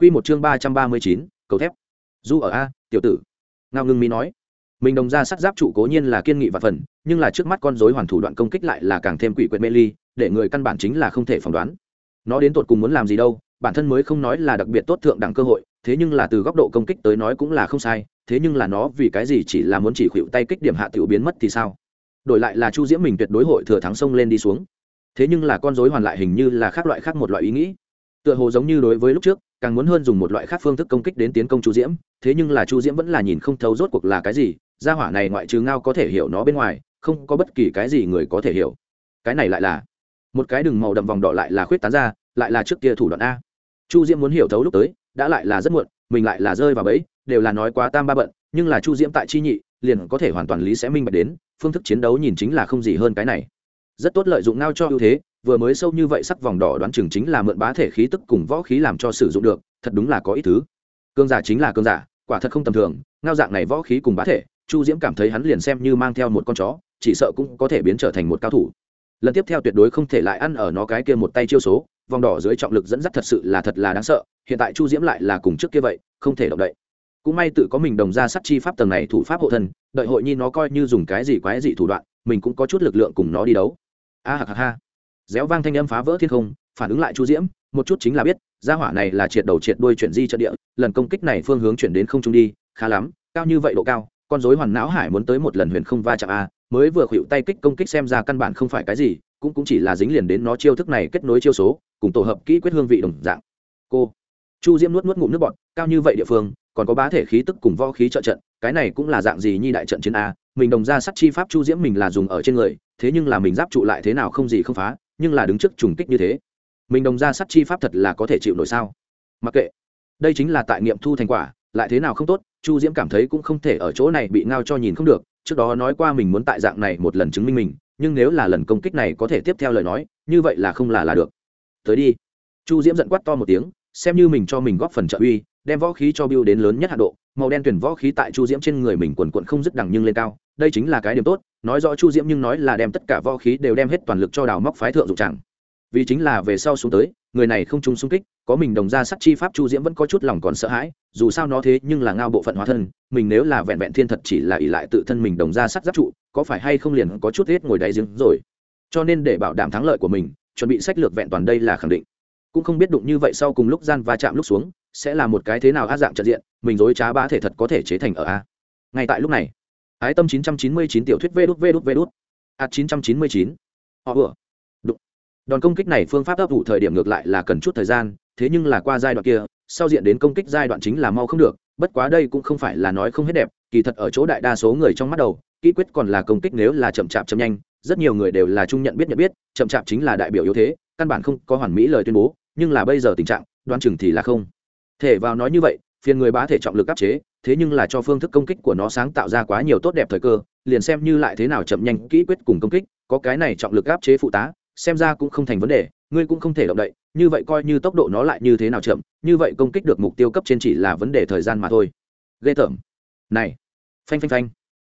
Quy một chương ba trăm ba mươi chín, cầu thép. Du ở a, tiểu tử. Ngao ngưng mi nói. Mình đồng ra sắt giáp trụ cố nhiên là kiên nghị và phần, nhưng là trước mắt con rối hoàn thủ đoạn công kích lại là càng thêm quỷ quyệt mê ly, để người căn bản chính là không thể phỏng đoán. Nó đến tột cùng muốn làm gì đâu, bản thân mới không nói là đặc biệt tốt thượng đẳng cơ hội, thế nhưng là từ góc độ công kích tới nói cũng là không sai, thế nhưng là nó vì cái gì chỉ là muốn chỉ khuỵu tay kích điểm hạ tiểu biến mất thì sao? Đổi lại là chu diễm mình tuyệt đối hội thừa thắng sông lên đi xuống. Thế nhưng là con rối hoàn lại hình như là khác loại khác một loại ý nghĩ tựa hồ giống như đối với lúc trước, càng muốn hơn dùng một loại khác phương thức công kích đến tiến công chu diễm, thế nhưng là chu diễm vẫn là nhìn không thấu rốt cuộc là cái gì, gia hỏa này ngoại trừ ngao có thể hiểu nó bên ngoài, không có bất kỳ cái gì người có thể hiểu. Cái này lại là, một cái đường màu đậm vòng đỏ lại là khuyết tán ra, lại là trước kia thủ đoạn a. Chu diễm muốn hiểu thấu lúc tới, đã lại là rất muộn, mình lại là rơi vào bẫy, đều là nói quá tam ba bận, nhưng là chu diễm tại chi nhị, liền có thể hoàn toàn lý sẽ minh bạch đến, phương thức chiến đấu nhìn chính là không gì hơn cái này. Rất tốt lợi dụng ngao cho ưu thế vừa mới sâu như vậy sắc vòng đỏ đoán chừng chính là mượn bá thể khí tức cùng võ khí làm cho sử dụng được, thật đúng là có ít thứ. Cương giả chính là cương giả, quả thật không tầm thường, ngao dạng này võ khí cùng bá thể, chu diễm cảm thấy hắn liền xem như mang theo một con chó, chỉ sợ cũng có thể biến trở thành một cao thủ. Lần tiếp theo tuyệt đối không thể lại ăn ở nó cái kia một tay chiêu số, vòng đỏ dưới trọng lực dẫn dắt thật sự là thật là đáng sợ, hiện tại chu diễm lại là cùng trước kia vậy, không thể động đậy. Cũng may tự có mình đồng ra sắt chi pháp tầng này thủ pháp hộ thân, đợi hội nhi nó coi như dùng cái gì quái gì thủ đoạn, mình cũng có chút lực lượng cùng nó đi đấu. A ha ha ha réo vang thanh âm phá vỡ thiên không, phản ứng lại chu diễm, một chút chính là biết, gia hỏa này là triệt đầu triệt đuôi chuyển di trận địa, lần công kích này phương hướng chuyển đến không trung đi, khá lắm, cao như vậy độ cao, con rối hoàn não hải muốn tới một lần huyền không va chạm a, mới vừa khuỵu tay kích công kích xem ra căn bản không phải cái gì, cũng cũng chỉ là dính liền đến nó chiêu thức này kết nối chiêu số, cùng tổ hợp kỹ quyết hương vị đồng dạng. Cô, chu diễm nuốt nuốt ngụm nước bọt, cao như vậy địa phương, còn có bá thể khí tức cùng võ khí trợ trận, cái này cũng là dạng gì nhi đại trận chiến a, mình đồng ra sắt chi pháp chu diễm mình là dùng ở trên người, thế nhưng là mình giáp trụ lại thế nào không gì không phá nhưng là đứng trước trùng kích như thế, mình đồng ra sắt chi pháp thật là có thể chịu nổi sao? Mặc kệ, đây chính là tại nghiệm thu thành quả, lại thế nào không tốt, chu diễm cảm thấy cũng không thể ở chỗ này bị ngao cho nhìn không được, trước đó nói qua mình muốn tại dạng này một lần chứng minh mình, nhưng nếu là lần công kích này có thể tiếp theo lời nói, như vậy là không là là được. Tới đi. Chu diễm giận quát to một tiếng, xem như mình cho mình góp phần trợ uy, đem võ khí cho biêu đến lớn nhất hạ độ, màu đen tuyển võ khí tại chu diễm trên người mình quần quận không dứt đằng nhưng lên cao, đây chính là cái điểm tốt nói rõ chu diễm nhưng nói là đem tất cả võ khí đều đem hết toàn lực cho đào móc phái thượng dụng chẳng. Vì chính là về sau xuống tới, người này không trúng xung kích, có mình đồng ra sắt chi pháp chu diễm vẫn có chút lòng còn sợ hãi, dù sao nó thế nhưng là ngao bộ phận hóa thân, mình nếu là vẹn vẹn thiên thật chỉ là ỷ lại tự thân mình đồng ra sắt giáp trụ, có phải hay không liền có chút hết ngồi đáy giếng rồi. Cho nên để bảo đảm thắng lợi của mình, chuẩn bị sách lược vẹn toàn đây là khẳng định. Cũng không biết đụng như vậy sau cùng lúc gian va chạm lúc xuống, sẽ là một cái thế nào á dạng trận diện, mình dối trá ba thể thật có thể chế thành ở a. Ngay tại lúc này ái tâm 999 tiểu thuyết vê đút vê đút vê đút. 999 họ vừa. Đụng. Đòn công kích này phương pháp ấp ủ thời điểm ngược lại là cần chút thời gian, thế nhưng là qua giai đoạn kia, sau diện đến công kích giai đoạn chính là mau không được, bất quá đây cũng không phải là nói không hết đẹp, kỳ thật ở chỗ đại đa số người trong mắt đầu, kỹ quyết còn là công kích nếu là chậm chạp chậm nhanh, rất nhiều người đều là trung nhận biết nhận biết, chậm chạp chính là đại biểu yếu thế, căn bản không có hoàn mỹ lời tuyên bố, nhưng là bây giờ tình trạng, đoán chừng thì là không. Thể vào nói như vậy, phiền người bá thể trọng lực áp chế thế nhưng là cho phương thức công kích của nó sáng tạo ra quá nhiều tốt đẹp thời cơ, liền xem như lại thế nào chậm nhanh, kỹ quyết cùng công kích, có cái này trọng lực áp chế phụ tá, xem ra cũng không thành vấn đề, ngươi cũng không thể động đậy, như vậy coi như tốc độ nó lại như thế nào chậm, như vậy công kích được mục tiêu cấp trên chỉ là vấn đề thời gian mà thôi. Ghê tởm. Này, phanh phanh phanh.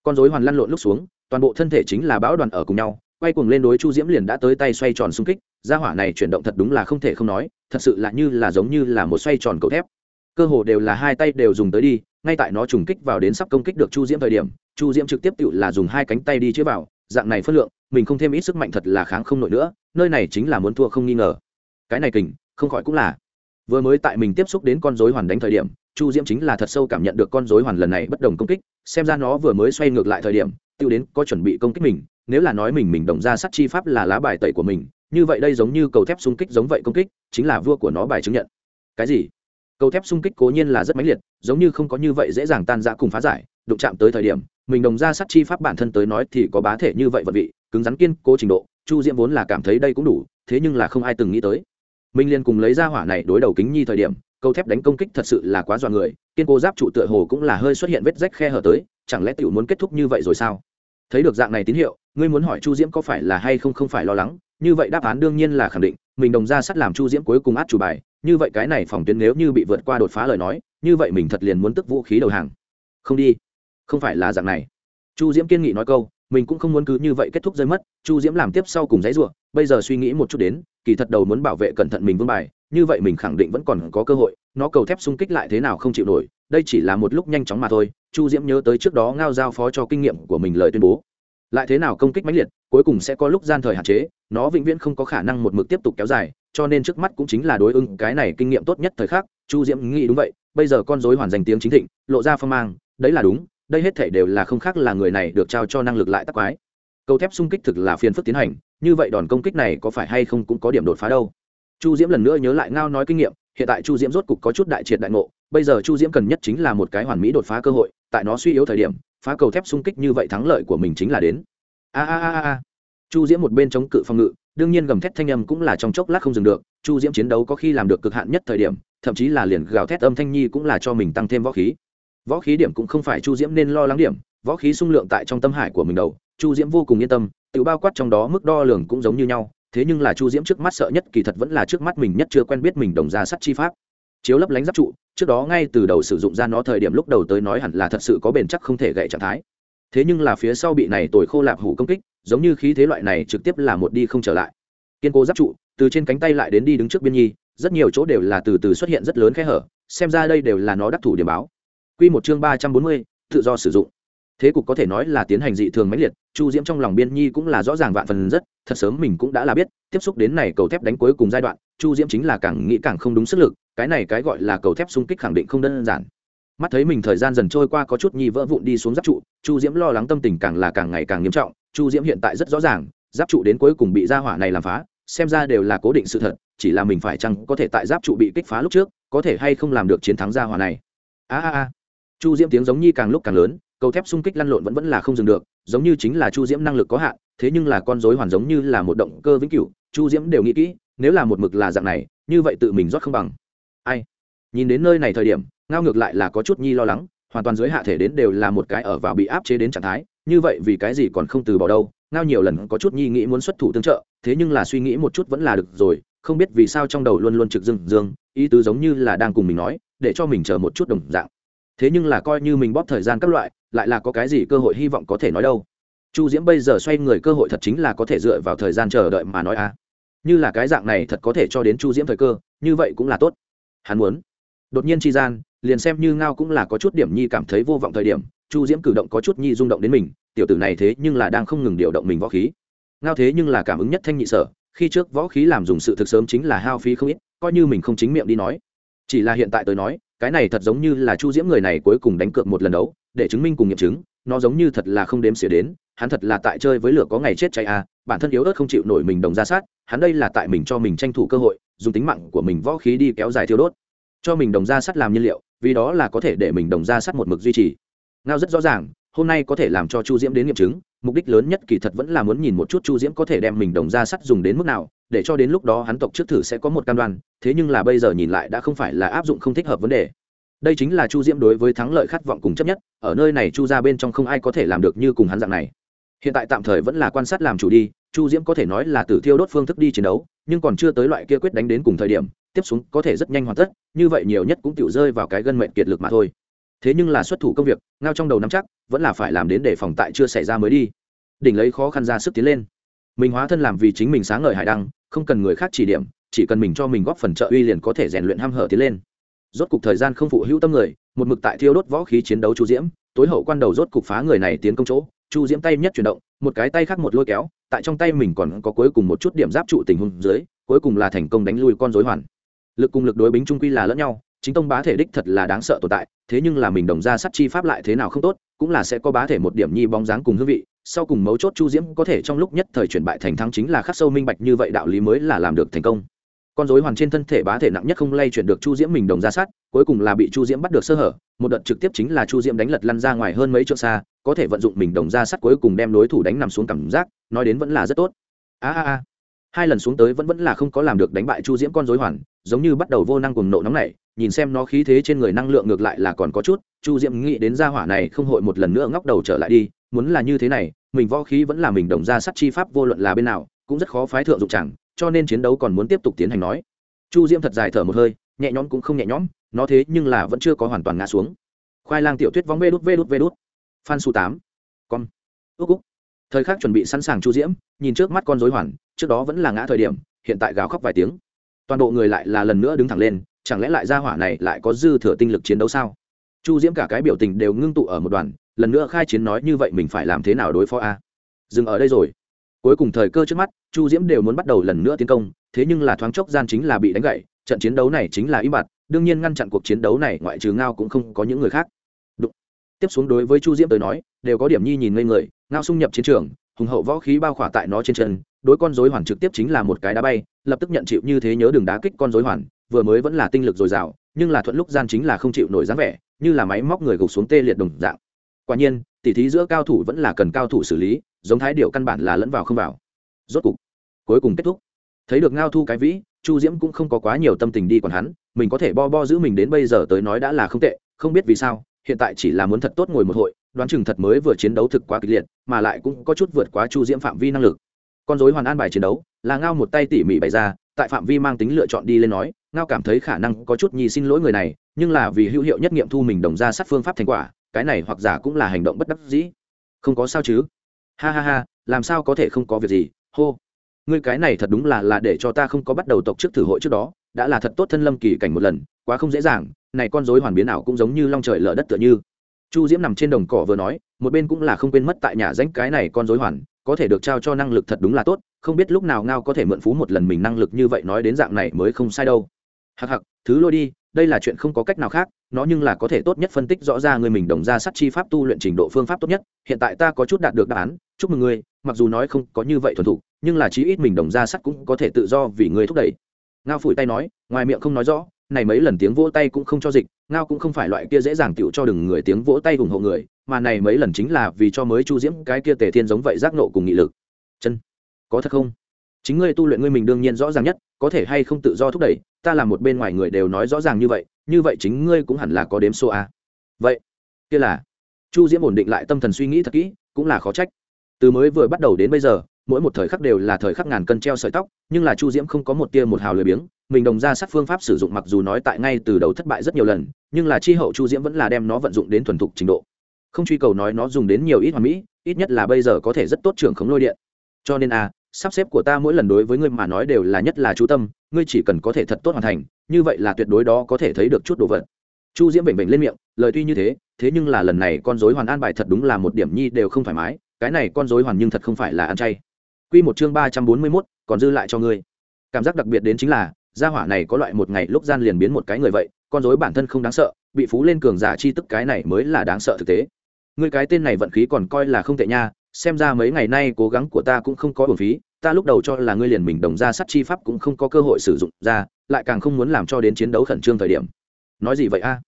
Con dối hoàn lăn lộn lúc xuống, toàn bộ thân thể chính là bão đoàn ở cùng nhau, quay cuồng lên đối chu diễm liền đã tới tay xoay tròn xung kích, gia hỏa này chuyển động thật đúng là không thể không nói, thật sự là như là giống như là một xoay tròn cầu thép. Cơ hồ đều là hai tay đều dùng tới đi ngay tại nó trùng kích vào đến sắp công kích được chu diễm thời điểm, chu diễm trực tiếp tự là dùng hai cánh tay đi chế vào, dạng này phất lượng, mình không thêm ít sức mạnh thật là kháng không nổi nữa, nơi này chính là muốn thua không nghi ngờ. Cái này kình, không khỏi cũng là. Vừa mới tại mình tiếp xúc đến con dối hoàn đánh thời điểm, chu diễm chính là thật sâu cảm nhận được con dối hoàn lần này bất đồng công kích, xem ra nó vừa mới xoay ngược lại thời điểm tiêu đến có chuẩn bị công kích mình, nếu là nói mình mình đồng ra sắt chi pháp là lá bài tẩy của mình, như vậy đây giống như cầu thép xung kích giống vậy công kích, chính là vua của nó bài chứng nhận. Cái gì? Cầu thép xung kích cố nhiên là rất mãnh liệt giống như không có như vậy dễ dàng tan ra cùng phá giải, đụng chạm tới thời điểm, mình đồng ra sắt chi pháp bản thân tới nói thì có bá thể như vậy vật vị, cứng rắn kiên cố trình độ, chu diễm vốn là cảm thấy đây cũng đủ, thế nhưng là không ai từng nghĩ tới. Minh liên cùng lấy ra hỏa này đối đầu kính nhi thời điểm, câu thép đánh công kích thật sự là quá dọa người, kiên cố giáp trụ tựa hồ cũng là hơi xuất hiện vết rách khe hở tới, chẳng lẽ tiểu muốn kết thúc như vậy rồi sao? Thấy được dạng này tín hiệu, ngươi muốn hỏi chu diễm có phải là hay không không phải lo lắng, như vậy đáp án đương nhiên là khẳng định mình đồng ra sắt làm chu diễm cuối cùng át chủ bài, như vậy cái này phòng tuyến nếu như bị vượt qua đột phá lời nói, như vậy mình thật liền muốn tức vũ khí đầu hàng. Không đi. Không phải là dạng này. Chu diễm kiên nghị nói câu, mình cũng không muốn cứ như vậy kết thúc rơi mất, chu diễm làm tiếp sau cùng giấy ruộng bây giờ suy nghĩ một chút đến, kỳ thật đầu muốn bảo vệ cẩn thận mình vương bài, như vậy mình khẳng định vẫn còn có cơ hội, nó cầu thép xung kích lại thế nào không chịu nổi, đây chỉ là một lúc nhanh chóng mà thôi. Chu diễm nhớ tới trước đó ngao giao phó cho kinh nghiệm của mình lời tuyên bố lại thế nào công kích mãnh liệt, cuối cùng sẽ có lúc gian thời hạn chế, nó vĩnh viễn không có khả năng một mực tiếp tục kéo dài, cho nên trước mắt cũng chính là đối ứng cái này kinh nghiệm tốt nhất thời khắc, chu diễm nghĩ đúng vậy, bây giờ con dối hoàn danh tiếng chính thịnh, lộ ra phong mang, đấy là đúng, đây hết thể đều là không khác là người này được trao cho năng lực lại tắc quái. Câu thép xung kích thực là phiền phức tiến hành, như vậy đòn công kích này có phải hay không cũng có điểm đột phá đâu. Chu diễm lần nữa nhớ lại ngao nói kinh nghiệm, hiện tại chu diễm rốt cục có chút đại triệt đại ngộ, bây giờ chu diễm cần nhất chính là một cái hoàn mỹ đột phá cơ hội, tại nó suy yếu thời điểm phá cầu thép xung kích như vậy thắng lợi của mình chính là đến. A a a a chu diễm một bên chống cự phòng ngự, đương nhiên gầm thét thanh âm cũng là trong chốc lát không dừng được. Chu diễm chiến đấu có khi làm được cực hạn nhất thời điểm, thậm chí là liền gào thét âm thanh nhi cũng là cho mình tăng thêm võ khí. Võ khí điểm cũng không phải chu diễm nên lo lắng điểm, võ khí sung lượng tại trong tâm hải của mình đầu, chu diễm vô cùng yên tâm, tự bao quát trong đó mức đo lường cũng giống như nhau. Thế nhưng là chu diễm trước mắt sợ nhất kỳ thật vẫn là trước mắt mình nhất chưa quen biết mình đồng ra sắt chi pháp chiếu lấp lánh giáp trụ, trước đó ngay từ đầu sử dụng ra nó thời điểm lúc đầu tới nói hẳn là thật sự có bền chắc không thể gậy trạng thái. Thế nhưng là phía sau bị này tồi khô lạp hủ công kích, giống như khí thế loại này trực tiếp là một đi không trở lại. Kiên cố giáp trụ, từ trên cánh tay lại đến đi đứng trước biên nhi, rất nhiều chỗ đều là từ từ xuất hiện rất lớn khe hở, xem ra đây đều là nó đắc thủ điểm báo. Quy một chương ba trăm bốn mươi, tự do sử dụng thế cục có thể nói là tiến hành dị thường mãnh liệt, chu diễm trong lòng biên nhi cũng là rõ ràng vạn phần rất, thật sớm mình cũng đã là biết, tiếp xúc đến này cầu thép đánh cuối cùng giai đoạn, chu diễm chính là càng nghĩ càng không đúng sức lực, cái này cái gọi là cầu thép xung kích khẳng định không đơn giản. Mắt thấy mình thời gian dần trôi qua có chút nhi vỡ vụn đi xuống giáp trụ, chu diễm lo lắng tâm tình càng là càng ngày càng nghiêm trọng, chu diễm hiện tại rất rõ ràng, giáp trụ đến cuối cùng bị gia hỏa này làm phá, xem ra đều là cố định sự thật, chỉ là mình phải chăng có thể tại giáp trụ bị kích phá lúc trước, có thể hay không làm được chiến thắng gia hỏa này. A a a. Chu diễm tiếng giống Nhi càng lúc càng lớn cầu thép xung kích lăn lộn vẫn vẫn là không dừng được, giống như chính là chu diễm năng lực có hạn, thế nhưng là con dối hoàn giống như là một động cơ vĩnh cửu, chu diễm đều nghĩ kỹ, nếu là một mực là dạng này, như vậy tự mình rót không bằng. Ai? Nhìn đến nơi này thời điểm, ngao ngược lại là có chút nhi lo lắng, hoàn toàn dưới hạ thể đến đều là một cái ở vào bị áp chế đến trạng thái, như vậy vì cái gì còn không từ bỏ đâu, ngao nhiều lần có chút nhi nghĩ muốn xuất thủ tương trợ, thế nhưng là suy nghĩ một chút vẫn là được rồi, không biết vì sao trong đầu luôn luôn trực dương dương ý tứ giống như là đang cùng mình nói, để cho mình chờ một chút đồng dạng. Thế nhưng là coi như mình bóp thời gian các loại lại là có cái gì cơ hội hy vọng có thể nói đâu. Chu diễm bây giờ xoay người cơ hội thật chính là có thể dựa vào thời gian chờ đợi mà nói à? như là cái dạng này thật có thể cho đến chu diễm thời cơ, như vậy cũng là tốt. Hắn muốn. Đột nhiên chi gian, liền xem như ngao cũng là có chút điểm nhi cảm thấy vô vọng thời điểm, chu diễm cử động có chút nhi rung động đến mình, tiểu tử này thế nhưng là đang không ngừng điều động mình võ khí. Ngao thế nhưng là cảm ứng nhất thanh nhị sở, khi trước võ khí làm dùng sự thực sớm chính là hao phí không ít, coi như mình không chính miệng đi nói. Chỉ là hiện tại tôi nói, cái này thật giống như là chu diễm người này cuối cùng đánh cược một lần đấu để chứng minh cùng nghiệm chứng, nó giống như thật là không đếm xỉa đến, hắn thật là tại chơi với lửa có ngày chết cháy à bản thân yếu ớt không chịu nổi mình đồng ra sát, hắn đây là tại mình cho mình tranh thủ cơ hội, dùng tính mạng của mình võ khí đi kéo dài thiêu đốt. Cho mình đồng ra sắt làm nhiên liệu, vì đó là có thể để mình đồng ra sắt một mực duy trì. Ngao rất rõ ràng, hôm nay có thể làm cho chu diễm đến nghiệm chứng, mục đích lớn nhất kỳ thật vẫn là muốn nhìn một chút chu diễm có thể đem mình đồng ra sắt dùng đến mức nào, để cho đến lúc đó hắn tộc trước thử sẽ có một cam đoan, thế nhưng là bây giờ nhìn lại đã không phải là áp dụng không thích hợp vấn đề đây chính là chu diễm đối với thắng lợi khát vọng cùng chấp nhất, ở nơi này chu ra bên trong không ai có thể làm được như cùng hắn dạng này. Hiện tại tạm thời vẫn là quan sát làm chủ đi, chu diễm có thể nói là tử thiêu đốt phương thức đi chiến đấu, nhưng còn chưa tới loại kia quyết đánh đến cùng thời điểm, tiếp xuống có thể rất nhanh hoàn tất, như vậy nhiều nhất cũng tự rơi vào cái gân mệnh kiệt lực mà thôi. Thế nhưng là xuất thủ công việc, ngao trong đầu nắm chắc, vẫn là phải làm đến để phòng tại chưa xảy ra mới đi. Đỉnh lấy khó khăn ra sức tiến lên. Mình hóa thân làm vì chính mình sáng ngời hải đăng, không cần người khác chỉ điểm, chỉ cần mình cho mình góp phần trợ uy liền có thể rèn luyện ham hở tiến lên rốt cục thời gian không phụ hữu tâm người, một mực tại thiêu đốt võ khí chiến đấu chu diễm. Tối hậu quan đầu rốt cục phá người này tiến công chỗ, chu diễm tay nhất chuyển động, một cái tay khác một lôi kéo, tại trong tay mình còn có cuối cùng một chút điểm giáp trụ tình huống dưới, cuối cùng là thành công đánh lui con dối hoàn. Lực cùng lực đối bính trung quy là lẫn nhau, chính tông bá thể đích thật là đáng sợ tồn tại, thế nhưng là mình đồng ra sắt chi pháp lại thế nào không tốt, cũng là sẽ có bá thể một điểm nhi bóng dáng cùng hương vị. Sau cùng mấu chốt chu diễm có thể trong lúc nhất thời chuyển bại thành thắng chính là khắc sâu minh bạch như vậy đạo lý mới là làm được thành công con dối hoàn trên thân thể bá thể nặng nhất không lay chuyển được chu diễm mình đồng ra sát, cuối cùng là bị chu diễm bắt được sơ hở, một đợt trực tiếp chính là chu diễm đánh lật lăn ra ngoài hơn mấy chỗ xa, có thể vận dụng mình đồng ra sát cuối cùng đem đối thủ đánh nằm xuống cảm giác, nói đến vẫn là rất tốt. A a a. Hai lần xuống tới vẫn vẫn là không có làm được đánh bại chu diễm con dối hoàn, giống như bắt đầu vô năng cùng nộ nóng này nhìn xem nó khí thế trên người năng lượng ngược lại là còn có chút, chu diễm nghĩ đến gia hỏa này không hội một lần nữa ngóc đầu trở lại đi, muốn là như thế này, mình võ khí vẫn là mình đồng ra sắt chi pháp vô luận là bên nào, cũng rất khó phái thượng dụng chẳng cho nên chiến đấu còn muốn tiếp tục tiến hành nói. Chu diễm thật dài thở một hơi, nhẹ nhõm cũng không nhẹ nhõm, nó thế nhưng là vẫn chưa có hoàn toàn ngã xuống. Khoai lang tiểu tuyết vóng vê đút vê đút vê đút. Phan su tám. Con. Ước úc. Thời khắc chuẩn bị sẵn sàng chu diễm, nhìn trước mắt con dối hoàn, trước đó vẫn là ngã thời điểm, hiện tại gào khóc vài tiếng. Toàn bộ người lại là lần nữa đứng thẳng lên, chẳng lẽ lại ra hỏa này lại có dư thừa tinh lực chiến đấu sao? Chu diễm cả cái biểu tình đều ngưng tụ ở một đoàn, lần nữa khai chiến nói như vậy mình phải làm thế nào đối phó a? Dừng ở đây rồi cuối cùng thời cơ trước mắt, chu diễm đều muốn bắt đầu lần nữa tiến công, thế nhưng là thoáng chốc gian chính là bị đánh gậy trận chiến đấu này chính là im bặt, đương nhiên ngăn chặn cuộc chiến đấu này ngoại trừ ngao cũng không có những người khác Đụng. tiếp xuống đối với chu diễm tới nói, đều có điểm nhi nhìn ngây người, ngao xung nhập chiến trường, hùng hậu võ khí bao khỏa tại nó trên chân, đối con dối hoàn trực tiếp chính là một cái đá bay, lập tức nhận chịu như thế nhớ đường đá kích con dối hoàn, vừa mới vẫn là tinh lực dồi dào, nhưng là thuận lúc gian chính là không chịu nổi dáng vẻ, như là máy móc người gục xuống tê liệt đồng dạng quả nhiên, tỉ thí giữa cao thủ vẫn là cần cao thủ xử lý giống thái điệu căn bản là lẫn vào không vào. Rốt cục, cuối cùng kết thúc. Thấy được ngao thu cái vĩ, chu diễm cũng không có quá nhiều tâm tình đi còn hắn, mình có thể bo bo giữ mình đến bây giờ tới nói đã là không tệ, không biết vì sao, hiện tại chỉ là muốn thật tốt ngồi một hội, đoán chừng thật mới vừa chiến đấu thực quá kịch liệt, mà lại cũng có chút vượt quá chu diễm phạm vi năng lực. Con dối hoàn an bài chiến đấu, là ngao một tay tỉ mỉ bày ra, tại phạm vi mang tính lựa chọn đi lên nói, ngao cảm thấy khả năng có chút nhi xin lỗi người này, nhưng là vì hữu hiệu nhất nghiệm thu mình đồng ra sát phương pháp thành quả, cái này hoặc giả cũng là hành động bất đắc dĩ. Không có sao chứ? Ha ha ha, làm sao có thể không có việc gì, hô. Ngươi cái này thật đúng là là để cho ta không có bắt đầu tộc trước thử hội trước đó, đã là thật tốt thân lâm kỳ cảnh một lần, quá không dễ dàng, này con dối hoàn biến ảo cũng giống như long trời lở đất tựa như. Chu diễm nằm trên đồng cỏ vừa nói, một bên cũng là không quên mất tại nhà danh cái này con dối hoàn, có thể được trao cho năng lực thật đúng là tốt, không biết lúc nào ngao có thể mượn phú một lần mình năng lực như vậy nói đến dạng này mới không sai đâu. Hặc hặc thứ lôi đi, đây là chuyện không có cách nào khác nó nhưng là có thể tốt nhất phân tích rõ ra người mình đồng ra sắt chi pháp tu luyện trình độ phương pháp tốt nhất, hiện tại ta có chút đạt được đáp án, chúc mừng ngươi, mặc dù nói không có như vậy thuần thục, nhưng là chí ít mình đồng ra sắt cũng có thể tự do vì ngươi thúc đẩy. Ngao phủi tay nói, ngoài miệng không nói rõ, này mấy lần tiếng vỗ tay cũng không cho dịch, ngao cũng không phải loại kia dễ dàng tựu cho đừng người tiếng vỗ tay ủng hộ người, mà này mấy lần chính là vì cho mới chu diễm cái kia tề thiên giống vậy giác nộ cùng nghị lực. Chân, có thật không? Chính ngươi tu luyện ngươi mình đương nhiên rõ ràng nhất, có thể hay không tự do thúc đẩy, ta là một bên ngoài người đều nói rõ ràng như vậy như vậy chính ngươi cũng hẳn là có đếm số a. Vậy, kia là, chu diễm ổn định lại tâm thần suy nghĩ thật kỹ, cũng là khó trách. Từ mới vừa bắt đầu đến bây giờ, mỗi một thời khắc đều là thời khắc ngàn cân treo sợi tóc, nhưng là chu diễm không có một tia một hào lười biếng, mình đồng ra sát phương pháp sử dụng mặc dù nói tại ngay từ đầu thất bại rất nhiều lần, nhưng là chi hậu chu diễm vẫn là đem nó vận dụng đến thuần thục trình độ. Không truy cầu nói nó dùng đến nhiều ít hoàn mỹ, ít nhất là bây giờ có thể rất tốt trưởng khống lôi điện. Cho nên a, sắp xếp của ta mỗi lần đối với ngươi mà nói đều là nhất là chú tâm ngươi chỉ cần có thể thật tốt hoàn thành, như vậy là tuyệt đối đó có thể thấy được chút đồ vật. Chu diễm bệnh bệnh lên miệng, lời tuy như thế thế nhưng là lần này con dối hoàn an bài thật đúng là một điểm nhi đều không thoải mái, cái này con dối hoàn nhưng thật không phải là ăn chay. Q một chương ba trăm bốn mươi mốt, còn dư lại cho ngươi. Cảm giác đặc biệt đến chính là, gia hỏa này có loại một ngày lúc gian liền biến một cái người vậy, con dối bản thân không đáng sợ, bị phú lên cường giả chi tức cái này mới là đáng sợ thực tế. Ngươi cái tên này vận khí còn coi là không tệ nha, xem ra mấy ngày nay cố gắng của ta cũng không có bổn phí ta lúc đầu cho là ngươi liền mình đồng ra sắt chi pháp cũng không có cơ hội sử dụng ra, lại càng không muốn làm cho đến chiến đấu khẩn trương thời điểm. Nói gì vậy a?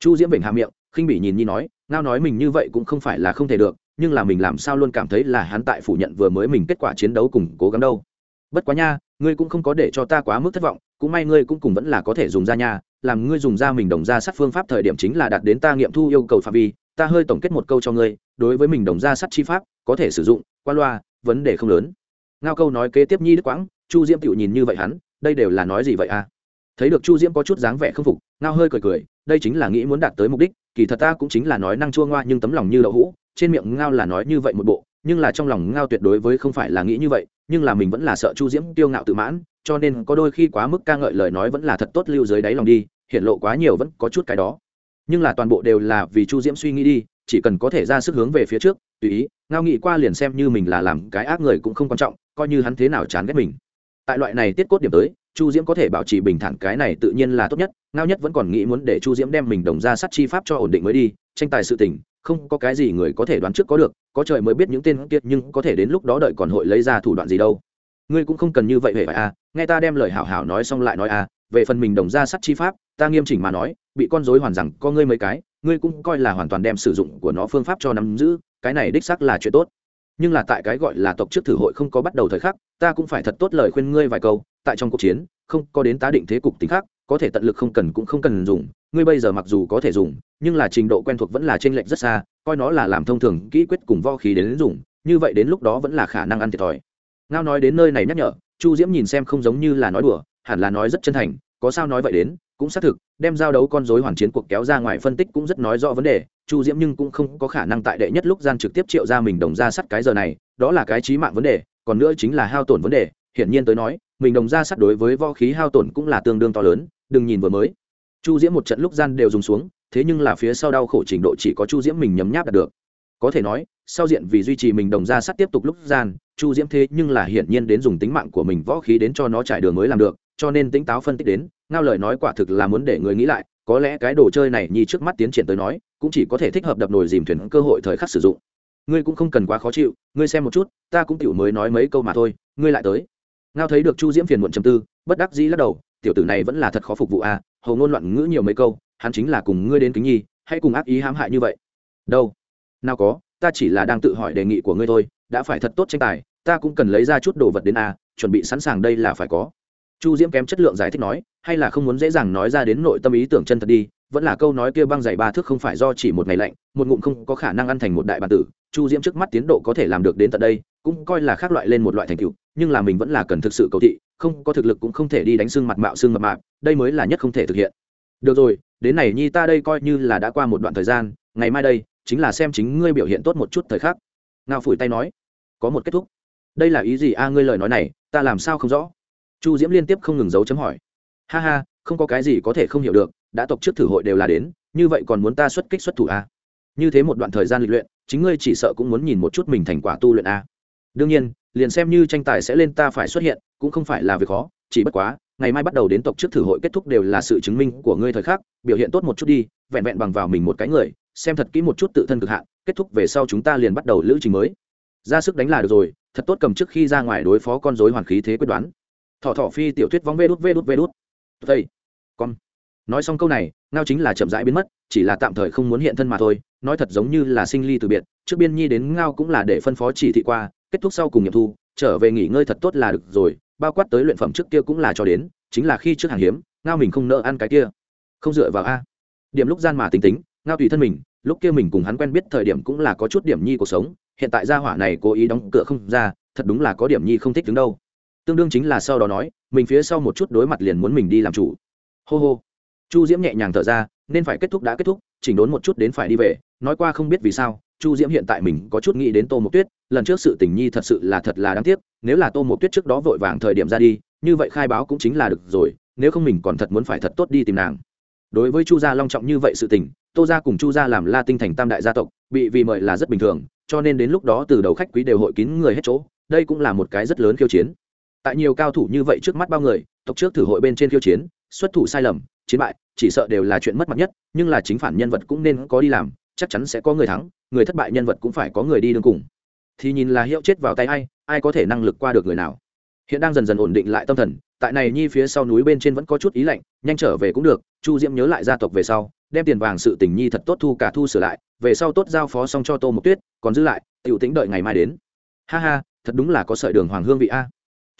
Chu diễm bình hạ miệng, khinh bỉ nhìn nhi nói, ngao nói mình như vậy cũng không phải là không thể được, nhưng là mình làm sao luôn cảm thấy là hắn tại phủ nhận vừa mới mình kết quả chiến đấu cùng cố gắng đâu. Bất quá nha, ngươi cũng không có để cho ta quá mức thất vọng, cũng may ngươi cũng cùng vẫn là có thể dùng ra nha, làm ngươi dùng ra mình đồng ra sát phương pháp thời điểm chính là đạt đến ta nghiệm thu yêu cầu phạm vi, ta hơi tổng kết một câu cho ngươi, đối với mình đồng ra sắt chi pháp, có thể sử dụng, qua loa, vấn đề không lớn ngao câu nói kế tiếp nhi đức quãng, chu diễm tựu nhìn như vậy hắn, đây đều là nói gì vậy à? Thấy được chu diễm có chút dáng vẻ không phục, ngao hơi cười cười, đây chính là nghĩ muốn đạt tới mục đích, kỳ thật ta cũng chính là nói năng chua ngoa nhưng tấm lòng như đậu hũ, trên miệng ngao là nói như vậy một bộ, nhưng là trong lòng ngao tuyệt đối với không phải là nghĩ như vậy, nhưng là mình vẫn là sợ chu diễm tiêu ngạo tự mãn, cho nên có đôi khi quá mức ca ngợi lời nói vẫn là thật tốt lưu dưới đáy lòng đi hiện lộ quá nhiều vẫn có chút cái đó. Nhưng là toàn bộ đều là vì chu diễm suy nghĩ đi, chỉ cần có thể ra sức hướng về phía trước, tùy ý, ngao nghĩ qua liền xem như mình là làm cái ác người cũng không quan trọng coi như hắn thế nào chán ghét mình. Tại loại này tiết cốt điểm tới, chu diễm có thể bảo trì bình thản cái này tự nhiên là tốt nhất, ngao nhất vẫn còn nghĩ muốn để chu diễm đem mình đồng ra sắt chi pháp cho ổn định mới đi, tranh tài sự tình, không có cái gì người có thể đoán trước có được, có trời mới biết những tên kiệt nhưng có thể đến lúc đó đợi còn hội lấy ra thủ đoạn gì đâu. Ngươi cũng không cần như vậy hề phải à nghe ta đem lời hảo hảo nói xong lại nói à về phần mình đồng ra sắt chi pháp, ta nghiêm chỉnh mà nói, bị con dối hoàn rằng có ngươi mấy cái, ngươi cũng coi là hoàn toàn đem sử dụng của nó phương pháp cho nắm giữ, cái này đích xác là chuyện tốt nhưng là tại cái gọi là tộc trước thử hội không có bắt đầu thời khắc, ta cũng phải thật tốt lời khuyên ngươi vài câu, tại trong cuộc chiến, không có đến tá định thế cục tính khác, có thể tận lực không cần cũng không cần dùng, ngươi bây giờ mặc dù có thể dùng, nhưng là trình độ quen thuộc vẫn là t r ê n lệch rất xa, coi nó là làm thông thường kỹ quyết cùng vo khí đến dùng, như vậy đến lúc đó vẫn là khả năng ăn thiệt thòi. Ngao nói đến nơi này nhắc nhở, chu diễm nhìn xem không giống như là nói đùa, hẳn là nói rất chân thành, có sao nói vậy đến cũng xác thực, đem giao đấu con dối hoàn chiến cuộc kéo ra ngoài phân tích cũng rất nói rõ vấn đề. Chu diễm nhưng cũng không có khả năng tại đệ nhất lúc gian trực tiếp triệu ra mình đồng ra sắt cái giờ này, đó là cái trí mạng vấn đề, còn nữa chính là hao tổn vấn đề. Hiển nhiên tới nói, mình đồng ra sắt đối với võ khí hao tổn cũng là tương đương to lớn, đừng nhìn vừa mới. Chu diễm một trận lúc gian đều dùng xuống, thế nhưng là phía sau đau khổ trình độ chỉ có chu diễm mình nhấm nháp đạt được. Có thể nói, sau diện vì duy trì mình đồng ra sắt tiếp tục lúc gian, chu diễm thế nhưng là hiển nhiên đến dùng tính mạng của mình võ khí đến cho nó trải đường mới làm được, cho nên tính táo phân tích đến ngao lời nói quả thực là muốn để người nghĩ lại, có lẽ cái đồ chơi này nhi trước mắt tiến triển tới nói, cũng chỉ có thể thích hợp đập nồi dìm thuyền cơ hội thời khắc sử dụng. Ngươi cũng không cần quá khó chịu, ngươi xem một chút, ta cũng tiểu mới nói mấy câu mà thôi, ngươi lại tới. Ngao thấy được chu diễm phiền muộn chầm tư, bất đắc dĩ lắc đầu, tiểu tử này vẫn là thật khó phục vụ à hầu ngôn loạn ngữ nhiều mấy câu, hắn chính là cùng ngươi đến kính nhi, hãy cùng ác ý hãm hại như vậy. Đâu? Nào có, ta chỉ là đang tự hỏi đề nghị của ngươi thôi, đã phải thật tốt tranh tài, ta cũng cần lấy ra chút đồ vật đến a chuẩn bị sẵn sàng đây là phải có chu diễm kém chất lượng giải thích nói, hay là không muốn dễ dàng nói ra đến nội tâm ý tưởng chân thật đi, vẫn là câu nói kia băng dày ba thước không phải do chỉ một ngày lạnh, một ngụm không có khả năng ăn thành một đại bản tử. Chu diễm trước mắt tiến độ có thể làm được đến tận đây, cũng coi là khác loại lên một loại thành tựu, nhưng là mình vẫn là cần thực sự cầu thị, không có thực lực cũng không thể đi đánh xương mặt mạo xương mập mạp đây mới là nhất không thể thực hiện. Được rồi, đến này nhi ta đây coi như là đã qua một đoạn thời gian, ngày mai đây, chính là xem chính ngươi biểu hiện tốt một chút thời khắc. Ngao phủi tay nói, có một kết thúc. Đây là ý gì? A ngươi lời nói này, ta làm sao không rõ? Chu diễm liên tiếp không ngừng giấu chấm hỏi. Ha ha, không có cái gì có thể không hiểu được, đã tộc trước thử hội đều là đến, như vậy còn muốn ta xuất kích xuất thủ a như thế một đoạn thời gian lịch luyện, chính ngươi chỉ sợ cũng muốn nhìn một chút mình thành quả tu luyện a đương nhiên, liền xem như tranh tài sẽ lên ta phải xuất hiện, cũng không phải là việc khó, chỉ bất quá, ngày mai bắt đầu đến tộc trước thử hội kết thúc đều là sự chứng minh của ngươi thời khắc, biểu hiện tốt một chút đi, vẹn vẹn bằng vào mình một cái người, xem thật kỹ một chút tự thân cực hạn, kết thúc về sau chúng ta liền bắt đầu lữ trình mới. Ra sức đánh là được rồi, thật tốt cầm trước khi ra ngoài đối phó con dối hoàn khí thế quyết đoán thỏ thỏ phi tiểu thuyết vóng vê đút vê đút vê đút. Tây. Con. Nói xong câu này, ngao chính là chậm rãi biến mất, chỉ là tạm thời không muốn hiện thân mà thôi, nói thật giống như là sinh ly từ biệt, trước biên nhi đến ngao cũng là để phân phó chỉ thị qua, kết thúc sau cùng nghiệm thu, trở về nghỉ ngơi thật tốt là được rồi, bao quát tới luyện phẩm trước kia cũng là cho đến, chính là khi trước hàng hiếm, ngao mình không nợ ăn cái kia. Không dựa vào a. Điểm lúc gian mà tính tính, ngao tùy thân mình, lúc kia mình cùng hắn quen biết thời điểm cũng là có chút điểm nhi cuộc sống, hiện tại gia hỏa này cố ý đóng cửa không ra, thật đúng là có điểm nhi không thích đứng đâu tương đương chính là sau đó nói, mình phía sau một chút đối mặt liền muốn mình đi làm chủ. Hô hô. Chu diễm nhẹ nhàng thở ra, nên phải kết thúc đã kết thúc, chỉnh đốn một chút đến phải đi về, nói qua không biết vì sao, chu diễm hiện tại mình có chút nghĩ đến tô mộc tuyết, lần trước sự tình nhi thật sự là thật là đáng tiếc, nếu là tô mộc tuyết trước đó vội vàng thời điểm ra đi, như vậy khai báo cũng chính là được rồi, nếu không mình còn thật muốn phải thật tốt đi tìm nàng. Đối với chu gia long trọng như vậy sự tình, tô gia cùng chu gia làm la tinh thành tam đại gia tộc, bị vì mời là rất bình thường, cho nên đến lúc đó từ đầu khách quý đều hội kín người hết chỗ, đây cũng là một cái rất lớn khiêu chiến tại nhiều cao thủ như vậy trước mắt bao người, tộc trước thử hội bên trên khiêu chiến, xuất thủ sai lầm, chiến bại, chỉ sợ đều là chuyện mất mặt nhất, nhưng là chính phản nhân vật cũng nên có đi làm, chắc chắn sẽ có người thắng, người thất bại nhân vật cũng phải có người đi đường cùng. Thì nhìn là hiệu chết vào tay ai ai có thể năng lực qua được người nào. Hiện đang dần dần ổn định lại tâm thần, tại này nhi phía sau núi bên trên vẫn có chút ý lạnh, nhanh trở về cũng được, chu diễm nhớ lại gia tộc về sau, đem tiền vàng sự tình nhi thật tốt thu cả thu sửa lại, về sau tốt giao phó xong cho tô mộc tuyết, còn giữ lại t i ể u tính đợi ngày mai đến. Ha ha, thật đúng là có sợi đường hoàng hương vị a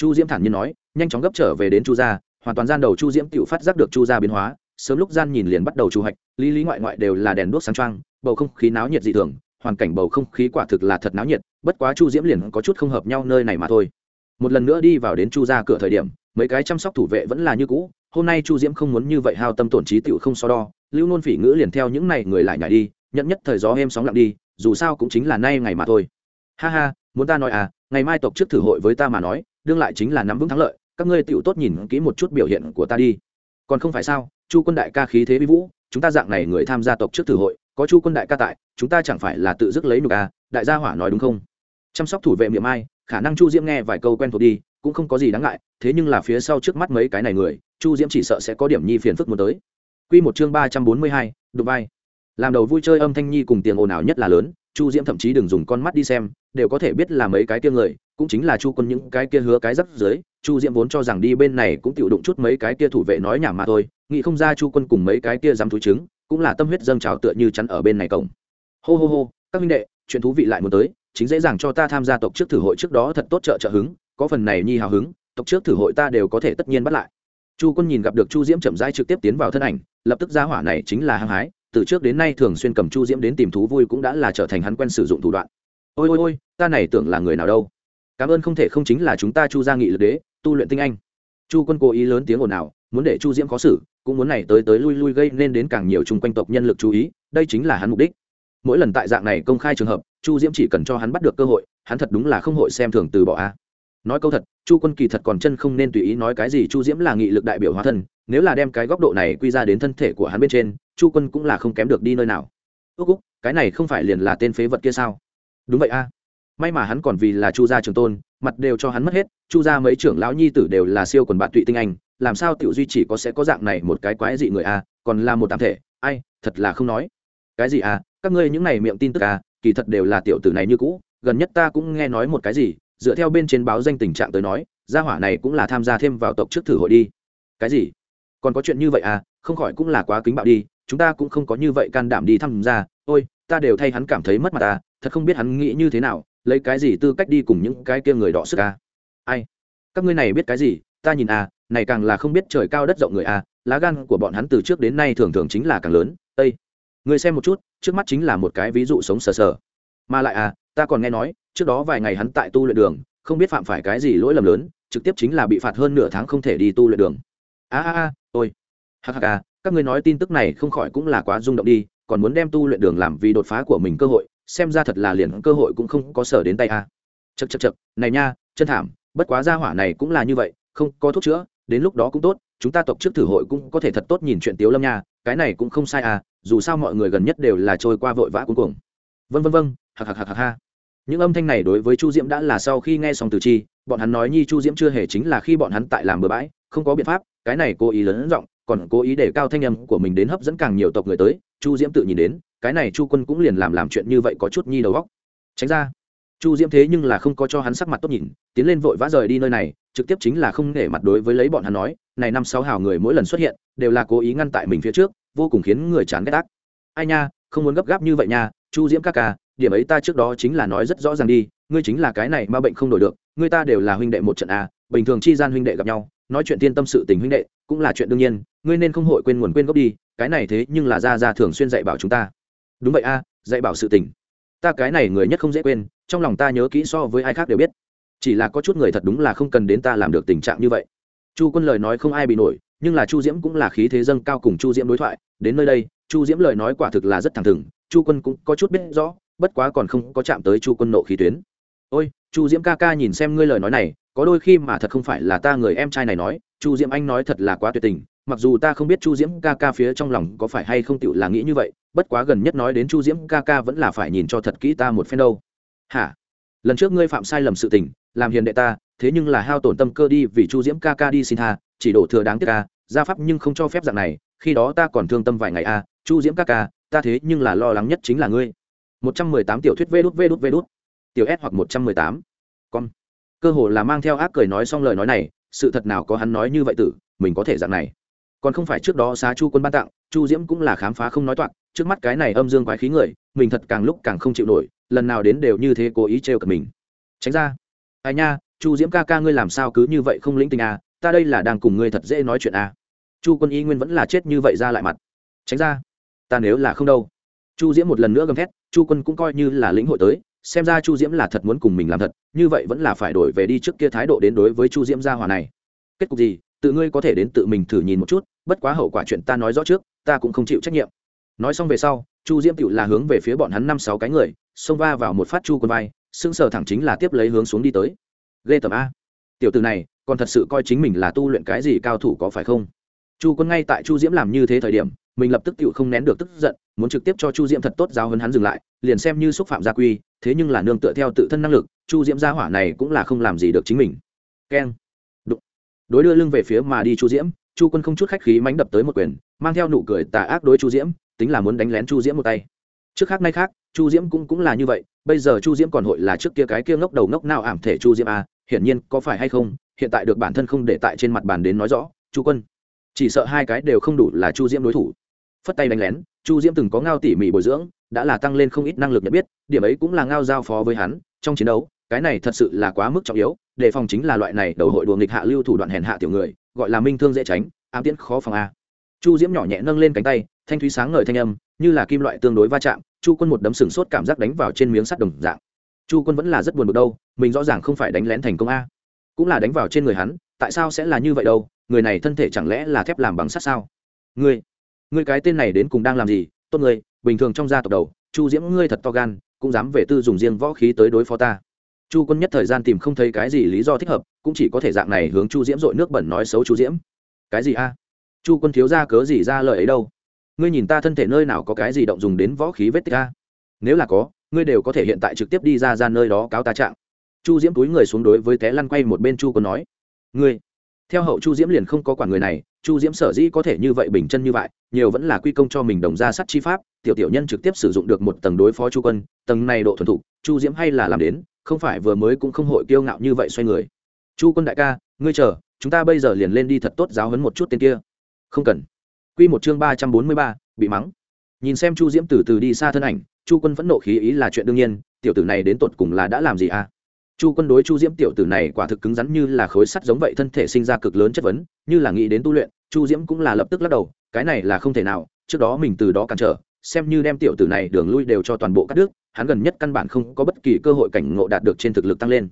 chu diễm thản nhiên nói, nhanh chóng gấp trở về đến chu gia, hoàn toàn gian đầu chu diễm tự phát giác được chu gia biến hóa, sớm lúc gian nhìn liền bắt đầu chu hạch lý lý ngoại ngoại đều là đèn đuốc sáng trăng bầu không khí náo nhiệt dị thường, hoàn cảnh bầu không khí quả thực là thật náo nhiệt, bất quá chu diễm liền có chút không hợp nhau nơi này mà thôi. Một lần nữa đi vào đến chu gia cửa thời điểm, mấy cái chăm sóc thủ vệ vẫn là như cũ, hôm nay chu diễm không muốn như vậy hao tâm tổn trí tựu không so đo, lưu nôn phỉ ngữ liền theo những này người lại nhảy đi nhận nhất thời gió êm sóng lặng đi, dù sao cũng chính là nay ngày mà thôi. Ha ha, muốn ta nói à ngày mai tộc trước thử hội với ta mà nói đương lại chính là nắm vững thắng lợi, các ngươi tựu tốt nhìn kỹ một chút biểu hiện của ta đi. Còn không phải sao, chu quân đại ca khí thế vi vũ, chúng ta dạng này người tham gia tộc trước thử hội, có chu quân đại ca tại, chúng ta chẳng phải là tự dứt lấy nhục à đại gia hỏa nói đúng không? Chăm sóc thủ vệ miệng ai, khả năng chu diễm nghe vài câu quen thuộc đi, cũng không có gì đáng ngại, thế nhưng là phía sau trước mắt mấy cái này người, chu diễm chỉ sợ sẽ có điểm nhi phiền phức muốn tới. Q một chương ba trăm bốn mươi hai, đụng vai. Làm đầu vui chơi âm thanh nhi cùng tiền ồn ào nhất là lớn chu diễm thậm chí đừng dùng con mắt đi xem, đều có thể biết là mấy cái kia người, cũng chính là chu quân những cái kia hứa cái rắp dưới. Chu diễm vốn cho rằng đi bên này cũng tự đụng chút mấy cái kia thủ vệ nói nhảm mà thôi, nghĩ không ra chu quân cùng mấy cái kia dám thúi trứng cũng là tâm huyết dâng trào tựa như chắn ở bên này cổng. Hô hô hô, các minh đệ, chuyện thú vị lại muốn tới, chính dễ dàng cho ta tham gia tộc trước thử hội trước đó thật tốt trợ trợ hứng, có phần này nhi hào hứng, tộc trước thử hội ta đều có thể tất nhiên bắt lại. Chu quân nhìn gặp được chu diễm chậm rãi trực tiếp tiến vào thân ảnh, lập tức ra hỏa này chính là hăng hái từ trước đến nay thường xuyên cầm chu diễm đến tìm thú vui cũng đã là trở thành hắn quen sử dụng thủ đoạn. Ôi ôi ôi, ta này tưởng là người nào đâu. Cảm ơn không thể không chính là chúng ta chu gia nghị lực đế, tu luyện tinh anh. Chu quân cố ý lớn tiếng ồn ào, muốn để chu diễm khó xử, cũng muốn này tới tới lui lui gây nên đến càng nhiều chung quanh tộc nhân lực chú ý, đây chính là hắn mục đích. Mỗi lần tại dạng này công khai trường hợp, chu diễm chỉ cần cho hắn bắt được cơ hội, hắn thật đúng là không hội xem thường từ bỏ a. Nói câu thật, chu quân kỳ thật còn chân không nên tùy ý nói cái gì chu diễm là nghị lực đại biểu hóa thân, nếu là đem cái góc độ này quy ra đến thân thể của hắn bên trên chu quân cũng là không kém được đi nơi nào. Ước úc cái này không phải liền là tên phế vật kia sao? Đúng vậy a. May mà hắn còn vì là chu gia trường tôn, mặt đều cho hắn mất hết, chu gia mấy trưởng lão nhi tử đều là siêu quần bạn tụy tinh anh, làm sao tiểu duy chỉ có sẽ có dạng này một cái quái dị người a, còn là một tạm thể, ai, thật là không nói. Cái gì à các ngươi những này miệng tin tức à kỳ thật đều là tiểu tử này như cũ, gần nhất ta cũng nghe nói một cái gì, dựa theo bên trên báo danh tình trạng tới nói, gia hỏa này cũng là tham gia thêm vào tộc trước thử hội đi. Cái gì? Còn có chuyện như vậy à không khỏi cũng là quá kính bạo đi chúng ta cũng không có như vậy can đảm đi tham gia ôi, ta đều thay hắn cảm thấy mất mặt ta thật không biết hắn nghĩ như thế nào, lấy cái gì tư cách đi cùng những cái kia người đọ sức à. Ai? Các ngươi này biết cái gì? Ta nhìn à này càng là không biết trời cao đất rộng người à lá gan của bọn hắn từ trước đến nay thường thường chính là càng lớn. Ây người xem một chút, trước mắt chính là một cái ví dụ sống sờ sờ. Mà lại à ta còn nghe nói, trước đó vài ngày hắn tại tu luyện đường, không biết phạm phải cái gì lỗi lầm lớn, trực tiếp chính là bị phạt hơn nửa tháng không thể đi tu luyện đường. A a a, ôi. Hắc hắc à các ngươi nói tin tức này không khỏi cũng là quá rung động đi, còn muốn đem tu luyện đường làm vì đột phá của mình cơ hội, xem ra thật là liền cơ hội cũng không có sở đến tay a à. chật chật chật này nha, chân thảm, bất quá gia hỏa này cũng là như vậy, không có thuốc chữa, đến lúc đó cũng tốt, chúng ta tộc trước thử hội cũng có thể thật tốt nhìn chuyện tiếu lâm nha, cái này cũng không sai à dù sao mọi người gần nhất đều là trôi qua vội vã cuối cùng vân vân vân hạc hạc hạc hạc ha những âm thanh này đối với chu diễm đã là sau khi nghe xong từ chi, bọn hắn nói nhi chu diễm chưa hề chính là khi bọn hắn tại làm bừa bãi, không có biện pháp, cái này cố ý lớn giọng còn cố ý để cao thanh âm của mình đến hấp dẫn càng nhiều tộc người tới, chu diễm tự nhìn đến, cái này chu quân cũng liền làm làm chuyện như vậy có chút nhi đầu góc tránh ra. Chu diễm thế nhưng là không có cho hắn sắc mặt tốt nhìn, tiến lên vội vã rời đi nơi này, trực tiếp chính là không nể mặt đối với lấy bọn hắn nói, này năm sáu hào người mỗi lần xuất hiện, đều là cố ý ngăn tại mình phía trước, vô cùng khiến người chán ghét ác. Ai nha, không muốn gấp gáp như vậy nha, chu diễm các ca, điểm ấy ta trước đó chính là nói rất rõ ràng đi, ngươi chính là cái này mà bệnh không đổi được, ngươi ta đều là huynh đệ một trận a bình thường chi gian huynh đệ gặp nhau nói chuyện tiên tâm sự tình huynh đệ, cũng là chuyện đương nhiên, ngươi nên không hội quên nguồn quên gốc đi, cái này thế nhưng là ra ra thường xuyên dạy bảo chúng ta. Đúng vậy a, dạy bảo sự tình. Ta cái này người nhất không dễ quên, trong lòng ta nhớ kỹ so với ai khác đều biết. Chỉ là có chút người thật đúng là không cần đến ta làm được tình trạng như vậy. Chu quân lời nói không ai bị nổi, nhưng là chu diễm cũng là khí thế dâng cao cùng chu diễm đối thoại, đến nơi đây, chu diễm lời nói quả thực là rất thẳng thừng, chu quân cũng có chút biết rõ, bất quá còn không có chạm tới chu quân nộ khí tuyến. Ôi, chu diễm ca ca nhìn xem ngươi lời nói này có đôi khi mà thật không phải là ta người em trai này nói, chu diễm anh nói thật là quá tuyệt tình, mặc dù ta không biết chu diễm ca ca phía trong lòng có phải hay không tựu là nghĩ như vậy, bất quá gần nhất nói đến chu diễm ca ca vẫn là phải nhìn cho thật kỹ ta một phen đâu. Hả? Lần trước ngươi phạm sai lầm sự tình, làm hiền đệ ta, thế nhưng là hao tổn tâm cơ đi vì chu diễm ca ca đi xin tha, chỉ đổ thừa đáng tiếc ca gia pháp nhưng không cho phép dạng này, khi đó ta còn thương tâm vài ngày a chu diễm ca ca, ta thế nhưng là lo lắng nhất chính là ngươi. Một trăm mười tám tiểu thuyết vê đút vê đút vê đút. Tiểu s hoặc một trăm mười tám. Con cơ hồ là mang theo ác cười nói xong lời nói này, sự thật nào có hắn nói như vậy tử, mình có thể dạng này. Còn không phải trước đó xá chu quân ban tặng, chu diễm cũng là khám phá không nói toạc, trước mắt cái này âm dương quái khí người, mình thật càng lúc càng không chịu nổi, lần nào đến đều như thế cố ý trêu cợt mình. Tránh ra. Ai nha, chu diễm ca ca ngươi làm sao cứ như vậy không lĩnh tình à ta đây là đang cùng ngươi thật dễ nói chuyện à. Chu quân y nguyên vẫn là chết như vậy ra lại mặt. Tránh ra. Ta nếu là không đâu. Chu diễm một lần nữa gầm thét, chu quân cũng coi như là lĩnh hội tới xem ra chu diễm là thật muốn cùng mình làm thật, như vậy vẫn là phải đổi về đi trước kia thái độ đến đối với chu diễm gia hòa này. Kết cục gì? Tự ngươi có thể đến tự mình thử nhìn một chút, bất quá hậu quả chuyện ta nói rõ trước, ta cũng không chịu trách nhiệm. Nói xong về sau, chu diễm tựu là hướng về phía bọn hắn năm sáu cái người, xông va vào một phát chu quân vai xương sờ thẳng chính là tiếp lấy hướng xuống đi tới. Ghê tầm a. Tiểu từ này, còn thật sự coi chính mình là tu luyện cái gì cao thủ có phải không? Chu quân ngay tại chu diễm làm như thế thời điểm, mình lập tức tự không nén được tức giận, muốn trực tiếp cho chu diễm thật tốt giáo hơn hắn dừng lại, liền xem như xúc phạm gia quy thế nhưng là nương tựa theo tự thân năng lực chu diễm gia hỏa này cũng là không làm gì được chính mình. Keng. Đối đưa lưng về phía mà đi chu diễm chu quân không chút khách khí mánh đập tới một quyền mang theo nụ cười tà ác đối chu diễm tính là muốn đánh lén chu diễm một tay. Trước khác nay khác chu diễm cũng cũng là như vậy bây giờ chu diễm còn hội là trước kia cái kia ngốc đầu ngốc nào ảm thể chu diễm à, hiển nhiên có phải hay không hiện tại được bản thân không để tại trên mặt bàn đến nói rõ chu quân. Chỉ sợ hai cái đều không đủ là chu diễm đối thủ phất tay đánh lén, chu diễm từng có ngao tỉ mỉ bồi dưỡng, đã là tăng lên không ít năng lực nhận biết, điểm ấy cũng là ngao giao phó với hắn, trong chiến đấu, cái này thật sự là quá mức trọng yếu, đề phòng chính là loại này đầu hội đùa nghịch hạ lưu thủ đoạn hèn hạ tiểu người, gọi là minh thương dễ tránh, ám tiễn khó phòng a. Chu diễm nhỏ nhẹ nâng lên cánh tay, thanh thúy sáng ngời thanh âm, như là kim loại tương đối va chạm, chu quân một đấm sừng sốt cảm giác đánh vào trên miếng sắt đồng dạng. Chu quân vẫn là rất buồn bực đâu, mình rõ ràng không phải đánh lén thành công a. Cũng là đánh vào trên người hắn, tại sao sẽ là như vậy đâu, người này thân thể chẳng lẽ là thép làm bằng sắt sao? Ngươi ngươi cái tên này đến cùng đang làm gì, tốt người bình thường trong gia tộc đầu, chu diễm ngươi thật to gan, cũng dám về tư dùng riêng võ khí tới đối phó ta. Chu quân nhất thời gian tìm không thấy cái gì lý do thích hợp, cũng chỉ có thể dạng này hướng chu diễm dội nước bẩn nói xấu chu diễm. Cái gì a? Chu quân thiếu ra cớ gì ra lời ấy đâu? Ngươi nhìn ta thân thể nơi nào có cái gì động dùng đến võ khí vết tích a? Nếu là có, ngươi đều có thể hiện tại trực tiếp đi ra ra nơi đó cáo ta trạng. Chu diễm túi người xuống đối với té lăn quay một bên chu quân nói. Ngươi theo hậu chu diễm liền không có quản người này, chu diễm sở dĩ có thể như vậy bình chân như vậy, nhiều vẫn là quy công cho mình đồng ra sắt chi pháp, tiểu tiểu nhân trực tiếp sử dụng được một tầng đối phó chu quân, tầng này độ thuần thục, chu diễm hay là làm đến, không phải vừa mới cũng không hội kiêu ngạo như vậy xoay người. Chu quân đại ca, ngươi chờ, chúng ta bây giờ liền lên đi thật tốt giáo hấn một chút tên kia. Không cần. Q một chương ba trăm bốn mươi ba, bị mắng. Nhìn xem chu diễm từ từ đi xa thân ảnh, chu quân vẫn nộ khí ý là chuyện đương nhiên, tiểu tử này đến tột cùng là đã làm gì à? Chu quân đối chu diễm tiểu tử này quả thực cứng rắn như là khối sắt giống vậy, thân thể sinh ra cực lớn chất vấn, như là nghĩ đến tu luyện, chu diễm cũng là lập tức lắc đầu, cái này là không thể nào, trước đó mình từ đó cản trở, xem như đem tiểu tử này đường lui đều cho toàn bộ các nước hắn gần nhất căn bản không có bất kỳ cơ hội cảnh ngộ đạt được trên thực lực tăng lên.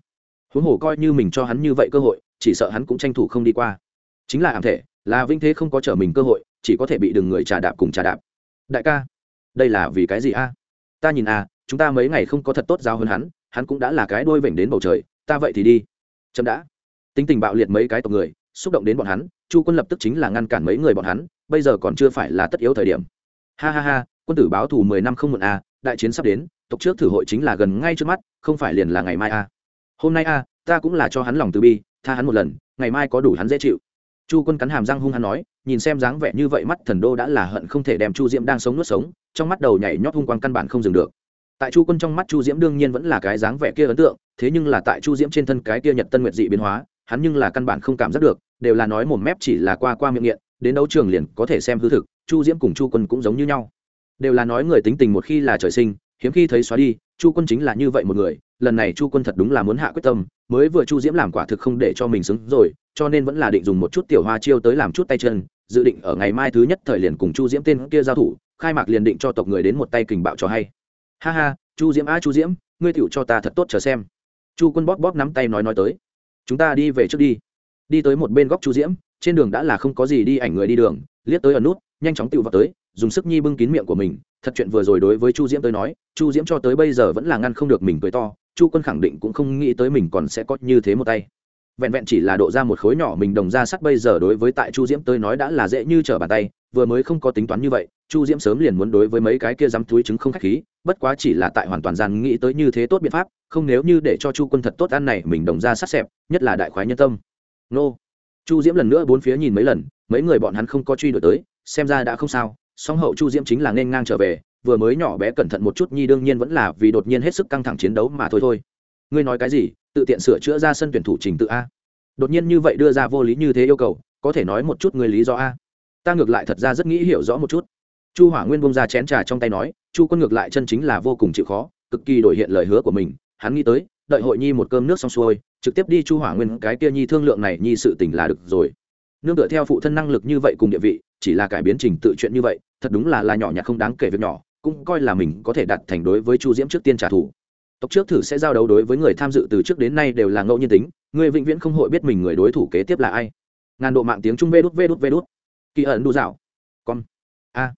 Huống hồ coi như mình cho hắn như vậy cơ hội, chỉ sợ hắn cũng tranh thủ không đi qua. Chính là ảm thể, là vinh thế không có trở mình cơ hội, chỉ có thể bị đừng người trà đạp cùng trà đạp. Đại ca, đây là vì cái gì a? Ta nhìn a, chúng ta mấy ngày không có thật tốt giao hơn hắn hắn cũng đã là cái đôi vểnh đến bầu trời, ta vậy thì đi. Chậm đã. Tính tình bạo liệt mấy cái tộc người, xúc động đến bọn hắn, chu quân lập tức chính là ngăn cản mấy người bọn hắn, bây giờ còn chưa phải là tất yếu thời điểm. Ha ha ha, quân tử báo thù mười năm không muộn a đại chiến sắp đến, tộc trước thử hội chính là gần ngay trước mắt, không phải liền là ngày mai a hôm nay a ta cũng là cho hắn lòng từ bi, tha hắn một lần, ngày mai có đủ hắn dễ chịu. Chu quân cắn hàm răng hung hắn nói, nhìn xem dáng vẻ như vậy mắt thần đô đã là hận không thể đem chu diễm đang sống nuốt sống, trong mắt đầu nhảy nhót hung quang căn bản không dừng được tại chu quân trong mắt chu diễm đương nhiên vẫn là cái dáng vẻ kia ấn tượng, thế nhưng là tại chu diễm trên thân cái kia nhật tân nguyệt dị biến hóa, hắn nhưng là căn bản không cảm giác được, đều là nói mồm mép chỉ là qua qua miệng nghiện, đến đấu trường liền có thể xem hư thực, chu diễm cùng chu quân cũng giống như nhau. Đều là nói người tính tình một khi là trời sinh, hiếm khi thấy xóa đi, chu quân chính là như vậy một người, lần này chu quân thật đúng là muốn hạ quyết tâm, mới vừa chu diễm làm quả thực không để cho mình xứng rồi, cho nên vẫn là định dùng một chút tiểu hoa chiêu tới làm chút tay chân, dự định ở ngày mai thứ nhất thời liền cùng chu diễm tên kia giao thủ, khai mạc liền định cho tộc người đến một tay kình bạo cho hay ha ha, chu diễm a chu diễm, ngươi tựu cho ta thật tốt chờ xem. Chu quân bóp bóp nắm tay nói nói tới. Chúng ta đi về trước đi. Đi tới một bên góc chu diễm, trên đường đã là không có gì đi ảnh người đi đường, liếc tới ở nút, nhanh chóng tựu vào tới, dùng sức nhi bưng kín miệng của mình. Thật chuyện vừa rồi đối với chu diễm tới nói, chu diễm cho tới bây giờ vẫn là ngăn không được mình cười to, chu quân khẳng định cũng không nghĩ tới mình còn sẽ có như thế một tay. Vẹn vẹn chỉ là độ ra một khối nhỏ mình đồng ra sắt bây giờ đối với tại chu diễm tới nói đã là dễ như trở bàn tay vừa mới không có tính toán như vậy, chu diễm sớm liền muốn đối với mấy cái kia dám túi trứng không k h á c h khí, bất quá chỉ là tại hoàn toàn gian nghĩ tới như thế tốt biện pháp, không nếu như để cho chu quân thật tốt ăn này, mình đồng ra sắt xẹp, nhất là đại khoái nhân tâm. Nô. Chu diễm lần nữa bốn phía nhìn mấy lần, mấy người bọn hắn không có truy đuổi tới, xem ra đã không sao, song hậu chu diễm chính là nên ngang trở về, vừa mới nhỏ bé cẩn thận một chút nhi đương nhiên vẫn là vì đột nhiên hết sức căng thẳng chiến đấu mà thôi thôi. Ngươi nói cái gì, tự tiện sửa chữa ra sân tuyển thủ trình tự a. Đột nhiên như vậy đưa ra vô lý như thế yêu cầu, có thể nói một chút người lý do a ta ngược lại thật ra rất nghĩ hiểu rõ một chút. Chu hỏa nguyên bông ra chén trà trong tay nói, chu quân ngược lại chân chính là vô cùng chịu khó, cực kỳ đổi hiện lời hứa của mình. Hắn nghĩ tới, đợi hội nhi một cơm nước xong xuôi, trực tiếp đi chu hỏa nguyên cái kia nhi thương lượng này nhi sự tình là được rồi. Nương tựa theo phụ thân năng lực như vậy cùng địa vị, chỉ là cải biến trình tự chuyện như vậy, thật đúng là là nhỏ nhặt không đáng kể việc nhỏ, cũng coi là mình có thể đặt thành đối với chu diễm trước tiên trả thù. Tộc trước thử sẽ giao đấu đối với người tham dự từ trước đến nay đều là ngẫu nhiên tính, người vĩnh viễn không hội biết mình người đối thủ kế tiếp là ai. Ngàn độ mạng tiếng trung vê đút vê đút vê đút kỳ ẩn đu dạo. Con. A.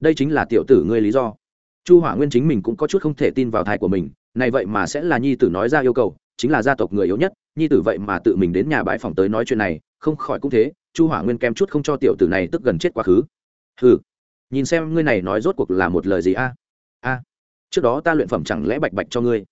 Đây chính là tiểu tử ngươi lý do. Chu hỏa nguyên chính mình cũng có chút không thể tin vào thai của mình, này vậy mà sẽ là nhi tử nói ra yêu cầu, chính là gia tộc người yếu nhất, nhi tử vậy mà tự mình đến nhà bãi phòng tới nói chuyện này, không khỏi cũng thế, chu hỏa nguyên kem chút không cho tiểu tử này tức gần chết quá khứ. Hừ. Nhìn xem ngươi này nói rốt cuộc là một lời gì a? A. Trước đó ta luyện phẩm chẳng lẽ bạch bạch cho ngươi?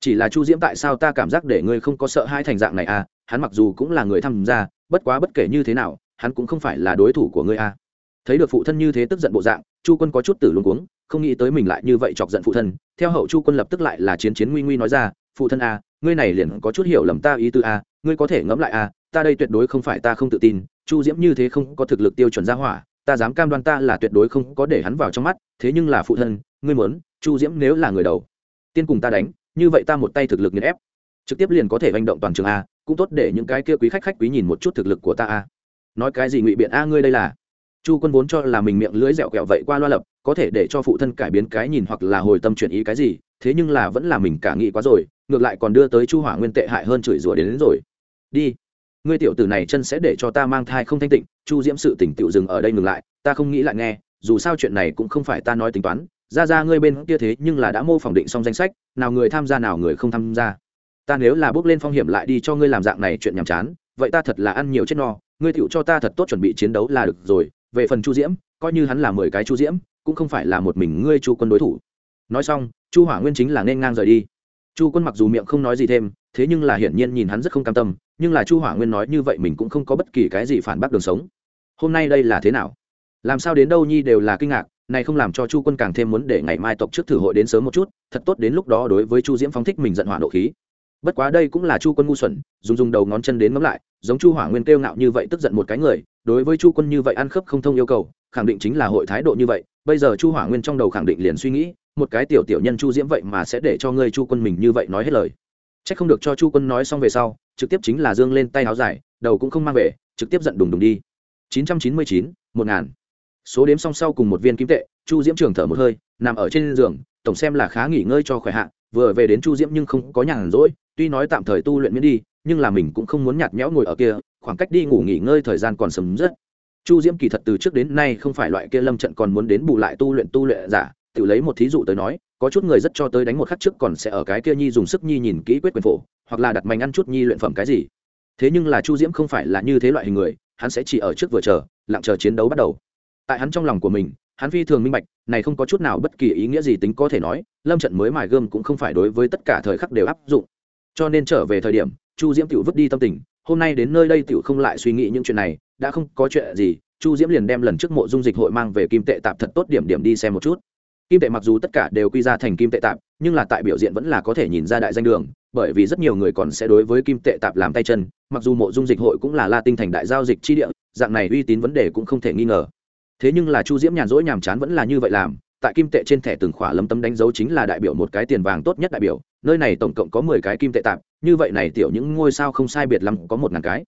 Chỉ là chu diễm tại sao ta cảm giác để ngươi không có sợ hai thành dạng này a? Hắn mặc dù cũng là người tham gia, bất quá bất kể như thế nào hắn cũng không phải là đối thủ của ngươi a. Thấy được phụ thân như thế tức giận bộ dạng, chu quân có chút tử luôn cuống, không nghĩ tới mình lại như vậy chọc giận phụ thân. Theo hậu chu quân lập tức lại là chiến chiến nguy nguy nói ra, phụ thân a, ngươi này liền có chút hiểu lầm ta ý tư a, ngươi có thể ngẫm lại a, ta đây tuyệt đối không phải ta không tự tin, chu diễm như thế không có thực lực tiêu chuẩn ra hỏa, ta dám cam đoan ta là tuyệt đối không có để hắn vào trong mắt, thế nhưng là phụ thân, ngươi muốn, chu diễm nếu là người đầu, tiên cùng ta đánh, như vậy ta một tay thực lực nghiền ép, trực tiếp liền có thể hành động toàn trường a, cũng tốt để những cái kia quý khách khách quý nhìn một chút thực lực của ta a nói cái gì ngụy biện a ngươi đây là? Chu quân vốn cho là mình miệng lưỡi dẻo kẹo vậy qua loa lập có thể để cho phụ thân cải biến cái nhìn hoặc là hồi tâm chuyển ý cái gì thế nhưng là vẫn là mình cả nghĩ quá rồi ngược lại còn đưa tới chu hỏa nguyên tệ hại hơn chửi rủa đến, đến rồi. Đi. Ngươi tiểu tử này chân sẽ để cho ta mang thai không thanh tịnh chu diễm sự tỉnh tiểu dừng ở đây ngừng lại ta không nghĩ lại nghe dù sao chuyện này cũng không phải ta nói tính toán ra ra ngươi bên kia thế nhưng là đã mô phỏng định xong danh sách nào người tham gia nào người không tham gia. Ta nếu là bước lên phong hiểm lại đi cho ngươi làm dạng này chuyện nhàm chán vậy ta thật là ăn nhiều chết no ngươi tựu cho ta thật tốt chuẩn bị chiến đấu là được rồi, về phần chu diễm, coi như hắn là mười cái chu diễm, cũng không phải là một mình ngươi chu quân đối thủ. Nói xong, chu hỏa nguyên chính là nên ngang rời đi. Chu quân mặc dù miệng không nói gì thêm, thế nhưng là hiển nhiên nhìn hắn rất không cam tâm, nhưng là chu hỏa nguyên nói như vậy mình cũng không có bất kỳ cái gì phản bác đường sống. Hôm nay đây là thế nào? Làm sao đến đâu nhi đều là kinh ngạc, này không làm cho chu quân càng thêm muốn để ngày mai tộc trước thử hội đến sớm một chút, thật tốt đến lúc đó đối với chu diễm phóng thích mình giận hỏa nộ khí bất quá đây cũng là chu quân ngu xuẩn, dùng dùng đầu ngón chân đến ngấm lại, giống chu hỏa nguyên kêu ngạo như vậy tức giận một cái người, đối với chu quân như vậy ăn khớp không thông yêu cầu, khẳng định chính là hội thái độ như vậy, bây giờ chu hỏa nguyên trong đầu khẳng định liền suy nghĩ, một cái tiểu tiểu nhân chu diễm vậy mà sẽ để cho ngươi chu quân mình như vậy nói hết lời. C h ắ c không được cho chu quân nói xong về sau, trực tiếp chính là dương lên tay áo dài, đầu cũng không mang về, trực tiếp giận đùng đùng đi. chín trăm chín mươi chín, một ngàn. Số đếm song sau cùng một viên kim tệ, chu diễm trường thở một hơi, nằm ở trên giường, tổng xem là khá nghỉ ngơi cho khỏe hạn vừa về đến chu diễm nhưng không có nhàn rỗi, tuy nói tạm thời tu luyện miễn đi, nhưng là mình cũng không muốn nhạt nhẽo ngồi ở kia, khoảng cách đi ngủ nghỉ ngơi thời gian còn sầm rất. Chu diễm kỳ thật từ trước đến nay không phải loại kia lâm trận còn muốn đến bù lại tu luyện tu luyện giả, tự lấy một thí dụ tới nói, có chút người rất cho tới đánh một khắc trước còn sẽ ở cái kia nhi dùng sức nhi nhìn kỹ quyết quyền phổ, hoặc là đặt mạnh ăn chút nhi luyện phẩm cái gì. Thế nhưng là chu diễm không phải là như thế loại hình người, hắn sẽ chỉ ở trước vừa chờ, lặng chờ chiến đấu bắt đầu. Tại hắn trong lòng của mình hắn phi thường minh bạch, này không có chút nào bất kỳ ý nghĩa gì tính có thể nói, lâm trận mới mài gươm cũng không phải đối với tất cả thời khắc đều áp dụng. Cho nên trở về thời điểm, chu diễm Tiểu vứt đi tâm tình, hôm nay đến nơi đây Tiểu không lại suy nghĩ những chuyện này, đã không có chuyện gì, chu diễm liền đem lần trước mộ dung dịch hội mang về kim tệ tạp thật tốt điểm điểm đi xem một chút. Kim tệ mặc dù tất cả đều quy ra thành kim tệ tạp, nhưng là tại biểu diện vẫn là có thể nhìn ra đại danh đường, bởi vì rất nhiều người còn sẽ đối với kim tệ tạp làm tay chân, mặc dù mộ dung dịch hội cũng là la tinh thành đại giao dịch chi địa, dạng này uy tín vấn đề cũng không thể nghi ngờ thế nhưng là chu diễm nhàn rỗi nhàm chán vẫn là như vậy làm, tại kim tệ trên thẻ từng khỏa lâm tấm đánh dấu chính là đại biểu một cái tiền vàng tốt nhất đại biểu, nơi này tổng cộng có mười cái kim tệ tạp, như vậy này tiểu những ngôi sao không sai biệt lắm có một ngàn cái.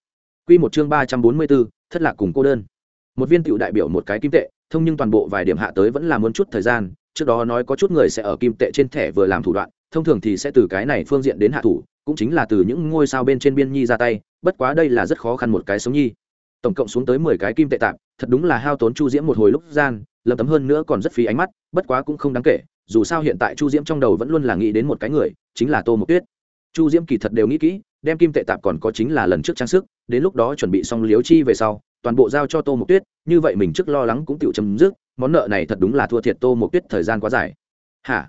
Q một chương ba trăm bốn mươi bốn thất lạc cùng cô đơn. Một viên tiểu đại biểu một cái kim tệ, thông nhưng toàn bộ vài điểm hạ tới vẫn là muốn chút thời gian, trước đó nói có chút người sẽ ở kim tệ trên thẻ vừa làm thủ đoạn, thông thường thì sẽ từ cái này phương diện đến hạ thủ, cũng chính là từ những ngôi sao bên trên biên nhi ra tay, bất quá đây là rất khó khăn một cái sống nhi tổng cộng xuống tới mười cái kim tệ tạm thật đúng là hao tốn chu diễm một hồi lúc gian lâm tấm hơn nữa còn rất phí ánh mắt, bất quá cũng không đáng kể, dù sao hiện tại chu diễm trong đầu vẫn luôn là nghĩ đến một cái người, chính là tô mộc tuyết. Chu diễm kỳ thật đều nghĩ kỹ, đem kim tệ tạp còn có chính là lần trước trang sức, đến lúc đó chuẩn bị xong liếu chi về sau, toàn bộ giao cho tô mộc tuyết, như vậy mình trước lo lắng cũng tự chấm dứt, món nợ này thật đúng là thua thiệt tô mộc tuyết thời gian quá dài. Hả?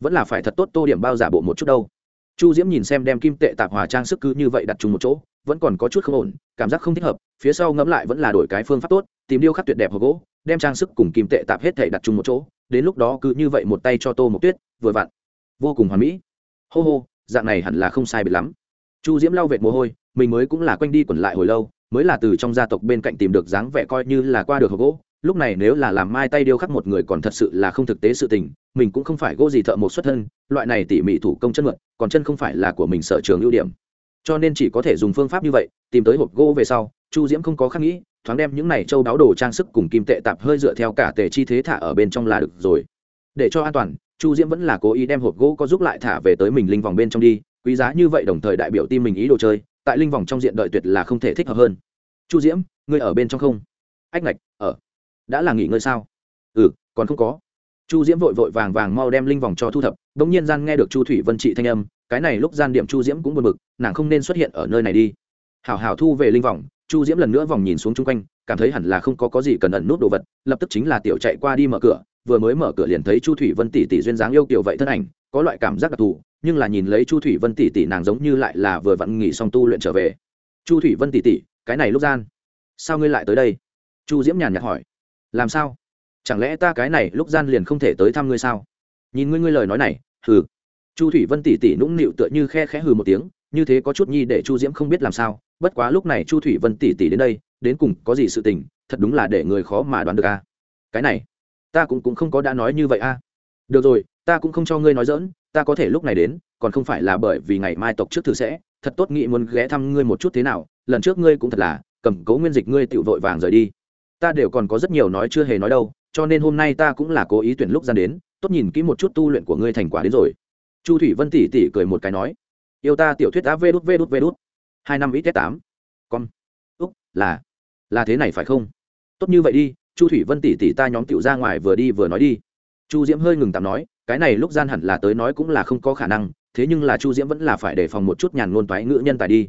Vẫn là phải thật tốt tô điểm bao giả bộ một chút đâu. Chu diễm nhìn xem đem kim tệ tạp hòa trang sức cứ như vậy đặt chung một chỗ vẫn còn có chút không ổn, cảm giác không thích hợp, phía sau ngẫm lại vẫn là đổi cái phương pháp tốt, tìm điêu khắc tuyệt đẹp hộp gỗ, đem trang sức cùng kim tệ tạp hết thể đặt chung một chỗ, đến lúc đó cứ như vậy một tay cho tô mộc tuyết, vừa vặn. Vô cùng hoàn mỹ. Hô hô, dạng này hẳn là không sai biệt lắm. Chu diễm lau vệt mồ hôi, mình mới cũng là quanh đi quẩn lại hồi lâu, mới là từ trong gia tộc bên cạnh tìm được dáng vẻ coi như là qua được hộp gỗ. Lúc này nếu là làm mai tay điêu khắc một người còn thật sự là không thực tế sự tình, mình cũng không phải gỗ gì thợ một xuất thân, loại này tỉ mỉ thủ công chân mượn, còn chân không phải là của mình sở trường ưu điểm cho nên chỉ có thể dùng phương pháp như vậy, tìm tới hộp gỗ về sau, chu diễm không có khắc nghĩ, thoáng đem những này châu đáo đồ trang sức cùng kim tệ tạp hơi dựa theo cả tề chi thế thả ở bên trong là được rồi. Để cho an toàn, chu diễm vẫn là cố ý đem hộp gỗ có giúp lại thả về tới mình linh vòng bên trong đi, quý giá như vậy đồng thời đại biểu tim mình ý đồ chơi, tại linh vòng trong diện đợi tuyệt là không thể thích hợp hơn. Chu diễm, ngươi ở bên trong không? Ách ngạch, ở. Đã là nghỉ ngơi sao? Ừ còn không có. Chu diễm vội vội vàng vàng mau đem linh vòng cho thu thập đ ỗ n g nhiên gian nghe được chu thủy vân trị thanh âm cái này lúc gian điểm chu diễm cũng buồn bực, nàng không nên xuất hiện ở nơi này đi. Hảo hảo thu về linh vòng, chu diễm lần nữa vòng nhìn xuống chung quanh, cảm thấy hẳn là không có có gì cần ẩn nút đồ vật, lập tức chính là tiểu chạy qua đi mở cửa, vừa mới mở cửa liền thấy chu thủy vân tỷ tỷ duyên dáng yêu kiểu vậy thân ảnh, có loại cảm giác đặc thù, nhưng là nhìn lấy chu thủy vân tỷ tỷ nàng giống như lại là vừa vặn nghỉ xong tu luyện trở về. Chu thủy vân tỷ tỷ, cái này lúc gian, sao ngươi lại tới đây? Chu diễm nhàn nhạt hỏi. Làm sao? Chẳng lẽ ta cái này lúc gian liền không thể tới thăm ngươi sao? Nhìn ngươi ngươi lời nói này, hừ chu thủy vân tỉ tỉ nũng nịu tựa như khe khẽ hừ một tiếng, như thế có chút nhi để chu diễm không biết làm sao, bất quá lúc này chu thủy vân tỉ tỉ đến đây, đến cùng có gì sự tình, thật đúng là để người khó mà đoán được a. Cái này, ta cũng cũng không có đã nói như vậy a. Được rồi, ta cũng không cho ngươi nói dỡn ta có thể lúc này đến, còn không phải là bởi vì ngày mai tộc trước thử sẽ, thật tốt nghĩ muốn ghé thăm ngươi một chút thế nào, lần trước ngươi cũng thật là, cầm cố nguyên dịch ngươi tựu vội vàng rời đi. Ta đều còn có rất nhiều nói chưa hề nói đâu, cho nên hôm nay ta cũng là cố ý tuyển lúc ra đến, tốt nhìn kỹ một chút tu luyện của ngươi thành quả đến rồi chu thủy vân tỉ tỉ cười một cái nói, yêu ta tiểu thuyết á vê đút vê đút vê đút. Hai năm ít tết tám. Con. Úc, là là thế này phải không? Tốt như vậy đi, chu thủy vân tỉ tỉ ta nhóm tiểu ra ngoài vừa đi vừa nói đi. Chu diễm hơi ngừng tạm nói, cái này lúc gian hẳn là tới nói cũng là không có khả năng, thế nhưng là chu diễm vẫn là phải đề phòng một chút nhàn ngôn toái ngữ nhân tài đi.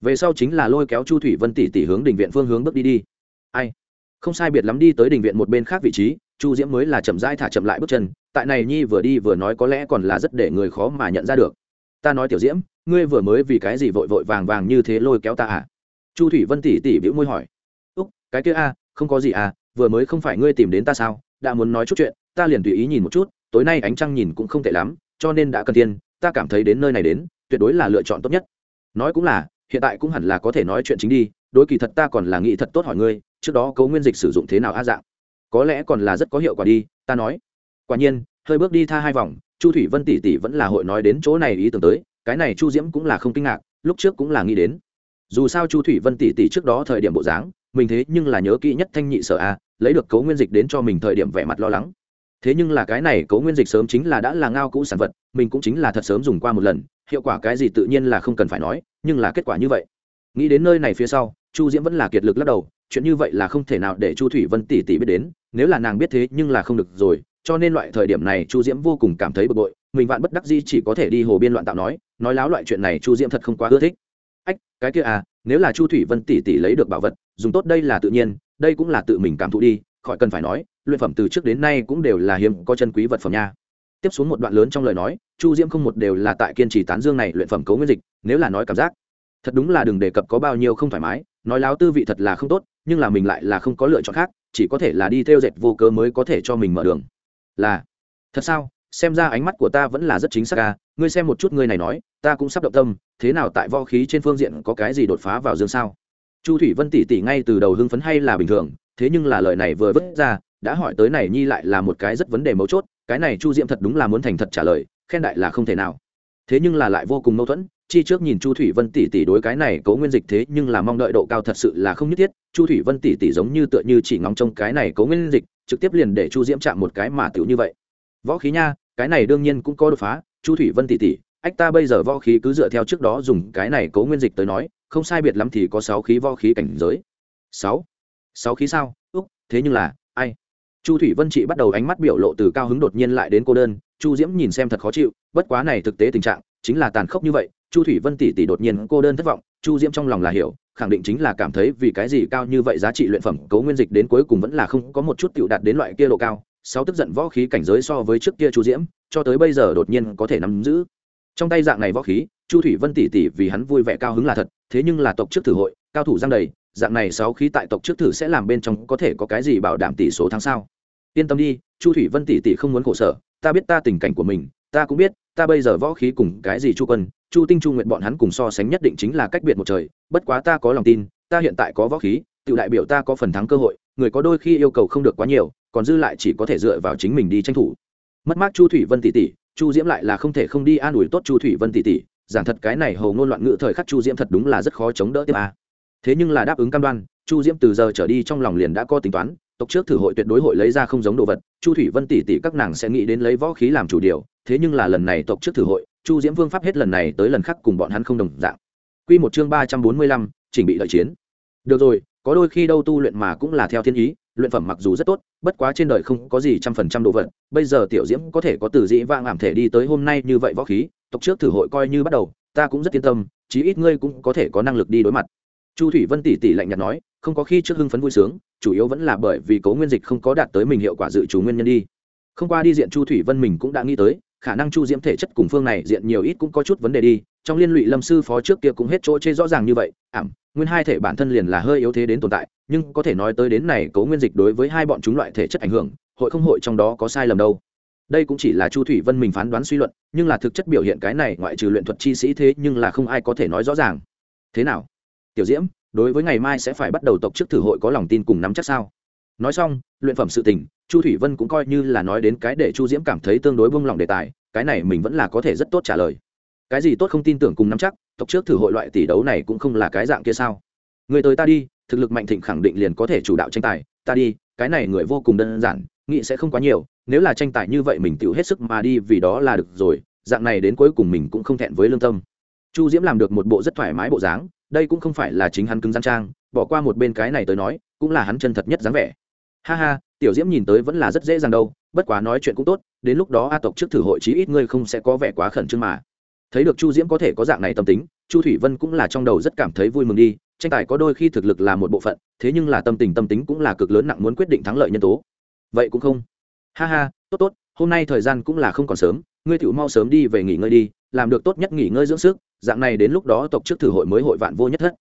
Về sau chính là lôi kéo chu thủy vân tỷ tỷ hướng đình viện phương hướng bước đi đi. Ai? Không sai biệt lắm đi tới đình viện một bên khác vị trí, chu diễm mới là chậm rãi thả chậm lại bước chân, tại này nhi vừa đi vừa nói có lẽ còn là rất để người khó mà nhận ra được. Ta nói tiểu diễm, ngươi vừa mới vì cái gì vội vội vàng vàng như thế lôi kéo ta à? Chu thủy vân tỉ tỉ bĩu môi hỏi. Úc, cái kia a, không có gì à vừa mới không phải ngươi tìm đến ta sao? Đã muốn nói chút chuyện, ta liền tùy ý nhìn một chút, tối nay ánh trăng nhìn cũng không tệ lắm, cho nên đã cần tiền, ta cảm thấy đến nơi này đến, tuyệt đối là lựa chọn tốt nhất. Nói cũng là, hiện tại cũng hẳn là có thể nói chuyện chính đi, đối kỳ thật ta còn là nghĩ thật tốt hỏi ngươi trước đó cấu nguyên dịch sử dụng thế nào a dạng? Có lẽ còn là rất có hiệu quả đi, ta nói. Quả nhiên, hơi bước đi tha hai vòng, chu thủy vân tỷ tỷ vẫn là hội nói đến chỗ này ý tưởng tới, cái này chu diễm cũng là không kinh ngạc, lúc trước cũng là nghĩ đến. Dù sao chu thủy vân tỷ tỷ trước đó thời điểm bộ dáng, mình thế nhưng là nhớ kỹ nhất thanh nhị sở a, lấy được cấu nguyên dịch đến cho mình thời điểm vẻ mặt lo lắng. Thế nhưng là cái này cấu nguyên dịch sớm chính là đã là ngao cũ sản vật, mình cũng chính là thật sớm dùng qua một lần, hiệu quả cái gì tự nhiên là không cần phải nói, nhưng là kết quả như vậy. Nghĩ đến nơi này phía sau, chu diễm vẫn là kiệt lực lắc đầu chuyện như vậy là không thể nào để chu thủy vân tỷ tỷ biết đến, nếu là nàng biết thế nhưng là không được rồi, cho nên loại thời điểm này chu diễm vô cùng cảm thấy bực bội, mình vạn bất đắc di chỉ có thể đi hồ biên loạn tạo nói nói láo loại chuyện này chu diễm thật không quá ưa thích. Ách, cái kia à nếu là chu thủy vân tỷ tỷ lấy được bảo vật, dùng tốt đây là tự nhiên, đây cũng là tự mình cảm thụ đi, khỏi cần phải nói, luyện phẩm từ trước đến nay cũng đều là hiếm có chân quý vật phẩm nha. Tiếp xuống một đoạn lớn trong lời nói, chu diễm không một đều là tại kiên trì tán dương này luyện phẩm cấu nguyên dịch, nếu là nói cảm giác thật đúng là đừng đề cập có bao nhiêu không thoải mái, nói láo tư vị thật là không tốt, nhưng là mình lại là không có lựa chọn khác, chỉ có thể là đi theo dệt vô cớ mới có thể cho mình mở đường. Là, thật sao? Xem ra ánh mắt của ta vẫn là rất chính xác ca ngươi xem một chút ngươi này nói, ta cũng sắp động tâm, thế nào tại vo khí trên phương diện có cái gì đột phá vào dương sao? Chu thủy vân tỷ tỷ ngay từ đầu hưng phấn hay là bình thường, thế nhưng là lời này vừa vứt ra, đã hỏi tới này nhi lại là một cái rất vấn đề mấu chốt, cái này chu diễm thật đúng là muốn thành thật trả lời, khen đại là không thể nào. Thế nhưng là lại vô cùng mâu thuẫn chi trước nhìn chu thủy vân tỷ tỷ đối cái này cấu nguyên dịch thế nhưng là mong đợi độ cao thật sự là không nhất thiết. Chu thủy vân tỷ tỷ giống như tựa như chỉ ngóng trông cái này cấu nguyên dịch, trực tiếp liền để chu diễm chạm một cái mà tiểu như vậy. Võ khí nha, cái này đương nhiên cũng có đột phá. Chu thủy vân tỷ tỷ, ách ta bây giờ võ khí cứ dựa theo trước đó dùng cái này cấu nguyên dịch tới nói, không sai biệt lắm thì có sáu khí võ khí cảnh giới. Sáu? Sáu khí sao? Úc, thế nhưng là, ai? Chu thủy vân chị bắt đầu ánh mắt biểu lộ từ cao hứng đột nhiên lại đến cô đơn. Chu diễm nhìn xem thật khó chịu, bất quá này thực tế tình trạng, chính là tàn khốc như vậy chu thủy vân tỷ tỷ đột nhiên cô đơn thất vọng, chu diễm trong lòng là hiểu, khẳng định chính là cảm thấy vì cái gì cao như vậy giá trị luyện phẩm cấu nguyên dịch đến cuối cùng vẫn là không có một chút tiểu đạt đến loại kia độ cao. Sáu tức giận võ khí cảnh giới so với trước kia chu diễm, cho tới bây giờ đột nhiên có thể nắm giữ. Trong tay dạng này võ khí, chu thủy vân tỷ tỷ vì hắn vui vẻ cao hứng là thật, thế nhưng là tộc trước thử hội, cao thủ giang đầy, dạng này sáu khí tại tộc trước thử sẽ làm bên trong có thể có cái gì bảo đảm tỷ số tháng sau yên tâm đi, chu thủy vân tỷ tỷ không muốn khổ sở, ta biết ta tình cảnh của mình, ta cũng biết, ta bây giờ võ khí cùng cái gì chu quân chu tinh chu nguyện bọn hắn cùng so sánh nhất định chính là cách biệt một trời, bất quá ta có lòng tin, ta hiện tại có võ khí tự đại biểu ta có phần thắng cơ hội, người có đôi khi yêu cầu không được quá nhiều, còn dư lại chỉ có thể dựa vào chính mình đi tranh thủ. Mất mát chu thủy vân tỷ tỷ, chu diễm lại là không thể không đi an ủi tốt chu thủy vân tỷ tỷ, giảng thật cái này hầu ngôn loạn ngữ thời khắc chu diễm thật đúng là rất khó chống đỡ tiếp a. Thế nhưng là đáp ứng cam đoan, chu diễm từ giờ trở đi trong lòng liền đã có tính toán, tộc trước thử hội tuyệt đối hội lấy ra không giống đồ vật, chu thủy vân tỷ tỷ các nàng sẽ nghĩ đến lấy võ khí làm chủ điều, thế nhưng là lần này tộc trước thử hội chu diễm vương pháp hết lần này tới lần khác cùng bọn hắn không đồng dạng. Q một chương ba trăm bốn mươi lăm, chỉnh bị lợi chiến. Được rồi, có đôi khi đâu tu luyện mà cũng là theo thiên ý, luyện phẩm mặc dù rất tốt, bất quá trên đời không có gì trăm phần trăm đồ vật, bây giờ tiểu diễm có thể có từ dĩ vang ảm thể đi tới hôm nay như vậy võ khí, tộc trước thử hội coi như bắt đầu, ta cũng rất yên tâm, chí ít ngươi cũng có thể có năng lực đi đối mặt. Chu thủy vân tỷ tỷ lạnh nhạt nói, không có khi trước hưng phấn vui sướng, chủ yếu vẫn là bởi vì cố nguyên dịch không có đạt tới mình hiệu quả dự trù nguyên nhân đi. Không qua đi diện chu thủy vân mình cũng đã nghĩ tới khả năng chu diễm thể chất cùng phương này diện nhiều ít cũng có chút vấn đề đi, trong liên lụy lâm sư phó trước kia cũng hết chỗ chê rõ ràng như vậy, ảm, nguyên hai thể bản thân liền là hơi yếu thế đến tồn tại, nhưng có thể nói tới đến này cố nguyên dịch đối với hai bọn chúng loại thể chất ảnh hưởng, hội không hội trong đó có sai lầm đâu. Đây cũng chỉ là chu thủy vân mình phán đoán suy luận, nhưng là thực chất biểu hiện cái này ngoại trừ luyện thuật chi sĩ thế nhưng là không ai có thể nói rõ ràng. Thế nào? Tiểu diễm, đối với ngày mai sẽ phải bắt đầu tộc trước thử hội có lòng tin cùng nắm chắc sao? Nói xong, luyện phẩm sự tình, chu thủy vân cũng coi như là nói đến cái để chu diễm cảm thấy tương đối vung lòng đề tài, cái này mình vẫn là có thể rất tốt trả lời. Cái gì tốt không tin tưởng cùng nắm chắc, tộc trước thử hội loại tỷ đấu này cũng không là cái dạng kia sao? Người tới ta đi, thực lực mạnh thịnh khẳng định liền có thể chủ đạo tranh tài, ta đi, cái này người vô cùng đơn giản, nghĩ sẽ không quá nhiều, nếu là tranh tài như vậy mình tự hết sức mà đi vì đó là được rồi, dạng này đến cuối cùng mình cũng không thẹn với lương tâm. Chu diễm làm được một bộ rất thoải mái bộ dáng, đây cũng không phải là chính hắn cứng gian trang, bỏ qua một bên cái này tới nói, cũng là hắn chân thật nhất dáng vẻ ha ha, tiểu diễm nhìn tới vẫn là rất dễ dàng đâu, bất quá nói chuyện cũng tốt, đến lúc đó a tộc trước thử hội chí ít ngươi không sẽ có vẻ quá khẩn trương mà. Thấy được chu diễm có thể có dạng này tâm tính, chu thủy vân cũng là trong đầu rất cảm thấy vui mừng đi, tranh tài có đôi khi thực lực là một bộ phận, thế nhưng là tâm tình tâm tính cũng là cực lớn nặng muốn quyết định thắng lợi nhân tố. Vậy cũng không. Ha ha, tốt tốt, hôm nay thời gian cũng là không còn sớm, ngươi thử mau sớm đi về nghỉ ngơi đi, làm được tốt nhất nghỉ ngơi dưỡng sức, dạng này đến lúc đó tộc trước thử hội mới hội vạn vô nhất thất.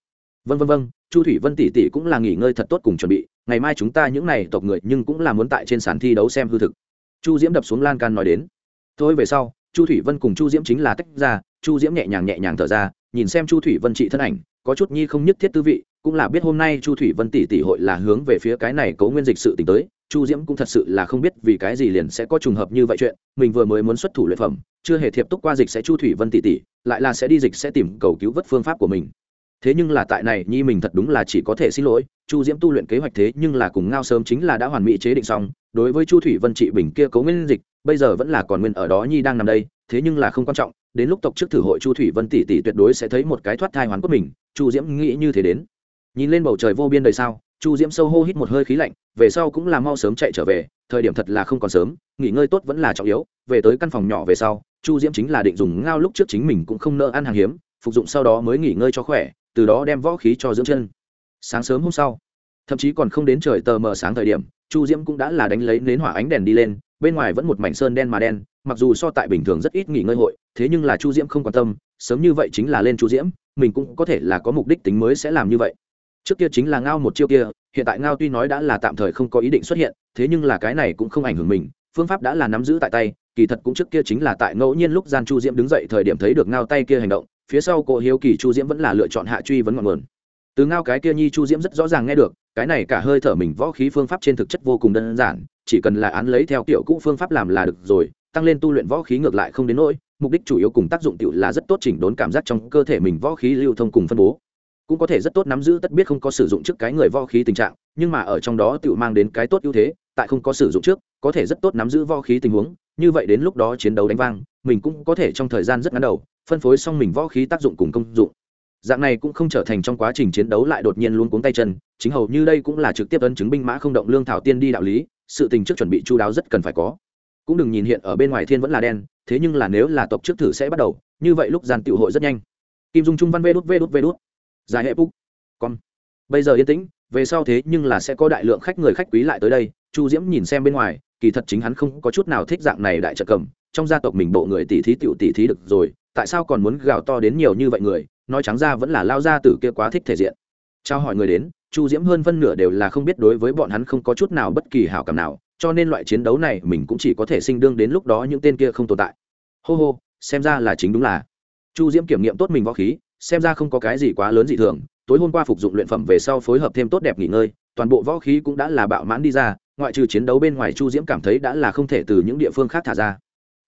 Vân vân vân chu thủy vân tỷ tỷ cũng là nghỉ ngơi thật tốt cùng chuẩn bị ngày mai chúng ta những n à y tộc người nhưng cũng là muốn tại trên sàn thi đấu xem hư thực. Chu diễm đập xuống lan can nói đến. Thôi về sau, chu thủy vân cùng chu diễm chính là tách ra, chu diễm nhẹ nhàng nhẹ nhàng thở ra, nhìn xem chu thủy vân trị thân ảnh, có chút nhi không nhất thiết tư vị, cũng là biết hôm nay chu thủy vân tỷ tỷ hội là hướng về phía cái này cấu nguyên dịch sự t tới, chu diễm cũng thật sự là không biết vì cái gì liền sẽ có trùng hợp như vậy chuyện, mình vừa mới muốn xuất thủ luyện phẩm, chưa hề thiệp túc qua dịch sẽ chu thủy vân tỷ tỷ, lại là sẽ đi dịch sẽ tìm cầu cứu vớt phương pháp của mình thế nhưng là tại này, nhi mình thật đúng là chỉ có thể xin lỗi, chu diễm tu luyện kế hoạch thế nhưng là cùng ngao sớm chính là đã hoàn mỹ chế định xong, đối với chu thủy vân trị bình kia cấu nguyên dịch, bây giờ vẫn là còn nguyên ở đó nhi đang nằm đây, thế nhưng là không quan trọng, đến lúc tộc trước thử hội chu thủy vân tỷ tỷ tuyệt đối sẽ thấy một cái thoát thai hoàn quốc mình, chu diễm nghĩ như thế đến. Nhìn lên bầu trời vô biên đời sao, chu diễm sâu hô hít một hơi khí lạnh, về sau cũng là mau sớm chạy trở về, thời điểm thật là không còn sớm, nghỉ ngơi tốt vẫn là trọng yếu, về tới căn phòng nhỏ về sau, chu diễm chính là định dùng ngao lúc trước chính mình cũng không nỡ ăn hàng hiếm, phục dụng sau đó mới nghỉ ngơi cho khỏe từ đó đem võ khí cho dưỡng chân. Sáng sớm hôm sau, thậm chí còn không đến trời tờ mờ sáng thời điểm, chu diễm cũng đã là đánh lấy nến hỏa ánh đèn đi lên, bên ngoài vẫn một mảnh sơn đen mà đen, mặc dù so tại bình thường rất ít nghỉ ngơi hội, thế nhưng là chu diễm không quan tâm, sớm như vậy chính là lên chu diễm, mình cũng có thể là có mục đích tính mới sẽ làm như vậy. Trước kia chính là ngao một chiêu kia, hiện tại ngao tuy nói đã là tạm thời không có ý định xuất hiện, thế nhưng là cái này cũng không ảnh hưởng mình, phương pháp đã là nắm giữ tại tay, kỳ thật cũng trước kia chính là tại ngẫu nhiên lúc gian chu diễm đứng dậy thời điểm thấy được ngao tay kia hành động phía sau cô hiếu kỳ chu diễm vẫn là lựa chọn hạ truy vấn ngọn nguồn. Từ ngao cái kia nhi chu diễm rất rõ ràng nghe được, cái này cả hơi thở mình võ khí phương pháp trên thực chất vô cùng đơn giản, chỉ cần là án lấy theo kiểu cũ phương pháp làm là được rồi, tăng lên tu luyện võ khí ngược lại không đến nỗi, mục đích chủ yếu cùng tác dụng tiểu là rất tốt chỉnh đốn cảm giác trong cơ thể mình võ khí lưu thông cùng phân bố. Cũng có thể rất tốt nắm giữ tất biết không có sử dụng trước cái người võ khí tình trạng, nhưng mà ở trong đó tiểu mang đến cái tốt ưu thế, tại không có sử dụng trước, có thể rất tốt nắm giữ võ khí tình huống, như vậy đến lúc đó chiến đấu đánh vang, mình cũng có thể trong thời gian rất ngắn đầu phân phối xong mình võ khí tác dụng cùng công dụng. Dạng này cũng không trở thành trong quá trình chiến đấu lại đột nhiên luôn cuống tay chân, chính hầu như đây cũng là trực tiếp ấn chứng binh mã không động lương thảo tiên đi đạo lý, sự tình trước chuẩn bị chu đáo rất cần phải có. Cũng đừng nhìn hiện ở bên ngoài thiên vẫn là đen, thế nhưng là nếu là tộc trước thử sẽ bắt đầu, như vậy lúc gian tiểu hội rất nhanh. Kim dung trung văn vê đút vê đút vê đút. Dài hệ phúc. Con. Bây giờ yên tĩnh, về sau thế nhưng là sẽ có đại lượng khách người khách quý lại tới đây, chu diễm nhìn xem bên ngoài, kỳ thật chính hắn không có chút nào thích dạng này đại trợ cầm, trong gia tộc mình bộ người tỷ thí tiểu tỷ thí được rồi tại sao còn muốn gào to đến nhiều như vậy người, nói trắng ra vẫn là lao ra từ kia quá thích thể diện. Trao hỏi người đến, chu diễm hơn phân nửa đều là không biết đối với bọn hắn không có chút nào bất kỳ hảo cảm nào, cho nên loại chiến đấu này mình cũng chỉ có thể sinh đương đến lúc đó những tên kia không tồn tại. Hô hô, xem ra là chính đúng là. Chu diễm kiểm nghiệm tốt mình võ khí, xem ra không có cái gì quá lớn dị thường, tối hôm qua phục dụng luyện phẩm về sau phối hợp thêm tốt đẹp nghỉ ngơi, toàn bộ võ khí cũng đã là bạo mãn đi ra, ngoại trừ chiến đấu bên ngoài chu diễm cảm thấy đã là không thể từ những địa phương khác thả ra.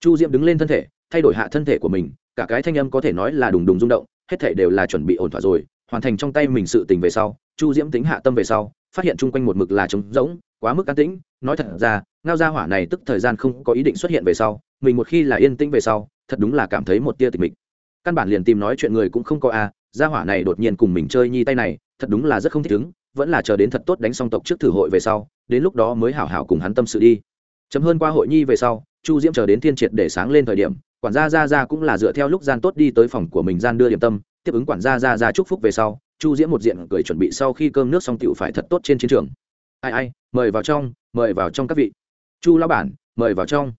Chu diễm đứng lên thân thể, thay đổi hạ thân thể của mình cả cái thanh âm có thể nói là đùng đùng rung động hết thể đều là chuẩn bị ổn thỏa rồi hoàn thành trong tay mình sự tình về sau chu diễm tính hạ tâm về sau phát hiện chung quanh một mực là trống rỗng quá mức an tĩnh nói thật ra ngao gia hỏa này tức thời gian không có ý định xuất hiện về sau mình một khi là yên tĩnh về sau thật đúng là cảm thấy một tia tịch mịch. Căn bản liền tìm nói chuyện người cũng không có a à, gia hỏa này đột nhiên cùng mình chơi nhi tay này thật đúng là rất không thích ứng vẫn là chờ đến thật tốt đánh xong tộc trước thử hội về sau đến lúc đó mới hảo hảo cùng hắn tâm sự đi. Chấm hơn qua hội nhi về sau chu diễm chờ đến thiên triệt để sáng lên thời điểm quản gia ra ra cũng là dựa theo lúc gian tốt đi tới phòng của mình gian đưa điểm tâm, tiếp ứng quản gia ra ra chúc phúc về sau, chu diễm một diện cười chuẩn bị sau khi cơm nước xong tựu phải thật tốt trên chiến trường. Ai ai, mời vào trong, mời vào trong các vị. Chu lão bản, mời vào trong.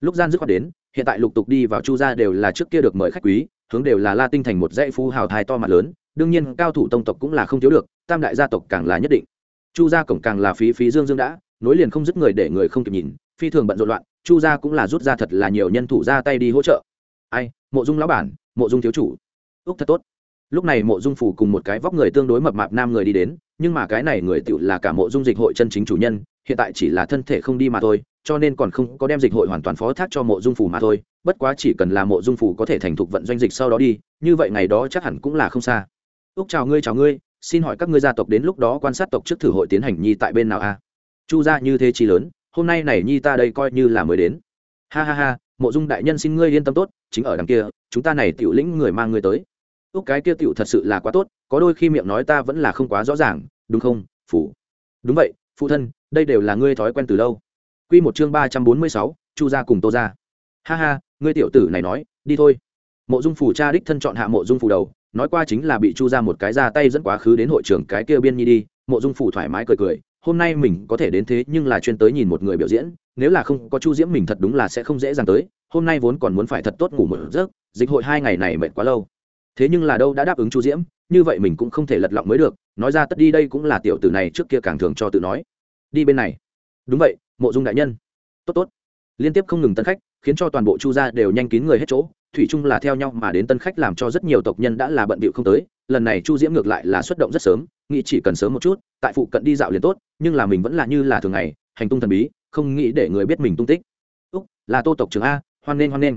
Lúc gian dứt khoát đến, hiện tại lục tục đi vào chu gia đều là trước kia được mời khách quý, hướng đều là la tinh thành một dãy phu hào thai to mặt lớn, đương nhiên cao thủ tông tộc cũng là không thiếu được, tam đại gia tộc càng là nhất định. Chu gia cổng càng là phí phí dương dương đã, nối liền không dứt người để người không kịp nhìn, phi thường bận rộn loạn chu gia cũng là rút ra thật là nhiều nhân thủ ra tay đi hỗ trợ. Ai, mộ dung lão bản, mộ dung thiếu chủ. Úc thật tốt. Lúc này mộ dung phủ cùng một cái vóc người tương đối mập mạp nam người đi đến, nhưng mà cái này người tựu là cả mộ dung dịch hội chân chính chủ nhân, hiện tại chỉ là thân thể không đi mà thôi, cho nên còn không có đem dịch hội hoàn toàn phó thác cho mộ dung phủ mà thôi, bất quá chỉ cần là mộ dung phủ có thể thành thục vận doanh dịch sau đó đi, như vậy ngày đó chắc hẳn cũng là không xa. Úc chào ngươi chào ngươi, xin hỏi các ngươi gia tộc đến lúc đó quan sát tộc trước thử hội tiến hành nhi tại bên nào a? Chu gia như thế chi lớn hôm nay này nhi ta đây coi như là mới đến. Ha ha ha, mộ dung đại nhân xin ngươi yên tâm tốt, chính ở đằng kia, chúng ta này tiểu lĩnh người mang ngươi tới. Úc cái kia tiểu thật sự là quá tốt, có đôi khi miệng nói ta vẫn là không quá rõ ràng, đúng không, phủ? Đúng vậy, phụ thân, đây đều là ngươi thói quen từ lâu. Quy một chương ba trăm bốn mươi sáu, chu gia cùng tô gia. Ha ha, ngươi tiểu tử này nói, đi thôi. Mộ dung phủ cha đích thân chọn hạ mộ dung phủ đầu, nói qua chính là bị chu ra một cái ra tay dẫn quá khứ đến hội trưởng cái kia biên nhi đi, mộ dung phủ thoải mái cười cười hôm nay mình có thể đến thế nhưng là chuyên tới nhìn một người biểu diễn, nếu là không có chu diễm mình thật đúng là sẽ không dễ dàng tới, hôm nay vốn còn muốn phải thật tốt ngủ một giấc, dịch hội hai ngày này mệt quá lâu. Thế nhưng là đâu đã đáp ứng chu diễm, như vậy mình cũng không thể lật lọng mới được, nói ra tất đi đây cũng là tiểu tử này trước kia càng thường cho tự nói. Đi bên này. Đúng vậy, mộ dung đại nhân. Tốt tốt. Liên tiếp không ngừng tân khách, khiến cho toàn bộ chu gia đều nhanh kín người hết chỗ, thủy chung là theo nhau mà đến tân khách làm cho rất nhiều tộc nhân đã là bận bịu không tới lần này chu diễm ngược lại là xuất động rất sớm, nghĩ chỉ cần sớm một chút, tại phụ cận đi dạo liền tốt, nhưng là mình vẫn là như là thường ngày, hành tung thần bí, không nghĩ để người biết mình tung tích. Úc, là tô tộc trưởng a, hoan nghênh hoan nghênh.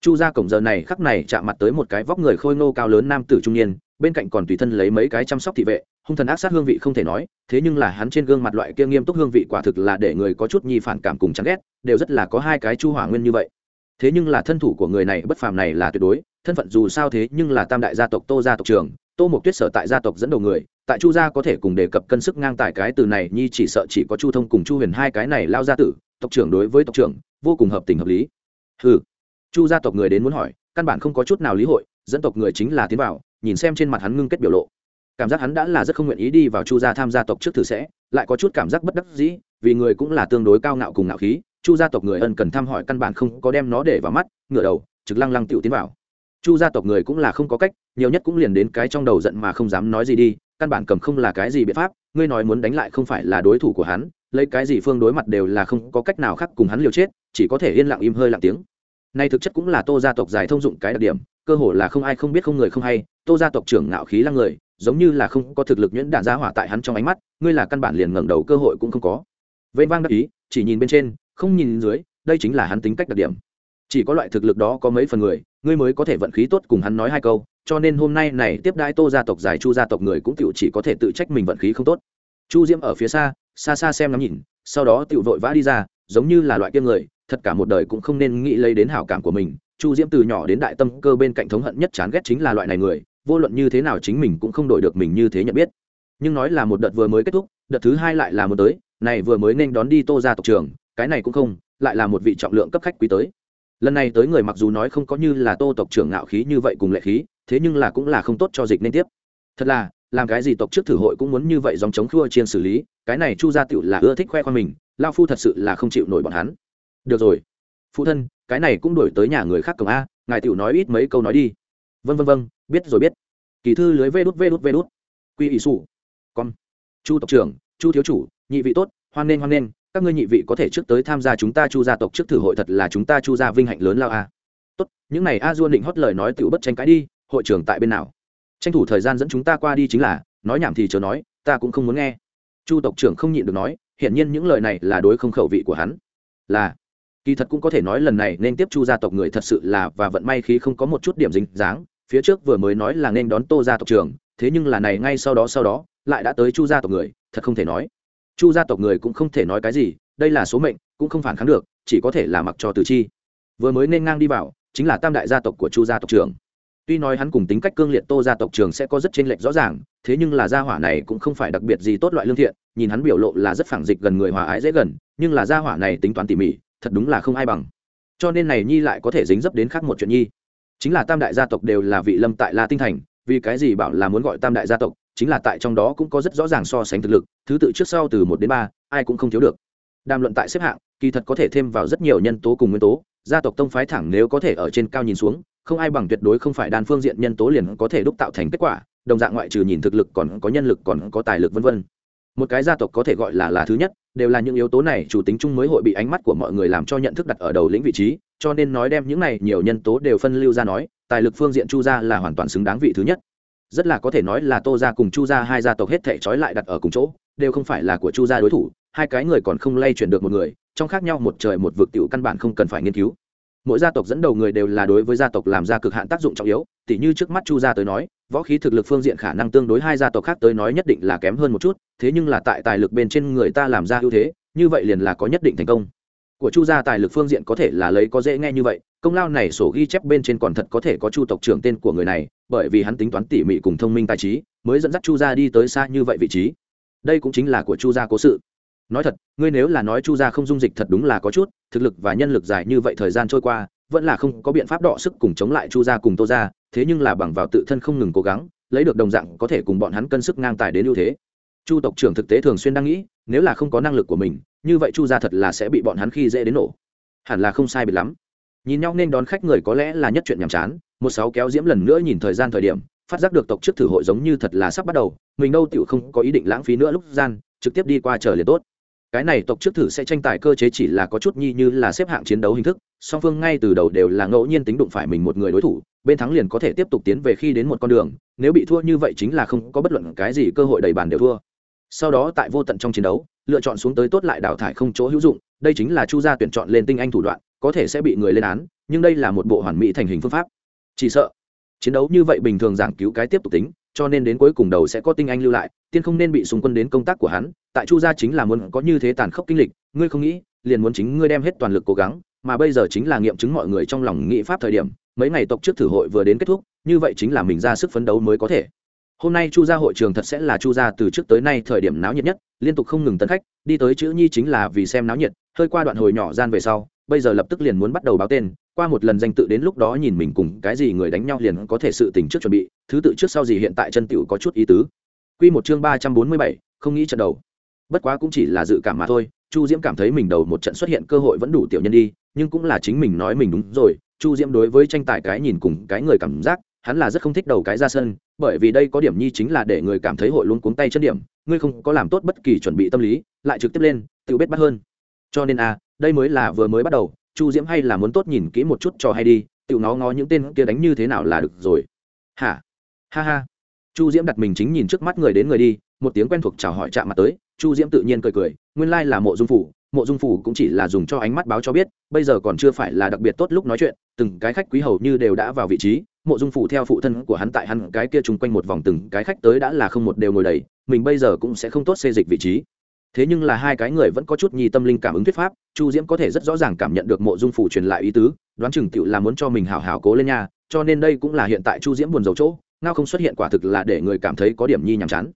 Chu ra cổng giờ này khắc này chạm mặt tới một cái vóc người khôi ngô cao lớn nam tử trung niên, bên cạnh còn tùy thân lấy mấy cái chăm sóc thị vệ, hung thần ác sát hương vị không thể nói, thế nhưng là hắn trên gương mặt loại kia nghiêm túc hương vị quả thực là để người có chút nhi phản cảm cùng chán ghét, đều rất là có hai cái chu hỏa nguyên như vậy. Thế nhưng là thân thủ của người này bất phàm này là tuyệt đối, thân phận dù sao thế nhưng là tam đại gia tộc, tô gia tộc trưởng tô mộc tuyết sở tại gia tộc dẫn đầu người, tại chu gia có thể cùng đề cập cân sức ngang tài cái từ này, nhi chỉ sợ chỉ có chu thông cùng chu huyền hai cái này lao gia tử, tộc trưởng đối với tộc trưởng, vô cùng hợp tình hợp lý. Ừ chu gia tộc người đến muốn hỏi, căn bản không có chút nào lý hội, dẫn tộc người chính là tiến vào, nhìn xem trên mặt hắn ngưng kết biểu lộ. Cảm giác hắn đã là rất không nguyện ý đi vào chu gia tham gia tộc trước thử sẽ, lại có chút cảm giác bất đắc dĩ, vì người cũng là tương đối cao ngạo cùng ngạo khí, chu gia tộc người ân cần thăm hỏi căn bản không có đem nó để vào mắt, ngửa đầu, trực lăng lăng tiểu tiến vào chu gia tộc người cũng là không có cách, nhiều nhất cũng liền đến cái trong đầu giận mà không dám nói gì đi, căn bản cầm không là cái gì biện pháp, ngươi nói muốn đánh lại không phải là đối thủ của hắn, lấy cái gì phương đối mặt đều là không có cách nào khác cùng hắn liều chết, chỉ có thể yên lặng im hơi lặng tiếng. Nay thực chất cũng là tô gia tộc giải thông dụng cái đặc điểm, cơ hồ là không ai không biết không người không hay, tô gia tộc trưởng ngạo khí lăng người, giống như là không có thực lực nhuyễn đạn gia hỏa tại hắn trong ánh mắt, ngươi là căn bản liền ngẩng đầu cơ hội cũng không có. Vênh vang đắc ý, chỉ nhìn bên trên, không nhìn dưới, đây chính là hắn tính cách đặc điểm chỉ có loại thực lực đó có mấy phần người, ngươi mới có thể vận khí tốt cùng hắn nói hai câu, cho nên hôm nay này tiếp đãi tô gia tộc giải chu gia tộc người cũng tự chỉ có thể tự trách mình vận khí không tốt. Chu diễm ở phía xa xa xa xem ngắm nhìn, sau đó tự vội vã đi ra, giống như là loại kia người, thật cả một đời cũng không nên nghĩ lấy đến hảo cảm của mình. Chu diễm từ nhỏ đến đại tâm cơ bên cạnh thống hận nhất chán ghét chính là loại này người, vô luận như thế nào chính mình cũng không đổi được mình như thế nhận biết. Nhưng nói là một đợt vừa mới kết thúc, đợt thứ hai lại là một tới, này vừa mới nên đón đi tô ra tộc trường, cái này cũng không, lại là một vị trọng lượng cấp khách quý tới lần này tới người mặc dù nói không có như là tô tộc trưởng ngạo khí như vậy cùng lệ khí, thế nhưng là cũng là không tốt cho dịch nên tiếp. Thật là, làm cái gì tộc trước thử hội cũng muốn như vậy dòng chống khua chiên xử lý, cái này chu gia tựu là ưa thích khoe khoang mình, lao phu thật sự là không chịu nổi bọn hắn. Được rồi. Phụ thân, cái này cũng đổi tới nhà người khác cổng a, ngài tựu nói ít mấy câu nói đi. Vân vân vân biết rồi biết. Kỳ thư lưới vê đút vê đút vê đút. Quy ỷ sủ. Con. Chu tộc trưởng, chu thiếu chủ, nhị vị tốt, hoan nghênh hoan nghênh các ngươi nhị vị có thể trước tới tham gia chúng ta chu gia tộc trước thử hội thật là chúng ta chu gia vinh hạnh lớn lao a. Tốt, những này a duôn định hót lời nói tựu bất tranh cãi đi, hội trưởng tại bên nào? Tranh thủ thời gian dẫn chúng ta qua đi chính là, nói nhảm thì chờ nói, ta cũng không muốn nghe. Chu tộc trưởng không nhịn được nói, hiển nhiên những lời này là đối không khẩu vị của hắn. Là, kỳ thật cũng có thể nói lần này nên tiếp chu gia tộc người thật sự là và vận may khí không có một chút điểm dính dáng, phía trước vừa mới nói là nên đón tô gia tộc trưởng, thế nhưng là này ngay sau đó sau đó, lại đã tới chu gia tộc người, thật không thể nói chu gia tộc người cũng không thể nói cái gì, đây là số mệnh, cũng không phản kháng được, chỉ có thể là mặc cho từ chi. Vừa mới nên ngang đi vào, chính là tam đại gia tộc của chu gia tộc trưởng. Tuy nói hắn cùng tính cách cương liệt tô gia tộc trưởng sẽ có rất chênh lệch rõ ràng, thế nhưng là gia hỏa này cũng không phải đặc biệt gì tốt loại lương thiện, nhìn hắn biểu lộ là rất phản dịch gần người hòa ái dễ gần, nhưng là gia hỏa này tính toán tỉ mỉ, thật đúng là không ai bằng. Cho nên này nhi lại có thể dính dấp đến khác một chuyện nhi. Chính là tam đại gia tộc đều là vị lâm tại la tinh thành, vì cái gì bảo là muốn gọi tam đại gia tộc chính là tại trong đó cũng có rất rõ ràng so sánh thực lực, thứ tự trước sau từ một đến ba, ai cũng không thiếu được. Đàm luận tại xếp hạng, kỳ thật có thể thêm vào rất nhiều nhân tố cùng nguyên tố, gia tộc tông phái thẳng nếu có thể ở trên cao nhìn xuống, không ai bằng tuyệt đối không phải đan phương diện nhân tố liền có thể đúc tạo thành kết quả, đồng dạng ngoại trừ nhìn thực lực còn có nhân lực còn có tài lực vân vân. Một cái gia tộc có thể gọi là là thứ nhất, đều là những yếu tố này chủ tính chung mới hội bị ánh mắt của mọi người làm cho nhận thức đặt ở đầu lĩnh vị trí, cho nên nói đem những này nhiều nhân tố đều phân lưu ra nói, tài lực phương diện chu gia là hoàn toàn xứng đáng vị thứ nhất rất là có thể nói là tô gia cùng chu gia hai gia tộc hết thể trói lại đặt ở cùng chỗ, đều không phải là của chu gia đối thủ, hai cái người còn không lay chuyển được một người, trong khác nhau một trời một vực tiểu căn bản không cần phải nghiên cứu. Mỗi gia tộc dẫn đầu người đều là đối với gia tộc làm ra cực hạn tác dụng trọng yếu, tỉ như trước mắt chu gia tới nói, võ khí thực lực phương diện khả năng tương đối hai gia tộc khác tới nói nhất định là kém hơn một chút, thế nhưng là tại tài lực bên trên người ta làm ra ưu thế, như vậy liền là có nhất định thành công. Của chu gia tài lực phương diện có thể là lấy có dễ nghe như vậy, công lao này sổ ghi chép bên trên còn thật có thể có chu tộc trưởng tên của người này bởi vì hắn tính toán tỉ mỉ cùng thông minh tài trí, mới dẫn dắt chu gia đi tới xa như vậy vị trí. Đây cũng chính là của chu gia cố sự. Nói thật, ngươi nếu là nói chu gia không dung dịch thật đúng là có chút, thực lực và nhân lực dài như vậy thời gian trôi qua, vẫn là không có biện pháp đọ sức cùng chống lại chu gia cùng tô gia, thế nhưng là bằng vào tự thân không ngừng cố gắng, lấy được đồng dạng có thể cùng bọn hắn cân sức ngang tài đến ưu thế. Chu tộc trưởng thực tế thường xuyên đang nghĩ, nếu là không có năng lực của mình, như vậy chu gia thật là sẽ bị bọn hắn khi dễ đến nổ. Hẳn là không sai bị lắm. Nhìn nhau nên đón khách người có lẽ là nhất chuyện nhàm chán một sáu kéo diễm lần nữa nhìn thời gian thời điểm, phát giác được tộc trước thử hội giống như thật là sắp bắt đầu, mình đâu tựu không có ý định lãng phí nữa lúc gian, trực tiếp đi qua chờ liền tốt. Cái này tộc trước thử sẽ tranh tài cơ chế chỉ là có chút nhi như là xếp hạng chiến đấu hình thức, song phương ngay từ đầu đều là ngẫu nhiên tính đụng phải mình một người đối thủ, bên thắng liền có thể tiếp tục tiến về khi đến một con đường, nếu bị thua như vậy chính là không có bất luận cái gì cơ hội đầy bàn đều thua. Sau đó tại vô tận trong chiến đấu, lựa chọn xuống tới tốt lại đào thải không chỗ hữu dụng, đây chính là chu gia tuyển chọn lên tinh anh thủ đoạn, có thể sẽ bị người lên án, nhưng đây là một bộ hoàn mỹ thành hình phương pháp chỉ sợ. Chiến đấu như vậy bình thường giảng cứu cái tiếp tục tính, cho nên đến cuối cùng đầu sẽ có tinh anh lưu lại, tiên không nên bị xung quân đến công tác của hắn, tại chu gia chính là muốn có như thế tàn khốc kinh lịch, ngươi không nghĩ, liền muốn chính ngươi đem hết toàn lực cố gắng, mà bây giờ chính là nghiệm chứng mọi người trong lòng nghị pháp thời điểm, mấy ngày tộc trước thử hội vừa đến kết thúc, như vậy chính là mình ra sức phấn đấu mới có thể. Hôm nay chu gia hội trường thật sẽ là chu gia từ trước tới nay thời điểm náo nhiệt nhất, liên tục không ngừng tấn khách, đi tới chữ nhi chính là vì xem náo nhiệt, hơi qua đoạn hồi nhỏ gian về sau, bây giờ lập tức liền muốn bắt đầu báo tên qua một lần danh tự đến lúc đó nhìn mình cùng cái gì người đánh nhau liền có thể sự tình trước chuẩn bị thứ tự trước sau gì hiện tại chân tiểu có chút ý tứ. Quy một chương ba trăm bốn mươi bảy, không nghĩ trận đầu. Bất quá cũng chỉ là dự cảm mà thôi chu diễm cảm thấy mình đầu một trận xuất hiện cơ hội vẫn đủ tiểu nhân đi nhưng cũng là chính mình nói mình đúng rồi chu diễm đối với tranh tài cái nhìn cùng cái người cảm giác hắn là rất không thích đầu cái ra sân bởi vì đây có điểm nhi chính là để người cảm thấy hội luôn cuống tay chân điểm ngươi không có làm tốt bất kỳ chuẩn bị tâm lý lại trực tiếp lên tự biết bắt hơn. Cho nên a đây mới là vừa mới bắt đầu chu diễm hay là muốn tốt nhìn kỹ một chút cho hay đi tự nó ngó những tên kia đánh như thế nào là được rồi. Hả? Ha ha. Chu diễm đặt mình chính nhìn trước mắt người đến người đi, một tiếng quen thuộc chào hỏi chạm mặt tới, chu diễm tự nhiên cười cười, nguyên lai là mộ dung phủ, mộ dung phủ cũng chỉ là dùng cho ánh mắt báo cho biết, bây giờ còn chưa phải là đặc biệt tốt lúc nói chuyện, từng cái khách quý hầu như đều đã vào vị trí, mộ dung phủ theo phụ thân của hắn tại hắn cái kia chung quanh một vòng từng cái khách tới đã là không một đều ngồi đầy, mình bây giờ cũng sẽ không tốt xê dịch vị trí thế nhưng là hai cái người vẫn có chút nhi tâm linh cảm ứng thuyết pháp chu diễm có thể rất rõ ràng cảm nhận được mộ dung phủ truyền lại ý tứ đoán chừng tựu là muốn cho mình hào hào cố lên nhà, cho nên đây cũng là hiện tại chu diễm buồn dầu chỗ ngao không xuất hiện quả thực là để người cảm thấy có điểm nhi nhàm chán.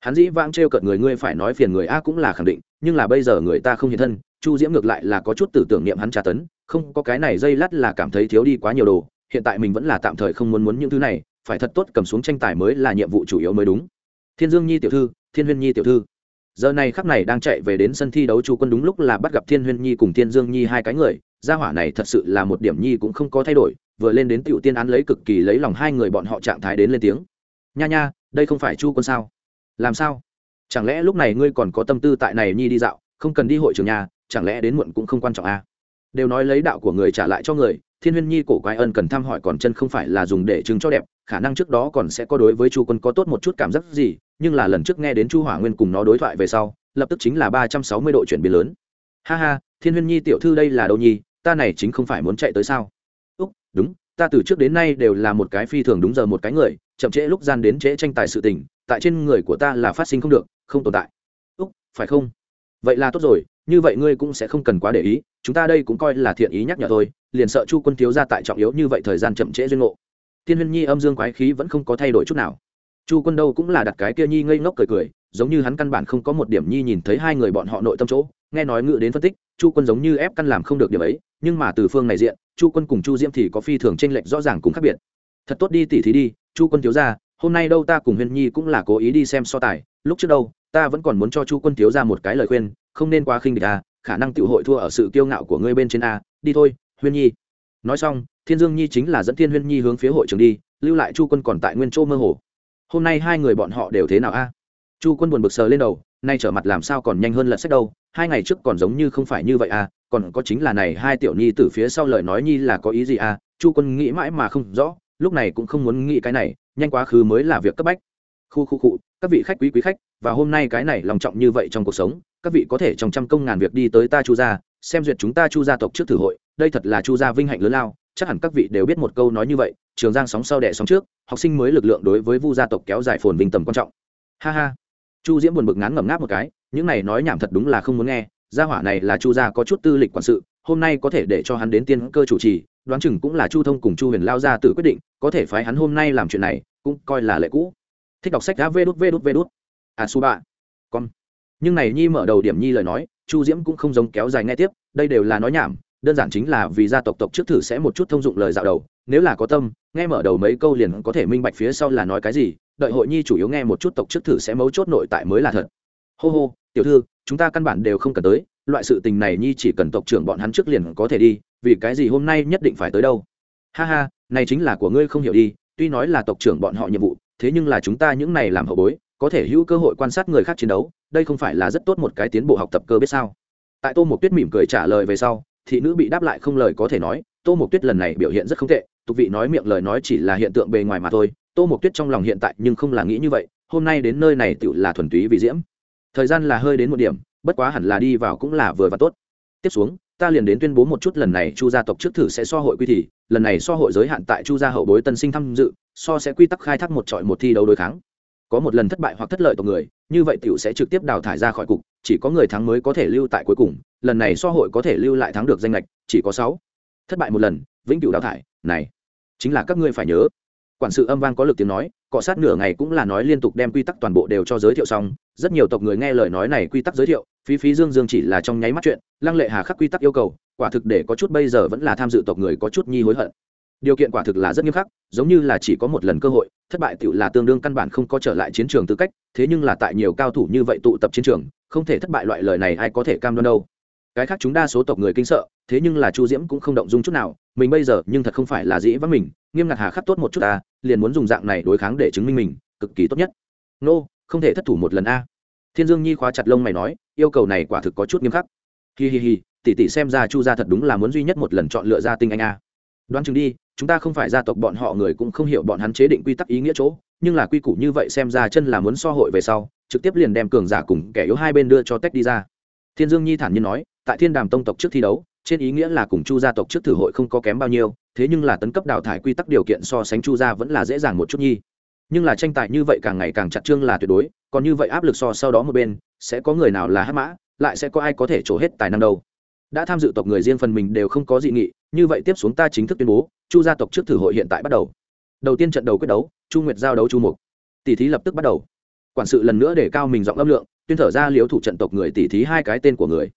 Hắn dĩ vãng t r cợt người ngươi phải nói phiền người a cũng là khẳng định nhưng là bây giờ người ta không hiện thân chu diễm ngược lại là có chút tử tưởng niệm hắn tra tấn không có cái này dây lắt là cảm thấy thiếu đi quá nhiều đồ hiện tại mình vẫn là tạm thời không muốn muốn những thứ này phải thật tốt cầm xuống tranh tài mới là nhiệm vụ chủ yếu mới đúng. Thiên dương nhi tiểu thư thiên huyên nhi tiểu thư giờ này khắc này đang chạy về đến sân thi đấu chu quân đúng lúc là bắt gặp thiên huyên nhi cùng thiên dương nhi hai cái người. Gia hỏa này thật sự là một điểm nhi cũng không có thay đổi, vừa lên đến tiểu tiên án lấy cực kỳ lấy lòng hai người bọn họ trạng thái đến lên tiếng. Nha nha, đây không phải chu quân sao? Làm sao? Chẳng lẽ lúc này ngươi còn có tâm tư tại này nhi đi dạo, không cần đi hội trường nhà, chẳng lẽ đến muộn cũng không quan trọng à? đều nói lấy đạo của người trả lại cho người thiên huyên nhi cổ quái ân cần thăm hỏi còn chân không phải là dùng để chứng cho đẹp, khả năng trước đó còn sẽ có đối với chu quân có tốt một chút cảm giác gì, nhưng là lần trước nghe đến chu hỏa nguyên cùng nó đối thoại về sau, lập tức chính là ba trăm sáu mươi độ chuyển biến lớn. Ha ha, thiên huyên nhi tiểu thư đây là đâu nhi ta này chính không phải muốn chạy tới sao? Úc, đúng, ta từ trước đến nay đều là một cái phi thường đúng giờ một cái người, chậm trễ lúc gian đến trễ tranh tài sự tình, tại trên người của ta là phát sinh không được, không tồn tại. Úc, phải không? Vậy là tốt rồi, như vậy ngươi cũng sẽ không cần quá để ý, chúng ta đây cũng coi là thiện ý nhắc nhở thôi liền sợ chu quân thiếu ra tại trọng yếu như vậy thời gian chậm trễ duyên ngộ. Thiên huyên nhi âm dương quái khí vẫn không có thay đổi chút nào. Chu quân đâu cũng là đặt cái kia nhi ngây ngốc cười cười, giống như hắn căn bản không có một điểm nhi nhìn thấy hai người bọn họ nội tâm chỗ, nghe nói ngự đến phân tích, chu quân giống như ép căn làm không được điểm ấy, nhưng mà từ phương này diện, chu quân cùng chu diễm thì có phi thường t r ê n lệch rõ ràng cũng khác biệt. Thật tốt đi tỉ thí đi, chu quân thiếu ra hôm nay đâu ta cùng huyên nhi cũng là cố ý đi xem so tài, lúc trước đâu, ta vẫn còn muốn cho chu quân thiếu ra một cái lời khuyên, không nên quá khinh địch a khả năng tự hội thua ở sự kiêu ngạo của ngươi bên trên a, đi thôi huyên nhi. Nói xong, thiên dương nhi chính là dẫn thiên huyên nhi hướng phía hội trường đi, lưu lại chu quân còn tại nguyên châu mơ hồ. Hôm nay hai người bọn họ đều thế nào a? Chu quân buồn bực sờ lên đầu, nay trở mặt làm sao còn nhanh hơn lật sách đâu, hai ngày trước còn giống như không phải như vậy à còn có chính là này hai tiểu nhi từ phía sau lời nói nhi là có ý gì à chu quân nghĩ mãi mà không rõ, lúc này cũng không muốn nghĩ cái này, nhanh quá khứ mới là việc cấp bách. Khu khu cụ các vị khách quý quý khách, và hôm nay cái này lòng trọng như vậy trong cuộc sống, các vị có thể trong trăm công ngàn việc đi tới ta chu gia xem duyệt chúng ta chu gia tộc trước thử hội, đây thật là chu gia vinh hạnh lớn lao, chắc hẳn các vị đều biết một câu nói như vậy, trường giang sóng sau đẻ sóng trước, học sinh mới lực lượng đối với vu gia tộc kéo dài phồn vinh tầm quan trọng. Ha ha. Chu diễm buồn bực ngán ngẩm ngáp một cái, những này nói nhảm thật đúng là không muốn nghe, gia hỏa này là chu gia có chút tư lịch quản sự, hôm nay có thể để cho hắn đến tiên cơ chủ trì, đoán chừng cũng là chu thông cùng chu huyền lao ra tự quyết định, có thể phái hắn hôm nay làm chuyện này, cũng coi là lệ cũ. Thích đọc sách đã vê đút vê đút vê đút. À su bạ con. Nhưng này nhi mở đầu điểm nhi lời nói chu diễm cũng không giống kéo dài nghe tiếp, đây đều là nói nhảm, đơn giản chính là vì gia tộc tộc trước thử sẽ một chút thông dụng lời dạo đầu, nếu là có tâm, nghe mở đầu mấy câu liền có thể minh bạch phía sau là nói cái gì, đợi hội nhi chủ yếu nghe một chút tộc trước thử sẽ mấu chốt nội tại mới là thật. Hô hô, tiểu thư, chúng ta căn bản đều không cần tới, loại sự tình này nhi chỉ cần tộc trưởng bọn hắn trước liền có thể đi, vì cái gì hôm nay nhất định phải tới đâu? Ha ha, này chính là của ngươi không hiểu đi, tuy nói là tộc trưởng bọn họ nhiệm vụ, thế nhưng là chúng ta những này làm hậu bối, có thể hữu cơ hội quan sát người khác chiến đấu đây không phải là rất tốt một cái tiến bộ học tập cơ biết sao? Tại tô mục tuyết mỉm cười trả lời về sau, thị nữ bị đáp lại không lời có thể nói, tô mục tuyết lần này biểu hiện rất không tệ, tục vị nói miệng lời nói chỉ là hiện tượng bề ngoài mà thôi, tô mục tuyết trong lòng hiện tại nhưng không là nghĩ như vậy, hôm nay đến nơi này tự là thuần túy vì diễm. Thời gian là hơi đến một điểm, bất quá hẳn là đi vào cũng là vừa và tốt. Tiếp xuống, ta liền đến tuyên bố một chút lần này chu gia tộc trước thử sẽ so hội quy thì, lần này so hội giới hạn tại chu gia hậu bối tân sinh tham dự, so sẽ quy tắc khai thác một trọi một thi đấu đối kháng có một lần thất bại hoặc thất lợi tộc người, như vậy tiểu sẽ trực tiếp đào thải ra khỏi cục, chỉ có người thắng mới có thể lưu tại cuối cùng, lần này so hội có thể lưu lại thắng được danh lệch, chỉ có sáu. Thất bại một lần, vĩnh cửu đào thải, này, chính là các ngươi phải nhớ. Quản sự âm vang có lực tiếng nói, cọ sát nửa ngày cũng là nói liên tục đem quy tắc toàn bộ đều cho giới thiệu xong, rất nhiều tộc người nghe lời nói này quy tắc giới thiệu, phí phí dương dương chỉ là trong nháy mắt chuyện, lăng lệ hà khắc quy tắc yêu cầu, quả thực để có chút bây giờ vẫn là tham dự tộc người có chút nhi hối hận điều kiện quả thực là rất nghiêm khắc giống như là chỉ có một lần cơ hội thất bại tựu là tương đương căn bản không có trở lại chiến trường tư cách thế nhưng là tại nhiều cao thủ như vậy tụ tập chiến trường không thể thất bại loại lời này ai có thể cam đoan đâu. Cái khác chúng đa số tộc người kinh sợ thế nhưng là chu diễm cũng không động dung chút nào mình bây giờ nhưng thật không phải là dĩ vắng mình nghiêm ngặt hà khắc tốt một chút ta liền muốn dùng dạng này đối kháng để chứng minh mình cực kỳ tốt nhất. Nô、no, không thể thất thủ một lần a. Thiên dương nhi khóa chặt lông mày nói yêu cầu này quả thực có chút nghiêm khắc. Hi hi hi tỷ tỷ xem ra chu gia thật đúng là muốn duy nhất một lần chọn lựa ra tinh anh a. Đoán chừng đi chúng ta không phải gia tộc bọn họ người cũng không hiểu bọn hắn chế định quy tắc ý nghĩa chỗ, nhưng là quy củ như vậy xem ra chân là muốn so hội về sau, trực tiếp liền đem cường giả cùng kẻ yếu hai bên đưa cho tách đi ra. Thiên dương nhi thản nhiên nói, tại thiên đàm tông tộc trước thi đấu, trên ý nghĩa là cùng chu gia tộc trước thử hội không có kém bao nhiêu, thế nhưng là tấn cấp đào thải quy tắc điều kiện so sánh chu gia vẫn là dễ dàng một chút nhi. Nhưng là tranh tài như vậy càng ngày càng chặt trương là tuyệt đối, còn như vậy áp lực so sau đó một bên, sẽ có người nào là hát mã, lại sẽ có ai có thể trổ hết tài năng đâu. Đã tham dự tộc người riêng phần mình đều không có dị nghị, như vậy tiếp xuống ta chính thức tuyên bố chu gia tộc trước thử hội hiện tại bắt đầu. Đầu tiên trận đầu quyết đấu, chu nguyệt giao đấu chu mục. Tỷ thí lập tức bắt đầu. Quản sự lần nữa để cao mình giọng âm lượng, tuyên thở ra liếu thủ trận tộc người tỷ thí hai cái tên của người.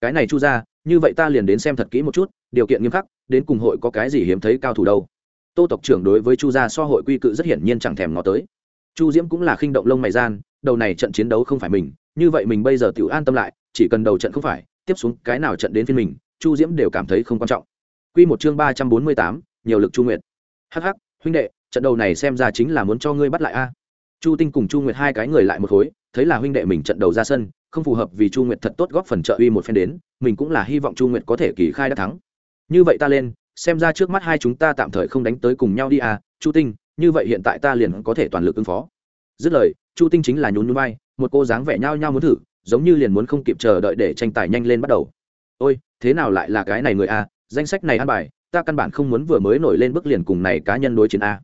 Cái này chu gia, như vậy ta liền đến xem thật kỹ một chút, điều kiện nghiêm khắc, đến cùng hội có cái gì hiếm thấy cao thủ đâu. Tô tộc trưởng đối với chu gia so hội quy cự rất hiển nhiên chẳng thèm ngó tới. Chu diễm cũng là khinh động lông mày gian, đầu này trận chiến đấu không phải mình, như vậy mình bây giờ tự an tâm lại, chỉ cần đầu trận không phải, tiếp xuống cái nào trận đến phiên mình, chu diễm đều cảm thấy không quan trọng. Q một chương ba trăm bốn mươi tám nhiều lực chu nguyệt. Hh huynh đệ, trận đầu này xem ra chính là muốn cho ngươi bắt lại a. Chu tinh cùng chu nguyệt hai cái người lại một khối, thấy là huynh đệ mình trận đầu ra sân, không phù hợp vì chu nguyệt thật tốt góp phần trợ uy một phen đến, mình cũng là hy vọng chu nguyệt có thể kỳ khai đã thắng. Như vậy ta lên, xem ra trước mắt hai chúng ta tạm thời không đánh tới cùng nhau đi à chu tinh, như vậy hiện tại ta liền có thể toàn lực ứng phó. Dứt lời, chu tinh chính là nhún nhún vai, một cô dáng vẻ nhao nhao muốn thử, giống như liền muốn không kịp chờ đợi để tranh tài nhanh lên bắt đầu. Ôi, thế nào lại là cái này người a danh sách này ăn bài ta căn bản không muốn vừa mới nổi lên bước liền cùng này cá nhân đối chiến a.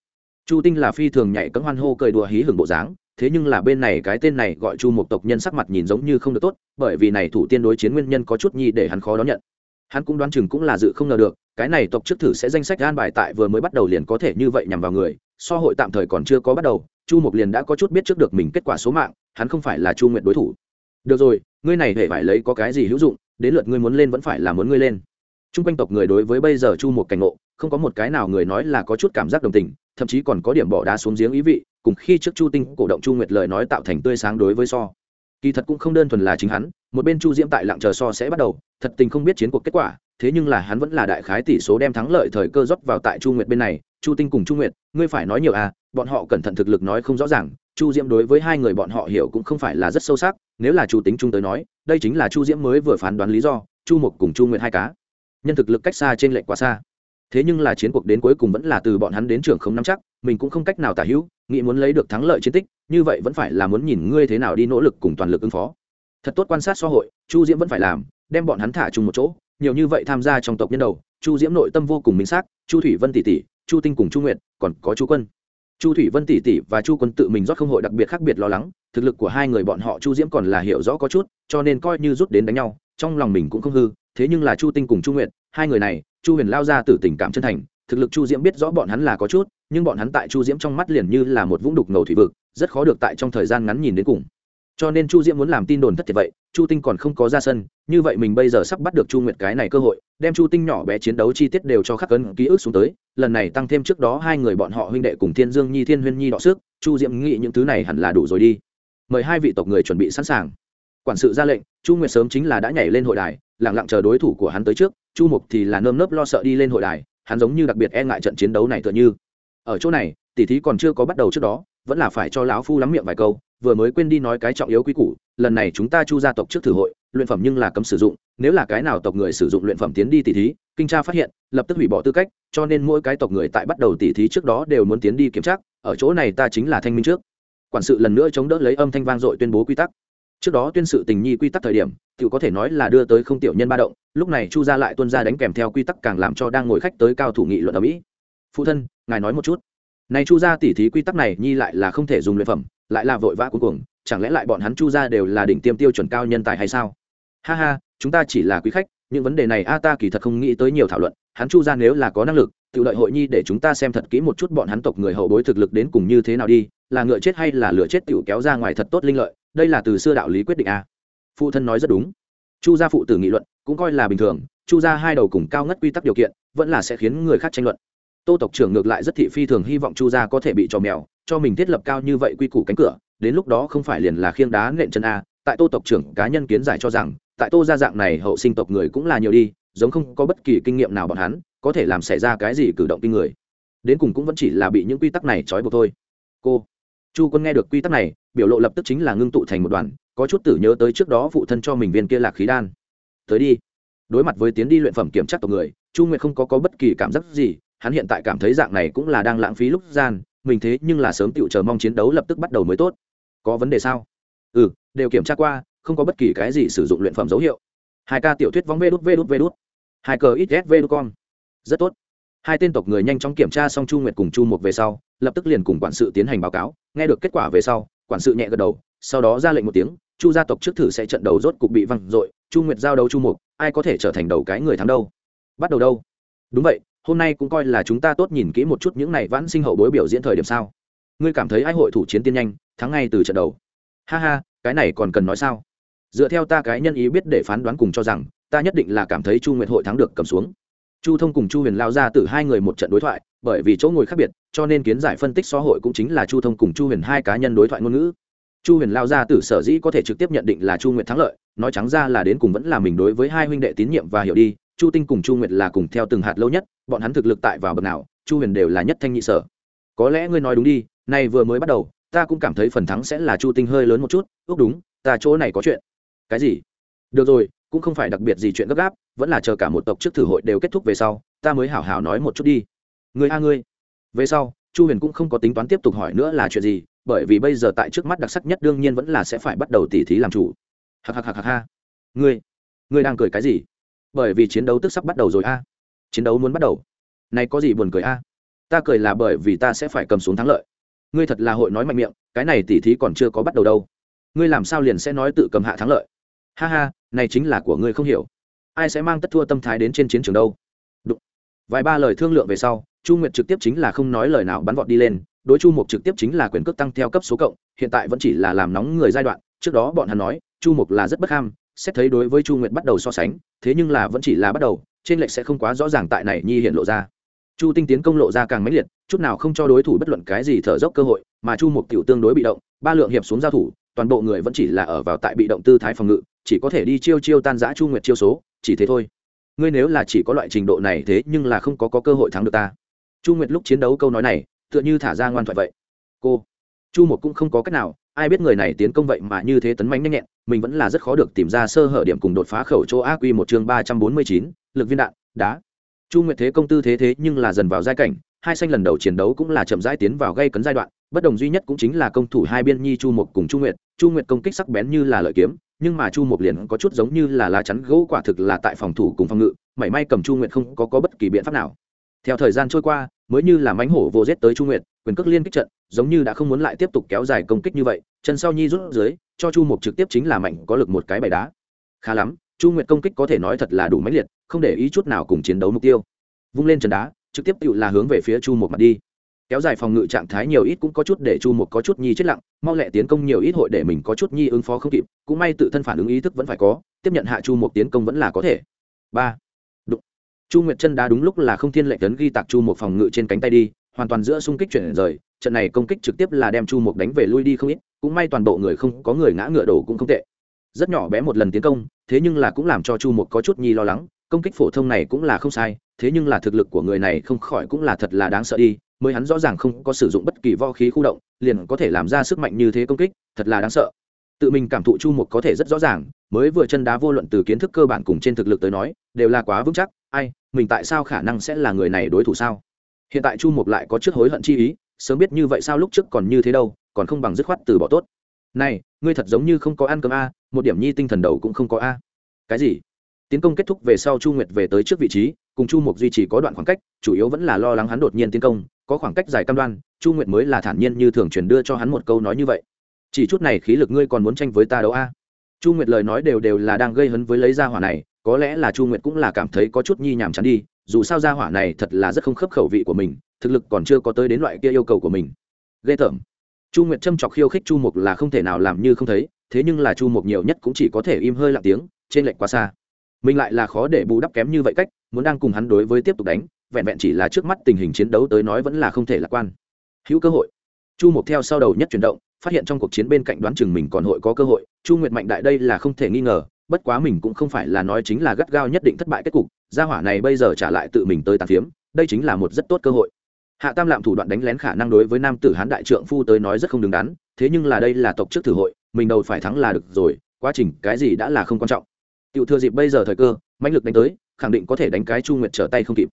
Chu tinh là phi thường nhảy cấm hoan hô cười đùa hí hưởng bộ dáng, thế nhưng là bên này cái tên này gọi chu một tộc nhân sắc mặt nhìn giống như không được tốt, bởi vì này thủ tiên đối chiến nguyên nhân có chút nhi để hắn khó đón nhận. Hắn cũng đoán chừng cũng là dự không ngờ được, cái này tộc trước thử sẽ danh sách gan bài tại vừa mới bắt đầu liền có thể như vậy nhằm vào người, so hội tạm thời còn chưa có bắt đầu, chu mục liền đã có chút biết trước được mình kết quả số mạng, hắn không phải là chu nguyện đối thủ. Được rồi, ngươi này hễ phải lấy có cái gì hữu dụng, đến lượt ngươi muốn lên vẫn phải là muốn ngươi lên t r u n g quanh tộc người đối với bây giờ chu một cảnh ngộ, không có một cái nào người nói là có chút cảm giác đồng tình, thậm chí còn có điểm bỏ đá xuống giếng ý vị, cùng khi trước chu tinh cổ động chu nguyệt lời nói tạo thành tươi sáng đối với so. Kỳ thật cũng không đơn thuần là chính hắn, một bên chu diễm tại lặng chờ so sẽ bắt đầu, thật tình không biết chiến cuộc kết quả, thế nhưng là hắn vẫn là đại khái tỷ số đem thắng lợi thời cơ rót vào tại chu nguyệt bên này. Chu tinh cùng chu nguyệt, ngươi phải nói nhiều à bọn họ cẩn thận thực lực nói không rõ ràng, chu diễm đối với hai người bọn họ hiểu cũng không phải là rất sâu sắc, nếu là chu tính trung tới nói, đây chính là chu diễm mới vừa phán đoán lý do, chu mục cùng chu nguyệt hai cá nhân thực lực cách xa trên lệnh quá xa. Thế nhưng là chiến cuộc đến cuối cùng vẫn là từ bọn hắn đến trường không nắm chắc, mình cũng không cách nào tả hữu, nghĩ muốn lấy được thắng lợi chiến tích, như vậy vẫn phải là muốn nhìn ngươi thế nào đi nỗ lực cùng toàn lực ứng phó. Thật tốt quan sát xã hội, chu diễm vẫn phải làm, đem bọn hắn thả chung một chỗ, nhiều như vậy tham gia trong tộc nhân đầu, chu diễm nội tâm vô cùng minh xác, chu thủy vân tỷ tỷ, chu tinh cùng chu nguyệt, còn có chu quân. Chu thủy vân tỷ tỷ và chu quân tự mình rót không hội đặc biệt khác biệt lo lắng, thực lực của hai người bọn họ chu diễm còn là hiểu rõ có chút, cho nên coi như rút đến đánh nhau, trong lòng mình cũng không hư thế nhưng là chu tinh cùng chu nguyệt, hai người này, chu huyền lao ra từ tình cảm chân thành, thực lực chu diễm biết rõ bọn hắn là có chút, nhưng bọn hắn tại chu diễm trong mắt liền như là một vũng đục ngầu thủy vực, rất khó được tại trong thời gian ngắn nhìn đến cùng. Cho nên chu diễm muốn làm tin đồn thất thiệt vậy, chu tinh còn không có ra sân, như vậy mình bây giờ sắp bắt được chu nguyệt cái này cơ hội, đem chu tinh nhỏ bé chiến đấu chi tiết đều cho khắc cấn ký ức xuống tới, lần này tăng thêm trước đó hai người bọn họ huynh đệ cùng thiên dương nhi, thiên huyên nhi đọ sức, chu diễm nghĩ những thứ này hẳn là đủ rồi đi. Mời hai vị tộc người chuẩn bị sẵn sàng. Quản sự ra lệnh, chu nguyệt sớm chính là đã nhảy lên hội đài lẳng lặng chờ đối thủ của hắn tới trước, chu mục thì là nơm nớp lo sợ đi lên hội đài, hắn giống như đặc biệt e ngại trận chiến đấu này tựa như. Ở chỗ này, tỉ thí còn chưa có bắt đầu trước đó, vẫn là phải cho lão phu lắm miệng vài câu, vừa mới quên đi nói cái trọng yếu quý củ, lần này chúng ta chu gia tộc trước thử hội, luyện phẩm nhưng là cấm sử dụng, nếu là cái nào tộc người sử dụng luyện phẩm tiến đi tỉ thí, kinh tra phát hiện, lập tức hủy bỏ tư cách, cho nên mỗi cái tộc người tại bắt đầu tỉ thí trước đó đều muốn tiến đi kiểm tra, ở chỗ này ta chính là thanh minh trước. Quản sự lần nữa chống đỡ lấy âm thanh vang dội tuyên bố quy tắc trước đó tuyên sự tình nhi quy tắc thời điểm tự có thể nói là đưa tới không tiểu nhân ba động, lúc này chu gia lại tuân ra đánh kèm theo quy tắc càng làm cho đang ngồi khách tới cao thủ nghị luận ở mỹ. Phụ thân, ngài nói một chút. Này chu gia tỉ thí quy tắc này, nhi lại là không thể dùng luyện phẩm, lại là vội vã cuối cùng chẳng lẽ lại bọn hắn chu gia đều là đỉnh tiêm tiêu chuẩn cao nhân tài hay sao? Ha ha, chúng ta chỉ là quý khách, những vấn đề này a ta kỳ thật không nghĩ tới nhiều thảo luận, hắn chu gia nếu là có năng lực tự lợi hội nhi để chúng ta xem thật kỹ một chút bọn hắn tộc người hậu bối thực lực đến cùng như thế nào đi, là ngựa chết hay là lửa chết tiểu kéo ra ngoài thật tốt linh lợi đây là từ xưa đạo lý quyết định a. Phụ thân nói rất đúng. Chu gia phụ tử nghị luận cũng coi là bình thường, chu gia hai đầu cùng cao ngất quy tắc điều kiện, vẫn là sẽ khiến người khác tranh luận. Tô tộc trưởng ngược lại rất thị phi thường hy vọng chu gia có thể bị trò mèo, cho mình thiết lập cao như vậy quy củ cánh cửa, đến lúc đó không phải liền là khiêng đá nện chân a. Tại tô tộc trưởng cá nhân kiến giải cho rằng, tại tô gia dạng này hậu sinh tộc người cũng là nhiều đi, giống không có bất kỳ kinh nghiệm nào bọn hắn, có thể làm xảy ra cái gì cử động kinh người. Đến cùng cũng vẫn chỉ là bị những quy tắc này trói buộc thôi. Cô, chu quân nghe được quy tắc này biểu lộ lập tức chính là ngưng tụ thành một đoàn có chút tử nhớ tới trước đó phụ thân cho mình viên kia lạc khí đan. Tới đi. Đối mặt với tiến đi luyện phẩm kiểm tra tộc người chu nguyệt không có, có bất kỳ cảm giác gì hắn hiện tại cảm thấy dạng này cũng là đang lãng phí lúc gian mình thế nhưng là sớm tựu chờ mong chiến đấu lập tức bắt đầu mới tốt. Có vấn đề sao? Ừ đều kiểm tra qua không có bất kỳ cái gì sử dụng luyện phẩm dấu hiệu. Hai ca tiểu thuyết vóng vê đút vê đút vê đút hai cờ ít ghét vê đút con. Rất tốt. Hai tên tộc người nhanh chóng kiểm tra xong chu nguyệt cùng chu một về sau lập tức liền cùng quản sự tiến hành báo cáo nghe được kết quả về sau quản sự nhẹ gật đầu, sau đó ra lệnh một tiếng, chu gia tộc trước thử sẽ trận đầu rốt cục bị văng dội, chu nguyệt giao đấu chu mục, ai có thể trở thành đầu cái người thắng đâu? Bắt đầu đâu? Đúng vậy, hôm nay cũng coi là chúng ta tốt nhìn kỹ một chút những này vãn sinh hậu bối biểu diễn thời điểm sao. Ngươi cảm thấy ai hội thủ chiến tiên nhanh, thắng ngay từ trận đầu. Ha ha, cái này còn cần nói sao? Dựa theo ta cái nhân ý biết để phán đoán cùng cho rằng, ta nhất định là cảm thấy chu nguyệt hội thắng được cầm xuống. Chu thông cùng chu huyền lao ra từ hai người một trận đối thoại bởi vì chỗ ngồi khác biệt, cho nên kiến giải phân tích xã hội cũng chính là chu thông cùng chu huyền hai cá nhân đối thoại ngôn ngữ. Chu huyền lao ra từ sở dĩ có thể trực tiếp nhận định là chu nguyệt thắng lợi, nói trắng ra là đến cùng vẫn là mình đối với hai huynh đệ tín nhiệm và hiểu đi, chu tinh cùng chu nguyệt là cùng theo từng hạt lâu nhất, bọn hắn thực lực tại vào bậc nào, chu huyền đều là nhất thanh nhị sở. Có lẽ ngươi nói đúng đi, nay vừa mới bắt đầu, ta cũng cảm thấy phần thắng sẽ là chu tinh hơi lớn một chút, ước đúng, ta chỗ này có chuyện. Cái gì? Được rồi, cũng không phải đặc biệt gì chuyện gấp gáp, vẫn là chờ cả một tộc trước thử hội đều kết thúc về sau, ta mới hảo hảo nói một chút đi người a ngươi. Về sau, chu huyền cũng không có tính toán tiếp tục hỏi nữa là chuyện gì, bởi vì bây giờ tại trước mắt đặc sắc nhất đương nhiên vẫn là sẽ phải bắt đầu tỉ thí làm chủ. Hạc hạc hạc hạc ha. Ngươi ngươi đang cười cái gì? Bởi vì chiến đấu tức sắp bắt đầu rồi a. Chiến đấu muốn bắt đầu. Này có gì buồn cười a? Ta cười là bởi vì ta sẽ phải cầm xuống thắng lợi. Ngươi thật là hội nói mạnh miệng, cái này tỉ thí còn chưa có bắt đầu đâu. Ngươi làm sao liền sẽ nói tự cầm hạ thắng lợi? Ha ha, này chính là của ngươi không hiểu. Ai sẽ mang tất thua tâm thái đến trên chiến trường đâu? Đụng. vài ba lời thương lượng về sau chu nguyệt trực tiếp chính là không nói lời nào bắn vọt đi lên đối chu mục trực tiếp chính là quyền cước tăng theo cấp số cộng hiện tại vẫn chỉ là làm nóng người giai đoạn trước đó bọn hắn nói chu mục là rất bất ham xét thấy đối với chu nguyệt bắt đầu so sánh thế nhưng là vẫn chỉ là bắt đầu trên lệch sẽ không quá rõ ràng tại này nhi hiện lộ ra. Chu tinh tiến công lộ ra càng mãnh liệt chút nào không cho đối thủ bất luận cái gì thở dốc cơ hội mà chu mục tiểu tương đối bị động ba lượng hiệp xuống giao thủ toàn bộ người vẫn chỉ là ở vào tại bị động tư thái phòng ngự chỉ có thể đi chiêu chiêu tan giã chu nguyệt chiêu số chỉ thế thôi. Ngươi nếu là chỉ có loại trình độ này thế nhưng là không có, có cơ hội thắng được ta chu nguyệt lúc chiến đấu câu nói này tựa như thả ra ngoan thoại vậy. Cô chu một cũng không có cách nào ai biết người này tiến công vậy mà như thế tấn mánh nhanh nhẹn mình vẫn là rất khó được tìm ra sơ hở điểm cùng đột phá khẩu chỗ ác quy một chương ba trăm bốn mươi chín lực viên đạn đá. Chu nguyệt thế công tư thế thế nhưng là dần vào giai cảnh hai xanh lần đầu chiến đấu cũng là chậm rãi tiến vào gây cấn giai đoạn bất đồng duy nhất cũng chính là công thủ hai biên nhi chu mục cùng chu nguyệt. Chu nguyệt công kích sắc bén như là lợi kiếm nhưng mà chu mục liền có chút giống như là lá chắn gỗ quả thực là tại phòng thủ cùng phòng ngự mảy may cầm chu nguyệt không có, có bất kỳ biện pháp nào theo thời gian trôi qua, mới như là mánh hổ vô rét tới chu nguyệt, quyền cước liên kích trận, giống như đã không muốn lại tiếp tục kéo dài công kích như vậy, chân sau nhi rút dưới, cho chu mục trực tiếp chính là mạnh, có lực một cái bày đá. Khá lắm, chu nguyệt công kích có thể nói thật là đủ mãnh liệt, không để ý chút nào cùng chiến đấu mục tiêu. Vung lên chân đá, trực tiếp tự là hướng về phía chu mục mặt đi. Kéo dài phòng ngự trạng thái nhiều ít cũng có chút để chu Mục có chút nhi chết lặng, mau lẹ tiến công nhiều ít hội để mình có chút nhi ứng phó không kịp, cũng may tự thân phản ứng ý thức vẫn phải có, tiếp nhận hạ chu Mục tiến công vẫn là có thể. Ba chu nguyệt chân đá đúng lúc là không thiên lệ tấn ghi tạc chu một phòng ngự trên cánh tay đi, hoàn toàn giữa xung kích chuyển rời, trận này công kích trực tiếp là đem chu một đánh về lui đi không ít, cũng may toàn bộ người không có người ngã ngựa đổ cũng không tệ. Rất nhỏ bé một lần tiến công, thế nhưng là cũng làm cho chu một có chút nhi lo lắng, công kích phổ thông này cũng là không sai, thế nhưng là thực lực của người này không khỏi cũng là thật là đáng sợ đi, mới hắn rõ ràng không có sử dụng bất kỳ vo khí khu động, liền có thể làm ra sức mạnh như thế công kích, thật là đáng sợ. Tự mình cảm thụ chu mục có thể rất rõ ràng, mới vừa chân đá vô luận từ kiến thức cơ bản cùng trên thực lực tới nói, đều là quá vững chắc ai, mình tại sao khả năng sẽ là người này đối thủ sao? Hiện tại chu mục lại có trước hối hận chi ý, sớm biết như vậy sao lúc trước còn như thế đâu, còn không bằng dứt khoát từ bỏ tốt. Này, ngươi thật giống như không có ăn cơm a, một điểm nhi tinh thần đầu cũng không có a. Cái gì? Tiến công kết thúc về sau chu nguyệt về tới trước vị trí, cùng chu mục duy trì có đoạn khoảng cách, chủ yếu vẫn là lo lắng hắn đột nhiên tiến công, có khoảng cách dài cam đoan, chu nguyệt mới là thản nhiên như thường truyền đưa cho hắn một câu nói như vậy. Chỉ chút này khí lực ngươi còn muốn tranh với ta đâu a? Chu nguyệt lời nói đều đều là đang gây hấn với lấy ra hỏa này có lẽ là chu nguyệt cũng là cảm thấy có chút nhi nhàm chán đi, dù sao gia hỏa này thật là rất không khớp khẩu vị của mình, thực lực còn chưa có tới đến loại kia yêu cầu của mình. Ghê tởm. Chu nguyệt châm chọc khiêu khích chu mục là không thể nào làm như không thấy, thế nhưng là chu mục nhiều nhất cũng chỉ có thể im hơi lặng tiếng, trên lệnh quá xa. Mình lại là khó để bù đắp kém như vậy cách, muốn đang cùng hắn đối với tiếp tục đánh, vẹn vẹn chỉ là trước mắt tình hình chiến đấu tới nói vẫn là không thể lạc quan. Hữu cơ hội. Chu mục theo sau đầu nhất chuyển động, phát hiện trong cuộc chiến bên cạnh đoán chừng mình còn hội có cơ hội, chu nguyệt mạnh đại đây là không thể nghi ngờ bất quá mình cũng không phải là nói chính là gắt gao nhất định thất bại kết cục, gia hỏa này bây giờ trả lại tự mình tới tàn phiếm, đây chính là một rất tốt cơ hội. Hạ tam lạm thủ đoạn đánh lén khả năng đối với nam tử hán đại trượng phu tới nói rất không đứng đắn, thế nhưng là đây là tộc trước thử hội, mình đầu phải thắng là được rồi, quá trình cái gì đã là không quan trọng. Tiểu thừa dịp bây giờ thời cơ, mãnh lực đánh tới, khẳng định có thể đánh cái chu nguyệt trở tay không kịp.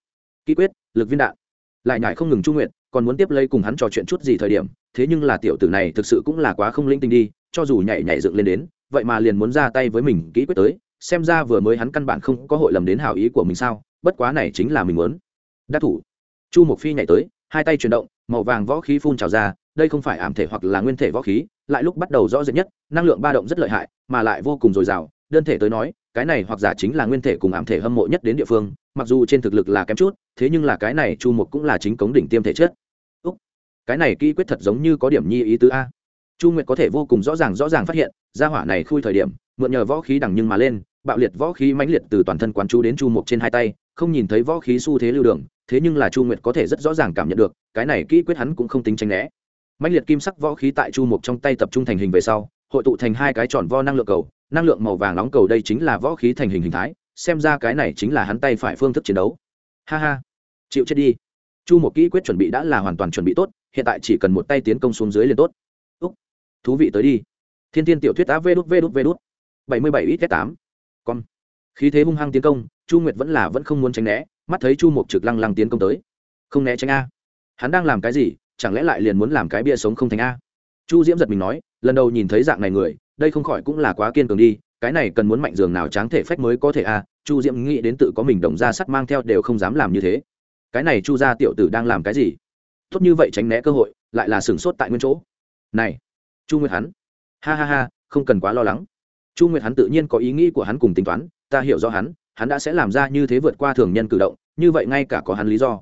Ký quyết, lực viên đạn. Lại nhải không ngừng chu nguyệt, còn muốn tiếp lấy cùng hắn trò chuyện chút gì thời điểm, thế nhưng là tiểu tử này thực sự cũng là quá không linh tinh đi, cho dù nhảy nhảy dựng lên đến vậy mà liền muốn ra tay với mình, kỹ quyết tới, xem ra vừa mới hắn căn bản không có hội lầm đến hào ý của mình sao, bất quá này chính là mình muốn. Đắc thủ. Chu mộc phi nhảy tới, hai tay chuyển động, màu vàng võ khí phun trào ra, đây không phải ảm thể hoặc là nguyên thể võ khí, lại lúc bắt đầu rõ rệt nhất, năng lượng ba động rất lợi hại, mà lại vô cùng dồi dào, đơn thể tới nói, cái này hoặc giả chính là nguyên thể cùng ảm thể hâm mộ nhất đến địa phương, mặc dù trên thực lực là kém chút, thế nhưng là cái này chu mục cũng là chính cống đỉnh tiêm thể chất. Úc, cái này kỹ quyết thật giống như có điểm nhi ý tứ a chu nguyệt có thể vô cùng rõ ràng rõ ràng phát hiện ra hỏa này khui thời điểm, mượn nhờ võ khí đằng nhưng mà lên, bạo liệt võ khí mãnh liệt từ toàn thân quán chú đến chu mục trên hai tay, không nhìn thấy võ khí xu thế lưu đường, thế nhưng là chu nguyệt có thể rất rõ ràng cảm nhận được, cái này kỹ quyết hắn cũng không tính tranh né. Mãnh liệt kim sắc võ khí tại chu mục trong tay tập trung thành hình về sau, hội tụ thành hai cái tròn vo năng lượng cầu, năng lượng màu vàng nóng cầu đây chính là võ khí thành hình hình thái, xem ra cái này chính là hắn tay phải phương thức chiến đấu. Ha ha. Chịu chết đi. Chu một kỹ quyết chuẩn bị đã là hoàn toàn chuẩn bị tốt, hiện tại chỉ cần một tay tiến công xuống dưới liền tốt thú vị tới đi. Thiên thiên tiểu thuyết á, vê đút vê đút vê đút. Bảy mươi bảy ít tám. Con. Khí thế hung hăng tiến công, chu nguyệt vẫn là vẫn không muốn tránh né, mắt thấy chu mục trực lăng lăng tiến công tới. Không né tránh a. Hắn đang làm cái gì, chẳng lẽ lại liền muốn làm cái bia sống không thành a? Chu diễm giật mình nói, lần đầu nhìn thấy dạng này người, đây không khỏi cũng là quá kiên cường đi, cái này cần muốn mạnh giường nào tráng thể phách mới có thể a? Chu diễm nghĩ đến tự có mình đồng ra sắt mang theo đều không dám làm như thế. Cái này chu gia tiểu tử đang làm cái gì? Tốt như vậy tránh né cơ hội, lại là sửng sốt tại nguyên chỗ. Này chu nguyệt hắn. Ha ha ha, không cần quá lo lắng. Chu nguyệt hắn tự nhiên có ý nghĩ của hắn cùng tính toán, ta hiểu rõ hắn hắn đã sẽ làm ra như thế vượt qua thường nhân cử động, như vậy ngay cả có hắn lý do.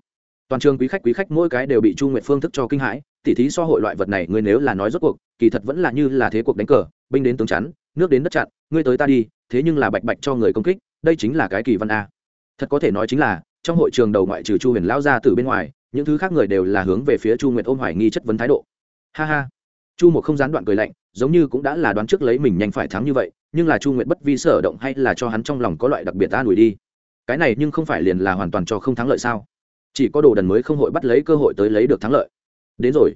Toàn trường quý khách quý khách mỗi cái đều bị chu nguyệt phương thức cho kinh hãi, tỉ thí so hội loại vật này ngươi nếu là nói rốt cuộc, kỳ thật vẫn là như là thế cuộc đánh cờ, binh đến tướng chắn, nước đến đất chặn, ngươi tới ta đi, thế nhưng là bạch bạch cho người công kích, đây chính là cái kỳ văn a. Thật có thể nói chính là, trong hội trường đầu ngoại trừ chu huyền lao ra từ bên ngoài, những thứ khác người đều là hướng về phía chu nguyệt ôm hoài nghi chất vấn thái độ. Ha ha chu một không gián đoạn cười lạnh, giống như cũng đã là đoán trước lấy mình nhanh phải thắng như vậy, nhưng là chu nguyệt bất vi sở động hay là cho hắn trong lòng có loại đặc biệt ta đuổi đi cái này nhưng không phải liền là hoàn toàn cho không thắng lợi sao chỉ có đồ đần mới không hội bắt lấy cơ hội tới lấy được thắng lợi đến rồi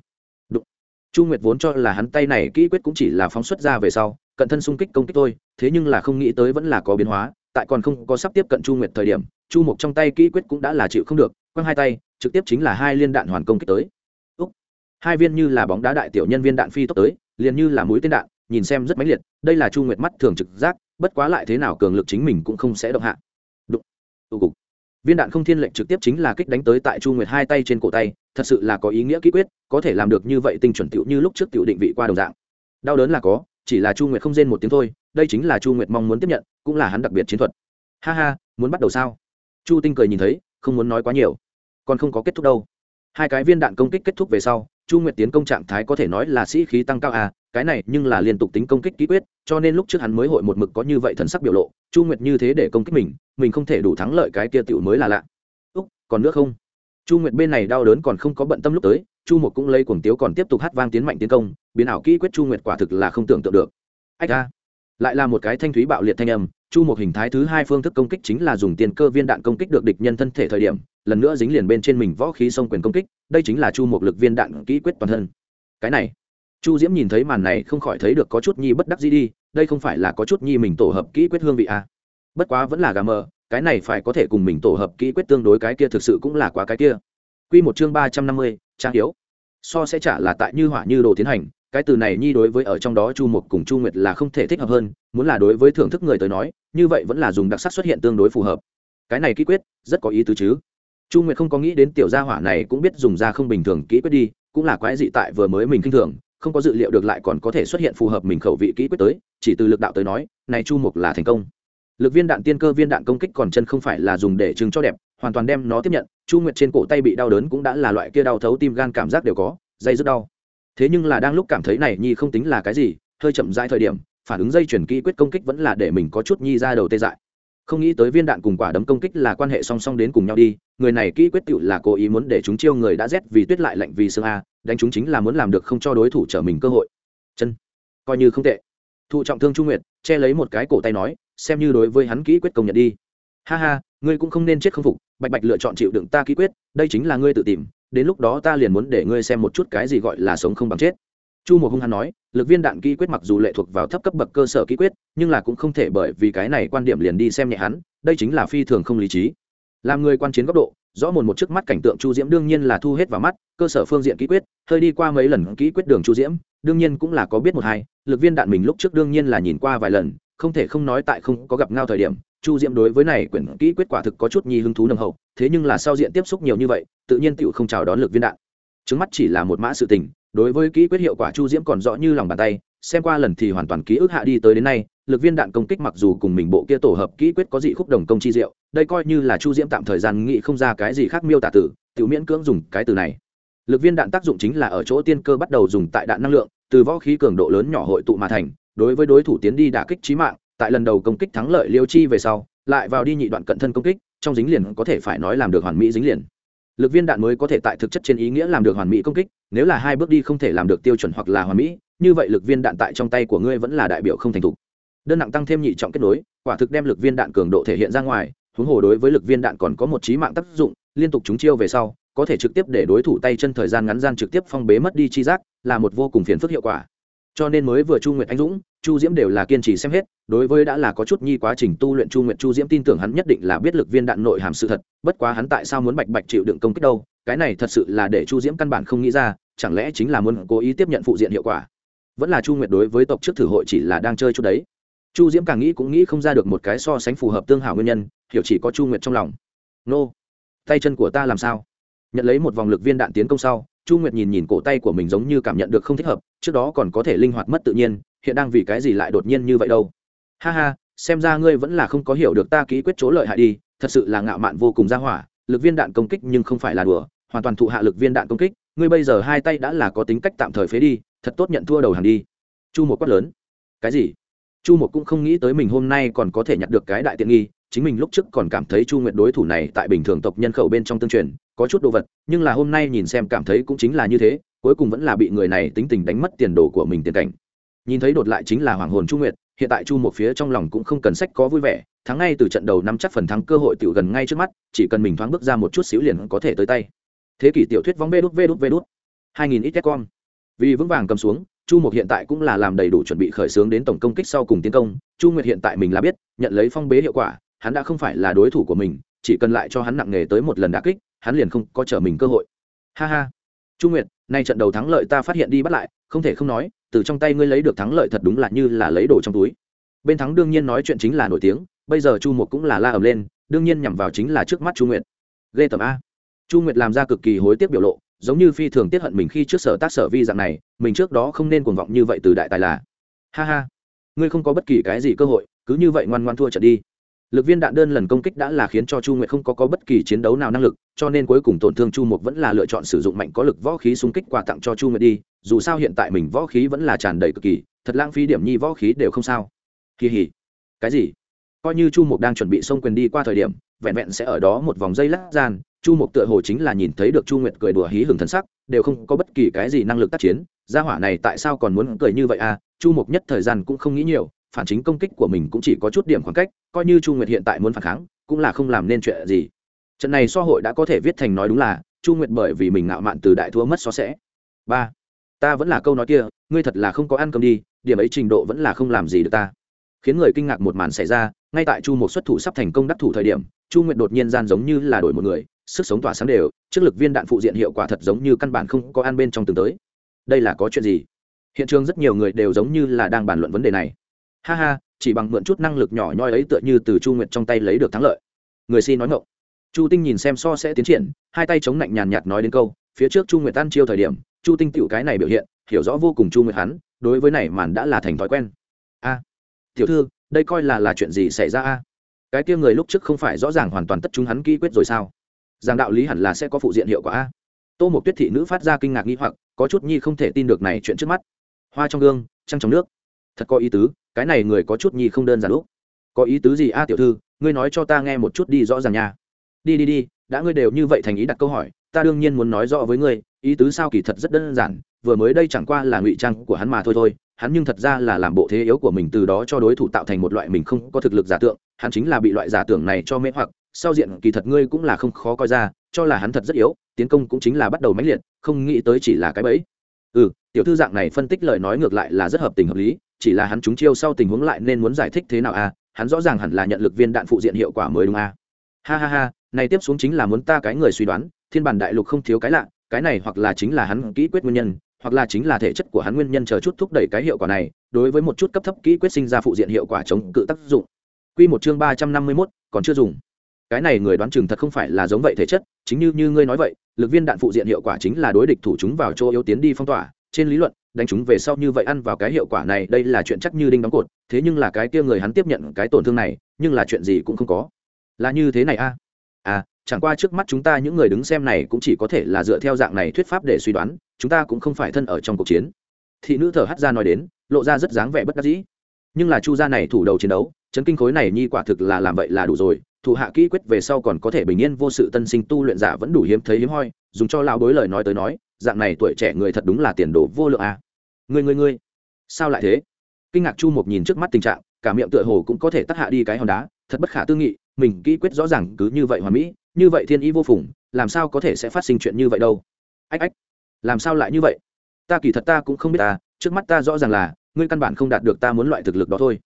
Đụng. chu nguyệt vốn cho là hắn tay này kỹ quyết cũng chỉ là phóng xuất ra về sau, cận thân xung kích công kích tôi. thế nhưng là không nghĩ tới vẫn là có biến hóa, tại còn không có sắp tiếp cận chu nguyệt thời điểm, chu mục trong tay kỹ quyết cũng đã là chịu không được, quăng hai tay, trực tiếp chính là hai liên đạn hoàn công kích tới hai viên như là bóng đá đại tiểu nhân viên đạn phi tốc tới, liền như là mũi tên đạn, nhìn xem rất mãnh liệt, đây là chu nguyệt mắt thường trực giác, bất quá lại thế nào cường lực chính mình cũng không sẽ động hạ. Đụng, tụ cục viên đạn không thiên lệnh trực tiếp chính là kích đánh tới tại chu nguyệt hai tay trên cổ tay, thật sự là có ý nghĩa kỹ quyết, có thể làm được như vậy tinh chuẩn tiểu như lúc trước tiểu định vị qua đồng dạng. Đau đớn là có, chỉ là chu nguyệt không rên một tiếng thôi, đây chính là chu nguyệt mong muốn tiếp nhận, cũng là hắn đặc biệt chiến thuật. Ha ha, muốn bắt đầu sao? Chu tinh cười nhìn thấy, không muốn nói quá nhiều. Còn không có kết thúc đâu. Hai cái viên đạn công kích kết thúc về sau chu nguyệt tiến công trạng thái có thể nói là sĩ khí tăng cao à cái này nhưng là liên tục tính công kích ký quyết, cho nên lúc trước hắn mới hội một mực có như vậy thần sắc biểu lộ, chu nguyệt như thế để công kích mình mình không thể đủ thắng lợi cái kia tựu mới là lạ. Úc, còn nữa không? Chu nguyệt bên này đau đớn còn không có bận tâm lúc tới, chu một cũng lấy cuồng tiếu còn tiếp tục hát vang tiến mạnh tiến công, biến ảo kỹ quyết chu nguyệt quả thực là không tưởng tượng được. Ách ra lại là một cái thanh thúy bạo liệt thanh âm chu một hình thái thứ hai phương thức công kích chính là dùng tiền cơ viên đạn công kích được địch nhân thân thể thời điểm lần nữa dính liền bên trên mình võ khí sông quyền công kích đây chính là chu một lực viên đạn kỹ quyết toàn thân cái này chu diễm nhìn thấy màn này không khỏi thấy được có chút nhi bất đắc gì đi đây không phải là có chút nhi mình tổ hợp kỹ quyết hương vị à. bất quá vẫn là gà mờ cái này phải có thể cùng mình tổ hợp kỹ quyết tương đối cái kia thực sự cũng là quá cái kia Quy một chương ba trăm năm mươi, trang yếu. So sẽ trả là tại như hỏa như đồ tiến hành, cái từ này nhi đối với ở trong đó Chu Mục cùng Chu Nguyệt là không thể thích hợp hơn, muốn là đối với thưởng thức người tới nói, như vậy vẫn là dùng đặc sắc xuất hiện tương đối phù hợp. Cái này kỹ quyết, rất có ý tứ chứ. Chu Nguyệt không có nghĩ đến tiểu gia hỏa này cũng biết dùng ra không bình thường kỹ quyết đi, cũng là quái dị tại vừa mới mình kinh thường, không có dự liệu được lại còn có thể xuất hiện phù hợp mình khẩu vị kỹ quyết tới, chỉ từ lực đạo tới nói, này Chu Mục là thành công lực viên đạn tiên cơ viên đạn công kích còn chân không phải là dùng để trưng cho đẹp hoàn toàn đem nó tiếp nhận chu nguyệt trên cổ tay bị đau đớn cũng đã là loại kia đau thấu tim gan cảm giác đều có dây rất đau thế nhưng là đang lúc cảm thấy này nhi không tính là cái gì hơi chậm rãi thời điểm phản ứng dây chuyển kỹ quyết công kích vẫn là để mình có chút nhi ra đầu tê dại. Không nghĩ tới viên đạn cùng quả đấm công kích là quan hệ song song đến cùng nhau đi, người này kỹ quyết tựu là cố ý muốn để chúng chiêu người đã rét vì tuyết lại lạnh vì xương a, đánh chúng chính là muốn làm được không cho đối thủ trở mình cơ hội. Chân, coi như không tệ. Thụ trọng thương trung nguyệt, che lấy một cái cổ tay nói, xem như đối với hắn kỹ quyết công nhận đi. Ha ha, ngươi cũng không nên chết không phục, bạch bạch lựa chọn chịu đựng ta kỹ quyết, đây chính là ngươi tự tìm, đến lúc đó ta liền muốn để ngươi xem một chút cái gì gọi là sống không bằng chết chu một hung hắn nói, lực viên đạn kỹ quyết mặc dù lệ thuộc vào thấp cấp bậc cơ sở kỹ quyết, nhưng là cũng không thể bởi vì cái này quan điểm liền đi xem nhẹ hắn, đây chính là phi thường không lý trí. Làm người quan chiến góc độ, rõ mồn một trước mắt cảnh tượng chu diễm đương nhiên là thu hết vào mắt, cơ sở phương diện kỹ quyết, hơi đi qua mấy lần kỹ quyết đường chu diễm, đương nhiên cũng là có biết một hai, lực viên đạn mình lúc trước đương nhiên là nhìn qua vài lần, không thể không nói tại không có gặp ngao thời điểm, chu diễm đối với này quyển kỹ quyết quả thực có chút nhi hứng thú nồng hậu, thế nhưng là sau diện tiếp xúc nhiều như vậy, tự nhiên tựu không chào đón lực viên đạn. Trước mắt chỉ là một mã sự tình đối với kỹ quyết hiệu quả chu diễm còn rõ như lòng bàn tay, xem qua lần thì hoàn toàn ký ức hạ đi tới đến nay, lực viên đạn công kích mặc dù cùng mình bộ kia tổ hợp kỹ quyết có dị khúc đồng công chi diệu, đây coi như là chu diễm tạm thời gian nghĩ không ra cái gì khác miêu tả tử tự miễn cưỡng dùng cái từ này. Lực viên đạn tác dụng chính là ở chỗ tiên cơ bắt đầu dùng tại đạn năng lượng, từ võ khí cường độ lớn nhỏ hội tụ mà thành, đối với đối thủ tiến đi đả kích trí mạng, tại lần đầu công kích thắng lợi liêu chi về sau, lại vào đi nhị đoạn cận thân công kích, trong dính liền có thể phải nói làm được hoàn mỹ dính liền lực viên đạn mới có thể tại thực chất trên ý nghĩa làm được hoàn mỹ công kích, nếu là hai bước đi không thể làm được tiêu chuẩn hoặc là hoàn mỹ, như vậy lực viên đạn tại trong tay của ngươi vẫn là đại biểu không thành thục. Đơn nặng tăng thêm nhị trọng kết nối, quả thực đem lực viên đạn cường độ thể hiện ra ngoài, huống hồ đối với lực viên đạn còn có một trí mạng tác dụng, liên tục chúng chiêu về sau, có thể trực tiếp để đối thủ tay chân thời gian ngắn gian trực tiếp phong bế mất đi chi giác, là một vô cùng phiền phức hiệu quả cho nên mới vừa chu nguyệt anh dũng, chu diễm đều là kiên trì xem hết, đối với đã là có chút nhi quá trình tu luyện chu nguyệt, chu diễm tin tưởng hắn nhất định là biết lực viên đạn nội hàm sự thật, bất quá hắn tại sao muốn bạch bạch chịu đựng công kích đâu, cái này thật sự là để chu diễm căn bản không nghĩ ra, chẳng lẽ chính là muốn cố ý tiếp nhận phụ diện hiệu quả. Vẫn là chu nguyệt đối với tộc trước thử hội chỉ là đang chơi chút đấy. Chu diễm càng nghĩ cũng nghĩ không ra được một cái so sánh phù hợp tương hảo nguyên nhân, hiểu chỉ có chu nguyệt trong lòng. Nô, tay chân của ta làm sao? Nhận lấy một vòng lực viên đạn tiến công sau chu nguyệt nhìn nhìn cổ tay của mình giống như cảm nhận được không thích hợp, trước đó còn có thể linh hoạt mất tự nhiên, hiện đang vì cái gì lại đột nhiên như vậy đâu? Ha ha, xem ra ngươi vẫn là không có hiểu được ta ký quyết chỗ lợi hại đi, thật sự là ngạo mạn vô cùng ra hỏa, lực viên đạn công kích nhưng không phải là đùa, hoàn toàn thụ hạ lực viên đạn công kích, ngươi bây giờ hai tay đã là có tính cách tạm thời phế đi, thật tốt nhận thua đầu hàng đi. Chu một quát lớn. Cái gì? Chu một cũng không nghĩ tới mình hôm nay còn có thể nhặt được cái đại tiện nghi, chính mình lúc trước còn cảm thấy chu nguyệt đối thủ này tại bình thường tộc nhân khẩu bên trong tương truyền có chút đồ vật, nhưng là hôm nay nhìn xem cảm thấy cũng chính là như thế, cuối cùng vẫn là bị người này tính tình đánh mất tiền đồ của mình tiền cảnh. Nhìn thấy đột lại chính là hoàng hồn chu nguyệt, hiện tại chu một phía trong lòng cũng không cần sách có vui vẻ, thắng ngay từ trận đầu năm chắc phần thắng cơ hội tiểu gần ngay trước mắt, chỉ cần mình thoáng bước ra một chút xíu liền có thể tới tay. Thế kỷ tiểu thuyết vóng vê đút vê đút vê đút. hai nghìn ít con vì vững vàng cầm xuống, chu mục hiện tại cũng là làm đầy đủ chuẩn bị khởi xướng đến tổng công kích sau cùng tiến công. Chu nguyệt hiện tại mình là biết, nhận lấy phong bế hiệu quả, hắn đã không phải là đối thủ của mình, chỉ cần lại cho hắn nặng nghề tới một lần đà kích hắn liền không có trở mình cơ hội. Ha ha. Chu nguyệt, nay trận đầu thắng lợi ta phát hiện đi bắt lại, không thể không nói, từ trong tay ngươi lấy được thắng lợi thật đúng là như là lấy đồ trong túi. Bên thắng đương nhiên nói chuyện chính là nổi tiếng, bây giờ chu mục cũng là la ầm lên, đương nhiên nhằm vào chính là trước mắt chu nguyệt. Ghê tầm a. Chu nguyệt làm ra cực kỳ hối tiếc biểu lộ, giống như phi thường tiết hận mình khi trước sở tác sở vi dạng này, mình trước đó không nên cuồng vọng như vậy từ đại tài là. Ha ha. Ngươi không có bất kỳ cái gì cơ hội, cứ như vậy ngoan ngoan thua trận đi lực viên đạn đơn lần công kích đã là khiến cho chu nguyệt không có, có bất kỳ chiến đấu nào năng lực cho nên cuối cùng tổn thương chu mục vẫn là lựa chọn sử dụng mạnh có lực võ khí xung kích quà tặng cho chu nguyệt đi dù sao hiện tại mình võ khí vẫn là tràn đầy cực kỳ thật lãng phí điểm nhi võ khí đều không sao. Kỳ hỉ. Cái gì? Coi như chu mục đang chuẩn bị xông quyền đi qua thời điểm vẹn vẹn sẽ ở đó một vòng dây lát gian chu mục tựa hồ chính là nhìn thấy được chu nguyệt cười đùa hí hưởng thân sắc đều không có bất kỳ cái gì năng lực tác chiến. Gia hỏa này tại sao còn muốn cười như vậy à? Chu mục nhất thời gian cũng không nghĩ nhiều phản chính công kích của mình cũng chỉ có chút điểm khoảng cách, coi như chu nguyệt hiện tại muốn phản kháng, cũng là không làm nên chuyện gì. Trận này so hội đã có thể viết thành nói đúng là, chu nguyệt bởi vì mình ngạo mạn từ đại thua mất so sẽ. Ba, ta vẫn là câu nói kia, ngươi thật là không có ăn cơm đi, điểm ấy trình độ vẫn là không làm gì được ta. Khiến người kinh ngạc một màn xảy ra, ngay tại chu một xuất thủ sắp thành công đắc thủ thời điểm, chu nguyệt đột nhiên gian giống như là đổi một người, sức sống tỏa sáng đều, trước lực viên đạn phụ diện hiệu quả thật giống như căn bản không có ăn bên trong từng tới. Đây là có chuyện gì? Hiện trường rất nhiều người đều giống như là đang bàn luận vấn đề này ha ha, chỉ bằng mượn chút năng lực nhỏ nhoi ấy tựa như từ chu nguyệt trong tay lấy được thắng lợi. Người si nói ngộng chu tinh nhìn xem so sẽ tiến triển, hai tay chống lạnh nhàn nhạt nói đến câu, phía trước chu nguyệt tan chiêu thời điểm, chu tinh tựu cái này biểu hiện, hiểu rõ vô cùng chu nguyệt hắn, đối với này màn đã là thành thói quen. A, tiểu thư, đây coi là là chuyện gì xảy ra a? Cái kia người lúc trước không phải rõ ràng hoàn toàn tất chúng hắn kỹ quyết rồi sao? Rằng đạo lý hẳn là sẽ có phụ diện hiệu quả a. Tô một tuyết thị nữ phát ra kinh ngạc nghi hoặc, có chút nhi không thể tin được này chuyện trước mắt. Hoa trong gương, trăng trong nước. Thật có ý tứ cái này người có chút nhi không đơn giản lúc. Có ý tứ gì a, tiểu thư, ngươi nói cho ta nghe một chút đi rõ ràng nha. Đi đi đi, đã ngươi đều như vậy thành ý đặt câu hỏi, ta đương nhiên muốn nói rõ với ngươi, ý tứ sao kỳ thật rất đơn giản, vừa mới đây chẳng qua là ngụy trang của hắn mà thôi thôi, hắn nhưng thật ra là làm bộ thế yếu của mình từ đó cho đối thủ tạo thành một loại mình không có thực lực giả tượng, hắn chính là bị loại giả tưởng này cho mê hoặc, sau diện kỳ thật ngươi cũng là không khó coi ra, cho là hắn thật rất yếu, tiến công cũng chính là bắt đầu mãnh liệt, không nghĩ tới chỉ là cái bẫy. Ừ tiểu thư dạng này phân tích lời nói ngược lại là rất hợp tình hợp lý chỉ là hắn trúng chiêu sau tình huống lại nên muốn giải thích thế nào à? hắn rõ ràng hẳn là nhận lực viên đạn phụ diện hiệu quả mới đúng à? ha ha ha này tiếp xuống chính là muốn ta cái người suy đoán thiên bản đại lục không thiếu cái lạ cái này hoặc là chính là hắn kỹ quyết nguyên nhân hoặc là chính là thể chất của hắn nguyên nhân chờ chút thúc đẩy cái hiệu quả này đối với một chút cấp thấp kỹ quyết sinh ra phụ diện hiệu quả chống cự tác dụng Quy một chương ba trăm năm mươi 351, còn chưa dùng. Cái này người đoán chừng thật không phải là giống vậy thể chất, chính như như ngươi nói vậy, lực viên đạn phụ diện hiệu quả chính là đối địch thủ chúng vào chỗ yếu tiến đi phong tỏa, trên lý luận, đánh chúng về sau như vậy ăn vào cái hiệu quả này, đây là chuyện chắc như đinh đóng cột, thế nhưng là cái kia người hắn tiếp nhận cái tổn thương này, nhưng là chuyện gì cũng không có. Là như thế này a. À, chẳng qua trước mắt chúng ta những người đứng xem này cũng chỉ có thể là dựa theo dạng này thuyết pháp để suy đoán chúng ta cũng không phải thân ở trong cuộc chiến thị nữ thở hắt ra nói đến lộ ra rất dáng vẻ bất đắc dĩ nhưng là chu gia này thủ đầu chiến đấu chấn kinh khối này nhi quả thực là làm vậy là đủ rồi thủ hạ kỹ quyết về sau còn có thể bình yên vô sự tân sinh tu luyện giả vẫn đủ hiếm thấy hiếm hoi dùng cho lao đối lời nói tới nói dạng này tuổi trẻ người thật đúng là tiền đồ vô lượng à. người người người sao lại thế? Kinh ngạc chu mục nhìn trước mắt tình trạng, cả miệng tựa hồ cũng có thể tắt hạ đi cái hòn đá, thật bất khả tư nghị, mình kỹ quyết rõ ràng cứ như vậy hoàn mỹ, như vậy thiên ý vô phùng, làm sao có thể sẽ phát sinh chuyện như vậy đâu? Ách ách, làm sao lại như vậy? Ta kỳ thật ta cũng không biết ta, trước mắt ta rõ ràng là, ngươi căn bản không đạt được ta muốn loại thực lực đó thôi.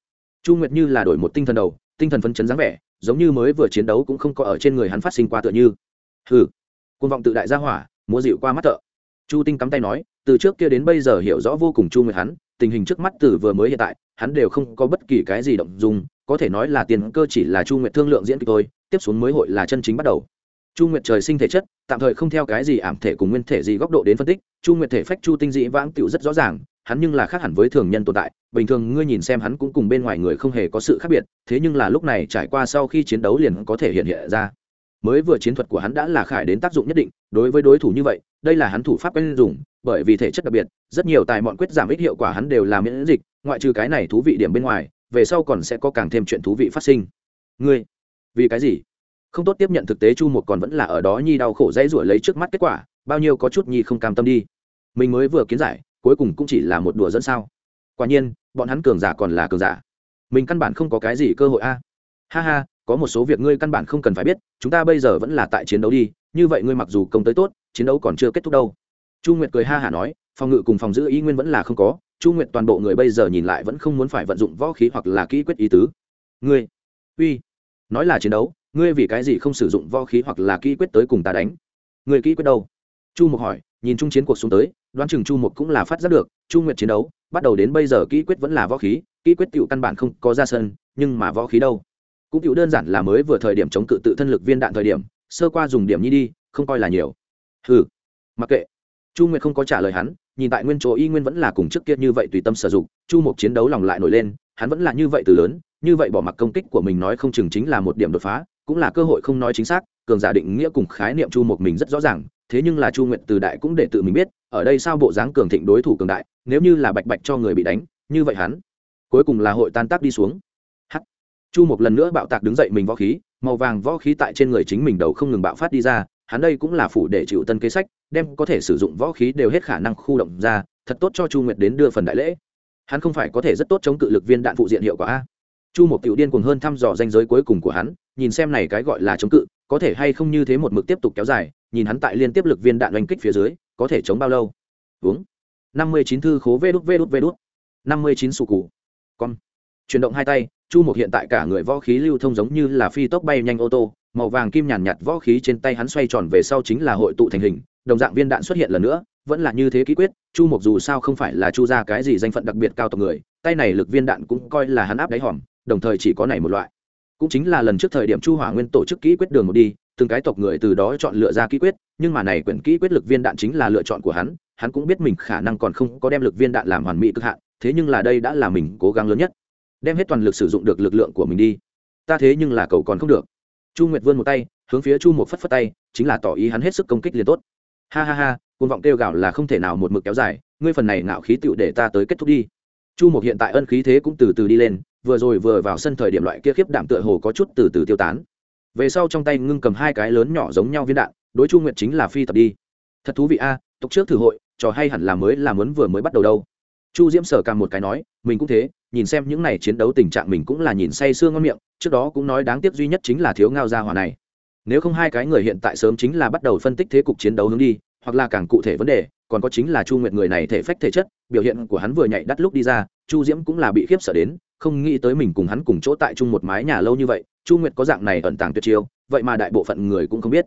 Chu nguyệt như là đổi một tinh thần đầu, tinh thần phấn chấn dáng vẻ, giống như mới vừa chiến đấu cũng không có ở trên người hắn phát sinh qua tựa như. Hừ côn vọng tự đại gia hỏa, múa dịu qua mắt thợ chu tinh cắm tay nói, từ trước kia đến bây giờ hiểu rõ vô cùng chu nguyệt hắn, tình hình trước mắt từ vừa mới hiện tại, hắn đều không có bất kỳ cái gì động dung, có thể nói là tiền cơ chỉ là chu nguyệt thương lượng diễn kịch thôi, tiếp xuống mới hội là chân chính bắt đầu. Chu nguyệt trời sinh thể chất, tạm thời không theo cái gì ảm thể cùng nguyên thể gì góc độ đến phân tích, chu nguyệt thể phách chu tinh dị vãng tựu rất rõ ràng, hắn nhưng là khác hẳn với thường nhân tồn tại, bình thường ngươi nhìn xem hắn cũng cùng bên ngoài người không hề có sự khác biệt, thế nhưng là lúc này trải qua sau khi chiến đấu liền có thể hiện hiện ra mới vừa chiến thuật của hắn đã là khải đến tác dụng nhất định, đối với đối thủ như vậy, đây là hắn thủ pháp quen dùng, bởi vì thể chất đặc biệt, rất nhiều tài mọn quyết giảm ít hiệu quả hắn đều là miễn dịch, ngoại trừ cái này thú vị điểm bên ngoài, về sau còn sẽ có càng thêm chuyện thú vị phát sinh. Ngươi, vì cái gì? Không tốt tiếp nhận thực tế chu một còn vẫn là ở đó nhi đau khổ dãy ruổi lấy trước mắt kết quả, bao nhiêu có chút nhi không cam tâm đi. Mình mới vừa kiến giải, cuối cùng cũng chỉ là một đùa dẫn sao. Quả nhiên, bọn hắn cường giả còn là cường giả. Mình căn bản không có cái gì cơ hội a. Ha ha có một số việc ngươi căn bản không cần phải biết, chúng ta bây giờ vẫn là tại chiến đấu đi, như vậy ngươi mặc dù công tới tốt, chiến đấu còn chưa kết thúc đâu. Chu nguyệt cười ha hả nói, phòng ngự cùng phòng giữ ý nguyên vẫn là không có, chu nguyệt toàn bộ người bây giờ nhìn lại vẫn không muốn phải vận dụng võ khí hoặc là kỹ quyết ý tứ. Ngươi, uy, nói là chiến đấu, ngươi vì cái gì không sử dụng võ khí hoặc là kỹ quyết tới cùng ta đánh? Ngươi kỹ quyết đâu? Chu mục hỏi, nhìn chung chiến cuộc xuống tới, đoán chừng chu mục cũng là phát giác được, chu nguyệt chiến đấu, bắt đầu đến bây giờ kỹ quyết vẫn là võ khí, kỹ quyết tựu căn bản không có ra sân, nhưng mà võ khí đâu? Cũng cựu đơn giản là mới vừa thời điểm chống cự tự thân lực viên đạn thời điểm, sơ qua dùng điểm nhi đi, không coi là nhiều. Hừ, mặc kệ. Chu nguyệt không có trả lời hắn, nhìn tại nguyên chỗ y nguyên vẫn là cùng trước kia như vậy tùy tâm sử dụng, chu mục chiến đấu lòng lại nổi lên, hắn vẫn là như vậy từ lớn, như vậy bỏ mặc công kích của mình nói không chừng chính là một điểm đột phá, cũng là cơ hội không nói chính xác, cường giả định nghĩa cùng khái niệm chu một mình rất rõ ràng, thế nhưng là chu nguyệt từ đại cũng để tự mình biết, ở đây sao bộ dáng cường thịnh đối thủ cường đại, nếu như là bạch bạch cho người bị đánh, như vậy hắn, cuối cùng là hội tan tác đi xuống chu một lần nữa bạo tạc đứng dậy mình võ khí, màu vàng võ khí tại trên người chính mình đầu không ngừng bạo phát đi ra, hắn đây cũng là phủ để chịu tân kế sách, đem có thể sử dụng võ khí đều hết khả năng khu động ra, thật tốt cho chu nguyệt đến đưa phần đại lễ. Hắn không phải có thể rất tốt chống cự lực viên đạn phụ diện hiệu quả a. Chu một tiểu điên cuồng hơn thăm dò danh giới cuối cùng của hắn, nhìn xem này cái gọi là chống cự, có thể hay không như thế một mực tiếp tục kéo dài, nhìn hắn tại liên tiếp lực viên đạn oanh kích phía dưới, có thể chống bao lâu? Uống. Năm mươi chín thư khố vê đút vê đút vê đút. Năm mươi chín sụ cụ. Con. Chuyển động hai tay chu Mục hiện tại cả người võ khí lưu thông giống như là phi tốc bay nhanh ô tô, màu vàng kim nhàn nhạt võ khí trên tay hắn xoay tròn về sau chính là hội tụ thành hình, đồng dạng viên đạn xuất hiện lần nữa, vẫn là như thế ký quyết, chu mục dù sao không phải là chu ra cái gì danh phận đặc biệt cao tộc người, tay này lực viên đạn cũng coi là hắn áp đáy hòm, đồng thời chỉ có này một loại. Cũng chính là lần trước thời điểm chu hỏa nguyên tổ chức kỹ quyết đường một đi, từng cái tộc người từ đó chọn lựa ra kỹ quyết, nhưng mà này quyển kỹ quyết lực viên đạn chính là lựa chọn của hắn hắn cũng biết mình khả năng còn không có đem lực viên đạn làm hoàn mỹ cực hạn, thế nhưng là đây đã là mình cố gắng lớn nhất đem hết toàn lực sử dụng được lực lượng của mình đi. Ta thế nhưng là cầu còn không được. Chu nguyệt vươn một tay, hướng phía chu một phất phất tay, chính là tỏ ý hắn hết sức công kích liền tốt. Ha ha ha côn vọng kêu gào là không thể nào một mực kéo dài, ngươi phần này ngạo khí tựu để ta tới kết thúc đi. Chu một hiện tại ân khí thế cũng từ từ đi lên, vừa rồi vừa vào sân thời điểm loại kia khiếp đảm tựa hồ có chút từ từ tiêu tán. Về sau trong tay ngưng cầm hai cái lớn nhỏ giống nhau viên đạn, đối chu nguyệt chính là phi tập đi. Thật thú vị a tục trước thử hội, trò hay hẳn là mới là muốn vừa mới bắt đầu đâu chu diễm sở càng một cái nói, mình cũng thế, nhìn xem những này chiến đấu tình trạng mình cũng là nhìn say sương ngon miệng, trước đó cũng nói đáng tiếc duy nhất chính là thiếu ngao gia hỏa này. Nếu không hai cái người hiện tại sớm chính là bắt đầu phân tích thế cục chiến đấu hướng đi, hoặc là càng cụ thể vấn đề, còn có chính là chu nguyệt người này thể phách thể chất, biểu hiện của hắn vừa nhảy đắt lúc đi ra, chu diễm cũng là bị khiếp sợ đến, không nghĩ tới mình cùng hắn cùng chỗ tại chung một mái nhà lâu như vậy, chu nguyệt có dạng này ẩn tàng tuyệt chiêu, vậy mà đại bộ phận người cũng không biết.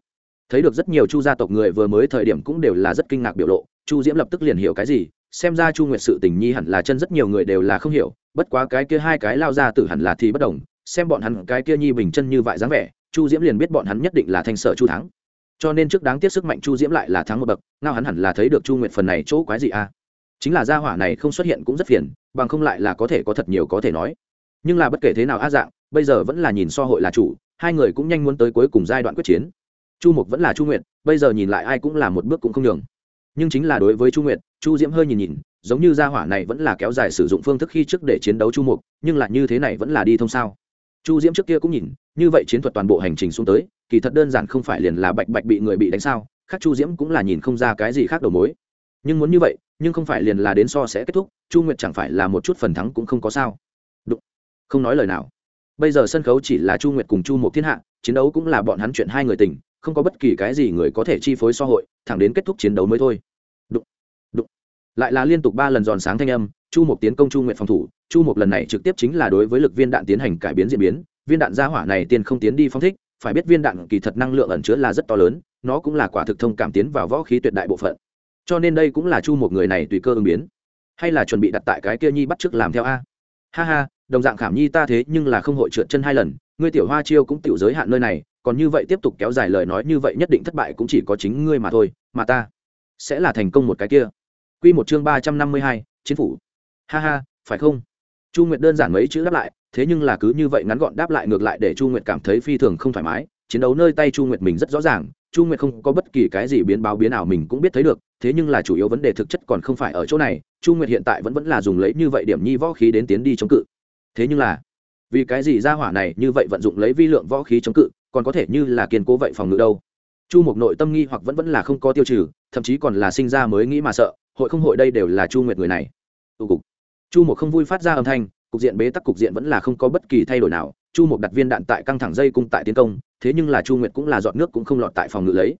Thấy được rất nhiều chu gia tộc người vừa mới thời điểm cũng đều là rất kinh ngạc biểu lộ, chu diễm lập tức liền hiểu cái gì xem ra chu nguyệt sự tình nhi hẳn là chân rất nhiều người đều là không hiểu, bất quá cái kia hai cái lao ra tử hẳn là thì bất đồng, xem bọn hắn cái kia nhi bình chân như vậy dáng vẻ, chu diễm liền biết bọn hắn nhất định là thanh sở chu thắng. Cho nên trước đáng tiếc sức mạnh chu diễm lại là thắng một bậc, ngao hắn hẳn là thấy được chu nguyệt phần này chỗ quái gì a. À? chính là gia hỏa này không xuất hiện cũng rất phiền, bằng không lại là có thể có thật nhiều có thể nói. Nhưng là bất kể thế nào a dạng, bây giờ vẫn là nhìn so hội là chủ, hai người cũng nhanh muốn tới cuối cùng giai đoạn quyết chiến. Chu mục vẫn là chu nguyệt, bây giờ nhìn lại ai cũng là một bước cũng không nhường. Nhưng chính là đối với chu nguyệt chu diễm hơi nhìn nhìn, giống như gia hỏa này vẫn là kéo dài sử dụng phương thức khi trước để chiến đấu chu mục, nhưng là như thế này vẫn là đi thông sao? Chu diễm trước kia cũng nhìn, như vậy chiến thuật toàn bộ hành trình xuống tới, kỳ thật đơn giản không phải liền là bạch bạch bị người bị đánh sao, khác chu diễm cũng là nhìn không ra cái gì khác đầu mối. Nhưng muốn như vậy, nhưng không phải liền là đến so sẽ kết thúc, chu nguyệt chẳng phải là một chút phần thắng cũng không có sao. Đúng. không nói lời nào. Bây giờ sân khấu chỉ là chu nguyệt cùng chu Mục thiên hạ, chiến đấu cũng là bọn hắn chuyện hai người tình, không có bất kỳ cái gì người có thể chi phối xã hội, thẳng đến kết thúc chiến đấu mới thôi. Đúng. Lại là liên tục ba lần giòn sáng thanh âm, chu một tiến công chu nguyện phòng thủ. Chu một lần này trực tiếp chính là đối với lực viên đạn tiến hành cải biến diễn biến. Viên đạn gia hỏa này tiên không tiến đi phong thích, phải biết viên đạn kỳ thật năng lượng ẩn chứa là rất to lớn, nó cũng là quả thực thông cảm tiến vào võ khí tuyệt đại bộ phận. Cho nên đây cũng là chu một người này tùy cơ ứng biến. Hay là chuẩn bị đặt tại cái kia nhi bắt trước làm theo a? Ha ha, đồng dạng khảm nhi ta thế nhưng là không hội trượt chân hai lần, ngươi tiểu hoa chiêu cũng tiểu giới hạn nơi này, còn như vậy tiếp tục kéo dài lời nói như vậy nhất định thất bại cũng chỉ có chính ngươi mà thôi, mà ta sẽ là thành công một cái kia. Quy một chương ba trăm năm mươi hai, chiến phủ. Ha ha, phải không? Chu Nguyệt đơn giản mấy chữ đáp lại, thế nhưng là cứ như vậy ngắn gọn đáp lại ngược lại để Chu Nguyệt cảm thấy phi thường không thoải mái, chiến đấu nơi tay Chu Nguyệt mình rất rõ ràng, Chu Nguyệt không có bất kỳ cái gì biến báo biến nào mình cũng biết thấy được, thế nhưng là chủ yếu vấn đề thực chất còn không phải ở chỗ này, Chu Nguyệt hiện tại vẫn vẫn là dùng lấy như vậy điểm nhi võ khí đến tiến đi chống cự. Thế nhưng là, vì cái gì ra hỏa này như vậy vận dụng lấy vi lượng võ khí chống cự, còn có thể như là kiên cố vậy phòng ngự đâu? Chu Mộc nội tâm nghi hoặc vẫn vẫn là không có tiêu trừ, thậm chí còn là sinh ra mới nghĩ mà sợ, hội không hội đây đều là Chu Nguyệt người này. tụ cục. Chu Mục không vui phát ra âm thanh, cục diện bế tắc cục diện vẫn là không có bất kỳ thay đổi nào, Chu Mục đặt viên đạn tại căng thẳng dây cung tại tiến công, thế nhưng là Chu Nguyệt cũng là dọn nước cũng không lọt tại phòng ngự lấy.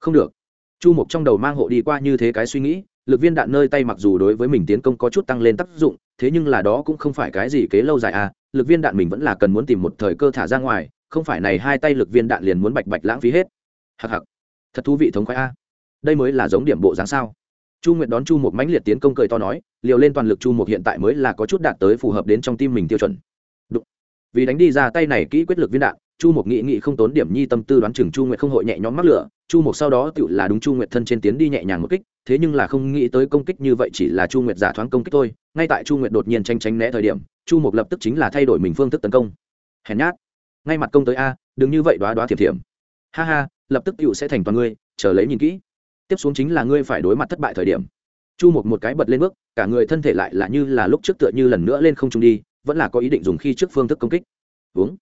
Không được. Chu Mục trong đầu mang hộ đi qua như thế cái suy nghĩ, lực viên đạn nơi tay mặc dù đối với mình tiến công có chút tăng lên tác dụng, thế nhưng là đó cũng không phải cái gì kế lâu dài à, lực viên đạn mình vẫn là cần muốn tìm một thời cơ thả ra ngoài, không phải này hai tay lực viên đạn liền muốn bạch bạch lãng phí hết. hặc hặc Thật thú vị thống khoái a. Đây mới là giống điểm bộ dáng sao? Chu nguyệt đón chu một mãnh liệt tiến công cười to nói, liều lên toàn lực chu một hiện tại mới là có chút đạt tới phù hợp đến trong tim mình tiêu chuẩn、Đúng. Vì đánh đi ra tay này kỹ quyết lực viên đạn, chu một nghị nghị không tốn điểm nhi tâm tư đoán chừng chu nguyệt không hội nhẹ nhõm mắc lửa, chu một sau đó tự là đúng chu nguyệt thân trên tiến đi nhẹ nhàng một kích, thế nhưng là không nghĩ tới công kích như vậy chỉ là chu nguyệt giả thoáng công kích thôi, ngay tại chu nguyệt đột nhiên tranh tránh né thời điểm, chu mục lập tức chính là thay đổi mình phương thức tấn công. Hèn nhát. Ngay mặt công tới a, đừng như vậy đoá đoá thiểm thiểm. Ha ha, lập tức tự sẽ thành toàn ngươi, chờ lấy nhìn kỹ tiếp xuống chính là ngươi phải đối mặt thất bại thời điểm. Chu mục một cái bật lên bước, cả người thân thể lại là như là lúc trước tựa như lần nữa lên không trung đi, vẫn là có ý định dùng khi trước phương thức công kích. Uống.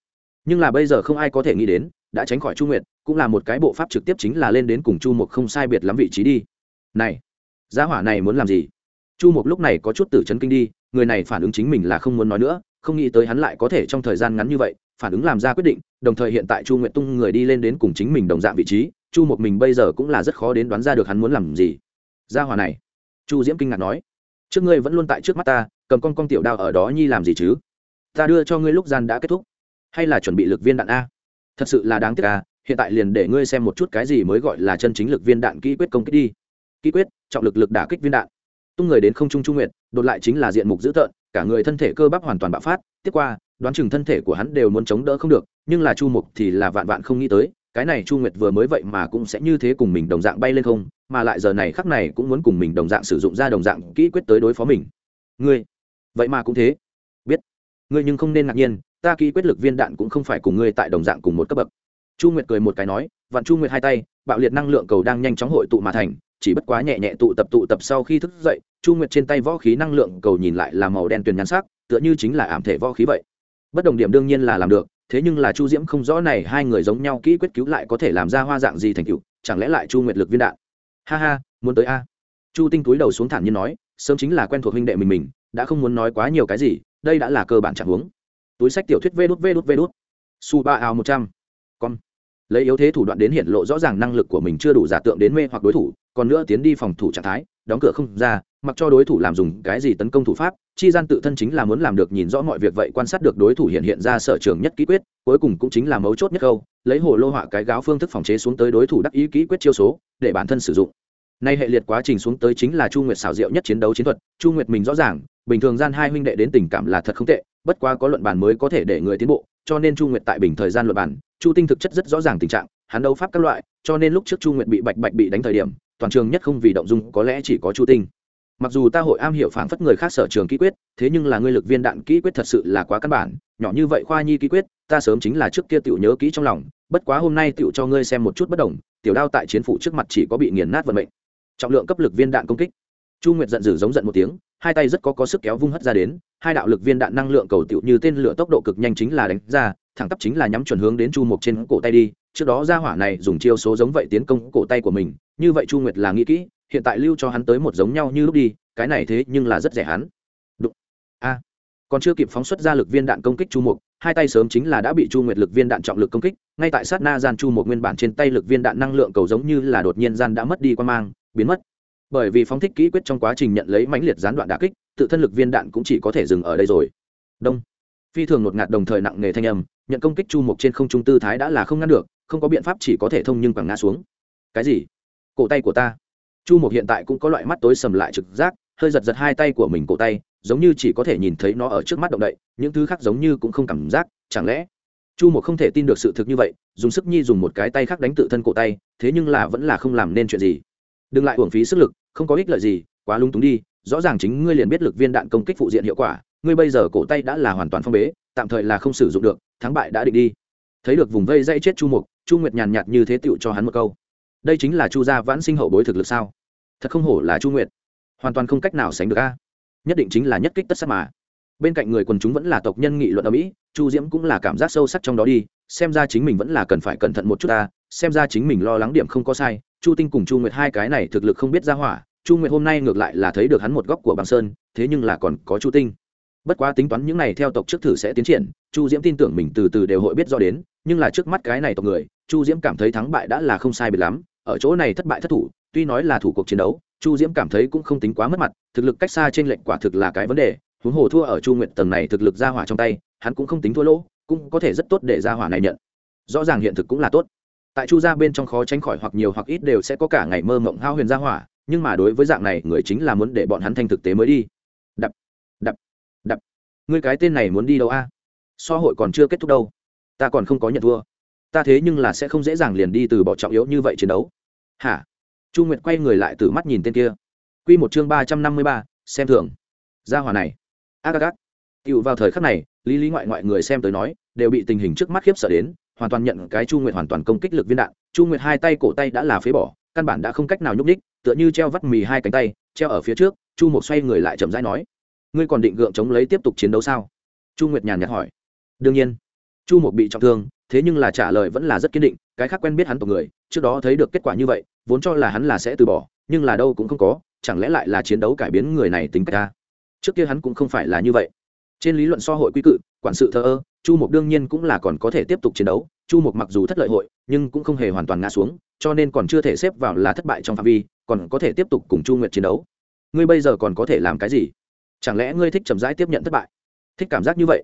Nhưng là bây giờ không ai có thể nghĩ đến, đã tránh khỏi chu nguyệt, cũng là một cái bộ pháp trực tiếp chính là lên đến cùng chu mục không sai biệt lắm vị trí đi. Này giá hỏa này muốn làm gì? Chu mục lúc này có chút tử chấn kinh đi, người này phản ứng chính mình là không muốn nói nữa, không nghĩ tới hắn lại có thể trong thời gian ngắn như vậy, phản ứng làm ra quyết định, đồng thời hiện tại chu nguyệt tung người đi lên đến cùng chính mình đồng dạng vị trí chu một mình bây giờ cũng là rất khó đến đoán ra được hắn muốn làm gì. Gia hòa này. Chu diễm kinh ngạc nói. Trước ngươi vẫn luôn tại trước mắt ta, cầm con con tiểu đao ở đó nhi làm gì chứ? Ta đưa cho ngươi lúc gian đã kết thúc. Hay là chuẩn bị lực viên đạn a? Thật sự là đáng tiếc a, hiện tại liền để ngươi xem một chút cái gì mới gọi là chân chính lực viên đạn kỹ quyết công kích đi. Kỹ quyết, trọng lực lực đả kích viên đạn. Tung người đến không trung trung nguyện đột lại chính là diện mục dữ tợn, cả người thân thể cơ bắp hoàn toàn bạo phát. Tiếp qua, đoán chừng thân thể của hắn đều muốn chống đỡ không được, nhưng là chu mục thì là vạn vạn không nghĩ tới cái này chu nguyệt vừa mới vậy mà cũng sẽ như thế cùng mình đồng dạng bay lên không, mà lại giờ này khắc này cũng muốn cùng mình đồng dạng sử dụng ra đồng dạng kỹ quyết tới đối phó mình. Ngươi, vậy mà cũng thế. Biết. Ngươi nhưng không nên ngạc nhiên, ta kỹ quyết lực viên đạn cũng không phải cùng ngươi tại đồng dạng cùng một cấp bậc. Chu nguyệt cười một cái nói vạn chu nguyệt hai tay, bạo liệt năng lượng cầu đang nhanh chóng hội tụ mà thành, chỉ bất quá nhẹ nhẹ tụ tập tụ tập sau khi thức dậy, chu nguyệt trên tay võ khí năng lượng cầu nhìn lại là màu đen tuyền nhắn sắc, tựa như chính là ảm thể võ khí vậy. Bất đồng điểm đương nhiên là làm được thế nhưng là chu diễm không rõ này hai người giống nhau kỹ quyết cứu lại có thể làm ra hoa dạng gì thành cựu chẳng lẽ lại chu nguyệt lực viên đạn? Ha ha, muốn tới a. Chu tinh túi đầu xuống thản nhiên nói, sớm chính là quen thuộc huynh đệ mình mình, đã không muốn nói quá nhiều cái gì, đây đã là cơ bản trạng huống. Túi sách tiểu thuyết vê đút vê đút vê đút. Su ba ao một trăm. Con. Lấy yếu thế thủ đoạn đến hiện lộ rõ ràng năng lực của mình chưa đủ giả tượng đến mê hoặc đối thủ, còn nữa tiến đi phòng thủ trạng thái, đóng cửa không ra, mặc cho đối thủ làm dùng cái gì tấn công thủ pháp chi gian tự thân chính là muốn làm được nhìn rõ mọi việc vậy quan sát được đối thủ hiện hiện ra sở trường nhất ký quyết, cuối cùng cũng chính là mấu chốt nhất câu, lấy hồ lô họa cái gáo phương thức phòng chế xuống tới đối thủ đắc ý ký quyết chiêu số, để bản thân sử dụng. Nay hệ liệt quá trình xuống tới chính là chu nguyệt xảo diệu nhất chiến đấu chiến thuật, chu nguyệt mình rõ ràng, bình thường gian hai huynh đệ đến tình cảm là thật không tệ, bất quá có luận bàn mới có thể để người tiến bộ, cho nên chu nguyệt tại bình thời gian luận bàn, chu tinh thực chất rất rõ ràng tình trạng, hắn đấu pháp các loại, cho nên lúc trước chu nguyệt bị bạch bạch bị đánh thời điểm, toàn trường nhất không vì động dung có lẽ chỉ có chu tinh mặc dù ta hội am hiểu phảng phất người khác sở trường kỹ quyết, thế nhưng là ngươi lực viên đạn kỹ quyết thật sự là quá căn bản, nhỏ như vậy khoa nhi kỹ quyết, ta sớm chính là trước kia tiểu nhớ kỹ trong lòng, bất quá hôm nay tiểu cho ngươi xem một chút bất đồng, tiểu đao tại chiến phủ trước mặt chỉ có bị nghiền nát vận mệnh. Trọng lượng cấp lực viên đạn công kích. Chu nguyệt giận dữ giống giận một tiếng, hai tay rất có có sức kéo vung hất ra đến, hai đạo lực viên đạn năng lượng cầu tiểu như tên lửa tốc độ cực nhanh chính là đánh ra, thẳng tắp chính là nhắm chuẩn hướng đến chu mục trên cổ tay đi, trước đó ra hỏa này dùng chiêu số giống vậy tiến công cổ tay của mình, như vậy chu nguyệt là nghĩ kỹ hiện tại lưu cho hắn tới một giống nhau như lúc đi, cái này thế nhưng là rất rẻ hắn. Đụng. A. Còn chưa kịp phóng xuất ra lực viên đạn công kích chu mục, hai tay sớm chính là đã bị chu nguyệt lực viên đạn trọng lực công kích, ngay tại sát na gian chu mục nguyên bản trên tay lực viên đạn năng lượng cầu giống như là đột nhiên gian đã mất đi quan mang, biến mất. Bởi vì phóng thích kỹ quyết trong quá trình nhận lấy mãnh liệt gián đoạn đà kích, tự thân lực viên đạn cũng chỉ có thể dừng ở đây rồi. Đông. Phi thường ngột ngạt đồng thời nặng nề thanh âm, nhận công kích chu mục trên không trung tư thái đã là không ngăn được, không có biện pháp chỉ có thể thông nhưng quẳng ngã xuống. Cái gì? Cổ tay của ta chu mục hiện tại cũng có loại mắt tối sầm lại trực giác, hơi giật giật hai tay của mình cổ tay, giống như chỉ có thể nhìn thấy nó ở trước mắt động đậy, những thứ khác giống như cũng không cảm giác, chẳng lẽ? Chu mục không thể tin được sự thực như vậy, dùng sức nhi dùng một cái tay khác đánh tự thân cổ tay, thế nhưng là vẫn là không làm nên chuyện gì. Đừng lại uổng phí sức lực, không có ích lợi gì, quá lung túng đi, rõ ràng chính ngươi liền biết lực viên đạn công kích phụ diện hiệu quả, ngươi bây giờ cổ tay đã là hoàn toàn phong bế, tạm thời là không sử dụng được, thắng bại đã định đi. Thấy được vùng vây dây chết chu mục chu nguyệt nhàn nhạt như thế tựu cho hắn một câu. Đây chính là chu gia vãn sinh hậu bối thực lực sao? Thật không hổ là chu nguyệt. Hoàn toàn không cách nào sánh được a. Nhất định chính là nhất kích tất sát mà. Bên cạnh người quần chúng vẫn là tộc nhân nghị luận ở mỹ, chu diễm cũng là cảm giác sâu sắc trong đó đi, xem ra chính mình vẫn là cần phải cẩn thận một chút ta, xem ra chính mình lo lắng điểm không có sai, chu tinh cùng chu nguyệt hai cái này thực lực không biết ra hỏa, chu nguyệt hôm nay ngược lại là thấy được hắn một góc của bằng sơn, thế nhưng là còn có chu tinh. Bất quá tính toán những này theo tộc trước thử sẽ tiến triển, chu diễm tin tưởng mình từ từ đều hội biết do đến, nhưng là trước mắt cái này tộc người, chu diễm cảm thấy thắng bại đã là không sai biệt lắm, ở chỗ này thất bại thất thủ tuy nói là thủ cuộc chiến đấu, chu diễm cảm thấy cũng không tính quá mất mặt, thực lực cách xa trên lệnh quả thực là cái vấn đề, huống hồ thua ở chu nguyện tầng này thực lực ra hỏa trong tay, hắn cũng không tính thua lỗ, cũng có thể rất tốt để ra hỏa này nhận. Rõ ràng hiện thực cũng là tốt. Tại chu gia bên trong khó tránh khỏi hoặc nhiều hoặc ít đều sẽ có cả ngày mơ mộng hao huyền ra hỏa, nhưng mà đối với dạng này, người chính là muốn để bọn hắn thành thực tế mới đi. Đập đập đập. Ngươi cái tên này muốn đi đâu a? À? so hội còn chưa kết thúc đâu. Ta còn không có nhận thua. Ta thế nhưng là sẽ không dễ dàng liền đi từ bỏ trọng yếu như vậy chiến đấu. Hả? Chu nguyệt quay người lại từ mắt nhìn tên kia. Q một chương ba trăm năm mươi ba, xem thường. Gia hòa này. Ác ác ác. Tựu vào thời khắc này, lý lý ngoại ngoại người xem tới nói, đều bị tình hình trước mắt khiếp sợ đến, hoàn toàn nhận cái chu nguyệt hoàn toàn công kích lực viên đạn. Chu nguyệt hai tay cổ tay đã là phế bỏ, căn bản đã không cách nào nhúc ních tựa như treo vắt mì hai cánh tay, treo ở phía trước, chu mục xoay người lại chậm rãi nói, ngươi còn định gượng chống lấy tiếp tục chiến đấu sao? Chu nguyệt nhàn nhạt hỏi. Đương nhiên. Chu mục bị trọng thương, thế nhưng là trả lời vẫn là rất kiên định, cái khác quen biết hắn tộc người, trước đó thấy được kết quả như vậy vốn cho là hắn là sẽ từ bỏ, nhưng là đâu cũng không có, chẳng lẽ lại là chiến đấu cải biến người này tính cách ta? Trước kia hắn cũng không phải là như vậy. Trên lý luận so hội quy cự, quản sự thờ ơ, chu mục đương nhiên cũng là còn có thể tiếp tục chiến đấu, chu mục mặc dù thất lợi hội, nhưng cũng không hề hoàn toàn ngã xuống, cho nên còn chưa thể xếp vào là thất bại trong phạm vi, còn có thể tiếp tục cùng chu nguyệt chiến đấu. Ngươi bây giờ còn có thể làm cái gì? Chẳng lẽ ngươi thích chậm rãi tiếp nhận thất bại? Thích cảm giác như vậy?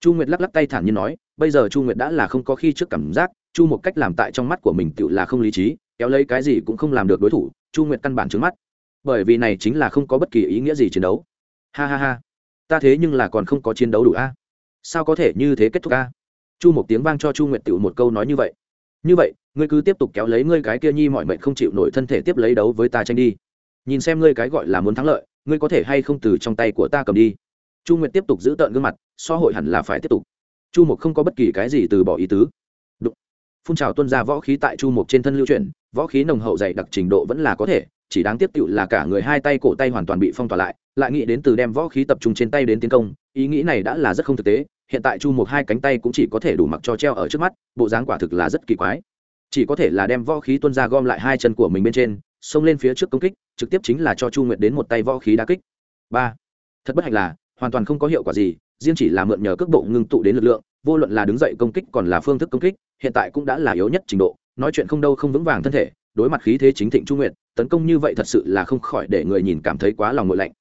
Chu nguyệt lắc lắc tay thản nhiên nói, bây giờ chu nguyệt đã là không có khi trước cảm giác, chu một cách làm tại trong mắt của mình tự là không lý trí kéo lấy cái gì cũng không làm được đối thủ, chu nguyệt căn bản trứng mắt. Bởi vì này chính là không có bất kỳ ý nghĩa gì chiến đấu. Ha ha ha. Ta thế nhưng là còn không có chiến đấu đủ a. Sao có thể như thế kết thúc a? Chu một tiếng vang cho chu nguyệt tự một câu nói như vậy. Như vậy, ngươi cứ tiếp tục kéo lấy ngươi cái kia nhi mọi mệnh không chịu nổi thân thể tiếp lấy đấu với ta tranh đi. Nhìn xem ngươi cái gọi là muốn thắng lợi, ngươi có thể hay không từ trong tay của ta cầm đi. Chu nguyệt tiếp tục giữ tợn gương mặt, so hội hẳn là phải tiếp tục. Chu mục không có bất kỳ cái gì từ bỏ ý tứ. Đụng. phun trào tuân ra võ khí tại chu mục trên thân lưu chuyển võ khí nồng hậu dày đặc trình độ vẫn là có thể, chỉ đáng tiếp cựu là cả người hai tay cổ tay hoàn toàn bị phong tỏa lại lại nghĩ đến từ đem võ khí tập trung trên tay đến tiến công, ý nghĩ này đã là rất không thực tế, hiện tại chu một hai cánh tay cũng chỉ có thể đủ mặc cho treo ở trước mắt, bộ dáng quả thực là rất kỳ quái. Chỉ có thể là đem võ khí tuân ra gom lại hai chân của mình bên trên, xông lên phía trước công kích, trực tiếp chính là cho chu nguyệt đến một tay võ khí đa kích. Ba. Thật bất hạnh là, hoàn toàn không có hiệu quả gì, riêng chỉ là mượn nhờ cước bộ ngưng tụ đến lực lượng, vô luận là đứng dậy công kích còn là phương thức công kích, hiện tại cũng đã là yếu nhất trình độ nói chuyện không đâu không vững vàng thân thể đối mặt khí thế chính thịnh chu nguyệt tấn công như vậy thật sự là không khỏi để người nhìn cảm thấy quá lòng ngội lạnh.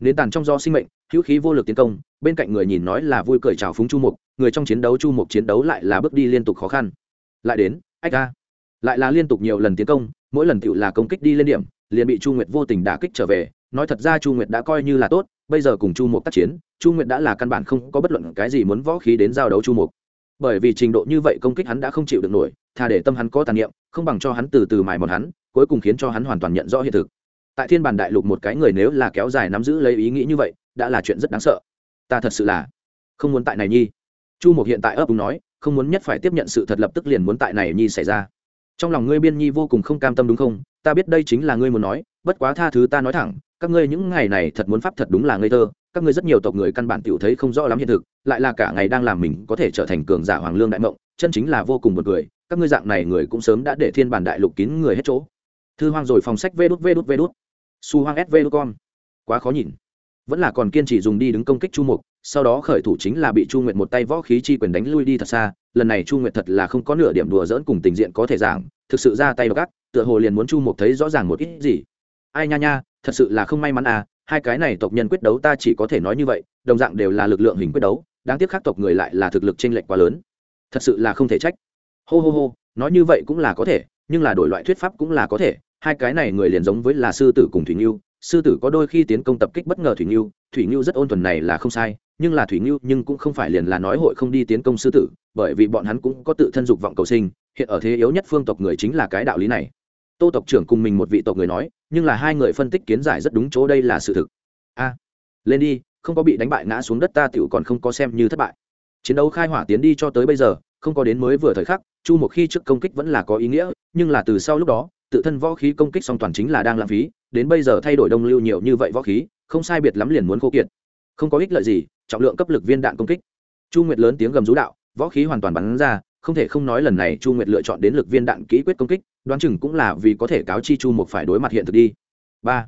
Nến tàn trong do sinh mệnh hữu khí vô lực tiến công bên cạnh người nhìn nói là vui cười trào phúng chu mục người trong chiến đấu chu mục chiến đấu lại là bước đi liên tục khó khăn. Lại đến ách ca, lại là liên tục nhiều lần tiến công mỗi lần tựu là công kích đi lên điểm liền bị chu nguyệt vô tình đả kích trở về nói thật ra chu nguyệt đã coi như là tốt bây giờ cùng chu mục tác chiến chu nguyệt đã là căn bản không có bất luận cái gì muốn võ khí đến giao đấu chu mục bởi vì trình độ như vậy công kích hắn đã không chịu được nổi, thà để tâm hắn có tàn niệm, không bằng cho hắn từ từ mài mòn hắn, cuối cùng khiến cho hắn hoàn toàn nhận rõ hiện thực. Tại thiên bản đại lục một cái người nếu là kéo dài nắm giữ lấy ý nghĩ như vậy, đã là chuyện rất đáng sợ. Ta thật sự là không muốn tại này nhi. Chu mục hiện tại ấp úng nói, không muốn nhất phải tiếp nhận sự thật lập tức liền muốn tại này nhi xảy ra. Trong lòng ngươi biên nhi vô cùng không cam tâm đúng không? Ta biết đây chính là ngươi muốn nói, bất quá tha thứ ta nói thẳng, các ngươi những ngày này thật muốn pháp thật đúng là ngây thơ các ngươi rất nhiều tộc người căn bản tiểu thấy không rõ lắm hiện thực, lại là cả ngày đang làm mình có thể trở thành cường giả hoàng lương đại mộng, chân chính là vô cùng một người các ngươi dạng này người cũng sớm đã để thiên bản đại lục kín người hết chỗ. Thư hoang rồi phòng sách vút vút vút. su hoang s con quá khó nhìn. Vẫn là còn kiên trì dùng đi đứng công kích chu mục, sau đó khởi thủ chính là bị chu nguyệt một tay võ khí chi quyền đánh lui đi thật xa, lần này chu nguyệt thật là không có nửa điểm đùa giỡn cùng tình diện có thể giảng, thực sự ra tay gắt tựa hồ liền muốn chu mục thấy rõ ràng một ít gì. Ai nha nha, thật sự là không may mắn à hai cái này tộc nhân quyết đấu ta chỉ có thể nói như vậy, đồng dạng đều là lực lượng hình quyết đấu, đáng tiếc khác tộc người lại là thực lực chênh lệch quá lớn. Thật sự là không thể trách. Hô hô hô, nói như vậy cũng là có thể, nhưng là đổi loại thuyết pháp cũng là có thể, hai cái này người liền giống với là sư tử cùng thủy ngưu, sư tử có đôi khi tiến công tập kích bất ngờ thủy ngưu thủy ngưu rất ôn thuần này là không sai, nhưng là thủy ngưu nhưng cũng không phải liền là nói hội không đi tiến công sư tử, bởi vì bọn hắn cũng có tự thân dục vọng cầu sinh, hiện ở thế yếu nhất phương tộc người chính là cái đạo lý này tô tộc trưởng cùng mình một vị tộc người nói, nhưng là hai người phân tích kiến giải rất đúng chỗ đây là sự thực. A, lên đi, không có bị đánh bại ngã xuống đất ta tiểu còn không có xem như thất bại. Chiến đấu khai hỏa tiến đi cho tới bây giờ, không có đến mới vừa thời khắc, chu một khi trước công kích vẫn là có ý nghĩa, nhưng là từ sau lúc đó, tự thân võ khí công kích song toàn chính là đang lãng phí, đến bây giờ thay đổi đông lưu nhiều như vậy võ khí, không sai biệt lắm liền muốn khô kiệt. Không có ích lợi gì, trọng lượng cấp lực viên đạn công kích. Chu nguyệt lớn tiếng gầm rú đạo, võ khí hoàn toàn bắn ra, không thể không nói lần này chu nguyệt lựa chọn đến lực viên đạn kỹ quyết công kích đoán chừng cũng là vì có thể cáo chi chu một phải đối mặt hiện thực đi. Ba,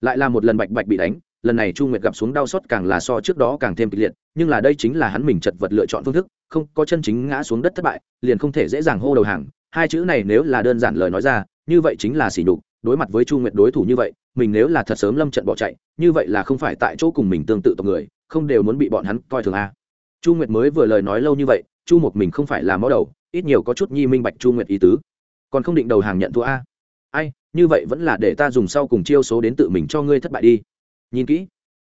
lại là một lần bạch bạch bị đánh, lần này chu nguyệt gặp xuống đau xót càng là so trước đó càng thêm kịch liệt, nhưng là đây chính là hắn mình chật vật lựa chọn phương thức, không có chân chính ngã xuống đất thất bại, liền không thể dễ dàng hô đầu hàng. Hai chữ này nếu là đơn giản lời nói ra, như vậy chính là xỉ nhục, đối mặt với chu nguyệt đối thủ như vậy, mình nếu là thật sớm lâm trận bỏ chạy, như vậy là không phải tại chỗ cùng mình tương tự tộc người, không đều muốn bị bọn hắn coi thường a. À. chu nguyệt mới vừa lời nói lâu như vậy, chu một mình không phải là mó đầu, ít nhiều có chút nhi minh bạch chu nguyệt ý tứ còn không định đầu hàng nhận thua a. Ai, như vậy vẫn là để ta dùng sau cùng chiêu số đến tự mình cho ngươi thất bại đi. Nhìn kỹ.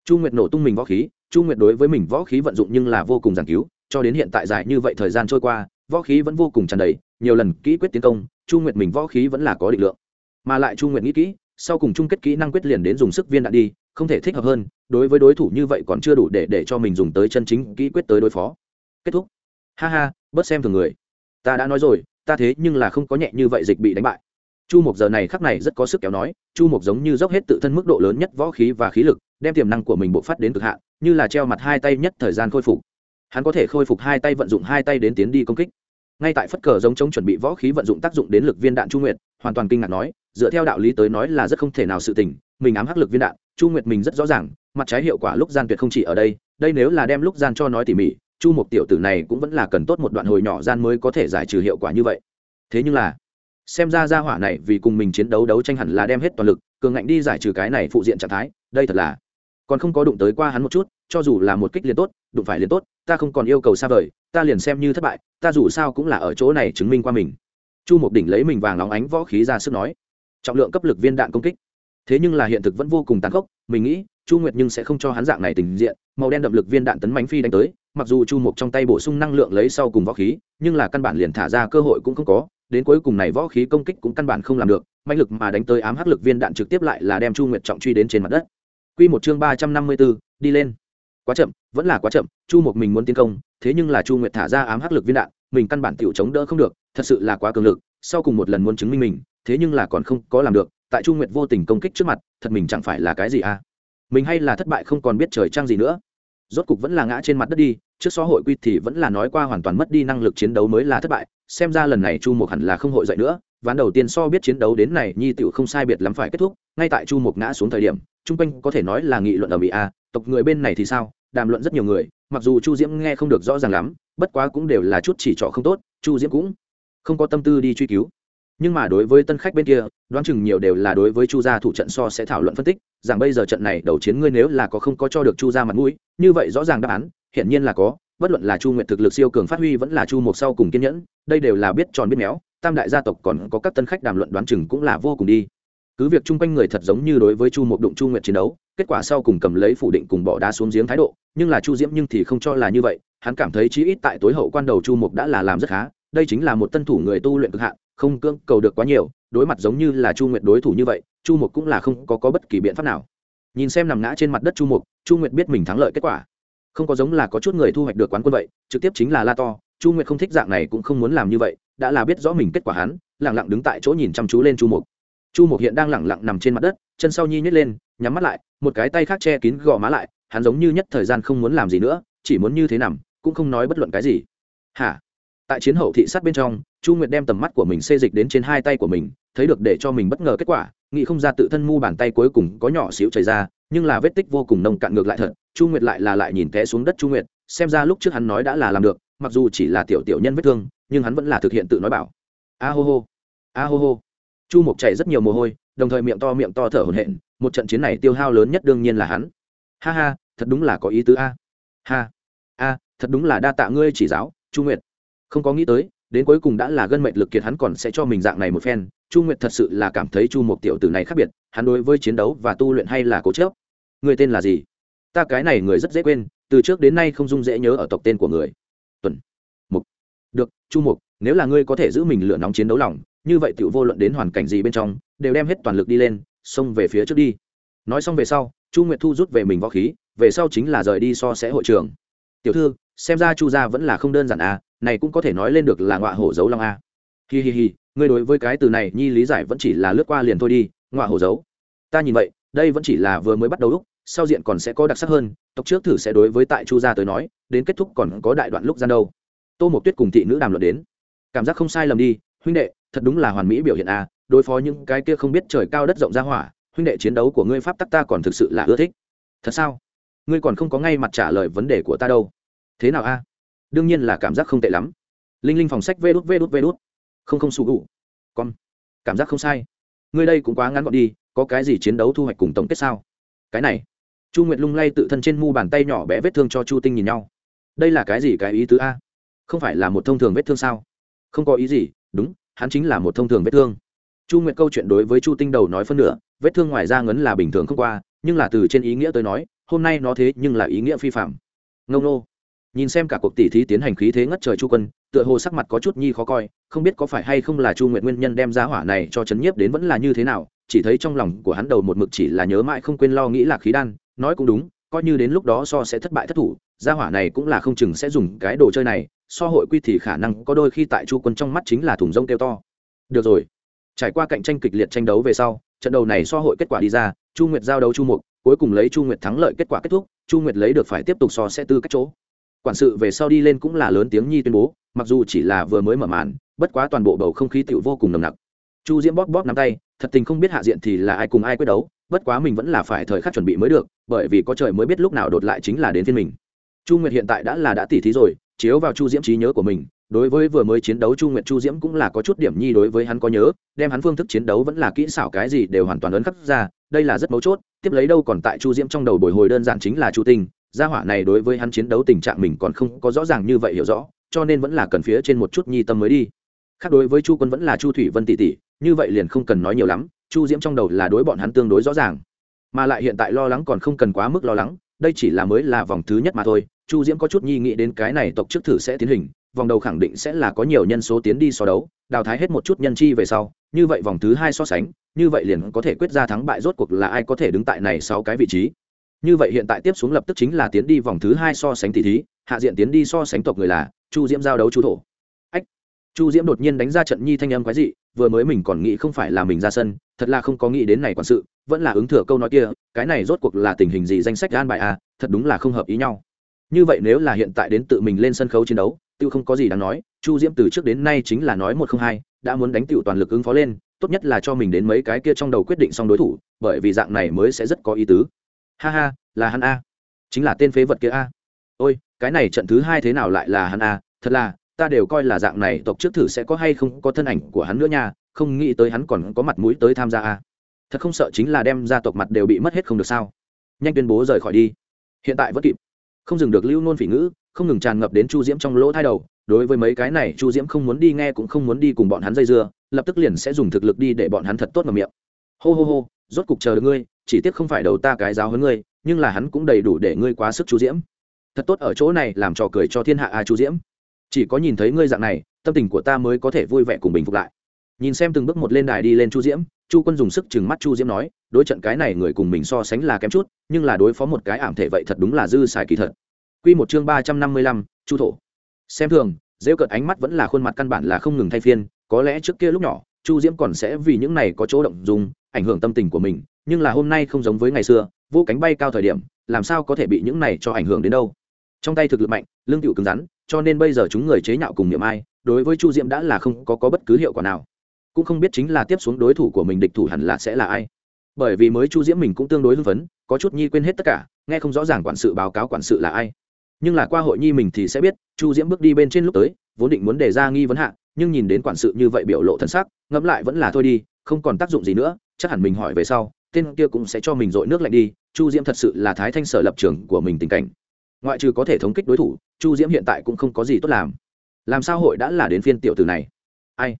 Chu nguyệt nổ tung mình võ khí. Chu nguyệt đối với mình võ khí vận dụng nhưng là vô cùng giảng cứu. Cho đến hiện tại dài như vậy thời gian trôi qua, võ khí vẫn vô cùng tràn đầy. Nhiều lần kỹ quyết tiến công, chu nguyệt mình võ khí vẫn là có định lượng. Mà lại chu nguyệt nghĩ kỹ, sau cùng chung kết kỹ năng quyết liền đến dùng sức viên đạn đi, không thể thích hợp hơn. Đối với đối thủ như vậy còn chưa đủ để để cho mình dùng tới chân chính kỹ quyết tới đối phó. Kết thúc. Ha ha, bớt xem thường người. Ta đã nói rồi ta thế nhưng là không có nhẹ như vậy dịch bị đánh bại. Chu mục giờ này khắc này rất có sức kéo nói, chu mục giống như dốc hết tự thân mức độ lớn nhất võ khí và khí lực, đem tiềm năng của mình bộc phát đến cực hạn, như là treo mặt hai tay nhất thời gian khôi phục. Hắn có thể khôi phục hai tay vận dụng hai tay đến tiến đi công kích. Ngay tại phất cờ giống chống chuẩn bị võ khí vận dụng tác dụng đến lực viên đạn chu nguyệt, hoàn toàn kinh ngạc nói, dựa theo đạo lý tới nói là rất không thể nào sự tình, mình ám hắc lực viên đạn, chu nguyệt mình rất rõ ràng, mặt trái hiệu quả lúc gian tuyệt không chỉ ở đây đây nếu là đem lúc gian cho nói tỉ mỉ chu mục tiểu tử này cũng vẫn là cần tốt một đoạn hồi nhỏ gian mới có thể giải trừ hiệu quả như vậy. Thế nhưng là, xem ra gia hỏa này vì cùng mình chiến đấu đấu tranh hẳn là đem hết toàn lực, cường ngạnh đi giải trừ cái này phụ diện trạng thái, đây thật là còn không có đụng tới qua hắn một chút, cho dù là một kích liền tốt, đụng phải liền tốt, ta không còn yêu cầu xa vời, ta liền xem như thất bại, ta dù sao cũng là ở chỗ này chứng minh qua mình. Chu mục đỉnh lấy mình vàng lóng ánh võ khí ra sức nói, trọng lượng cấp lực viên đạn công kích. Thế nhưng là hiện thực vẫn vô cùng tàn khốc, mình nghĩ, chu nguyệt nhưng sẽ không cho hắn dạng này tình diện, màu đen đậm lực viên đạn tấn mánh phi đánh tới mặc dù chu mục trong tay bổ sung năng lượng lấy sau cùng võ khí nhưng là căn bản liền thả ra cơ hội cũng không có đến cuối cùng này võ khí công kích cũng căn bản không làm được mạnh lực mà đánh tới ám hắc lực viên đạn trực tiếp lại là đem chu nguyệt trọng truy đến trên mặt đất Quy một chương ba trăm năm mươi bốn, đi lên. Quá chậm, vẫn là quá chậm, Chu Mục mình muốn tiến công, thế nhưng là Chu Nguyệt thả ra ám hắc lực viên đạn, mình căn bản tiểu chống đỡ không được, thật sự là quá cường lực, sau cùng một lần muốn chứng minh mình, thế nhưng là còn không có làm được, tại Chu Nguyệt vô tình công kích trước mặt, thật mình chẳng phải là cái gì à? Mình hay là thất bại không còn biết trời trang gì nữa. Rốt cục vẫn là ngã trên mặt đất đi, trước xã hội quy thì vẫn là nói qua hoàn toàn mất đi năng lực chiến đấu mới là thất bại, xem ra lần này Chu Mục hẳn là không hội dậy nữa, ván đầu tiên so biết chiến đấu đến này nhi tiểu không sai biệt lắm phải kết thúc, ngay tại Chu Mục ngã xuống thời điểm, chung quanh có thể nói là nghị luận ở mỹ a tộc người bên này thì sao đàm luận rất nhiều người mặc dù chu diễm nghe không được rõ ràng lắm bất quá cũng đều là chút chỉ trỏ không tốt chu diễm cũng không có tâm tư đi truy cứu. Nhưng mà đối với tân khách bên kia đoán chừng nhiều đều là đối với chu gia thủ trận so sẽ thảo luận phân tích rằng bây giờ trận này đầu chiến ngươi nếu là có không có cho được chu gia mặt mũi như vậy rõ ràng đáp án hiển nhiên là có bất luận là chu nguyện thực lực siêu cường phát huy vẫn là chu Mục sau cùng kiên nhẫn đây đều là biết tròn biết méo tam đại gia tộc còn có các tân khách đàm luận đoán chừng cũng là vô cùng đi. Cứ việc chung quanh người thật giống như đối với chu mục đụng chu nguyệt chiến đấu kết quả sau cùng cầm lấy phủ định cùng bỏ đá xuống giếng thái độ nhưng là chu diễm nhưng thì không cho là như vậy hắn cảm thấy chí ít tại tối hậu quan đầu chu mục đã là làm rất khá đây chính là một tân thủ người tu luyện cực hạn không cưỡng cầu được quá nhiều đối mặt giống như là chu nguyệt đối thủ như vậy chu mục cũng là không có, có bất kỳ biện pháp nào. Nhìn xem nằm ngã trên mặt đất chu mục chu nguyệt biết mình thắng lợi kết quả không có giống là có chút người thu hoạch được quán quân vậy, trực tiếp chính là la to, chu nguyệt không thích dạng này cũng không muốn làm như vậy, đã là biết rõ mình kết quả hắn lẳng lặng đứng tại chỗ nhìn chăm chú lên chu mục. Chu mục hiện đang lẳng lặng nằm trên mặt đất, chân sau nhi nhét lên, nhắm mắt lại, một cái tay khác che kín gò má lại, hắn giống như nhất thời gian không muốn làm gì nữa, chỉ muốn như thế nằm, cũng không nói bất luận cái gì. Hả? Tại chiến hậu thị sát bên trong, chu nguyệt đem tầm mắt của mình xê dịch đến trên hai tay của mình, thấy được để cho mình bất ngờ kết quả, nghĩ không ra tự thân mu bàn tay cuối cùng có nhỏ xíu chảy ra, nhưng là vết tích vô cùng nông cạn ngược lại thật chu nguyệt lại là lại nhìn té xuống đất chu nguyệt, xem ra lúc trước hắn nói đã là làm được, mặc dù chỉ là tiểu tiểu nhân vết thương, nhưng hắn vẫn là thực hiện tự nói bảo. A hô hô, a hô hô. Chu mục chảy rất nhiều mồ hôi, đồng thời miệng to miệng to thở hổn hển, một trận chiến này tiêu hao lớn nhất đương nhiên là hắn. Ha ha, thật đúng là có ý tứ a. Ha, a, thật đúng là đa tạ ngươi chỉ giáo, chu nguyệt. Không có nghĩ tới, đến cuối cùng đã là gân mệnh lực kiệt hắn còn sẽ cho mình dạng này một phen. Chu nguyệt thật sự là cảm thấy chu mục tiểu tử này khác biệt, hắn đối với chiến đấu và tu luyện hay là cố chớp người tên là gì? Ta cái này người rất dễ quên, từ trước đến nay không dung dễ nhớ ở tộc tên của người. Tuần, mục. Được, chu mục, nếu là ngươi có thể giữ mình lửa nóng chiến đấu lòng, như vậy tiểu vô luận đến hoàn cảnh gì bên trong, đều đem hết toàn lực đi lên, xông về phía trước đi. Nói xong về sau, chu nguyệt thu rút về mình võ khí, về sau chính là rời đi so sẽ hội trường. Tiểu thư, xem ra chu gia vẫn là không đơn giản à này cũng có thể nói lên được là ngọa hổ dấu long a à. hi hi hi, ngươi đối với cái từ này nhi lý giải vẫn chỉ là lướt qua liền thôi đi, ngọa hổ dấu ta nhìn vậy, đây vẫn chỉ là vừa mới bắt đầu lúc sau diện còn sẽ có đặc sắc hơn, tộc trước thử sẽ đối với tại chu gia tới nói, đến kết thúc còn có đại đoạn lúc gian đâu. Tô một tuyết cùng thị nữ đàm luận đến. Cảm giác không sai lầm đi, huynh đệ, thật đúng là hoàn mỹ biểu hiện a đối phó những cái kia không biết trời cao đất rộng ra hỏa, huynh đệ chiến đấu của ngươi pháp tắc ta còn thực sự là ưa thích. Thật sao? Ngươi còn không có ngay mặt trả lời vấn đề của ta đâu. Thế nào a? Đương nhiên là cảm giác không tệ lắm. Linh linh phòng sách vê đút vê đút vê đút. Không không sụ đủ con. Cảm giác không sai. Ngươi đây cũng quá ngắn gọn đi, có cái gì chiến đấu thu hoạch cùng tổng kết sao? Cái này chu nguyệt lung lay tự thân trên mu bàn tay nhỏ bé vết thương cho chu tinh nhìn nhau. Đây là cái gì cái ý tứ a? Không phải là một thông thường vết thương sao? Không có ý gì, đúng, hắn chính là một thông thường vết thương. Chu nguyệt câu chuyện đối với chu tinh đầu nói phân nửa, vết thương ngoài ra ngấn là bình thường không qua, nhưng là từ trên ý nghĩa tới nói, hôm nay nó thế nhưng là ý nghĩa phi phạm. Ngông nô. Nhìn xem cả cuộc tỷ thí tiến hành khí thế ngất trời chu quân, tựa hồ sắc mặt có chút nhi khó coi, không biết có phải hay không là chu nguyệt nguyên nhân đem ra hỏa này cho chấn nhiếp đến vẫn là như thế nào, chỉ thấy trong lòng của hắn đầu một mực chỉ là nhớ mãi không quên lo nghĩ là khí đan nói cũng đúng, coi như đến lúc đó so sẽ thất bại thất thủ, gia hỏa này cũng là không chừng sẽ dùng cái đồ chơi này, so hội quy thì khả năng có đôi khi tại chu quân trong mắt chính là thùng rông kêu to. Được rồi. Trải qua cạnh tranh kịch liệt tranh đấu về sau, trận đầu này so hội kết quả đi ra, chu nguyệt giao đấu chu mục, cuối cùng lấy chu nguyệt thắng lợi kết quả kết thúc, chu nguyệt lấy được phải tiếp tục so sẽ tư cách chỗ. Quản sự về sau đi lên cũng là lớn tiếng nhi tuyên bố, mặc dù chỉ là vừa mới mở màn, bất quá toàn bộ bầu không khí tựu vô cùng nồng nặc. Chu diễm bóp bóp nắm tay, thật tình không biết hạ diện thì là ai cùng ai quyết đấu bất quá mình vẫn là phải thời khắc chuẩn bị mới được, bởi vì có trời mới biết lúc nào đột lại chính là đến phiên mình. Chu nguyệt hiện tại đã là đã tỉ thí rồi, chiếu vào chu diễm trí nhớ của mình, đối với vừa mới chiến đấu chu nguyệt, chu diễm cũng là có chút điểm nhi đối với hắn có nhớ, đem hắn phương thức chiến đấu vẫn là kỹ xảo cái gì đều hoàn toàn ấn khắc ra, đây là rất mấu chốt, tiếp lấy đâu còn tại chu diễm trong đầu bồi hồi đơn giản chính là chu tinh, gia hỏa này đối với hắn chiến đấu tình trạng mình còn không có rõ ràng như vậy hiểu rõ, cho nên vẫn là cần phía trên một chút nhi tâm mới đi. Khác đối với chu quân vẫn là chu thủy vân tỷ tỷ, như vậy liền không cần nói nhiều lắm chu diễm trong đầu là đối bọn hắn tương đối rõ ràng, mà lại hiện tại lo lắng còn không cần quá mức lo lắng, đây chỉ là mới là vòng thứ nhất mà thôi. Chu diễm có chút nhi nghĩ đến cái này tộc trước thử sẽ tiến hình, vòng đầu khẳng định sẽ là có nhiều nhân số tiến đi so đấu, đào thái hết một chút nhân chi về sau, như vậy vòng thứ hai so sánh, như vậy liền có thể quyết ra thắng bại rốt cuộc là ai có thể đứng tại này sau cái vị trí. Như vậy hiện tại tiếp xuống lập tức chính là tiến đi vòng thứ hai so sánh tỷ thí, hạ diện tiến đi so sánh tộc người là chu diễm giao đấu chu thổ. Ách! Chu diễm đột nhiên đánh ra trận nhi thanh âm quái dị, vừa mới mình còn nghĩ không phải là mình ra sân thật là không có nghĩ đến này quản sự, vẫn là ứng thừa câu nói kia, cái này rốt cuộc là tình hình gì danh sách gan bài à thật đúng là không hợp ý nhau. Như vậy nếu là hiện tại đến tự mình lên sân khấu chiến đấu, tiêu không có gì đáng nói, chu diễm từ trước đến nay chính là nói một không hai, đã muốn đánh tiểu toàn lực ứng phó lên, tốt nhất là cho mình đến mấy cái kia trong đầu quyết định xong đối thủ, bởi vì dạng này mới sẽ rất có ý tứ. Ha ha, là hắn a. Chính là tên phế vật kia a. Ôi, cái này trận thứ hai thế nào lại là hắn a? Thật là, ta đều coi là dạng này, tộc trước thử sẽ có hay không có thân ảnh của hắn nữa nha không nghĩ tới hắn còn có mặt mũi tới tham gia a. Thật không sợ chính là đem gia tộc mặt đều bị mất hết không được sao? Nhanh tuyên bố rời khỏi đi. Hiện tại vẫn kịp. Không dừng được lưu nôn phỉ ngữ, không ngừng tràn ngập đến chu diễm trong lỗ thai đầu. Đối với mấy cái này, chu diễm không muốn đi nghe cũng không muốn đi cùng bọn hắn dây dưa, lập tức liền sẽ dùng thực lực đi để bọn hắn thật tốt mà miệng. Hô hô hô, rốt cục chờ được ngươi, chỉ tiếc không phải đầu ta cái giáo hơn ngươi, nhưng là hắn cũng đầy đủ để ngươi quá sức chu diễm. Thật tốt ở chỗ này làm trò cười cho thiên hạ a chu diễm. Chỉ có nhìn thấy ngươi dạng này, tâm tình của ta mới có thể vui vẻ cùng bình phục lại nhìn xem từng bước một lên đài đi lên chu diễm chu quân dùng sức chừng mắt chu diễm nói đối trận cái này người cùng mình so sánh là kém chút nhưng là đối phó một cái ảm thể vậy thật đúng là dư xài kỳ thật. Quy một chương ba trăm năm mươi lăm chu thổ. Xem thường dễ cợt ánh mắt vẫn là khuôn mặt căn bản là không ngừng thay phiên có lẽ trước kia lúc nhỏ chu diễm còn sẽ vì những này có chỗ động dùng ảnh hưởng tâm tình của mình nhưng là hôm nay không giống với ngày xưa vô cánh bay cao thời điểm làm sao có thể bị những này cho ảnh hưởng đến đâu. Trong tay thực lực mạnh lương tựu cứng rắn cho nên bây giờ chúng người chế nhạo cùng niệm ai đối với chu diễm đã là không có, có bất cứ hiệu quả nào cũng không biết chính là tiếp xuống đối thủ của mình địch thủ hẳn là sẽ là ai. Bởi vì mới chu diễm mình cũng tương đối hưng phấn, có chút nhi quên hết tất cả, nghe không rõ ràng quản sự báo cáo quản sự là ai. Nhưng là qua hội nhi mình thì sẽ biết, chu diễm bước đi bên trên lúc tới, vốn định muốn đề ra nghi vấn hạ, nhưng nhìn đến quản sự như vậy biểu lộ thân xác ngẫm lại vẫn là thôi đi, không còn tác dụng gì nữa, chắc hẳn mình hỏi về sau, tên kia cũng sẽ cho mình dội nước lạnh đi, chu diễm thật sự là thái thanh sở lập trường của mình tình cảnh. Ngoại trừ có thể thống kích đối thủ, chu diễm hiện tại cũng không có gì tốt làm. Làm sao hội đã là đến phiên tiểu tử này? Ai?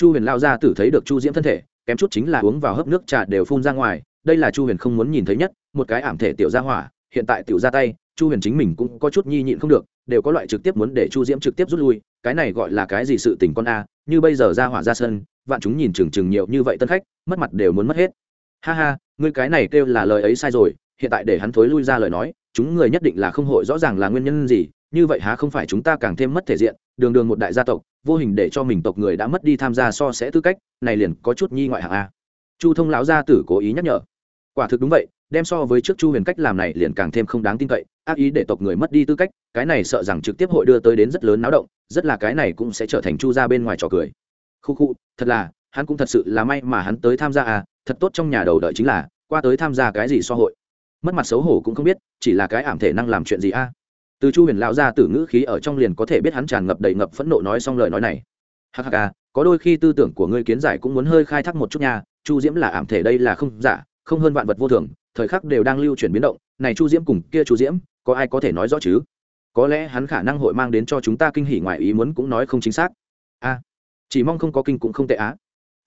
Chu huyền lao ra tử thấy được chu diễm thân thể, kém chút chính là uống vào hớp nước trà đều phun ra ngoài, đây là chu huyền không muốn nhìn thấy nhất, một cái ảm thể tiểu ra hỏa, hiện tại tiểu ra tay, chu huyền chính mình cũng có chút nhi nhịn không được, đều có loại trực tiếp muốn để chu diễm trực tiếp rút lui, cái này gọi là cái gì sự tình con a, như bây giờ ra hỏa ra sân, vạn chúng nhìn chừng chừng nhiều như vậy tân khách, mất mặt đều muốn mất hết. Ha ha, ngươi cái này kêu là lời ấy sai rồi, hiện tại để hắn thối lui ra lời nói, chúng người nhất định là không hội rõ ràng là nguyên nhân gì như vậy há không phải chúng ta càng thêm mất thể diện, đường đường một đại gia tộc, vô hình để cho mình tộc người đã mất đi tham gia so sẽ tư cách, này liền có chút nhi ngoại hạng a. Chu thông lão gia tử cố ý nhắc nhở. Quả thực đúng vậy, đem so với trước chu huyền cách làm này liền càng thêm không đáng tin cậy, ác ý để tộc người mất đi tư cách, cái này sợ rằng trực tiếp hội đưa tới đến rất lớn náo động, rất là cái này cũng sẽ trở thành chu ra bên ngoài trò cười. Khu khu, thật là, hắn cũng thật sự là may mà hắn tới tham gia à thật tốt trong nhà đầu đợi chính là, qua tới tham gia cái gì so hội. Mất mặt xấu hổ cũng không biết, chỉ là cái ảm thể năng làm chuyện gì a từ chu huyền lão ra từ ngữ khí ở trong liền có thể biết hắn tràn ngập đầy ngập phẫn nộ nói xong lời nói này. Hắc hắc à, có đôi khi tư tưởng của ngươi kiến giải cũng muốn hơi khai thác một chút nha, chu diễm là ảm thể đây là không giả, không hơn vạn vật vô thường, thời khắc đều đang lưu chuyển biến động. Này chu diễm cùng kia chu diễm, có ai có thể nói rõ chứ? Có lẽ hắn khả năng hội mang đến cho chúng ta kinh hỉ ngoài ý muốn cũng nói không chính xác. A chỉ mong không có kinh cũng không tệ á.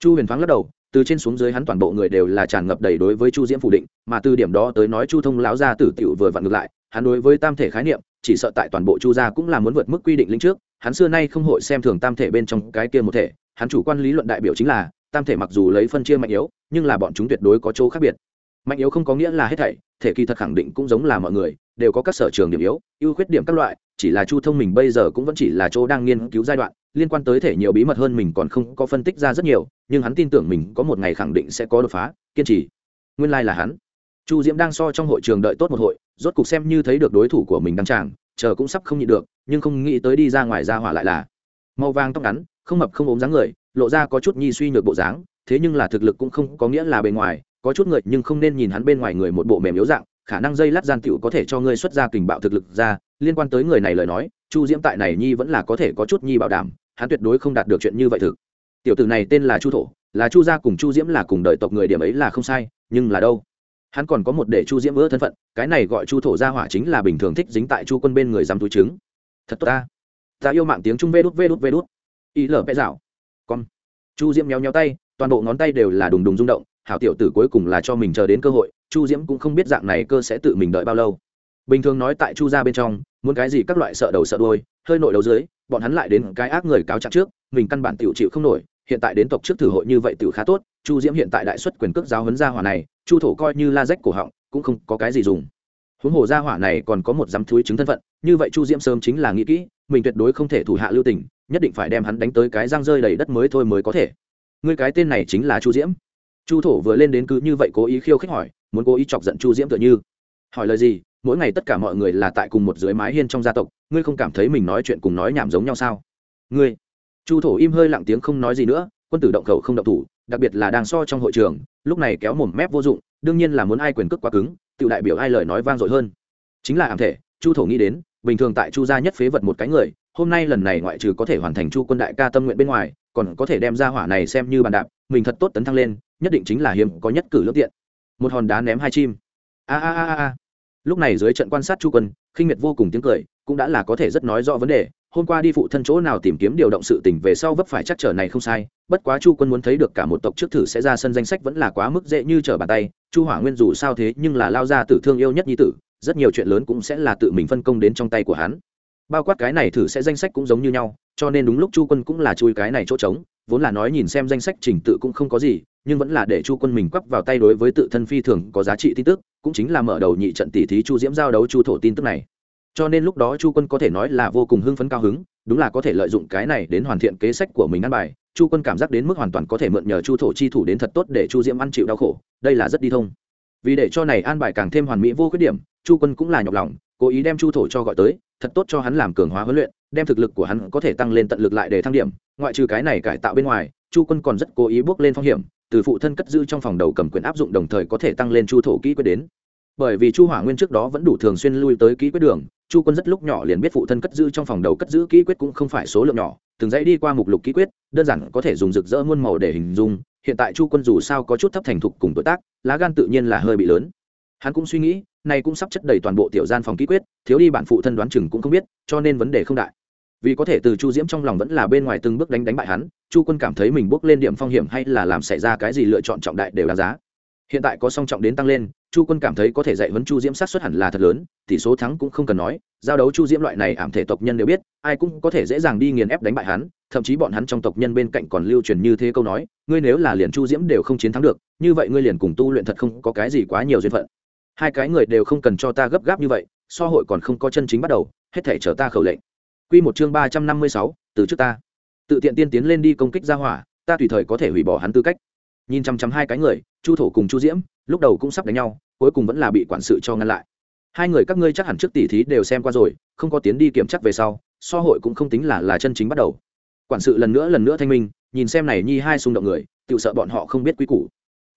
Chu huyền thoáng lắc đầu, từ trên xuống dưới hắn toàn bộ người đều là tràn ngập đầy đối với chu diễm phủ định, mà từ điểm đó tới nói chu thông lão gia tử tiểu vừa vặn ngược lại, hắn đối với tam thể khái niệm chỉ sợ tại toàn bộ chu gia cũng là muốn vượt mức quy định linh trước, hắn xưa nay không hội xem thường tam thể bên trong cái kia một thể, hắn chủ quan lý luận đại biểu chính là, tam thể mặc dù lấy phân chia mạnh yếu, nhưng là bọn chúng tuyệt đối có chỗ khác biệt. Mạnh yếu không có nghĩa là hết thảy, thể kỳ thật khẳng định cũng giống là mọi người, đều có các sở trường điểm yếu, ưu khuyết điểm các loại, chỉ là chu thông mình bây giờ cũng vẫn chỉ là chỗ đang nghiên cứu giai đoạn, liên quan tới thể nhiều bí mật hơn mình còn không có phân tích ra rất nhiều, nhưng hắn tin tưởng mình có một ngày khẳng định sẽ có đột phá, kiên trì. Nguyên lai、like、là hắn chu diễm đang so trong hội trường đợi tốt một hội, rốt cục xem như thấy được đối thủ của mình đăng tràng, chờ cũng sắp không nhịn được, nhưng không nghĩ tới đi ra ngoài ra hỏa lại là màu vàng tóc ngắn, không mập không ốm dáng người, lộ ra có chút nhi suy nhược bộ dáng, thế nhưng là thực lực cũng không có nghĩa là bề ngoài, có chút người nhưng không nên nhìn hắn bên ngoài người một bộ mềm yếu dạng, khả năng dây lát gian tựu có thể cho ngươi xuất ra kình bạo thực lực ra, liên quan tới người này lời nói, chu diễm tại này nhi vẫn là có thể có chút nhi bảo đảm, hắn tuyệt đối không đạt được chuyện như vậy thực. Tiểu tử này tên là chu thổ, là chu gia cùng chu diễm là cùng đợi tộc người điểm ấy là không sai, nhưng là đâu? Hắn còn có một để chu diễm vỡ thân phận, cái này gọi chu thổ gia hỏa chính là bình thường thích dính tại chu quân bên người dám túi trứng. Thật tốt ta. Ta yêu mạng tiếng trung vê đút vê đút vê đút. Ý lở vẽ dạo con. Chu diễm nhéo nhéo tay, toàn bộ ngón tay đều là đùng đùng rung động, hảo tiểu tử cuối cùng là cho mình chờ đến cơ hội, chu diễm cũng không biết dạng này cơ sẽ tự mình đợi bao lâu. Bình thường nói tại chu gia bên trong, muốn cái gì các loại sợ đầu sợ đuôi, hơi nội đầu dưới, bọn hắn lại đến cái ác người cáo trạng trước, mình căn bản tiểu chịu không nổi, hiện tại đến tộc trước thử hội như vậy tiểu khá tốt chu diễm hiện tại đại xuất quyền cước giáo huấn gia hỏa này, chu thổ coi như la rách cổ họng, cũng không có cái gì dùng. Huống hồ gia hỏa này còn có một dám thúi chứng thân phận, như vậy chu diễm sớm chính là nghĩ kỹ, mình tuyệt đối không thể thủ hạ lưu tình, nhất định phải đem hắn đánh tới cái răng rơi đầy đất mới thôi mới có thể. Ngươi cái tên này chính là chu diễm. Chu thổ vừa lên đến cứ như vậy cố ý khiêu khích hỏi, muốn cố ý chọc giận chu diễm tựa như. Hỏi lời gì, mỗi ngày tất cả mọi người là tại cùng một dưới mái hiên trong gia tộc, ngươi không cảm thấy mình nói chuyện cùng nói nhảm giống nhau sao? Ngươi. Chu thổ im hơi lặng tiếng không nói gì nữa, quân tử động khẩu không động thủ đặc biệt là đang so trong hội trường, lúc này kéo mồm mép vô dụng, đương nhiên là muốn ai quyền cước quá cứng, tự đại biểu ai lời nói vang dội hơn. Chính là ảm thể, chu thổ nghĩ đến, bình thường tại chu gia nhất phế vật một cái người, hôm nay lần này ngoại trừ có thể hoàn thành chu quân đại ca tâm nguyện bên ngoài, còn có thể đem ra hỏa này xem như bàn đạp, mình thật tốt tấn thăng lên, nhất định chính là hiếm có nhất cử lương tiện. Một hòn đá ném hai chim. A a a a. Lúc này dưới trận quan sát chu quân, khinh miệt vô cùng tiếng cười, cũng đã là có thể rất nói rõ vấn đề hôm qua đi phụ thân chỗ nào tìm kiếm điều động sự tình về sau vấp phải chắc trở này không sai, bất quá chu quân muốn thấy được cả một tộc trước thử sẽ ra sân danh sách vẫn là quá mức dễ như trở bàn tay, chu hỏa nguyên dù sao thế nhưng là lao ra tử thương yêu nhất nhi tử, rất nhiều chuyện lớn cũng sẽ là tự mình phân công đến trong tay của hắn. Bao quát cái này thử sẽ danh sách cũng giống như nhau, cho nên đúng lúc chu quân cũng là chui cái này chỗ trống, vốn là nói nhìn xem danh sách trình tự cũng không có gì, nhưng vẫn là để chu quân mình quắp vào tay đối với tự thân phi thường có giá trị tin tức, cũng chính là mở đầu nhị trận tỷ thí chu diễm giao đấu chu thổ tin tức này cho nên lúc đó chu quân có thể nói là vô cùng hưng phấn cao hứng, đúng là có thể lợi dụng cái này đến hoàn thiện kế sách của mình ăn bài. Chu quân cảm giác đến mức hoàn toàn có thể mượn nhờ chu thổ chi thủ đến thật tốt để chu diễm ăn chịu đau khổ, đây là rất đi thông. Vì để cho này an bài càng thêm hoàn mỹ vô khuyết điểm, chu quân cũng là nhọc lòng, cố ý đem chu thổ cho gọi tới, thật tốt cho hắn làm cường hóa huấn luyện, đem thực lực của hắn có thể tăng lên tận lực lại để thăng điểm. Ngoại trừ cái này cải tạo bên ngoài, chu quân còn rất cố ý bước lên phong hiểm, từ phụ thân cất giữ trong phòng đầu cầm quyền áp dụng đồng thời có thể tăng lên chu thổ kỹ quyết đến bởi vì chu hỏa nguyên trước đó vẫn đủ thường xuyên lui tới ký quyết đường, chu quân rất lúc nhỏ liền biết phụ thân cất giữ trong phòng đầu cất giữ ký quyết cũng không phải số lượng nhỏ, từng dãy đi qua mục lục ký quyết, đơn giản có thể dùng rực rỡ muôn màu để hình dung, hiện tại chu quân dù sao có chút thấp thành thục cùng tuổi tác, lá gan tự nhiên là hơi bị lớn. Hắn cũng suy nghĩ, nay cũng sắp chất đầy toàn bộ tiểu gian phòng ký quyết, thiếu đi bản phụ thân đoán chừng cũng không biết, cho nên vấn đề không đại. Vì có thể từ chu diễm trong lòng vẫn là bên ngoài từng bước đánh đánh bại hắn, chu quân cảm thấy mình bước lên điểm phong hiểm hay là làm xảy ra cái gì lựa chọn trọng đại đều đáng giá. Hiện tại có song trọng đến tăng lên chu quân cảm thấy có thể dạy huấn chu diễm sát xuất hẳn là thật lớn, tỷ số thắng cũng không cần nói, giao đấu chu diễm loại này ảm thể tộc nhân đều biết, ai cũng có thể dễ dàng đi nghiền ép đánh bại hắn, thậm chí bọn hắn trong tộc nhân bên cạnh còn lưu truyền như thế câu nói, ngươi nếu là liền chu diễm đều không chiến thắng được, như vậy ngươi liền cùng tu luyện thật không có cái gì quá nhiều duyên phận. Hai cái người đều không cần cho ta gấp gáp như vậy, so hội còn không có chân chính bắt đầu, hết thể chờ ta khẩu lệnh. Quy một chương ba trăm năm mươi sáu, từ trước ta. Tự tiện tiên tiến lên đi công kích ra hỏa, ta tùy thời có thể hủy bỏ hắn tư cách nhìn chăm chăm hai cái người, chu thổ cùng chu diễm, lúc đầu cũng sắp đánh nhau, cuối cùng vẫn là bị quản sự cho ngăn lại. Hai người các ngươi chắc hẳn trước tỉ thí đều xem qua rồi, không có tiến đi kiểm chắc về sau, so hội cũng không tính là là chân chính bắt đầu. Quản sự lần nữa lần nữa thanh minh, nhìn xem này nhi hai xung động người tự sợ bọn họ không biết quy củ.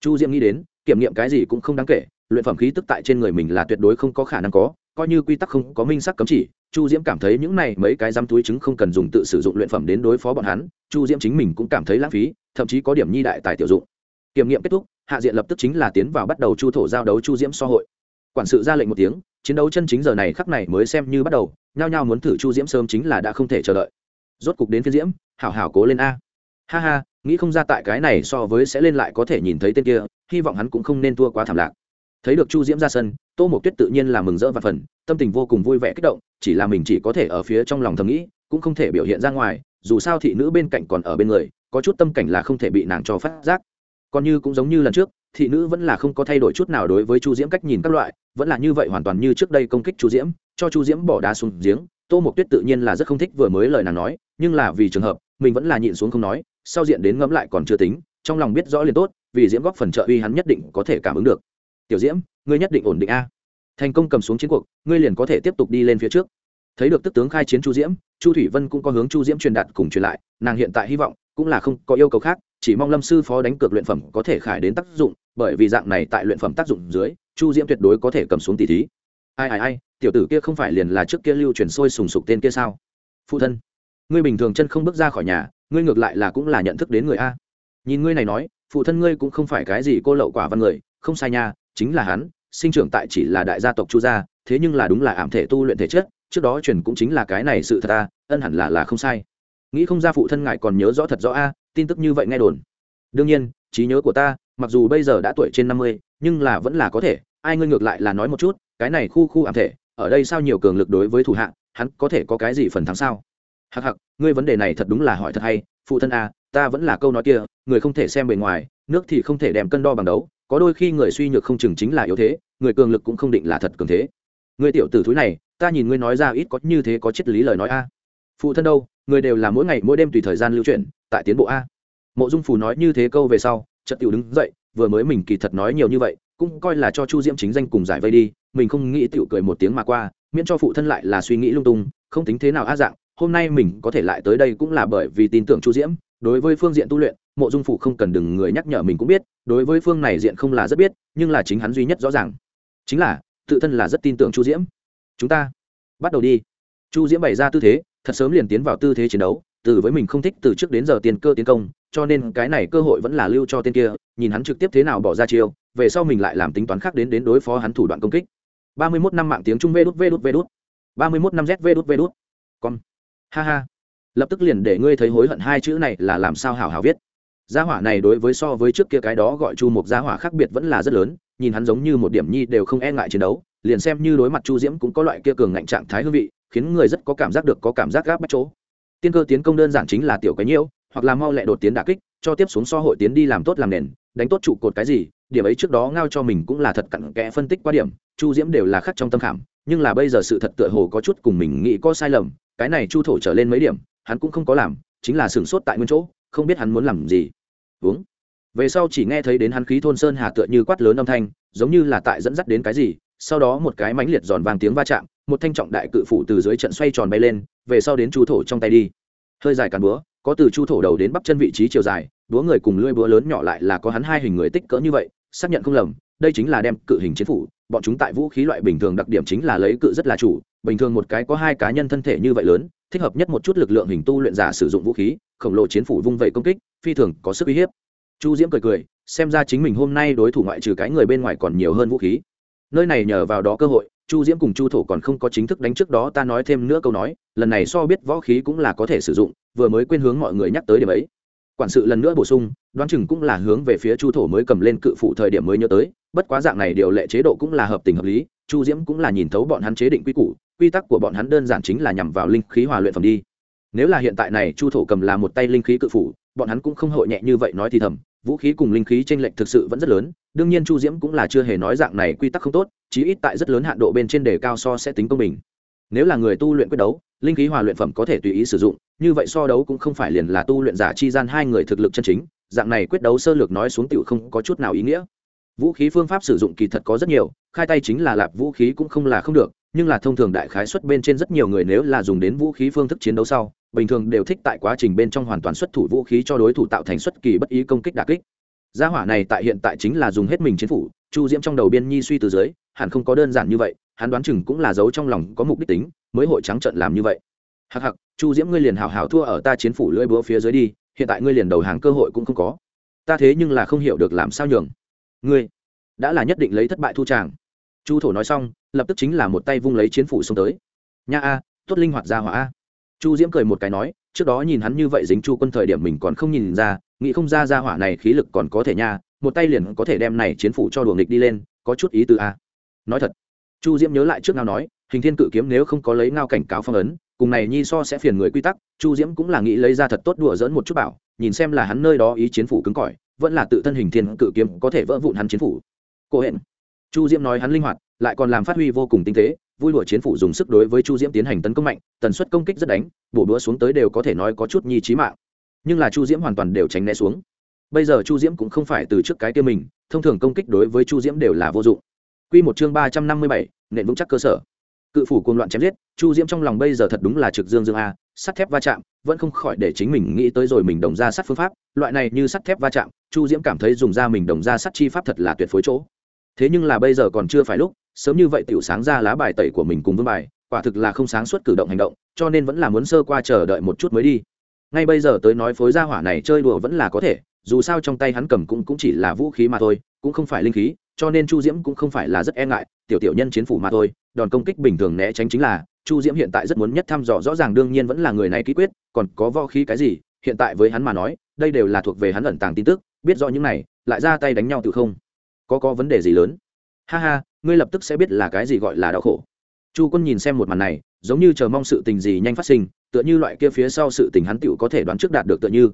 Chu diễm nghĩ đến, kiểm nghiệm cái gì cũng không đáng kể, luyện phẩm khí tức tại trên người mình là tuyệt đối không có khả năng có, coi như quy tắc không có minh sắc cấm chỉ, chu diễm cảm thấy những này mấy cái dám túi trứng không cần dùng tự sử dụng luyện phẩm đến đối phó bọn hắn, chu diễm chính mình cũng cảm thấy lãng phí, thậm chí có điểm nhi đại tài tiểu dụng kiểm nghiệm kết thúc, hạ diện lập tức chính là tiến vào bắt đầu chu thổ giao đấu chu diễm so hội. Quản sự ra lệnh một tiếng, chiến đấu chân chính giờ này khắc này mới xem như bắt đầu, nhao nhao muốn thử chu diễm sớm chính là đã không thể chờ đợi. Rốt cục đến phiên diễm, hảo hảo cố lên a. Ha ha, nghĩ không ra tại cái này so với sẽ lên lại có thể nhìn thấy tên kia, hy vọng hắn cũng không nên thua quá thảm lạc. Thấy được chu diễm ra sân, tô mộc tuyết tự nhiên là mừng rỡ và phần tâm tình vô cùng vui vẻ kích động, chỉ là mình chỉ có thể ở phía trong lòng thầm nghĩ, cũng không thể biểu hiện ra ngoài, dù sao thị nữ bên cạnh còn ở bên người, có chút tâm cảnh là không thể bị nàng cho phát giác còn như cũng giống như lần trước, thị nữ vẫn là không có thay đổi chút nào đối với chu diễm cách nhìn các loại, vẫn là như vậy hoàn toàn như trước đây công kích chu diễm, cho chu diễm bỏ đá xuống giếng. Tô mộc tuyết tự nhiên là rất không thích vừa mới lời nàng nói, nhưng là vì trường hợp, mình vẫn là nhịn xuống không nói, sau diện đến ngẫm lại còn chưa tính, trong lòng biết rõ liền tốt, vì diễm góp phần trợ uy hắn nhất định có thể cảm ứng được. Tiểu diễm, ngươi nhất định ổn định a. Thành công cầm xuống chiến cuộc, ngươi liền có thể tiếp tục đi lên phía trước. Thấy được tức tướng khai chiến chu diễm, chu thủy vân cũng có hướng chu diễm truyền đạt cùng truyền lại, nàng hiện tại hy vọng cũng là không có yêu cầu khác chỉ mong lâm sư phó đánh cược luyện phẩm có thể khải đến tác dụng, bởi vì dạng này tại luyện phẩm tác dụng dưới, chu diễm tuyệt đối có thể cầm xuống tỷ thí. Ai ai ai, tiểu tử kia không phải liền là trước kia lưu truyền sôi sùng sục tên kia sao? Phụ thân, ngươi bình thường chân không bước ra khỏi nhà, ngươi ngược lại là cũng là nhận thức đến người a. Nhìn ngươi này nói, phụ thân ngươi cũng không phải cái gì cô lậu quả văn người, không sai nha, chính là hắn, sinh trưởng tại chỉ là đại gia tộc chu gia, thế nhưng là đúng là ảm thể tu luyện thể chất, trước đó truyền cũng chính là cái này sự thật a, ân hẳn là là không sai. Nghĩ không ra phụ thân ngài còn nhớ rõ thật rõ a tin tức như vậy nghe đồn. Đương nhiên, trí nhớ của ta, mặc dù bây giờ đã tuổi trên năm mươi, nhưng là vẫn là có thể, ai ngươi ngược lại là nói một chút, cái này khu khu ảm thể, ở đây sao nhiều cường lực đối với thủ hạ, hắn có thể có cái gì phần thắng sao? Hặc hặc ngươi vấn đề này thật đúng là hỏi thật hay, phụ thân a ta vẫn là câu nói kia, người không thể xem bề ngoài, nước thì không thể đem cân đo bằng đấu, có đôi khi người suy nhược không chừng chính là yếu thế, người cường lực cũng không định là thật cường thế. Người tiểu tử thúi này, ta nhìn ngươi nói ra ít có như thế có triết lý lời nói a. Phụ thân đâu, người đều là mỗi ngày mỗi đêm tùy thời gian lưu chuyển tại tiến bộ a. Mộ dung phù nói như thế câu về sau trận tiểu đứng dậy, vừa mới mình kỳ thật nói nhiều như vậy, cũng coi là cho chu diễm chính danh cùng giải vây đi, mình không nghĩ tiểu cười một tiếng mà qua, miễn cho phụ thân lại là suy nghĩ lung tung, không tính thế nào á dạng, hôm nay mình có thể lại tới đây cũng là bởi vì tin tưởng chu diễm. Đối với phương diện tu luyện, mộ dung phụ không cần đừng người nhắc nhở mình cũng biết, đối với phương này diện không là rất biết, nhưng là chính hắn duy nhất rõ ràng. Chính là, tự thân là rất tin tưởng chu diễm. Chúng ta, bắt đầu đi. Chu diễm bày ra tư thế, thật sớm liền tiến vào tư thế chiến đấu từ với mình không thích từ trước đến giờ tiền cơ tiến công, cho nên cái này cơ hội vẫn là lưu cho tên kia, nhìn hắn trực tiếp thế nào bỏ ra chiêu, về sau mình lại làm tính toán khác đến đến đối phó hắn thủ đoạn công kích. ba mươi mốt năm mạng tiếng trung vê đút vê đút vê đút. ba mươi mốt năm z vê đút vê đút. Con. Ha ha. Lập tức liền để ngươi thấy hối hận hai chữ này là làm sao hảo hảo viết. Gia hỏa này đối với so với trước kia cái đó gọi chu một gia hỏa khác biệt vẫn là rất lớn, nhìn hắn giống như một điểm nhi đều không e ngại chiến đấu, liền xem như đối mặt chu diễm cũng có loại kia cường ngạnh trạng thái hương vị, khiến người rất có cảm giác được có cảm giác gáp bắt chỗ tiên cơ tiến công đơn giản chính là tiểu cái nhiễu, hoặc là mau lẹ đột tiến đà kích, cho tiếp xuống so hội tiến đi làm tốt làm nền, đánh tốt trụ cột cái gì, điểm ấy trước đó ngao cho mình cũng là thật cặn kẽ phân tích qua điểm, chu diễm đều là khắc trong tâm khảm, nhưng là bây giờ sự thật tựa hồ có chút cùng mình nghĩ có sai lầm, cái này chu thổ trở lên mấy điểm, hắn cũng không có làm, chính là sửng sốt tại nguyên chỗ, không biết hắn muốn làm gì. Uống. Về sau chỉ nghe thấy đến hắn khí thôn sơn hà tựa như quát lớn âm thanh, giống như là tại dẫn dắt đến cái gì sau đó một cái mãnh liệt giòn vàng tiếng va chạm, một thanh trọng đại cự phủ từ dưới trận xoay tròn bay lên, về sau đến chu thổ trong tay đi. Hơi dài càn búa, có từ chu thổ đầu đến bắp chân vị trí chiều dài, búa người cùng lưỡi búa lớn nhỏ lại là có hắn hai hình người tích cỡ như vậy, xác nhận không lầm, đây chính là đem cự hình chiến phủ, bọn chúng tại vũ khí loại bình thường đặc điểm chính là lấy cự rất là chủ, bình thường một cái có hai cá nhân thân thể như vậy lớn, thích hợp nhất một chút lực lượng hình tu luyện giả sử dụng vũ khí, khổng lồ chiến phủ vung vẩy công kích, phi thường có sức uy hiếp. Chu diễm cười cười, xem ra chính mình hôm nay đối thủ ngoại trừ cái người bên ngoài còn nhiều hơn vũ khí nơi này nhờ vào đó cơ hội, chu diễm cùng chu thổ còn không có chính thức đánh trước đó, ta nói thêm nữa câu nói, lần này so biết võ khí cũng là có thể sử dụng, vừa mới quên hướng mọi người nhắc tới điểm ấy. Quản sự lần nữa bổ sung, đoán chừng cũng là hướng về phía chu thổ mới cầm lên cự phụ thời điểm mới nhớ tới, bất quá dạng này điều lệ chế độ cũng là hợp tình hợp lý, chu diễm cũng là nhìn thấu bọn hắn chế định quy củ, quy tắc của bọn hắn đơn giản chính là nhằm vào linh khí hòa luyện phẩm đi. Nếu là hiện tại này, chu thổ cầm là một tay linh khí cự phủ bọn hắn cũng không hội nhẹ như vậy nói thì thầm, vũ khí cùng linh khí tranh lệch thực sự vẫn rất lớn đương nhiên chu diễm cũng là chưa hề nói dạng này quy tắc không tốt chí ít tại rất lớn hạn độ bên trên đề cao so sẽ tính công bình nếu là người tu luyện quyết đấu linh khí hòa luyện phẩm có thể tùy ý sử dụng như vậy so đấu cũng không phải liền là tu luyện giả chi gian hai người thực lực chân chính dạng này quyết đấu sơ lược nói xuống tựu không có chút nào ý nghĩa vũ khí phương pháp sử dụng kỳ thật có rất nhiều khai tay chính là lạp vũ khí cũng không là không được nhưng là thông thường đại khái xuất bên trên rất nhiều người nếu là dùng đến vũ khí phương thức chiến đấu sau bình thường đều thích tại quá trình bên trong hoàn toàn xuất thủ vũ khí cho đối thủ tạo thành xuất kỳ bất ý công kích đà kích gia hỏa này tại hiện tại chính là dùng hết mình chiến phủ, chu diễm trong đầu biên nhi suy từ dưới, hẳn không có đơn giản như vậy, hắn đoán chừng cũng là giấu trong lòng có mục đích tính, mới hội trắng trận làm như vậy. Hặc hặc chu diễm ngươi liền hào hào thua ở ta chiến phủ lưỡi búa phía dưới đi, hiện tại ngươi liền đầu hàng cơ hội cũng không có. Ta thế nhưng là không hiểu được làm sao nhường. Ngươi đã là nhất định lấy thất bại thu tràng. Chu thổ nói xong, lập tức chính là một tay vung lấy chiến phủ xuống tới. Nha a, tốt linh hoạt ra hỏa a. Chu diễm cười một cái nói trước đó nhìn hắn như vậy dính chu quân thời điểm mình còn không nhìn ra, nghĩ không ra ra hỏa này khí lực còn có thể nha, một tay liền có thể đem này chiến phủ cho đùa nghịch đi lên, có chút ý từ a à. nói thật, chu diễm nhớ lại trước ngao nói, hình thiên cự kiếm nếu không có lấy ngao cảnh cáo phong ấn, cùng này nhi so sẽ phiền người quy tắc, chu diễm cũng là nghĩ lấy ra thật tốt đùa dỡn một chút bảo, nhìn xem là hắn nơi đó ý chiến phủ cứng cỏi, vẫn là tự thân hình thiên cự kiếm có thể vỡ vụn hắn chiến phủ. Cô hẹn chu diễm nói hắn linh hoạt, lại còn làm phát huy vô cùng tinh tế vui lụa chiến phủ dùng sức đối với chu diễm tiến hành tấn công mạnh, tần suất công kích rất đánh, bổ đũa xuống tới đều có thể nói có chút nhi trí mạng. Nhưng là chu diễm hoàn toàn đều tránh né xuống. Bây giờ chu diễm cũng không phải từ trước cái kia mình, thông thường công kích đối với chu diễm đều là vô dụng. Q một chương ba trăm năm mươi bảy, nền vững chắc cơ sở. Cự phủ cuồng loạn chém giết, chu diễm trong lòng bây giờ thật đúng là trực dương dương a, sắt thép va chạm, vẫn không khỏi để chính mình nghĩ tới rồi mình đồng ra sắt phương pháp. Loại này như sắt thép va chạm, chu diễm cảm thấy dùng ra mình đồng ra sắt chi pháp thật là tuyệt phối chỗ. Thế nhưng là bây giờ còn chưa phải lúc sớm như vậy tiểu sáng ra lá bài tẩy của mình cùng vương bài, quả thực là không sáng suốt cử động hành động, cho nên vẫn là muốn sơ qua chờ đợi một chút mới đi. Ngay bây giờ tới nói phối gia hỏa này chơi đùa vẫn là có thể, dù sao trong tay hắn cầm cũng cũng chỉ là vũ khí mà thôi, cũng không phải linh khí, cho nên chu diễm cũng không phải là rất e ngại, tiểu tiểu nhân chiến phủ mà thôi, đòn công kích bình thường né tránh chính là, chu diễm hiện tại rất muốn nhất thăm dò rõ ràng đương nhiên vẫn là người này ký quyết, còn có võ khí cái gì, hiện tại với hắn mà nói, đây đều là thuộc về hắn ẩn tàng tin tức, biết rõ những này, lại ra tay đánh nhau tự không? Có có vấn đề gì lớn? Ha ha ngươi lập tức sẽ biết là cái gì gọi là đau khổ. Chu quân nhìn xem một màn này, giống như chờ mong sự tình gì nhanh phát sinh, tựa như loại kia phía sau sự tình hắn tựu có thể đoán trước đạt được tựa như.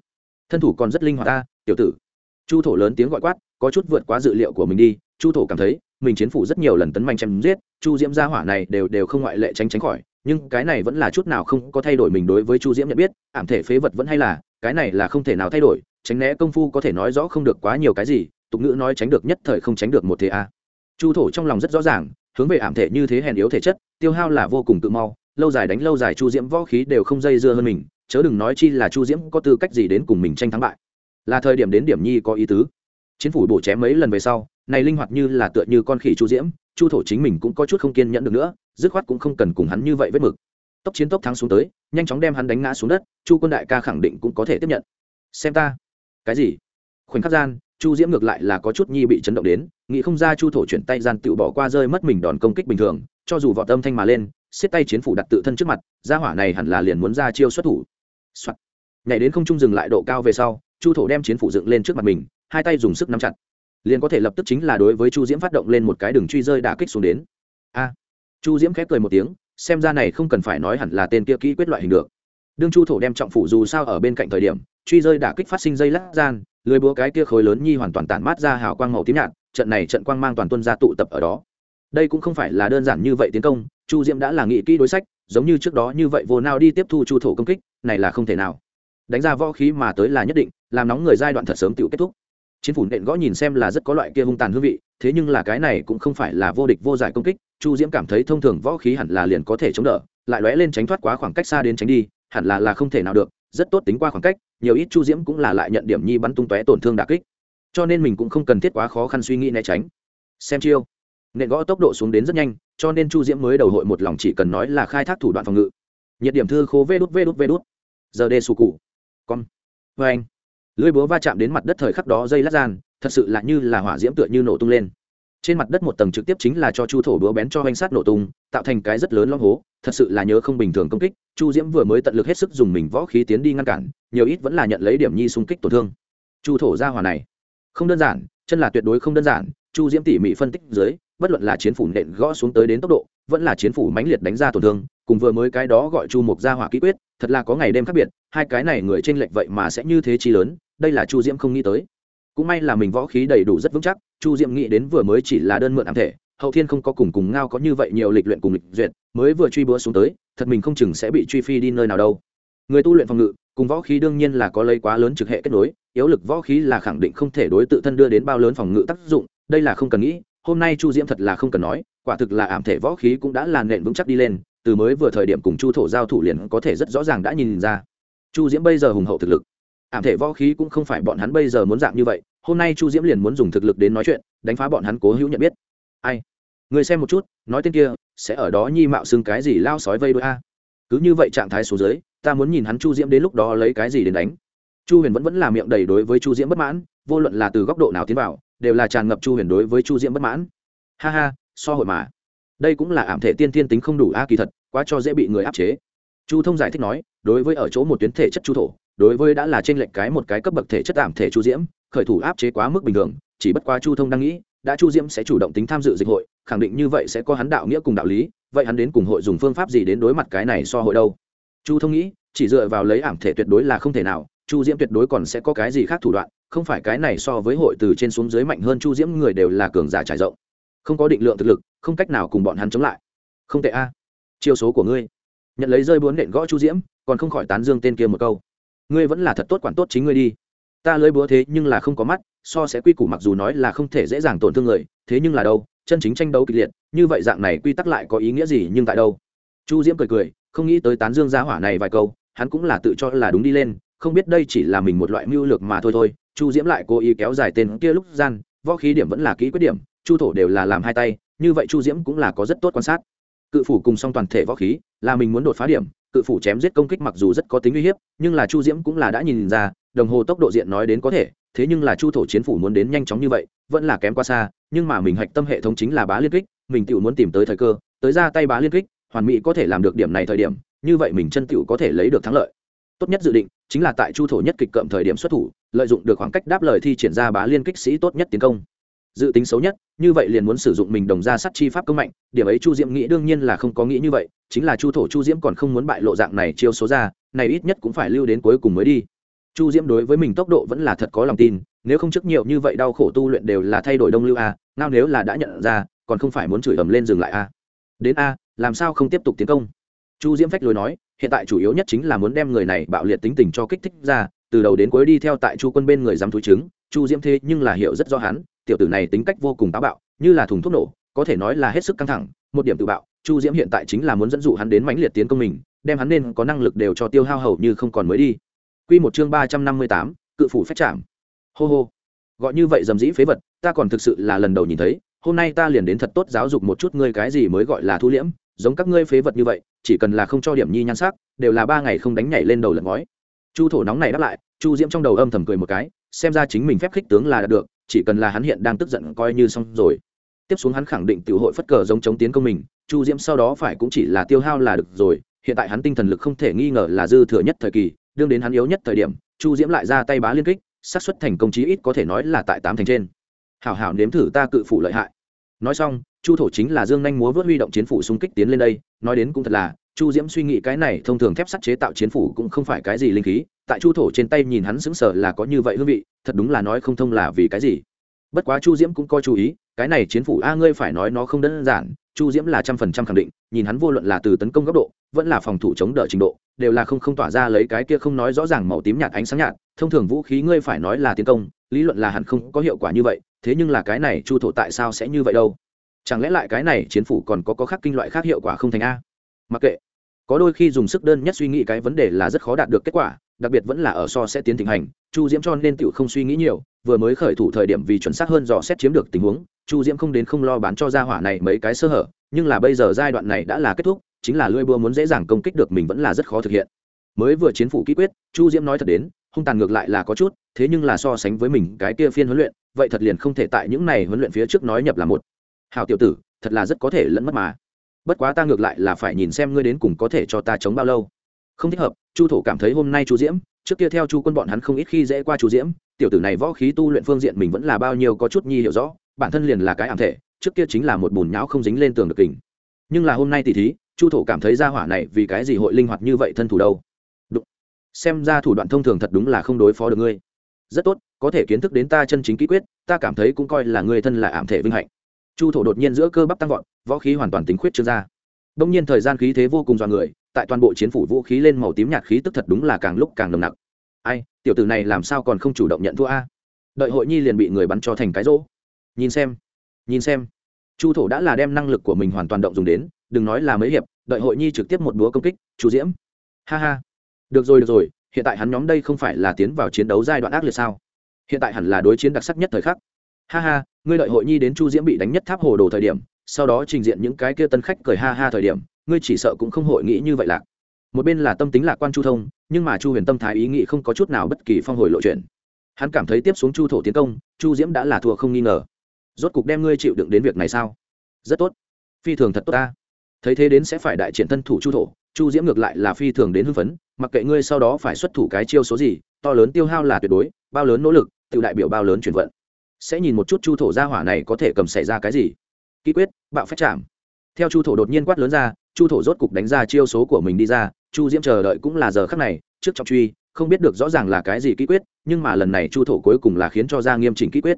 Thân thủ còn rất linh hoạt ta, tiểu tử. Chu thổ lớn tiếng gọi quát, có chút vượt quá dự liệu của mình đi. Chu thổ cảm thấy, mình chiến phủ rất nhiều lần tấn manh chém giết, chu diễm gia hỏa này đều đều không ngoại lệ tránh tránh khỏi. Nhưng cái này vẫn là chút nào không có thay đổi mình đối với chu diễm nhận biết, ảm thể phế vật vẫn hay là, cái này là không thể nào thay đổi, tránh né công phu có thể nói rõ không được quá nhiều cái gì, tục ngữ nói tránh được nhất thời không tránh được một thế a chu thổ trong lòng rất rõ ràng, hướng về ảm thể như thế hèn yếu thể chất, tiêu hao là vô cùng tự mau, lâu dài đánh lâu dài chu diễm võ khí đều không dây dưa hơn mình, chớ đừng nói chi là chu diễm có tư cách gì đến cùng mình tranh thắng bại. Là thời điểm đến điểm nhi có ý tứ. Chiến phủ bổ chém mấy lần về sau, này linh hoạt như là tựa như con khỉ chu diễm, chu thổ chính mình cũng có chút không kiên nhẫn được nữa, dứt khoát cũng không cần cùng hắn như vậy vết mực. Tốc chiến tốc thắng xuống tới, nhanh chóng đem hắn đánh ngã xuống đất, chu quân đại ca khẳng định cũng có thể tiếp nhận. Xem ta. Cái gì? Khoảnh khắc gian chu diễm ngược lại là có chút nhi bị chấn động đến, nghĩ không ra chu thổ chuyển tay gian tự bỏ qua rơi mất mình đòn công kích bình thường, cho dù vọt tâm thanh mà lên xiết tay chiến phủ đặt tự thân trước mặt, gia hỏa này hẳn là liền muốn ra chiêu xuất thủ、Soạn. nhảy đến không trung dừng lại độ cao về sau, chu thổ đem chiến phủ dựng lên trước mặt mình, hai tay dùng sức nắm chặt. Liền có thể lập tức chính là đối với chu diễm phát động lên một cái đường truy rơi đả kích xuống đến. A. Chu diễm khép cười một tiếng, xem ra này không cần phải nói hẳn là tên kia kỹ quyết loại hình được. Đương chu thổ đem trọng phủ dù sao ở bên cạnh thời điểm, truy rơi đả kích phát sinh dây lắc gian lưới búa cái kia khối lớn nhi hoàn toàn tản mát ra hào quang màu tím nhạt, trận này trận quang mang toàn tuân ra tụ tập ở đó. Đây cũng không phải là đơn giản như vậy tiến công, chu diễm đã là nghị kỹ đối sách, giống như trước đó như vậy vô nào đi tiếp thu chu thổ công kích, này là không thể nào. Đánh ra võ khí mà tới là nhất định, làm nóng người giai đoạn thật sớm tự kết thúc. Chiến phủ nện gõ nhìn xem là rất có loại kia hung tàn hương vị, thế nhưng là cái này cũng không phải là vô địch vô giải công kích, chu diễm cảm thấy thông thường võ khí hẳn là liền có thể chống đỡ, lại lóe lên tránh thoát quá khoảng cách xa đến tránh đi, hẳn là là không thể nào được rất tốt tính qua khoảng cách, nhiều ít chu diễm cũng là lại nhận điểm nhi bắn tung tóe tổn thương đà kích. Cho nên mình cũng không cần thiết quá khó khăn suy nghĩ né tránh. Xem chiêu. Nện gõ tốc độ xuống đến rất nhanh, cho nên chu diễm mới đầu hội một lòng chỉ cần nói là khai thác thủ đoạn phòng ngự. Nhiệt điểm thư khô vê đút vê đút vê đút. Giờ đê sù cụ. Con. Vâng. Vê anh lưỡi búa va chạm đến mặt đất thời khắc đó dây lát gian, thật sự là như là hỏa diễm tựa như nổ tung lên trên mặt đất một tầng trực tiếp chính là cho chu thổ búa bén cho oanh sát nổ tung, tạo thành cái rất lớn lõm hố, thật sự là nhớ không bình thường công kích, chu diễm vừa mới tận lực hết sức dùng mình võ khí tiến đi ngăn cản, nhiều ít vẫn là nhận lấy điểm nhi xung kích tổn thương. Chu thổ ra hòa này, không đơn giản, chân là tuyệt đối không đơn giản, chu diễm tỉ mỉ phân tích dưới, bất luận là chiến phủ nện gõ xuống tới đến tốc độ, vẫn là chiến phủ mãnh liệt đánh ra tổn thương, cùng vừa mới cái đó gọi chu mục ra hỏa kỹ quyết, thật là có ngày đêm khác biệt, hai cái này người trên lệch vậy mà sẽ như thế chi lớn, đây là chu diễm không nghĩ tới cũng may là mình võ khí đầy đủ rất vững chắc, chu Diệm nghĩ đến vừa mới chỉ là đơn mượn ảm thể, hậu thiên không có cùng cùng ngao có như vậy nhiều lịch luyện cùng lịch duyệt, mới vừa truy búa xuống tới, thật mình không chừng sẽ bị truy phi đi nơi nào đâu. Người tu luyện phòng ngự, cùng võ khí đương nhiên là có lấy quá lớn trực hệ kết nối, yếu lực võ khí là khẳng định không thể đối tự thân đưa đến bao lớn phòng ngự tác dụng, đây là không cần nghĩ, hôm nay chu diễm thật là không cần nói, quả thực là ảm thể võ khí cũng đã là nện vững chắc đi lên, từ mới vừa thời điểm cùng chu thổ giao thủ liền có thể rất rõ ràng đã nhìn ra. Chu diễm bây giờ hùng hậu thực lực ảm thể võ khí cũng không phải bọn hắn bây giờ muốn dạng như vậy, hôm nay chu diễm liền muốn dùng thực lực đến nói chuyện, đánh phá bọn hắn cố hữu nhận biết. Ai? Người xem một chút, nói tên kia, sẽ ở đó nhi mạo xưng cái gì lao sói vây đôi a. Cứ như vậy trạng thái số dưới, ta muốn nhìn hắn chu diễm đến lúc đó lấy cái gì đến đánh. Chu huyền vẫn vẫn là miệng đầy đối với chu diễm bất mãn, vô luận là từ góc độ nào tiến vào, đều là tràn ngập chu huyền đối với chu diễm bất mãn. Ha ha, so hội mà. Đây cũng là ảm thể tiên tiên tính không đủ a kỳ thật, quá cho dễ bị người áp chế. Chu thông giải thích nói, đối với ở chỗ một tuyến thể chất chu thổ đối với đã là trên lệnh cái một cái cấp bậc thể chất tạm thể chu diễm, khởi thủ áp chế quá mức bình thường, chỉ bất quá chu thông đang nghĩ, đã chu diễm sẽ chủ động tính tham dự dịch hội, khẳng định như vậy sẽ có hắn đạo nghĩa cùng đạo lý, vậy hắn đến cùng hội dùng phương pháp gì đến đối mặt cái này so hội đâu? Chu thông nghĩ, chỉ dựa vào lấy ảm thể tuyệt đối là không thể nào, chu diễm tuyệt đối còn sẽ có cái gì khác thủ đoạn, không phải cái này so với hội từ trên xuống dưới mạnh hơn chu diễm người đều là cường giả trải rộng. Không có định lượng thực lực, không cách nào cùng bọn hắn chống lại. Không tệ a. Chiêu số của ngươi. Nhận lấy rơi búa nện gõ chu diễm, còn không khỏi tán dương tên kia một câu ngươi vẫn là thật tốt quản tốt chính ngươi đi. Ta lưỡi búa thế nhưng là không có mắt, so sẽ quy củ mặc dù nói là không thể dễ dàng tổn thương người, thế nhưng là đâu, chân chính tranh đấu kịch liệt, như vậy dạng này quy tắc lại có ý nghĩa gì nhưng tại đâu? Chu diễm cười cười, không nghĩ tới tán dương gia hỏa này vài câu, hắn cũng là tự cho là đúng đi lên, không biết đây chỉ là mình một loại mưu lược mà thôi thôi, chu diễm lại cố ý kéo dài tên kia lúc gian, võ khí điểm vẫn là kỹ quyết điểm, chu thổ đều là làm hai tay, như vậy chu diễm cũng là có rất tốt quan sát. Cự phủ cùng song toàn thể võ khí, là mình muốn đột phá điểm cự phủ chém giết công kích mặc dù rất có tính uy hiếp, nhưng là chu diễm cũng là đã nhìn ra, đồng hồ tốc độ diện nói đến có thể, thế nhưng là chu thổ chiến phủ muốn đến nhanh chóng như vậy, vẫn là kém quá xa, nhưng mà mình hạch tâm hệ thống chính là bá liên kích, mình tự muốn tìm tới thời cơ, tới ra tay bá liên kích, hoàn mỹ có thể làm được điểm này thời điểm, như vậy mình chân tựu có thể lấy được thắng lợi. Tốt nhất dự định, chính là tại chu thổ nhất kịch cậm thời điểm xuất thủ, lợi dụng được khoảng cách đáp lời thi triển ra bá liên kích sĩ tốt nhất tiến công dự tính xấu nhất như vậy liền muốn sử dụng mình đồng ra sắt chi pháp công mạnh điểm ấy chu diễm nghĩ đương nhiên là không có nghĩ như vậy chính là chu thổ chu diễm còn không muốn bại lộ dạng này chiêu số ra này ít nhất cũng phải lưu đến cuối cùng mới đi. Chu diễm đối với mình tốc độ vẫn là thật có lòng tin nếu không trước nhiều như vậy đau khổ tu luyện đều là thay đổi đông lưu a nào nếu là đã nhận ra còn không phải muốn chửi ầm lên dừng lại a. Đến a làm sao không tiếp tục tiến công? Chu diễm phách lối nói hiện tại chủ yếu nhất chính là muốn đem người này bạo liệt tính tình cho kích thích ra từ đầu đến cuối đi theo tại chu quân bên người dám thúi chứng, chu diễm thế nhưng là hiểu rất rõ hắn tiểu tử này tính cách vô cùng táo bạo, như là thùng thuốc nổ, có thể nói là hết sức căng thẳng, một điểm tự bạo. Chu diễm hiện tại chính là muốn dẫn dụ hắn đến mãnh liệt tiến công mình, đem hắn nên có năng lực đều cho tiêu hao hầu như không còn mới đi. Quy một chương ba trăm năm mươi tám, cự phủ phách chạm hô hô. Gọi như vậy dầm dĩ phế vật, ta còn thực sự là lần đầu nhìn thấy, hôm nay ta liền đến thật tốt giáo dục một chút ngươi cái gì mới gọi là thu liễm, giống các ngươi phế vật như vậy, chỉ cần là không cho điểm nhi nhan sắc, đều là ba ngày không đánh nhảy lên đầu lần ngói. Chu thổ nóng này đáp lại, chu diễm trong đầu âm thầm cười một cái, xem ra chính mình phép khích tướng là được chỉ cần là hắn hiện đang tức giận coi như xong rồi. Tiếp xuống hắn khẳng định tiểu hội phất cờ giống chống tiến công mình, chu diễm sau đó phải cũng chỉ là tiêu hao là được rồi, hiện tại hắn tinh thần lực không thể nghi ngờ là dư thừa nhất thời kỳ, đương đến hắn yếu nhất thời điểm, chu diễm lại ra tay bá liên kích, xác suất thành công chí ít có thể nói là tại tám thành trên. Hảo hảo nếm thử ta cự phủ lợi hại. Nói xong, chu thổ chính là dương nhanh múa vớt huy động chiến phủ xung kích tiến lên đây, nói đến cũng thật là, chu diễm suy nghĩ cái này thông thường thép sắt chế tạo chiến phủ cũng không phải cái gì linh khí tại chu thổ trên tay nhìn hắn sững sờ là có như vậy hương vị, thật đúng là nói không thông là vì cái gì. Bất quá chu diễm cũng coi chú ý, cái này chiến phủ a ngươi phải nói nó không đơn giản, chu diễm là trăm phần trăm khẳng định, nhìn hắn vô luận là từ tấn công góc độ, vẫn là phòng thủ chống đỡ trình độ, đều là không không tỏa ra lấy cái kia không nói rõ ràng màu tím nhạt ánh sáng nhạt, thông thường vũ khí ngươi phải nói là tiến công, lý luận là hẳn không có hiệu quả như vậy, thế nhưng là cái này chu thổ tại sao sẽ như vậy đâu? Chẳng lẽ lại cái này chiến phủ còn có có khác kinh loại khác hiệu quả không thành a? Mặc kệ. Có đôi khi dùng sức đơn nhất suy nghĩ cái vấn đề là rất khó đạt được kết quả đặc biệt vẫn là ở so sẽ tiến thịnh hành, chu diễm cho nên tựu không suy nghĩ nhiều, vừa mới khởi thủ thời điểm vì chuẩn xác hơn dò xét chiếm được tình huống, chu diễm không đến không lo bán cho gia hỏa này mấy cái sơ hở, nhưng là bây giờ giai đoạn này đã là kết thúc, chính là lưỡi búa muốn dễ dàng công kích được mình vẫn là rất khó thực hiện. Mới vừa chiến phủ kỹ quyết, chu diễm nói thật đến, hung tàn ngược lại là có chút, thế nhưng là so sánh với mình cái kia phiên huấn luyện, vậy thật liền không thể tại những này huấn luyện phía trước nói nhập là một. Hào tiểu tử, thật là rất có thể lẫn mất mà. Bất quá ta ngược lại là phải nhìn xem ngươi đến cùng có thể cho ta chống bao lâu không thích hợp, chu thổ cảm thấy hôm nay chu diễm, trước kia theo chu quân bọn hắn không ít khi dễ qua chu diễm, tiểu tử này võ khí tu luyện phương diện mình vẫn là bao nhiêu có chút nhi hiểu rõ, bản thân liền là cái ảm thể, trước kia chính là một bùn nhão không dính lên tường được kình. Nhưng là hôm nay thì thí, chu thổ cảm thấy ra hỏa này vì cái gì hội linh hoạt như vậy thân thủ đâu? Đúng. xem ra thủ đoạn thông thường thật đúng là không đối phó được ngươi. Rất tốt, có thể kiến thức đến ta chân chính kỹ quyết, ta cảm thấy cũng coi là ngươi thân là ảm thể vinh hạnh. Chu thổ đột nhiên giữa cơ bắp tăng vọt, võ khí hoàn toàn tính khuyết trương ra. Đông nhiên thời gian khí thế vô cùng dọa người tại toàn bộ chiến phủ vũ khí lên màu tím nhạt khí tức thật đúng là càng lúc càng nồng nặc. Ai, tiểu tử này làm sao còn không chủ động nhận thua a? Đợi hội nhi liền bị người bắn cho thành cái rỗ. Nhìn xem nhìn xem. Chu thổ đã là đem năng lực của mình hoàn toàn động dùng đến, đừng nói là mấy hiệp, đợi hội nhi trực tiếp một búa công kích, chu diễm. Ha ha. Được rồi được rồi, hiện tại hắn nhóm đây không phải là tiến vào chiến đấu giai đoạn ác liệt sao? Hiện tại hẳn là đối chiến đặc sắc nhất thời khắc. Ha ha, ngươi đợi hội nhi đến chu diễm bị đánh nhất tháp hồ đồ thời điểm, sau đó trình diện những cái kia tân khách cười ha ha thời điểm ngươi chỉ sợ cũng không hội nghĩ như vậy lạc. Một bên là tâm tính lạc quan chu thông, nhưng mà chu huyền tâm thái ý nghĩ không có chút nào bất kỳ phong hồi lộ chuyện. Hắn cảm thấy tiếp xuống chu thổ tiến công, chu diễm đã là thua không nghi ngờ. Rốt cục đem ngươi chịu đựng đến việc này sao? Rất tốt. Phi thường thật tốt ta. Thấy thế đến sẽ phải đại triển thân thủ chu thổ, chu diễm ngược lại là phi thường đến hưng phấn, mặc kệ ngươi sau đó phải xuất thủ cái chiêu số gì, to lớn tiêu hao là tuyệt đối, bao lớn nỗ lực, tự đại biểu bao lớn chuyển vận. Sẽ nhìn một chút chu thổ gia hỏa này có thể cầm xảy ra cái gì. Ký quyết, bạo phép chạm theo chu thổ đột nhiên quát lớn ra, chu thổ rốt cục đánh ra chiêu số của mình đi ra, chu diễm chờ đợi cũng là giờ khắc này, trước trọng truy, không biết được rõ ràng là cái gì ký quyết, nhưng mà lần này chu thổ cuối cùng là khiến cho ra nghiêm chỉnh ký quyết.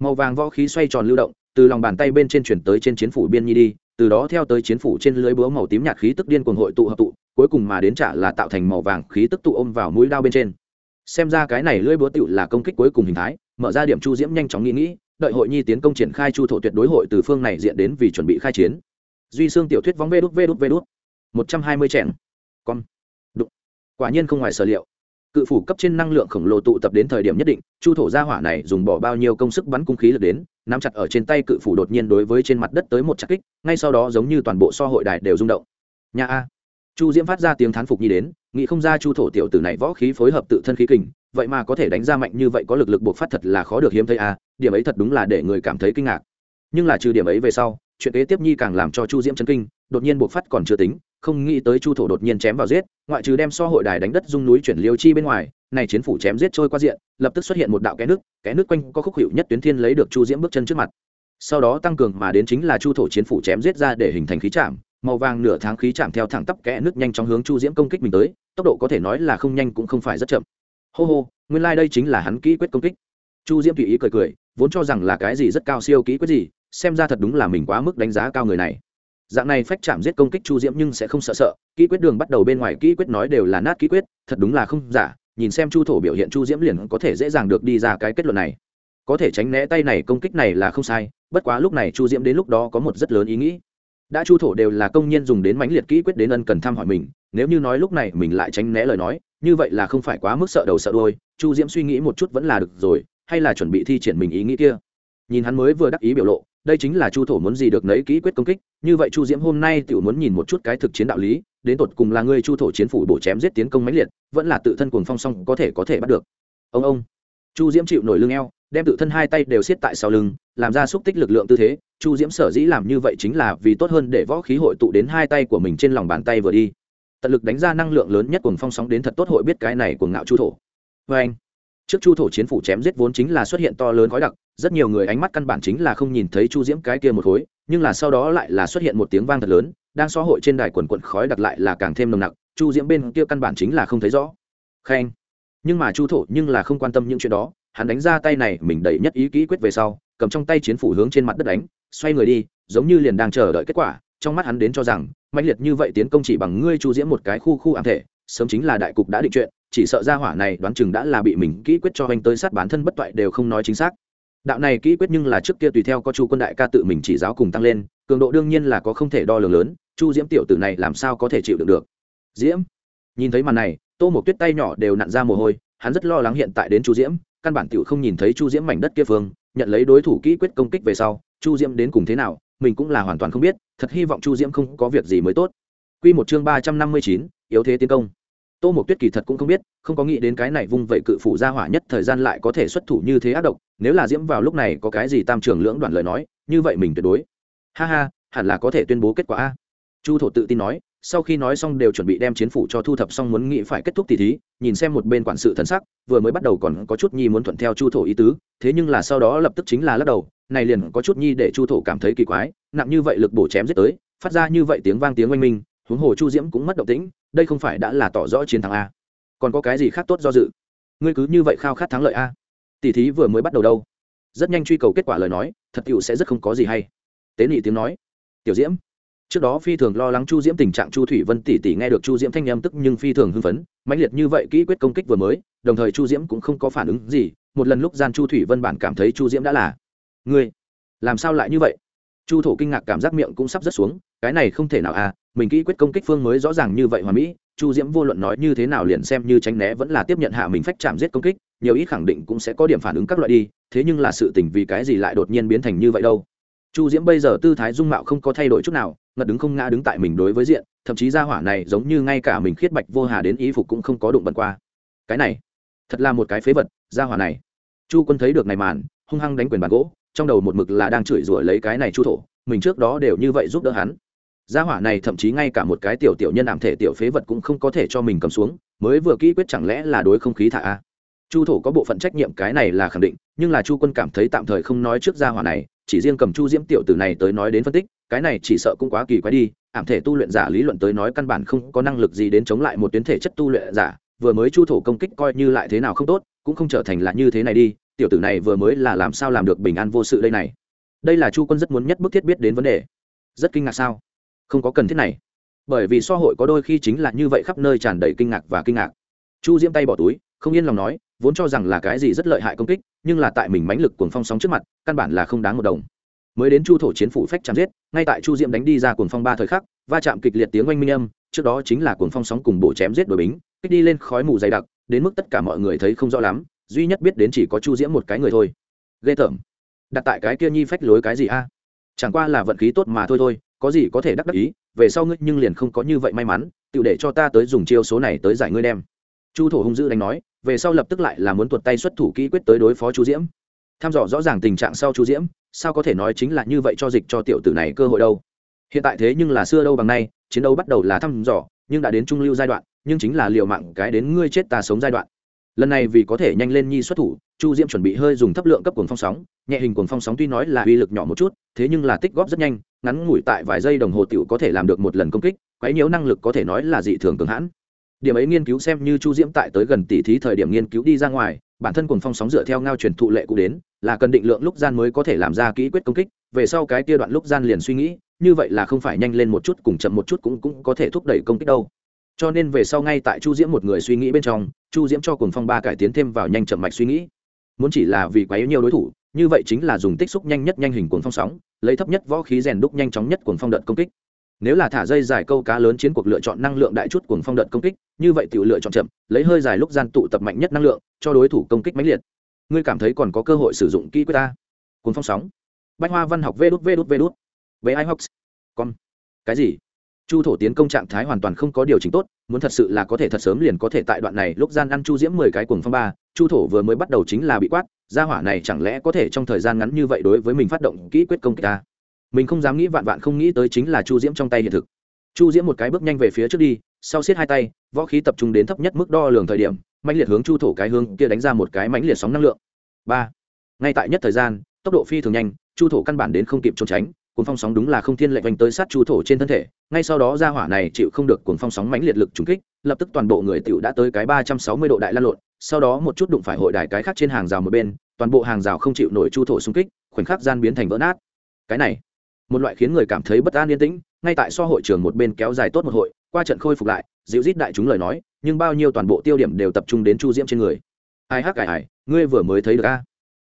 Màu vàng võ khí xoay tròn lưu động, từ lòng bàn tay bên trên chuyển tới trên chiến phủ biên nhi đi, từ đó theo tới chiến phủ trên lưới búa màu tím nhạt khí tức điên cuồng hội tụ hợp tụ, cuối cùng mà đến trả là tạo thành màu vàng khí tức tụ ôm vào mũi đao bên trên. Xem ra cái này lưỡi búa tựu là công kích cuối cùng hình thái, mở ra điểm chu diễm nhanh chóng nghĩ nghĩ, đợi hội nhi tiến công triển khai chu thổ tuyệt đối hội từ phương này diện đến vì chuẩn bị khai chiến duy xương tiểu thuyết vóng vê đút vê đút vê đút. Một trăm hai mươi trẻng con đụng. Quả nhiên không ngoài sở liệu. Cự phủ cấp trên năng lượng khổng lồ tụ tập đến thời điểm nhất định, chu thổ gia hỏa này dùng bỏ bao nhiêu công sức bắn cung khí lực đến, nắm chặt ở trên tay cự phủ đột nhiên đối với trên mặt đất tới một chặt kích, ngay sau đó giống như toàn bộ so hội đài đều rung động. Nhà a. Chu diễm phát ra tiếng thán phục nhi đến, nghĩ không ra chu thổ tiểu tử này võ khí phối hợp tự thân khí kình, vậy mà có thể đánh ra mạnh như vậy có lực lực buộc phát thật là khó được hiếm thấy a, điểm ấy thật đúng là để người cảm thấy kinh ngạc. Nhưng là trừ điểm ấy về sau chuyện kế tiếp nhi càng làm cho chu diễm chấn kinh, đột nhiên buộc phát còn chưa tính, không nghĩ tới chu thổ đột nhiên chém vào giết, ngoại trừ đem so hội đài đánh đất dung núi chuyển liêu chi bên ngoài, này chiến phủ chém giết trôi qua diện, lập tức xuất hiện một đạo kẽ nước kẽ nước quanh có khúc hiệu nhất tuyến thiên lấy được chu diễm bước chân trước mặt. Sau đó tăng cường mà đến chính là chu thổ chiến phủ chém giết ra để hình thành khí chạm, màu vàng nửa tháng khí chạm theo thẳng tắp kẽ nước nhanh chóng hướng chu diễm công kích mình tới, tốc độ có thể nói là không nhanh cũng không phải rất chậm. Hô hô, nguyên lai đây chính là hắn kỹ quyết công kích. Chu diễm tùy ý cười cười, vốn cho rằng là cái gì rất cao siêu kỹ quyết gì xem ra thật đúng là mình quá mức đánh giá cao người này. Dạng này phách chạm giết công kích chu diễm nhưng sẽ không sợ sợ, kỹ quyết đường bắt đầu bên ngoài kỹ quyết nói đều là nát kỹ quyết, thật đúng là không giả, nhìn xem chu thổ biểu hiện chu diễm liền có thể dễ dàng được đi ra cái kết luận này. Có thể tránh né tay này công kích này là không sai, bất quá lúc này chu diễm đến lúc đó có một rất lớn ý nghĩ. Đã chu thổ đều là công nhân dùng đến mãnh liệt kỹ quyết đến ân cần thăm hỏi mình, nếu như nói lúc này mình lại tránh né lời nói, như vậy là không phải quá mức sợ đầu sợ đôi chu diễm suy nghĩ một chút vẫn là được rồi, hay là chuẩn bị thi triển mình ý nghĩ kia. Nhìn hắn mới vừa đắc ý biểu lộ đây chính là chu thổ muốn gì được nấy kỹ quyết công kích, như vậy chu diễm hôm nay tự muốn nhìn một chút cái thực chiến đạo lý, đến tột cùng là ngươi chu thổ chiến phủ bổ chém giết tiến công mãnh liệt, vẫn là tự thân cuồng phong song có thể có thể bắt được. Ông ông. Chu diễm chịu nổi lưng eo, đem tự thân hai tay đều siết tại sau lưng, làm ra xúc tích lực lượng tư thế, chu diễm sở dĩ làm như vậy chính là vì tốt hơn để võ khí hội tụ đến hai tay của mình trên lòng bàn tay vừa đi. Tận lực đánh ra năng lượng lớn nhất cuồng phong sóng đến thật tốt hội biết cái này cuồng ngạo chu thổ. Vê anh trước chu thổ chiến phủ chém giết vốn chính là xuất hiện to lớn khói đặc rất nhiều người ánh mắt căn bản chính là không nhìn thấy chu diễm cái kia một khối, nhưng là sau đó lại là xuất hiện một tiếng vang thật lớn, đang so hội trên đài quần quận khói đặc lại là càng thêm nồng nặc, chu diễm bên kia căn bản chính là không thấy rõ. Khen. Nhưng mà chu thổ nhưng là không quan tâm những chuyện đó, hắn đánh ra tay này mình đẩy nhất ý kỹ quyết về sau, cầm trong tay chiến phủ hướng trên mặt đất đánh, xoay người đi, giống như liền đang chờ đợi kết quả, trong mắt hắn đến cho rằng mạnh liệt như vậy tiến công chỉ bằng ngươi chu diễm một cái khu khu ám thể, sớm chính là đại cục đã định chuyện, chỉ sợ ra hỏa này đoán chừng đã là bị mình kỹ quyết cho anh tới sát bản thân bất toại đều không nói chính xác đạo này kỹ quyết nhưng là trước kia tùy theo có chu quân đại ca tự mình chỉ giáo cùng tăng lên, cường độ đương nhiên là có không thể đo lường lớn, chu diễm tiểu tử này làm sao có thể chịu đựng được? Diễm? Nhìn thấy màn này, tô một tuyết tay nhỏ đều nặn ra mồ hôi, hắn rất lo lắng hiện tại đến chu diễm, căn bản tiểu không nhìn thấy chu diễm mảnh đất kia phương, nhận lấy đối thủ kỹ quyết công kích về sau, chu diễm đến cùng thế nào, mình cũng là hoàn toàn không biết, thật hy vọng chu diễm không có việc gì mới tốt. Q một chương ba trăm năm mươi chín, yếu thế tiến công tô mộc tuyết kỳ thật cũng không biết, không có nghĩ đến cái này vung vậy cự phủ ra hỏa nhất thời gian lại có thể xuất thủ như thế ác độc, nếu là diễm vào lúc này có cái gì tam trường lưỡng đoạn lời nói, như vậy mình tuyệt đối. Ha ha, hẳn là có thể tuyên bố kết quả a. Chu thổ tự tin nói, sau khi nói xong đều chuẩn bị đem chiến phủ cho thu thập xong muốn nghĩ phải kết thúc tỷ thí, nhìn xem một bên quản sự thần sắc, vừa mới bắt đầu còn có chút nhi muốn thuận theo chu thổ ý tứ, thế nhưng là sau đó lập tức chính là lắc đầu, này liền có chút nhi để chu thổ cảm thấy kỳ quái, nặng như vậy lực bổ chém giết tới, phát ra như vậy tiếng vang tiếng oanh minh, huống hồ chu diễm cũng mất động tĩnh đây không phải đã là tỏ rõ chiến thắng a? Còn có cái gì khác tốt do dự? Ngươi cứ như vậy khao khát thắng lợi a? Tỷ thí vừa mới bắt đầu đâu? Rất nhanh truy cầu kết quả lời nói, thật cựu sẽ rất không có gì hay. Tế nị tiếng nói, tiểu diễm. Trước đó phi thường lo lắng chu diễm tình trạng chu thủy vân tỷ tỷ nghe được chu diễm thanh â tức nhưng phi thường hưng phấn, mãnh liệt như vậy kỹ quyết công kích vừa mới, đồng thời chu diễm cũng không có phản ứng gì, một lần lúc gian chu thủy vân bản cảm thấy chu diễm đã là ngươi làm sao lại như vậy? Chu thổ kinh ngạc cảm giác miệng cũng sắp rớt xuống cái này không thể nào à mình kỹ quyết công kích phương mới rõ ràng như vậy hòa mỹ, chu diễm vô luận nói như thế nào liền xem như tránh né vẫn là tiếp nhận hạ mình phách chạm giết công kích, nhiều ít khẳng định cũng sẽ có điểm phản ứng các loại đi, thế nhưng là sự tình vì cái gì lại đột nhiên biến thành như vậy đâu. Chu diễm bây giờ tư thái dung mạo không có thay đổi chút nào, ngật đứng không ngã đứng tại mình đối với diện, thậm chí ra hỏa này giống như ngay cả mình khiết bạch vô hà đến ý phục cũng không có đụng bận qua. Cái này, thật là một cái phế vật ra hỏa này. Chu quân thấy được này màn, hung hăng đánh quyền bàn gỗ, trong đầu một mực là đang chửi rủa lấy cái này chu thổ, mình trước đó đều như vậy giúp đỡ hắn gia hỏa này thậm chí ngay cả một cái tiểu tiểu nhân ảm thể tiểu phế vật cũng không có thể cho mình cầm xuống, mới vừa kỹ quyết chẳng lẽ là đối không khí thả a? Chu thổ có bộ phận trách nhiệm cái này là khẳng định, nhưng là chu quân cảm thấy tạm thời không nói trước gia hỏa này, chỉ riêng cầm chu diễm tiểu tử này tới nói đến phân tích, cái này chỉ sợ cũng quá kỳ quái đi, ảm thể tu luyện giả lý luận tới nói căn bản không có năng lực gì đến chống lại một tuyến thể chất tu luyện giả, vừa mới chu thổ công kích coi như lại thế nào không tốt, cũng không trở thành là như thế này đi, tiểu tử này vừa mới là làm sao làm được bình an vô sự đây này. Đây là chu quân rất muốn nhất bức thiết biết đến vấn đề. Rất kinh ngạc sao? Không có cần thiết này. Bởi vì so hội có đôi khi chính là như vậy khắp nơi tràn đầy kinh ngạc và kinh ngạc. Chu diễm tay bỏ túi, không yên lòng nói, vốn cho rằng là cái gì rất lợi hại công kích, nhưng là tại mình mãnh lực cuồng phong sóng trước mặt, căn bản là không đáng một đồng. Mới đến chu thổ chiến phủ phách chạm giết, ngay tại chu diễm đánh đi ra cuồng phong ba thời khắc, va chạm kịch liệt tiếng oanh minh âm, trước đó chính là cuồng phong sóng cùng bộ chém giết đội bính, kích đi lên khói mù dày đặc, đến mức tất cả mọi người thấy không rõ lắm, duy nhất biết đến chỉ có chu diễm một cái người thôi. Ghê tởm. Đặt tại cái kia nhi phách lối cái gì a? Chẳng qua là vận khí tốt mà thôi thôi có gì có thể đắc đắc ý, về sau ngươi nhưng liền không có như vậy may mắn, tự để cho ta tới dùng chiêu số này tới giải ngươi đem. Chu thổ hung dữ đánh nói, về sau lập tức lại là muốn tuột tay xuất thủ kỹ quyết tới đối phó chu diễm. Tham dò rõ ràng tình trạng sau chu diễm, sao có thể nói chính là như vậy cho dịch cho tiểu tử này cơ hội đâu. Hiện tại thế nhưng là xưa đâu bằng nay, chiến đấu bắt đầu là thăm dò, nhưng đã đến trung lưu giai đoạn, nhưng chính là liều mạng cái đến ngươi chết ta sống giai đoạn. Lần này vì có thể nhanh lên nhi xuất thủ, chu diễm chuẩn bị hơi dùng thấp lượng cấp cuồng phong sóng, nhẹ hình cuồng phong sóng tuy nói là uy lực nhỏ một chút thế nhưng là tích góp rất nhanh, ngắn ngủi tại vài giây đồng hồ tựu có thể làm được một lần công kích, quấy nhiễu năng lực có thể nói là dị thường cường hãn. Điểm ấy nghiên cứu xem như chu diễm tại tới gần tỷ thí thời điểm nghiên cứu đi ra ngoài, bản thân cuồng phong sóng dựa theo ngao truyền thụ lệ cũng đến, là cần định lượng lúc gian mới có thể làm ra kỹ quyết công kích, về sau cái kia đoạn lúc gian liền suy nghĩ, như vậy là không phải nhanh lên một chút cùng chậm một chút cũng cũng có thể thúc đẩy công kích đâu. Cho nên về sau ngay tại chu diễm một người suy nghĩ bên trong, chu diễm cho cùng phong ba cải tiến thêm vào nhanh chậm mạch suy nghĩ. Muốn chỉ là vì quá yếu nhiều đối thủ như vậy chính là dùng tích xúc nhanh nhất nhanh hình cuồng phong sóng, lấy thấp nhất võ khí rèn đúc nhanh chóng nhất cuồng phong đợt công kích. Nếu là thả dây dài câu cá lớn chiến cuộc lựa chọn năng lượng đại chút cuồng phong đợt công kích, như vậy tiểu lựa chọn chậm, lấy hơi dài lúc gian tụ tập mạnh nhất năng lượng, cho đối thủ công kích mãnh liệt. Ngươi cảm thấy còn có cơ hội sử dụng kỹ quyết ta? Cuồng phong sóng. Bách hoa văn học vê đút vê đút vê đút. Ai học con cái gì? Chu thổ tiến công trạng thái hoàn toàn không có điều chỉnh tốt, muốn thật sự là có thể thật sớm liền có thể tại đoạn này lúc gian ăn chu diễm mười cái cuồng phong ba chu thổ vừa mới bắt đầu chính là bị quát, gia hỏa này chẳng lẽ có thể trong thời gian ngắn như vậy đối với mình phát động kỹ quyết công kích ta? Mình không dám nghĩ vạn vạn không nghĩ tới chính là chu diễm trong tay hiện thực. Chu diễm một cái bước nhanh về phía trước đi, sau xiết hai tay, võ khí tập trung đến thấp nhất mức đo lường thời điểm, mãnh liệt hướng chu thổ cái hướng kia đánh ra một cái mãnh liệt sóng năng lượng. Ba. Ngay tại nhất thời gian, tốc độ phi thường nhanh, chu thổ căn bản đến không kịp trốn tránh cuồng phong sóng đúng là không thiên lệnh vành tới sát chu thổ trên thân thể, ngay sau đó ra hỏa này chịu không được cuồng phong sóng mãnh liệt lực trúng kích, lập tức toàn bộ người tiểu đã tới cái ba trăm sáu mươi độ đại lan lộn, sau đó một chút đụng phải hội đài cái khác trên hàng rào một bên, toàn bộ hàng rào không chịu nổi chu thổ xung kích, khoảnh khắc gian biến thành vỡ nát. Cái này, một loại khiến người cảm thấy bất an yên tĩnh, ngay tại so hội trường một bên kéo dài tốt một hội, qua trận khôi phục lại, dịu rít đại chúng lời nói, nhưng bao nhiêu toàn bộ tiêu điểm đều tập trung đến chu diễm trên người. Ai hắc cải ải ngươi vừa mới thấy được a?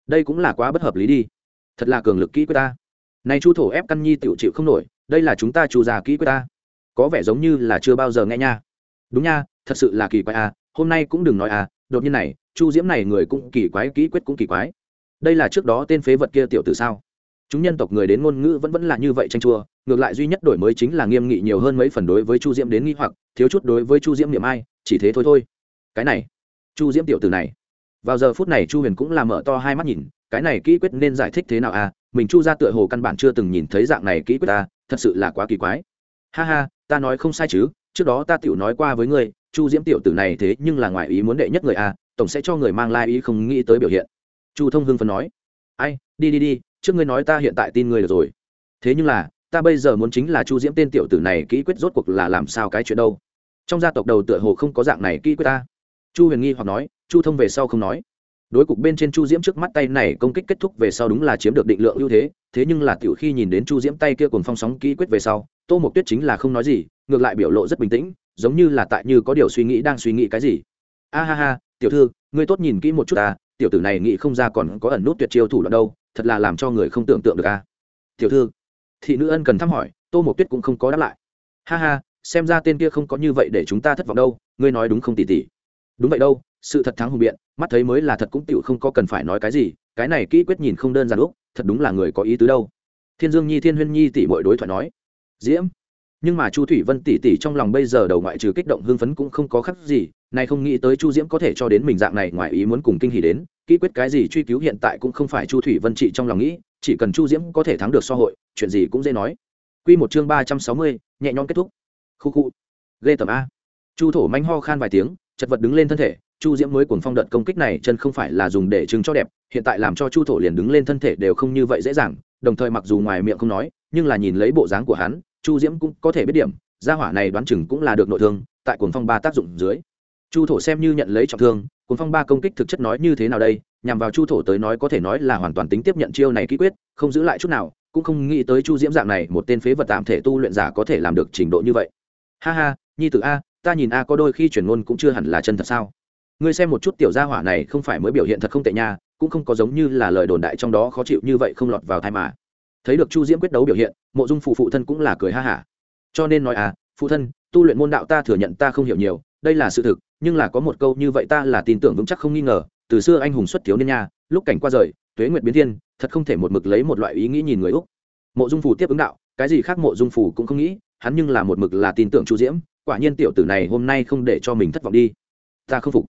Đây cũng là quá bất hợp lý đi. Thật là cường lực kỹ quyết ta nay chu thổ ép căn nhi tiểu chịu không nổi, đây là chúng ta chu già kỹ quyết ta. Có vẻ giống như là chưa bao giờ nghe nha. Đúng nha, thật sự là kỳ quái à hôm nay cũng đừng nói à đột nhiên này, chu diễm này người cũng kỳ quái, kỹ quyết cũng kỳ quái. Đây là trước đó tên phế vật kia tiểu tử sao? Chúng nhân tộc người đến ngôn ngữ vẫn vẫn là như vậy tranh chua, ngược lại duy nhất đổi mới chính là nghiêm nghị nhiều hơn mấy phần đối với chu diễm đến nghi hoặc, thiếu chút đối với chu diễm niệm ai, chỉ thế thôi thôi. Cái này, chu diễm tiểu tử này. Vào giờ phút này chu huyền cũng làm mở to hai mắt nhìn, cái này kỹ quyết nên giải thích thế nào à mình chu ra tựa hồ căn bản chưa từng nhìn thấy dạng này kỹ quyết ta, thật sự là quá kỳ quái. Ha ha, ta nói không sai chứ, trước đó ta tiểu nói qua với ngươi, chu diễm tiểu tử này thế nhưng là ngoài ý muốn đệ nhất người a, tổng sẽ cho người mang lai ý không nghĩ tới biểu hiện. Chu thông hưng phấn nói. Ai, đi đi đi, trước ngươi nói ta hiện tại tin ngươi được rồi. Thế nhưng là, ta bây giờ muốn chính là chu diễm tên tiểu tử này kỹ quyết rốt cuộc là làm sao cái chuyện đâu. Trong gia tộc đầu tựa hồ không có dạng này kỹ quyết ta. Chu huyền nghi hoặc nói, chu thông về sau không nói đối cục bên trên chu diễm trước mắt tay này công kích kết thúc về sau đúng là chiếm được định lượng ưu thế thế nhưng là tiểu khi nhìn đến chu diễm tay kia cùng phong sóng kỹ quyết về sau, tô mộc tuyết chính là không nói gì, ngược lại biểu lộ rất bình tĩnh, giống như là tại như có điều suy nghĩ đang suy nghĩ cái gì. A ha ha, tiểu thư, ngươi tốt nhìn kỹ một chút ta, tiểu tử này nghĩ không ra còn có ẩn nút tuyệt chiêu thủ đoạn đâu, thật là làm cho người không tưởng tượng được a. Tiểu thư, thị nữ ân cần thăm hỏi, tô mộc tuyết cũng không có đáp lại. Ha ha, xem ra tên kia không có như vậy để chúng ta thất vọng đâu, ngươi nói đúng không tỉ tỉ? Đúng vậy đâu sự thật thắng hùng biện, mắt thấy mới là thật cũng tựu không có cần phải nói cái gì, cái này kỹ quyết nhìn không đơn giản lúc, thật đúng là người có ý tứ đâu. Thiên dương nhi, thiên huyên nhi tỷ mọi đối thoại nói, diễm, nhưng mà chu thủy vân tỷ tỷ trong lòng bây giờ đầu ngoại trừ kích động hưng phấn cũng không có khắc gì này không nghĩ tới chu diễm có thể cho đến mình dạng này ngoài ý muốn cùng kinh hỉ đến, kỹ quyết cái gì truy cứu hiện tại cũng không phải chu thủy vân chị trong lòng nghĩ, chỉ cần chu diễm có thể thắng được so hội, chuyện gì cũng dễ nói. Quy một chương ba trăm sáu mươi, nhẹ nhõm kết thúc. Khu khu. Ghê tầm a. Chu thổ manh ho khan vài tiếng, chật vật đứng lên thân thể chu diễm mới cuồng phong đợt công kích này chân không phải là dùng để chứng cho đẹp, hiện tại làm cho chu thổ liền đứng lên thân thể đều không như vậy dễ dàng, đồng thời mặc dù ngoài miệng không nói, nhưng là nhìn lấy bộ dáng của hắn, chu diễm cũng có thể biết điểm, gia hỏa này đoán chừng cũng là được nội thương, tại cuồng phong ba tác dụng dưới. Chu thổ xem như nhận lấy trọng thương, cuồng phong ba công kích thực chất nói như thế nào đây, nhằm vào chu thổ tới nói có thể nói là hoàn toàn tính tiếp nhận chiêu này ký quyết, không giữ lại chút nào, cũng không nghĩ tới chu diễm dạng này một tên phế vật tạm thể tu luyện giả có thể làm được trình độ như vậy. Ha ha, nhi tử a, ta nhìn a có đôi khi chuyển ngôn cũng chưa hẳn là chân thật sao? Ngươi xem một chút tiểu gia hỏa này không phải mới biểu hiện thật không tệ nha, cũng không có giống như là lời đồn đại trong đó khó chịu như vậy không lọt vào thai mà. Thấy được chu diễm quyết đấu biểu hiện, mộ dung phụ phụ thân cũng là cười ha hả. Cho nên nói à phụ thân, tu luyện môn đạo ta thừa nhận ta không hiểu nhiều, đây là sự thực, nhưng là có một câu như vậy ta là tin tưởng vững chắc không nghi ngờ, từ xưa anh hùng xuất thiếu niên nha, lúc cảnh qua rời, tuế nguyệt biến thiên, thật không thể một mực lấy một loại ý nghĩ nhìn người úc. Mộ dung phủ tiếp ứng đạo, cái gì khác mộ dung phủ cũng không nghĩ, hắn nhưng là một mực là tin tưởng chu diễm, quả nhiên tiểu tử này hôm nay không để cho mình thất vọng đi. Ta không phục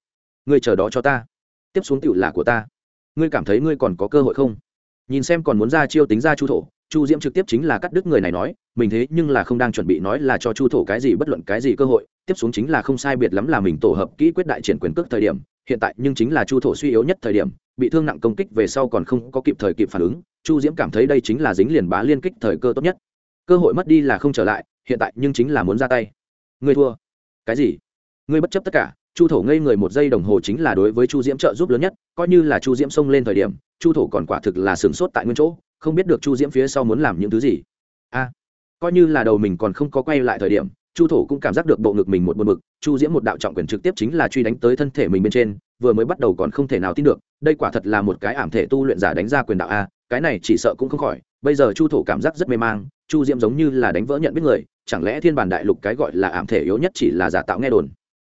ngươi chờ đó cho ta. Tiếp xuống tựu là của ta. Ngươi cảm thấy ngươi còn có cơ hội không? Nhìn xem còn muốn ra chiêu tính ra chu thổ, chu diễm trực tiếp chính là cắt đứt người này nói, mình thế nhưng là không đang chuẩn bị nói là cho chu thổ cái gì bất luận cái gì cơ hội, tiếp xuống chính là không sai biệt lắm là mình tổ hợp kỹ quyết đại triển quyền cước thời điểm, hiện tại nhưng chính là chu thổ suy yếu nhất thời điểm, bị thương nặng công kích về sau còn không có kịp thời kịp phản ứng, chu diễm cảm thấy đây chính là dính liền bá liên kích thời cơ tốt nhất. Cơ hội mất đi là không trở lại, hiện tại nhưng chính là muốn ra tay. Ngươi thua. Cái gì? Ngươi bất chấp tất cả chu thổ ngây người một giây đồng hồ chính là đối với chu diễm trợ giúp lớn nhất, coi như là chu diễm xông lên thời điểm, chu thổ còn quả thực là sửng sốt tại nguyên chỗ, không biết được chu diễm phía sau muốn làm những thứ gì a, coi như là đầu mình còn không có quay lại thời điểm, chu thổ cũng cảm giác được bộ ngực mình một buồn bực. chu diễm một đạo trọng quyền trực tiếp chính là truy đánh tới thân thể mình bên trên, vừa mới bắt đầu còn không thể nào tin được, đây quả thật là một cái ảm thể tu luyện giả đánh ra quyền đạo a, cái này chỉ sợ cũng không khỏi, bây giờ chu thổ cảm giác rất mê mang, chu diễm giống như là đánh vỡ nhận biết người, chẳng lẽ thiên bản đại lục cái gọi là ảm thể yếu nhất chỉ là giả tạo nghe đồn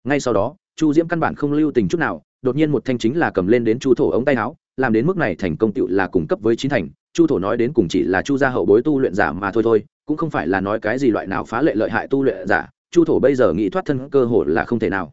ngay sau đó chu diễm căn bản không lưu tình chút nào, đột nhiên một thanh chính là cầm lên đến chu thổ ống tay áo, làm đến mức này thành công tựu là cung cấp với chín thành. Chu thổ nói đến cùng chỉ là chu gia hậu bối tu luyện giả mà thôi thôi, cũng không phải là nói cái gì loại nào phá lệ lợi hại tu luyện giả. Chu thổ bây giờ nghĩ thoát thân cơ hội là không thể nào.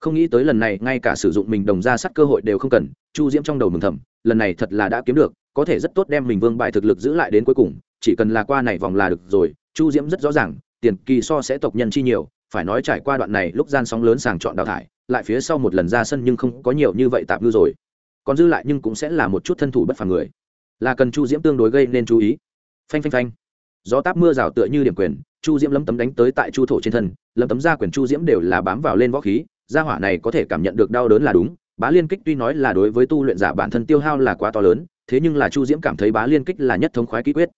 Không nghĩ tới lần này, ngay cả sử dụng mình đồng ra sắt cơ hội đều không cần, chu diễm trong đầu mừng thầm, lần này thật là đã kiếm được, có thể rất tốt đem mình vương bài thực lực giữ lại đến cuối cùng, chỉ cần là qua này vòng là được rồi. Chu diễm rất rõ ràng, tiền kỳ so sẽ tộc nhân chi nhiều, phải nói trải qua đoạn này lúc gian sóng lớn sàng chọn đào thải lại phía sau một lần ra sân nhưng không có nhiều như vậy tạm ngư rồi. Còn dư lại nhưng cũng sẽ là một chút thân thủ bất phàm người. Là cần chu diễm tương đối gây nên chú ý. Phanh phanh phanh. Gió táp mưa rào tựa như điểm quyền, chu diễm lấm tấm đánh tới tại chu thổ trên thân, lấm tấm ra quyền chu diễm đều là bám vào lên võ khí, gia hỏa này có thể cảm nhận được đau đớn là đúng, bá liên kích tuy nói là đối với tu luyện giả bản thân tiêu hao là quá to lớn, thế nhưng là chu diễm cảm thấy bá liên kích là nhất thống khoái ký quyết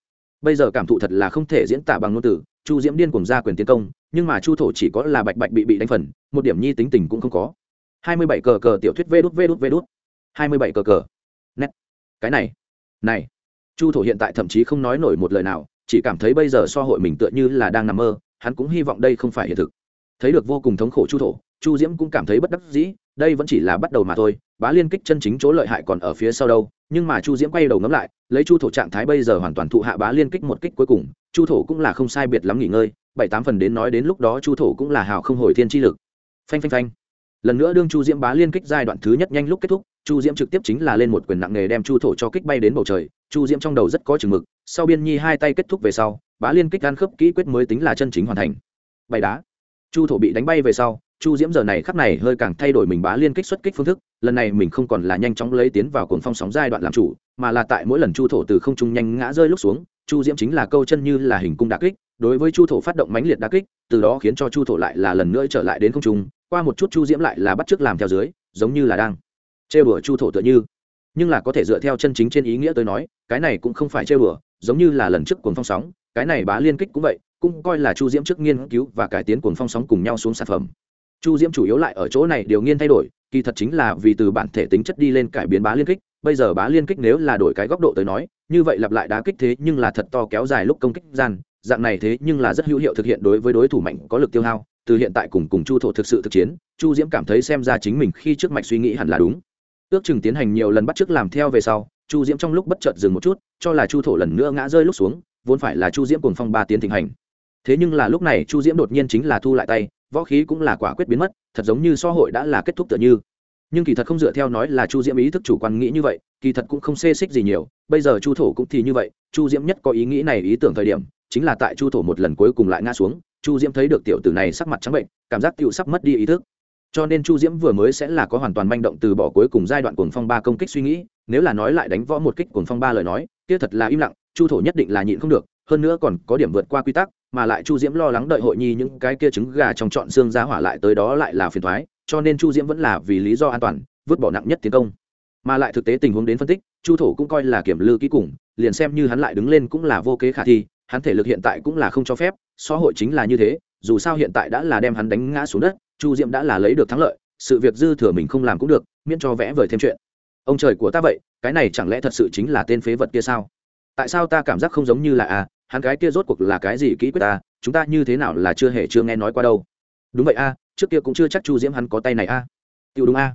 bây giờ cảm thụ thật là không thể diễn tả bằng ngôn từ, chu diễm điên cùng ra quyền tiến công, nhưng mà chu thổ chỉ có là bạch bạch bị bị đánh phần, một điểm nhi tính tình cũng không có. Hai mươi bảy cờ cờ tiểu thuyết vê đút vê đút vê đút. Hai mươi bảy cờ cờ. Nét. Cái này. Này. Chu thổ hiện tại thậm chí không nói nổi một lời nào, chỉ cảm thấy bây giờ so hội mình tựa như là đang nằm mơ, hắn cũng hy vọng đây không phải hiện thực. Thấy được vô cùng thống khổ chu thổ, chu diễm cũng cảm thấy bất đắc dĩ đây vẫn chỉ là bắt đầu mà thôi, bá liên kích chân chính chỗ lợi hại còn ở phía sau đâu, nhưng mà chu diễm quay đầu ngẫm lại, lấy chu thổ trạng thái bây giờ hoàn toàn thụ hạ bá liên kích một kích cuối cùng, chu thổ cũng là không sai biệt lắm nghỉ ngơi, bảy tám phần đến nói đến lúc đó chu thổ cũng là hào không hồi thiên chi lực. Phanh phanh phanh. Lần nữa đương chu diễm bá liên kích giai đoạn thứ nhất nhanh lúc kết thúc, chu diễm trực tiếp chính là lên một quyền nặng nghề đem chu thổ cho kích bay đến bầu trời, chu diễm trong đầu rất có chừng mực, sau biên nhi hai tay kết thúc về sau, bá liên kích gan khớp kỹ quyết mới tính là chân chính hoàn thành. Bay đá. Chu thổ bị đánh bay về sau chu diễm giờ này khắc này hơi càng thay đổi mình bá liên kích xuất kích phương thức, lần này mình không còn là nhanh chóng lấy tiến vào cuồng phong sóng giai đoạn làm chủ, mà là tại mỗi lần chu thổ từ không trung nhanh ngã rơi lúc xuống, chu diễm chính là câu chân như là hình cung đà kích, đối với chu thổ phát động mãnh liệt đà kích, từ đó khiến cho chu thổ lại là lần nữa trở lại đến không trung, qua một chút chu diễm lại là bắt chước làm theo dưới, giống như là đang chê bửa chu thổ tựa như. Nhưng là có thể dựa theo chân chính trên ý nghĩa tôi nói, cái này cũng không phải chê bửa giống như là lần trước cuồng phong sóng, cái này bá liên kích cũng vậy, cũng coi là chu diễm trước nghiên cứu và cải tiến cuồng phong sóng cùng nhau xuống sản phẩm chu diễm chủ yếu lại ở chỗ này điều nghiên thay đổi, kỳ thật chính là vì từ bản thể tính chất đi lên cải biến bá liên kích, bây giờ bá liên kích nếu là đổi cái góc độ tới nói, như vậy lặp lại đá kích thế nhưng là thật to kéo dài lúc công kích gian, dạng này thế nhưng là rất hữu hiệu thực hiện đối với đối thủ mạnh có lực tiêu hao, từ hiện tại cùng cùng chu thổ thực sự thực chiến, chu diễm cảm thấy xem ra chính mình khi trước mạch suy nghĩ hẳn là đúng. Ước chừng tiến hành nhiều lần bắt chước làm theo về sau, chu diễm trong lúc bất chợt dừng một chút, cho là chu thổ lần nữa ngã rơi lúc xuống, vốn phải là chu diễm cùng phong ba tiến thịnh hành. Thế nhưng là lúc này chu diễm đột nhiên chính là thu lại tay võ khí cũng là quả quyết biến mất, thật giống như so hội đã là kết thúc tựa như. Nhưng kỳ thật không dựa theo nói là chu diễm ý thức chủ quan nghĩ như vậy, kỳ thật cũng không xê xích gì nhiều, bây giờ chu thổ cũng thì như vậy, chu diễm nhất có ý nghĩ này ý tưởng thời điểm, chính là tại chu thổ một lần cuối cùng lại ngã xuống, chu diễm thấy được tiểu tử này sắc mặt trắng bệnh, cảm giác tựu sắp mất đi ý thức. Cho nên chu diễm vừa mới sẽ là có hoàn toàn manh động từ bỏ cuối cùng giai đoạn cuồng phong ba công kích suy nghĩ, nếu là nói lại đánh võ một kích cuồng phong ba lời nói, kia thật là im lặng, chu thổ nhất định là nhịn không được, hơn nữa còn có điểm vượt qua quy tắc mà lại chu diễm lo lắng đợi hội nhi những cái kia trứng gà trong chọn xương ra hỏa lại tới đó lại là phiền thoái, cho nên chu diễm vẫn là vì lý do an toàn, vứt bỏ nặng nhất tiến công mà lại thực tế tình huống đến phân tích, chu thổ cũng coi là kiểm lư kỹ cùng, liền xem như hắn lại đứng lên cũng là vô kế khả thi, hắn thể lực hiện tại cũng là không cho phép xã hội chính là như thế, dù sao hiện tại đã là đem hắn đánh ngã xuống đất, chu diễm đã là lấy được thắng lợi, sự việc dư thừa mình không làm cũng được, miễn cho vẽ vời thêm chuyện ông trời của ta vậy, cái này chẳng lẽ thật sự chính là tên phế vật kia sao tại sao ta cảm giác không giống như là à? Hắn cái kia rốt cuộc là cái gì kỹ quyết ta, chúng ta như thế nào là chưa hề chưa nghe nói qua đâu. Đúng vậy a, trước kia cũng chưa chắc chu diễm hắn có tay này a. À. tiêu đúng a.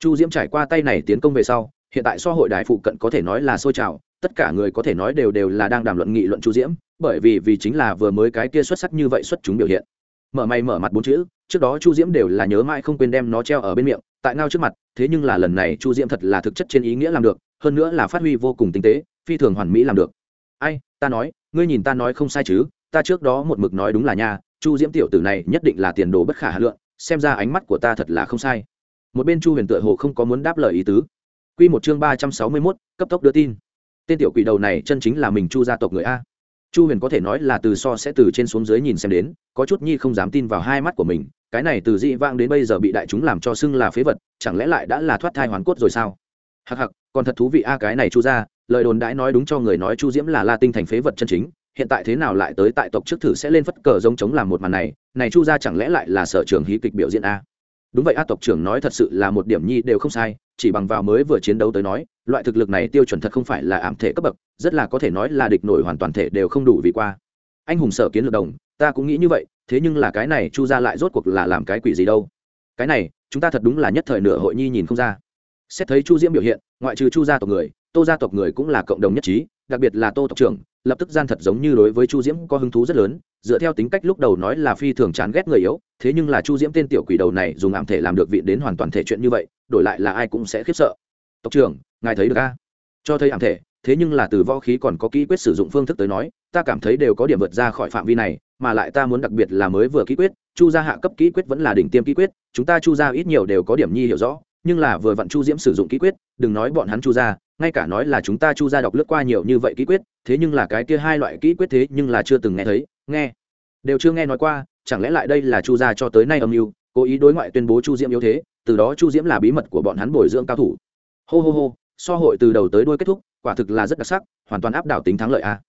Chu diễm trải qua tay này tiến công về sau, hiện tại so hội đại phụ cận có thể nói là sôi trào, tất cả người có thể nói đều đều là đang đàm luận nghị luận chu diễm, bởi vì vì chính là vừa mới cái kia xuất sắc như vậy xuất chúng biểu hiện. Mở mày mở mặt bốn chữ, trước đó chu diễm đều là nhớ mãi không quên đem nó treo ở bên miệng, tại ngao trước mặt, thế nhưng là lần này chu diễm thật là thực chất trên ý nghĩa làm được, hơn nữa là phát huy vô cùng tinh tế, phi thường hoàn mỹ làm được. Ai, ta nói ngươi nhìn ta nói không sai chứ, ta trước đó một mực nói đúng là nha, chu diễm tiểu tử này nhất định là tiền đồ bất khả hà lượng, xem ra ánh mắt của ta thật là không sai. Một bên chu huyền tựa hồ không có muốn đáp lời ý tứ. Q một chương ba trăm sáu mươi mốt, cấp tốc đưa tin. Tên tiểu quỷ đầu này chân chính là mình chu gia tộc người a. Chu huyền có thể nói là từ so sẽ từ trên xuống dưới nhìn xem đến, có chút nhi không dám tin vào hai mắt của mình, cái này từ dị vang đến bây giờ bị đại chúng làm cho xưng là phế vật, chẳng lẽ lại đã là thoát thai hoàn cốt rồi sao? Hặc hặc còn thật thú vị a cái này chu ra lời đồn đãi nói đúng cho người nói chu diễm là la tinh thành phế vật chân chính, hiện tại thế nào lại tới tại tộc trước thử sẽ lên phất cờ giống chống làm một màn này này chu ra chẳng lẽ lại là sở trường hí kịch biểu diễn a? Đúng vậy a, tộc trưởng nói thật sự là một điểm nhi đều không sai, chỉ bằng vào mới vừa chiến đấu tới nói, loại thực lực này tiêu chuẩn thật không phải là ảm thể cấp bậc, rất là có thể nói là địch nổi hoàn toàn thể đều không đủ vì qua. Anh hùng sở kiến lược đồng, ta cũng nghĩ như vậy, thế nhưng là cái này chu ra lại rốt cuộc là làm cái quỷ gì đâu? Cái này, chúng ta thật đúng là nhất thời nửa hội nhi nhìn không ra. Xét thấy chu diễm biểu hiện, ngoại trừ chu gia tộc người tô gia tộc người cũng là cộng đồng nhất trí, đặc biệt là tô tộc trưởng, lập tức gian thật giống như đối với chu diễm có hứng thú rất lớn, dựa theo tính cách lúc đầu nói là phi thường chán ghét người yếu, thế nhưng là chu diễm tên tiểu quỷ đầu này dùng ảm thể làm được vị đến hoàn toàn thể chuyện như vậy, đổi lại là ai cũng sẽ khiếp sợ. Tộc trưởng, ngài thấy được a? Cho thấy ảm thể, thế nhưng là từ võ khí còn có kỹ quyết sử dụng phương thức tới nói, ta cảm thấy đều có điểm vượt ra khỏi phạm vi này, mà lại ta muốn đặc biệt là mới vừa kỹ quyết, chu gia hạ cấp kỹ quyết vẫn là đỉnh tiêm kỹ quyết, chúng ta chu gia ít nhiều đều có điểm nhi hiểu rõ, nhưng là vừa vặn chu diễm sử dụng kỹ quyết, đừng nói bọn hắn chu gia ngay cả nói là chúng ta chu gia đọc lướt qua nhiều như vậy kỹ quyết, thế nhưng là cái kia hai loại kỹ quyết thế nhưng là chưa từng nghe thấy, nghe. Đều chưa nghe nói qua, chẳng lẽ lại đây là chu gia cho tới nay âm mưu, cố ý đối ngoại tuyên bố chu diễm yếu thế, từ đó chu diễm là bí mật của bọn hắn bồi dưỡng cao thủ. Hô hô hô, so hội từ đầu tới đuôi kết thúc, quả thực là rất đặc sắc, hoàn toàn áp đảo tính thắng lợi a.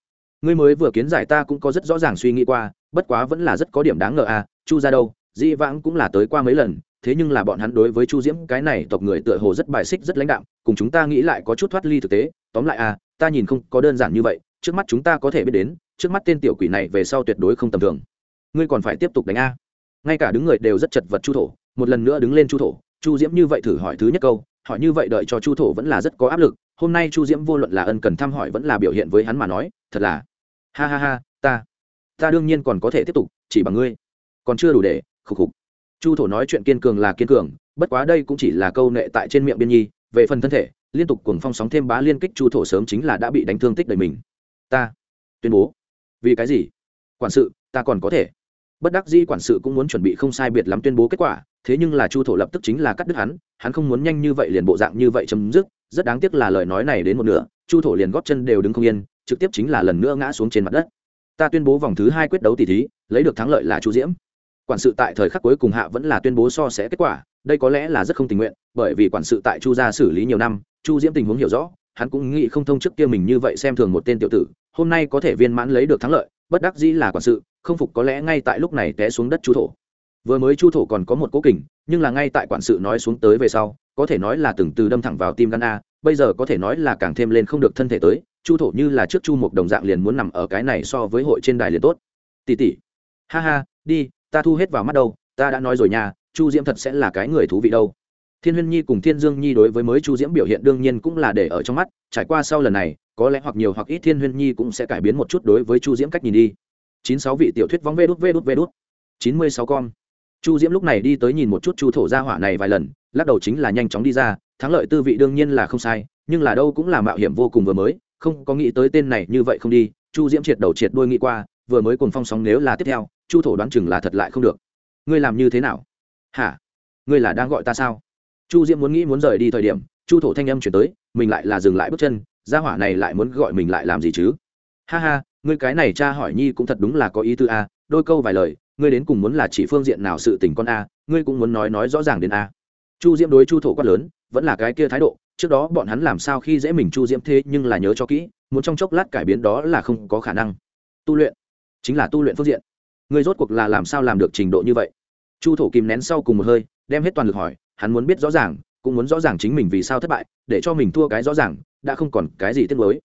Ngươi mới vừa kiến giải ta cũng có rất rõ ràng suy nghĩ qua, bất quá vẫn là rất có điểm đáng ngờ a, chu ra đâu di vãng cũng là tới qua mấy lần thế nhưng là bọn hắn đối với chu diễm, cái này tộc người tựa hồ rất bài xích, rất lãnh đạm, cùng chúng ta nghĩ lại có chút thoát ly thực tế. Tóm lại a ta nhìn không có đơn giản như vậy, trước mắt chúng ta có thể biết đến, trước mắt tên tiểu quỷ này về sau tuyệt đối không tầm thường. Ngươi còn phải tiếp tục đánh a. Ngay cả đứng người đều rất chật vật chu thổ, một lần nữa đứng lên chu thổ. Chu diễm như vậy thử hỏi thứ nhất câu, hỏi như vậy đợi cho chu thổ vẫn là rất có áp lực. Hôm nay chu diễm vô luận là ân cần thăm hỏi vẫn là biểu hiện với hắn mà nói, thật là, ha ha ha, ta ta đương nhiên còn có thể tiếp tục, chỉ bằng ngươi. Còn chưa đủ để, khục khục chu thổ nói chuyện kiên cường là kiên cường, bất quá đây cũng chỉ là câu nệ tại trên miệng biên nhi, về phần thân thể, liên tục cùng phong sóng thêm bá liên kích chu thổ sớm chính là đã bị đánh thương tích đầy mình. Ta, tuyên bố. Vì cái gì? Quản sự, ta còn có thể. Bất đắc dĩ quản sự cũng muốn chuẩn bị không sai biệt lắm tuyên bố kết quả, thế nhưng là chu thổ lập tức chính là cắt đứt hắn hắn không muốn nhanh như vậy liền bộ dạng như vậy chấm dứt, rất đáng tiếc là lời nói này đến một nửa, chu thổ liền góp chân đều đứng không yên, trực tiếp chính là lần nữa ngã xuống trên mặt đất. Ta tuyên bố vòng thứ hai quyết đấu tỷ thí, lấy được thắng lợi là chu diễm quản sự tại thời khắc cuối cùng hạ vẫn là tuyên bố so sẽ kết quả, đây có lẽ là rất không tình nguyện, bởi vì quản sự tại chu gia xử lý nhiều năm, chu diễm tình huống hiểu rõ, hắn cũng nghĩ không thông trước kia mình như vậy xem thường một tên tiểu tử, hôm nay có thể viên mãn lấy được thắng lợi, bất đắc dĩ là quản sự, không phục có lẽ ngay tại lúc này té xuống đất chu thổ. Vừa mới chu thổ còn có một cố kình, nhưng là ngay tại quản sự nói xuống tới về sau, có thể nói là từng từ đâm thẳng vào tim gan a, bây giờ có thể nói là càng thêm lên không được thân thể tới, chu thổ như là trước chu một đồng dạng liền muốn nằm ở cái này so với hội trên đài liền tốt. Tỉ tỉ. Ha ha, đi ta thu hết vào mắt đâu, ta đã nói rồi nha, chu diễm thật sẽ là cái người thú vị đâu. Thiên huyên nhi cùng thiên dương nhi đối với mới chu diễm biểu hiện đương nhiên cũng là để ở trong mắt, trải qua sau lần này, có lẽ hoặc nhiều hoặc ít thiên huyên nhi cũng sẽ cải biến một chút đối với chu diễm cách nhìn đi. Chín sáu vị tiểu thuyết vóng vê đút vê đút vê đút. Chín mươi sáu con. Chu diễm lúc này đi tới nhìn một chút chu thổ gia hỏa này vài lần, lắc đầu chính là nhanh chóng đi ra, thắng lợi tư vị đương nhiên là không sai, nhưng là đâu cũng là mạo hiểm vô cùng vừa mới, không có nghĩ tới tên này như vậy không đi, chu diễm triệt đầu triệt đuôi nghĩ qua vừa mới cùng phong sóng nếu là tiếp theo, chu thổ đoán chừng là thật lại không được. Ngươi làm như thế nào? Hả? Ngươi là đang gọi ta sao? Chu diễm muốn nghĩ muốn rời đi thời điểm, chu thổ thanh âm chuyển tới, mình lại là dừng lại bước chân, gia hỏa này lại muốn gọi mình lại làm gì chứ? Ha ha, ngươi cái này cha hỏi nhi cũng thật đúng là có ý tư a, đôi câu vài lời, ngươi đến cùng muốn là chỉ phương diện nào sự tình con a, ngươi cũng muốn nói nói rõ ràng đến a. Chu diễm đối chu thổ quát lớn, vẫn là cái kia thái độ, trước đó bọn hắn làm sao khi dễ mình chu diễm thế nhưng là nhớ cho kỹ, muốn trong chốc lát cải biến đó là không có khả năng. Tu luyện chính là tu luyện phương diện. Ngươi rốt cuộc là làm sao làm được trình độ như vậy? Chu thổ kìm nén sau cùng một hơi, đem hết toàn lực hỏi, hắn muốn biết rõ ràng, cũng muốn rõ ràng chính mình vì sao thất bại, để cho mình thua cái rõ ràng, đã không còn cái gì tiếc mới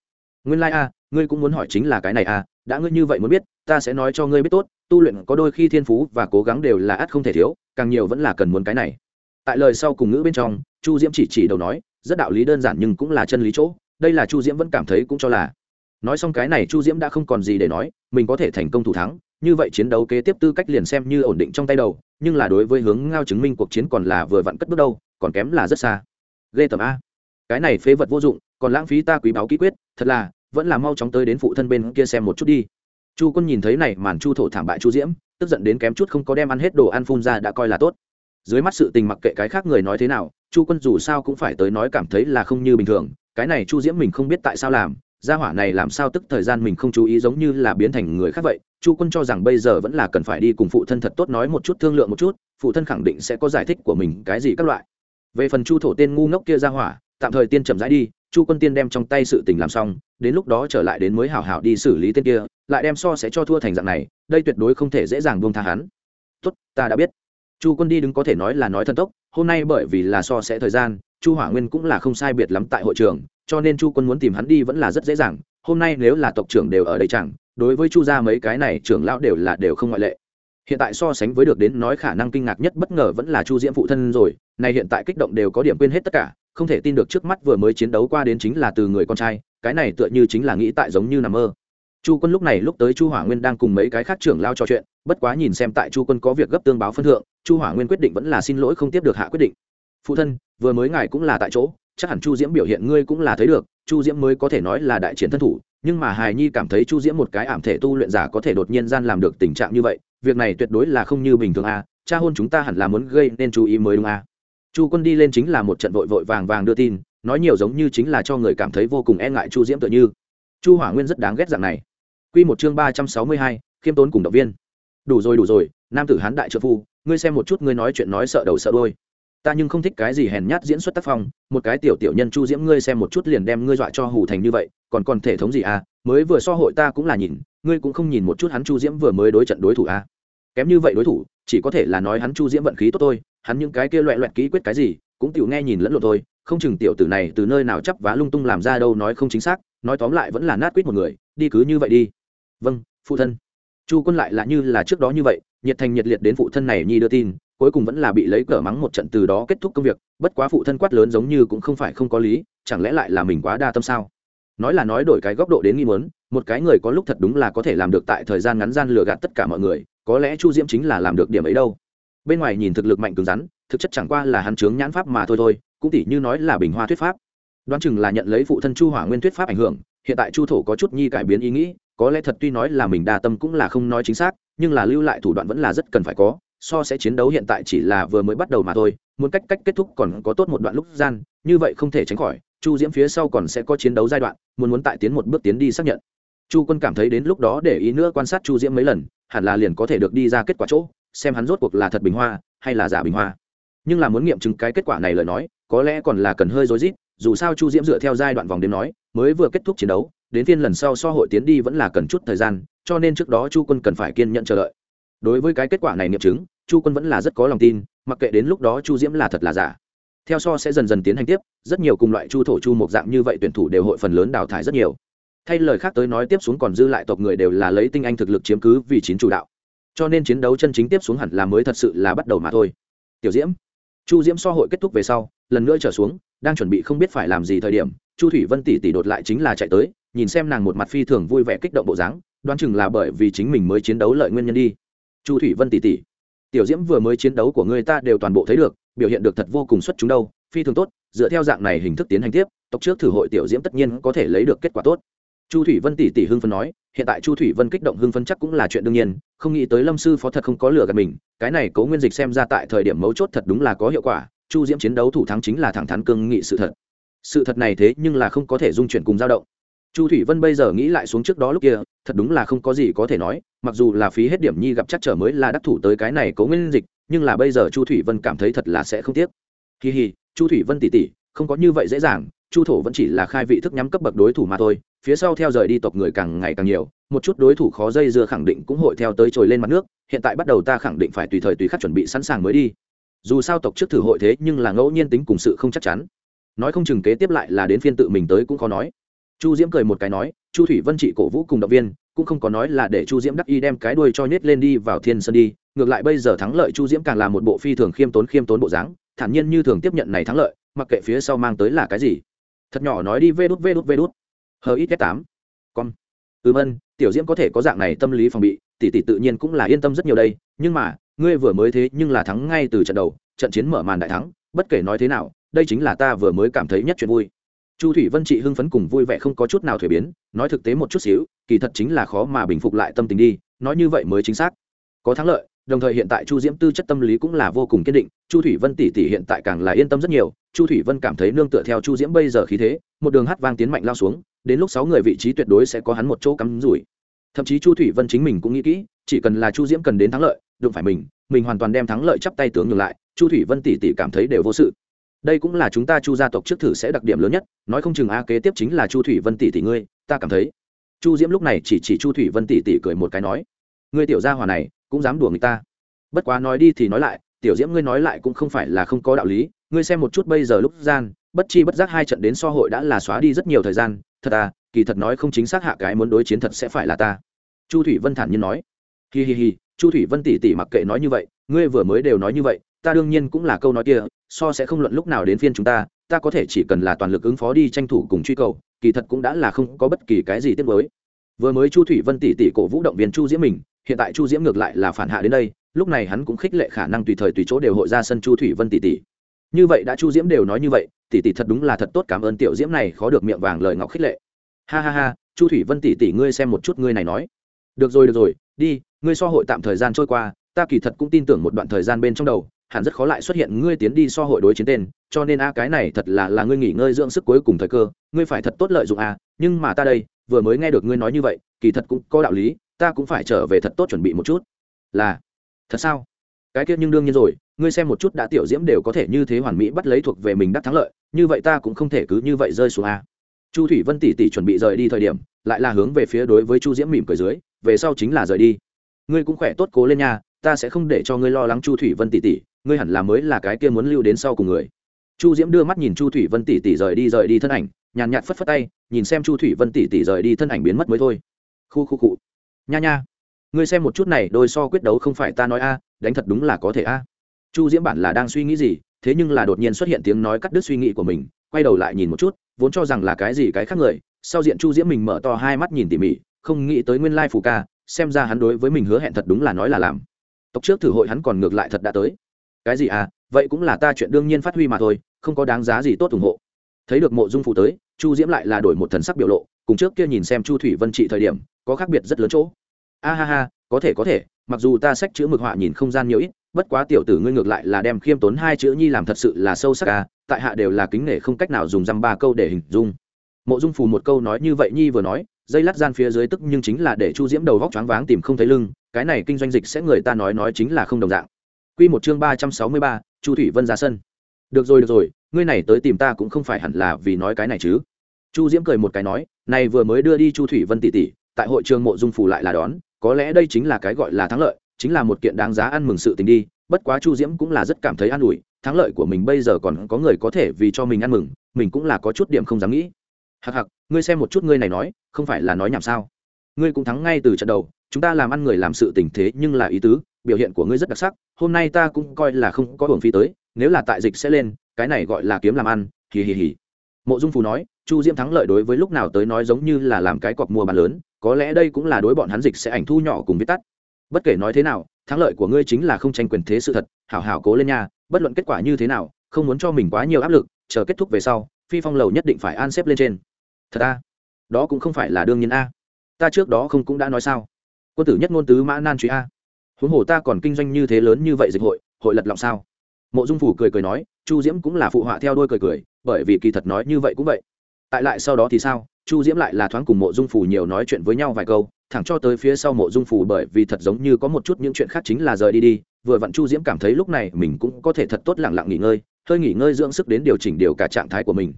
nguyên lai、like、a, ngươi cũng muốn hỏi chính là cái này a, đã ngươi như vậy muốn biết, ta sẽ nói cho ngươi biết tốt, tu luyện có đôi khi thiên phú và cố gắng đều là ắt không thể thiếu, càng nhiều vẫn là cần muốn cái này. Tại lời sau cùng ngữ bên trong, chu diễm chỉ chỉ đầu nói, rất đạo lý đơn giản nhưng cũng là chân lý chỗ, đây là chu diễm vẫn cảm thấy cũng cho là nói xong cái này chu diễm đã không còn gì để nói, mình có thể thành công thủ thắng, như vậy chiến đấu kế tiếp tư cách liền xem như ổn định trong tay đầu, nhưng là đối với hướng ngao chứng minh cuộc chiến còn là vừa vặn cất bước đâu, còn kém là rất xa. Ghê tầm a. Cái này phế vật vô dụng, còn lãng phí ta quý báo ký quyết, thật là, vẫn là mau chóng tới đến phụ thân bên kia xem một chút đi. Chu quân nhìn thấy này, màn chu thổ thảm bại chu diễm, tức giận đến kém chút không có đem ăn hết đồ ăn phun ra đã coi là tốt. Dưới mắt sự tình mặc kệ cái khác người nói thế nào, chu quân dù sao cũng phải tới nói cảm thấy là không như bình thường, cái này chu diễm mình không biết tại sao làm gia hỏa này làm sao tức thời gian mình không chú ý giống như là biến thành người khác vậy? Chu quân cho rằng bây giờ vẫn là cần phải đi cùng phụ thân thật tốt nói một chút thương lượng một chút, phụ thân khẳng định sẽ có giải thích của mình cái gì các loại. Về phần chu thổ tên ngu ngốc kia ra hỏa, tạm thời tiên chậm rãi đi, chu quân tiên đem trong tay sự tình làm xong, đến lúc đó trở lại đến mới hảo hảo đi xử lý tên kia, lại đem so sẽ cho thua thành dạng này, đây tuyệt đối không thể dễ dàng buông tha hắn. Tốt, ta đã biết. Chu quân đi đứng có thể nói là nói thần tốc, hôm nay bởi vì là so sẽ thời gian, chu hỏa nguyên cũng là không sai biệt lắm tại hội trường cho nên chu quân muốn tìm hắn đi vẫn là rất dễ dàng, hôm nay nếu là tộc trưởng đều ở đây chẳng, đối với chu gia mấy cái này trưởng lão đều là đều không ngoại lệ. Hiện tại so sánh với được đến nói khả năng kinh ngạc nhất bất ngờ vẫn là chu diễm phụ thân rồi này hiện tại kích động đều có điểm quên hết tất cả, không thể tin được trước mắt vừa mới chiến đấu qua đến chính là từ người con trai, cái này tựa như chính là nghĩ tại giống như nằm mơ. Chu quân lúc này lúc tới chu hỏa nguyên đang cùng mấy cái khác trưởng lao trò chuyện, bất quá nhìn xem tại chu quân có việc gấp tương báo phân thượng, chu hỏa nguyên quyết định vẫn là xin lỗi không tiếp được hạ quyết định. Phụ thân, vừa mới ngài cũng là tại chỗ chắc hẳn chu diễm biểu hiện ngươi cũng là thấy được, chu diễm mới có thể nói là đại chiến thân thủ, nhưng mà hài nhi cảm thấy chu diễm một cái ảm thể tu luyện giả có thể đột nhiên gian làm được tình trạng như vậy, việc này tuyệt đối là không như bình thường a, cha hôn chúng ta hẳn là muốn gây nên chú ý mới đúng a. Chu quân đi lên chính là một trận vội vội vàng vàng đưa tin, nói nhiều giống như chính là cho người cảm thấy vô cùng e ngại chu diễm tựa như. Chu hỏa nguyên rất đáng ghét dạng này. Q một chương ba trăm sáu mươi hai, khiêm tốn cùng động viên. Đủ rồi đủ rồi, nam tử hán đại trợ phu, ngươi xem một chút, ngươi nói chuyện nói sợ đầu sợ đôi ta nhưng không thích cái gì hèn nhát diễn xuất tác phong, một cái tiểu tiểu nhân chu diễm ngươi xem một chút liền đem ngươi dọa cho hù thành như vậy, còn còn thể thống gì à mới vừa so hội ta cũng là nhìn, ngươi cũng không nhìn một chút hắn chu diễm vừa mới đối trận đối thủ à. Kém như vậy đối thủ, chỉ có thể là nói hắn chu diễm vận khí tốt thôi, hắn những cái kia loẹ loẹt kỹ quyết cái gì, cũng tiểu nghe nhìn lẫn lộn thôi, không chừng tiểu tử này từ nơi nào chấp vá lung tung làm ra đâu nói không chính xác, nói tóm lại vẫn là nát quýt một người, đi cứ như vậy đi. Vâng phụ thân chu quân lại là như là trước đó như vậy, nhiệt thành nhiệt liệt đến phụ thân này nhi đưa tin, cuối cùng vẫn là bị lấy cờ mắng một trận từ đó kết thúc công việc, bất quá phụ thân quát lớn giống như cũng không phải không có lý, chẳng lẽ lại là mình quá đa tâm sao? Nói là nói đổi cái góc độ đến nghi muốn, một cái người có lúc thật đúng là có thể làm được tại thời gian ngắn gian lừa gạt tất cả mọi người, có lẽ chu diễm chính là làm được điểm ấy đâu. Bên ngoài nhìn thực lực mạnh cứng rắn, thực chất chẳng qua là hắn chướng nhãn pháp mà thôi thôi, cũng tỉ như nói là bình hoa thuyết pháp. Đoán chừng là nhận lấy phụ thân chu hỏa nguyên thuyết pháp ảnh hưởng, hiện tại chu thổ có chút nhi cải biến ý nghĩ có lẽ thật tuy nói là mình đa tâm cũng là không nói chính xác, nhưng là lưu lại thủ đoạn vẫn là rất cần phải có, so sẽ chiến đấu hiện tại chỉ là vừa mới bắt đầu mà thôi, muốn cách cách kết thúc còn có tốt một đoạn lúc gian, như vậy không thể tránh khỏi, chu diễm phía sau còn sẽ có chiến đấu giai đoạn, muốn muốn tại tiến một bước tiến đi xác nhận. Chu quân cảm thấy đến lúc đó để ý nữa quan sát chu diễm mấy lần, hẳn là liền có thể được đi ra kết quả chỗ, xem hắn rốt cuộc là thật bình hoa, hay là giả bình hoa. Nhưng là muốn nghiệm chứng cái kết quả này lời nói, có lẽ còn là cần hơi rối rít, dù sao chu diễm dựa theo giai đoạn vòng đêm nói, mới vừa kết thúc chiến đấu đến phiên lần sau so hội tiến đi vẫn là cần chút thời gian, cho nên trước đó chu quân cần phải kiên nhận chờ đợi. Đối với cái kết quả này nghiệm chứng, chu quân vẫn là rất có lòng tin, mặc kệ đến lúc đó chu diễm là thật là giả. Theo so sẽ dần dần tiến hành tiếp, rất nhiều cùng loại chu thổ chu một dạng như vậy tuyển thủ đều hội phần lớn đào thải rất nhiều. Thay lời khác tới nói tiếp xuống còn dư lại tộc người đều là lấy tinh anh thực lực chiếm cứ vì chín chủ đạo. Cho nên chiến đấu chân chính tiếp xuống hẳn là mới thật sự là bắt đầu mà thôi. Tiểu diễm, chu diễm so hội kết thúc về sau, lần nữa trở xuống, đang chuẩn bị không biết phải làm gì thời điểm, chu thủy vân tỷ tỷ đột lại chính là chạy tới nhìn xem nàng một mặt phi thường vui vẻ kích động bộ dáng, đoán chừng là bởi vì chính mình mới chiến đấu lợi nguyên nhân đi. Chu thủy vân tỷ tỷ, tiểu diễm vừa mới chiến đấu của người ta đều toàn bộ thấy được, biểu hiện được thật vô cùng xuất chúng đâu, phi thường tốt, dựa theo dạng này hình thức tiến hành tiếp, tộc trước thử hội tiểu diễm tất nhiên có thể lấy được kết quả tốt. Chu thủy vân tỷ tỷ hưng phấn nói, hiện tại chu thủy vân kích động hưng phấn chắc cũng là chuyện đương nhiên, không nghĩ tới lâm sư phó thật không có lừa gạt mình, cái này cố nguyên dịch xem ra tại thời điểm mấu chốt thật đúng là có hiệu quả, chu diễm chiến đấu thủ thắng chính là thẳng thắn cương nghị sự thật. Sự thật này thế nhưng là không có thể dung chuyển cùng dao động chu thủy vân bây giờ nghĩ lại xuống trước đó lúc kia, thật đúng là không có gì có thể nói, mặc dù là phí hết điểm nhi gặp chắc trở mới là đắc thủ tới cái này cố nguyên dịch, nhưng là bây giờ chu thủy vân cảm thấy thật là sẽ không tiếc. Kỳ hì chu thủy vân tỉ tỉ, không có như vậy dễ dàng, chu thổ vẫn chỉ là khai vị thức nhắm cấp bậc đối thủ mà thôi, phía sau theo rời đi tộc người càng ngày càng nhiều, một chút đối thủ khó dây dưa khẳng định cũng hội theo tới trồi lên mặt nước, hiện tại bắt đầu ta khẳng định phải tùy thời tùy khắc chuẩn bị sẵn sàng mới đi. Dù sao tộc trước thử hội thế nhưng là ngẫu nhiên tính cùng sự không chắc chắn. Nói không chừng kế tiếp lại là đến phiên tự mình tới cũng khó nói chu diễm cười một cái nói, chu thủy vân trị cổ vũ cùng động viên, cũng không có nói là để chu diễm đắc y đem cái đuôi cho nhét lên đi vào thiên sơn đi. Ngược lại bây giờ thắng lợi chu diễm càng là một bộ phi thường khiêm tốn khiêm tốn bộ dáng, thản nhiên như thường tiếp nhận này thắng lợi, mặc kệ phía sau mang tới là cái gì. Thật nhỏ nói đi, vê đút vê đút vê đút. Hờ ít tám. Con ừm ân vâng, tiểu diễm có thể có dạng này tâm lý phòng bị, tỷ tỷ tự nhiên cũng là yên tâm rất nhiều đây, nhưng mà, ngươi vừa mới thế nhưng là thắng ngay từ trận đầu, trận chiến mở màn đại thắng, bất kể nói thế nào, đây chính là ta vừa mới cảm thấy nhất chuyện vui chu thủy vân chị hưng phấn cùng vui vẻ không có chút nào thuế biến, nói thực tế một chút xíu, kỳ thật chính là khó mà bình phục lại tâm tình đi, nói như vậy mới chính xác. Có thắng lợi, đồng thời hiện tại chu diễm tư chất tâm lý cũng là vô cùng kiên định, chu thủy vân tỷ tỷ hiện tại càng là yên tâm rất nhiều, chu thủy vân cảm thấy nương tựa theo chu diễm bây giờ khí thế, một đường hát vang tiến mạnh lao xuống, đến lúc sáu người vị trí tuyệt đối sẽ có hắn một chỗ cắm rủi. Thậm chí chu thủy vân chính mình cũng nghĩ kỹ, chỉ cần là chu diễm cần đến thắng lợi, đụng phải mình mình hoàn toàn đem thắng lợi chắp tay tướng ngược lại, chu thủy vân tỷ tỷ cảm thấy đều vô sự đây cũng là chúng ta chu gia tộc trước thử sẽ đặc điểm lớn nhất, nói không chừng a, kế tiếp chính là chu thủy vân tỷ tỷ ngươi, ta cảm thấy. Chu diễm lúc này chỉ chỉ chu thủy vân tỷ tỷ cười một cái nói, ngươi tiểu gia hòa này, cũng dám đùa người ta. Bất quá nói đi thì nói lại, tiểu diễm ngươi nói lại cũng không phải là không có đạo lý, ngươi xem một chút bây giờ lúc gian, bất chi bất giác hai trận đến so hội đã là xóa đi rất nhiều thời gian, thật à kỳ thật nói không chính xác hạ cái muốn đối chiến thật sẽ phải là ta. Chu thủy vân thản nhiên nói, hi hi hi, chu thủy vân tỷ tỷ mặc kệ nói như vậy, ngươi vừa mới đều nói như vậy ta đương nhiên cũng là câu nói kia, so sẽ không luận lúc nào đến phiên chúng ta ta có thể chỉ cần là toàn lực ứng phó đi tranh thủ cùng truy cầu, kỳ thật cũng đã là không có bất kỳ cái gì tiếp mới vừa mới chu thủy vân tỷ tỷ cổ vũ động viên chu diễm mình, hiện tại chu diễm ngược lại là phản hạ đến đây, lúc này hắn cũng khích lệ khả năng tùy thời tùy chỗ đều hội ra sân chu thủy vân tỷ tỷ. Như vậy đã chu diễm đều nói như vậy, tỷ tỷ thật đúng là thật tốt cảm ơn tiểu diễm này khó được miệng vàng lời ngọc khích lệ. Ha ha ha, chu thủy vân tỷ tỷ ngươi xem một chút ngươi này nói. Được rồi được rồi, đi, ngươi so hội tạm thời gian trôi qua, ta kỳ thật cũng tin tưởng một đoạn thời gian bên trong đầu hẳn rất khó lại xuất hiện ngươi tiến đi so hội đối chiến tên, cho nên a, cái này thật là là ngươi nghỉ ngơi dưỡng sức cuối cùng thời cơ, ngươi phải thật tốt lợi dụng a. Nhưng mà ta đây, vừa mới nghe được ngươi nói như vậy, kỳ thật cũng có đạo lý, ta cũng phải trở về thật tốt chuẩn bị một chút. Là, thật sao? Cái kia nhưng đương nhiên rồi, ngươi xem một chút đã tiểu diễm đều có thể như thế hoàn mỹ bắt lấy thuộc về mình đắc thắng lợi, như vậy ta cũng không thể cứ như vậy rơi xuống a. Chu thủy vân tỷ tỷ chuẩn bị rời đi thời điểm, lại là hướng về phía đối với chu diễm mỉm cười dưới, về sau chính là rời đi. Ngươi cũng khỏe tốt cố lên nha ta sẽ không để cho ngươi lo lắng chu thủy vân tỷ tỷ, ngươi hẳn là mới là cái kia muốn lưu đến sau cùng người. Chu diễm đưa mắt nhìn chu thủy vân tỷ tỷ rời đi rời đi thân ảnh, nhàn nhạt phất phất tay, nhìn xem chu thủy vân tỷ tỷ rời đi thân ảnh biến mất mới thôi. Khu khu cụ nha nha. Ngươi xem một chút này, đôi so quyết đấu không phải ta nói a, đánh thật đúng là có thể a. Chu diễm bản là đang suy nghĩ gì, thế nhưng là đột nhiên xuất hiện tiếng nói cắt đứt suy nghĩ của mình, quay đầu lại nhìn một chút, vốn cho rằng là cái gì cái khác người, sau diện chu diễm mình mở to hai mắt nhìn tỉ mỉ, không nghĩ tới nguyên lai phù ca, xem ra hắn đối với mình hứa hẹn thật đúng là nói là làm tộc trước thử hội hắn còn ngược lại thật đã tới. Cái gì à vậy cũng là ta chuyện đương nhiên phát huy mà thôi, không có đáng giá gì tốt ủng hộ. Thấy được mộ dung phụ tới, chu diễm lại là đổi một thần sắc biểu lộ, cùng trước kia nhìn xem chu thủy vân trị thời điểm, có khác biệt rất lớn chỗ. A ha ha, có thể có thể, mặc dù ta sách chữ mực họa nhìn không gian nhiều ít, bất quá tiểu tử ngươi ngược lại là đem khiêm tốn hai chữ nhi làm thật sự là sâu sắc à tại hạ đều là kính nể không cách nào dùng dăm ba câu để hình dung. Mộ dung phù một câu nói như vậy nhi vừa nói dây lát gian phía dưới tức nhưng chính là để chu diễm đầu vóc choáng váng tìm không thấy lưng, cái này kinh doanh dịch sẽ người ta nói nói chính là không đồng dạng. Quy một chương ba trăm sáu mươi ba, chu thủy vân ra sân. Được rồi được rồi, ngươi này tới tìm ta cũng không phải hẳn là vì nói cái này chứ. Chu diễm cười một cái nói, này vừa mới đưa đi chu thủy vân tỷ tỷ, tại hội trường mộ dung phủ lại là đón, có lẽ đây chính là cái gọi là thắng lợi, chính là một kiện đáng giá ăn mừng sự tình đi, bất quá chu diễm cũng là rất cảm thấy an ủi, thắng lợi của mình bây giờ còn có người có thể vì cho mình ăn mừng, mình cũng là có chút điểm không dám nghĩ hặc hặc ngươi xem một chút ngươi này nói, không phải là nói nhảm sao? Ngươi cũng thắng ngay từ trận đầu, chúng ta làm ăn người làm sự tình thế nhưng là ý tứ, biểu hiện của ngươi rất đặc sắc, hôm nay ta cũng coi là không có hưởng phí tới, nếu là tại dịch sẽ lên, cái này gọi là kiếm làm ăn, hì hì hì. Mộ dung phù nói, chu diễm thắng lợi đối với lúc nào tới nói giống như là làm cái cọc mua bán lớn, có lẽ đây cũng là đối bọn hắn dịch sẽ ảnh thu nhỏ cùng viết tắt. Bất kể nói thế nào, thắng lợi của ngươi chính là không tranh quyền thế sự thật, hảo hảo cố lên nha, bất luận kết quả như thế nào, không muốn cho mình quá nhiều áp lực, chờ kết thúc về sau, phi phong lầu nhất định phải an xếp lên trên thật a? Đó cũng không phải là đương nhiên a. Ta trước đó không cũng đã nói sao? Quân tử nhất ngôn tứ mã nan truy a. Huống hồ ta còn kinh doanh như thế lớn như vậy dịch hội hội lật lọng sao? Mộ dung phủ cười cười nói, chu diễm cũng là phụ họa theo đôi cười cười, bởi vì kỳ thật nói như vậy cũng vậy. Tại lại sau đó thì sao? Chu diễm lại là thoáng cùng mộ dung phủ nhiều nói chuyện với nhau vài câu, thẳng cho tới phía sau mộ dung phủ bởi vì thật giống như có một chút những chuyện khác chính là rời đi đi, vừa vặn chu diễm cảm thấy lúc này mình cũng có thể thật tốt lặng lặng nghỉ ngơi, hơi nghỉ ngơi dưỡng sức đến điều chỉnh điều cả trạng thái của mình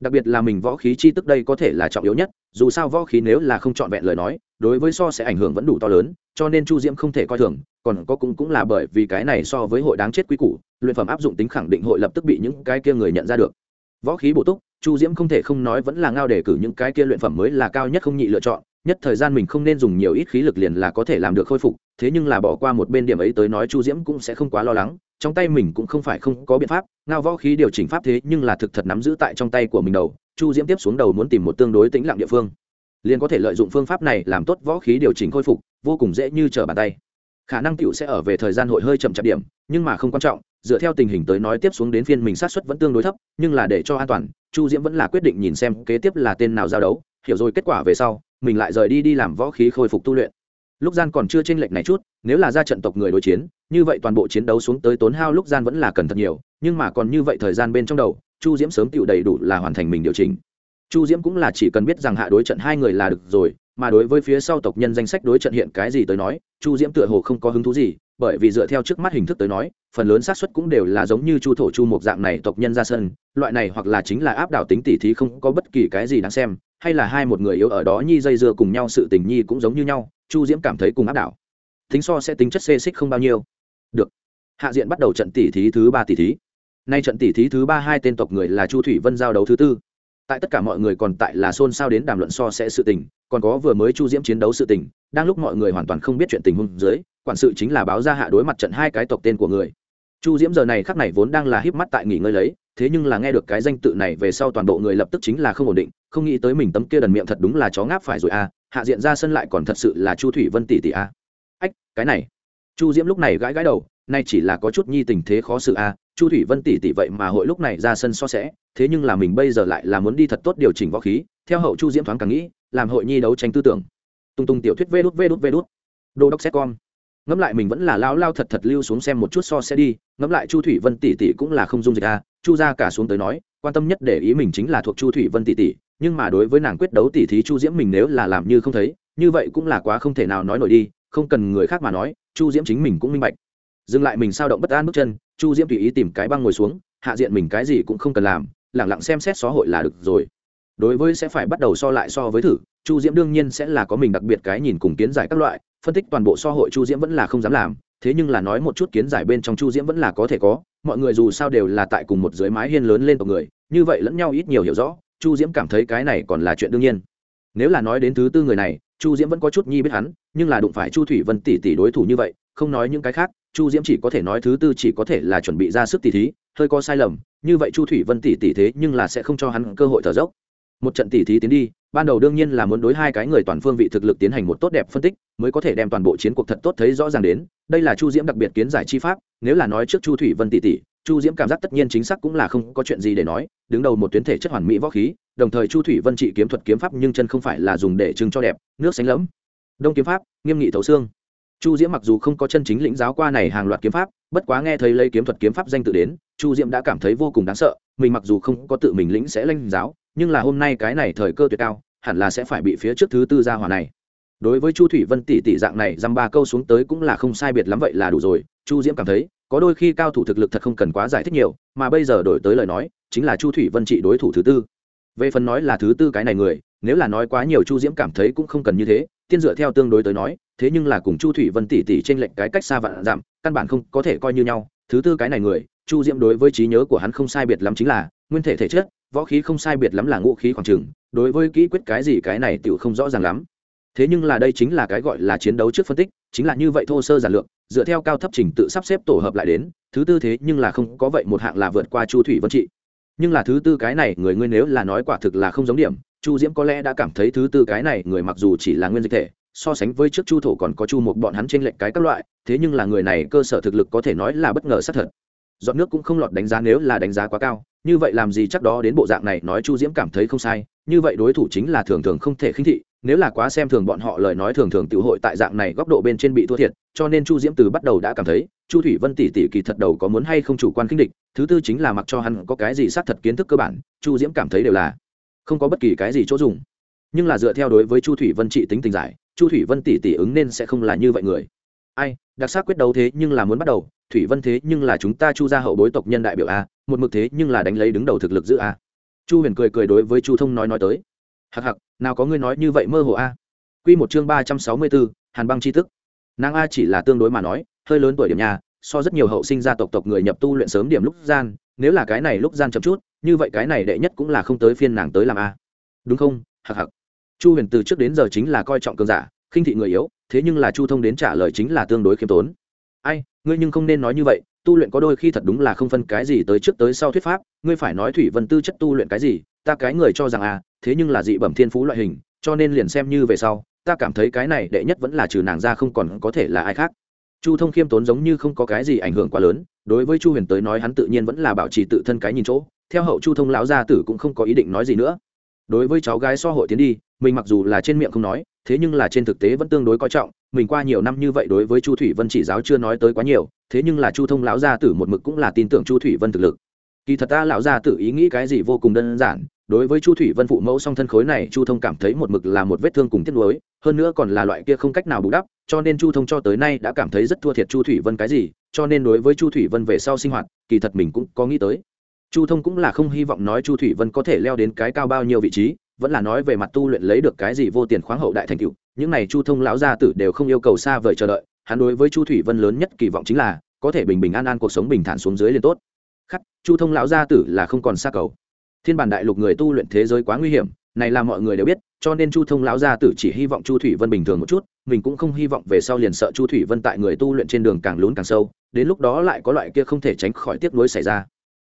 đặc biệt là mình võ khí chi tức đây có thể là trọng yếu nhất, dù sao võ khí nếu là không trọn vẹn lời nói, đối với so sẽ ảnh hưởng vẫn đủ to lớn, cho nên chu diễm không thể coi thường, còn có cũng cũng là bởi vì cái này so với hội đáng chết quý củ, luyện phẩm áp dụng tính khẳng định hội lập tức bị những cái kia người nhận ra được. Võ khí bổ túc, chu diễm không thể không nói vẫn là ngao để cử những cái kia luyện phẩm mới là cao nhất không nhị lựa chọn, nhất thời gian mình không nên dùng nhiều ít khí lực liền là có thể làm được khôi phục, thế nhưng là bỏ qua một bên điểm ấy tới nói chu diễm cũng sẽ không quá lo lắng trong tay mình cũng không phải không có biện pháp, ngao võ khí điều chỉnh pháp thế nhưng là thực thật nắm giữ tại trong tay của mình đầu, chu diễm tiếp xuống đầu muốn tìm một tương đối tĩnh lặng địa phương. Liền có thể lợi dụng phương pháp này làm tốt võ khí điều chỉnh khôi phục, vô cùng dễ như trở bàn tay. Khả năng cựu sẽ ở về thời gian hội hơi chậm chạp điểm, nhưng mà không quan trọng, dựa theo tình hình tới nói tiếp xuống đến phiên mình sát xuất vẫn tương đối thấp, nhưng là để cho an toàn, chu diễm vẫn là quyết định nhìn xem kế tiếp là tên nào giao đấu, hiểu rồi kết quả về sau, mình lại rời đi đi làm võ khí khôi phục tu luyện lúc gian còn chưa chênh lệch này chút, nếu là ra trận tộc người đối chiến, như vậy toàn bộ chiến đấu xuống tới tốn hao lúc gian vẫn là cần thật nhiều, nhưng mà còn như vậy thời gian bên trong đầu, chu diễm sớm tựu đầy đủ là hoàn thành mình điều chỉnh. Chu diễm cũng là chỉ cần biết rằng hạ đối trận hai người là được rồi, mà đối với phía sau tộc nhân danh sách đối trận hiện cái gì tới nói, chu diễm tựa hồ không có hứng thú gì, bởi vì dựa theo trước mắt hình thức tới nói, phần lớn xác suất cũng đều là giống như chu thổ chu một dạng này tộc nhân ra sân, loại này hoặc là chính là áp đảo tính tỉ thí không có bất kỳ cái gì đáng xem, hay là hai một người yếu ở đó nhi dây dưa cùng nhau sự tình nhi cũng giống như nhau chu diễm cảm thấy cùng áp đảo. Tính so sẽ tính chất xê xích không bao nhiêu. Được. Hạ diện bắt đầu trận tỉ thí thứ ba tỉ thí. Nay trận tỉ thí thứ ba hai tên tộc người là chu thủy vân giao đấu thứ tư. Tại tất cả mọi người còn tại là xôn xao đến đàm luận so sẽ sự tình, còn có vừa mới chu diễm chiến đấu sự tình, đang lúc mọi người hoàn toàn không biết chuyện tình huống dưới, quản sự chính là báo ra hạ đối mặt trận hai cái tộc tên của người. Chu diễm giờ này khắc này vốn đang là híp mắt tại nghỉ ngơi lấy, thế nhưng là nghe được cái danh tự này về sau toàn bộ người lập tức chính là không ổn định, không nghĩ tới mình tấm kia đần miệng thật đúng là chó ngáp phải rồi a à hạ diện ra sân lại còn thật sự là chu thủy vân tỷ tỷ a à. ách, cái này chu diễm lúc này gãi gãi đầu, nay chỉ là có chút nhi tình thế khó xử a à. chu thủy vân tỷ tỷ vậy mà hội lúc này ra sân so sẽ, thế nhưng là mình bây giờ lại là muốn đi thật tốt điều chỉnh võ khí, theo hậu chu diễm thoáng càng nghĩ, làm hội nhi đấu tranh tư tưởng tung tung tiểu thuyết vê đút vê đút vê đút đô đốc xét con ngẫm lại mình vẫn là lao lao thật thật lưu xuống xem một chút so sẽ đi, ngẫm lại chu thủy vân tỷ tỷ cũng là không dung dịch a, chu ra cả xuống tới nói, quan tâm nhất để ý mình chính là thuộc chu thủy vân tỷ tỷ nhưng mà đối với nàng quyết đấu tỷ thí chu diễm mình nếu là làm như không thấy, như vậy cũng là quá không thể nào nói nổi đi, không cần người khác mà nói, chu diễm chính mình cũng minh bạch. Dừng lại mình sao động bất an bước chân, chu diễm tùy ý tìm cái băng ngồi xuống, hạ diện mình cái gì cũng không cần làm lẳng lặng xem xét xó hội là được rồi. Đối với sẽ phải bắt đầu so lại so với thử, chu diễm đương nhiên sẽ là có mình đặc biệt cái nhìn cùng kiến giải các loại, phân tích toàn bộ so hội chu diễm vẫn là không dám làm, thế nhưng là nói một chút kiến giải bên trong chu diễm vẫn là có thể có, mọi người dù sao đều là tại cùng một dưới mái hiên lớn lên tộc người, như vậy lẫn nhau ít nhiều hiểu rõ chu diễm cảm thấy cái này còn là chuyện đương nhiên. Nếu là nói đến thứ tư người này, chu diễm vẫn có chút nhi biết hắn, nhưng là đụng phải chu thủy vân tỷ tỷ đối thủ như vậy, không nói những cái khác, chu diễm chỉ có thể nói thứ tư chỉ có thể là chuẩn bị ra sức tỷ thí, hơi có sai lầm, như vậy chu thủy vân tỷ tỷ thế nhưng là sẽ không cho hắn cơ hội thở dốc. Một trận tỷ thí tiến đi, ban đầu đương nhiên là muốn đối hai cái người toàn phương vị thực lực tiến hành một tốt đẹp phân tích, mới có thể đem toàn bộ chiến cuộc thật tốt thấy rõ ràng đến. Đây là chu diễm đặc biệt kiến giải chi pháp, nếu là nói trước chu thủy vân tỷ tỷ chu diễm cảm giác tất nhiên chính xác cũng là không có chuyện gì để nói, đứng đầu một tuyến thể chất hoàn mỹ võ khí, đồng thời chu thủy vân trị kiếm thuật kiếm pháp nhưng chân không phải là dùng để trưng cho đẹp, nước sánh lẫm. Đông kiếm pháp, nghiêm nghị thấu xương. Chu diễm mặc dù không có chân chính lĩnh giáo qua này hàng loạt kiếm pháp, bất quá nghe thấy lấy kiếm thuật kiếm pháp danh tự đến, chu diễm đã cảm thấy vô cùng đáng sợ, mình mặc dù không có tự mình lĩnh sẽ lanh giáo, nhưng là hôm nay cái này thời cơ tuyệt cao, hẳn là sẽ phải bị phía trước thứ tư gia hòa này. Đối với chu thủy vân tỷ tỷ dạng này, dăm ba câu xuống tới cũng là không sai biệt lắm vậy là đủ rồi, chu diễm cảm thấy có đôi khi cao thủ thực lực thật không cần quá giải thích nhiều, mà bây giờ đổi tới lời nói, chính là chu thủy vân trị đối thủ thứ tư. Về phần nói là thứ tư cái này người, nếu là nói quá nhiều chu diễm cảm thấy cũng không cần như thế, tiên dựa theo tương đối tới nói, thế nhưng là cùng chu thủy vân tỷ tỷ trên lệnh cái cách xa vạn giảm, căn bản không có thể coi như nhau. Thứ tư cái này người, chu diễm đối với trí nhớ của hắn không sai biệt lắm chính là nguyên thể thể chất, võ khí không sai biệt lắm là ngũ khí khoảng trừng, đối với kỹ quyết cái gì cái này tựu không rõ ràng lắm thế nhưng là đây chính là cái gọi là chiến đấu trước phân tích, chính là như vậy thô sơ giản lược, dựa theo cao thấp trình tự sắp xếp tổ hợp lại đến, thứ tư thế nhưng là không có vậy một hạng là vượt qua chu thủy vân trị. Nhưng là thứ tư cái này, người ngươi nếu là nói quả thực là không giống điểm, chu diễm có lẽ đã cảm thấy thứ tư cái này, người mặc dù chỉ là nguyên dịch thể, so sánh với trước chu thổ còn có chu một bọn hắn trên lệnh cái các loại, thế nhưng là người này cơ sở thực lực có thể nói là bất ngờ sát thật. Dọn nước cũng không lọt đánh giá nếu là đánh giá quá cao, như vậy làm gì chắc đó đến bộ dạng này, nói chu diễm cảm thấy không sai như vậy đối thủ chính là thường thường không thể khinh thị, nếu là quá xem thường bọn họ lời nói thường thường tự hội tại dạng này góc độ bên trên bị thua thiệt, cho nên chu diễm từ bắt đầu đã cảm thấy, chu thủy vân tỷ tỷ kỳ thật đầu có muốn hay không chủ quan khinh địch, thứ tư chính là mặc cho hắn có cái gì xác thật kiến thức cơ bản, chu diễm cảm thấy đều là không có bất kỳ cái gì chỗ dùng. Nhưng là dựa theo đối với chu thủy vân trị tính tình giải, chu thủy vân tỷ tỷ ứng nên sẽ không là như vậy người. Ai, đặc sắc quyết đấu thế nhưng là muốn bắt đầu, thủy vân thế nhưng là chúng ta chu gia hậu bối tộc nhân đại biểu a, một mực thế nhưng là đánh lấy đứng đầu thực lực giữ a chu huyền cười cười đối với chu thông nói nói tới. Hặc hặc nào có ngươi nói như vậy mơ hồ a. Q một chương ba trăm sáu mươi bốn hàn băng c tức. Nàng a chỉ là tương đối mà nói, hơi lớn tuổi điểm nhà, so rất nhiều hậu sinh gia tộc tộc người nhập tu luyện sớm điểm lúc gian, nếu là cái này lúc gian chậm chút, như vậy cái này đệ nhất cũng là không tới phiên nàng tới làm a. Đúng không? Hặc hặc chu huyền từ trước đến giờ chính là coi trọng cường giả, khinh thị người yếu, thế nhưng là chu thông đến trả lời chính là tương đối khiêm tốn. Ai, ngươi nhưng không nên nói như vậy tu luyện có đôi khi thật đúng là không phân cái gì tới trước tới sau thuyết pháp, ngươi phải nói thủy vân tư chất tu luyện cái gì, ta cái người cho rằng à thế nhưng là dị bẩm thiên phú loại hình, cho nên liền xem như về sau, ta cảm thấy cái này đệ nhất vẫn là trừ nàng ra không còn có thể là ai khác. Chu thông khiêm tốn giống như không có cái gì ảnh hưởng quá lớn, đối với chu huyền tới nói hắn tự nhiên vẫn là bảo trì tự thân cái nhìn chỗ, theo hậu chu thông lão gia tử cũng không có ý định nói gì nữa. Đối với cháu gái so hội tiến đi, mình mặc dù là trên miệng không nói thế nhưng là trên thực tế vẫn tương đối coi trọng, mình qua nhiều năm như vậy đối với chu thủy vân chỉ giáo chưa nói tới quá nhiều, thế nhưng là chu thông lão gia tử một mực cũng là tin tưởng chu thủy vân thực lực. Kỳ thật ta lão gia tử ý nghĩ cái gì vô cùng đơn giản, đối với chu thủy vân phụ mẫu song thân khối này, chu thông cảm thấy một mực là một vết thương cùng tiếc nuối, hơn nữa còn là loại kia không cách nào bù đắp, cho nên chu thông cho tới nay đã cảm thấy rất thua thiệt chu thủy vân cái gì, cho nên đối với chu thủy vân về sau sinh hoạt, kỳ thật mình cũng có nghĩ tới. Chu thông cũng là không hy vọng nói chu thủy vân có thể leo đến cái cao bao nhiêu vị trí vẫn là nói về mặt tu luyện lấy được cái gì vô tiền khoáng hậu đại thành cựu những này chu thông lão gia tử đều không yêu cầu xa vời chờ đợi, hắn đối với chu thủy vân lớn nhất kỳ vọng chính là, có thể bình bình an an cuộc sống bình thản xuống dưới liền tốt. Khắc, chu thông lão gia tử là không còn xa cầu. Thiên bản đại lục người tu luyện thế giới quá nguy hiểm, này là mọi người đều biết, cho nên chu thông lão gia tử chỉ hy vọng chu thủy vân bình thường một chút, mình cũng không hy vọng về sau liền sợ chu thủy vân tại người tu luyện trên đường càng lún càng sâu, đến lúc đó lại có loại kia không thể tránh khỏi tiếc nuối xảy ra.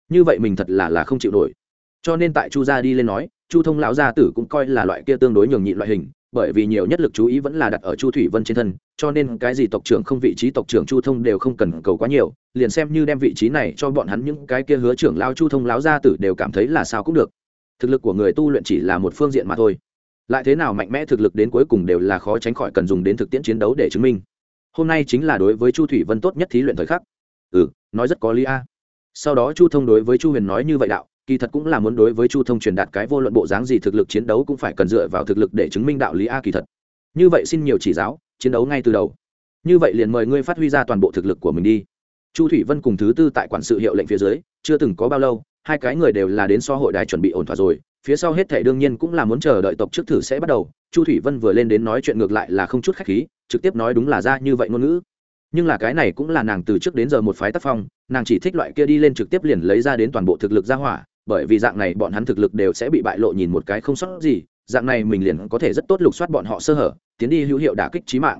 Như vậy mình thật là là không chịu nổi. Cho nên tại chu gia đi lên nói chu thông lão gia tử cũng coi là loại kia tương đối nhường nhịn loại hình, bởi vì nhiều nhất lực chú ý vẫn là đặt ở chu thủy vân trên thân, cho nên cái gì tộc trưởng không vị trí tộc trưởng chu thông đều không cần cầu quá nhiều, liền xem như đem vị trí này cho bọn hắn những cái kia hứa trưởng lao chu thông lão gia tử đều cảm thấy là sao cũng được. Thực lực của người tu luyện chỉ là một phương diện mà thôi. Lại thế nào mạnh mẽ thực lực đến cuối cùng đều là khó tránh khỏi cần dùng đến thực tiễn chiến đấu để chứng minh. Hôm nay chính là đối với chu thủy vân tốt nhất thí luyện thời khắc. Ừ nói rất có lý a. Sau đó chu thông đối với chu huyền nói như vậy đạo kỳ thật cũng là muốn đối với chu thông truyền đạt cái vô luận bộ dáng gì thực lực chiến đấu cũng phải cần dựa vào thực lực để chứng minh đạo lý a kỳ thật. Như vậy xin nhiều chỉ giáo, chiến đấu ngay từ đầu. Như vậy liền mời ngươi phát huy ra toàn bộ thực lực của mình đi. Chu thủy vân cùng thứ tư tại quản sự hiệu lệnh phía dưới, chưa từng có bao lâu, hai cái người đều là đến so hội đài chuẩn bị ổn thỏa rồi. Phía sau hết thể đương nhiên cũng là muốn chờ đợi tộc trước thử sẽ bắt đầu. Chu thủy vân vừa lên đến nói chuyện ngược lại là không chút khách khí, trực tiếp nói đúng là ra như vậy ngôn ngữ. Nhưng là cái này cũng là nàng từ trước đến giờ một phái tác phong, nàng chỉ thích loại kia đi lên trực tiếp liền lấy ra đến toàn bộ thực lực ra hỏa bởi vì dạng này bọn hắn thực lực đều sẽ bị bại lộ nhìn một cái không sót gì, dạng này mình liền có thể rất tốt lục soát bọn họ sơ hở, tiến đi hữu hiệu đả kích trí mạng.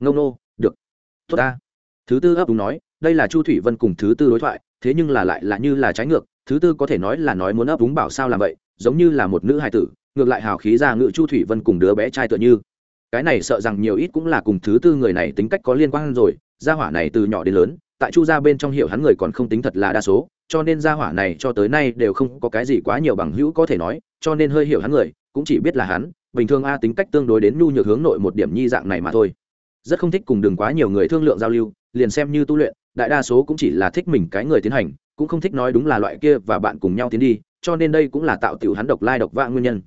Ngông nô, được. Tốt ta. Thứ tư ấp đúng nói, đây là chu thủy vân cùng thứ tư đối thoại, thế nhưng là lại là như là trái ngược, thứ tư có thể nói là nói muốn ấp đúng bảo sao làm vậy, giống như là một nữ hài tử, ngược lại hào khí ra ngự chu thủy vân cùng đứa bé trai tựa như. Cái này sợ rằng nhiều ít cũng là cùng thứ tư người này tính cách có liên quan rồi, gia hỏa này từ nhỏ đến lớn, tại chu gia bên trong hiểu hắn người còn không tính thật là đa số cho nên gia hỏa này cho tới nay đều không có cái gì quá nhiều bằng hữu có thể nói, cho nên hơi hiểu hắn người, cũng chỉ biết là hắn, bình thường a tính cách tương đối đến nhu nhược hướng nội một điểm nhi dạng này mà thôi. Rất không thích cùng đừng quá nhiều người thương lượng giao lưu, liền xem như tu luyện, đại đa số cũng chỉ là thích mình cái người tiến hành, cũng không thích nói đúng là loại kia và bạn cùng nhau tiến đi, cho nên đây cũng là tạo tiểu hắn độc lai độc vạ nguyên nhân.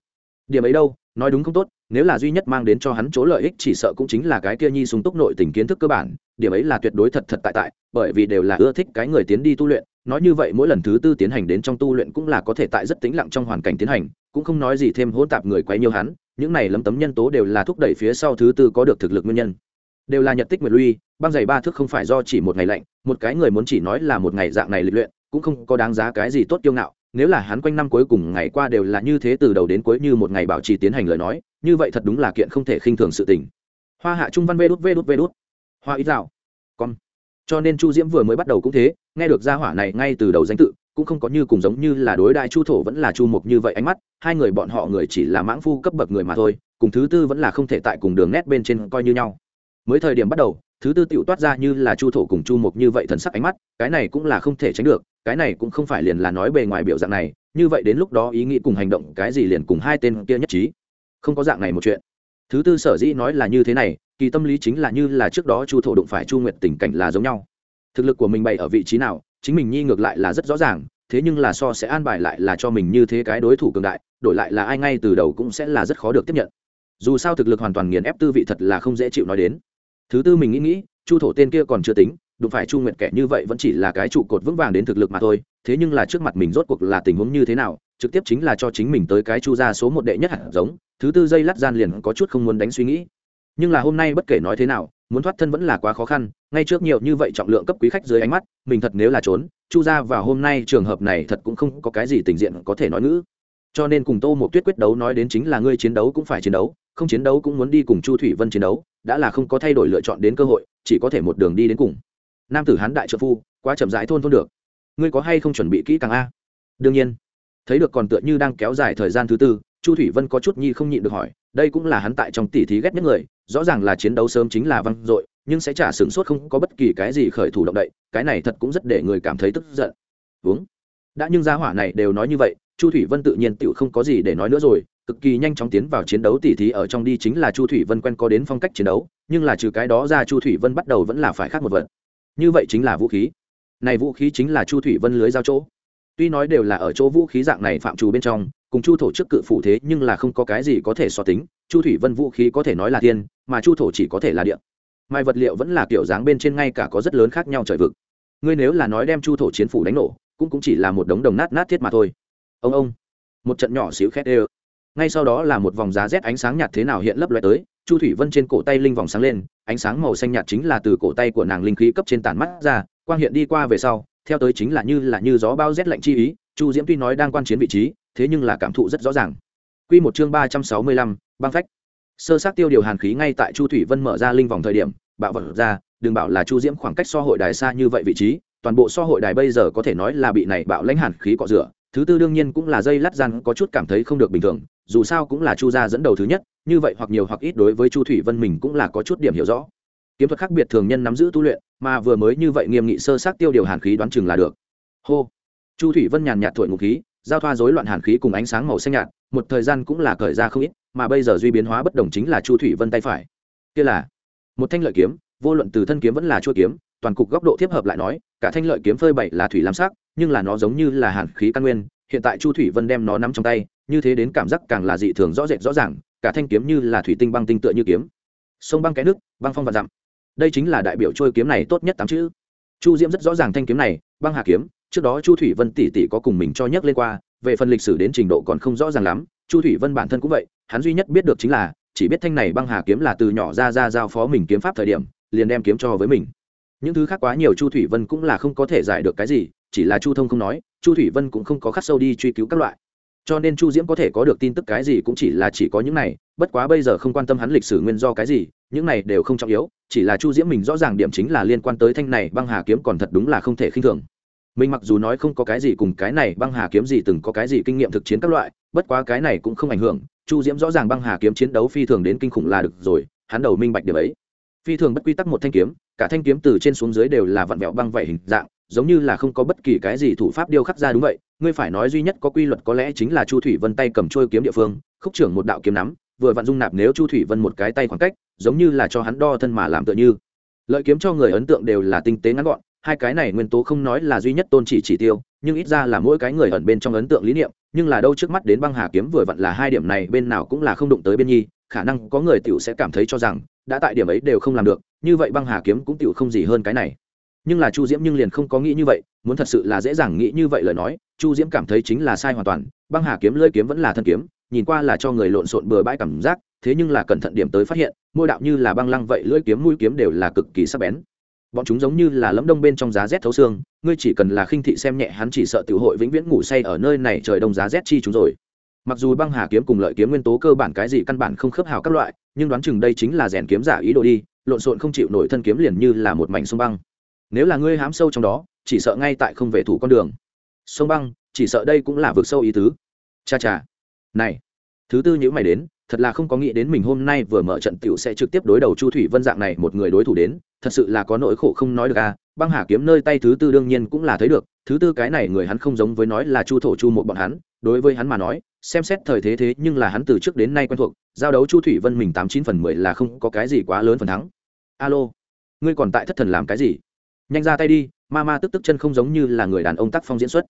Điểm ấy đâu, nói đúng không tốt, nếu là duy nhất mang đến cho hắn chỗ lợi ích chỉ sợ cũng chính là cái kia nhi sung túc nội tình kiến thức cơ bản điểm ấy là tuyệt đối thật thật tại tại, bởi vì đều là ưa thích cái người tiến đi tu luyện, nói như vậy mỗi lần thứ tư tiến hành đến trong tu luyện cũng là có thể tại rất tĩnh lặng trong hoàn cảnh tiến hành, cũng không nói gì thêm hỗn tạp người quấy nhiều hắn, những này lấm tấm nhân tố đều là thúc đẩy phía sau thứ tư có được thực lực nguyên nhân. Đều là nhật tích nguyệt lui băng giày ba thước không phải do chỉ một ngày lạnh, một cái người muốn chỉ nói là một ngày dạng này lịch luyện, cũng không có đáng giá cái gì tốt kiêu ngạo, nếu là hắn quanh năm cuối cùng ngày qua đều là như thế từ đầu đến cuối như một ngày bảo trì tiến hành lời nói, như vậy thật đúng là kiện không thể khinh thường sự tình. Hoa hạ trung văn vê đút vê đút vê đút hoa ít rào. Con cho nên chu diễm vừa mới bắt đầu cũng thế, nghe được gia hỏa này ngay từ đầu danh tự, cũng không có như cùng giống như là đối đại chu thổ vẫn là chu mục như vậy ánh mắt, hai người bọn họ người chỉ là mãng phu cấp bậc người mà thôi, cùng thứ tư vẫn là không thể tại cùng đường nét bên trên coi như nhau. Mới thời điểm bắt đầu, thứ tư tựu toát ra như là chu thổ cùng chu mục như vậy thần sắc ánh mắt, cái này cũng là không thể tránh được, cái này cũng không phải liền là nói bề ngoài biểu dạng này, như vậy đến lúc đó ý nghĩ cùng hành động cái gì liền cùng hai tên kia nhất trí. Không có dạng này một chuyện. Thứ tư sở dĩ nói là như thế này kỳ tâm lý chính là như là trước đó chu thổ đụng phải chu nguyệt tình cảnh là giống nhau. Thực lực của mình bày ở vị trí nào, chính mình nhi ngược lại là rất rõ ràng, thế nhưng là so sẽ an bài lại là cho mình như thế cái đối thủ cường đại, đổi lại là ai ngay từ đầu cũng sẽ là rất khó được tiếp nhận. Dù sao thực lực hoàn toàn nghiền ép tư vị thật là không dễ chịu nói đến. Thứ tư mình nghĩ nghĩ, chu thổ tên kia còn chưa tính, đụng phải chu nguyệt kẻ như vậy vẫn chỉ là cái trụ cột vững vàng đến thực lực mà thôi, thế nhưng là trước mặt mình rốt cuộc là tình huống như thế nào, trực tiếp chính là cho chính mình tới cái chu ra số một đệ nhất hạt giống, thứ tư dây lát gian liền có chút không muốn đánh suy nghĩ nhưng là hôm nay bất kể nói thế nào, muốn thoát thân vẫn là quá khó khăn, ngay trước nhiều như vậy trọng lượng cấp quý khách dưới ánh mắt, mình thật nếu là trốn, chu ra vào hôm nay trường hợp này thật cũng không có cái gì tình diện có thể nói ngữ. Cho nên cùng tô một tuyết quyết đấu nói đến chính là ngươi chiến đấu cũng phải chiến đấu, không chiến đấu cũng muốn đi cùng chu thủy vân chiến đấu, đã là không có thay đổi lựa chọn đến cơ hội, chỉ có thể một đường đi đến cùng. Nam tử hán đại trợ phu, quá chậm rãi thôn thôn được. Ngươi có hay không chuẩn bị kỹ càng a? Đương nhiên. Thấy được còn tựa như đang kéo dài thời gian thứ tư, chu thủy vân có chút nhi không nhịn được hỏi, đây cũng là hắn tại trong tỉ thí ghét nhất người rõ ràng là chiến đấu sớm chính là văng dội, nhưng sẽ trả sửng sốt không có bất kỳ cái gì khởi thủ động đậy, cái này thật cũng rất để người cảm thấy tức giận. Uống. Đã nhưng gia hỏa này đều nói như vậy, chu thủy vân tự nhiên tự không có gì để nói nữa rồi, cực kỳ nhanh chóng tiến vào chiến đấu tỉ thí ở trong đi chính là chu thủy vân quen có đến phong cách chiến đấu, nhưng là trừ cái đó ra chu thủy vân bắt đầu vẫn là phải khác một vật. Như vậy chính là vũ khí. Này vũ khí chính là chu thủy vân lưới giao chỗ. Tuy nói đều là ở chỗ vũ khí dạng này phạm trù bên trong cùng chu thổ trước cự phủ thế nhưng là không có cái gì có thể so tính, chu thủy vân vũ khí có thể nói là thiên, mà chu thổ chỉ có thể là địa. Mai vật liệu vẫn là kiểu dáng bên trên ngay cả có rất lớn khác nhau trời vực. Ngươi nếu là nói đem chu thổ chiến phủ đánh nổ, cũng cũng chỉ là một đống đồng nát nát thiết mà thôi. Ông ông, một trận nhỏ xíu khét ê ngay sau đó là một vòng giá rét ánh sáng nhạt thế nào hiện lấp loe tới, chu thủy vân trên cổ tay linh vòng sáng lên, ánh sáng màu xanh nhạt chính là từ cổ tay của nàng linh khí cấp trên tản mắt ra, quang hiện đi qua về sau, theo tới chính là như là như gió bao rét lạnh chi ý, chu diễm tuy nói đang quan chiến vị trí thế nhưng là cảm thụ rất rõ ràng Quy một chương ba trăm sáu mươi lăm, băng phách. Sơ sát tiêu điều hàn khí ngay tại Chu Thủy Vân mở ra linh vòng thời điểm, bạo vật ra, đừng bảo là Chu Diễm khoảng cách so hội đài xa như vậy vị trí, toàn bộ so hội đài bây giờ có thể nói là bị này bạo lãnh hàn khí cọ rửa. Thứ tư đương nhiên cũng là dây lát gian có chút cảm thấy không được bình thường, dù sao cũng là Chu gia dẫn đầu thứ nhất, như vậy hoặc nhiều hoặc ít đối với Chu Thủy Vân mình cũng là có chút điểm hiểu rõ. Kiếm thuật khác biệt thường nhân nắm giữ tu luyện, mà vừa mới như vậy nghiêm nghị sơ sát tiêu điều hàn khí đoán chừng là được. Hô. Chu Thủy Vân nhàn nhạt thổi ngụ khí, giao thoa rối loạn hàn khí cùng ánh sáng màu xanh nhạt, một thời gian cũng là cởi ra không ít, mà bây giờ duy biến hóa bất đồng chính là chu thủy vân tay phải. Kia là một thanh lợi kiếm, vô luận từ thân kiếm vẫn là chua kiếm, toàn cục góc độ tiếp hợp lại nói, cả thanh lợi kiếm phơi bậy là thủy lam sắc, nhưng là nó giống như là hàn khí căn nguyên, hiện tại chu thủy vân đem nó nắm trong tay, như thế đến cảm giác càng là dị thường rõ rệt rõ ràng, cả thanh kiếm như là thủy tinh băng tinh tựa như kiếm. Sông băng cái nước, băng phong và dặm. Đây chính là đại biểu trôi kiếm này tốt nhất tám chữ chu diễm rất rõ ràng thanh kiếm này, băng hà kiếm, trước đó chu thủy vân tỷ tỷ có cùng mình cho nhắc lên qua, về phần lịch sử đến trình độ còn không rõ ràng lắm, chu thủy vân bản thân cũng vậy, hắn duy nhất biết được chính là, chỉ biết thanh này băng hà kiếm là từ nhỏ ra ra giao phó mình kiếm pháp thời điểm, liền đem kiếm cho với mình. Những thứ khác quá nhiều chu thủy vân cũng là không có thể giải được cái gì, chỉ là chu thông không nói, chu thủy vân cũng không có khắc sâu đi truy cứu các loại. Cho nên chu diễm có thể có được tin tức cái gì cũng chỉ là chỉ có những này, bất quá bây giờ không quan tâm hắn lịch sử nguyên do cái gì những này đều không trọng yếu, chỉ là chu diễm mình rõ ràng điểm chính là liên quan tới thanh này băng hà kiếm còn thật đúng là không thể khinh thường. Mình mặc dù nói không có cái gì cùng cái này băng hà kiếm gì từng có cái gì kinh nghiệm thực chiến các loại, bất quá cái này cũng không ảnh hưởng, chu diễm rõ ràng băng hà kiếm chiến đấu phi thường đến kinh khủng là được rồi, hắn đầu minh bạch điểm ấy. Phi thường bất quy tắc một thanh kiếm, cả thanh kiếm từ trên xuống dưới đều là vặn vẹo băng vảy hình dạng, giống như là không có bất kỳ cái gì thủ pháp điêu khắc ra đúng vậy, ngươi phải nói duy nhất có quy luật có lẽ chính là chu thủy vân tay cầm trôi kiếm địa phương, khúc trưởng một đạo kiếm nắm vừa vặn dung nạp nếu chu thủy vân một cái tay khoảng cách, giống như là cho hắn đo thân mà làm tựa như. Lợi kiếm cho người ấn tượng đều là tinh tế ngắn gọn, hai cái này nguyên tố không nói là duy nhất tôn chỉ chỉ tiêu, nhưng ít ra là mỗi cái người ẩn bên trong ấn tượng lý niệm, nhưng là đâu trước mắt đến băng hà kiếm vừa vặn là hai điểm này, bên nào cũng là không đụng tới bên nhi, khả năng có người tiểu sẽ cảm thấy cho rằng, đã tại điểm ấy đều không làm được, như vậy băng hà kiếm cũng tiểu không gì hơn cái này. Nhưng là chu diễm nhưng liền không có nghĩ như vậy, muốn thật sự là dễ dàng nghĩ như vậy lời nói, chu diễm cảm thấy chính là sai hoàn toàn, băng hà kiếm lơi kiếm vẫn là thân kiếm nhìn qua là cho người lộn xộn bừa bãi cảm giác, thế nhưng là cẩn thận điểm tới phát hiện, môi đạo như là băng lăng vậy, lưỡi kiếm mũi kiếm đều là cực kỳ sắc bén. Bọn chúng giống như là lẫm đông bên trong giá rét thấu xương, ngươi chỉ cần là khinh thị xem nhẹ hắn chỉ sợ tiểu hội vĩnh viễn ngủ say ở nơi này trời đông giá rét chi chúng rồi. Mặc dù băng hà kiếm cùng lợi kiếm nguyên tố cơ bản cái gì căn bản không khớp hào các loại, nhưng đoán chừng đây chính là rèn kiếm giả ý đồ đi, lộn xộn không chịu nổi thân kiếm liền như là một mảnh sông băng. Nếu là ngươi hám sâu trong đó, chỉ sợ ngay tại không về thủ con đường. Sông băng, chỉ sợ đây cũng là vực sâu ý tứ. Cha cha này, thứ tư nhữ mày đến, thật là không có nghĩ đến mình hôm nay vừa mở trận tiểu sẽ trực tiếp đối đầu chu thủy vân dạng này một người đối thủ đến, thật sự là có nỗi khổ không nói được à băng hà kiếm nơi tay thứ tư đương nhiên cũng là thấy được, thứ tư cái này người hắn không giống với nói là chu thổ chu một bọn hắn, đối với hắn mà nói, xem xét thời thế thế nhưng là hắn từ trước đến nay quen thuộc, giao đấu chu thủy vân mình tám chín phần mười là không có cái gì quá lớn phần thắng. Alo, ngươi còn tại thất thần làm cái gì? Nhanh ra tay đi, ma ma tức tức chân không giống như là người đàn ông tác phong diễn xuất.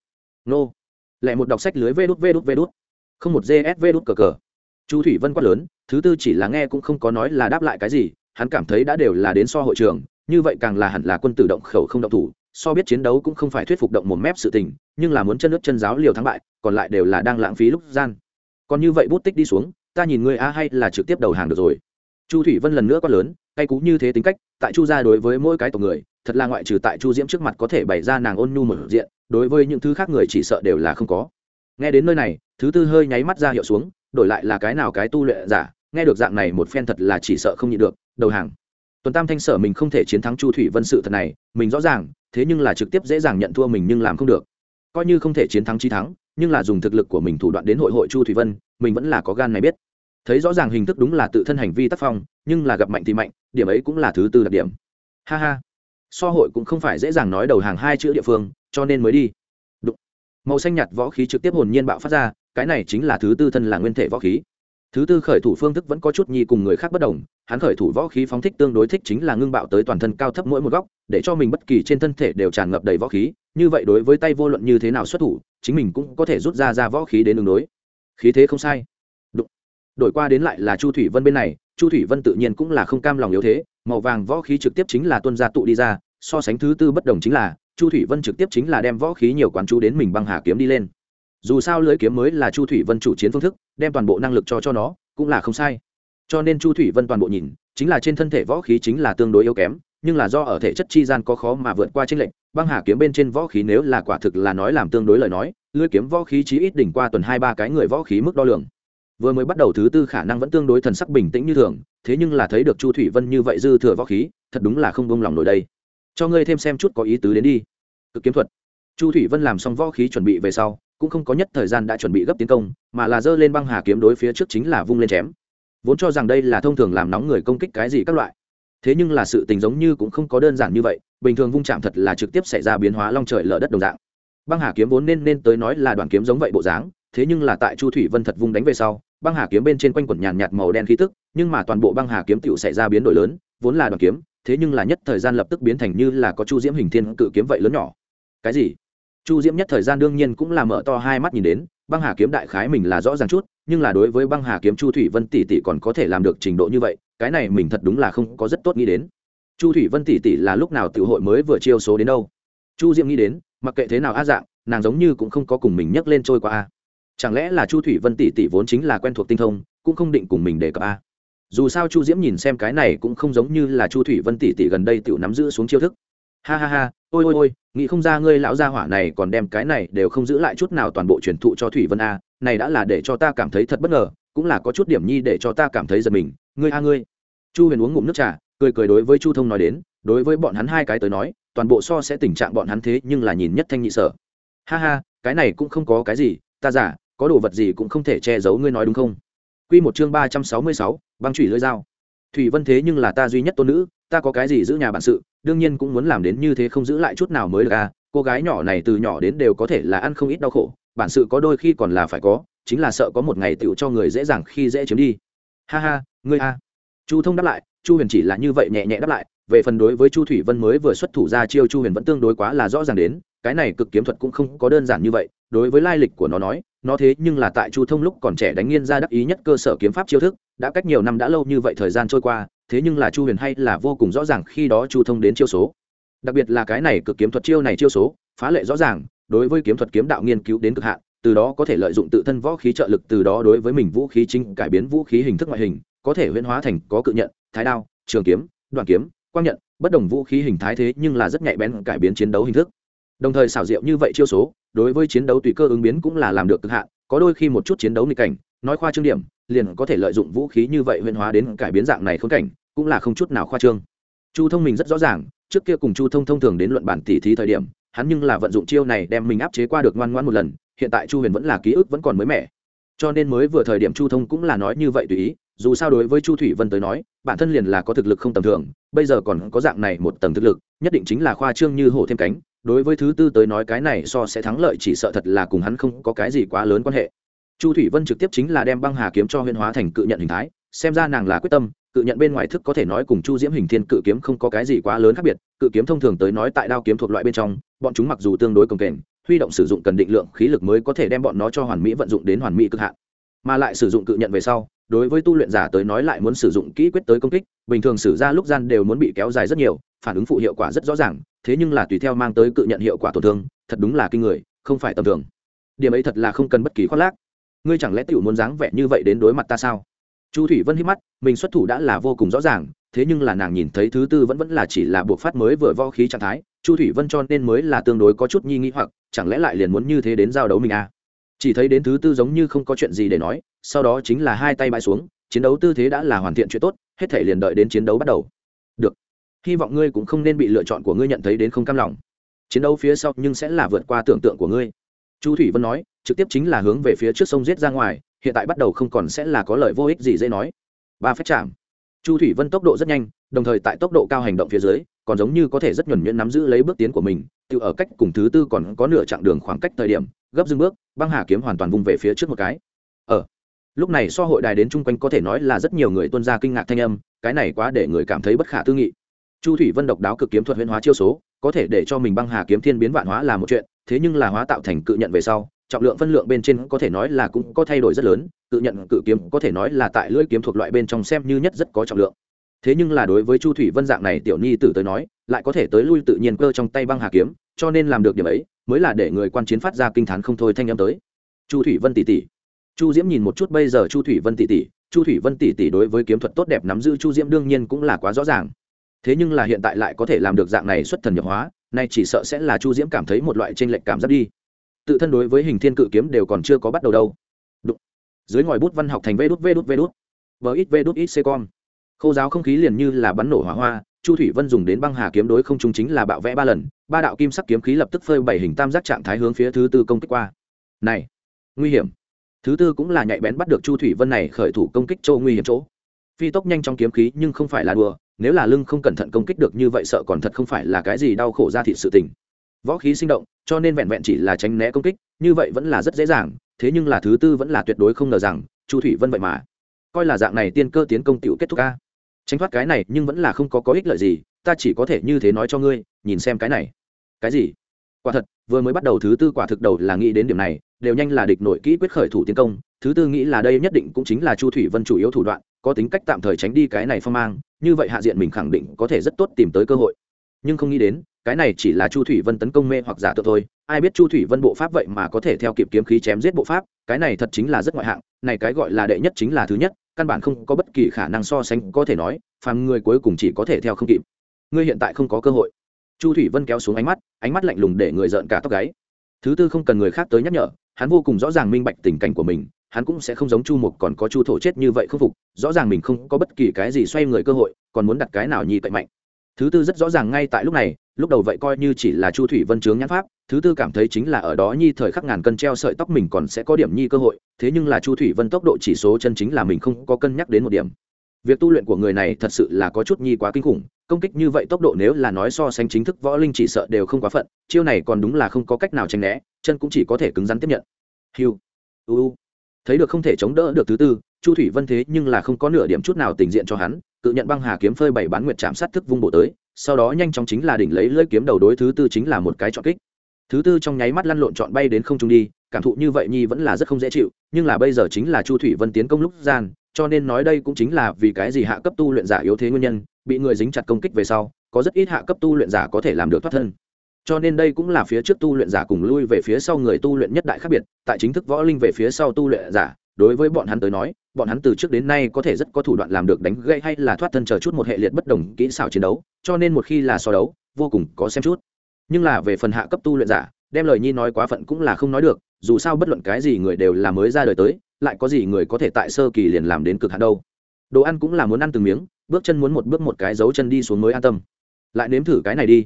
Nô lại một đọc sách lưới vê đút vê đút vê đút không một gsv đút cờ cờ. Chu thủy vân quát lớn, thứ tư chỉ là nghe cũng không có nói là đáp lại cái gì, hắn cảm thấy đã đều là đến so hội trường, như vậy càng là hẳn là quân tử động khẩu không động thủ, so biết chiến đấu cũng không phải thuyết phục động một mép sự tình, nhưng là muốn chân nước chân giáo liều thắng bại, còn lại đều là đang lãng phí lúc gian. Còn như vậy bút tích đi xuống, ta nhìn ngươi a hay là trực tiếp đầu hàng được rồi. Chu thủy vân lần nữa quát lớn, cay cú như thế tính cách, tại chu gia đối với mỗi cái tộc người, thật là ngoại trừ tại chu diễm trước mặt có thể bày ra nàng ôn nhu một diện, đối với những thứ khác người chỉ sợ đều là không có. Nghe đến nơi này thứ tư hơi nháy mắt ra hiệu xuống, đổi lại là cái nào cái tu luyện giả, nghe được dạng này một phen thật là chỉ sợ không nhịn được, đầu hàng. Tuần tam thanh sở mình không thể chiến thắng chu thủy vân sự thật này, mình rõ ràng, thế nhưng là trực tiếp dễ dàng nhận thua mình nhưng làm không được. Coi như không thể chiến thắng chi thắng, nhưng là dùng thực lực của mình thủ đoạn đến hội hội chu thủy vân, mình vẫn là có gan này biết. Thấy rõ ràng hình thức đúng là tự thân hành vi tác phong, nhưng là gặp mạnh thì mạnh, điểm ấy cũng là thứ tư đặc điểm. Ha ha. So hội cũng không phải dễ dàng nói đầu hàng hai chữ địa phương, cho nên mới đi. Đụng. màu xanh nhạt võ khí trực tiếp hồn nhiên bạo phát ra cái này chính là thứ tư thân là nguyên thể võ khí. Thứ tư khởi thủ phương thức vẫn có chút nhi cùng người khác bất đồng, hắn khởi thủ võ khí phóng thích tương đối thích chính là ngưng bạo tới toàn thân cao thấp mỗi một góc, để cho mình bất kỳ trên thân thể đều tràn ngập đầy võ khí, như vậy đối với tay vô luận như thế nào xuất thủ, chính mình cũng có thể rút ra ra võ khí đến đường đối. Khí thế không sai. Đụng. đổi qua đến lại là chu thủy vân bên này, chu thủy vân tự nhiên cũng là không cam lòng yếu thế, màu vàng võ khí trực tiếp chính là tuân gia tụ đi ra, so sánh thứ tư bất đồng chính là, chu thủy vân trực tiếp chính là đem võ khí nhiều quán chú đến mình băng hà kiếm đi lên dù sao lưới kiếm mới là chu thủy vân chủ chiến phương thức, đem toàn bộ năng lực cho cho nó, cũng là không sai. Cho nên chu thủy vân toàn bộ nhìn, chính là trên thân thể võ khí chính là tương đối yếu kém, nhưng là do ở thể chất chi gian có khó mà vượt qua trên lệnh băng hà kiếm bên trên võ khí nếu là quả thực là nói làm tương đối lời nói, lưới kiếm võ khí chí ít đỉnh qua tuần hai ba cái người võ khí mức đo lường. Vừa mới bắt đầu thứ tư khả năng vẫn tương đối thần sắc bình tĩnh như thường, thế nhưng là thấy được chu thủy vân như vậy dư thừa võ khí, thật đúng là không bông lòng nổi đây. Cho ngươi thêm xem chút có ý tứ đến đi. Cực kiếm thuật. Chu thủy vân làm xong võ khí chuẩn bị về sau cũng không có nhất thời gian đã chuẩn bị gấp tiến công, mà là giơ lên băng hà kiếm đối phía trước chính là vung lên chém. Vốn cho rằng đây là thông thường làm nóng người công kích cái gì các loại. Thế nhưng là sự tình giống như cũng không có đơn giản như vậy, bình thường vung chạm thật là trực tiếp xảy ra biến hóa long trời lở đất đồng dạng. Băng hà kiếm vốn nên nên tới nói là đoàn kiếm giống vậy bộ dáng, thế nhưng là tại chu thủy vân thật vung đánh về sau, băng hà kiếm bên trên quanh quẩn nhàn nhạt màu đen khí tức, nhưng mà toàn bộ băng hà kiếm tựu xảy ra biến đổi lớn, vốn là đoàn kiếm, thế nhưng là nhất thời gian lập tức biến thành như là có chu diễm hình thiên cự kiếm vậy lớn nhỏ. Cái gì? Chu diễm nhất thời gian đương nhiên cũng là mở to hai mắt nhìn đến, băng hà kiếm đại khái mình là rõ ràng chút, nhưng là đối với băng hà kiếm chu thủy vân tỷ tỷ còn có thể làm được trình độ như vậy, cái này mình thật đúng là không có rất tốt nghĩ đến. Chu thủy vân tỷ tỷ là lúc nào tiểu hội mới vừa chiêu số đến đâu? Chu diễm nghĩ đến, mặc kệ thế nào á dạng, nàng giống như cũng không có cùng mình nhấc lên trôi qua a. Chẳng lẽ là chu thủy vân tỷ tỷ vốn chính là quen thuộc tinh thông, cũng không định cùng mình đề cập a? Dù sao chu diễm nhìn xem cái này cũng không giống như là chu thủy vân tỷ tỷ gần đây tiểu nắm giữ xuống chiêu thức ha ha ha ôi ôi ôi nghĩ không ra ngươi lão gia hỏa này còn đem cái này đều không giữ lại chút nào toàn bộ truyền thụ cho thủy vân a này đã là để cho ta cảm thấy thật bất ngờ cũng là có chút điểm nhi để cho ta cảm thấy giật mình. Ngươi a ngươi. Chu huyền uống ngụm nước trà cười cười đối với chu thông nói đến đối với bọn hắn hai cái tới nói toàn bộ so sẽ tình trạng bọn hắn thế nhưng là nhìn nhất thanh nhị sở. Ha ha cái này cũng không có cái gì ta giả có đồ vật gì cũng không thể che giấu ngươi nói đúng không? Quy một chương ba trăm sáu mươi sáu, băng chủy lưỡi dao. Thủy Vân thế nhưng là ta duy nhất tôn nữ, ta có cái gì giữ nhà bản sự, đương nhiên cũng muốn làm đến như thế không giữ lại chút nào mới được à, cô gái nhỏ này từ nhỏ đến đều có thể là ăn không ít đau khổ, bản sự có đôi khi còn là phải có, chính là sợ có một ngày tựu cho người dễ dàng khi dễ chiếm đi. Ha ha, ngươi a. Chu Thông đáp lại, Chu Huyền chỉ là như vậy nhẹ nhẹ đáp lại, về phần đối với Chu Thủy Vân mới vừa xuất thủ ra chiêu Chu Huyền vẫn tương đối quá là rõ ràng đến, cái này cực kiếm thuật cũng không có đơn giản như vậy, đối với lai lịch của nó nói, nó thế nhưng là tại chu thông lúc còn trẻ đánh nghiên ra đắc ý nhất cơ sở kiếm pháp chiêu thức đã cách nhiều năm đã lâu như vậy thời gian trôi qua thế nhưng là chu huyền hay là vô cùng rõ ràng khi đó chu thông đến chiêu số. Đặc biệt là cái này cực kiếm thuật chiêu này chiêu số, phá lệ rõ ràng, đối với kiếm thuật kiếm đạo nghiên cứu đến cực hạn, từ đó có thể lợi dụng tự thân võ khí trợ lực, từ đó đối với mình vũ khí chính cải biến vũ khí hình thức ngoại hình, có thể huyễn hóa thành có cự nhận, thái đao, trường kiếm, đoạn kiếm, quang nhận, bất đồng vũ khí hình thái thế nhưng là rất nhạy bén cải biến chiến đấu hình thức. Đồng thời xảo diệu như vậy chiêu số, đối với chiến đấu tùy cơ ứng biến cũng là làm được cực hạn, có đôi khi một chút chiến đấu nghịch cảnh nói khoa trương điểm, liền có thể lợi dụng vũ khí như vậy huyên hóa đến cải biến dạng này khốn cảnh, cũng là không chút nào khoa trương. Chu thông mình rất rõ ràng, trước kia cùng chu thông thông thường đến luận bản tỉ thí thời điểm, hắn nhưng là vận dụng chiêu này đem mình áp chế qua được ngoan ngoan một lần, hiện tại chu huyền vẫn là ký ức vẫn còn mới mẻ. Cho nên mới vừa thời điểm chu thông cũng là nói như vậy tùy ý, dù sao đối với chu thủy vân tới nói, bản thân liền là có thực lực không tầm thường, bây giờ còn có dạng này một tầng thực lực, nhất định chính là khoa trương như hổ thêm cánh, đối với thứ tư tới nói cái này so sẽ thắng lợi chỉ sợ thật là cùng hắn không có cái gì quá lớn quan hệ chu thủy vân trực tiếp chính là đem băng hà kiếm cho huyên hóa thành cự nhận hình thái, xem ra nàng là quyết tâm, cự nhận bên ngoài thức có thể nói cùng chu diễm hình thiên cự kiếm không có cái gì quá lớn khác biệt, cự kiếm thông thường tới nói tại đao kiếm thuộc loại bên trong, bọn chúng mặc dù tương đối cồng kềnh, huy động sử dụng cần định lượng khí lực mới có thể đem bọn nó cho hoàn mỹ vận dụng đến hoàn mỹ cực hạn. Mà lại sử dụng cự nhận về sau, đối với tu luyện giả tới nói lại muốn sử dụng kỹ quyết tới công kích, bình thường sử ra lúc gian đều muốn bị kéo dài rất nhiều, phản ứng phụ hiệu quả rất rõ ràng, thế nhưng là tùy theo mang tới cự nhận hiệu quả tổn thương, thật đúng là kinh người, không phải tầm thường. Điểm ấy thật là không cần bất kỳ khoác lác ngươi chẳng lẽ tiểu muốn dáng vẻ như vậy đến đối mặt ta sao? Chu thủy vân hít mắt, mình xuất thủ đã là vô cùng rõ ràng, thế nhưng là nàng nhìn thấy thứ tư vẫn vẫn là chỉ là buộc phát mới vừa vo khí trạng thái, chu thủy vân cho nên mới là tương đối có chút nhi nghĩ hoặc, chẳng lẽ lại liền muốn như thế đến giao đấu mình à? Chỉ thấy đến thứ tư giống như không có chuyện gì để nói, sau đó chính là hai tay bãi xuống, chiến đấu tư thế đã là hoàn thiện chuyện tốt, hết thể liền đợi đến chiến đấu bắt đầu. Được. Hy vọng ngươi cũng không nên bị lựa chọn của ngươi nhận thấy đến không cam lòng. Chiến đấu phía sau nhưng sẽ là vượt qua tưởng tượng của ngươi chu thủy vân nói, trực tiếp chính là hướng về phía trước sông giết ra ngoài, hiện tại bắt đầu không còn sẽ là có lợi vô ích gì dễ nói. Ba phép chạm chu thủy vân tốc độ rất nhanh, đồng thời tại tốc độ cao hành động phía dưới, còn giống như có thể rất nhuẩn nhuyễn nắm giữ lấy bước tiến của mình, tự ở cách cùng thứ tư còn có nửa chặng đường khoảng cách thời điểm, gấp dưng bước, băng hà kiếm hoàn toàn vung về phía trước một cái. Ở ờ. lúc này so hội đài đến chung quanh có thể nói là rất nhiều người tuân ra kinh ngạc thanh âm, cái này quá để người cảm thấy bất khả tư nghị. Chu thủy vân độc đáo cực kiếm thuật huyễn hóa chiêu số, có thể để cho mình băng hà kiếm thiên biến vạn hóa là một chuyện thế nhưng là hóa tạo thành cự nhận về sau, trọng lượng phân lượng bên trên có thể nói là cũng có thay đổi rất lớn, cự nhận, cự kiếm có thể nói là tại lưỡi kiếm thuộc loại bên trong xem như nhất rất có trọng lượng. Thế nhưng là đối với chu thủy vân dạng này tiểu nhi tử tới nói, lại có thể tới lui tự nhiên cơ trong tay băng hà kiếm, cho nên làm được điểm ấy, mới là để người quan chiến phát ra kinh t h á n không thôi thanh â m tới. Chu thủy vân tỷ tỷ. Chu diễm nhìn một chút bây giờ chu thủy vân tỷ tỷ, chu thủy vân tỷ tỷ đối với kiếm thuật tốt đẹp nắm giữ chu diễm đương nhiên cũng là quá rõ ràng. Thế nhưng là hiện tại lại có thể làm được dạng này xuất thần nhập hóa nay chỉ sợ sẽ là chu diễm cảm thấy một loại t r ê n lệch cảm giác đi. Tự thân đối với hình thiên cự kiếm đều còn chưa có bắt đầu đâu. Dưới ngòi bút văn học thành vê đút vê đút vê đút. Vờ ít vê đút ít xê con khô giáo không khí liền như là bắn nổ hỏa hoa, chu thủy vân dùng đến băng hà kiếm đối không trung chính là bạo vẽ ba lần, ba đạo kim sắc kiếm khí lập tức phơi bảy hình tam giác trạng thái hướng phía thứ tư công kích qua. Này, nguy hiểm. Thứ tư cũng là nhạy bén bắt được chu thủy vân này khởi thủ công kích châu nguy hiểm chỗ. Phi tốc nhanh trong kiếm khí nhưng không phải là đùa nếu là lưng không cẩn thận công kích được như vậy sợ còn thật không phải là cái gì đau khổ ra thị sự tình. Võ khí sinh động, cho nên vẹn vẹn chỉ là tránh né công kích, như vậy vẫn là rất dễ dàng, thế nhưng là thứ tư vẫn là tuyệt đối không ngờ rằng, chu thủy vân vậy mà. Coi là dạng này tiên cơ tiến công tiểu kết thúc ca tránh thoát cái này nhưng vẫn là không có có ích lợi gì, ta chỉ có thể như thế nói cho ngươi, nhìn xem cái này. Cái gì? Quả thật, vừa mới bắt đầu thứ tư quả thực đầu là nghĩ đến điểm này, đều nhanh là địch nội kỹ quyết khởi thủ tiến công, thứ tư nghĩ là đây nhất định cũng chính là chu thủy vân chủ yếu thủ đoạn, có tính cách tạm thời tránh đi cái này phong mang như vậy hạ diện mình khẳng định có thể rất tốt tìm tới cơ hội. Nhưng không nghĩ đến, cái này chỉ là chu thủy vân tấn công mê hoặc giả tự thôi. Ai biết chu thủy vân bộ pháp vậy mà có thể theo kịp kiếm khí chém giết bộ pháp, cái này thật chính là rất ngoại hạng, này cái gọi là đệ nhất chính là thứ nhất, căn bản không có bất kỳ khả năng so sánh có thể nói, phàm người cuối cùng chỉ có thể theo không kịp. Ngươi hiện tại không có cơ hội. Chu thủy vân kéo xuống ánh mắt ánh mắt lạnh lùng để người rợn cả tóc gáy. Thứ tư không cần người khác tới nhắc nhở, hắn vô cùng rõ ràng minh bạch tình cảnh của mình hắn cũng sẽ không giống chu mục còn có chu thổ chết như vậy không phục, rõ ràng mình không có bất kỳ cái gì xoay người cơ hội, còn muốn đặt cái nào nhi cậy mạnh. Thứ tư rất rõ ràng ngay tại lúc này, lúc đầu vậy coi như chỉ là chu thủy vân chướng nhãn pháp, thứ tư cảm thấy chính là ở đó nhi thời khắc ngàn cân treo sợi tóc mình còn sẽ có điểm nhi cơ hội, thế nhưng là chu thủy vân tốc độ chỉ số chân chính là mình không có cân nhắc đến một điểm. Việc tu luyện của người này thật sự là có chút nhi quá kinh khủng, công kích như vậy tốc độ nếu là nói so sánh chính thức võ linh chỉ sợ đều không quá phận, chiêu này còn đúng là không có cách nào tránh né, chân cũng chỉ có thể cứng rắn tiếp nhận. Hiu uu thấy được không thể chống đỡ được thứ tư, chu thủy vân thế nhưng là không có nửa điểm chút nào tình diện cho hắn tự nhận băng hà kiếm phơi bảy bán nguyệt chạm sát thức vung bổ tới, sau đó nhanh chóng chính là đỉnh lấy lưỡi kiếm đầu đối thứ tư chính là một cái chọn kích. Thứ tư trong nháy mắt lăn lộn chọn bay đến không trung đi, cảm thụ như vậy nhi vẫn là rất không dễ chịu, nhưng là bây giờ chính là chu thủy vân tiến công lúc gian, cho nên nói đây cũng chính là vì cái gì hạ cấp tu luyện giả yếu thế nguyên nhân, bị người dính chặt công kích về sau, có rất ít hạ cấp tu luyện giả có thể làm được thoát thân cho nên đây cũng là phía trước tu luyện giả cùng lui về phía sau người tu luyện nhất đại khác biệt, tại chính thức võ linh về phía sau tu luyện giả, đối với bọn hắn tới nói, bọn hắn từ trước đến nay có thể rất có thủ đoạn làm được đánh gây hay là thoát thân chờ chút một hệ liệt bất đồng kỹ xảo chiến đấu, cho nên một khi là so đấu, vô cùng có xem chút. Nhưng là về phần hạ cấp tu luyện giả, đem lời nhi nói quá phận cũng là không nói được, dù sao bất luận cái gì người đều là mới ra đời tới, lại có gì người có thể tại sơ kỳ liền làm đến cực hạn đâu. Đồ ăn cũng là muốn ăn từng miếng, bước chân muốn một bước một cái dấu chân đi xuống mới an tâm. Lại nếm thử cái này đi.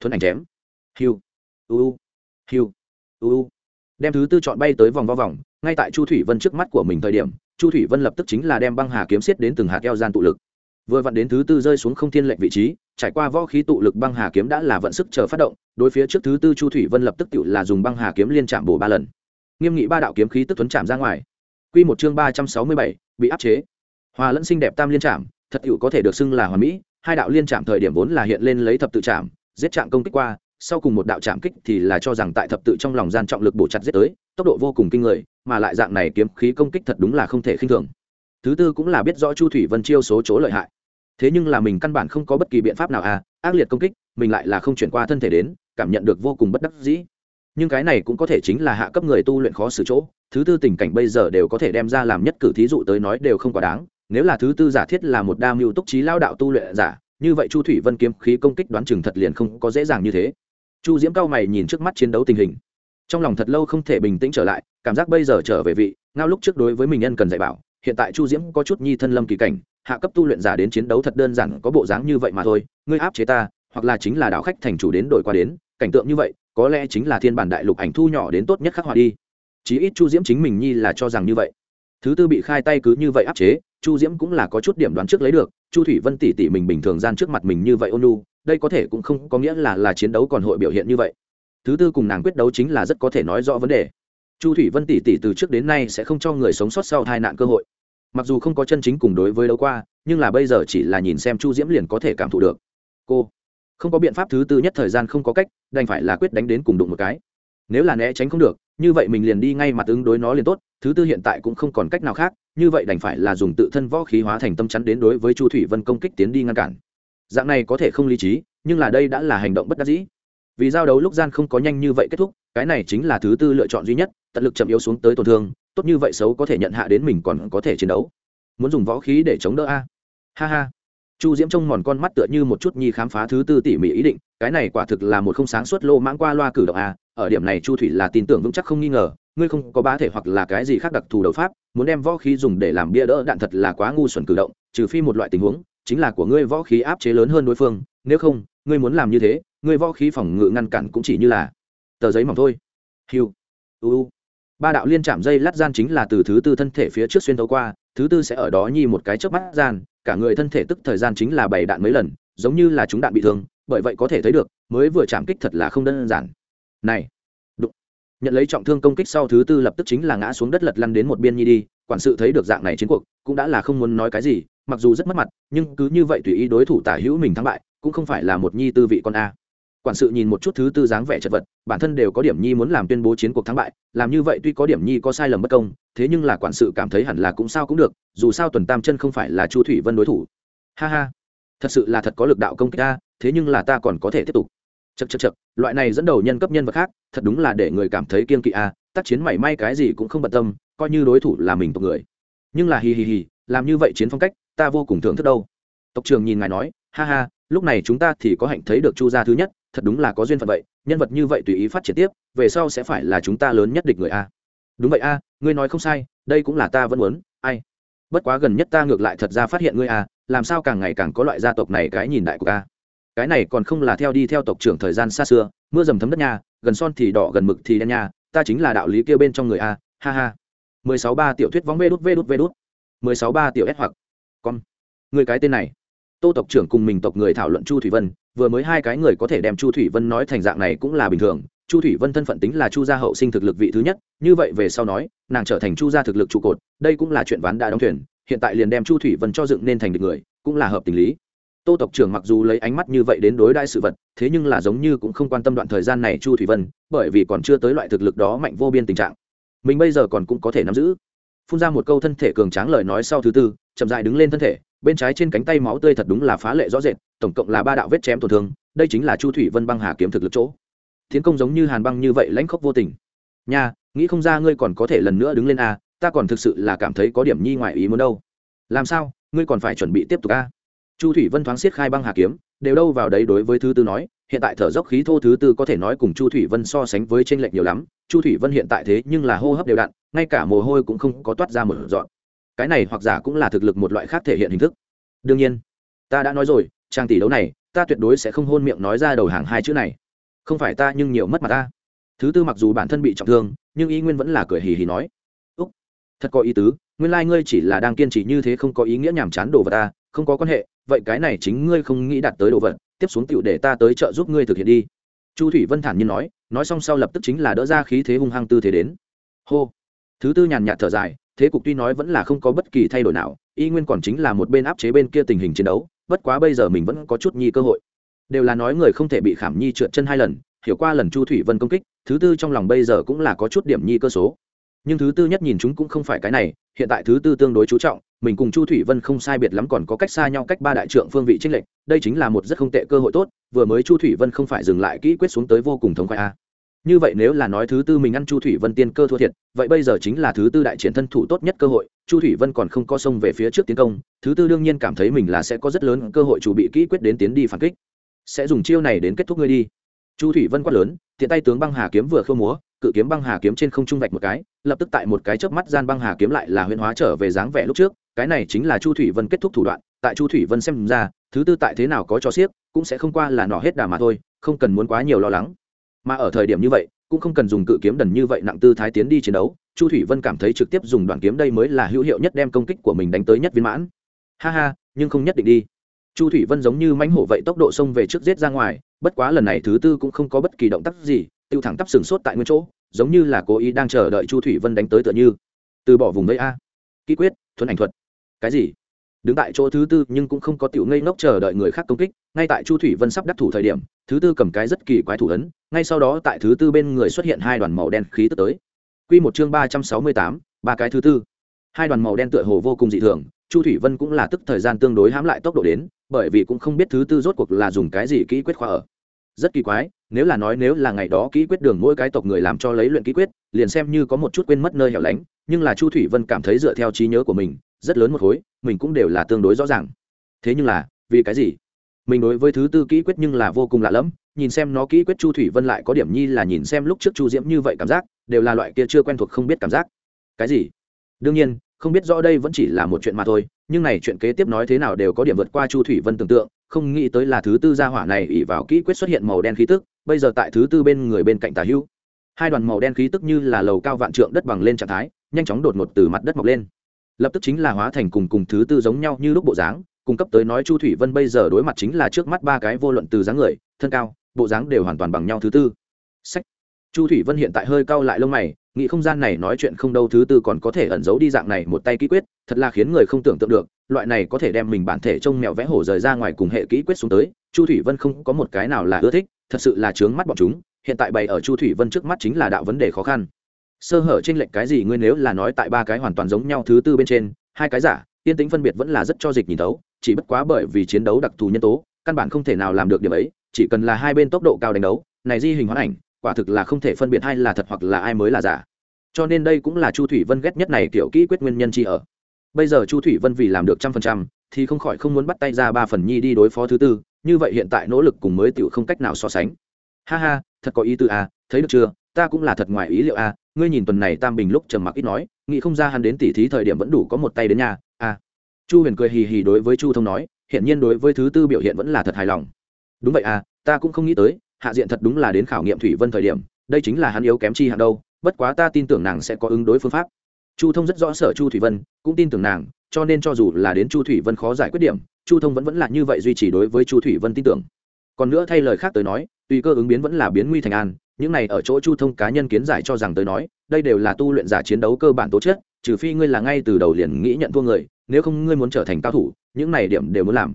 Thuấn ảnh chém hiu. U hiu. U đem thứ tư chọn bay tới vòng vo vòng, ngay tại chu thủy vân trước mắt của mình thời điểm, chu thủy vân lập tức chính là đem băng hà kiếm xiết đến từng hạt keo gian tụ lực. Vừa vặn đến thứ tư rơi xuống không thiên lệnh vị trí, trải qua võ khí tụ lực băng hà kiếm đã là vận sức chờ phát động, đối phía trước thứ tư chu thủy vân lập tức tự là dùng băng hà kiếm liên chạm bổ ba lần. Nghiêm nghị ba đạo kiếm khí tức tuấn chạm ra ngoài. Quy một chương ba trăm sáu mươi bảy, bị áp chế. Hòa lẫn xinh đẹp tam liên chạm, thật hữu có thể được xưng là hoàn mỹ, hai đạo liên chạm thời điểm vốn là hiện lên lấy thập tự chạm, giết chạm công kích qua sau cùng một đạo chạm kích thì là cho rằng tại thập tự trong lòng gian trọng lực bổ chặt giết tới, tốc độ vô cùng kinh người, mà lại dạng này kiếm khí công kích thật đúng là không thể khinh thường. Thứ tư cũng là biết rõ chu thủy vân chiêu số chỗ lợi hại. Thế nhưng là mình căn bản không có bất kỳ biện pháp nào à ác liệt công kích, mình lại là không chuyển qua thân thể đến, cảm nhận được vô cùng bất đắc dĩ. Nhưng cái này cũng có thể chính là hạ cấp người tu luyện khó xử chỗ, thứ tư tình cảnh bây giờ đều có thể đem ra làm nhất cử thí dụ tới nói đều không quá đáng, nếu là thứ tư giả thiết là một đa mưu túc trí lao đạo tu luyện giả, như vậy chu thủy vân kiếm khí công kích đoán chừng thật liền không có dễ dàng như thế chu diễm cao mày nhìn trước mắt chiến đấu tình hình. Trong lòng thật lâu không thể bình tĩnh trở lại, cảm giác bây giờ trở về vị, ngao lúc trước đối với mình nhân cần dạy bảo, hiện tại chu diễm có chút nhi thân lâm kỳ cảnh, hạ cấp tu luyện giả đến chiến đấu thật đơn giản có bộ dáng như vậy mà thôi, ngươi áp chế ta, hoặc là chính là đảo khách thành chủ đến đổi qua đến, cảnh tượng như vậy, có lẽ chính là thiên bản đại lục ảnh thu nhỏ đến tốt nhất khắc họa đi. Chí ít chu diễm chính mình nhi là cho rằng như vậy. Thứ tư bị khai tay cứ như vậy áp chế, chu diễm cũng là có chút điểm đoán trước lấy được, chu thủy vân tỷ tỷ mình bình thường gian trước mặt mình như vậy ôn lu đây có thể cũng không có nghĩa là là chiến đấu còn hội biểu hiện như vậy. Thứ tư cùng nàng quyết đấu chính là rất có thể nói rõ vấn đề. Chu thủy vân tỷ tỷ từ trước đến nay sẽ không cho người sống sót sau tai nạn cơ hội. Mặc dù không có chân chính cùng đối với đấu qua, nhưng là bây giờ chỉ là nhìn xem chu diễm liền có thể cảm thụ được. Cô, không có biện pháp thứ tư nhất thời gian không có cách, đành phải là quyết đánh đến cùng đụng một cái. Nếu là né tránh không được, như vậy mình liền đi ngay mặt ứng đối nó liền tốt, thứ tư hiện tại cũng không còn cách nào khác, như vậy đành phải là dùng tự thân võ khí hóa thành tâm chắn đến đối với chu thủy vân công kích tiến đi ngăn cản dạng này có thể không lý trí, nhưng là đây đã là hành động bất đắc dĩ. Vì giao đấu lúc gian không có nhanh như vậy kết thúc, cái này chính là thứ tư lựa chọn duy nhất, tận lực chậm yếu xuống tới tổn thương, tốt như vậy xấu có thể nhận hạ đến mình còn có thể chiến đấu. Muốn dùng võ khí để chống đỡ a. Ha ha. Chu diễm trông mòn con mắt tựa như một chút nhi khám phá thứ tư tỉ mỉ ý định, cái này quả thực là một không sáng suốt lô mãng qua loa cử động a. Ở điểm này chu thủy là tin tưởng vững chắc không nghi ngờ, ngươi không có bá thể hoặc là cái gì khác đặc thù đấu pháp, muốn đem võ khí dùng để làm bia đỡ đạn thật là quá ngu xuẩn cử động, trừ phi một loại tình huống chính là của ngươi võ khí áp chế lớn hơn đối phương, nếu không, ngươi muốn làm như thế, ngươi võ khí phòng ngự ngăn cản cũng chỉ như là tờ giấy mỏng thôi. Hiu uu ba đạo liên chạm dây lát gian chính là từ thứ tư thân thể phía trước xuyên thấu qua, thứ tư sẽ ở đó nhi một cái chớp mắt gian, cả người thân thể tức thời gian chính là bảy đạn mấy lần, giống như là chúng đạn bị thương, bởi vậy có thể thấy được, mới vừa chạm kích thật là không đơn giản. Này, đụng. Nhận lấy trọng thương công kích sau thứ tư lập tức chính là ngã xuống đất lật lăn đến một biên nhi đi, quản sự thấy được dạng này chiến cuộc, cũng đã là không muốn nói cái gì mặc dù rất mất mặt, nhưng cứ như vậy tùy ý đối thủ tả hữu mình thắng bại, cũng không phải là một nhi tư vị con a. Quản sự nhìn một chút thứ tư dáng vẻ chật vật, bản thân đều có điểm nhi muốn làm tuyên bố chiến cuộc thắng bại, làm như vậy tuy có điểm nhi có sai lầm bất công, thế nhưng là quản sự cảm thấy hẳn là cũng sao cũng được, dù sao tuần tam chân không phải là chu thủy vân đối thủ. Ha ha, thật sự là thật có lực đạo công kích ta, thế nhưng là ta còn có thể tiếp tục. Chật chật chật loại này dẫn đầu nhân cấp nhân vật khác, thật đúng là để người cảm thấy kiên kỵ a, tác chiến mảy may cái gì cũng không bận tâm, coi như đối thủ là mình tộc người. Nhưng là hì hì hì, làm như vậy chiến phong cách ta vô cùng thưởng thức đâu. Tộc trường nhìn ngài nói, ha ha, lúc này chúng ta thì có hạnh thấy được chu gia thứ nhất, thật đúng là có duyên phận vậy, nhân vật như vậy tùy ý phát triển tiếp, về sau sẽ phải là chúng ta lớn nhất địch người a. Đúng vậy a, ngươi nói không sai, đây cũng là ta vẫn muốn, ai? Bất quá gần nhất ta ngược lại thật ra phát hiện ngươi a, làm sao càng ngày càng có loại gia tộc này cái nhìn đại của a. Cái này còn không là theo đi theo tộc trưởng thời gian xa xưa, mưa dầm thấm đất nha gần son thì đỏ, gần mực thì đen nha ta chính là đạo lý kia bên trong người a, ha ha. Mười sáu ba tiểu thuyết vóng vê đút vê đút vê đút. Mười sáu ba tiểu s hoặc con. Người cái tên này. Tô tộc trưởng cùng mình tộc người thảo luận chu thủy vân, vừa mới hai cái người có thể đem chu thủy vân nói thành dạng này cũng là bình thường. Chu thủy vân thân phận tính là chu gia hậu sinh thực lực vị thứ nhất, như vậy về sau nói, nàng trở thành chu gia thực lực trụ cột, đây cũng là chuyện ván đã đóng thuyền, hiện tại liền đem chu thủy vân cho dựng nên thành được người, cũng là hợp tình lý. Tô tộc trưởng mặc dù lấy ánh mắt như vậy đến đối đãi sự vật, thế nhưng là giống như cũng không quan tâm đoạn thời gian này chu thủy vân, bởi vì còn chưa tới loại thực lực đó mạnh vô biên tình trạng. Mình bây giờ còn cũng có thể nắm giữ. Phun ra một câu thân thể cường tráng lời nói sau thứ tư chậm dài đứng lên thân thể, bên trái trên cánh tay máu tươi thật đúng là phá lệ rõ rệt, tổng cộng là ba đạo vết chém tổn thương, đây chính là chu thủy vân băng hà kiếm thực lực chỗ. Tiến công giống như hàn băng như vậy lãnh khốc vô tình. Nha, nghĩ không ra ngươi còn có thể lần nữa đứng lên a ta còn thực sự là cảm thấy có điểm nhi ngoại ý muốn đâu. Làm sao, ngươi còn phải chuẩn bị tiếp tục a chu thủy vân thoáng siết khai băng hà kiếm, đều đâu vào đấy đối với thứ tư nói, hiện tại thở dốc khí thô thứ tư có thể nói cùng chu thủy vân so sánh với tranh lệch nhiều lắm, chu thủy vân hiện tại thế nhưng là hô hấp đều đặn, ngay cả mồ hôi cũng không có toát ra một dọn cái này hoặc giả cũng là thực lực một loại khác thể hiện hình thức. Đương nhiên, ta đã nói rồi trang tỷ đấu này, ta tuyệt đối sẽ không hôn miệng nói ra đầu hàng hai chữ này. Không phải ta nhưng nhiều mất mặt ta. Thứ tư mặc dù bản thân bị trọng thương, nhưng ý nguyên vẫn là cười hì hì nói. Úc, thật có ý tứ, nguyên lai、like、ngươi chỉ là đang kiên trì như thế không có ý nghĩa nhàm chán đồ vật ta, không có quan hệ, vậy cái này chính ngươi không nghĩ đạt tới đồ vật, tiếp xuống tựu để ta tới trợ giúp ngươi thực hiện đi. Chu thủy vân thản nhiên nói nói xong sau lập tức chính là đỡ ra khí thế hung hăng tư thế đến. Hô. Thứ tư nhàn nhạt thở dài thế cục tuy nói vẫn là không có bất kỳ thay đổi nào, y nguyên còn chính là một bên áp chế bên kia tình hình chiến đấu, bất quá bây giờ mình vẫn có chút nhi cơ hội. Đều là nói người không thể bị khảm nhi trượt chân hai lần, hiểu qua lần chu thủy vân công kích, thứ tư trong lòng bây giờ cũng là có chút điểm nhi cơ số. Nhưng thứ tư nhất nhìn chúng cũng không phải cái này, hiện tại thứ tư tương đối chú trọng, mình cùng chu thủy vân không sai biệt lắm còn có cách xa nhau cách ba đại trượng phương vị trinh lệnh đây chính là một rất không tệ cơ hội tốt, vừa mới chu thủy vân không phải dừng lại kỹ quyết xuống tới vô cùng thống khoái a như vậy nếu là nói thứ tư mình ăn chu thủy vân tiên cơ thua thiệt, vậy bây giờ chính là thứ tư đại triển thân thủ tốt nhất cơ hội. Chu thủy vân còn không có sông về phía trước tiến công, thứ tư đương nhiên cảm thấy mình là sẽ có rất lớn cơ hội chủ bị kỹ quyết đến tiến đi phản kích. Sẽ dùng chiêu này đến kết thúc ngươi đi. Chu thủy vân quát lớn, tiện tay tướng băng hà kiếm vừa khâu múa, cự kiếm băng hà kiếm trên không trung vạch một cái, lập tức tại một cái chớp mắt gian băng hà kiếm lại là huyễn hóa trở về dáng vẻ lúc trước, cái này chính là chu thủy vân kết thúc thủ đoạn, tại chu thủy vân xem ra, thứ tư tại thế nào có cho xiếc, cũng sẽ không qua là nọ hết đà mà thôi, không cần muốn quá nhiều lo lắng mà ở thời điểm như vậy, cũng không cần dùng cự kiếm đần như vậy nặng tư thái tiến đi chiến đấu, chu thủy vân cảm thấy trực tiếp dùng đoạn kiếm đây mới là hữu hiệu nhất đem công kích của mình đánh tới nhất viên mãn. Ha ha, nhưng không nhất định đi. Chu thủy vân giống như mãnh hổ vậy tốc độ xông về trước giết ra ngoài, bất quá lần này thứ tư cũng không có bất kỳ động tác gì, tiêu thẳng tắp sừng sốt tại nguyên chỗ, giống như là cố ý đang chờ đợi chu thủy vân đánh tới tựa như. Từ bỏ vùng đấy a. Kỹ quyết thuấn ảnh thuật. Cái gì? Đứng tại chỗ thứ tư nhưng cũng không có tiểu ngây ngốc chờ đợi người khác công kích, ngay tại chu thủy vân sắp đắc thủ thời điểm, thứ tư cầm cái rất kỳ quái thủ ấn, ngay sau đó tại thứ tư bên người xuất hiện hai đoàn màu đen khí tức tới. Q một chương ba trăm sáu mươi tám, ba cái thứ tư. Hai đoàn màu đen tựa hồ vô cùng dị thường, chu thủy vân cũng là tức thời gian tương đối hãm lại tốc độ đến, bởi vì cũng không biết thứ tư rốt cuộc là dùng cái gì kỹ quyết khoa ở. Rất kỳ quái, nếu là nói nếu là ngày đó kỹ quyết đường mỗi cái tộc người làm cho lấy luyện kỹ quyết, liền xem như có một chút quên mất nơi hẻo lánh, nhưng là chu thủy vân cảm thấy dựa theo trí nhớ của mình rất lớn một khối, mình cũng đều là tương đối rõ ràng. Thế nhưng là, vì cái gì? Mình đối với thứ tư kỹ quyết nhưng là vô cùng lạ lẫm, nhìn xem nó kỹ quyết chu thủy vân lại có điểm nhi là nhìn xem lúc trước chu diễm như vậy cảm giác, đều là loại kia chưa quen thuộc không biết cảm giác. Cái gì? Đương nhiên, không biết rõ đây vẫn chỉ là một chuyện mà thôi, nhưng này chuyện kế tiếp nói thế nào đều có điểm vượt qua chu thủy vân tưởng tượng, không nghĩ tới là thứ tư gia hỏa này ỉ vào kỹ quyết xuất hiện màu đen khí tức, bây giờ tại thứ tư bên người bên cạnh tà hữu hai đoàn màu đen khí tức như là lầu cao vạn trượng đất bằng lên trạng thái, nhanh chóng đột ngột từ mặt đất mọc lên lập tức chính là hóa thành cùng cùng thứ tư giống nhau như lúc bộ dáng, cung cấp tới nói chu thủy vân bây giờ đối mặt chính là trước mắt ba cái vô luận từ dáng người, thân cao, bộ dáng đều hoàn toàn bằng nhau thứ tư. Sách. Chu thủy vân hiện tại hơi cao lại lông mày, nghĩ không gian này nói chuyện không đâu thứ tư còn có thể ẩn giấu đi dạng này một tay kỹ quyết, thật là khiến người không tưởng tượng được, loại này có thể đem mình bản thể trông mèo vẽ hổ rời ra ngoài cùng hệ kỹ quyết xuống tới, chu thủy vân không có một cái nào là ưa thích, thật sự là chướng mắt bọn chúng, hiện tại bày ở chu thủy vân trước mắt chính là đạo vấn đề khó khăn sơ hở trinh lệch cái gì ngươi nếu là nói tại ba cái hoàn toàn giống nhau thứ tư bên trên, hai cái giả, tiên tính phân biệt vẫn là rất cho dịch nhìn tấu chỉ bất quá bởi vì chiến đấu đặc thù nhân tố, căn bản không thể nào làm được điểm ấy, chỉ cần là hai bên tốc độ cao đánh đấu, này di hình hoãn ảnh, quả thực là không thể phân biệt hai là thật hoặc là ai mới là giả. Cho nên đây cũng là chu thủy vân ghét nhất này kiểu kỹ quyết nguyên nhân chi ở. Bây giờ chu thủy vân vì làm được trăm phần trăm, thì không khỏi không muốn bắt tay ra ba phần nhi đi đối phó thứ tư, như vậy hiện tại nỗ lực cùng mới tiểu không cách nào so sánh. Ha ha, thật có ý tư à thấy được chưa, ta cũng là thật ngoài ý liệu à ngươi nhìn tuần này tam bình lúc trầm mặc ít nói, nghĩ không ra hắn đến tỉ thí thời điểm vẫn đủ có một tay đến nhà à. Chu huyền cười hì hì đối với chu thông nói hiện nhiên đối với thứ tư biểu hiện vẫn là thật hài lòng. Đúng vậy à ta cũng không nghĩ tới, hạ diện thật đúng là đến khảo nghiệm thủy vân thời điểm, đây chính là hắn yếu kém chi hạng đâu, bất quá ta tin tưởng nàng sẽ có ứng đối phương pháp. Chu thông rất rõ sở chu thủy vân, cũng tin tưởng nàng, cho nên cho dù là đến chu thủy vân khó giải quyết điểm, chu thông vẫn vẫn là như vậy duy trì đối với chu thủy vân tin tưởng. Còn nữa thay lời khác tới nói, tùy cơ ứng biến vẫn là biến nguy thành an những này ở chỗ chu thông cá nhân kiến giải cho rằng tới nói, đây đều là tu luyện giả chiến đấu cơ bản tố chất, trừ phi ngươi là ngay từ đầu liền nghĩ nhận thua người, nếu không ngươi muốn trở thành cao thủ, những này điểm đều muốn làm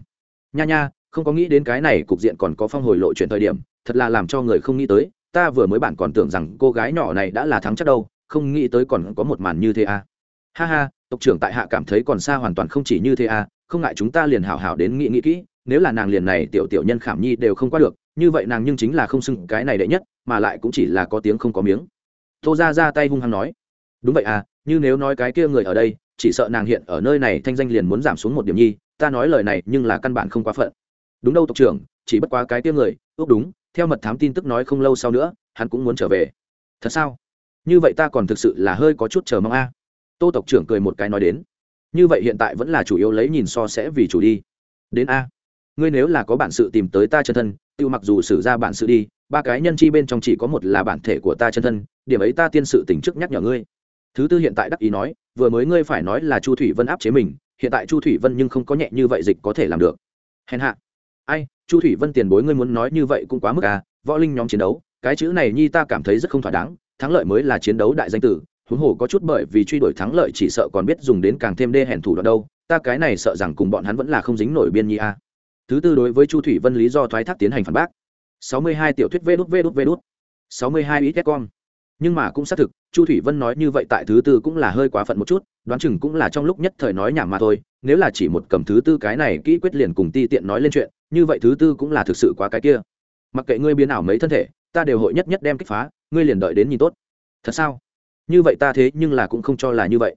nha nha, không có nghĩ đến cái này cục diện còn có phong hồi lộ chuyện thời điểm, thật là làm cho người không nghĩ tới, ta vừa mới bản còn tưởng rằng cô gái nhỏ này đã là thắng chắc đâu, không nghĩ tới còn có một màn như thế à. ha ha, tộc trưởng tại hạ cảm thấy còn xa hoàn toàn không chỉ như thế à không ngại chúng ta liền hảo hảo đến nghĩ nghĩ kỹ, nếu là nàng liền này tiểu tiểu nhân khảm nhi đều không qua được, như vậy nàng nhưng chính là không xưng cái này đệ nhất mà lại cũng chỉ là có tiếng không có miếng. Tô ra ra tay hung hăng nói, đúng vậy à như nếu nói cái kia người ở đây, chỉ sợ nàng hiện ở nơi này thanh danh liền muốn giảm xuống một điểm nhi, ta nói lời này nhưng là căn bản không quá phận. Đúng đâu tộc trưởng, chỉ bất quá cái kia người, ước đúng, theo mật thám tin tức nói không lâu sau nữa, hắn cũng muốn trở về. Thật sao? Như vậy ta còn thực sự là hơi có chút chờ mong a. Tô tộc trưởng cười một cái nói đến, như vậy hiện tại vẫn là chủ yếu lấy nhìn so sẽ vì chủ đi. Đến a ngươi nếu là có bản sự tìm tới ta chân thân tự mặc dù xử ra bản sự đi, ba cái nhân chi bên trong chỉ có một là bản thể của ta chân thân, điểm ấy ta tiên sự tỉnh trước nhắc nhở ngươi. Thứ tư hiện tại đắc ý nói, vừa mới ngươi phải nói là chu thủy vân áp chế mình, hiện tại chu thủy vân nhưng không có nhẹ như vậy dịch có thể làm được. Hèn hạ. Ai, chu thủy vân tiền bối ngươi muốn nói như vậy cũng quá mức à võ linh nhóm chiến đấu, cái chữ này nhi ta cảm thấy rất không thỏa đáng, thắng lợi mới là chiến đấu đại danh tử, huống hồ có chút bởi vì truy đuổi thắng lợi chỉ sợ còn biết dùng đến càng thêm đê hèn thủ đoạn đâu, ta cái này sợ rằng cùng bọn hắn vẫn là không dính nổi biên nhi a thứ tư đối với chu thủy vân lý do thoái thác tiến hành phản bác. Sáu mươi hai tiểu thuyết vê đút vê đút vê đút. Sáu mươi hai ít con nhưng mà cũng xác thực, chu thủy vân nói như vậy tại thứ tư cũng là hơi quá phận một chút, đoán chừng cũng là trong lúc nhất thời nói nhảm mà thôi. Nếu là chỉ một cầm thứ tư cái này, kỹ quyết liền cùng ti tiện nói lên chuyện, như vậy thứ tư cũng là thực sự quá cái kia. Mặc kệ ngươi biến ảo mấy thân thể, ta đều hội nhất nhất đem kích phá, ngươi liền đợi đến nhìn tốt. Thật sao? Như vậy ta thế nhưng là cũng không cho là như vậy.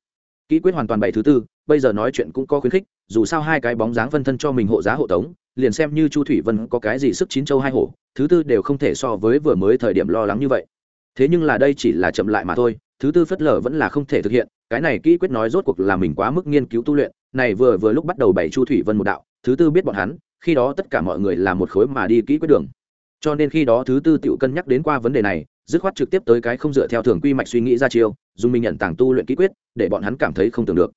Kỹ quyết hoàn toàn bảy thứ tư, bây giờ nói chuyện cũng có khuyến khích, dù sao hai cái bóng dáng phân thân cho mình hộ giá hộ tống liền xem như chu thủy vân có cái gì sức chín châu hai hổ, thứ tư đều không thể so với vừa mới thời điểm lo lắng như vậy. Thế nhưng là đây chỉ là chậm lại mà thôi, thứ tư phất lờ vẫn là không thể thực hiện, cái này kỹ quyết nói rốt cuộc là mình quá mức nghiên cứu tu luyện, này vừa vừa lúc bắt đầu bày chu thủy vân một đạo, thứ tư biết bọn hắn, khi đó tất cả mọi người là một khối mà đi kỹ quyết đường. Cho nên khi đó thứ tư tự cân nhắc đến qua vấn đề này, dứt khoát trực tiếp tới cái không dựa theo thường quy mạch suy nghĩ ra chiêu, dùng mình nhận tàng tu luyện kỹ quyết, để bọn hắn cảm thấy không tưởng được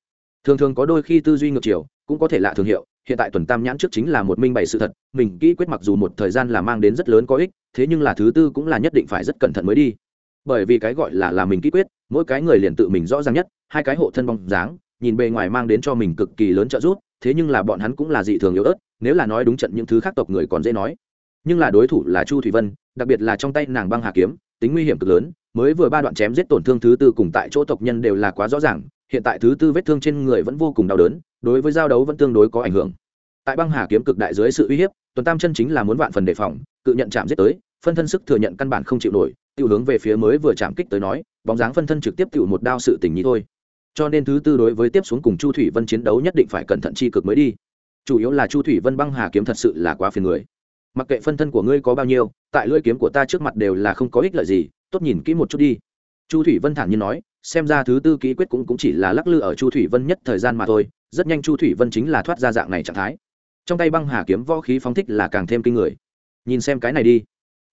thường thường có đôi khi tư duy ngược chiều, cũng có thể lạ thương hiệu, hiện tại tuần tam nhãn trước chính là một minh bày sự thật, mình kỹ quyết mặc dù một thời gian là mang đến rất lớn có ích, thế nhưng là thứ tư cũng là nhất định phải rất cẩn thận mới đi. Bởi vì cái gọi là là mình kỹ quyết, mỗi cái người liền tự mình rõ ràng nhất, hai cái hộ thân bóng dáng, nhìn bề ngoài mang đến cho mình cực kỳ lớn trợ giúp, thế nhưng là bọn hắn cũng là dị thường yếu ớt, nếu là nói đúng trận những thứ khác tộc người còn dễ nói. Nhưng là đối thủ là chu thủy vân, đặc biệt là trong tay nàng băng hà kiếm, tính nguy hiểm cực lớn, mới vừa ba đoạn chém giết tổn thương thứ tư cùng tại chỗ tộc nhân đều là quá rõ ràng hiện tại thứ tư vết thương trên người vẫn vô cùng đau đớn, đối với giao đấu vẫn tương đối có ảnh hưởng. Tại băng hà kiếm cực đại dưới sự uy hiếp, tuần tam chân chính là muốn vạn phần đề phòng, cự nhận chạm giết tới, phân thân sức thừa nhận căn bản không chịu nổi tự hướng về phía mới vừa chạm kích tới nói, bóng dáng phân thân trực tiếp tự một đao sự tình nhí thôi. Cho nên thứ tư đối với tiếp xuống cùng chu thủy vân chiến đấu nhất định phải cẩn thận chi cực mới đi. Chủ yếu là chu thủy vân băng hà kiếm thật sự là quá phiền người. Mặc kệ phân thân của ngươi có bao nhiêu, tại lưỡi kiếm của ta trước mặt đều là không có ích lợi gì, tốt nhìn kỹ một chút đi. Chu thủy vân thản nhiên nói xem ra thứ tư kỹ quyết cũng, cũng chỉ là lắc lư ở chu thủy vân nhất thời gian mà thôi rất nhanh chu thủy vân chính là thoát ra dạng này trạng thái. Trong tay băng hà kiếm võ khí phóng thích là càng thêm kinh người. Nhìn xem cái này đi.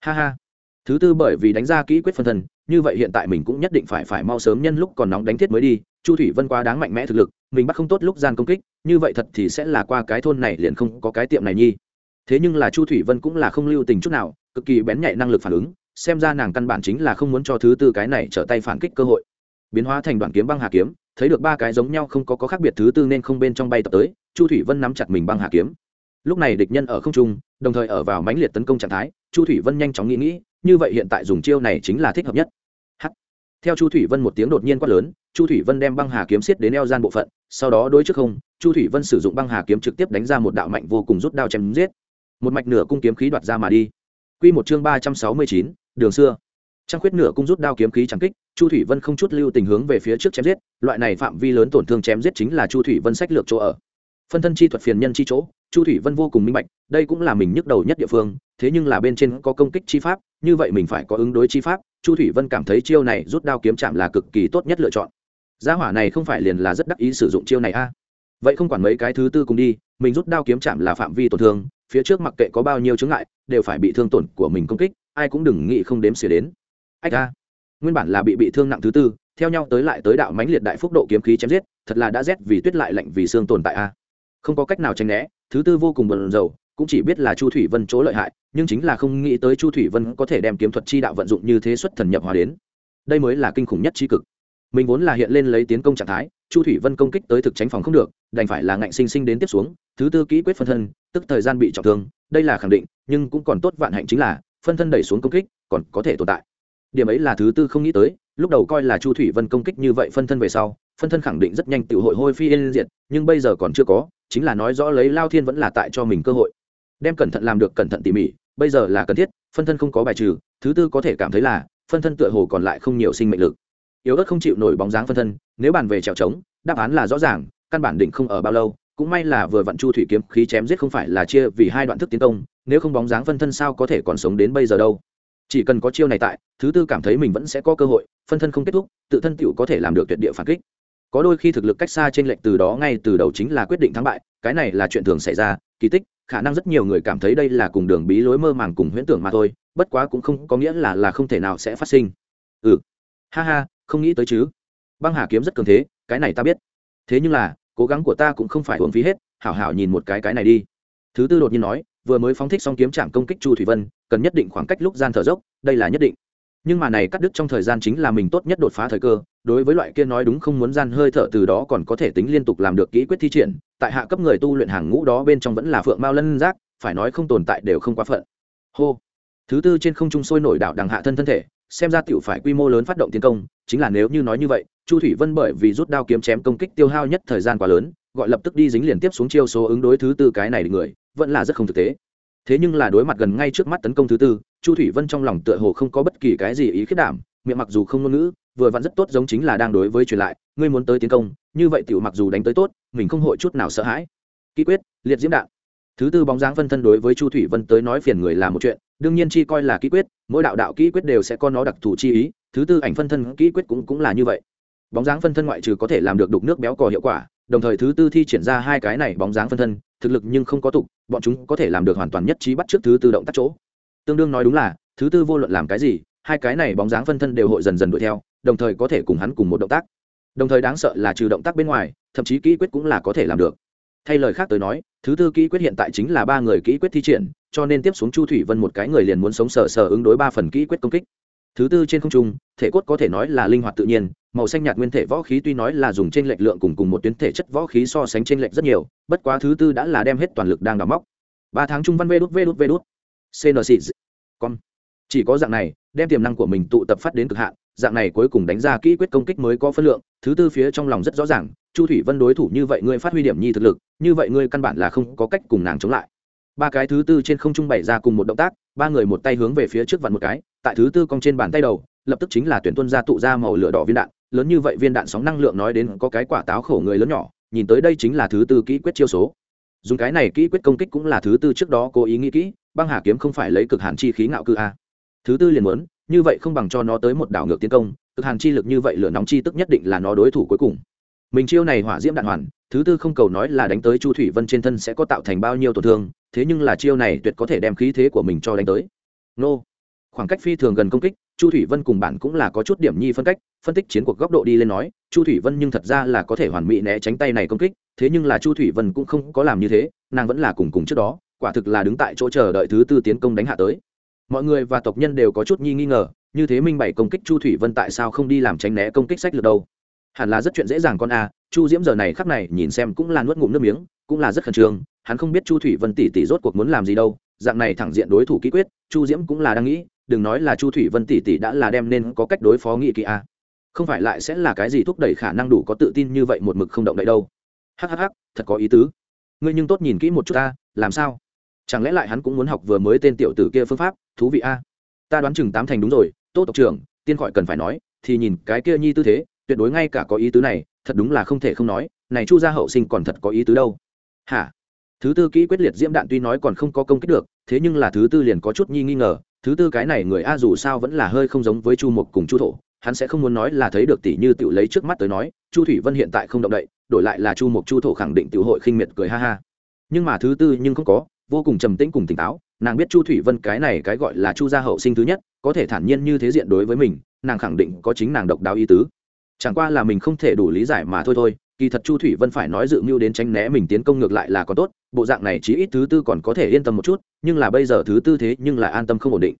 Ha ha. Thứ tư bởi vì đánh ra kỹ quyết phân thân như vậy hiện tại mình cũng nhất định phải phải mau sớm nhân lúc còn nóng đánh thiết mới đi. Chu thủy vân quá đáng mạnh mẽ thực lực mình bắt không tốt lúc gian công kích như vậy thật thì sẽ là qua cái thôn này liền không có cái tiệm này nhi. Thế nhưng là chu thủy vân cũng là không lưu tình chút nào cực kỳ bén nhạy năng lực phản ứng xem ra nàng căn bản chính là không muốn cho thứ tư cái này trở tay phản kích cơ hội biến hóa thành đoạn kiếm băng hà kiếm thấy được ba cái giống nhau không có có khác biệt thứ tư nên không bên trong bay tập tới chu thủy vân nắm chặt mình băng hà kiếm. Lúc này địch nhân ở không trung đồng thời ở vào mãnh liệt tấn công trạng thái chu thủy vân nhanh chóng nghĩ nghĩ như vậy hiện tại dùng chiêu này chính là thích hợp nhất. H theo chu thủy vân một tiếng đột nhiên quát lớn chu thủy vân đem băng hà kiếm xiết đến eo gian bộ phận sau đó đối trước không chu thủy vân sử dụng băng hà kiếm trực tiếp đánh ra một đạo mạnh vô cùng rút đao chém giết. Một mạch nửa cung kiếm khí đoạt ra mà đi. Quy một chương ba trăm sáu mươi chín đường xưa. Trang khuyết nửa cung rút đao kiếm khí chẳng kích, Chu Thủy Vân không chút lưu tình hướng về phía trước chém giết, loại này phạm vi lớn tổn thương chém giết chính là Chu Thủy Vân sách lược chỗ ở. Phân thân chi thuật phiền nhân chi chỗ, Chu Thủy Vân vô cùng minh bạch, đây cũng là mình nhức đầu nhất địa phương, thế nhưng là bên trên có công kích chi pháp, như vậy mình phải có ứng đối chi pháp, Chu Thủy Vân cảm thấy chiêu này rút đao kiếm chạm là cực kỳ tốt nhất lựa chọn. Gia hỏa này không phải liền là rất đắc ý sử dụng chiêu này a? À? Vậy không quản mấy cái thứ tư cùng đi, mình rút đao kiếm chạm là phạm vi tổn thương, phía trước mặc kệ có bao nhiêu chướng ngại, đều phải bị thương tổn của mình công kích, ai cũng đừng nghĩ không đếm xỉa đến ách a nguyên bản là bị bị thương nặng thứ tư, theo nhau tới lại tới đạo mãnh liệt đại phúc độ kiếm khí chém giết, thật là đã rét vì tuyết lại lạnh vì xương tồn tại a. Không có cách nào tránh né, thứ tư vô cùng bận rầu, cũng chỉ biết là chu thủy vân chỗ lợi hại, nhưng chính là không nghĩ tới chu thủy vân có thể đem kiếm thuật chi đạo vận dụng như thế xuất thần nhập hòa đến. Đây mới là kinh khủng nhất chi cực. Mình vốn là hiện lên lấy tiến công trạng thái, chu thủy vân công kích tới thực tránh phòng không được, đành phải là ngạnh sinh sinh đến tiếp xuống, thứ tư kỹ quyết phân thân, tức thời gian bị trọng thương, đây là khẳng định, nhưng cũng còn tốt vạn hạnh chính là, phân thân đẩy xuống công kích, còn có thể tồn tại điểm ấy là thứ tư không nghĩ tới, lúc đầu coi là chu thủy vân công kích như vậy phân thân về sau, phân thân khẳng định rất nhanh tự hội hôi phi yên diệt, nhưng bây giờ còn chưa có, chính là nói rõ lấy lao thiên vẫn là tại cho mình cơ hội. Đem cẩn thận làm được cẩn thận tỉ mỉ, bây giờ là cần thiết, phân thân không có bài trừ, thứ tư có thể cảm thấy là, phân thân tựa hồ còn lại không nhiều sinh mệnh lực. Yếu ớt không chịu nổi bóng dáng phân thân, nếu bàn về trèo trống, đáp án là rõ ràng, căn bản định không ở bao lâu, cũng may là vừa vặn chu thủy kiếm khí chém giết không phải là chia vì hai đoạn thức tiến công, nếu không bóng dáng phân thân sao có thể còn sống đến bây giờ đâu chỉ cần có chiêu này tại, thứ tư cảm thấy mình vẫn sẽ có cơ hội, phân thân không kết thúc, tự thân tựu có thể làm được tuyệt địa phản kích. Có đôi khi thực lực cách xa trên lệnh từ đó ngay từ đầu chính là quyết định thắng bại, cái này là chuyện thường xảy ra, kỳ tích, khả năng rất nhiều người cảm thấy đây là cùng đường bí lối mơ màng cùng huyễn tưởng mà thôi, bất quá cũng không có nghĩa là là không thể nào sẽ phát sinh. Ừ. Ha ha, không nghĩ tới chứ. Băng hà kiếm rất cường thế, cái này ta biết. Thế nhưng là, cố gắng của ta cũng không phải uống phí hết, hảo hảo nhìn một cái cái này đi. Thứ tư đột nhiên nói, vừa mới phóng thích xong kiếm trạm công kích chu thủy vân cần nhất định khoảng cách lúc gian thở dốc, đây là nhất định. Nhưng mà này cắt đứt trong thời gian chính là mình tốt nhất đột phá thời cơ, đối với loại kia nói đúng không muốn gian hơi thở từ đó còn có thể tính liên tục làm được kỹ quyết thi triển, tại hạ cấp người tu luyện hàng ngũ đó bên trong vẫn là phượng mao lân giác, phải nói không tồn tại đều không quá phận. Hô. Thứ tư trên không trung sôi nổi đảo đằng hạ thân thân thể, xem ra tiểu phải quy mô lớn phát động tiến công, chính là nếu như nói như vậy, chu thủy vân bởi vì rút đao kiếm chém công kích tiêu hao nhất thời gian quá lớn, gọi lập tức đi dính liền tiếp xuống chiêu số ứng đối thứ tư cái này người, vẫn là rất không thực tế thế nhưng là đối mặt gần ngay trước mắt tấn công thứ tư, chu thủy vân trong lòng tựa hồ không có bất kỳ cái gì ý khiết đảm, miệng mặc dù không ngôn ngữ, vừa vặn rất tốt giống chính là đang đối với truyền lại, ngươi muốn tới tiến công, như vậy tiểu mặc dù đánh tới tốt, mình không hội chút nào sợ hãi. Ký quyết, liệt diễm đạn. Thứ tư bóng dáng phân thân đối với chu thủy vân tới nói phiền người là một chuyện, đương nhiên chi coi là ký quyết, mỗi đạo đạo ký quyết đều sẽ có nó đặc thù chi ý, thứ tư ảnh phân thân ký quyết cũng cũng là như vậy. Bóng dáng phân thân ngoại trừ có thể làm được đục nước béo cò hiệu quả, đồng thời thứ tư thi triển ra hai cái này bóng dáng phân thân thực lực nhưng không có tục, bọn chúng có thể làm được hoàn toàn nhất trí bắt trước thứ tư động tác chỗ. Tương đương nói đúng là, thứ tư vô luận làm cái gì, hai cái này bóng dáng phân thân đều hội dần dần đuổi theo, đồng thời có thể cùng hắn cùng một động tác. Đồng thời đáng sợ là trừ động tác bên ngoài, thậm chí kỹ quyết cũng là có thể làm được. Thay lời khác tới nói, thứ tư kỹ quyết hiện tại chính là ba người kỹ quyết thi triển, cho nên tiếp xuống chu thủy vân một cái người liền muốn sống sờ sờ ứng đối ba phần kỹ quyết công kích thứ tư trên không trung, thể cốt có thể nói là linh hoạt tự nhiên, màu xanh nhạt nguyên thể võ khí tuy nói là dùng trên lệch lượng cùng cùng một tuyến thể chất võ khí so sánh trên lệch rất nhiều, bất quá thứ tư đã là đem hết toàn lực đang đào móc. Ba tháng trung văn vê đút vê đút vê đút. Cnc con chỉ có dạng này, đem tiềm năng của mình tụ tập phát đến cực hạn, dạng này cuối cùng đánh ra kỹ quyết công kích mới có phân lượng, thứ tư phía trong lòng rất rõ ràng, chu thủy vân đối thủ như vậy ngươi phát huy điểm nhi thực lực, như vậy ngươi căn bản là không có cách cùng nàng chống lại ba cái thứ tư trên không trung bày ra cùng một động tác, ba người một tay hướng về phía trước vặn một cái, tại thứ tư cong trên bàn tay đầu, lập tức chính là tuyển tuân ra tụ ra màu lửa đỏ viên đạn, lớn như vậy viên đạn sóng năng lượng nói đến có cái quả táo khổ người lớn nhỏ, nhìn tới đây chính là thứ tư kỹ quyết chiêu số. Dùng cái này kỹ quyết công kích cũng là thứ tư trước đó cố ý nghĩ kỹ, băng hà kiếm không phải lấy cực hàn chi khí ngạo cư a. Thứ tư liền muốn, như vậy không bằng cho nó tới một đảo ngược tiến công, cực hàn chi lực như vậy lửa nóng chi tức nhất định là nó đối thủ cuối cùng. Mình chiêu này hỏa diễm đạn hoàn, thứ tư không cầu nói là đánh tới chu thủy vân trên thân sẽ có tạo thành bao nhiêu tổn thương thế nhưng là chiêu này tuyệt có thể đem khí thế của mình cho đánh tới. Nô. Khoảng cách phi thường gần công kích, chu thủy vân cùng bạn cũng là có chút điểm nhi phân cách, phân tích chiến cuộc góc độ đi lên nói, chu thủy vân nhưng thật ra là có thể hoàn mỹ né tránh tay này công kích, thế nhưng là chu thủy vân cũng không có làm như thế, nàng vẫn là cùng cùng trước đó, quả thực là đứng tại chỗ chờ đợi thứ tư tiến công đánh hạ tới. Mọi người và tộc nhân đều có chút nhi nghi ngờ, như thế minh bày công kích chu thủy vân tại sao không đi làm tránh né công kích sách lược đâu. Hẳn là rất chuyện dễ dàng con a chu diễm giờ này khắc này nhìn xem cũng là nuốt ngụm nước miếng, cũng là rất khẩn trương hắn không biết chu thủy vân tỷ tỷ rốt cuộc muốn làm gì đâu, dạng này thẳng diện đối thủ ký quyết, chu diễm cũng là đang nghĩ, đừng nói là chu thủy vân tỷ tỷ đã là đem nên có cách đối phó nghị kỳ a không phải lại sẽ là cái gì thúc đẩy khả năng đủ có tự tin như vậy một mực không động đậy đâu. Hhh thật có ý tứ. Ngươi nhưng tốt nhìn kỹ một chút ta, làm sao? Chẳng lẽ lại hắn cũng muốn học vừa mới tên tiểu tử kia phương pháp, thú vị a ta đoán chừng tám thành đúng rồi, tô tộc trưởng, tiên khỏi cần phải nói, thì nhìn cái kia nhi tư thế, tuyệt đối ngay cả có ý tứ này, thật đúng là không thể không nói, này chu gia hậu sinh còn thật có ý tứ đâu. Hả? Thứ tư kỹ quyết liệt diễm đạn tuy nói còn không có công kích được, thế nhưng là thứ tư liền có chút nhi nghi ngờ, thứ tư cái này người a dù sao vẫn là hơi không giống với chu mục cùng chu thổ, hắn sẽ không muốn nói là thấy được tỷ như tự lấy trước mắt tới nói, chu thủy vân hiện tại không động đậy, đổi lại là chu mục chu thổ khẳng định tự hội khinh miệt cười ha ha. Nhưng mà thứ tư nhưng không có, vô cùng trầm tĩnh cùng tỉnh táo, nàng biết chu thủy vân cái này cái gọi là chu gia hậu sinh thứ nhất, có thể thản nhiên như thế diện đối với mình, nàng khẳng định có chính nàng độc đáo ý tứ. Chẳng qua là mình không thể đủ lý giải mà thôi thôi kỳ thật chu thủy vân phải nói dự mưu đến tránh né mình tiến công ngược lại là có tốt, bộ dạng này chí ít thứ tư còn có thể yên tâm một chút, nhưng là bây giờ thứ tư thế nhưng là an tâm không ổn định.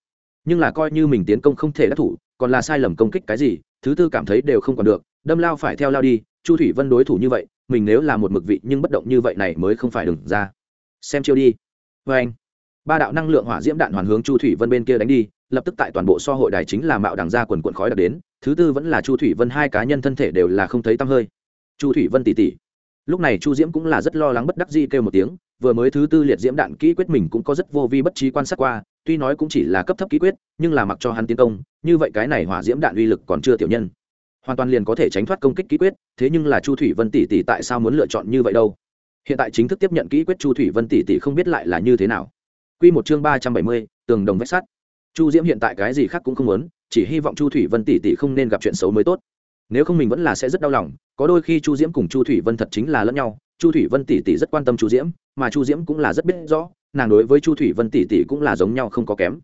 Nhưng là coi như mình tiến công không thể đắc thủ, còn là sai lầm công kích cái gì, thứ tư cảm thấy đều không còn được, đâm lao phải theo lao đi, chu thủy vân đối thủ như vậy, mình nếu là một mực vị nhưng bất động như vậy này mới không phải đừng ra. Xem chiêu đi. Vê anh, ba đạo năng lượng hỏa diễm đạn hoàn hướng chu thủy vân bên kia đánh đi, lập tức tại toàn bộ so hội đài chính là mạo đằng ra quần quận khói đặc đến, thứ tư vẫn là chu thủy vân hai cá nhân thân thể đều là không thấy tăm hơi chu thủy vân tỉ tỉ. Lúc này chu diễm cũng là rất lo lắng bất đắc di kêu một tiếng, vừa mới thứ tư liệt diễm đạn kỹ quyết mình cũng có rất vô vi bất trí quan sát qua, tuy nói cũng chỉ là cấp thấp kỹ quyết, nhưng là mặc cho hắn tiến công, như vậy cái này hỏa diễm đạn uy lực còn chưa tiểu nhân. Hoàn toàn liền có thể tránh thoát công kích kỹ quyết, thế nhưng là chu thủy vân tỷ tỷ tại sao muốn lựa chọn như vậy đâu? Hiện tại chính thức tiếp nhận kỹ quyết chu thủy vân tỷ tỷ không biết lại là như thế nào. Q một chương ba trăm bảy mươi, tường đồng vách sắt. Chu diễm hiện tại cái gì khác cũng không muốn, chỉ hy vọng chu thủy vân tỷ tỷ không nên gặp chuyện xấu mới tốt. Nếu không mình vẫn là sẽ rất đau lòng có đôi khi chu diễm cùng chu thủy vân thật chính là lẫn nhau, chu thủy vân tỷ tỷ rất quan tâm chu diễm, mà chu diễm cũng là rất biết rõ, nàng đối với chu thủy vân tỷ tỷ cũng là giống nhau không có kém.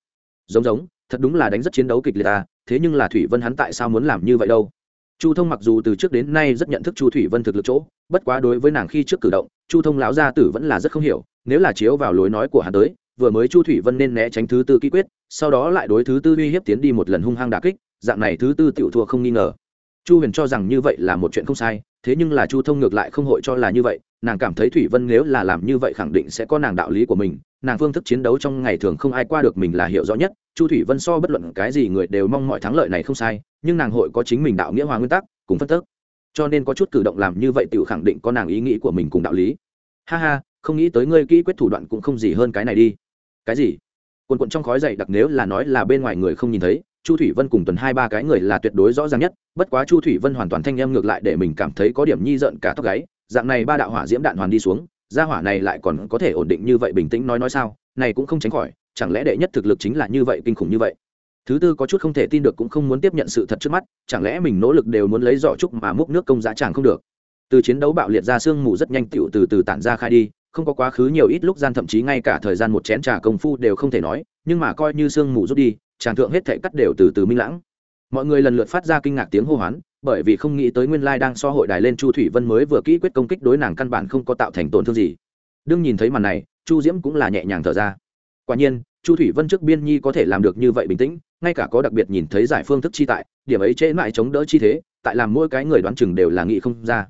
Giống giống, thật đúng là đánh rất chiến đấu kịch liệt ta thế nhưng là thủy vân hắn tại sao muốn làm như vậy đâu? Chu thông mặc dù từ trước đến nay rất nhận thức chu thủy vân thực lực chỗ, bất quá đối với nàng khi trước cử động, chu thông lão gia tử vẫn là rất không hiểu, nếu là chiếu vào lối nói của hắn tới, vừa mới chu thủy vân nên né tránh thứ tư ký quyết, sau đó lại đối thứ tư uy hiếp tiến đi một lần hung hăng đà kích, dạng này thứ tư tiểu thua không nghi ngờ chu huyền cho rằng như vậy là một chuyện không sai, thế nhưng là chu thông ngược lại không hội cho là như vậy, nàng cảm thấy thủy vân nếu là làm như vậy khẳng định sẽ có nàng đạo lý của mình, nàng phương thức chiến đấu trong ngày thường không ai qua được mình là hiểu rõ nhất, chu thủy vân so bất luận cái gì người đều mong mọi thắng lợi này không sai, nhưng nàng hội có chính mình đạo nghĩa hòa nguyên tắc, cùng phân tức. Cho nên có chút cử động làm như vậy tự khẳng định có nàng ý nghĩ của mình cùng đạo lý. Ha ha, không nghĩ tới ngươi kỹ quyết thủ đoạn cũng không gì hơn cái này đi. Cái gì? Quần quận trong khói dày, đặc nếu là nói là bên ngoài người không nhìn thấy chu thủy vân cùng tuần hai ba cái người là tuyệt đối rõ ràng nhất, bất quá chu thủy vân hoàn toàn thanh em ngược lại để mình cảm thấy có điểm nhi giận cả tóc gáy, dạng này ba đạo hỏa diễm đạn hoàn đi xuống, gia hỏa này lại còn có thể ổn định như vậy bình tĩnh nói nói sao, này cũng không tránh khỏi, chẳng lẽ đệ nhất thực lực chính là như vậy kinh khủng như vậy? Thứ tư có chút không thể tin được cũng không muốn tiếp nhận sự thật trước mắt, chẳng lẽ mình nỗ lực đều muốn lấy giỏ trúc mà múc nước công giá chàng không được? Từ chiến đấu bạo liệt ra sương mù rất nhanh tựu từ từ tản ra khai đi, không có quá khứ nhiều ít lúc gian thậm chí ngay cả thời gian một chén trà công phu đều không thể nói, nhưng mà coi như sương mù rút đi tràng thượng hết thảy cắt đều từ từ minh lãng. Mọi người lần lượt phát ra kinh ngạc tiếng hô hoán, bởi vì không nghĩ tới nguyên lai đang so hội đài lên chu thủy vân mới vừa kỹ quyết công kích đối nàng căn bản không có tạo thành tổn thương gì. Đương nhìn thấy màn này, chu diễm cũng là nhẹ nhàng thở ra. Quả nhiên, chu thủy vân trước biên nhi có thể làm được như vậy bình tĩnh, ngay cả có đặc biệt nhìn thấy giải phương thức chi tại, điểm ấy trễ mãi chống đỡ chi thế, tại làm mỗi cái người đoán chừng đều là nghị không ra.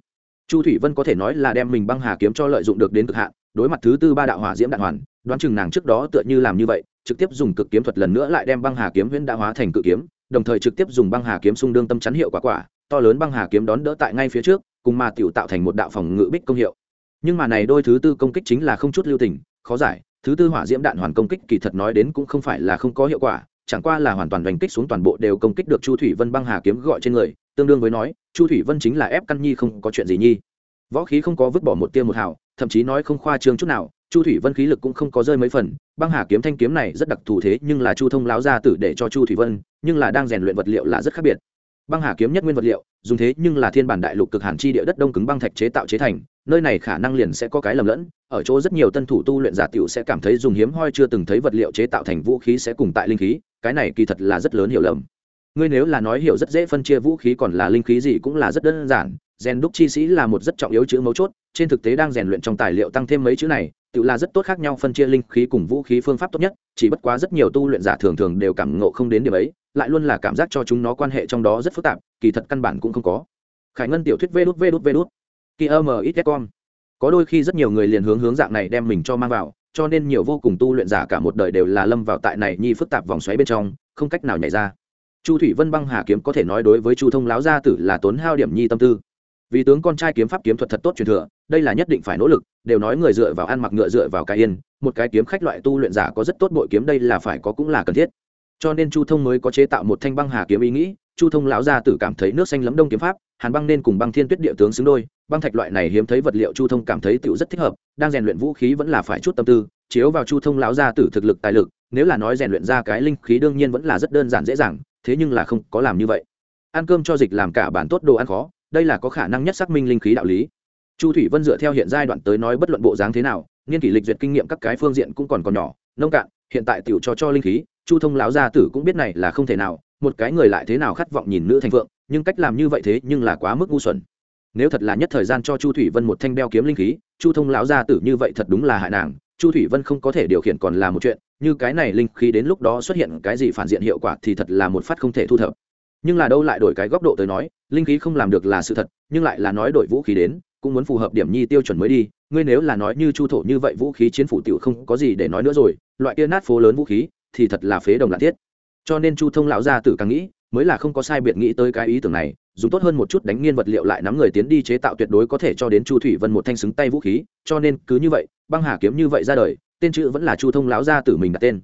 Chu thủy vân có thể nói là đem mình băng hà kiếm cho lợi dụng được đến cực hạn, đối mặt thứ tư ba đạo hỏa diễm đạn hoàn, đoán chừng nàng trước đó tựa như làm như vậy trực tiếp dùng cực kiếm thuật lần nữa lại đem băng hà kiếm huyễn đã hóa thành cự kiếm, đồng thời trực tiếp dùng băng hà kiếm xung đương tâm chắn hiệu quả quả, to lớn băng hà kiếm đón đỡ tại ngay phía trước, cùng mà tiểu tạo thành một đạo phòng ngự bích công hiệu. Nhưng mà này đôi thứ tư công kích chính là không chút lưu tình, khó giải, thứ tư hỏa diễm đạn hoàn công kích kỳ thật nói đến cũng không phải là không có hiệu quả, chẳng qua là hoàn toàn đánh kích xuống toàn bộ đều công kích được chu thủy vân băng hà kiếm gọi trên người, tương đương với nói, chu thủy vân chính là ép căn nhi không có chuyện gì nhi. Võ khí không có vứt bỏ một tiêu một hào, thậm chí nói không khoa trương chút nào chu thủy vân khí lực cũng không có rơi mấy phần, băng hà kiếm thanh kiếm này rất đặc thù thế, nhưng là chu thông láo ra tử để cho chu thủy vân, nhưng là đang rèn luyện vật liệu là rất khác biệt. Băng hà kiếm nhất nguyên vật liệu, dùng thế nhưng là thiên bản đại lục cực hàn chi địa đất đông cứng băng thạch chế tạo chế thành, nơi này khả năng liền sẽ có cái lầm lẫn, ở chỗ rất nhiều tân thủ tu luyện giả tiểu sẽ cảm thấy dùng hiếm hoi chưa từng thấy vật liệu chế tạo thành vũ khí sẽ cùng tại linh khí, cái này kỳ thật là rất lớn hiểu lầm. Ngươi nếu là nói hiểu rất dễ phân chia vũ khí còn là linh khí gì cũng là rất đơn giản rèn đúc chi sĩ là một rất trọng yếu chữ mấu chốt trên thực tế đang rèn luyện trong tài liệu tăng thêm mấy chữ này, tự là rất tốt khác nhau phân chia linh khí cùng vũ khí phương pháp tốt nhất, chỉ bất quá rất nhiều tu luyện giả thường thường đều cảm ngộ không đến điểm ấy, lại luôn là cảm giác cho chúng nó quan hệ trong đó rất phức tạp, kỳ thật căn bản cũng không có. Khải ngân tiểu thuyết vê đút vê đút vê đút. Kỳ âm ít con có đôi khi rất nhiều người liền hướng hướng dạng này đem mình cho mang vào, cho nên nhiều vô cùng tu luyện giả cả một đời đều là lâm vào tại này nhi phức tạp vòng xoáy bên trong, không cách nào nhảy ra. Chu thủy vân băng hà kiếm có thể nói đối với chu thông láo gia tử là tốn hao điểm nhi tâm tư vì tướng con trai kiếm pháp kiếm thuật thật tốt truyền thừa, đây là nhất định phải nỗ lực, đều nói người dựa vào ăn mặc ngựa dựa vào cái yên, một cái kiếm khách loại tu luyện giả có rất tốt bội kiếm đây là phải có cũng là cần thiết. Cho nên chu thông mới có chế tạo một thanh băng hà kiếm ý nghĩ, chu thông lão gia tử cảm thấy nước xanh lấm đông kiếm pháp, hàn băng nên cùng băng thiên tuyết địa tướng xứng đôi, băng thạch loại này hiếm thấy vật liệu chu thông cảm thấy tựu rất thích hợp, đang rèn luyện vũ khí vẫn là phải chút tâm tư, chiếu vào chu thông lão gia tử thực lực tài lực, nếu là nói rèn luyện ra cái linh khí đương nhiên vẫn là rất đơn giản dễ dàng, thế nhưng là không có làm như vậy. Ăn cơm cho dịch làm cả bản tốt đồ ăn khó đây là có khả năng nhất xác minh linh khí đạo lý. Chu thủy vân dựa theo hiện giai đoạn tới nói bất luận bộ dáng thế nào, nghiên kỷ lịch duyệt kinh nghiệm các cái phương diện cũng còn còn nhỏ, nông cạn, hiện tại tiểu cho cho linh khí, chu thông lão gia tử cũng biết này là không thể nào, một cái người lại thế nào khát vọng nhìn nữ thành phượng, nhưng cách làm như vậy thế nhưng là quá mức ngu xuẩn. Nếu thật là nhất thời gian cho chu thủy vân một thanh đeo kiếm linh khí, chu thông lão gia tử như vậy thật đúng là hại nàng, chu thủy vân không có thể điều khiển còn là một chuyện, như cái này linh khí đến lúc đó xuất hiện cái gì phản diện hiệu quả thì thật là một phát không thể thu thập nhưng là đâu lại đổi cái góc độ tới nói, linh khí không làm được là sự thật, nhưng lại là nói đổi vũ khí đến, cũng muốn phù hợp điểm nhi tiêu chuẩn mới đi. Ngươi nếu là nói như chu thổ như vậy vũ khí chiến phủ tiểu không có gì để nói nữa rồi, loại kia nát phố lớn vũ khí, thì thật là phế đồng lạ thiết. Cho nên chu thông lão gia tử càng nghĩ, mới là không có sai biệt nghĩ tới cái ý tưởng này, dùng tốt hơn một chút đánh nghiên vật liệu lại nắm người tiến đi chế tạo tuyệt đối có thể cho đến chu thủy vân một thanh xứng tay vũ khí, cho nên cứ như vậy, băng hà kiếm như vậy ra đời, tên chữ vẫn là chu thông lão gia tử mình đặt tên.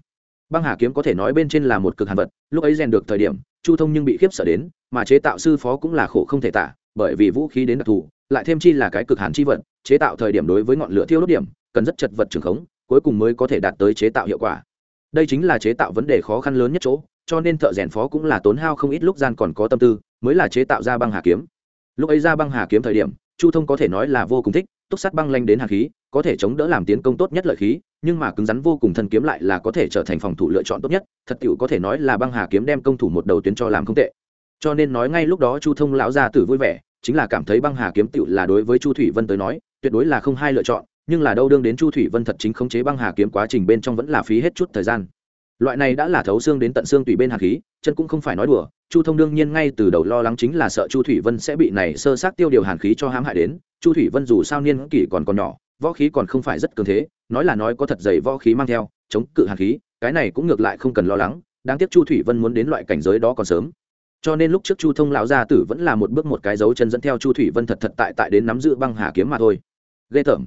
Băng hà kiếm có thể nói bên trên là một cực hàn vật, lúc ấy rèn được thời điểm chu thông nhưng bị khiếp sợ đến, mà chế tạo sư phó cũng là khổ không thể tả, bởi vì vũ khí đến đặc thù, lại thêm chi là cái cực hàn chi vật, chế tạo thời điểm đối với ngọn lửa thiêu đốt điểm, cần rất chật vật trường khống, cuối cùng mới có thể đạt tới chế tạo hiệu quả. Đây chính là chế tạo vấn đề khó khăn lớn nhất chỗ, cho nên thợ rèn phó cũng là tốn hao không ít lúc gian còn có tâm tư, mới là chế tạo ra băng hà kiếm. Lúc ấy ra băng hà kiếm thời điểm, chu thông có thể nói là vô cùng thích, túc sắt băng lanh đến hà khí, có thể chống đỡ làm tiến công tốt nhất lợi khí nhưng mà cứng rắn vô cùng thân kiếm lại là có thể trở thành phòng thủ lựa chọn tốt nhất, thật tiệu có thể nói là băng hà kiếm đem công thủ một đầu tuyến cho làm không tệ. Cho nên nói ngay lúc đó chu thông lão gia tử vui vẻ, chính là cảm thấy băng hà kiếm tiệu là đối với chu thủy vân tới nói, tuyệt đối là không hai lựa chọn, nhưng là đâu đương đến chu thủy vân thật chính khống chế băng hà kiếm quá trình bên trong vẫn là phí hết chút thời gian. Loại này đã là thấu xương đến tận xương tùy bên hàn khí, chân cũng không phải nói đùa, chu thông đương nhiên ngay từ đầu lo lắng chính là sợ chu thủy vân sẽ bị này sơ sát tiêu điều hàn khí cho hãm hại đến, chu thủy vân dù sao niên kỷ còn còn nhỏ võ khí còn không phải rất cường thế, nói là nói có thật dày võ khí mang theo, chống cự hàn khí, cái này cũng ngược lại không cần lo lắng, đáng tiếc chu thủy vân muốn đến loại cảnh giới đó còn sớm. Cho nên lúc trước chu thông lão gia tử vẫn là một bước một cái dấu chân dẫn theo chu thủy vân thật thật tại tại đến nắm giữ băng hà kiếm mà thôi. Ghê tởm.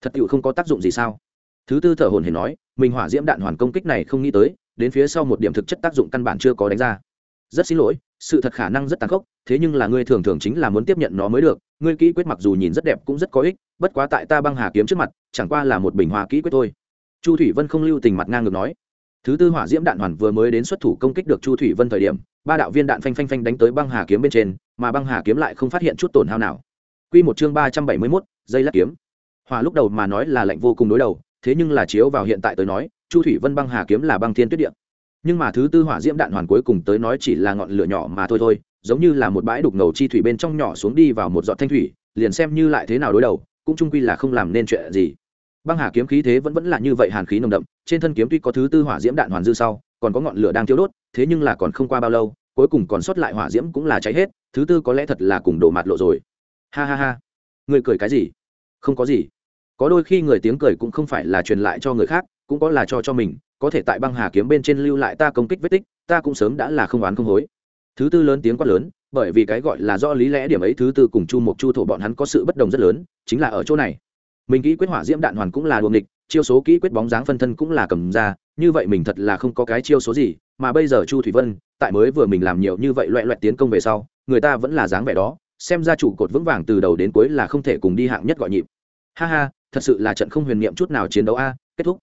Thật tựu không có tác dụng gì sao? Thứ tư thở hồn hển nói, mình hỏa diễm đạn hoàn công kích này không nghĩ tới, đến phía sau một điểm thực chất tác dụng căn bản chưa có đánh ra. Rất xin lỗi, sự thật khả năng rất tàn khốc, thế nhưng là ngươi thường thường chính là muốn tiếp nhận nó mới được ngươi kỹ quyết mặc dù nhìn rất đẹp cũng rất có ích, bất quá tại ta băng hà kiếm trước mặt, chẳng qua là một bình hòa kỹ quyết thôi. Chu thủy vân không lưu tình mặt ngang ngược nói. Thứ tư hỏa diễm đạn hoàn vừa mới đến xuất thủ công kích được chu thủy vân thời điểm, ba đạo viên đạn phanh phanh phanh đánh tới băng hà kiếm bên trên, mà băng hà kiếm lại không phát hiện chút tổn hao nào. Q một chương ba trăm bảy mươi mốt, dây lắc kiếm. Hòa lúc đầu mà nói là lạnh vô cùng đối đầu, thế nhưng là chiếu vào hiện tại tới nói, chu thủy vân băng hà kiếm là băng thiên tuyết điện nhưng mà thứ tư hỏa diễm đạn hoàn cuối cùng tới nói chỉ là ngọn lửa nhỏ mà thôi thôi giống như là một bãi đục ngầu chi thủy bên trong nhỏ xuống đi vào một giọt thanh thủy, liền xem như lại thế nào đối đầu, cũng trung quy là không làm nên chuyện gì. Băng hà kiếm khí thế vẫn vẫn là như vậy, hàn khí nồng đậm, trên thân kiếm tuy có thứ tư hỏa diễm đạn hoàn dư sau, còn có ngọn lửa đang thiêu đốt, thế nhưng là còn không qua bao lâu, cuối cùng còn sót lại hỏa diễm cũng là cháy hết, thứ tư có lẽ thật là cùng đổ mặt lộ rồi. Ha ha ha. Người cười cái gì? Không có gì. Có đôi khi người tiếng cười cũng không phải là truyền lại cho người khác, cũng có là cho cho mình, có thể tại băng hà kiếm bên trên lưu lại ta công kích vết tích, ta cũng sớm đã là không oán không hối thứ tư lớn tiếng quát lớn, bởi vì cái gọi là do lý lẽ điểm ấy, thứ tư cùng chu mục chu thổ bọn hắn có sự bất đồng rất lớn, chính là ở chỗ này. Mình kỹ quyết hỏa diễm đạn hoàn cũng là đuồng địch, chiêu số kỹ quyết bóng dáng phân thân cũng là cầm ra, như vậy mình thật là không có cái chiêu số gì, mà bây giờ chu thủy vân, tại mới vừa mình làm nhiều như vậy loại loại tiến công về sau, người ta vẫn là dáng vẻ đó, xem ra trụ cột vững vàng từ đầu đến cuối là không thể cùng đi hạng nhất gọi nhịp. Ha ha, thật sự là trận không huyền niệm chút nào chiến đấu a, kết thúc.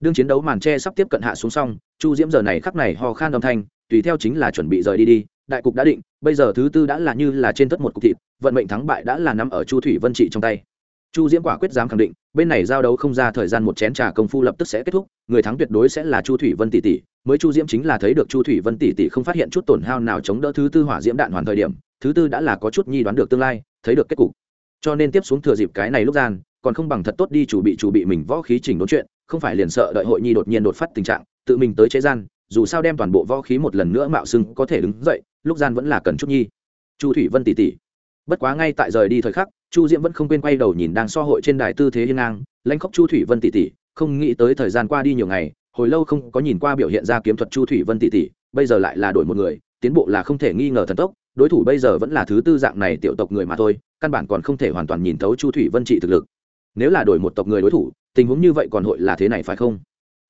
Đương chiến đấu màn tre sắp tiếp cận hạ xuống xong, chu diễm giờ này khắc này ho khan âm thanh, tùy theo chính là chuẩn bị rời đi đi đại cục đã định, bây giờ thứ tư đã là như là trên tất một cục thịt, vận mệnh thắng bại đã là nằm ở chu thủy vân trị trong tay. Chu diễm quả quyết dám khẳng định, bên này giao đấu không ra thời gian một chén trà công phu lập tức sẽ kết thúc, người thắng tuyệt đối sẽ là chu thủy vân tỷ tỷ, mới chu diễm chính là thấy được chu thủy vân tỷ tỷ không phát hiện chút tổn hao nào chống đỡ thứ tư hỏa diễm đạn hoàn thời điểm, thứ tư đã là có chút nhi đoán được tương lai, thấy được kết cục. Cho nên tiếp xuống thừa dịp cái này lúc gian, còn không bằng thật tốt đi chủ bị chủ bị mình võ khí chỉnh đốn chuyện, không phải liền sợ đợi hội nhi đột nhiên đột phát tình trạng, tự mình tới chế gian, dù sao đem toàn bộ võ khí một lần nữa mạo xưng có thể đứng dậy lúc gian vẫn là cần chút nhi. Chu thủy vân tỷ tỷ bất quá ngay tại rời đi thời khắc, chu diễm vẫn không quên quay đầu nhìn đang so hội trên đài tư thế hiên ngang, lãnh khóc chu thủy vân tỷ tỷ không nghĩ tới thời gian qua đi nhiều ngày, hồi lâu không có nhìn qua biểu hiện ra kiếm thuật chu thủy vân tỷ tỷ bây giờ lại là đổi một người, tiến bộ là không thể nghi ngờ thần tốc, đối thủ bây giờ vẫn là thứ tư dạng này tiểu tộc người mà thôi, căn bản còn không thể hoàn toàn nhìn thấu chu thủy vân trị thực lực. Nếu là đổi một tộc người đối thủ, tình huống như vậy còn hội là thế này phải không?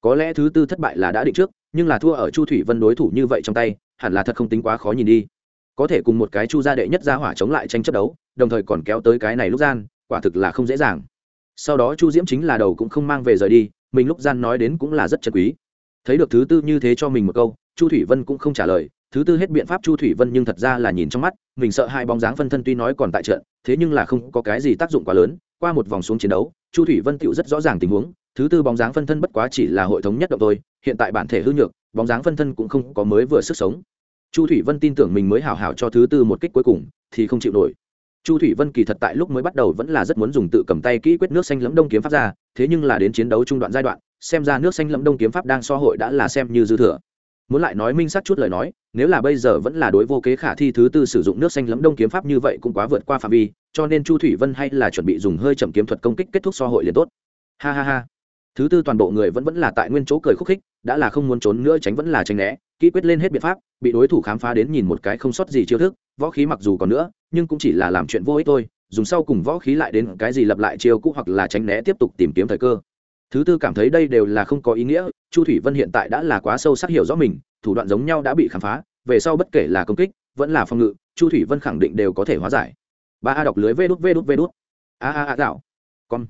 Có lẽ thứ tư thất bại là đã định trước, nhưng là thua ở chu thủy vân đối thủ như vậy trong tay hẳn là thật không tính quá khó nhìn đi. Có thể cùng một cái chu gia đệ nhất gia hỏa chống lại tranh chấp đấu, đồng thời còn kéo tới cái này lúc gian, quả thực là không dễ dàng. Sau đó chu diễm chính là đầu cũng không mang về rời đi, mình lúc gian nói đến cũng là rất chân quý. Thấy được thứ tư như thế cho mình một câu, chu thủy vân cũng không trả lời. Thứ tư hết biện pháp chu thủy vân nhưng thật ra là nhìn trong mắt, mình sợ hai bóng dáng phân thân tuy nói còn tại trận, thế nhưng là không có cái gì tác dụng quá lớn. Qua một vòng xuống chiến đấu, chu thủy vân tựu rất rõ ràng tình huống. Thứ tư bóng dáng phân thân bất quá chỉ là hội thống nhất động thôi hiện tại bản thể hư nhược, bóng dáng phân thân cũng không có mới vừa sức sống. Chu thủy vân tin tưởng mình mới hào hào cho thứ tư một kích cuối cùng, thì không chịu nổi. Chu thủy vân kỳ thật tại lúc mới bắt đầu vẫn là rất muốn dùng tự cầm tay kỹ quyết nước xanh lẫm đông kiếm pháp ra, thế nhưng là đến chiến đấu trung đoạn giai đoạn, xem ra nước xanh lẫm đông kiếm pháp đang so hội đã là xem như dư thừa. Muốn lại nói minh sát chút lời nói, nếu là bây giờ vẫn là đối vô kế khả thi thứ tư sử dụng nước xanh lẫm đông kiếm pháp như vậy cũng quá vượt qua phạm vi, cho nên chu thủy vân hay là chuẩn bị dùng hơi chậm kiếm thuật công kích kết thúc so hội liền tốt. Ha ha ha. Thứ tư toàn bộ người vẫn vẫn là tại nguyên chỗ cười khúc khích đã là không muốn trốn nữa tránh vẫn là tránh né kỹ quyết lên hết biện pháp, bị đối thủ khám phá đến nhìn một cái không sót gì chiêu thức, võ khí mặc dù còn nữa, nhưng cũng chỉ là làm chuyện vô ích thôi, dùng sau cùng võ khí lại đến cái gì lập lại chiêu cũ hoặc là tránh né tiếp tục tìm kiếm thời cơ. Thứ tư cảm thấy đây đều là không có ý nghĩa, chu thủy vân hiện tại đã là quá sâu sắc hiểu rõ mình, thủ đoạn giống nhau đã bị khám phá, về sau bất kể là công kích, vẫn là phòng ngự, chu thủy vân khẳng định đều có thể hóa giải. Ba a đọc lưới vê đút vê đút vê đút. A a a gạo. Con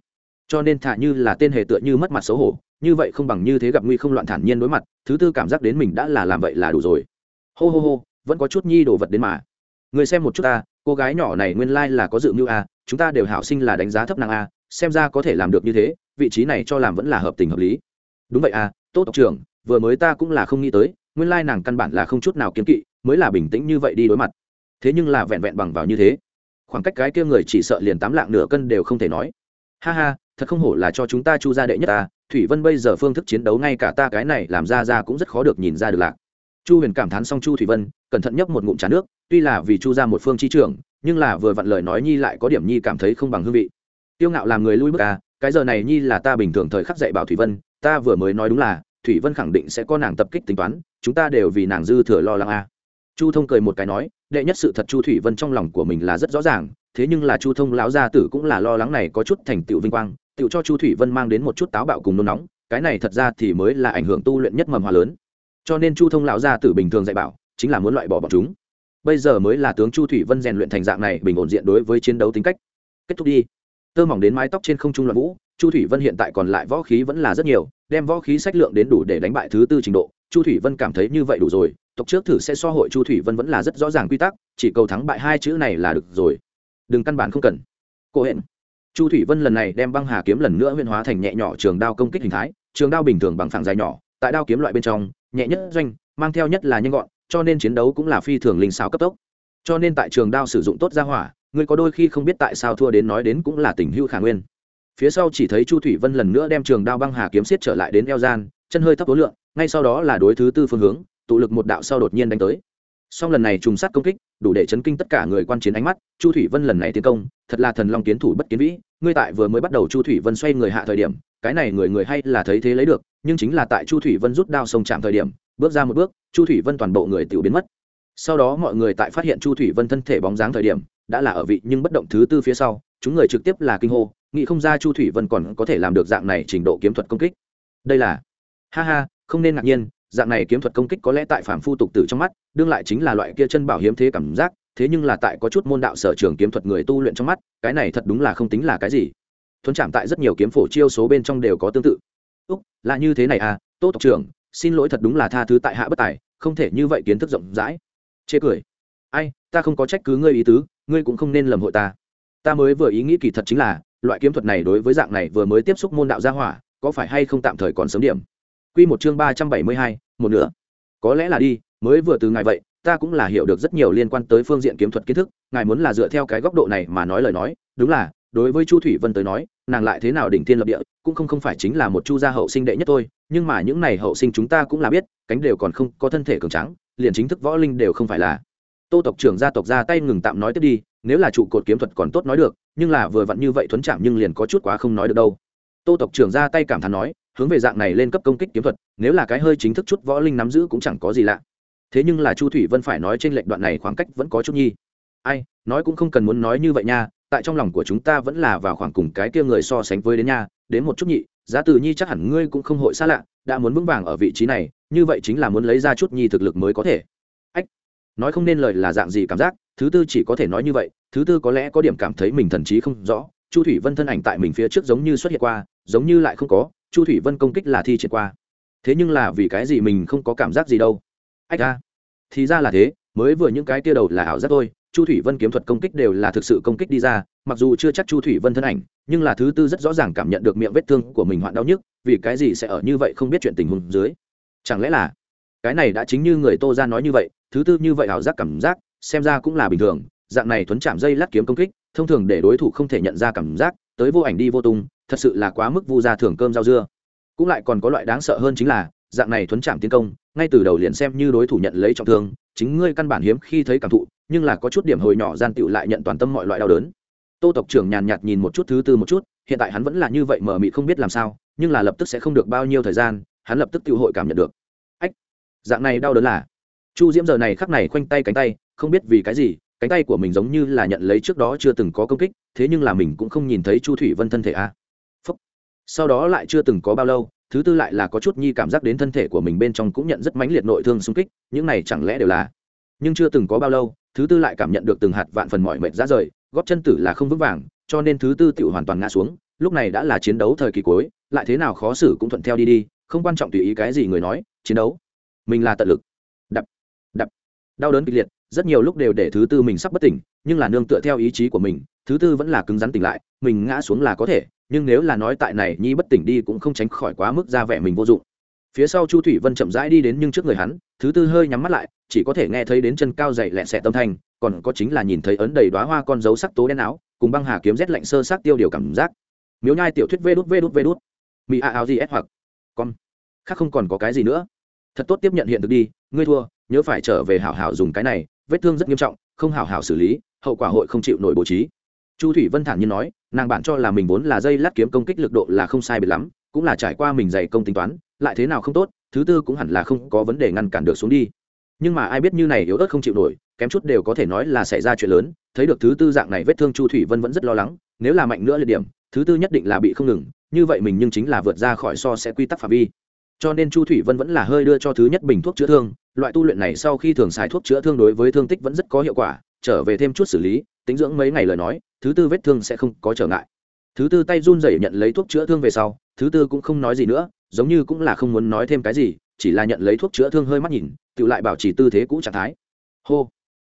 cho nên thả như là tên hề tựa như mất mặt xấu hổ như vậy không bằng như thế gặp nguy không loạn thản nhiên đối mặt, thứ tư cảm giác đến mình đã là làm vậy là đủ rồi. Hô hô hô, vẫn có chút nhi đồ vật đến mà. Người xem một chút ta, cô gái nhỏ này nguyên lai là có dự mưu a, chúng ta đều hảo sinh là đánh giá thấp năng a, xem ra có thể làm được như thế, vị trí này cho làm vẫn là hợp tình hợp lý. Đúng vậy a tốt tộc trưởng, vừa mới ta cũng là không nghĩ tới, nguyên lai nàng căn bản là không chút nào kiếm kỵ, mới là bình tĩnh như vậy đi đối mặt. Thế nhưng là vẹn vẹn bằng vào như thế, khoảng cách cái kia người chỉ sợ liền tám lạng nửa cân đều không thể nói. Ha ha, thật không hổ là cho chúng ta chu gia đệ nhất ta thủy vân bây giờ phương thức chiến đấu ngay cả ta cái này làm ra ra cũng rất khó được nhìn ra được lạc chu huyền cảm thán xong chu thủy vân, cẩn thận nhấp một ngụm trà nước, tuy là vì chu ra một phương chi trưởng, nhưng là vừa vặn lời nói nhi lại có điểm nhi cảm thấy không bằng hương vị tiêu ngạo làm người lui bước à cái giờ này nhi là ta bình thường thời khắc dạy bảo thủy vân, ta vừa mới nói đúng là, thủy vân khẳng định sẽ có nàng tập kích tính toán, chúng ta đều vì nàng dư thừa lo lắng à. chu thông cười một cái nói, đệ nhất sự thật chu thủy vân trong lòng của mình là rất rõ ràng, thế nhưng là chu thông lão gia tử cũng là lo lắng này có chút thành tựu vinh quang tựu cho chu thủy vân mang đến một chút táo bạo cùng nôn nóng, cái này thật ra thì mới là ảnh hưởng tu luyện nhất mầm hòa lớn. Cho nên chu thông lão gia tử bình thường dạy bảo, chính là muốn loại bỏ bọn chúng. Bây giờ mới là tướng chu thủy vân rèn luyện thành dạng này, bình ổn diện đối với chiến đấu tính cách. Kết thúc đi. Tơ mỏng đến mái tóc trên không trung loạn vũ, chu thủy vân hiện tại còn lại võ khí vẫn là rất nhiều, đem võ khí sách lượng đến đủ để đánh bại thứ tư trình độ. Chu thủy vân cảm thấy như vậy đủ rồi, tộc trước thử sẽ so hội chu thủy vân vẫn là rất rõ ràng quy tắc, chỉ cầu thắng bại hai chữ này là được rồi. Đừng căn bản không cần. Cô hẹn chu thủy vân lần này đem băng hà kiếm lần nữa huyên hóa thành nhẹ nhỏ trường đao công kích hình thái, trường đao bình thường bằng phẳng dài nhỏ, tại đao kiếm loại bên trong, nhẹ nhất doanh, mang theo nhất là nhanh gọn, cho nên chiến đấu cũng là phi thường linh xáo cấp tốc. Cho nên tại trường đao sử dụng tốt ra hỏa người có đôi khi không biết tại sao thua đến nói đến cũng là tình hưu khả nguyên. Phía sau chỉ thấy chu thủy vân lần nữa đem trường đao băng hà kiếm xiết trở lại đến eo gian, chân hơi thấp tối lượng, ngay sau đó là đối thứ tư phương hướng, tụ lực một đạo sau đột nhiên đánh tới song lần này trùng sát công kích, đủ để chấn kinh tất cả người quan chiến ánh mắt, chu thủy vân lần này tiến công, thật là thần long kiến thủ bất kiến vĩ, ngươi tại vừa mới bắt đầu chu thủy vân xoay người hạ thời điểm, cái này người người hay là thấy thế lấy được, nhưng chính là tại chu thủy vân rút đao sông chạm thời điểm, bước ra một bước, chu thủy vân toàn bộ người tiểu biến mất. Sau đó mọi người tại phát hiện chu thủy vân thân thể bóng dáng thời điểm, đã là ở vị nhưng bất động thứ tư phía sau, chúng người trực tiếp là kinh hô, nghĩ không ra chu thủy vân còn có thể làm được dạng này trình độ kiếm thuật công kích. Đây là, ha ha, không nên ngạc nhiên dạng này kiếm thuật công kích có lẽ tại phạm phu tục tử trong mắt, đương lại chính là loại kia chân bảo hiếm thế cảm giác, thế nhưng là tại có chút môn đạo sở trường kiếm thuật người tu luyện trong mắt, cái này thật đúng là không tính là cái gì. Thuấn chạm tại rất nhiều kiếm phổ chiêu số bên trong đều có tương tự. Úc, là như thế này à tô tộc trưởng, xin lỗi thật đúng là tha thứ tại hạ bất tài, không thể như vậy kiến thức rộng rãi. Chê cười. Ai, ta không có trách cứ ngươi ý tứ, ngươi cũng không nên lầm hội ta. Ta mới vừa ý nghĩ kỳ thật chính là, loại kiếm thuật này đối với dạng này vừa mới tiếp xúc môn đạo gia hỏa, có phải hay không tạm thời còn sớm điểm? Quy một chương ba trăm bảy mươi hai, một nửa. Có lẽ là đi, mới vừa từ ngài vậy, ta cũng là hiểu được rất nhiều liên quan tới phương diện kiếm thuật kiến thức, ngài muốn là dựa theo cái góc độ này mà nói lời nói, đúng là, đối với chu thủy vân tới nói, nàng lại thế nào đỉnh thiên lập địa, cũng không không phải chính là một chu gia hậu sinh đệ nhất thôi, nhưng mà những này hậu sinh chúng ta cũng là biết, cánh đều còn không có thân thể cường tráng, liền chính thức võ linh đều không phải là. Tô tộc trưởng gia tộc ra tay ngừng tạm nói tiếp đi, nếu là trụ cột kiếm thuật còn tốt nói được, nhưng là vừa vặn như vậy thuấn chạm nhưng liền có chút quá không nói được đâu. Tô tộc trưởng ra tay cảm thán nói hướng về dạng này lên cấp công kích kiếm thuật, nếu là cái hơi chính thức chút võ linh nắm giữ cũng chẳng có gì lạ. Thế nhưng là chu thủy vân phải nói trên lệnh đoạn này khoảng cách vẫn có chút nhi. Ai, nói cũng không cần muốn nói như vậy nha, tại trong lòng của chúng ta vẫn là vào khoảng cùng cái kia người so sánh với đến nha, đến một chút nhị, giá từ nhi chắc hẳn ngươi cũng không hội xa lạ, đã muốn vững vàng ở vị trí này, như vậy chính là muốn lấy ra chút nhi thực lực mới có thể. Ách, nói không nên lời là dạng gì cảm giác, thứ tư chỉ có thể nói như vậy, thứ tư có lẽ có điểm cảm thấy mình thần trí không rõ, chu thủy vân thân ảnh tại mình phía trước giống như xuất hiện qua, giống như lại không có chu thủy vân công kích là thi triển qua. Thế nhưng là vì cái gì mình không có cảm giác gì đâu? Ách ra. Thì ra là thế, mới vừa những cái tia đầu là ảo giác thôi, chu thủy vân kiếm thuật công kích đều là thực sự công kích đi ra, mặc dù chưa chắc chu thủy vân thân ảnh, nhưng là thứ tư rất rõ ràng cảm nhận được miệng vết thương của mình hoạn đau nhức, vì cái gì sẽ ở như vậy không biết chuyện tình huống dưới? Chẳng lẽ là cái này đã chính như người tô ra nói như vậy, thứ tư như vậy ảo giác cảm giác, xem ra cũng là bình thường, dạng này thuấn chạm dây lát kiếm công kích, thông thường để đối thủ không thể nhận ra cảm giác, tới vô ảnh đi vô tung thật sự là quá mức vu ra thưởng cơm rau dưa. Cũng lại còn có loại đáng sợ hơn chính là, dạng này thuấn chạm tiến công, ngay từ đầu liền xem như đối thủ nhận lấy trọng thương, chính ngươi căn bản hiếm khi thấy cảm thụ, nhưng là có chút điểm hồi nhỏ gian tựu lại nhận toàn tâm mọi loại đau đớn. Tô tộc trưởng nhàn nhạt nhìn một chút thứ tư một chút, hiện tại hắn vẫn là như vậy mờ mị không biết làm sao, nhưng là lập tức sẽ không được bao nhiêu thời gian, hắn lập tức tự hội cảm nhận được. Ách, dạng này đau đớn là. Chu diễm giờ này khắc này khoanh tay cánh tay, không biết vì cái gì, cánh tay của mình giống như là nhận lấy trước đó chưa từng có công kích, thế nhưng là mình cũng không nhìn thấy chu thủy vân thân thể a à. Sau đó lại chưa từng có bao lâu, thứ tư lại là có chút nhi cảm giác đến thân thể của mình bên trong cũng nhận rất mãnh liệt nội thương xung kích, những này chẳng lẽ đều là nhưng chưa từng có bao lâu, thứ tư lại cảm nhận được từng hạt vạn phần mọi mệt ra rời góp chân tử là không vững vàng, cho nên thứ tư tự hoàn toàn ngã xuống, lúc này đã là chiến đấu thời kỳ cuối, lại thế nào khó xử cũng thuận theo đi đi, không quan trọng tùy ý cái gì người nói, chiến đấu, mình là tận lực. Đập đập, đau đớn kịch liệt, rất nhiều lúc đều để thứ tư mình sắp bất tỉnh, nhưng là nương tựa theo ý chí của mình, thứ tư vẫn là cứng rắn tỉnh lại, mình ngã xuống là có thể nhưng nếu là nói tại này, nhi bất tỉnh đi cũng không tránh khỏi quá mức ra vẻ mình vô dụng. Phía sau chu thủy vân chậm rãi đi đến nhưng trước người hắn, thứ tư hơi nhắm mắt lại, chỉ có thể nghe thấy đến chân cao dậy lẹ xẹ tâm thanh, còn có chính là nhìn thấy ấn đầy đoá hoa con dấu sắc tố đen áo, cùng băng hà kiếm rét lạnh sơ sát tiêu điều cảm giác. Miếu nhai tiểu thuyết vê đút vê đút vê đút. Mỹ a áo gì ép hoặc con khác không còn có cái gì nữa. Thật tốt tiếp nhận hiện thực đi, ngươi thua, nhớ phải trở về hảo hảo dùng cái này, vết thương rất nghiêm trọng, không hảo hảo xử lý, hậu quả hội không chịu nổi bố trí chu thủy vân thản nhiên nói, nàng bản cho là mình vốn là dây lát kiếm công kích lực độ là không sai biệt lắm, cũng là trải qua mình dày công tính toán, lại thế nào không tốt, thứ tư cũng hẳn là không có vấn đề ngăn cản được xuống đi. Nhưng mà ai biết như này yếu ớt không chịu nổi, kém chút đều có thể nói là xảy ra chuyện lớn, thấy được thứ tư dạng này vết thương chu thủy vân vẫn rất lo lắng, nếu là mạnh nữa liệt điểm, thứ tư nhất định là bị không ngừng, như vậy mình nhưng chính là vượt ra khỏi so sẽ quy tắc phạm vi. Cho nên chu thủy vân vẫn là hơi đưa cho thứ nhất bình thuốc chữa thương, loại tu luyện này sau khi thường xài thuốc chữa thương đối với thương tích vẫn rất có hiệu quả, trở về thêm chút xử lý, tính dưỡng mấy ngày lời nói thứ tư vết thương sẽ không có trở ngại. Thứ tư tay run rẩy nhận lấy thuốc chữa thương về sau, thứ tư cũng không nói gì nữa, giống như cũng là không muốn nói thêm cái gì, chỉ là nhận lấy thuốc chữa thương hơi mắt nhìn, tự lại bảo trì tư thế cũ trạng thái. Hô.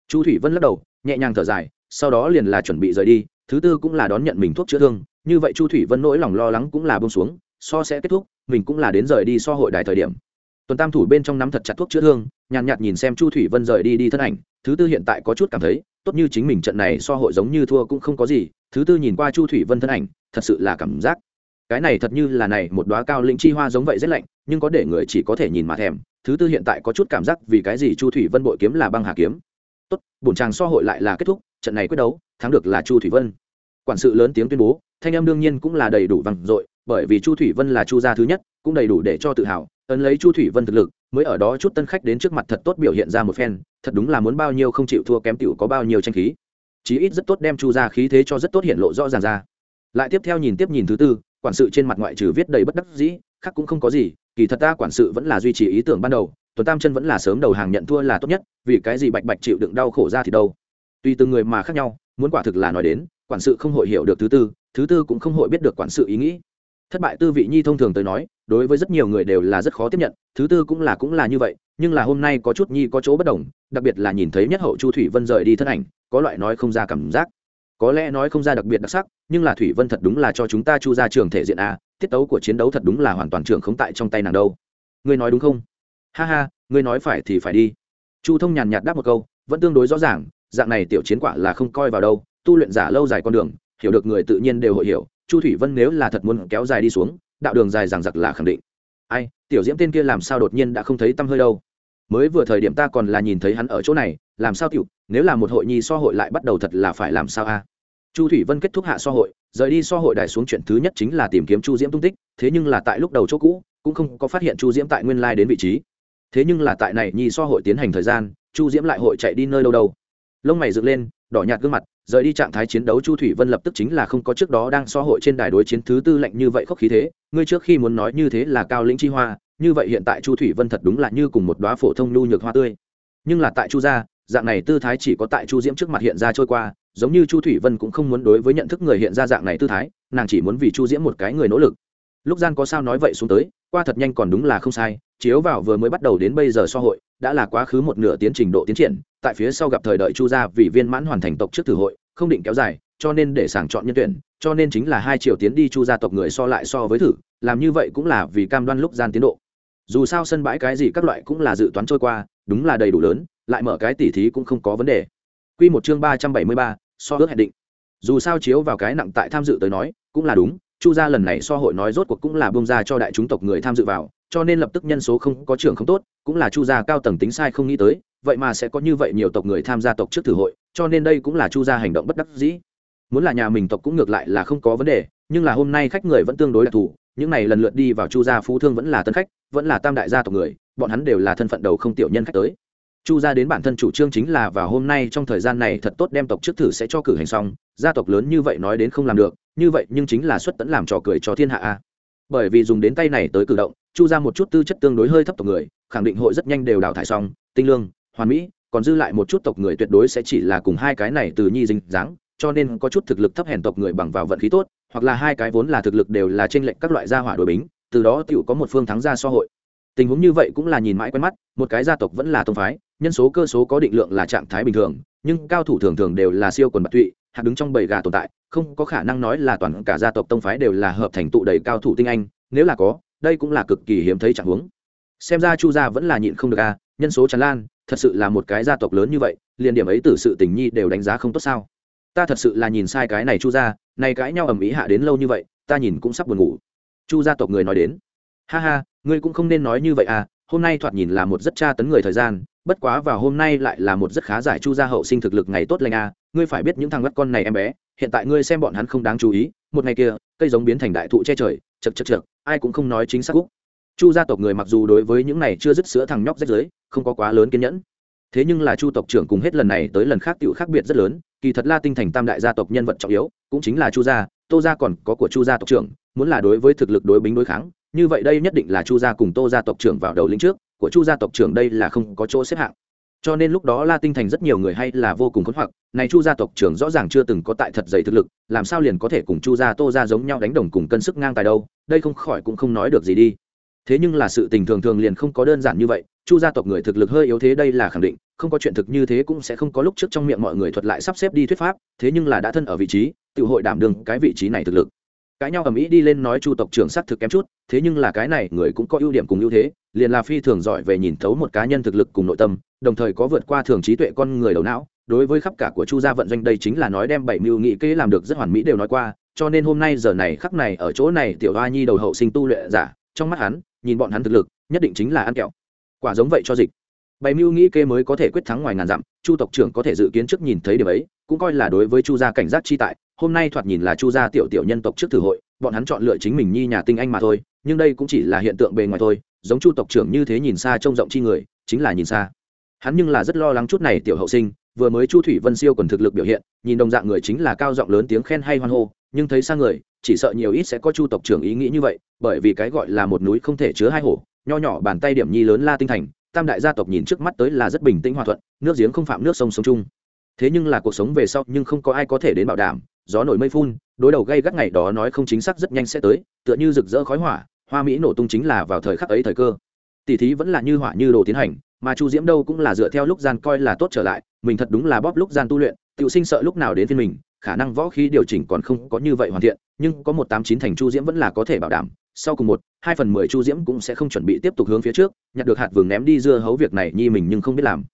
Chu thủy vân lắc đầu, nhẹ nhàng thở dài, sau đó liền là chuẩn bị rời đi, thứ tư cũng là đón nhận mình thuốc chữa thương, như vậy chu thủy vân nỗi lòng lo lắng cũng là bông xuống, so sẽ kết thúc, mình cũng là đến rời đi so hội đài thời điểm tuần tam thủ bên trong nắm thật chặt thuốc chữa thương, nhàn nhạt nhìn xem chu thủy vân rời đi đi thân ảnh, thứ tư hiện tại có chút cảm thấy, tốt như chính mình trận này so hội giống như thua cũng không có gì, thứ tư nhìn qua chu thủy vân thân ảnh, thật sự là cảm giác. Cái này thật như là này, một đoá cao lĩnh chi hoa giống vậy rất lạnh, nhưng có để người chỉ có thể nhìn mà thèm, thứ tư hiện tại có chút cảm giác vì cái gì chu thủy vân bội kiếm là băng hà kiếm. Tốt, bổn tràng so hội lại là kết thúc, trận này quyết đấu, thắng được là chu thủy vân. Quản sự lớn tiếng tuyên bố, thanh em đương nhiên cũng là đầy đủ vang dội, bởi vì chu thủy vân là chu gia thứ nhất cũng đầy đủ để cho tự hào, ấn lấy chu thủy vân thực lực, mới ở đó chút tân khách đến trước mặt thật tốt biểu hiện ra một phen, thật đúng là muốn bao nhiêu không chịu thua kém tiểu có bao nhiêu tranh khí. Chí ít rất tốt đem chu ra khí thế cho rất tốt hiện lộ rõ ràng ra. Lại tiếp theo nhìn tiếp nhìn thứ tư, quản sự trên mặt ngoại trừ viết đầy bất đắc dĩ, khác cũng không có gì, kỳ thật ta quản sự vẫn là duy trì ý tưởng ban đầu, tuần tam chân vẫn là sớm đầu hàng nhận thua là tốt nhất, vì cái gì bạch bạch chịu đựng đau khổ ra thì đâu. Tùy từng người mà khác nhau, muốn quả thực là nói đến, quản sự không hội hiểu được thứ tư thứ tư cũng không hội biết được quản sự ý nghĩ. Thất bại tư vị nhi thông thường tới nói đối với rất nhiều người đều là rất khó tiếp nhận, thứ tư cũng là cũng là như vậy, nhưng là hôm nay có chút nhi có chỗ bất đồng, đặc biệt là nhìn thấy nhất hậu chu thủy vân rời đi thân ảnh, có loại nói không ra cảm giác. Có lẽ nói không ra đặc biệt đặc sắc, nhưng là thủy vân thật đúng là cho chúng ta chu ra trường thể diện a, tiết tấu của chiến đấu thật đúng là hoàn toàn trường không tại trong tay nàng đâu. Ngươi nói đúng không? Ha ha, ngươi nói phải thì phải đi. Chu thông nhàn nhạt đáp một câu, vẫn tương đối rõ ràng, dạng này tiểu chiến quả là không coi vào đâu, tu luyện giả lâu dài con đường, hiểu được người tự nhiên đều hội hiểu, chu thủy vân nếu là thật muốn kéo dài đi xuống đạo đường dài rằng giặc là khẳng định. Ai, tiểu diễm tên kia làm sao đột nhiên đã không thấy tăm hơi đâu? Mới vừa thời điểm ta còn là nhìn thấy hắn ở chỗ này, làm sao tiểu, nếu là một hội nhi so hội lại bắt đầu thật là phải làm sao a? Chu thủy vân kết thúc hạ so hội, rời đi so hội đài xuống chuyện thứ nhất chính là tìm kiếm chu diễm tung tích, thế nhưng là tại lúc đầu chỗ cũ, cũng không có phát hiện chu diễm tại nguyên lai đến vị trí. Thế nhưng là tại này nhi so hội tiến hành thời gian, chu diễm lại hội chạy đi nơi đâu đâu. Lông mày dựng lên, đỏ nhạt gương mặt, rời đi trạng thái chiến đấu chu thủy vân lập tức chính là không có trước đó đang so hội trên đài đối chiến thứ tư lạnh như vậy khóc khí thế ngươi trước khi muốn nói như thế là cao lĩnh chi hoa, như vậy hiện tại chu thủy vân thật đúng là như cùng một đoá phổ thông nhu nhược hoa tươi. Nhưng là tại chu gia, dạng này tư thái chỉ có tại chu diễm trước mặt hiện ra trôi qua, giống như chu thủy vân cũng không muốn đối với nhận thức người hiện ra dạng này tư thái, nàng chỉ muốn vì chu diễm một cái người nỗ lực. Lúc gian có sao nói vậy xuống tới, qua thật nhanh còn đúng là không sai, chiếu vào vừa mới bắt đầu đến bây giờ so hội, đã là quá khứ một nửa tiến trình độ tiến triển, tại phía sau gặp thời đợi chu gia vì viên mãn hoàn thành tộc trước thử hội, không định kéo dài cho nên để sàng chọn nhân tuyển cho nên chính là hai triệu tiến đi chu gia tộc người so lại so với thử làm như vậy cũng là vì cam đoan lúc gian tiến độ dù sao sân bãi cái gì các loại cũng là dự toán trôi qua đúng là đầy đủ lớn lại mở cái tỉ thí cũng không có vấn đề Quy một chương ba trăm bảy mươi ba, so ước hẹn định. Dù sao chiếu vào cái nặng tại tham dự tới nói, cũng là đúng, Chu gia lần này so hội nói rốt cuộc cũng là bông ra cho đại chúng tộc người tham dự vào, cho nên lập tức nhân số không có trưởng không tốt, cũng là Chu gia cao tầng tính sai không nghĩ tới, vậy mà sẽ có như vậy nhiều tộc người tham gia tộc trước thử hội, cho nên đây cũng là Chu gia hành động bất đắc dĩ. Muốn là nhà mình tộc cũng ngược lại là không có vấn đề, nhưng là hôm nay khách người vẫn tương đối đặc thù, những này lần lượt đi vào Chu gia phú thương vẫn là tân khách, vẫn là tam đại gia tộc người, bọn hắn đều là thân phận đầu không tiểu nhân khách tới. Chu gia đến bản thân chủ trương chính là và hôm nay trong thời gian này thật tốt đem tộc trước thử sẽ cho cử hành xong gia tộc lớn như vậy nói đến không làm được như vậy nhưng chính là xuất tẫn làm trò cười cho thiên hạ a. Bởi vì dùng đến tay này tới cử động chu ra một chút tư chất tương đối hơi thấp tộc người khẳng định hội rất nhanh đều đào thải xong tinh lương hoàn mỹ còn dư lại một chút tộc người tuyệt đối sẽ chỉ là cùng hai cái này từ nhi dinh dáng cho nên có chút thực lực thấp hèn tộc người bằng vào vận khí tốt, hoặc là hai cái vốn là thực lực đều là trên lệnh các loại gia hỏa đội bính, từ đó tựu có một phương thắng gia so hội. Tình huống như vậy cũng là nhìn mãi quen mắt, một cái gia tộc vẫn là tông phái, nhân số cơ số có định lượng là trạng thái bình thường, nhưng cao thủ thường thường đều là siêu quần bạc tụy, hạt đứng trong bầy gà tồn tại, không có khả năng nói là toàn cả gia tộc tông phái đều là hợp thành tụ đầy cao thủ tinh anh, nếu là có, đây cũng là cực kỳ hiếm thấy trạng huống. Xem ra chu gia vẫn là nhịn không được a, nhân số tràn lan, thật sự là một cái gia tộc lớn như vậy, liền điểm ấy từ sự tình nhi đều đánh giá không tốt sao? Ta thật sự là nhìn sai cái này chu gia này cãi nhau ầm ĩ hạ đến lâu như vậy ta nhìn cũng sắp buồn ngủ. Chu gia tộc người nói đến. Ha ha ngươi cũng không nên nói như vậy à hôm nay thoạt nhìn là một rất tra tấn người thời gian bất quá vào hôm nay lại là một rất khá giải chu gia hậu sinh thực lực ngày tốt lành à, ngươi phải biết những thằng bắt con này em bé hiện tại ngươi xem bọn hắn không đáng chú ý một ngày kia cây giống biến thành đại thụ che trời chật chật chật ai cũng không nói chính xác úc chu gia tộc người mặc dù đối với những này chưa dứt sữa thằng nhóc rách giới không có quá lớn kiên nhẫn. Thế nhưng là chu tộc trưởng cùng hết lần này tới lần khác tựu khác biệt rất lớn kỳ thật la tinh thành tam đại gia tộc nhân vật trọng yếu, cũng chính là chu gia, tô gia còn có của chu gia tộc trưởng, muốn là đối với thực lực đối bính đối kháng, như vậy đây nhất định là chu gia cùng tô gia tộc trưởng vào đầu lĩnh trước, của chu gia tộc trưởng đây là không có chỗ xếp hạng. Cho nên lúc đó la tinh thành rất nhiều người hay là vô cùng khốn hoặc, này chu gia tộc trưởng rõ ràng chưa từng có tại thật dày thực lực, làm sao liền có thể cùng chu gia, tô gia giống nhau đánh đồng cùng cân sức ngang tài đâu, đây không khỏi cũng không nói được gì đi. Thế nhưng là sự tình thường thường liền không có đơn giản như vậy, chu gia tộc người thực lực hơi yếu thế đây là khẳng định không có chuyện thực như thế cũng sẽ không có lúc trước trong miệng mọi người thuật lại sắp xếp đi thuyết pháp, thế nhưng là đã thân ở vị trí, tự hội đảm đương cái vị trí này thực lực. Cãi nhau ầm ĩ đi lên nói chu tộc trưởng xác thực kém chút, thế nhưng là cái này người cũng có ưu điểm cùng ưu thế, liền là phi thường giỏi về nhìn thấu một cá nhân thực lực cùng nội tâm, đồng thời có vượt qua thường trí tuệ con người đầu não, đối với khắp cả của chu gia vận doanh đây chính là nói đem bảy mưu nghị kế làm được rất hoàn mỹ đều nói qua, cho nên hôm nay giờ này khắc này ở chỗ này tiểu hoa nhi đầu hậu sinh tu luyện giả, trong mắt hắn, nhìn bọn hắn thực lực, nhất định chính là ăn kẹo. Quả giống vậy cho dịch bày mưu nghĩ kê mới có thể quyết thắng ngoài ngàn dặm, chu tộc trưởng có thể dự kiến trước nhìn thấy điều ấy, cũng coi là đối với chu gia cảnh giác chi tại, hôm nay thoạt nhìn là chu gia tiểu tiểu nhân tộc trước thử hội, bọn hắn chọn lựa chính mình nhi nhà tinh anh mà thôi, nhưng đây cũng chỉ là hiện tượng bề ngoài thôi, giống chu tộc trưởng như thế nhìn xa trông rộng chi người, chính là nhìn xa. Hắn nhưng là rất lo lắng chút này tiểu hậu sinh, vừa mới chu thủy vân siêu còn thực lực biểu hiện, nhìn đồng dạng người chính là cao giọng lớn tiếng khen hay hoan hô, nhưng thấy sang người, chỉ sợ nhiều ít sẽ có chu tộc trưởng ý nghĩ như vậy, bởi vì cái gọi là một núi không thể chứa hai hổ, nho nhỏ bàn tay điểm nhi lớn la tinh thành tam đại gia tộc nhìn trước mắt tới là rất bình tĩnh hòa thuận, nước giếng không phạm nước sông sống chung. Thế nhưng là cuộc sống về sau nhưng không có ai có thể đến bảo đảm, gió nổi mây phun, đối đầu gây gắt ngày đó nói không chính xác rất nhanh sẽ tới, tựa như rực rỡ khói hỏa, hoa mỹ nổ tung chính là vào thời khắc ấy thời cơ. Tỷ thí vẫn là như hỏa như đồ tiến hành, mà chu diễm đâu cũng là dựa theo lúc gian coi là tốt trở lại, mình thật đúng là bóp lúc gian tu luyện tự sinh sợ lúc nào đến phiên mình, khả năng võ khí điều chỉnh còn không có như vậy hoàn thiện, nhưng có một tám chín thành chu diễm vẫn là có thể bảo đảm sau cùng một, hai phần mười chu diễm cũng sẽ không chuẩn bị tiếp tục hướng phía trước, nhặt được hạt vừng ném đi dưa hấu việc này nhi mình nhưng không biết làm.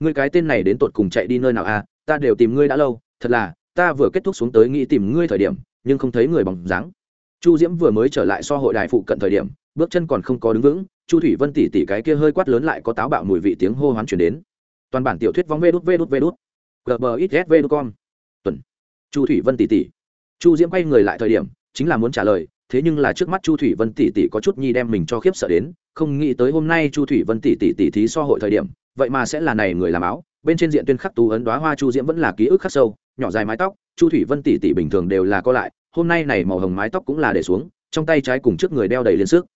Ngươi cái tên này đến tột cùng chạy đi nơi nào a à? ta đều tìm ngươi đã lâu, thật là, ta vừa kết thúc xuống tới nghĩ tìm ngươi thời điểm, nhưng không thấy người bằng dáng. Chu diễm vừa mới trở lại so hội đài phụ cận thời điểm, bước chân còn không có đứng vững, chu thủy vân tỉ tỉ cái kia hơi quát lớn lại có táo bạo mùi vị tiếng hô hoán chuyển đến. Toàn bản tiểu thuyết vóng vê đút vê đút vê đút. Gb ít vê đút con tuần. Chu thủy vân tỉ tỉ. Chu diễm quay người lại thời điểm, chính là muốn trả lời thế nhưng là trước mắt chu thủy vân tỷ tỷ có chút nhi đem mình cho khiếp sợ đến, không nghĩ tới hôm nay chu thủy vân tỷ tỷ tỷ thí so hội thời điểm, vậy mà sẽ là này người làm áo, bên trên diện tuyên khắc tú ấn đoá hoa chu diễm vẫn là ký ức khắc sâu, nhỏ dài mái tóc, chu thủy vân tỷ tỷ bình thường đều là co lại, hôm nay này màu hồng mái tóc cũng là để xuống, trong tay trái cùng trước người đeo đầy liên sức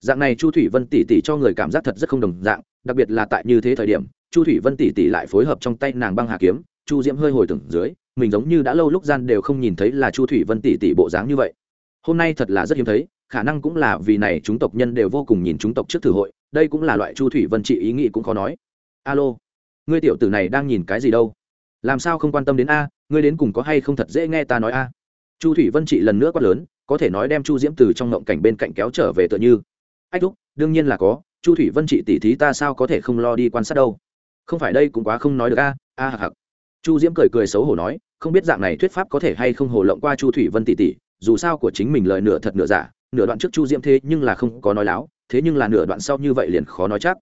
dạng này chu thủy vân tỷ tỷ cho người cảm giác thật rất không đồng dạng, đặc biệt là tại như thế thời điểm, chu thủy vân tỷ tỷ lại phối hợp trong tay nàng băng hà kiếm, chu diễm hơi hồi tưởng dưới, mình giống như đã lâu lúc gian đều không nhìn thấy là chu thủy vân tỷ tỷ bộ dáng như vậy hôm nay thật là rất hiếm thấy, khả năng cũng là vì này chúng tộc nhân đều vô cùng nhìn chúng tộc trước thử hội, đây cũng là loại chu thủy vân trị ý nghĩ cũng khó nói. Alo, ngươi tiểu tử này đang nhìn cái gì đâu? Làm sao không quan tâm đến a, ngươi đến cùng có hay không thật dễ nghe ta nói a? Chu thủy vân trị lần nữa quát lớn, có thể nói đem chu diễm từ trong ngộng cảnh bên cạnh kéo trở về tựa như. Ách thúc, đương nhiên là có, chu thủy vân trị tỉ thí ta sao có thể không lo đi quan sát đâu? Không phải đây cũng quá không nói được a a hạc hạc. Chu diễm cười cười xấu hổ nói, không biết dạng này thuyết pháp có thể hay không hồ lộng qua chu thủy vân tỷ tỷ dù sao của chính mình lời nửa thật nửa giả, nửa đoạn trước chu diễm thế nhưng là không có nói láo, thế nhưng là nửa đoạn sau như vậy liền khó nói chắc.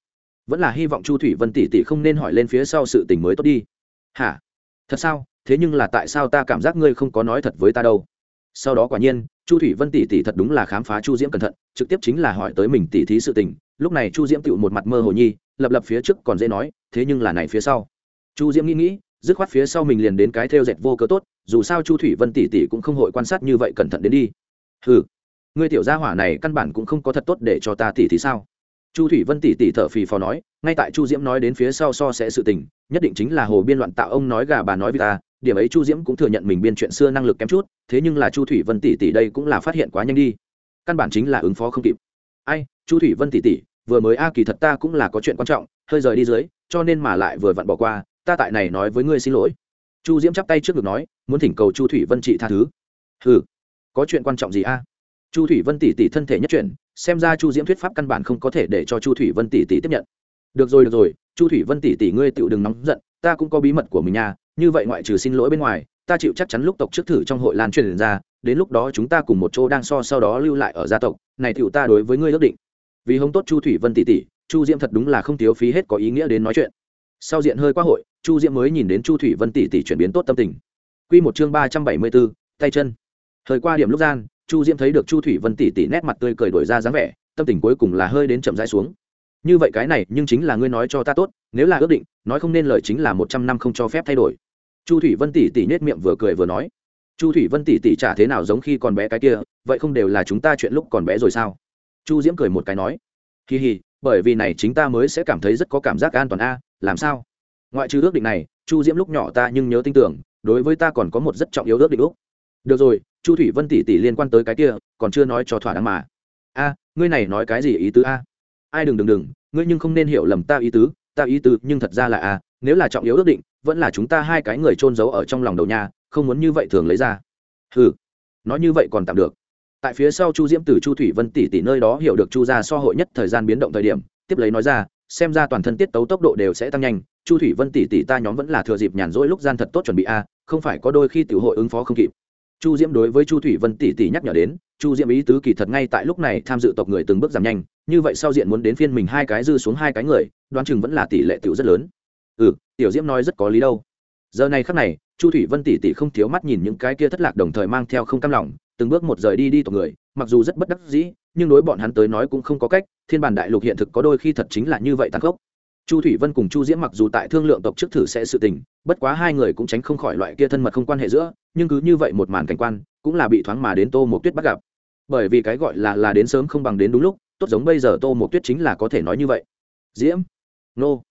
Vẫn là hy vọng chu thủy vân tỷ tỷ không nên hỏi lên phía sau sự tình mới tốt đi. Hả? Thật sao? Thế nhưng là tại sao ta cảm giác ngươi không có nói thật với ta đâu? Sau đó quả nhiên, chu thủy vân tỷ tỷ thật đúng là khám phá chu diễm cẩn thận, trực tiếp chính là hỏi tới mình tỷ thí sự tình. Lúc này chu diễm tựu một mặt mơ hồ nhi, lập lập phía trước còn dễ nói, thế nhưng là này phía sau. Chu diễm nghĩ nghĩ dứt khoát phía sau mình liền đến cái theo dệt vô cớ tốt, dù sao chu thủy vân tỷ tỷ cũng không hội quan sát như vậy cẩn thận đến đi. Ừ ngươi tiểu gia hỏa này căn bản cũng không có thật tốt để cho ta tỷ thì sao? Chu thủy vân tỷ tỷ thở phì phò nói, ngay tại chu diễm nói đến phía sau so sẽ sự tình, nhất định chính là hồ biên loạn tạo ông nói gà bà nói vì ta, điểm ấy chu diễm cũng thừa nhận mình biên chuyện xưa năng lực kém chút, thế nhưng là chu thủy vân tỷ tỷ đây cũng là phát hiện quá nhanh đi. Căn bản chính là ứng phó không kịp. Ai, chu thủy vân tỷ tỷ, vừa mới a kỳ thật ta cũng là có chuyện quan trọng, hơi rời đi dưới, cho nên mà lại vừa vặn bỏ qua ta tại này nói với ngươi xin lỗi. Chu diễm chắp tay trước ngực nói, muốn thỉnh cầu chu thủy vân chị tha thứ. Ừ có chuyện quan trọng gì a? Chu thủy vân tỷ tỷ thân thể nhất chuyển, xem ra chu diễm thuyết pháp căn bản không có thể để cho chu thủy vân tỷ tỷ tiếp nhận. Được rồi được rồi, chu thủy vân tỷ tỷ ngươi tựu đừng nóng giận, ta cũng có bí mật của mình nha, như vậy ngoại trừ xin lỗi bên ngoài, ta chịu chắc chắn lúc tộc trước thử trong hội lan truyền ra, đến lúc đó chúng ta cùng một chỗ đang so sau đó lưu lại ở gia tộc, này tựu ta đối với ngươi ước định. Vì hống tốt chu thủy vân tỷ tỷ chu diễm thật đúng là không thiếu phí hết có ý nghĩa đến nói chuyện sau diện hơi qua hội, chu diễm mới nhìn đến chu thủy vân tỷ tỷ chuyển biến tốt tâm tình. Q một chương ba trăm bảy mươi bốn tay chân. Thời qua điểm lúc gian, chu diễm thấy được chu thủy vân tỷ tỷ nét mặt tươi cười đổi ra dáng vẻ, tâm tình cuối cùng là hơi đến chậm rãi xuống. Như vậy cái này, nhưng chính là ngươi nói cho ta tốt, nếu là ước định, nói không nên lời chính là một trăm năm không cho phép thay đổi. Chu thủy vân tỷ tỷ nết miệng vừa cười vừa nói. Chu thủy vân tỷ tỷ chả thế nào giống khi còn bé cái kia, vậy không đều là chúng ta chuyện lúc còn bé rồi sao? Chu diễm cười một cái nói. Kỳ hì bởi vì này chính ta mới sẽ cảm thấy rất có cảm giác an toàn a, làm sao? Ngoại trừ ước định này, chu diễm lúc nhỏ ta nhưng nhớ tin tưởng, đối với ta còn có một rất trọng yếu ước định úc được rồi, chu thủy vân tỷ tỷ liên quan tới cái kia, còn chưa nói cho thỏa đáng mà. A, ngươi này nói cái gì ý tứ a? Ai đừng đừng đừng, ngươi nhưng không nên hiểu lầm ta ý tứ, ta ý tứ nhưng thật ra là a, nếu là trọng yếu ước định, vẫn là chúng ta hai cái người trôn giấu ở trong lòng đầu nhà không muốn như vậy thường lấy ra. Ừ nói như vậy còn tạm được tại phía sau chu diễm từ chu thủy vân tỷ tỷ nơi đó hiểu được chu gia so hội nhất thời gian biến động thời điểm, tiếp lấy nói ra, xem ra toàn thân tiết tấu tốc độ đều sẽ tăng nhanh, chu thủy vân tỷ tỷ ta nhóm vẫn là thừa dịp nhàn rỗi lúc gian thật tốt chuẩn bị a, không phải có đôi khi tiểu hội ứng phó không kịp. Chu diễm đối với chu thủy vân tỷ tỷ nhắc nhở đến, chu diễm ý tứ kỳ thật ngay tại lúc này tham dự tộc người từng bước giảm nhanh, như vậy sau diện muốn đến phiên mình hai cái dư xuống hai cái người, đoán chừng vẫn là tỷ lệ tiểu rất lớn. Ừ tiểu diễm nói rất có lý đâu. Giờ này khắc này, chu thủy vân tỷ tỷ không thiếu mắt nhìn những cái kia thất lạc đồng thời mang theo không cam lòng từng bước một rời đi đi tộc người, mặc dù rất bất đắc dĩ, nhưng đối bọn hắn tới nói cũng không có cách, thiên bản đại lục hiện thực có đôi khi thật chính là như vậy tàn khốc. Chu thủy vân cùng chu diễm mặc dù tại thương lượng tộc trước thử sẽ sự tình, bất quá hai người cũng tránh không khỏi loại kia thân mật không quan hệ giữa, nhưng cứ như vậy một màn cảnh quan, cũng là bị thoáng mà đến tô một tuyết bắt gặp. Bởi vì cái gọi là là đến sớm không bằng đến đúng lúc, tốt giống bây giờ tô một tuyết chính là có thể nói như vậy. Diễm, nô.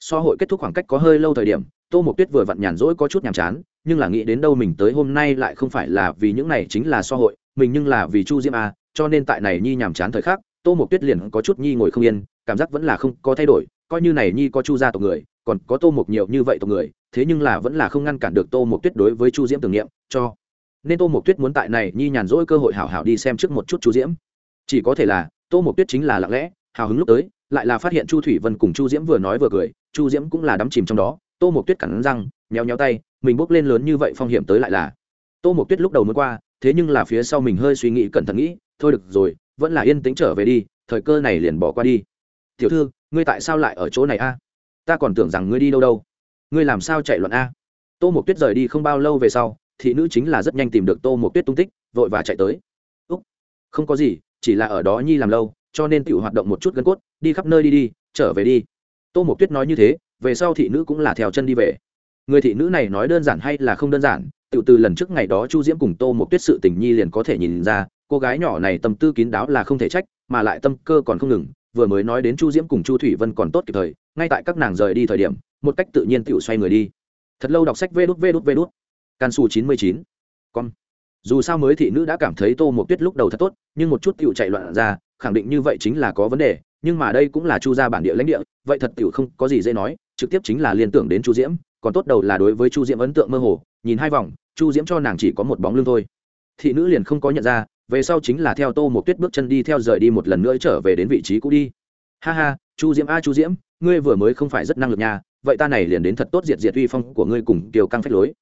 So hội kết thúc khoảng cách có hơi lâu thời điểm tô Mộc tuyết vừa vặn nhàn rỗi có chút nhàm chán, nhưng là nghĩ đến đâu mình tới hôm nay lại không phải là vì những này chính là so hội, mình nhưng là vì chu diễm a, cho nên tại này nhi nhàm chán thời khắc, tô Mộc tuyết liền có chút nhi ngồi không yên, cảm giác vẫn là không có thay đổi, coi như này nhi có chu gia tộc người, còn có tô Mộc nhiều như vậy tộc người, thế nhưng là vẫn là không ngăn cản được tô Mộc tuyết đối với chu diễm tưởng niệm, cho nên tô Mộc tuyết muốn tại này nhi nhàn rỗi cơ hội hảo hảo đi xem trước một chút chu diễm. Chỉ có thể là, tô Mộc tuyết chính là lặng lẽ, hào hứng lúc tới, lại là phát hiện chu thủy vân cùng chu diễm vừa nói vừa cười, chu diễm cũng là đắm chìm trong đó tô Mộc tuyết cắn răng nhéo nhéo tay, mình bốc lên lớn như vậy phong hiểm tới lại là. Tô Mộc tuyết lúc đầu mới qua, thế nhưng là phía sau mình hơi suy nghĩ cẩn thận nghĩ, thôi được rồi, vẫn là yên tĩnh trở về đi, thời cơ này liền bỏ qua đi. Tiểu thư, ngươi tại sao lại ở chỗ này a? Ta còn tưởng rằng ngươi đi đâu đâu. Ngươi làm sao chạy loạn a? Tô Mộc tuyết rời đi không bao lâu về sau, thị nữ chính là rất nhanh tìm được tô Mộc tuyết tung tích, vội và chạy tới. Úc, không có gì, chỉ là ở đó nhi làm lâu, cho nên tự hoạt động một chút gân cốt, đi khắp nơi đi đi, trở về đi. Tô Mộc tuyết nói như thế về sau thị nữ cũng là theo chân đi về. Người thị nữ này nói đơn giản hay là không đơn giản tự từ lần trước ngày đó chu diễm cùng tô một tuyết sự tình nhi liền có thể nhìn ra, cô gái nhỏ này tâm tư kín đáo là không thể trách, mà lại tâm cơ còn không ngừng, vừa mới nói đến chu diễm cùng chu thủy vân còn tốt kịp thời, ngay tại các nàng rời đi thời điểm, một cách tự nhiên tự xoay người đi. Thật lâu đọc sách vê đút vê đút vê đút. Can su chín mươi chín. Con dù sao mới thị nữ đã cảm thấy tô một tuyết lúc đầu thật tốt, nhưng một chút tựu chạy loạn ra, khẳng định như vậy chính là có vấn đề, nhưng mà đây cũng là chu gia bản địa lãnh địa, vậy thật tựu không có gì dễ nói trực tiếp chính là liên tưởng đến chu diễm, còn tốt đầu là đối với chu diễm ấn tượng mơ hồ, nhìn hai vòng, chu diễm cho nàng chỉ có một bóng lưng thôi. Thị nữ liền không có nhận ra, về sau chính là theo tô một tuyết bước chân đi theo rời đi một lần nữa trở về đến vị trí cũ đi. Ha ha, chu diễm a, chu diễm, ngươi vừa mới không phải rất năng lực nha, vậy ta này liền đến thật tốt diệt diệt uy phong của ngươi cùng kiều căng phách lối.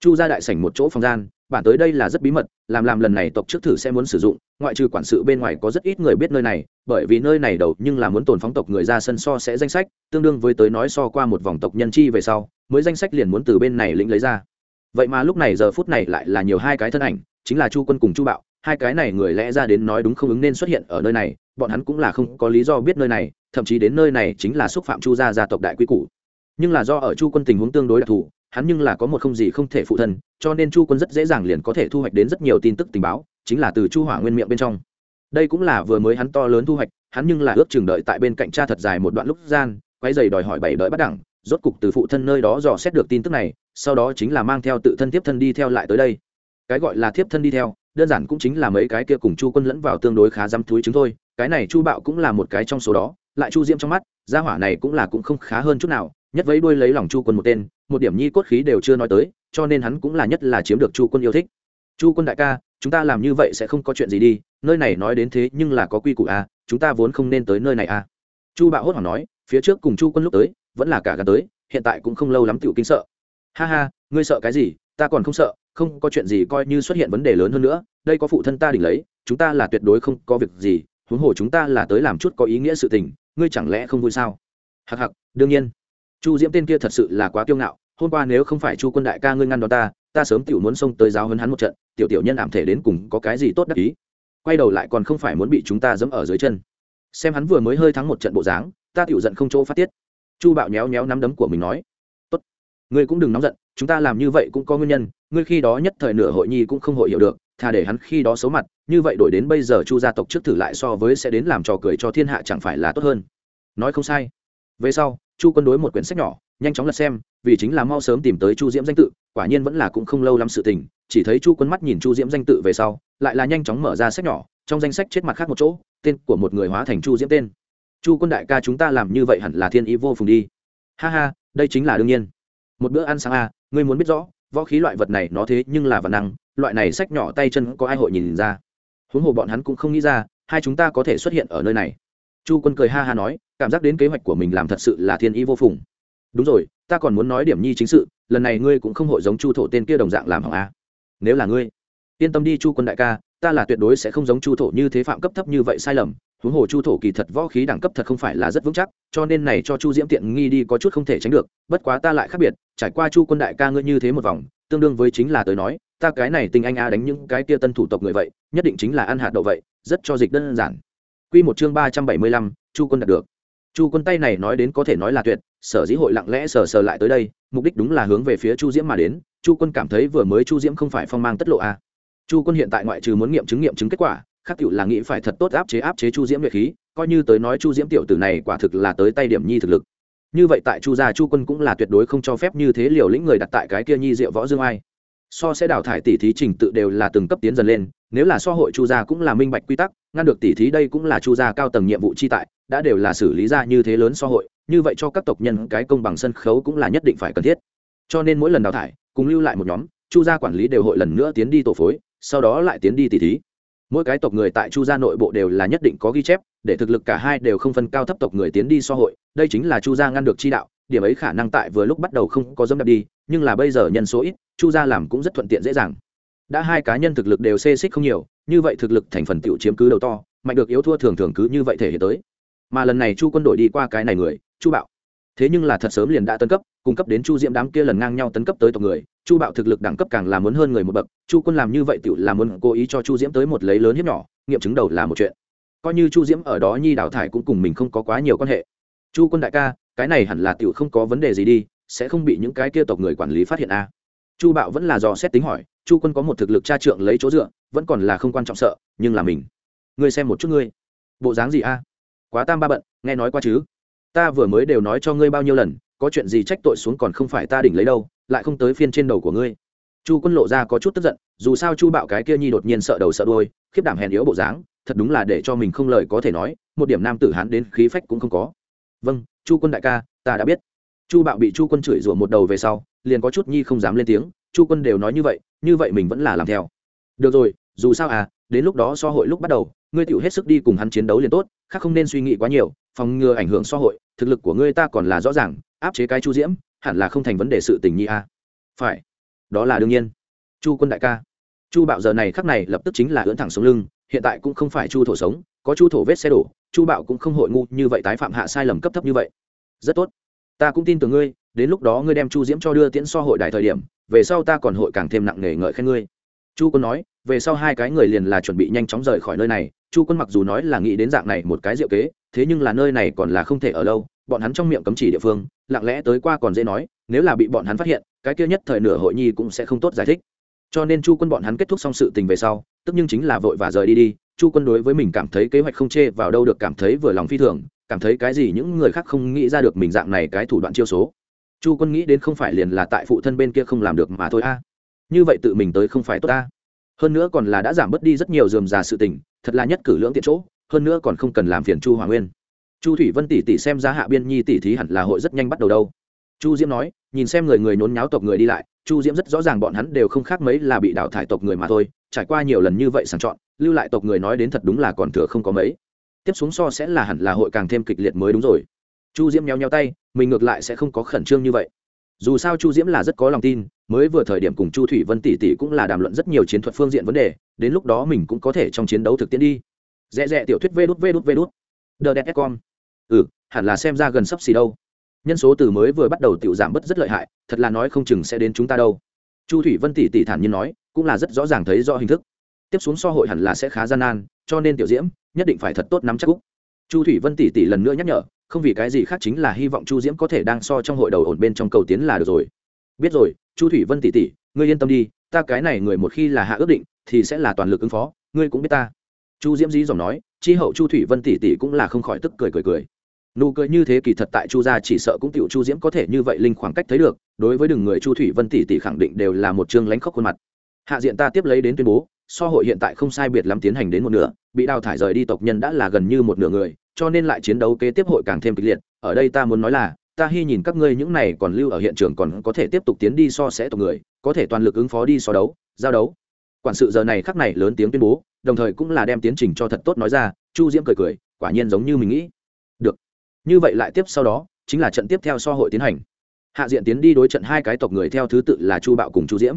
Chu ra đại sảnh một chỗ phòng gian bản tới đây là rất bí mật, làm làm lần này tộc trước thử sẽ muốn sử dụng, ngoại trừ quản sự bên ngoài có rất ít người biết nơi này, bởi vì nơi này đầu nhưng là muốn tồn phóng tộc người ra sân so sẽ danh sách, tương đương với tới nói so qua một vòng tộc nhân chi về sau, mới danh sách liền muốn từ bên này lĩnh lấy ra. Vậy mà lúc này giờ phút này lại là nhiều hai cái thân ảnh, chính là chu quân cùng chu bạo, hai cái này người lẽ ra đến nói đúng không ứng nên xuất hiện ở nơi này, bọn hắn cũng là không có lý do biết nơi này, thậm chí đến nơi này chính là xúc phạm chu gia gia tộc đại quy củ. Nhưng là do ở chu quân tình huống tương đối đặc thù hắn nhưng là có một không gì không thể phụ thân, cho nên chu quân rất dễ dàng liền có thể thu hoạch đến rất nhiều tin tức tình báo, chính là từ chu hỏa nguyên miệng bên trong. Đây cũng là vừa mới hắn to lớn thu hoạch, hắn nhưng là ước chừng đợi tại bên cạnh cha thật dài một đoạn lúc gian quay dày đòi hỏi bảy đợi bắt đẳng, rốt cục từ phụ thân nơi đó dò xét được tin tức này, sau đó chính là mang theo tự thân tiếp thân đi theo lại tới đây. Cái gọi là tiếp thân đi theo, đơn giản cũng chính là mấy cái kia cùng chu quân lẫn vào tương đối khá dám thúi chứng thôi, cái này chu bạo cũng là một cái trong số đó, lại chu diễm trong mắt, gia hỏa này cũng là cũng không khá hơn chút nào, nhất vấy đuôi lấy lòng chu quân một tên một điểm nhi cốt khí đều chưa nói tới, cho nên hắn cũng là nhất là chiếm được chu quân yêu thích. Chu quân đại ca, chúng ta làm như vậy sẽ không có chuyện gì đi, nơi này nói đến thế nhưng là có quy củ à chúng ta vốn không nên tới nơi này à. Chu bạo hốt hoảng nói, phía trước cùng chu quân lúc tới, vẫn là cả gần tới, hiện tại cũng không lâu lắm tiểu kinh sợ. Ha ha, ngươi sợ cái gì, ta còn không sợ, không có chuyện gì coi như xuất hiện vấn đề lớn hơn nữa, đây có phụ thân ta đỉnh lấy, chúng ta là tuyệt đối không có việc gì, huống hồ chúng ta là tới làm chút có ý nghĩa sự tình, ngươi chẳng lẽ không vui sao? Hặc hặc đương nhiên. Chu diễm tên kia thật sự là quá kiêu ngạo hôm qua nếu không phải chu quân đại ca ngươi ngăn đón ta ta sớm tiểu muốn xông tới giáo hơn hắn một trận, tiểu tiểu nhân ảm thể đến cùng có cái gì tốt đắc ý. Quay đầu lại còn không phải muốn bị chúng ta dẫm ở dưới chân. Xem hắn vừa mới hơi thắng một trận bộ dáng, ta tiểu giận không chỗ phát tiết. Chu bạo nhéo nhéo nắm đấm của mình nói, tốt, ngươi cũng đừng nóng giận, chúng ta làm như vậy cũng có nguyên nhân, ngươi khi đó nhất thời nửa hội nhi cũng không hội hiểu được, thà để hắn khi đó xấu mặt, như vậy đổi đến bây giờ chu gia tộc trước thử lại so với sẽ đến làm trò cười cho thiên hạ chẳng phải là tốt hơn. Nói không sai. Về sau chu quân đối một quyển sách nhỏ nhanh chóng lật xem vì chính là mau sớm tìm tới chu diễm danh tự quả nhiên vẫn là cũng không lâu lắm sự tình chỉ thấy chu quân mắt nhìn chu diễm danh tự về sau lại là nhanh chóng mở ra sách nhỏ trong danh sách chết mặt khác một chỗ tên của một người hóa thành chu diễm tên. Chu quân đại ca chúng ta làm như vậy hẳn là thiên ý vô phùng đi. Ha ha đây chính là đương nhiên. Một bữa ăn sáng a à, ngươi muốn biết rõ võ khí loại vật này nó thế nhưng là vật năng loại này sách nhỏ tay chân có ai hội nhìn ra? Huống hồ bọn hắn cũng không nghĩ ra hai chúng ta có thể xuất hiện ở nơi này. Chu quân cười ha ha nói cảm giác đến kế hoạch của mình làm thật sự là thiên ý vô phùng. Đúng rồi ta còn muốn nói điểm nhi chính sự lần này ngươi cũng không hội giống chu thổ tên kia đồng dạng làm hỏng a. Nếu là ngươi yên tâm đi chu quân đại ca ta là tuyệt đối sẽ không giống chu thổ như thế phạm cấp thấp như vậy sai lầm. Huống hồ chu thổ kỳ thật võ khí đẳng cấp thật không phải là rất vững chắc cho nên này cho chu diễm tiện nghi đi có chút không thể tránh được bất quá ta lại khác biệt trải qua chu quân đại ca ngươi như thế một vòng tương đương với chính là tới nói ta cái này tình anh a đánh những cái kia tân thủ tộc người vậy nhất định chính là ăn hạt đậu vậy rất cho dịch đơn giản. Quy một chương ba trăm bảy mươi lăm, chu quân đạt được chu quân tay này nói đến có thể nói là tuyệt, sở dĩ hội lặng lẽ sờ sờ lại tới đây, mục đích đúng là hướng về phía chu diễm mà đến. Chu quân cảm thấy vừa mới chu diễm không phải phong mang tất lộ a chu quân hiện tại ngoại trừ muốn nghiệm chứng nghiệm chứng kết quả khác cựu là nghĩ phải thật tốt áp chế áp chế chu diễm luyện khí, coi như tới nói chu diễm tiểu tử này quả thực là tới tay điểm nhi thực lực. Như vậy tại chu gia chu quân cũng là tuyệt đối không cho phép như thế liều lĩnh người đặt tại cái kia nhi diệu võ dương ai. So sẽ đào thải tỷ thí trình tự đều là từng cấp tiến dần lên nếu là so hội chu gia cũng là minh bạch quy tắc, ngăn được tỷ thí đây cũng là chu gia cao tầng nhiệm vụ chi tại, đã đều là xử lý ra như thế lớn so hội, như vậy cho các tộc nhân cái công bằng sân khấu cũng là nhất định phải cần thiết. Cho nên mỗi lần đào thải, cùng lưu lại một nhóm, chu gia quản lý đều hội lần nữa tiến đi tổ phối, sau đó lại tiến đi tỷ thí. Mỗi cái tộc người tại chu gia nội bộ đều là nhất định có ghi chép, để thực lực cả hai đều không phân cao thấp tộc người tiến đi so hội, đây chính là chu gia ngăn được chi đạo, điểm ấy khả năng tại vừa lúc bắt đầu không có dâm đạp đi, nhưng là bây giờ nhân số ít, chu gia làm cũng rất thuận tiện dễ dàng đã hai cá nhân thực lực đều xê xích không nhiều, như vậy thực lực thành phần tiểu chiếm cứ đầu to, mạnh được yếu thua thường thường cứ như vậy thể hiện tới. Mà lần này chu quân đội đi qua cái này người, chu bạo. Thế nhưng là thật sớm liền đã tấn cấp, cung cấp đến chu diễm đám kia lần ngang nhau tấn cấp tới tộc người, chu bạo thực lực đẳng cấp càng là muốn hơn người một bậc, chu quân làm như vậy tự là muốn cố ý cho chu diễm tới một lấy lớn hiếp nhỏ, nghiệm chứng đầu là một chuyện. Coi như chu diễm ở đó nhi đào thải cũng cùng mình không có quá nhiều quan hệ. Chu quân đại ca, cái này hẳn là tiểu không có vấn đề gì đi, sẽ không bị những cái kia tộc người quản lý phát hiện a. à chu bạo vẫn là dò xét tính hỏi, chu quân có một thực lực tra trượng lấy chỗ dựa, vẫn còn là không quan trọng sợ, nhưng là mình. Ngươi xem một chút ngươi. Bộ dáng gì a? À? Quá tam ba bận, nghe nói qua chứ? Ta vừa mới đều nói cho ngươi bao nhiêu lần, có chuyện gì trách tội xuống còn không phải ta đỉnh lấy đâu, lại không tới phiên trên đầu của ngươi. Chu quân lộ ra có chút tức giận, dù sao chu bạo cái kia nhi đột nhiên sợ đầu sợ đôi khiếp đảm hèn yếu bộ dáng, thật đúng là để cho mình không lời có thể nói, một điểm nam tử hán đến khí phách cũng không có. Vâng chu quân đại ca, ta đã biết. Chu bạo bị chu quân chửi rủa một đầu về sau liền có chút nhi không dám lên tiếng, chu quân đều nói như vậy như vậy mình vẫn là làm theo. Được rồi, dù sao à đến lúc đó so hội lúc bắt đầu, ngươi tiểu hết sức đi cùng hắn chiến đấu liền tốt, khác không nên suy nghĩ quá nhiều, phòng ngừa ảnh hưởng so hội, thực lực của ngươi ta còn là rõ ràng, áp chế cái chu diễm, hẳn là không thành vấn đề sự tình nhi à. phải. Đó là đương nhiên. Chu quân đại ca. Chu bạo giờ này khắc này lập tức chính là ưỡn thẳng xuống lưng, hiện tại cũng không phải chu thổ sống, có chu thổ vết xe đổ, chu bạo cũng không hội ngu như vậy tái phạm hạ sai lầm cấp thấp như vậy. Rất tốt. Ta cũng tin tưởng ngươi đến lúc đó ngươi đem chu diễm cho đưa tiễn so hội đại thời điểm, về sau ta còn hội càng thêm nặng nề ngợi khen ngươi. Chu quân nói, về sau hai cái người liền là chuẩn bị nhanh chóng rời khỏi nơi này. Chu quân mặc dù nói là nghĩ đến dạng này một cái diệu kế, thế nhưng là nơi này còn là không thể ở lâu, bọn hắn trong miệng cấm chỉ địa phương, lặng lẽ tới qua còn dễ nói, nếu là bị bọn hắn phát hiện, cái kia nhất thời nửa hội nhi cũng sẽ không tốt giải thích. Cho nên chu quân bọn hắn kết thúc xong sự tình về sau, tức nhưng chính là vội và rời đi đi. Chu quân đối với mình cảm thấy kế hoạch không chê vào đâu được cảm thấy vừa lòng phi thường, cảm thấy cái gì những người khác không nghĩ ra được mình dạng này cái thủ đoạn chiêu số chu quân nghĩ đến không phải liền là tại phụ thân bên kia không làm được mà thôi a. Như vậy tự mình tới không phải tốt ta. hơn nữa còn là đã giảm bớt đi rất nhiều dườm già sự tình, thật là nhất cử lưỡng tiện chỗ, hơn nữa còn không cần làm phiền chu hoàng nguyên. Chu thủy vân tỷ tỷ xem ra hạ biên nhi tỷ thí hẳn là hội rất nhanh bắt đầu đâu. Chu diễm nói, nhìn xem người người nhốn nháo tộc người đi lại, chu diễm rất rõ ràng bọn hắn đều không khác mấy là bị đào thải tộc người mà thôi, trải qua nhiều lần như vậy sàng chọn, lưu lại tộc người nói đến thật đúng là còn thừa không có mấy. Tiếp xuống so sẽ là hẳn là hội càng thêm kịch liệt mới đúng rồi. Chu diễm nheo nheo tay mình ngược lại sẽ không có khẩn trương như vậy. Dù sao chu diễm là rất có lòng tin, mới vừa thời điểm cùng chu thủy vân tỷ tỷ cũng là đàm luận rất nhiều chiến thuật phương diện vấn đề, đến lúc đó mình cũng có thể trong chiến đấu thực tiễn đi. Dẹ dẹ tiểu thuyết vê đút vê đút vê đút. Đờ đét con ừ hẳn là xem ra gần sắp xì đâu. Nhân số từ mới vừa bắt đầu tự giảm bớt rất lợi hại, thật là nói không chừng sẽ đến chúng ta đâu. Chu thủy vân tỷ tỷ thản nhiên nói, cũng là rất rõ ràng thấy rõ hình thức. Tiếp xuống so hội hẳn là sẽ khá gian nan, cho nên tiểu diễm, nhất định phải thật tốt nắm chắc cúc chu thủy vân tỷ tỷ lần nữa nhắc nhở không vì cái gì khác chính là hy vọng chu diễm có thể đang so trong hội đầu ổn bên trong cầu tiến là được rồi. Biết rồi, chu thủy vân tỷ tỷ, ngươi yên tâm đi, ta cái này người một khi là hạ ước định, thì sẽ là toàn lực ứng phó, ngươi cũng biết ta. Chu diễm dí dòng nói, chi hậu chu thủy vân tỷ tỷ cũng là không khỏi tức cười cười cười. Nụ cười như thế kỳ thật tại chu gia chỉ sợ cũng tiểu chu diễm có thể như vậy linh khoảng cách thấy được, đối với đừng người chu thủy vân tỷ tỷ khẳng định đều là một chương lánh khóc khuôn mặt. Hạ diện ta tiếp lấy đến tuyên bố, so hội hiện tại không sai biệt lắm tiến hành đến một nửa, bị đào thải rời đi tộc nhân đã là gần như một nửa người cho nên lại chiến đấu kế tiếp hội càng thêm kịch liệt. Ở đây ta muốn nói là, ta hy nhìn các ngươi những này còn lưu ở hiện trường còn có thể tiếp tục tiến đi so sẽ tộc người, có thể toàn lực ứng phó đi so đấu, giao đấu. Quản sự giờ này khắc này lớn tiếng tuyên bố, đồng thời cũng là đem tiến trình cho thật tốt nói ra, chu diễm cười cười, quả nhiên giống như mình nghĩ. Được. Như vậy lại tiếp sau đó, chính là trận tiếp theo so hội tiến hành. Hạ diện tiến đi đối trận hai cái tộc người theo thứ tự là chu bạo cùng chu diễm.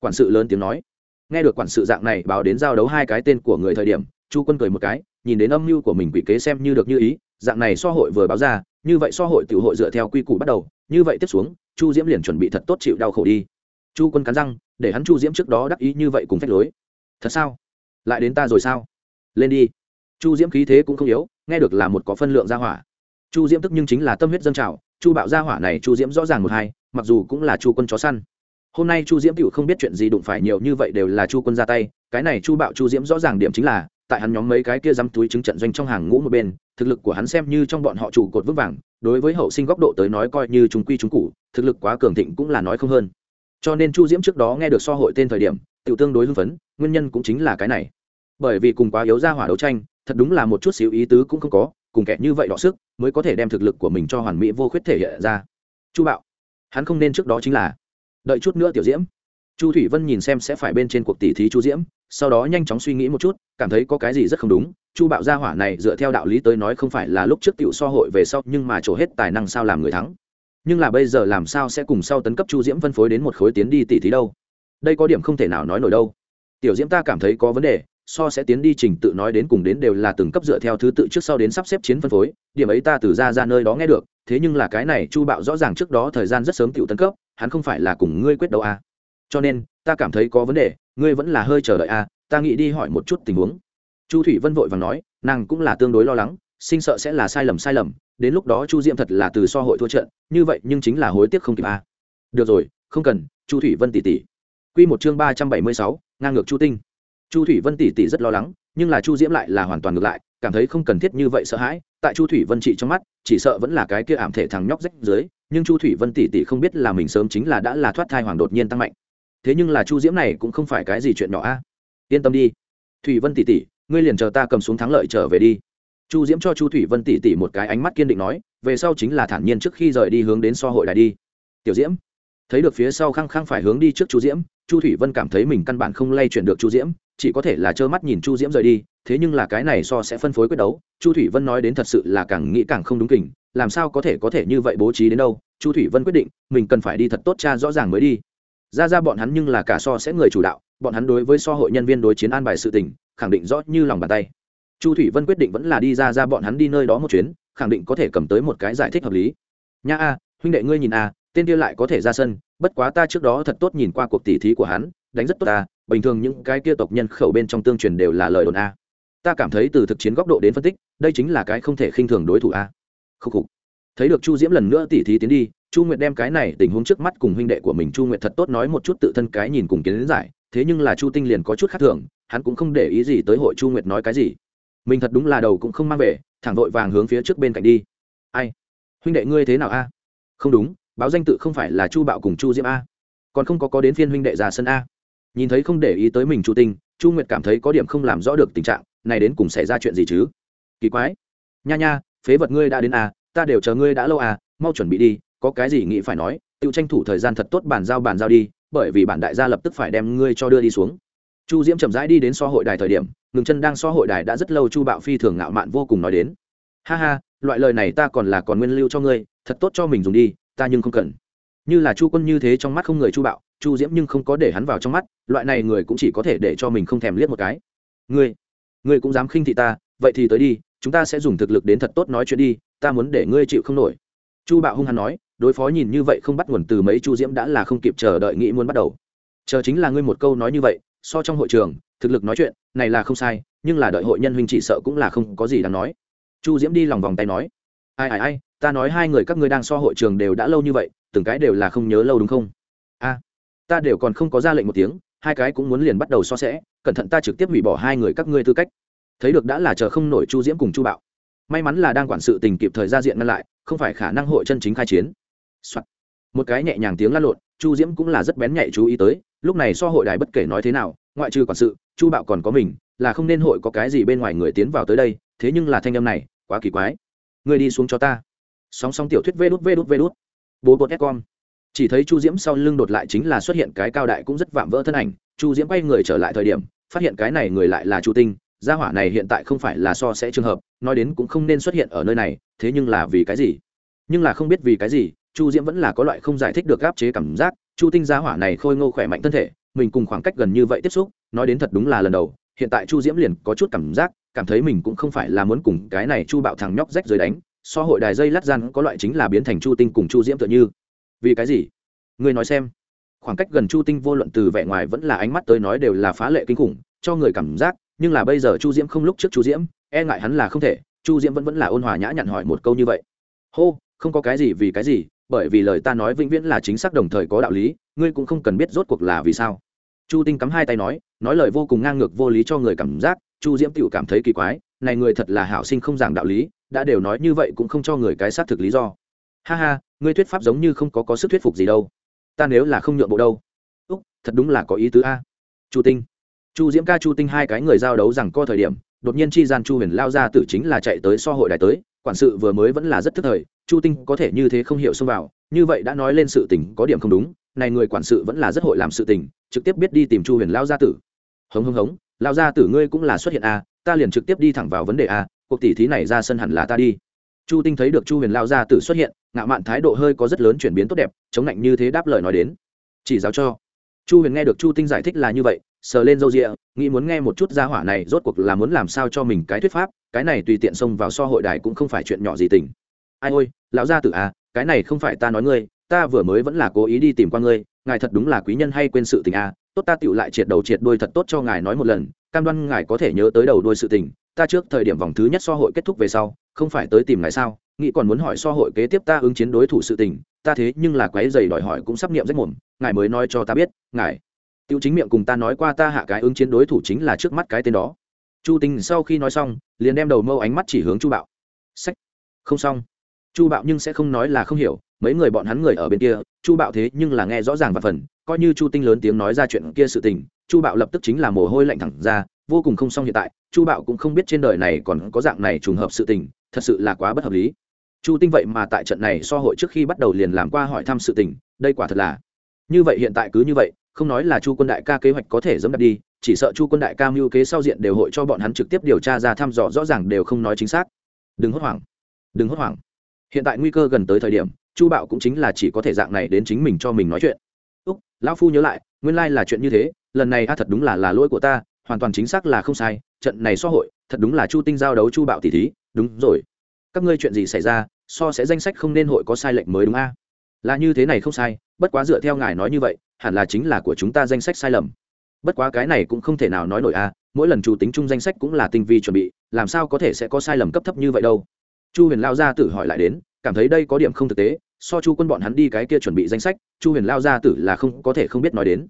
Quản sự lớn tiếng nói. Nghe được quản sự dạng này báo đến giao đấu hai cái tên của người thời điểm, chu quân cười một cái nhìn đến âm mưu của mình quỷ kế xem như được như ý, dạng này so hội vừa báo ra, như vậy so hội tiểu hội dựa theo quy củ bắt đầu, như vậy tiếp xuống, chu diễm liền chuẩn bị thật tốt chịu đau khổ đi. Chu quân cắn răng, để hắn chu diễm trước đó đắc ý như vậy cùng phép lối. Thật sao? Lại đến ta rồi sao? Lên đi. Chu diễm khí thế cũng không yếu, nghe được là một có phân lượng gia hỏa. Chu diễm tức nhưng chính là tâm huyết dân trào, chu bạo gia hỏa này chu diễm rõ ràng một hai, mặc dù cũng là chu quân chó săn. Hôm nay chu diễm cựu không biết chuyện gì đụng phải nhiều như vậy đều là chu quân ra tay, cái này chu bạo chu diễm rõ ràng điểm chính là tại hắn nhóm mấy cái kia dám túi chứng trận doanh trong hàng ngũ một bên, thực lực của hắn xem như trong bọn họ trụ cột vững vàng, đối với hậu sinh góc độ tới nói coi như chúng quy chúng cụ thực lực quá cường thịnh cũng là nói không hơn. Cho nên chu diễm trước đó nghe được so hội tên thời điểm tự tương đối hưng phấn, nguyên nhân cũng chính là cái này. Bởi vì cùng quá yếu ra hỏa đấu tranh, thật đúng là một chút xíu ý tứ cũng không có, cùng kẻ như vậy đọ sức mới có thể đem thực lực của mình cho hoàn mỹ vô khuyết thể hiện ra. Chu bạo, hắn không nên trước đó chính là. Đợi chút nữa, tiểu diễm. Chu thủy vân nhìn xem sẽ phải bên trên cuộc tỷ thí chu diễm sau đó nhanh chóng suy nghĩ một chút, cảm thấy có cái gì rất không đúng, chu bạo gia hỏa này dựa theo đạo lý tới nói không phải là lúc trước tiểu so hội về sau, nhưng mà trổ hết tài năng sao làm người thắng. Nhưng là bây giờ làm sao sẽ cùng sau tấn cấp chu diễm phân phối đến một khối tiến đi tỷ thí đâu? Đây có điểm không thể nào nói nổi đâu. Tiểu diễm ta cảm thấy có vấn đề, so sẽ tiến đi trình tự nói đến cùng đến đều là từng cấp dựa theo thứ tự trước sau đến sắp xếp chiến phân phối, điểm ấy ta từ ra ra nơi đó nghe được, thế nhưng là cái này chu bạo rõ ràng trước đó thời gian rất sớm tiểu tấn cấp, hắn không phải là cùng ngươi quyết đấu à. cho nên, ta cảm thấy có vấn đề ngươi vẫn là hơi chờ đợi à, ta nghĩ đi hỏi một chút tình huống. Chu thủy vân vội và nói nàng cũng là tương đối lo lắng sinh sợ sẽ là sai lầm sai lầm đến lúc đó chu diễm thật là từ so hội thua trận như vậy nhưng chính là hối tiếc không kịp à. được rồi không cần chu thủy vân tỷ tỷ. Q một chương ba trăm bảy mươi sáu ngang ngược chu tinh. Chu thủy vân tỷ tỷ rất lo lắng nhưng là chu diễm lại là hoàn toàn ngược lại cảm thấy không cần thiết như vậy sợ hãi tại chu thủy vân trị trong mắt chỉ sợ vẫn là cái kia ảm thể thằng nhóc rách dưới nhưng chu thủy vân tỷ tỷ không biết là mình sớm chính là đã là thoát thai hoàng đột nhiên tăng mạnh thế nhưng là chu diễm này cũng không phải cái gì chuyện nhỏ a. Yên tâm đi. Thủy vân tỷ tỷ, ngươi liền chờ ta cầm xuống thắng lợi trở về đi. Chu diễm cho chu thủy vân tỷ tỷ một cái ánh mắt kiên định nói, về sau chính là thản nhiên trước khi rời đi hướng đến so hội đài đi. Tiểu diễm, thấy được phía sau khăng khăng phải hướng đi trước chu diễm, chu thủy vân cảm thấy mình căn bản không lay chuyển được chu diễm, chỉ có thể là trơ mắt nhìn chu diễm rời đi, thế nhưng là cái này so sẽ phân phối quyết đấu, chu thủy vân nói đến thật sự là càng nghĩ càng không đúng kình, làm sao có thể có thể như vậy bố trí đến đâu? Chu thủy vân quyết định, mình cần phải đi thật tốt cha rõ ràng mới đi ra ra bọn hắn nhưng là cả so sẽ người chủ đạo, bọn hắn đối với so hội nhân viên đối chiến an bài sự tình, khẳng định rõ như lòng bàn tay. Chu thủy vân quyết định vẫn là đi ra ra bọn hắn đi nơi đó một chuyến, khẳng định có thể cầm tới một cái giải thích hợp lý. Nha a, huynh đệ ngươi nhìn a, tên kia lại có thể ra sân, bất quá ta trước đó thật tốt nhìn qua cuộc tỉ thí của hắn, đánh rất tốt ta bình thường những cái kia tộc nhân khẩu bên trong tương truyền đều là lời đồn a. Ta cảm thấy từ thực chiến góc độ đến phân tích, đây chính là cái không thể khinh thường đối thủ a. Khúc khục thấy được chu diễm lần nữa tỉ thí tiến đi, chu nguyệt đem cái này tình huống trước mắt cùng huynh đệ của mình chu nguyệt thật tốt nói một chút tự thân cái nhìn cùng kiến giải, thế nhưng là chu tinh liền có chút khác thường, hắn cũng không để ý gì tới hội chu nguyệt nói cái gì. Mình thật đúng là đầu cũng không mang về, thẳng vội vàng hướng phía trước bên cạnh đi. Ai? Huynh đệ ngươi thế nào a? Không đúng, báo danh tự không phải là chu bạo cùng chu diễm a. Còn không có có đến phiên huynh đệ ra sân a. Nhìn thấy không để ý tới mình chu tinh, chu nguyệt cảm thấy có điểm không làm rõ được tình trạng, này đến cùng xảy ra chuyện gì chứ? Kỳ quái. Nha nha, phế vật ngươi đã đến a ta đều chờ ngươi đã lâu à mau chuẩn bị đi, có cái gì nghĩ phải nói tự tranh thủ thời gian thật tốt bàn giao bàn giao đi, bởi vì bản đại gia lập tức phải đem ngươi cho đưa đi xuống. Chu diễm chậm rãi đi đến so hội đài thời điểm, ngừng chân đang so hội đài đã rất lâu chu bạo phi thường ngạo mạn vô cùng nói đến. Ha ha, loại lời này ta còn là còn nguyên lưu cho ngươi, thật tốt cho mình dùng đi, ta nhưng không cần. Như là chu quân như thế trong mắt không người chu bạo, chu diễm nhưng không có để hắn vào trong mắt, loại này người cũng chỉ có thể để cho mình không thèm liếc một cái. Ngươi ngươi cũng dám khinh thị ta, vậy thì tới đi chúng ta sẽ dùng thực lực đến thật tốt nói chuyện đi, ta muốn để ngươi chịu không nổi. Chu bạo hung hăng nói, đối phó nhìn như vậy không bắt nguồn từ mấy chu diễm đã là không kịp chờ đợi nghĩ muốn bắt đầu. Chờ chính là ngươi một câu nói như vậy, so trong hội trường, thực lực nói chuyện, này là không sai, nhưng là đợi hội nhân huynh chỉ sợ cũng là không có gì đáng nói. Chu diễm đi lòng vòng tay nói, ai ai ai, ta nói hai người các ngươi đang so hội trường đều đã lâu như vậy, từng cái đều là không nhớ lâu đúng không? A, ta đều còn không có ra lệnh một tiếng, hai cái cũng muốn liền bắt đầu so sẽ, cẩn thận ta trực tiếp hủy bỏ hai người các ngươi tư cách thấy được đã là chờ không nổi chu diễm cùng chu bạo. May mắn là đang quản sự tình kịp thời ra diện ngăn lại, không phải khả năng hội chân chính khai chiến、Soạn. một cái nhẹ nhàng tiếng lăn lộn, chu diễm cũng là rất bén nhạy chú ý tới, lúc này so hội đài bất kể nói thế nào, ngoại trừ quản sự, chu bạo còn có mình, là không nên hội có cái gì bên ngoài người tiến vào tới đây, thế nhưng là thanh âm này, quá kỳ quái. Người đi xuống cho ta. Sóng sóng tiểu thuyết vê đút vê đút vê đút. Bố bột com. Chỉ thấy chu diễm sau lưng đột lại chính là xuất hiện cái cao đại cũng rất vạm vỡ thân ảnh, chu diễm quay người trở lại thời điểm, phát hiện cái này người lại là chu tinh gia hỏa này hiện tại không phải là so sẽ trường hợp, nói đến cũng không nên xuất hiện ở nơi này, thế nhưng là vì cái gì? Nhưng là không biết vì cái gì, chu diễm vẫn là có loại không giải thích được gáp chế cảm giác, chu tinh gia hỏa này khôi ngô khỏe mạnh thân thể, mình cùng khoảng cách gần như vậy tiếp xúc, nói đến thật đúng là lần đầu, hiện tại chu diễm liền có chút cảm giác, cảm thấy mình cũng không phải là muốn cùng cái này chu bạo thằng nhóc rách rời đánh, so hội đài dây lát gian có loại chính là biến thành chu tinh cùng chu diễm tựa như. Vì cái gì? Ngươi nói xem. Khoảng cách gần chu tinh vô luận từ vẻ ngoài vẫn là ánh mắt tới nói đều là phá lệ kinh khủng, cho người cảm giác nhưng là bây giờ chu diễm không lúc trước chu diễm e ngại hắn là không thể, chu diễm vẫn vẫn là ôn hòa nhã nhặn hỏi một câu như vậy. Hô, không có cái gì vì cái gì, bởi vì lời ta nói vĩnh viễn là chính xác đồng thời có đạo lý, ngươi cũng không cần biết rốt cuộc là vì sao. Chu tinh cắm hai tay nói nói lời vô cùng ngang ngược vô lý cho người cảm giác, chu diễm tựu cảm thấy kỳ quái, này người thật là hảo sinh không giảng đạo lý, đã đều nói như vậy cũng không cho người cái xác thực lý do. Ha ha, ngươi thuyết pháp giống như không có có sức thuyết phục gì đâu. Ta nếu là không nhượng bộ đâu. Úc, thật đúng là có ý tứ a. Chu tinh chu diễm ca, chu tinh hai cái người giao đấu rằng co thời điểm, đột nhiên chi gian chu huyền lao ra tử chính là chạy tới so hội đài tới, quản sự vừa mới vẫn là rất thức thời, chu tinh có thể như thế không hiểu xông vào, như vậy đã nói lên sự tình có điểm không đúng, này người quản sự vẫn là rất hội làm sự tình, trực tiếp biết đi tìm chu huyền lao gia tử. Hống hống hống, lao gia tử ngươi cũng là xuất hiện a ta liền trực tiếp đi thẳng vào vấn đề a cuộc tỷ thí này ra sân hẳn là ta đi. Chu tinh thấy được chu huyền lao gia tử xuất hiện, ngạo mạn thái độ hơi có rất lớn chuyển biến tốt đẹp, chống lạnh như thế đáp lời nói đến. Chỉ giáo cho. Chu huyền nghe được chu tinh giải thích là như vậy sờ lên râu rịa, nghĩ muốn nghe một chút gia hỏa này rốt cuộc là muốn làm sao cho mình cái thuyết pháp, cái này tùy tiện xông vào so hội đài cũng không phải chuyện nhỏ gì tình. Ai ôi, lão gia tử à cái này không phải ta nói ngươi, ta vừa mới vẫn là cố ý đi tìm qua ngươi, ngài thật đúng là quý nhân hay quên sự tình à tốt ta tựu lại triệt đầu triệt đuôi thật tốt cho ngài nói một lần, cam đoan ngài có thể nhớ tới đầu đuôi sự tình, ta trước thời điểm vòng thứ nhất so hội kết thúc về sau, không phải tới tìm ngài sao, nghĩ còn muốn hỏi so hội kế tiếp ta ứng chiến đối thủ sự tình, ta thế nhưng là quái dày đòi hỏi cũng sắp niệm rách mồm, ngài mới nói cho ta biết, ngài tiêu chính miệng cùng ta nói qua ta hạ cái ứng chiến đối thủ chính là trước mắt cái tên đó. Chu tình sau khi nói xong, liền đem đầu mâu ánh mắt chỉ hướng chu bạo. Sách. Không xong. Chu bạo nhưng sẽ không nói là không hiểu, mấy người bọn hắn người ở bên kia, chu bạo thế nhưng là nghe rõ ràng và phần, coi như chu tinh lớn tiếng nói ra chuyện kia sự tình, chu bạo lập tức chính là mồ hôi lạnh thẳng ra, vô cùng không xong hiện tại, chu bạo cũng không biết trên đời này còn có dạng này trùng hợp sự tình, thật sự là quá bất hợp lý. Chu tinh vậy mà tại trận này so hội trước khi bắt đầu liền làm qua hỏi thăm sự tình, đây quả thật là. Như vậy hiện tại cứ như vậy không nói là chu quân đại ca kế hoạch có thể dẫm đặt đi, chỉ sợ chu quân đại ca mưu kế sau diện đều hội cho bọn hắn trực tiếp điều tra ra thăm dò rõ ràng đều không nói chính xác. Đừng hốt hoảng, đừng hốt hoảng. Hiện tại nguy cơ gần tới thời điểm, chu bạo cũng chính là chỉ có thể dạng này đến chính mình cho mình nói chuyện. Úc, lão phu nhớ lại, nguyên lai là chuyện như thế, lần này a thật đúng là là lỗi của ta, hoàn toàn chính xác là không sai, trận này so hội, thật đúng là chu tinh giao đấu chu bạo tỷ thí, đúng rồi. Các ngươi chuyện gì xảy ra, so sẽ danh sách không nên hội có sai lệch mới đúng a? Là như thế này không sai, bất quá dựa theo ngài nói như vậy hẳn là chính là của chúng ta danh sách sai lầm. Bất quá cái này cũng không thể nào nói nổi a mỗi lần chủ tính chung danh sách cũng là tinh vi chuẩn bị, làm sao có thể sẽ có sai lầm cấp thấp như vậy đâu? Chu huyền lao gia tử hỏi lại đến, cảm thấy đây có điểm không thực tế, so chu quân bọn hắn đi cái kia chuẩn bị danh sách, chu huyền lao gia tử là không, có thể không biết nói đến.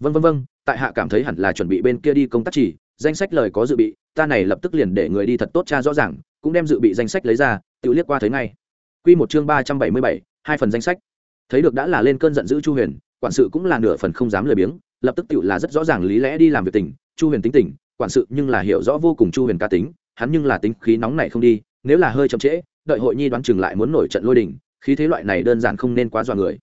Vân vân vân tại hạ cảm thấy hẳn là chuẩn bị bên kia đi công tác chỉ, danh sách lời có dự bị, ta này lập tức liền để người đi thật tốt cha rõ ràng, cũng đem dự bị danh sách lấy ra, tự liếc qua thấy ngay. Quy một chương ba trăm bảy mươi bảy, hai phần danh sách. Thấy được đã là lên cơn giận dữ chu huyền quản sự cũng là nửa phần không dám lười biếng lập tức tự là rất rõ ràng lý lẽ đi làm việc tỉnh. chu huyền tính tỉnh, quản sự nhưng là hiểu rõ vô cùng chu huyền ca tính hắn nhưng là tính khí nóng này không đi nếu là hơi chậm trễ đợi hội nhi đoán chừng lại muốn nổi trận lôi đình khí thế loại này đơn giản không nên quá dọa người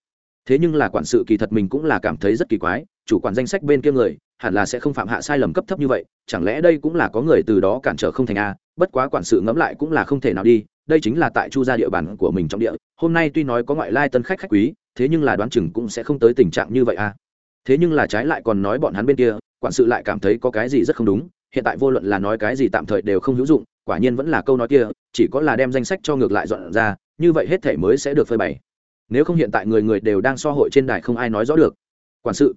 thế nhưng là quản sự kỳ thật mình cũng là cảm thấy rất kỳ quái chủ quản danh sách bên kia người hẳn là sẽ không phạm hạ sai lầm cấp thấp như vậy chẳng lẽ đây cũng là có người từ đó cản trở không thành a bất quá quản sự ngẫm lại cũng là không thể nào đi đây chính là tại chu gia địa bàn của mình trong địa hôm nay tuy nói có ngoại lai tân khách khách quý thế nhưng là đoán chừng cũng sẽ không tới tình trạng như vậy a thế nhưng là trái lại còn nói bọn hắn bên kia, quản sự lại cảm thấy có cái gì rất không đúng, hiện tại vô luận là nói cái gì tạm thời đều không hữu dụng, quả nhiên vẫn là câu nói kia, chỉ có là đem danh sách cho ngược lại dọn ra, như vậy hết thể mới sẽ được phơi bày. Nếu không hiện tại người người đều đang so hội trên đài không ai nói rõ được. Quản sự,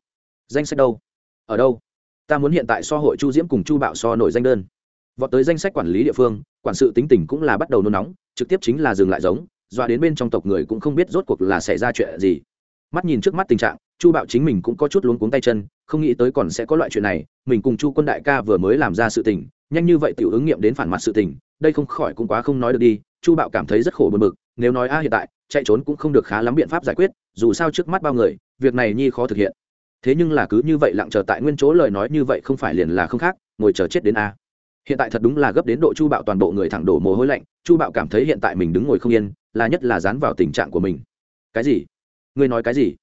danh sách đâu? Ở đâu? Ta muốn hiện tại so hội chu diễm cùng chu bạo so nổi danh đơn. Vọt tới danh sách quản lý địa phương, quản sự tính tình cũng là bắt đầu nôn nóng, trực tiếp chính là dừng lại giống dọa đến bên trong tộc người cũng không biết rốt cuộc là xảy ra chuyện gì. Mắt nhìn trước mắt tình trạng, chu bạo chính mình cũng có chút luống cuống tay chân, không nghĩ tới còn sẽ có loại chuyện này, mình cùng chu quân đại ca vừa mới làm ra sự tình, nhanh như vậy tiểu ứng nghiệm đến phản mặt sự tình, đây không khỏi cũng quá không nói được đi, chu bạo cảm thấy rất khổ bực bực, nếu nói a à hiện tại, chạy trốn cũng không được khá lắm biện pháp giải quyết, dù sao trước mắt bao người, việc này nhi khó thực hiện. Thế nhưng là cứ như vậy lặng chờ tại nguyên chỗ lời nói như vậy không phải liền là không khác, ngồi chờ chết đến a hiện tại thật đúng là gấp đến độ chu bạo toàn bộ người thẳng đổ mồ hôi lạnh, chu bạo cảm thấy hiện tại mình đứng ngồi không yên, là nhất là dán vào tình trạng của mình. Cái gì? Ngươi nói cái gì?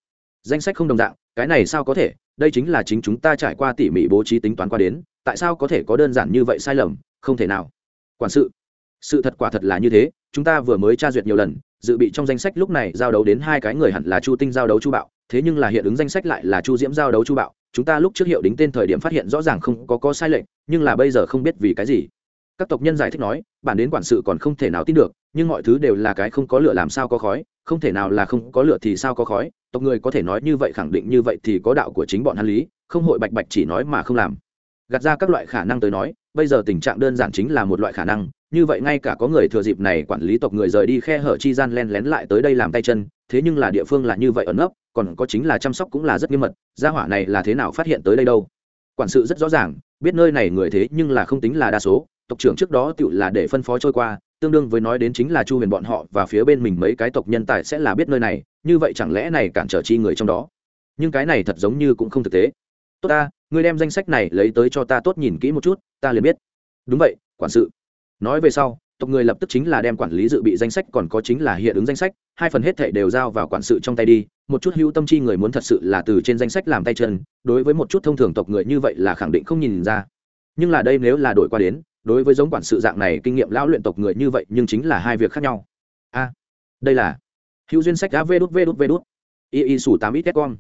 Danh sách không đồng dạng, cái này sao có thể? Đây chính là chính chúng ta trải qua tỉ mỉ bố trí tính toán qua đến, tại sao có thể có đơn giản như vậy sai lầm? Không thể nào. Quản sự. Sự thật quả thật là như thế, chúng ta vừa mới tra duyệt nhiều lần, dự bị trong danh sách lúc này giao đấu đến hai cái người hẳn là chu tinh giao đấu chu bạo thế nhưng là hiện ứng danh sách lại là chu diễm giao đấu chu bạo. Chúng ta lúc trước hiệu đính tên thời điểm phát hiện rõ ràng không có có sai lệch, nhưng là bây giờ không biết vì cái gì. Các tộc nhân giải thích nói, bản đến quản sự còn không thể nào tin được, nhưng mọi thứ đều là cái không có lửa làm sao có khói, không thể nào là không có lửa thì sao có khói. Tộc người có thể nói như vậy khẳng định như vậy thì có đạo của chính bọn hắn lý, không hội bạch bạch chỉ nói mà không làm. Gạt ra các loại khả năng tới nói, bây giờ tình trạng đơn giản chính là một loại khả năng, như vậy ngay cả có người thừa dịp này quản lý tộc người rời đi khe hở chi gian len lén lại tới đây làm tay chân, thế nhưng là địa phương là như vậy ẩn nấp còn có chính là chăm sóc cũng là rất nghiêm mật, gia hỏa này là thế nào phát hiện tới đây đâu? Quản sự rất rõ ràng, biết nơi này người thế nhưng là không tính là đa số, tộc trưởng trước đó tự là để phân phó trôi qua, tương đương với nói đến chính là chu huyền bọn họ và phía bên mình mấy cái tộc nhân tài sẽ là biết nơi này, như vậy chẳng lẽ này cản trở chi người trong đó? Nhưng cái này thật giống như cũng không thực tế. Tốt ta, ngươi đem danh sách này lấy tới cho ta tốt nhìn kỹ một chút, ta liền biết. Đúng vậy, quản sự. Nói về sau, tộc người lập tức chính là đem quản lý dự bị danh sách còn có chính là hiện ứng danh sách, hai phần hết thệ đều giao vào quản sự trong tay đi một chút hữu tâm chi người muốn thật sự là từ trên danh sách làm tay chân, đối với một chút thông thường tộc người như vậy là khẳng định không nhìn ra. Nhưng là đây nếu là đổi qua đến, đối với giống quản sự dạng này kinh nghiệm lão luyện tộc người như vậy nhưng chính là hai việc khác nhau. A, đây là hữu duyên sách đã vê đút vê đút vê đút. Y y sủ tám ít con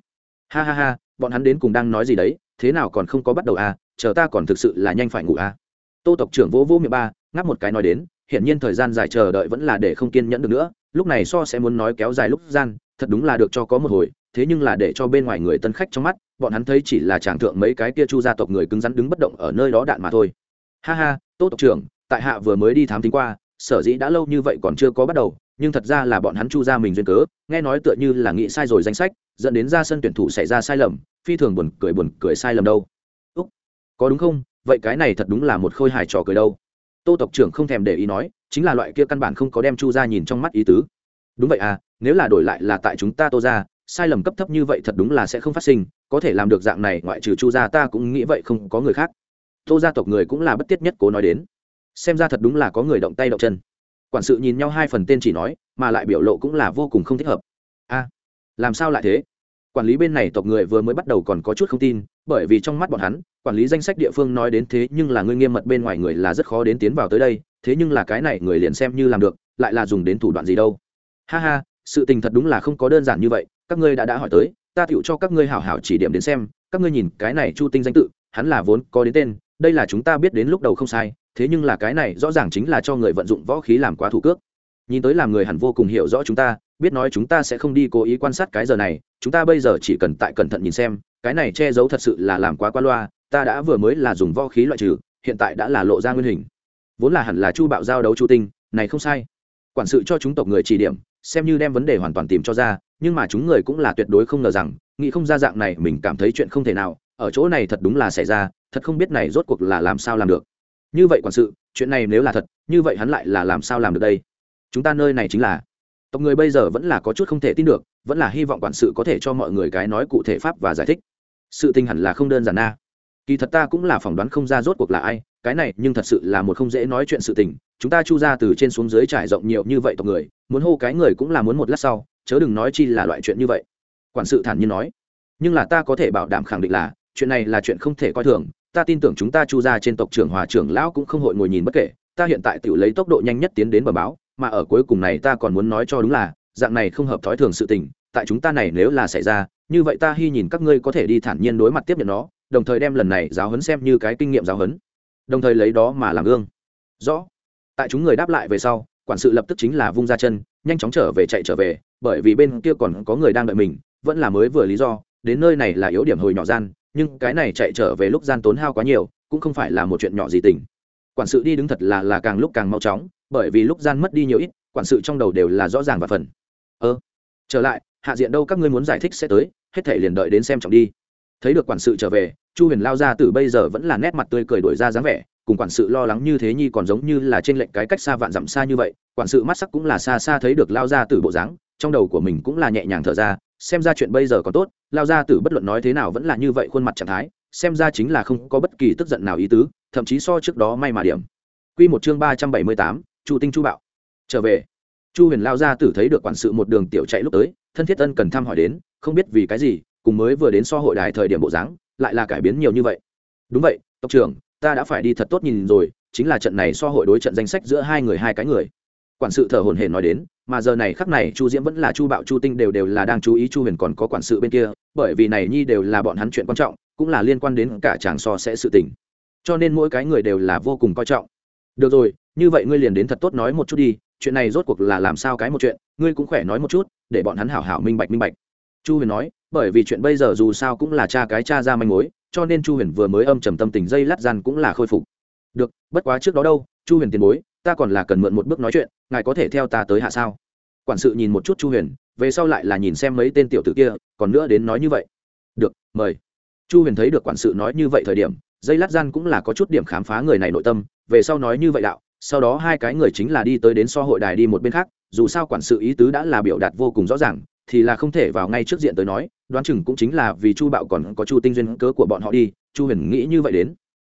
ha ha ha, bọn hắn đến cùng đang nói gì đấy, thế nào còn không có bắt đầu a chờ ta còn thực sự là nhanh phải ngủ a tô tộc trưởng vỗ vỗ miệng ba, ngáp một cái nói đến hiện nhiên thời gian dài chờ đợi vẫn là để không kiên nhẫn được nữa, lúc này so sẽ muốn nói kéo dài lúc gian, thật đúng là được cho có một hồi, thế nhưng là để cho bên ngoài người tân khách trong mắt, bọn hắn thấy chỉ là chàng thượng mấy cái kia chu gia tộc người cứng rắn đứng bất động ở nơi đó đạn mà thôi. Ha ha tốt tộc trưởng, tại hạ vừa mới đi thám tính qua, sở dĩ đã lâu như vậy còn chưa có bắt đầu, nhưng thật ra là bọn hắn chu ra mình duyên cớ, nghe nói tựa như là nghĩ sai rồi danh sách, dẫn đến ra sân tuyển thủ xảy ra sai lầm, phi thường buồn cười buồn cười sai lầm đâu. Úc, có đúng không? Vậy cái này thật đúng là một khôi hài trò cười đâu tô tộc trưởng không thèm để ý nói, chính là loại kia căn bản không có đem chu ra nhìn trong mắt ý tứ. Đúng vậy à nếu là đổi lại là tại chúng ta tô ra sai lầm cấp thấp như vậy thật đúng là sẽ không phát sinh, có thể làm được dạng này, ngoại trừ chu gia ta cũng nghĩ vậy không có người khác. Tô gia tộc người cũng là bất tiết nhất cố nói đến. Xem ra thật đúng là có người động tay động chân. Quản sự nhìn nhau hai phần tên chỉ nói, mà lại biểu lộ cũng là vô cùng không thích hợp. A làm sao lại thế? Quản lý bên này tộc người vừa mới bắt đầu còn có chút không tin, bởi vì trong mắt bọn hắn, quản lý danh sách địa phương nói đến thế nhưng là ngươi nghiêm mật bên ngoài người là rất khó đến tiến vào tới đây, thế nhưng là cái này người liền xem như làm được, lại là dùng đến thủ đoạn gì đâu. Ha ha, sự tình thật đúng là không có đơn giản như vậy, các ngươi đã đã hỏi tới, ta tựu cho các ngươi hảo hảo chỉ điểm đến xem, các ngươi nhìn cái này chu tinh danh tự, hắn là vốn có đến tên, đây là chúng ta biết đến lúc đầu không sai, thế nhưng là cái này rõ ràng chính là cho người vận dụng võ khí làm quá thủ cước. Nhìn tới làm người hẳn vô cùng hiểu rõ chúng ta biết nói chúng ta sẽ không đi cố ý quan sát cái giờ này, chúng ta bây giờ chỉ cần tại cẩn thận nhìn xem, cái này che giấu thật sự là làm quá qua loa, ta đã vừa mới là dùng vo khí loại trừ, hiện tại đã là lộ ra nguyên hình. Vốn là hẳn là chu bạo giao đấu chu tinh, này không sai. Quản sự cho chúng tộc người chỉ điểm, xem như đem vấn đề hoàn toàn tìm cho ra, nhưng mà chúng người cũng là tuyệt đối không ngờ rằng, nghĩ không ra dạng này mình cảm thấy chuyện không thể nào, ở chỗ này thật đúng là xảy ra, thật không biết này rốt cuộc là làm sao làm được. Như vậy quản sự, chuyện này nếu là thật, như vậy hắn lại là làm sao làm được đây? Chúng ta nơi này chính là tộc người bây giờ vẫn là có chút không thể tin được, vẫn là hy vọng quản sự có thể cho mọi người cái nói cụ thể pháp và giải thích. Sự tình hẳn là không đơn giản na kỳ thật ta cũng là phỏng đoán không ra rốt cuộc là ai, cái này nhưng thật sự là một không dễ nói chuyện sự tình. Chúng ta chu ra từ trên xuống dưới trải rộng nhiều như vậy tộc người, muốn hô cái người cũng là muốn một lát sau, chớ đừng nói chi là loại chuyện như vậy. Quản sự thản nhiên nói. Nhưng là ta có thể bảo đảm khẳng định là, chuyện này là chuyện không thể coi thường. Ta tin tưởng chúng ta chu ra trên tộc trưởng hòa trưởng lão cũng không hội ngồi nhìn bất kể. Ta hiện tại tự lấy tốc độ nhanh nhất tiến đến bờ báo mà ở cuối cùng này ta còn muốn nói cho đúng là, dạng này không hợp thói thường sự tình, tại chúng ta này nếu là xảy ra, như vậy ta hy nhìn các ngươi có thể đi thản nhiên đối mặt tiếp nhận nó, đồng thời đem lần này giáo huấn xem như cái kinh nghiệm giáo huấn. Đồng thời lấy đó mà làm gương. Rõ. Tại chúng người đáp lại về sau, quản sự lập tức chính là vung ra chân, nhanh chóng trở về chạy trở về, bởi vì bên kia còn có người đang đợi mình, vẫn là mới vừa lý do, đến nơi này là yếu điểm hồi nhỏ gian, nhưng cái này chạy trở về lúc gian tốn hao quá nhiều, cũng không phải là một chuyện nhỏ gì tình quản sự đi đứng thật là là càng lúc càng mau chóng, bởi vì lúc gian mất đi nhiều ít, quản sự trong đầu đều là rõ ràng và phần. Ơ, trở lại, hạ diện đâu các ngươi muốn giải thích sẽ tới, hết thể liền đợi đến xem trọng đi. Thấy được quản sự trở về, chu huyền lao ra từ bây giờ vẫn là nét mặt tươi cười đổi ra dáng vẻ, cùng quản sự lo lắng như thế nhi còn giống như là trên lệnh cái cách xa vạn dặm xa như vậy, quản sự mắt sắc cũng là xa xa thấy được lao ra từ bộ dáng, trong đầu của mình cũng là nhẹ nhàng thở ra xem ra chuyện bây giờ còn tốt, lao ra tử bất luận nói thế nào vẫn là như vậy khuôn mặt trạng thái, xem ra chính là không có bất kỳ tức giận nào ý tứ, thậm chí so trước đó may mà điểm. Quy một chương ba trăm bảy mươi tám, chu tinh chu bạo. Trở về. Chu huyền lao ra tử thấy được quản sự một đường tiểu chạy lúc tới, thân thiết ân cần thăm hỏi đến, không biết vì cái gì, cùng mới vừa đến so hội đài thời điểm bộ dáng, lại là cải biến nhiều như vậy. Đúng vậy, tộc trưởng, ta đã phải đi thật tốt nhìn rồi, chính là trận này so hội đối trận danh sách giữa hai người hai cái người quản sự thở hồn hển nói đến, mà giờ này khắc này chu diễm vẫn là chu bạo chu tinh đều đều là đang chú ý chu huyền còn có quản sự bên kia, bởi vì này nhi đều là bọn hắn chuyện quan trọng, cũng là liên quan đến cả chàng so sẽ sự tình. Cho nên mỗi cái người đều là vô cùng coi trọng. Được rồi, như vậy ngươi liền đến thật tốt nói một chút đi, chuyện này rốt cuộc là làm sao cái một chuyện, ngươi cũng khỏe nói một chút, để bọn hắn hảo hảo minh bạch minh bạch. Chu huyền nói, bởi vì chuyện bây giờ dù sao cũng là cha cái cha ra manh mối, cho nên chu huyền vừa mới âm trầm tâm tình dây lát gian cũng là khôi phục. Được, bất quá trước đó đâu, chu huyền tiền bối, ta còn là cần mượn một bước nói chuyện ngài có thể theo ta tới hạ sao? Quản sự nhìn một chút chu huyền, về sau lại là nhìn xem mấy tên tiểu tử kia, còn nữa đến nói như vậy. Được, mời. Chu huyền thấy được quản sự nói như vậy thời điểm, dây lát gian cũng là có chút điểm khám phá người này nội tâm, về sau nói như vậy đạo, sau đó hai cái người chính là đi tới đến so hội đài đi một bên khác, dù sao quản sự ý tứ đã là biểu đạt vô cùng rõ ràng, thì là không thể vào ngay trước diện tới nói, đoán chừng cũng chính là vì chu bạo còn có chu tinh duyên cớ của bọn họ đi, chu huyền nghĩ như vậy đến.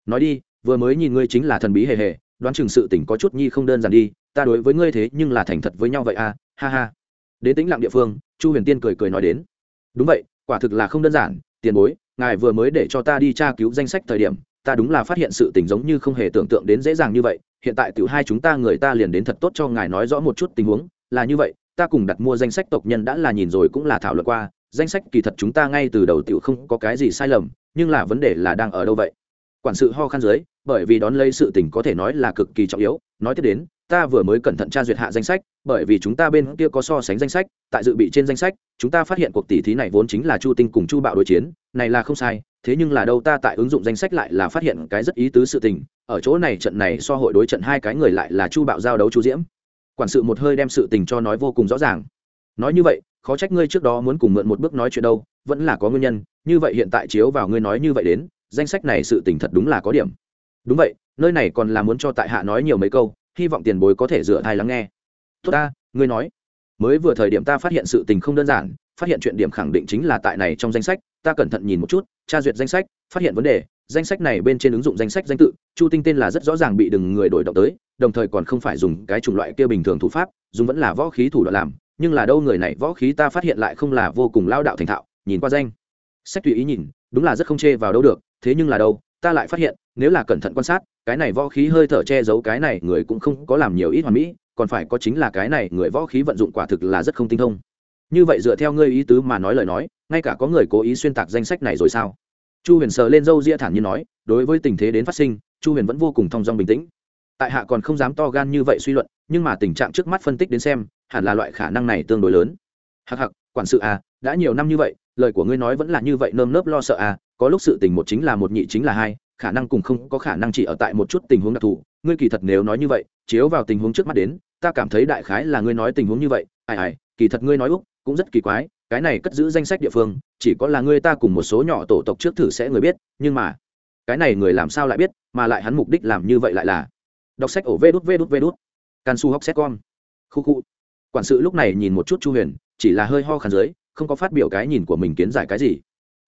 Nói đi, vừa mới nhìn ngươi chính là thần bí hề hề, đoán chừng sự tỉnh có chút nhi không đơn giản đi ta đối với ngươi thế nhưng là thành thật với nhau vậy à ha ha. Đến tĩnh lặng địa phương, chu huyền tiên cười cười nói đến. Đúng vậy, quả thực là không đơn giản, tiền bối, ngài vừa mới để cho ta đi tra cứu danh sách thời điểm, ta đúng là phát hiện sự tình giống như không hề tưởng tượng đến dễ dàng như vậy, hiện tại tiểu hai chúng ta người ta liền đến thật tốt cho ngài nói rõ một chút tình huống, là như vậy, ta cùng đặt mua danh sách tộc nhân đã là nhìn rồi cũng là thảo luận qua, danh sách kỳ thật chúng ta ngay từ đầu tiểu không có cái gì sai lầm, nhưng là vấn đề là đang ở đâu vậy? Quản sự ho khăn dưới, bởi vì đón lấy sự tình có thể nói là cực kỳ trọng yếu, nói tiếp đến ta vừa mới cẩn thận tra duyệt hạ danh sách, bởi vì chúng ta bên kia có so sánh danh sách, tại dự bị trên danh sách, chúng ta phát hiện cuộc tỷ thí này vốn chính là chu tinh cùng chu bạo đối chiến, này là không sai, thế nhưng là đâu ta tại ứng dụng danh sách lại là phát hiện cái rất ý tứ sự tình, ở chỗ này trận này so hội đối trận hai cái người lại là chu bạo giao đấu chu diễm. Quản sự một hơi đem sự tình cho nói vô cùng rõ ràng. Nói như vậy, khó trách ngươi trước đó muốn cùng mượn một bước nói chuyện đâu, vẫn là có nguyên nhân, như vậy hiện tại chiếu vào ngươi nói như vậy đến, danh sách này sự tình thật đúng là có điểm. Đúng vậy, nơi này còn là muốn cho tại hạ nói nhiều mấy câu hy vọng tiền bối có thể dựa thai lắng nghe. Tốt ta, ngươi nói. Mới vừa thời điểm ta phát hiện sự tình không đơn giản, phát hiện chuyện điểm khẳng định chính là tại này trong danh sách, ta cẩn thận nhìn một chút, tra duyệt danh sách, phát hiện vấn đề, danh sách này bên trên ứng dụng danh sách danh tự, chu tinh tên là rất rõ ràng bị đừng người đổi động tới, đồng thời còn không phải dùng cái chủng loại kia bình thường thủ pháp, dùng vẫn là võ khí thủ đoạn làm, nhưng là đâu người này võ khí ta phát hiện lại không là vô cùng lao đạo thành thạo, nhìn qua danh. Sách tùy ý nhìn, đúng là rất không chê vào đâu được, thế nhưng là đâu ta lại phát hiện, nếu là cẩn thận quan sát, cái này võ khí hơi thở che giấu cái này người cũng không có làm nhiều ít hoàn mỹ, còn phải có chính là cái này người võ khí vận dụng quả thực là rất không tinh thông. Như vậy dựa theo ngươi ý tứ mà nói lời nói, ngay cả có người cố ý xuyên tạc danh sách này rồi sao? Chu huyền sờ lên dâu ria thản như nói, đối với tình thế đến phát sinh, chu huyền vẫn vô cùng thong dong bình tĩnh. Tại hạ còn không dám to gan như vậy suy luận, nhưng mà tình trạng trước mắt phân tích đến xem, hẳn là loại khả năng này tương đối lớn. Hặc hặc quản sự à đã nhiều năm như vậy lời của ngươi nói vẫn là như vậy, nơm nớp lo sợ à có lúc sự tình một chính là một nhị chính là hai, khả năng cùng không có khả năng chỉ ở tại một chút tình huống đặc thù. Ngươi kỳ thật nếu nói như vậy, chiếu vào tình huống trước mắt đến, ta cảm thấy đại khái là ngươi nói tình huống như vậy. Ai ai, kỳ thật ngươi nói úc, cũng rất kỳ quái, cái này cất giữ danh sách địa phương, chỉ có là ngươi ta cùng một số nhỏ tổ tộc trước thử sẽ người biết, nhưng mà, cái này người làm sao lại biết, mà lại hắn mục đích làm như vậy lại là. Đọc sách ổ vê đút vê đút vê đút. Can su hóc xét con. Khu khu. Quản sự lúc này nhìn một chút chu huyền, chỉ là hơi ho khăn dưới không có phát biểu cái nhìn của mình kiến giải cái gì.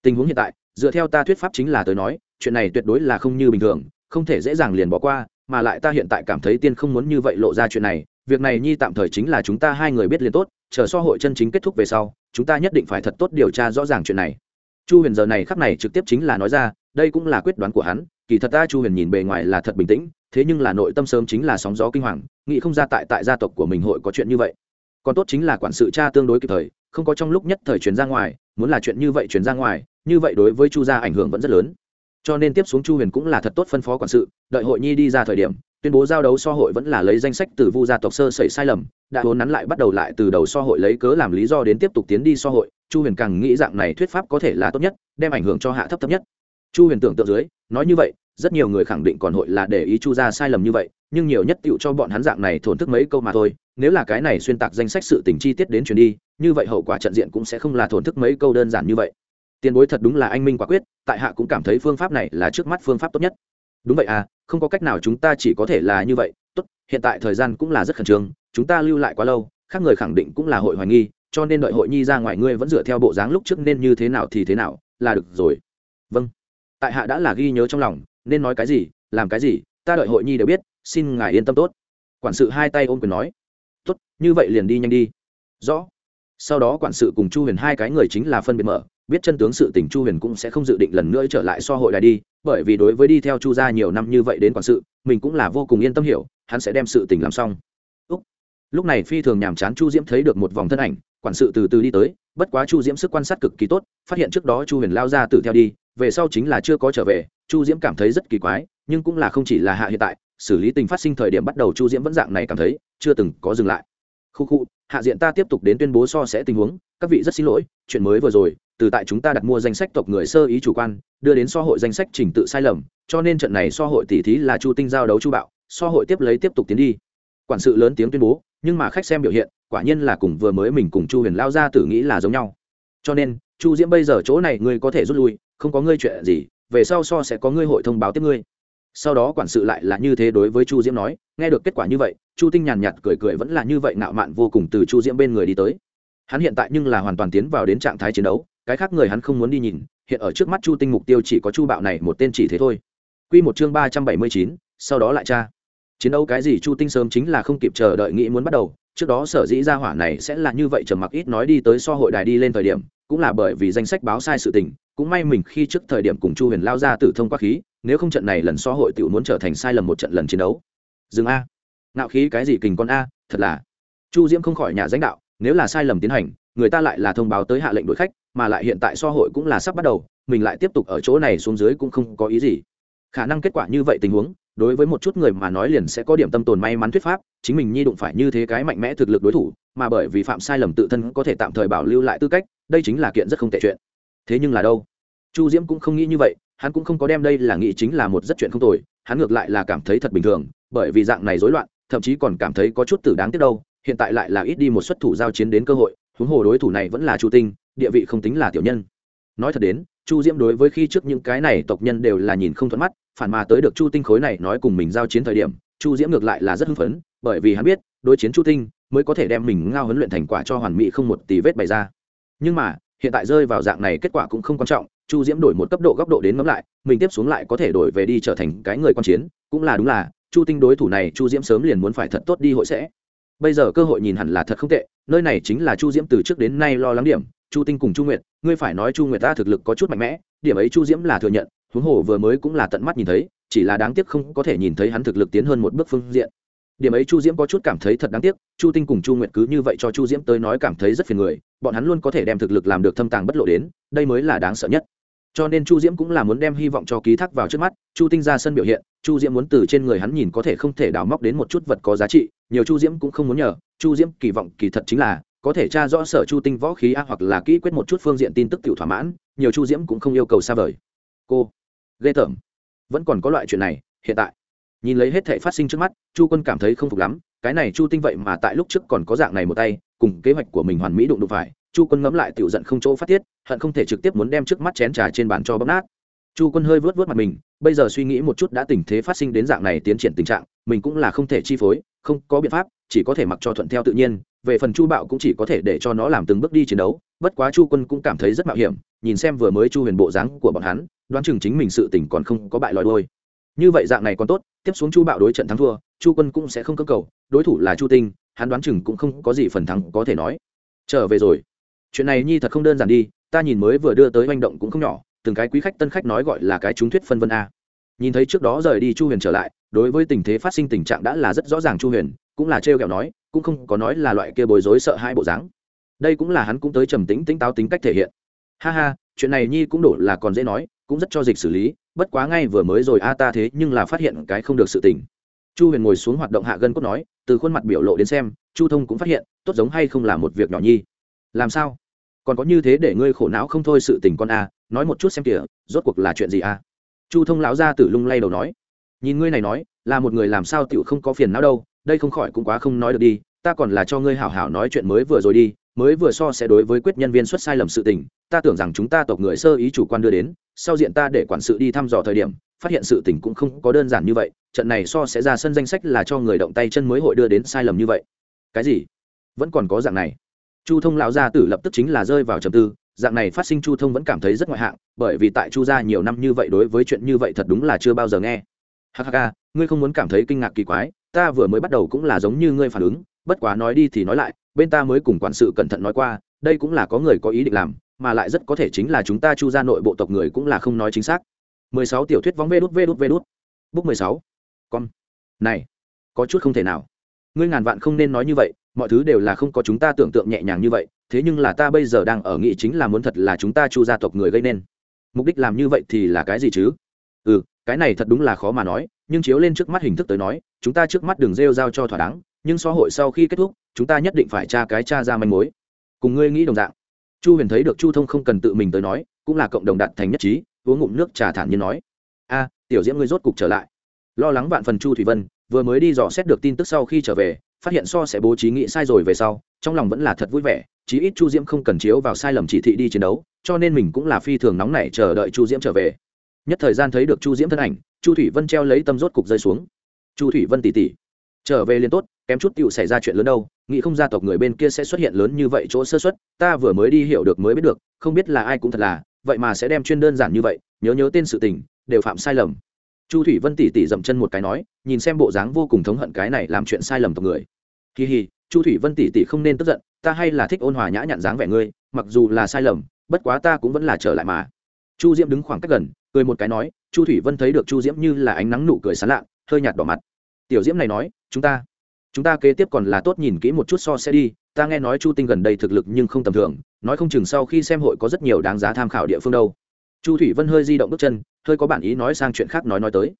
Tình huống hiện tại, dựa theo ta thuyết pháp chính là tới nói, chuyện này tuyệt đối là không như bình thường, không thể dễ dàng liền bỏ qua, mà lại ta hiện tại cảm thấy tiên không muốn như vậy lộ ra chuyện này, việc này nhi tạm thời chính là chúng ta hai người biết liền tốt, chờ so hội chân chính kết thúc về sau, chúng ta nhất định phải thật tốt điều tra rõ ràng chuyện này. Chu huyền giờ này khắc này trực tiếp chính là nói ra, đây cũng là quyết đoán của hắn, kỳ thật ta chu huyền nhìn bề ngoài là thật bình tĩnh, thế nhưng là nội tâm sớm chính là sóng gió kinh hoàng, nghĩ không ra tại tại gia tộc của mình hội có chuyện như vậy. Còn tốt chính là quản sự cha tương đối kịp thời không có trong lúc nhất thời truyền ra ngoài, muốn là chuyện như vậy truyền ra ngoài, như vậy đối với chu gia ảnh hưởng vẫn rất lớn. Cho nên tiếp xuống chu huyền cũng là thật tốt phân phó quản sự, đợi hội nhi đi ra thời điểm, tuyên bố giao đấu so hội vẫn là lấy danh sách từ vu gia tộc sơ sẩy sai lầm, đã vốn nắn lại bắt đầu lại từ đầu so hội lấy cớ làm lý do đến tiếp tục tiến đi so hội, chu huyền càng nghĩ dạng này thuyết pháp có thể là tốt nhất, đem ảnh hưởng cho hạ thấp thấp nhất chu huyền tưởng tượng dưới, nói như vậy, rất nhiều người khẳng định còn hội là để ý chu ra sai lầm như vậy, nhưng nhiều nhất tựu cho bọn hắn dạng này thổn thức mấy câu mà thôi, nếu là cái này xuyên tạc danh sách sự tình chi tiết đến truyền đi, như vậy hậu quả trận diện cũng sẽ không là thổn thức mấy câu đơn giản như vậy. Tiền bối thật đúng là anh minh quả quyết, tại hạ cũng cảm thấy phương pháp này là trước mắt phương pháp tốt nhất. Đúng vậy à không có cách nào chúng ta chỉ có thể là như vậy, tốt, hiện tại thời gian cũng là rất khẩn trương, chúng ta lưu lại quá lâu, khác người khẳng định cũng là hội hoài nghi, cho nên đợi hội nhi ra ngoài ngươi vẫn dựa theo bộ dáng lúc trước nên như thế nào thì thế nào, là được rồi. Vâng tại hạ đã là ghi nhớ trong lòng, nên nói cái gì, làm cái gì, ta đợi hội nhi đều biết, xin ngài yên tâm tốt. Quản sự hai tay ôm quyền nói. Tốt, như vậy liền đi nhanh đi. Rõ. Sau đó quản sự cùng chu huyền hai cái người chính là phân biệt mở, biết chân tướng sự tình chu huyền cũng sẽ không dự định lần nữa trở lại so hội đài đi, bởi vì đối với đi theo chu gia nhiều năm như vậy đến quản sự, mình cũng là vô cùng yên tâm hiểu, hắn sẽ đem sự tình làm xong. Úc. lúc này phi thường nhàm chán chu diễm thấy được một vòng thân ảnh, quản sự từ từ đi tới, bất quá chu diễm sức quan sát cực kỳ tốt, phát hiện trước đó chu huyền lao ra tự theo đi về sau chính là chưa có trở về, chu diễm cảm thấy rất kỳ quái, nhưng cũng là không chỉ là hạ hiện tại, xử lý tình phát sinh thời điểm bắt đầu chu diễm vẫn dạng này cảm thấy, chưa từng có dừng lại. Khu khu, hạ diện ta tiếp tục đến tuyên bố so sẽ tình huống, các vị rất xin lỗi, chuyện mới vừa rồi, từ tại chúng ta đặt mua danh sách tộc người sơ ý chủ quan, đưa đến so hội danh sách trình tự sai lầm, cho nên trận này so hội tỷ thí là chu tinh giao đấu chu bạo, so hội tiếp lấy tiếp tục tiến đi. Quản sự lớn tiếng tuyên bố, nhưng mà khách xem biểu hiện, quả nhiên là cùng vừa mới mình cùng chu huyền lao ra tử nghĩ là giống nhau. Cho nên, chu diễm bây giờ chỗ này ngươi có thể rút lui không có ngươi chuyện gì, về sau so sẽ có ngươi hội thông báo tiếp ngươi. Sau đó quản sự lại là như thế đối với chu diễm nói, nghe được kết quả như vậy, chu tinh nhàn nhạt cười cười vẫn là như vậy nạo mạn vô cùng từ chu diễm bên người đi tới. Hắn hiện tại nhưng là hoàn toàn tiến vào đến trạng thái chiến đấu, cái khác người hắn không muốn đi nhìn, hiện ở trước mắt chu tinh mục tiêu chỉ có chu bạo này một tên chỉ thế thôi. Q một chương ba trăm bảy mươi chín, sau đó lại cha chiến đấu cái gì chu tinh sớm chính là không kịp chờ đợi nghĩ muốn bắt đầu, trước đó sở dĩ ra hỏa này sẽ là như vậy trầm mặc ít nói đi tới so hội đài đi lên thời điểm cũng là bởi vì danh sách báo sai sự tình, cũng may mình khi trước thời điểm cùng chu huyền lao ra tử thông qua khí, nếu không trận này lần so hội tự muốn trở thành sai lầm một trận lần chiến đấu. Dừng a. Ngạo khí cái gì kình con a, thật là. Chu diễm không khỏi nhà danh đạo, nếu là sai lầm tiến hành, người ta lại là thông báo tới hạ lệnh đội khách, mà lại hiện tại so hội cũng là sắp bắt đầu, mình lại tiếp tục ở chỗ này xuống dưới cũng không có ý gì. Khả năng kết quả như vậy tình huống, đối với một chút người mà nói liền sẽ có điểm tâm tồn may mắn thuyết pháp, chính mình nhi đụng phải như thế cái mạnh mẽ thực lực đối thủ mà bởi vì phạm sai lầm tự thân có thể tạm thời bảo lưu lại tư cách, đây chính là kiện rất không tệ chuyện. Thế nhưng là đâu? Chu diễm cũng không nghĩ như vậy, hắn cũng không có đem đây là nghĩ chính là một rất chuyện không tồi, hắn ngược lại là cảm thấy thật bình thường, bởi vì dạng này rối loạn, thậm chí còn cảm thấy có chút tử đáng tiếc đâu, hiện tại lại là ít đi một xuất thủ giao chiến đến cơ hội, huống hồ đối thủ này vẫn là chu tinh, địa vị không tính là tiểu nhân. Nói thật đến, chu diễm đối với khi trước những cái này tộc nhân đều là nhìn không thuận mắt, phản mà tới được chu tinh khối này nói cùng mình giao chiến thời điểm, chu diễm ngược lại là rất hưng phấn, bởi vì hắn biết, đối chiến chu tinh mới có thể đem mình ngao huấn luyện thành quả cho hoàn mỹ không một tỷ vết bày ra. Nhưng mà, hiện tại rơi vào dạng này kết quả cũng không quan trọng, chu diễm đổi một cấp độ góc độ đến ngẫm lại, mình tiếp xuống lại có thể đổi về đi trở thành cái người quan chiến, cũng là đúng là, chu tinh đối thủ này, chu diễm sớm liền muốn phải thật tốt đi hội sẽ. Bây giờ cơ hội nhìn hẳn là thật không tệ, nơi này chính là chu diễm từ trước đến nay lo lắng điểm, chu tinh cùng chu nguyệt, ngươi phải nói chu nguyệt ta thực lực có chút mạnh mẽ, điểm ấy chu diễm là thừa nhận, huống hồ vừa mới cũng là tận mắt nhìn thấy, chỉ là đáng tiếc không có thể nhìn thấy hắn thực lực tiến hơn một bước phương diện điểm ấy chu diễm có chút cảm thấy thật đáng tiếc, chu tinh cùng chu nguyệt cứ như vậy cho chu diễm tới nói cảm thấy rất phiền người, bọn hắn luôn có thể đem thực lực làm được thâm tàng bất lộ đến, đây mới là đáng sợ nhất. Cho nên chu diễm cũng là muốn đem hy vọng cho ký thác vào trước mắt, chu tinh ra sân biểu hiện, chu diễm muốn từ trên người hắn nhìn có thể không thể đào móc đến một chút vật có giá trị, nhiều chu diễm cũng không muốn nhờ, chu diễm kỳ vọng kỳ thật chính là, có thể tra rõ sở chu tinh võ khí a hoặc là kỹ quyết một chút phương diện tin tức tự thỏa mãn, nhiều chu diễm cũng không yêu cầu xa vời. Cô, ghê tởm. Vẫn còn có loại chuyện này, hiện tại nhìn lấy hết thể phát sinh trước mắt, chu quân cảm thấy không phục lắm, cái này chu tinh vậy mà tại lúc trước còn có dạng này một tay, cùng kế hoạch của mình hoàn mỹ đụng đụng phải, chu quân ngẫm lại tiểu giận không chỗ phát tiết, hận không thể trực tiếp muốn đem trước mắt chén trà trên bàn cho bấm nát. Chu quân hơi vớt vớt mặt mình, bây giờ suy nghĩ một chút đã tình thế phát sinh đến dạng này tiến triển tình trạng, mình cũng là không thể chi phối, không có biện pháp, chỉ có thể mặc cho thuận theo tự nhiên, về phần chu bạo cũng chỉ có thể để cho nó làm từng bước đi chiến đấu, bất quá chu quân cũng cảm thấy rất mạo hiểm, nhìn xem vừa mới chu huyền bộ dáng của bọn hắn, đoán chừng chính mình sự tình còn không có bại lòi đôi như vậy dạng này còn tốt, tiếp xuống chu bạo đối trận thắng thua, chu quân cũng sẽ không cơ cầu, đối thủ là chu tinh, hắn đoán chừng cũng không có gì phần thắng có thể nói. Trở về rồi. Chuyện này nhi thật không đơn giản đi, ta nhìn mới vừa đưa tới manh động cũng không nhỏ, từng cái quý khách tân khách nói gọi là cái trúng thuyết phân vân a. Nhìn thấy trước đó rời đi chu huyền trở lại, đối với tình thế phát sinh tình trạng đã là rất rõ ràng chu huyền, cũng là trêu kẹo nói, cũng không có nói là loại kia bối rối sợ hai bộ dáng. Đây cũng là hắn cũng tới trầm tính tính táo tính cách thể hiện. Ha ha, chuyện này nhi cũng đổ là còn dễ nói, cũng rất cho dịch xử lý bất quá ngay vừa mới rồi a ta thế nhưng là phát hiện cái không được sự tình. Chu huyền ngồi xuống hoạt động hạ gân cốt nói từ khuôn mặt biểu lộ đến xem chu thông cũng phát hiện tốt giống hay không là một việc nhỏ nhi. Làm sao? Còn có như thế để ngươi khổ não không thôi sự tình con a à, nói một chút xem kìa rốt cuộc là chuyện gì a? À? chu thông lão ra tử lung lay đầu nói nhìn ngươi này nói là một người làm sao tựu không có phiền não đâu đây không khỏi cũng quá không nói được đi ta còn là cho ngươi hảo hảo nói chuyện mới vừa rồi đi mới vừa so sẽ đối với quyết nhân viên xuất sai lầm sự tình ta tưởng rằng chúng ta tộc người sơ ý chủ quan đưa đến sau diện ta để quản sự đi thăm dò thời điểm, phát hiện sự tình cũng không có đơn giản như vậy, trận này so sẽ ra sân danh sách là cho người động tay chân mới hội đưa đến sai lầm như vậy. Cái gì? Vẫn còn có dạng này. Chu thông lão gia tử lập tức chính là rơi vào trầm tư, dạng này phát sinh chu thông vẫn cảm thấy rất ngoại hạng, bởi vì tại chu gia nhiều năm như vậy đối với chuyện như vậy thật đúng là chưa bao giờ nghe. Hk ngươi không muốn cảm thấy kinh ngạc kỳ quái, ta vừa mới bắt đầu cũng là giống như ngươi phản ứng, bất quá nói đi thì nói lại, bên ta mới cùng quản sự cẩn thận nói qua, đây cũng là có người có ý định làm mà lại rất có thể chính là chúng ta chu ra nội bộ tộc người cũng là không nói chính xác. 16 tiểu thuyết vóng vê đút vê đút vê đút. Bút 16. con này, có chút không thể nào. Ngươi ngàn vạn không nên nói như vậy, mọi thứ đều là không có chúng ta tưởng tượng nhẹ nhàng như vậy, thế nhưng là ta bây giờ đang ở nghị chính là muốn thật là chúng ta chu gia tộc người gây nên. Mục đích làm như vậy thì là cái gì chứ? Ừ cái này thật đúng là khó mà nói, nhưng chiếu lên trước mắt hình thức tới nói, chúng ta trước mắt đừng rêu giao cho thỏa đáng, nhưng xã hội sau khi kết thúc, chúng ta nhất định phải tra cái tra ra manh mối. Cùng ngươi nghĩ đồng dạng chu huyền thấy được chu thông không cần tự mình tới nói, cũng là cộng đồng đạt thành nhất trí, uống ngụm nước trà thản nhiên nói. A, tiểu diễm ngươi rốt cục trở lại. Lo lắng vạn phần chu thủy vân, vừa mới đi dò xét được tin tức sau khi trở về, phát hiện so sẽ bố trí nghĩ sai rồi về sau, trong lòng vẫn là thật vui vẻ, chí ít chu diễm không cần chiếu vào sai lầm chỉ thị đi chiến đấu, cho nên mình cũng là phi thường nóng nảy chờ đợi chu diễm trở về. Nhất thời gian thấy được chu diễm thân ảnh, chu thủy vân treo lấy tâm rốt cục rơi xuống. Chu thủy vân tỉ tỉ trở về liền tốt, kém chút tựu xảy ra chuyện lớn đâu nghĩ không gia tộc người bên kia sẽ xuất hiện lớn như vậy chỗ sơ xuất, ta vừa mới đi hiểu được mới biết được, không biết là ai cũng thật là, vậy mà sẽ đem chuyên đơn giản như vậy, nhớ nhớ tên sự tình, đều phạm sai lầm. Chu thủy vân tỉ tỉ dậm chân một cái nói, nhìn xem bộ dáng vô cùng thống hận cái này làm chuyện sai lầm tộc người. Kỳ hì chu thủy vân tỉ tỉ không nên tức giận, ta hay là thích ôn hòa nhã nhặn dáng vẻ ngươi, mặc dù là sai lầm, bất quá ta cũng vẫn là trở lại mà. Chu diễm đứng khoảng cách gần, cười một cái nói, chu thủy vân thấy được chu diễm như là ánh nắng nụ cười sán lạ, hơi nhạt đỏ mặt. Tiểu diễm này nói, chúng ta chúng ta kế tiếp còn là tốt nhìn kỹ một chút so sẽ đi, ta nghe nói chu tinh gần đây thực lực nhưng không tầm thường, nói không chừng sau khi xem hội có rất nhiều đáng giá tham khảo địa phương đâu. Chu thủy vân hơi di động bước chân, hơi có bản ý nói sang chuyện khác nói nói tới.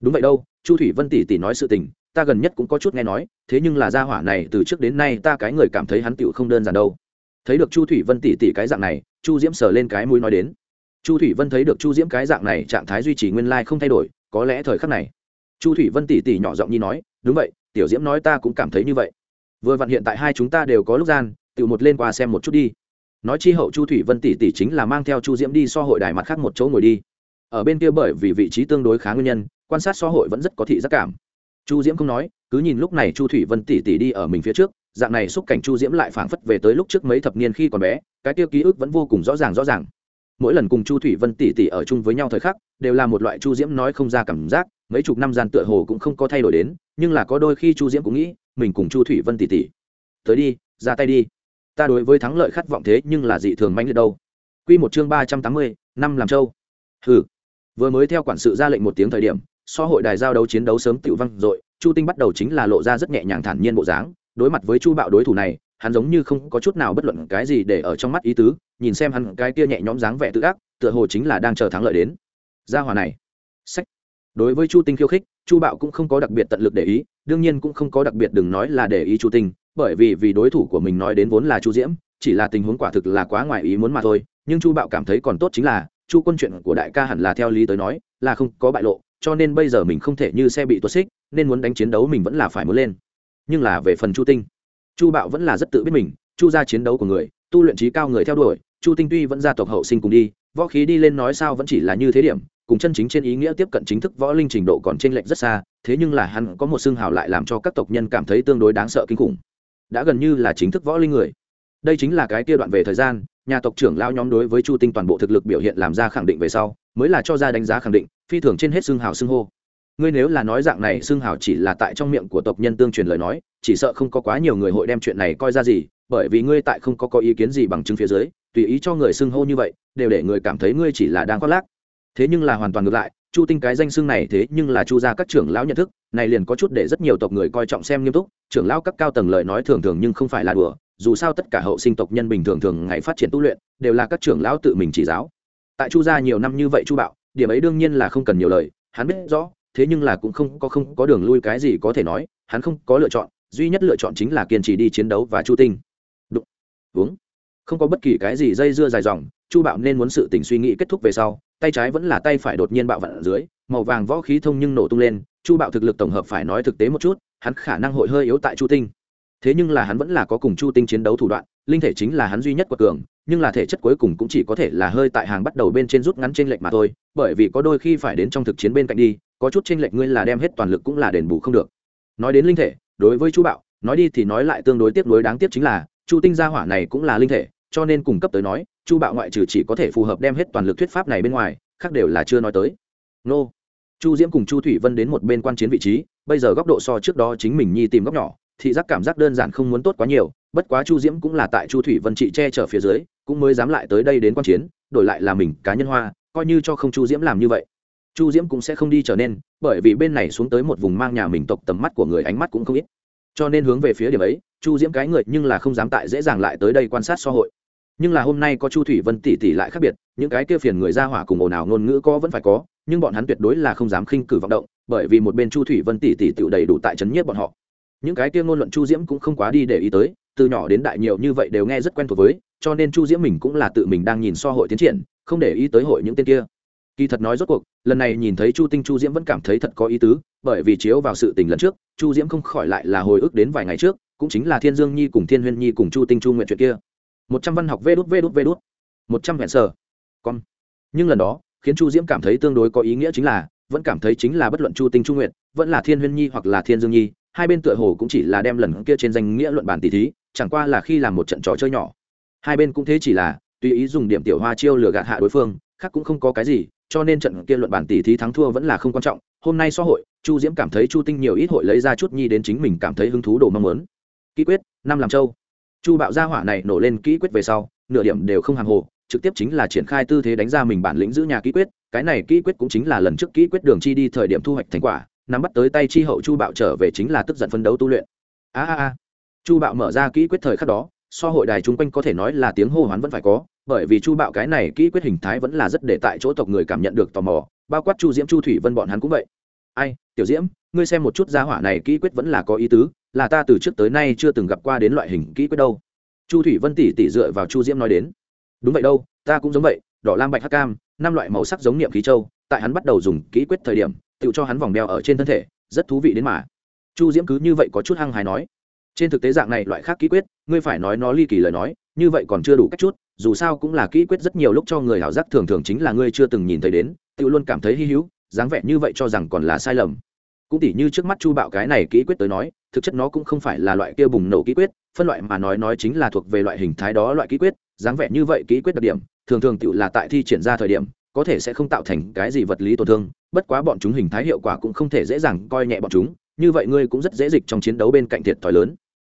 Đúng vậy đâu, chu thủy vân tỷ tỷ nói sự tình, ta gần nhất cũng có chút nghe nói, thế nhưng là gia hỏa này từ trước đến nay ta cái người cảm thấy hắn tựu không đơn giản đâu. Thấy được chu thủy vân tỷ tỷ cái dạng này, chu diễm sờ lên cái mũi nói đến. Chu thủy vân thấy được chu diễm cái dạng này, trạng thái duy trì nguyên lai không thay đổi, có lẽ thời khắc này. Chu thủy vân tỉ tỉ nhỏ giọng nhi nói, đúng vậy tiểu diễm nói ta cũng cảm thấy như vậy. Vừa vặn hiện tại hai chúng ta đều có lúc gian tự một lên qua xem một chút đi. Nói chi hậu chu thủy vân tỷ tỷ chính là mang theo chu diễm đi so hội đài mặt khác một chỗ ngồi đi. Ở bên kia bởi vì vị trí tương đối khá nguyên nhân, quan sát so hội vẫn rất có thị giác cảm. Chu diễm không nói, cứ nhìn lúc này chu thủy vân tỷ tỷ đi ở mình phía trước, dạng này xúc cảnh chu diễm lại phảng phất về tới lúc trước mấy thập niên khi còn bé, cái tiêu ký ức vẫn vô cùng rõ ràng rõ ràng mỗi lần cùng chu thủy vân tỷ tỷ ở chung với nhau thời khắc, đều là một loại chu diễm nói không ra cảm giác, mấy chục năm gian tựa hồ cũng không có thay đổi đến, nhưng là có đôi khi chu diễm cũng nghĩ, mình cùng chu thủy vân tỷ tỷ tới đi, ra tay đi. Ta đối với thắng lợi khát vọng thế nhưng là dị thường manh liệt đâu. Quy một chương ba trăm tám mươi, năm làm châu hừ. Vừa mới theo quản sự ra lệnh một tiếng thời điểm, so hội đài giao đấu chiến đấu sớm Tiểu văng rồi, chu tinh bắt đầu chính là lộ ra rất nhẹ nhàng thản nhiên bộ dáng, đối mặt với chu bạo đối thủ này hắn giống như không có chút nào bất luận cái gì để ở trong mắt ý tứ, nhìn xem hắn cái kia nhẹ nhõm dáng vẻ tự ác, tựa hồ chính là đang chờ thắng lợi đến. Gia hòa này. Sách. Đối với chu tinh khiêu khích, chu bạo cũng không có đặc biệt tận lực để ý, đương nhiên cũng không có đặc biệt đừng nói là để ý chu tinh, bởi vì vì đối thủ của mình nói đến vốn là chu diễm, chỉ là tình huống quả thực là quá ngoài ý muốn mà thôi, nhưng chu bạo cảm thấy còn tốt chính là, chu quân chuyện của đại ca hẳn là theo lý tới nói, là không có bại lộ, cho nên bây giờ mình không thể như xe bị tuột xích, nên muốn đánh chiến đấu mình vẫn là phải muốn lên. Nhưng là về phần chu tinh chu bạo vẫn là rất tự biết mình, chu ra chiến đấu của người, tu luyện trí cao người theo đuổi, chu tinh tuy vẫn ra tộc hậu sinh cùng đi, võ khí đi lên nói sao vẫn chỉ là như thế điểm, cùng chân chính trên ý nghĩa tiếp cận chính thức võ linh trình độ còn t r ê n lệch rất xa, thế nhưng là hắn có một xương hào lại làm cho các tộc nhân cảm thấy tương đối đáng sợ kinh khủng. Đã gần như là chính thức võ linh người. Đây chính là cái kia đoạn về thời gian, nhà tộc trưởng lao nhóm đối với chu tinh toàn bộ thực lực biểu hiện làm ra khẳng định về sau, mới là cho ra đánh giá khẳng định, phi thường trên hết xương hào xương hô ngươi nếu là nói dạng này xưng hào chỉ là tại trong miệng của tộc nhân tương truyền lời nói, chỉ sợ không có quá nhiều người hội đem chuyện này coi ra gì, bởi vì ngươi tại không có có ý kiến gì bằng chứng phía dưới, tùy ý cho người xưng hô như vậy, đều để người cảm thấy ngươi chỉ là đang khoác lác. Thế nhưng là hoàn toàn ngược lại, chu tinh cái danh xưng này thế nhưng là chu gia các trưởng lão nhận thức, này liền có chút để rất nhiều tộc người coi trọng xem nghiêm túc, trưởng lão các cao tầng lời nói thường thường nhưng không phải là đùa, dù sao tất cả hậu sinh tộc nhân bình thường thường ngày phát triển tu luyện, đều là các trưởng lão tự mình chỉ giáo. Tại chu gia nhiều năm như vậy chu bạo, điểm ấy đương nhiên là không cần nhiều lời, hắn biết rõ thế nhưng là cũng không có không có đường lui cái gì có thể nói, hắn không có lựa chọn, duy nhất lựa chọn chính là kiên trì đi chiến đấu và chu tinh. Đụng, uống. Không có bất kỳ cái gì dây dưa dài dòng, chu bạo nên muốn sự tình suy nghĩ kết thúc về sau, tay trái vẫn là tay phải đột nhiên bạo vặn ở dưới, màu vàng võ khí thông nhưng nổ tung lên, chu bạo thực lực tổng hợp phải nói thực tế một chút, hắn khả năng hội hơi yếu tại chu tinh. Thế nhưng là hắn vẫn là có cùng chu tinh chiến đấu thủ đoạn, linh thể chính là hắn duy nhất của cường, nhưng là thể chất cuối cùng cũng chỉ có thể là hơi tại hàng bắt đầu bên trên rút ngắn trên lệch mà thôi, bởi vì có đôi khi phải đến trong thực chiến bên cạnh đi có chút trên lệch ngươi là đem hết toàn lực cũng là đền bù không được. Nói đến linh thể, đối với chu bạo, nói đi thì nói lại tương đối tiếp nối đáng tiếc chính là, chu tinh gia hỏa này cũng là linh thể, cho nên cung cấp tới nói, chu bạo ngoại trừ chỉ có thể phù hợp đem hết toàn lực thuyết pháp này bên ngoài, khác đều là chưa nói tới. Nô. Chu diễm cùng chu thủy vân đến một bên quan chiến vị trí, bây giờ góc độ so trước đó chính mình nhi tìm góc nhỏ thị giác cảm giác đơn giản không muốn tốt quá nhiều, bất quá chu diễm cũng là tại chu thủy vân trị che chở phía dưới, cũng mới dám lại tới đây đến quan chiến, đổi lại là mình cá nhân hoa, coi như cho không chu diễm làm như vậy chu diễm cũng sẽ không đi trở nên, bởi vì bên này xuống tới một vùng mang nhà mình tộc tầm mắt của người ánh mắt cũng không ít. Cho nên hướng về phía điểm ấy, chu diễm cái người nhưng là không dám tại dễ dàng lại tới đây quan sát xã hội. Nhưng là hôm nay có chu thủy vân tỷ tỷ lại khác biệt, những cái kia phiền người ra hỏa cùng ồn ào ngôn ngữ có vẫn phải có, nhưng bọn hắn tuyệt đối là không dám khinh cử vọng động, bởi vì một bên chu thủy vân tỷ tỷ tự đầy đủ tại trấn nhiếp bọn họ. Những cái kia ngôn luận chu diễm cũng không quá đi để ý tới, từ nhỏ đến đại nhiều như vậy đều nghe rất quen thuộc với, cho nên chu diễm mình cũng là tự mình đang nhìn so hội tiến triển, không để ý tới hội những tên kia kỳ thật nói rốt cuộc, lần này nhìn thấy chu tinh chu diễm vẫn cảm thấy thật có ý tứ, bởi vì chiếu vào sự tình lần trước, chu diễm không khỏi lại là hồi ức đến vài ngày trước, cũng chính là thiên dương nhi cùng thiên huyên nhi cùng chu tinh chu nguyện chuyện kia. Một trăm văn học vê đút vê đút vê đút. Một trăm hẹn sờ con nhưng lần đó, khiến chu diễm cảm thấy tương đối có ý nghĩa chính là, vẫn cảm thấy chính là bất luận chu tinh chu nguyện vẫn là thiên huyên nhi hoặc là thiên dương nhi, hai bên tựa hồ cũng chỉ là đem lần kia trên danh nghĩa luận bản tỷ thí, chẳng qua là khi làm một trận trò chơi nhỏ. Hai bên cũng thế chỉ là, tùy ý dùng điểm tiểu hoa chiêu lừa gạt hạ đối phương, khác cũng không có cái gì cho nên trận kia luận bản tỷ thí thắng thua vẫn là không quan trọng. Hôm nay so hội, chu diễm cảm thấy chu tinh nhiều ít hội lấy ra chút nhi đến chính mình cảm thấy hứng thú đồ mong muốn. Kỹ quyết, năm làm châu. Chu bạo gia hỏa này nổ lên kỹ quyết về sau, nửa điểm đều không hàng hồ, trực tiếp chính là triển khai tư thế đánh ra mình bản lĩnh giữ nhà kỹ quyết, cái này kỹ quyết cũng chính là lần trước kỹ quyết đường chi đi thời điểm thu hoạch thành quả, nắm bắt tới tay chi hậu chu bạo trở về chính là tức giận phấn đấu tu luyện. A a a. Chu bạo mở ra kỹ quyết thời khắc đó so hội đài chung quanh có thể nói là tiếng hô hoán vẫn phải có, bởi vì chu bạo cái này kỹ quyết hình thái vẫn là rất để tại chỗ tộc người cảm nhận được tò mò, bao quát chu diễm, chu thủy vân bọn hắn cũng vậy. Ai, tiểu diễm, ngươi xem một chút gia hỏa này kỹ quyết vẫn là có ý tứ, là ta từ trước tới nay chưa từng gặp qua đến loại hình kỹ quyết đâu. Chu thủy vân tỷ tỷ dựa vào chu diễm nói đến. Đúng vậy đâu, ta cũng giống vậy, đỏ, lam, bạch, hắc, cam, năm loại màu sắc giống niệm khí châu, tại hắn bắt đầu dùng kỹ quyết thời điểm, tự cho hắn vòng đeo ở trên thân thể, rất thú vị đến mà. Chu diễm cứ như vậy có chút hăng hài nói trên thực tế dạng này loại khác kỹ quyết, ngươi phải nói nó ly kỳ lời nói, như vậy còn chưa đủ cách chút, dù sao cũng là kỹ quyết rất nhiều lúc cho người hảo giác thường thường chính là ngươi chưa từng nhìn thấy đến, tự luôn cảm thấy hy hữu, dáng vẻ như vậy cho rằng còn là sai lầm. Cũng tỉ như trước mắt chu bạo cái này kỹ quyết tới nói, thực chất nó cũng không phải là loại kia bùng nổ kỹ quyết, phân loại mà nói nói chính là thuộc về loại hình thái đó loại kỹ quyết, dáng vẻ như vậy kỹ quyết đặc điểm, thường thường tự là tại thi triển ra thời điểm, có thể sẽ không tạo thành cái gì vật lý tổn thương, bất quá bọn chúng hình thái hiệu quả cũng không thể dễ dàng coi nhẹ bọn chúng như vậy ngươi cũng rất dễ dịch trong chiến đấu bên cạnh thiệt thòi lớn.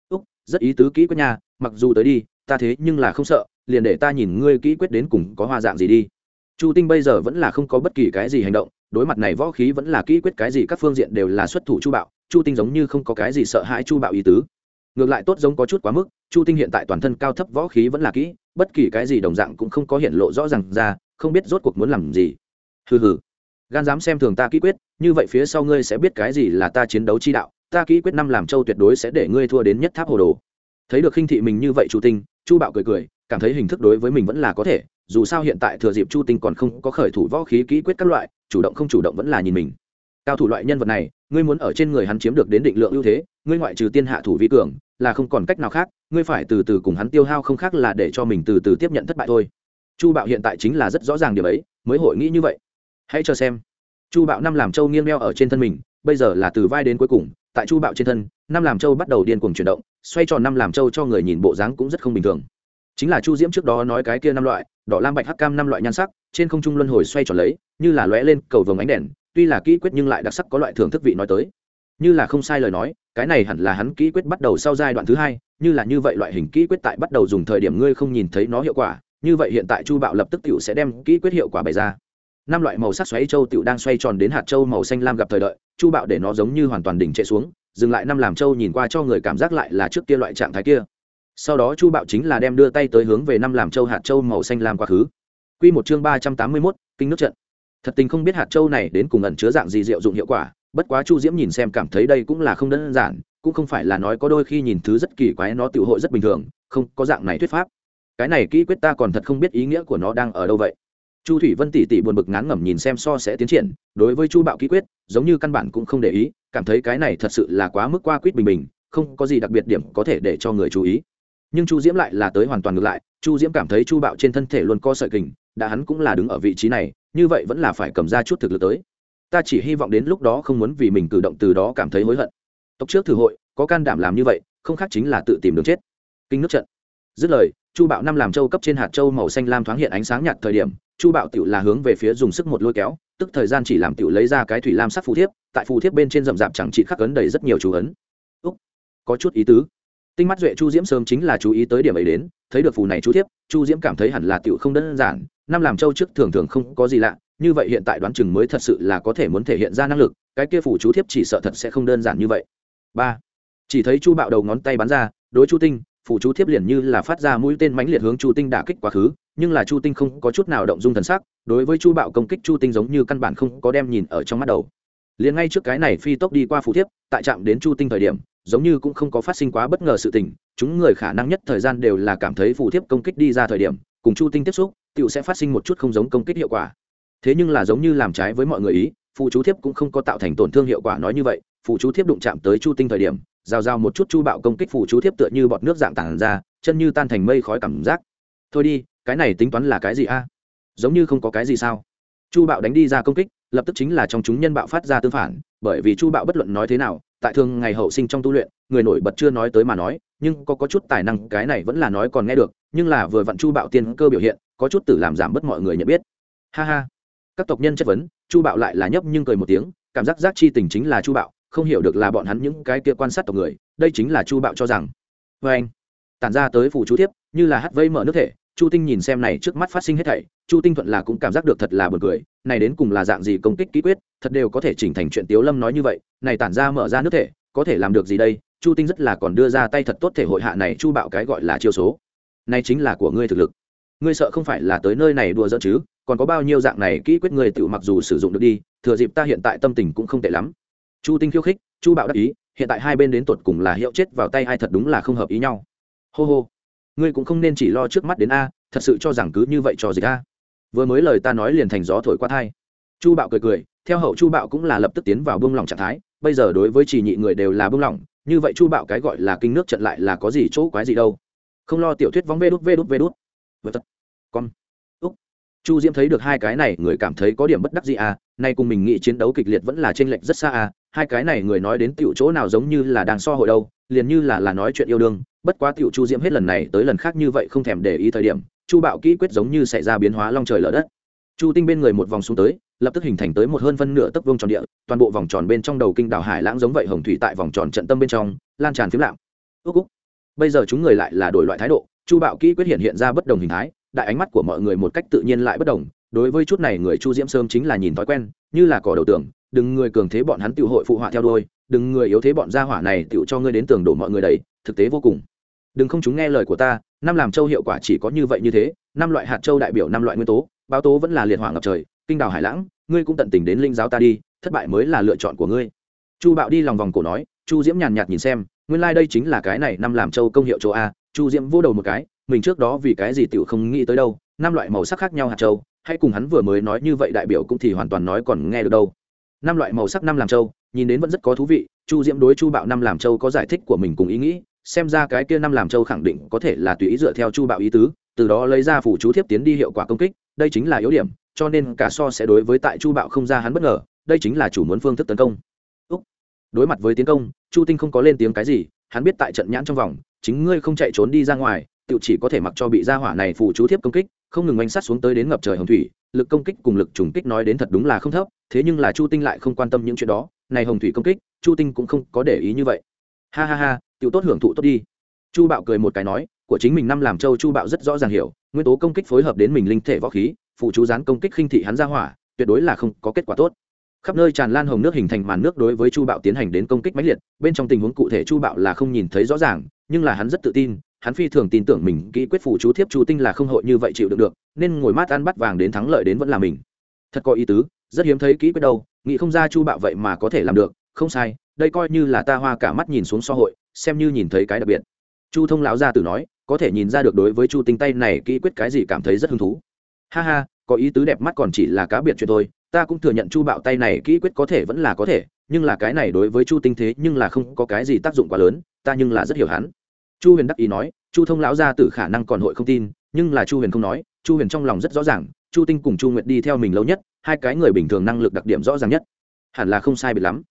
Úc, rất ý tứ kỹ quyết nha, mặc dù tới đi, ta thế nhưng là không sợ, liền để ta nhìn ngươi kỹ quyết đến cùng có hoa dạng gì đi. Chu tinh bây giờ vẫn là không có bất kỳ cái gì hành động, đối mặt này võ khí vẫn là kỹ quyết cái gì các phương diện đều là xuất thủ chu bạo, chu tinh giống như không có cái gì sợ hãi chu bạo ý tứ. Ngược lại tốt giống có chút quá mức, chu tinh hiện tại toàn thân cao thấp võ khí vẫn là kỹ, bất kỳ cái gì đồng dạng cũng không có hiện lộ rõ ràng ra, không biết rốt cuộc muốn làm gì. Hừ hừ gan dám xem thường ta kỹ quyết, như vậy phía sau ngươi sẽ biết cái gì là ta chiến đấu chi đạo, ta kỹ quyết năm làm châu tuyệt đối sẽ để ngươi thua đến nhất tháp hồ đồ. Thấy được khinh thị mình như vậy chu tinh, chu bạo cười cười, cảm thấy hình thức đối với mình vẫn là có thể, dù sao hiện tại thừa dịp chu tinh còn không có khởi thủ võ khí kỹ quyết các loại, chủ động không chủ động vẫn là nhìn mình. Cao thủ loại nhân vật này, ngươi muốn ở trên người hắn chiếm được đến định lượng ưu thế, ngươi ngoại trừ tiên hạ thủ vi cường, là không còn cách nào khác, ngươi phải từ từ cùng hắn tiêu hao không khác là để cho mình từ từ tiếp nhận thất bại thôi. Chu bạo hiện tại chính là rất rõ ràng điều ấy, mới hội nghĩ như vậy hãy cho xem. Chu bạo năm làm châu nghiêng đeo ở trên thân mình, bây giờ là từ vai đến cuối cùng, tại chu bạo trên thân, năm làm châu bắt đầu điên cuồng chuyển động, xoay tròn năm làm châu cho người nhìn bộ dáng cũng rất không bình thường. Chính là chu diễm trước đó nói cái kia năm loại, đỏ lam bạch hắc cam năm loại nhan sắc, trên không trung luân hồi xoay tròn lấy, như là lóe lên cầu vồng ánh đèn, tuy là kỹ quyết nhưng lại đặc sắc có loại thưởng thức vị nói tới. Như là không sai lời nói, cái này hẳn là hắn kỹ quyết bắt đầu sau giai đoạn thứ hai, như là như vậy loại hình kỹ quyết tại bắt đầu dùng thời điểm ngươi không nhìn thấy nó hiệu quả, như vậy hiện tại chu bạo lập tức t sẽ đem kỹ quyết hiệu quả bày ra năm loại màu sắc xoáy châu t đang xoay tròn đến hạt châu màu xanh lam gặp thời đợi, chu bạo để nó giống như hoàn toàn đỉnh trệ xuống, dừng lại năm làm châu nhìn qua cho người cảm giác lại là trước kia loại trạng thái kia. Sau đó chu bạo chính là đem đưa tay tới hướng về năm làm châu hạt châu màu xanh lam quá khứ. Q một chương ba trăm tám mươi mốt, kinh nước trận. Thật tình không biết hạt châu này đến cùng ẩn chứa dạng gì diệu dụng hiệu quả, bất quá chu diễm nhìn xem cảm thấy đây cũng là không đơn giản, cũng không phải là nói có đôi khi nhìn thứ rất kỳ quái nó tự hội rất bình thường, không có dạng này thuyết pháp. Cái này kỹ quyết ta còn thật không biết ý nghĩa của nó đang ở đâu vậy chu thủy vân tỉ tỉ buồn bực ngán ngẩm nhìn xem so sẽ tiến triển, đối với chu bạo ký quyết, giống như căn bản cũng không để ý, cảm thấy cái này thật sự là quá mức qua quýt bình bình, không có gì đặc biệt điểm có thể để cho người chú ý. Nhưng chu diễm lại là tới hoàn toàn ngược lại, chu diễm cảm thấy chu bạo trên thân thể luôn co sợi kình, đã hắn cũng là đứng ở vị trí này, như vậy vẫn là phải cầm ra chút thực lực tới. Ta chỉ hy vọng đến lúc đó không muốn vì mình cử động từ đó cảm thấy hối hận. Tộc trước thử hội, có can đảm làm như vậy, không khác chính là tự tìm đường chết. Kinh nước trận. Dứt lời, chu bạo năm làm châu cấp trên hạt châu màu xanh lam thoáng hiện ánh sáng nhạt thời điểm chu bạo tiểu là hướng về phía dùng sức một lôi kéo, tức thời gian chỉ làm tiểu lấy ra cái thủy lam sắc phù thiếp, tại phù thiếp bên trên rậm rạp chẳng trị khắc ấn đầy rất nhiều chú ấn. Úc, có chút ý tứ. Tinh mắt duệ chu diễm sớm chính là chú ý tới điểm ấy đến, thấy được phù này chú thiếp, chu diễm cảm thấy hẳn là tiểu không đơn giản, năm làm châu trước thường thường không có gì lạ, như vậy hiện tại đoán chừng mới thật sự là có thể muốn thể hiện ra năng lực, cái kia phù chú thiếp chỉ sợ thật sẽ không đơn giản như vậy. Ba, chỉ thấy chu bạo đầu ngón tay bắn ra, đối chu tinh, phù chú thiếp liền như là phát ra mũi tên mãnh liệt hướng chu tinh đả kích quá khứ nhưng là chu tinh không có chút nào động dung thần sắc, đối với chu bạo công kích chu tinh giống như căn bản không có đem nhìn ở trong mắt đầu. Liền ngay trước cái này phi tốc đi qua phù thiếp, tại trạm đến chu tinh thời điểm, giống như cũng không có phát sinh quá bất ngờ sự tình, chúng người khả năng nhất thời gian đều là cảm thấy phù thiếp công kích đi ra thời điểm, cùng chu tinh tiếp xúc, tựu sẽ phát sinh một chút không giống công kích hiệu quả. Thế nhưng là giống như làm trái với mọi người ý, phù chú thiếp cũng không có tạo thành tổn thương hiệu quả nói như vậy, phù chú thiếp đụng chạm tới chu tinh thời điểm, rào rào một chút chu bạo công kích phù chú thiếp tựa như bọt nước dạng tản ra, chân như tan thành mây khói cảm giác. Thôi đi cái này tính toán là cái gì a? Giống như không có cái gì sao? Chu bạo đánh đi ra công kích, lập tức chính là trong chúng nhân bạo phát ra tương phản, bởi vì chu bạo bất luận nói thế nào, tại thường ngày hậu sinh trong tu luyện, người nổi bật chưa nói tới mà nói, nhưng có có chút tài năng, cái này vẫn là nói còn nghe được, nhưng là vừa vặn chu bạo tiên cơ biểu hiện, có chút tử làm giảm bớt mọi người nhận biết. Ha ha. Các tộc nhân chất vấn, chu bạo lại là nhấp nhưng cười một tiếng, cảm giác giác chi tình chính là chu bạo, không hiểu được là bọn hắn những cái kia quan sát tộc người, đây chính là chu bạo cho rằng. Vê anh. Tản ra tới phủ chú thiếp, như là hát vây mở nước thể chu tinh nhìn xem này trước mắt phát sinh hết thảy, chu tinh thuận là cũng cảm giác được thật là buồn cười, này đến cùng là dạng gì công kích ký quyết, thật đều có thể chỉnh thành chuyện tiếu lâm nói như vậy, này tản ra mở ra nước thể, có thể làm được gì đây? Chu tinh rất là còn đưa ra tay thật tốt thể hội hạ này, chu bạo cái gọi là chiêu số. Này chính là của ngươi thực lực. Ngươi sợ không phải là tới nơi này đùa giỡn chứ, còn có bao nhiêu dạng này kỹ quyết ngươi tự mặc dù sử dụng được đi, thừa dịp ta hiện tại tâm tình cũng không tệ lắm. Chu tinh khiêu khích, chu bạo đắc ý, hiện tại hai bên đến tột cùng là hiệu chết vào tay ai thật đúng là không hợp ý nhau. Hô hô ngươi cũng không nên chỉ lo trước mắt đến a, thật sự cho rằng cứ như vậy cho dịch a. Vừa mới lời ta nói liền thành gió thổi qua thai. Chu bạo cười cười, theo hậu chu bạo cũng là lập tức tiến vào bông lỏng trạng thái, bây giờ đối với chỉ nhị người đều là bông lỏng như vậy chu bạo cái gọi là kinh nước trận lại là có gì chỗ quái gì đâu. Không lo tiểu thuyết vóng vê đút vê đút vê đút. Vê tật con. Úc. Chu diễm thấy được hai cái này, người cảm thấy có điểm bất đắc gì à nay cùng mình nghĩ chiến đấu kịch liệt vẫn là trên lệch rất xa à hai cái này người nói đến tiểu chỗ nào giống như là đang so hội đâu, liền như là là nói chuyện yêu đương, bất quá tiểu chu diễm hết lần này tới lần khác như vậy không thèm để ý thời điểm, chu bạo kỹ quyết giống như xảy ra biến hóa long trời lở đất. Chu tinh bên người một vòng xuống tới, lập tức hình thành tới một hơn phân nửa tấc vuông tròn địa, toàn bộ vòng tròn bên trong đầu kinh đảo hải lãng giống vậy hồng thủy tại vòng tròn trận tâm bên trong, lan tràn phiếm lạm ước úc. Bây giờ chúng người lại là đổi loại thái độ, chu bạo kỹ quyết hiện hiện ra bất đồng hình thái, đại ánh mắt của mọi người một cách tự nhiên lại bất đồng đối với chút này người chu diễm sớm chính là nhìn thói quen, như là cỏ đầu tường, đừng người cường thế bọn hắn tự hội phụ họa theo đôi đừng người yếu thế bọn gia hỏa này tự cho ngươi đến tường đổ mọi người đấy thực tế vô cùng. Đừng không chúng nghe lời của ta, năm làm châu hiệu quả chỉ có như vậy như thế, năm loại hạt châu đại biểu năm loại nguyên tố, báo tố vẫn là liệt hỏa ngập trời, kinh đào hải lãng, ngươi cũng tận tình đến linh giáo ta đi, thất bại mới là lựa chọn của ngươi. Chu bạo đi lòng vòng cổ nói, chu diễm nhàn nhạt nhìn xem, nguyên lai、like、đây chính là cái này năm làm châu công hiệu châu a, chu diễm vô đầu một cái, mình trước đó vì cái gì tiểu không nghĩ tới đâu, năm loại màu sắc khác nhau hạt châu hay cùng hắn vừa mới nói như vậy đại biểu cũng thì hoàn toàn nói còn nghe được đâu năm loại màu sắc năm làm châu nhìn đến vẫn rất có thú vị, chu diễm đối chu bạo năm làm châu có giải thích của mình cùng ý nghĩ, xem ra cái kia năm làm châu khẳng định có thể là tùy ý dựa theo chu bạo ý tứ, từ đó lấy ra phủ chú thiếp tiến đi hiệu quả công kích, đây chính là yếu điểm, cho nên cả so sẽ đối với tại chu bạo không ra hắn bất ngờ, đây chính là chủ muốn phương thức tấn công Úc. đối mặt với tiến công, chu tinh không có lên tiếng cái gì, hắn biết tại trận nhãn trong vòng, chính ngươi không chạy trốn đi ra ngoài, tự chỉ có thể mặc cho bị gia hỏa này phủ chú thiếp công kích không ngừng oanh sát xuống tới đến ngập trời hồng thủy, lực công kích cùng lực trùng kích nói đến thật đúng là không thấp, thế nhưng là chu tinh lại không quan tâm những chuyện đó, này hồng thủy công kích, chu tinh cũng không có để ý như vậy. Ha ha ha tự tốt hưởng thụ tốt đi. Chu bạo cười một cái nói, của chính mình năm làm châu chu bạo rất rõ ràng hiểu, nguyên tố công kích phối hợp đến mình linh thể võ khí, phụ chú gián công kích khinh thị hắn ra hỏa, tuyệt đối là không có kết quả tốt. Khắp nơi tràn lan hồng nước hình thành màn nước đối với chu bạo tiến hành đến công kích mãnh liệt, bên trong tình huống cụ thể chu bạo là không nhìn thấy rõ ràng, nhưng là hắn rất tự tin hắn phi thường tin tưởng mình, kỹ quyết phủ chú thiếp chu tinh là không hội như vậy chịu được được, nên ngồi mát ăn bắt vàng đến thắng lợi đến vẫn là mình. Thật có ý tứ, rất hiếm thấy kỹ quyết đâu, nghĩ không ra chu bạo vậy mà có thể làm được, không sai, đây coi như là ta hoa cả mắt nhìn xuống xã hội, xem như nhìn thấy cái đặc biệt. Chu thông lão gia tử nói, có thể nhìn ra được đối với chu tinh tay này kỹ quyết cái gì cảm thấy rất hứng thú. Ha ha, có ý tứ đẹp mắt còn chỉ là cá biệt chuyện thôi, ta cũng thừa nhận chu bạo tay này kỹ quyết có thể vẫn là có thể, nhưng là cái này đối với chu tinh thế nhưng là không có cái gì tác dụng quá lớn, ta nhưng là rất hiểu hắn chu huyền đắc ý nói, chu thông lão gia tử khả năng còn hội không tin, nhưng là chu huyền không nói, chu huyền trong lòng rất rõ ràng, chu tinh cùng chu nguyệt đi theo mình lâu nhất, hai cái người bình thường năng lực đặc điểm rõ ràng nhất. Hẳn là không sai biệt lắm.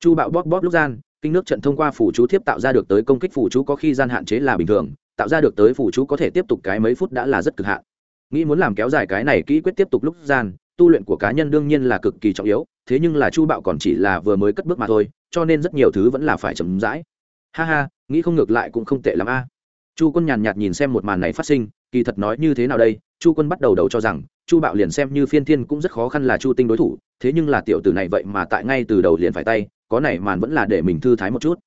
Chu bạo bóp bóp lúc gian, kinh nước trận thông qua phủ chú thiếp tạo ra được tới công kích phủ chú có khi gian hạn chế là bình thường, tạo ra được tới phủ chú có thể tiếp tục cái mấy phút đã là rất cực hạn. Nghĩ muốn làm kéo dài cái này kỹ quyết tiếp tục lúc gian, tu luyện của cá nhân đương nhiên là cực kỳ trọng yếu, thế nhưng là chu bạo còn chỉ là vừa mới cất bước mà thôi, cho nên rất nhiều thứ vẫn là phải chậm rãi ha ha, nghĩ không ngược lại cũng không tệ l ắ m a. Chu quân nhàn nhạt nhìn xem một màn này phát sinh, kỳ thật nói như thế nào đây, chu quân bắt đầu đầu cho rằng, chu bạo liền xem như phiên thiên cũng rất khó khăn là chu tinh đối thủ, thế nhưng là tiểu tử này vậy mà tại ngay từ đầu liền phải tay, có này màn vẫn là để mình thư thái một chút.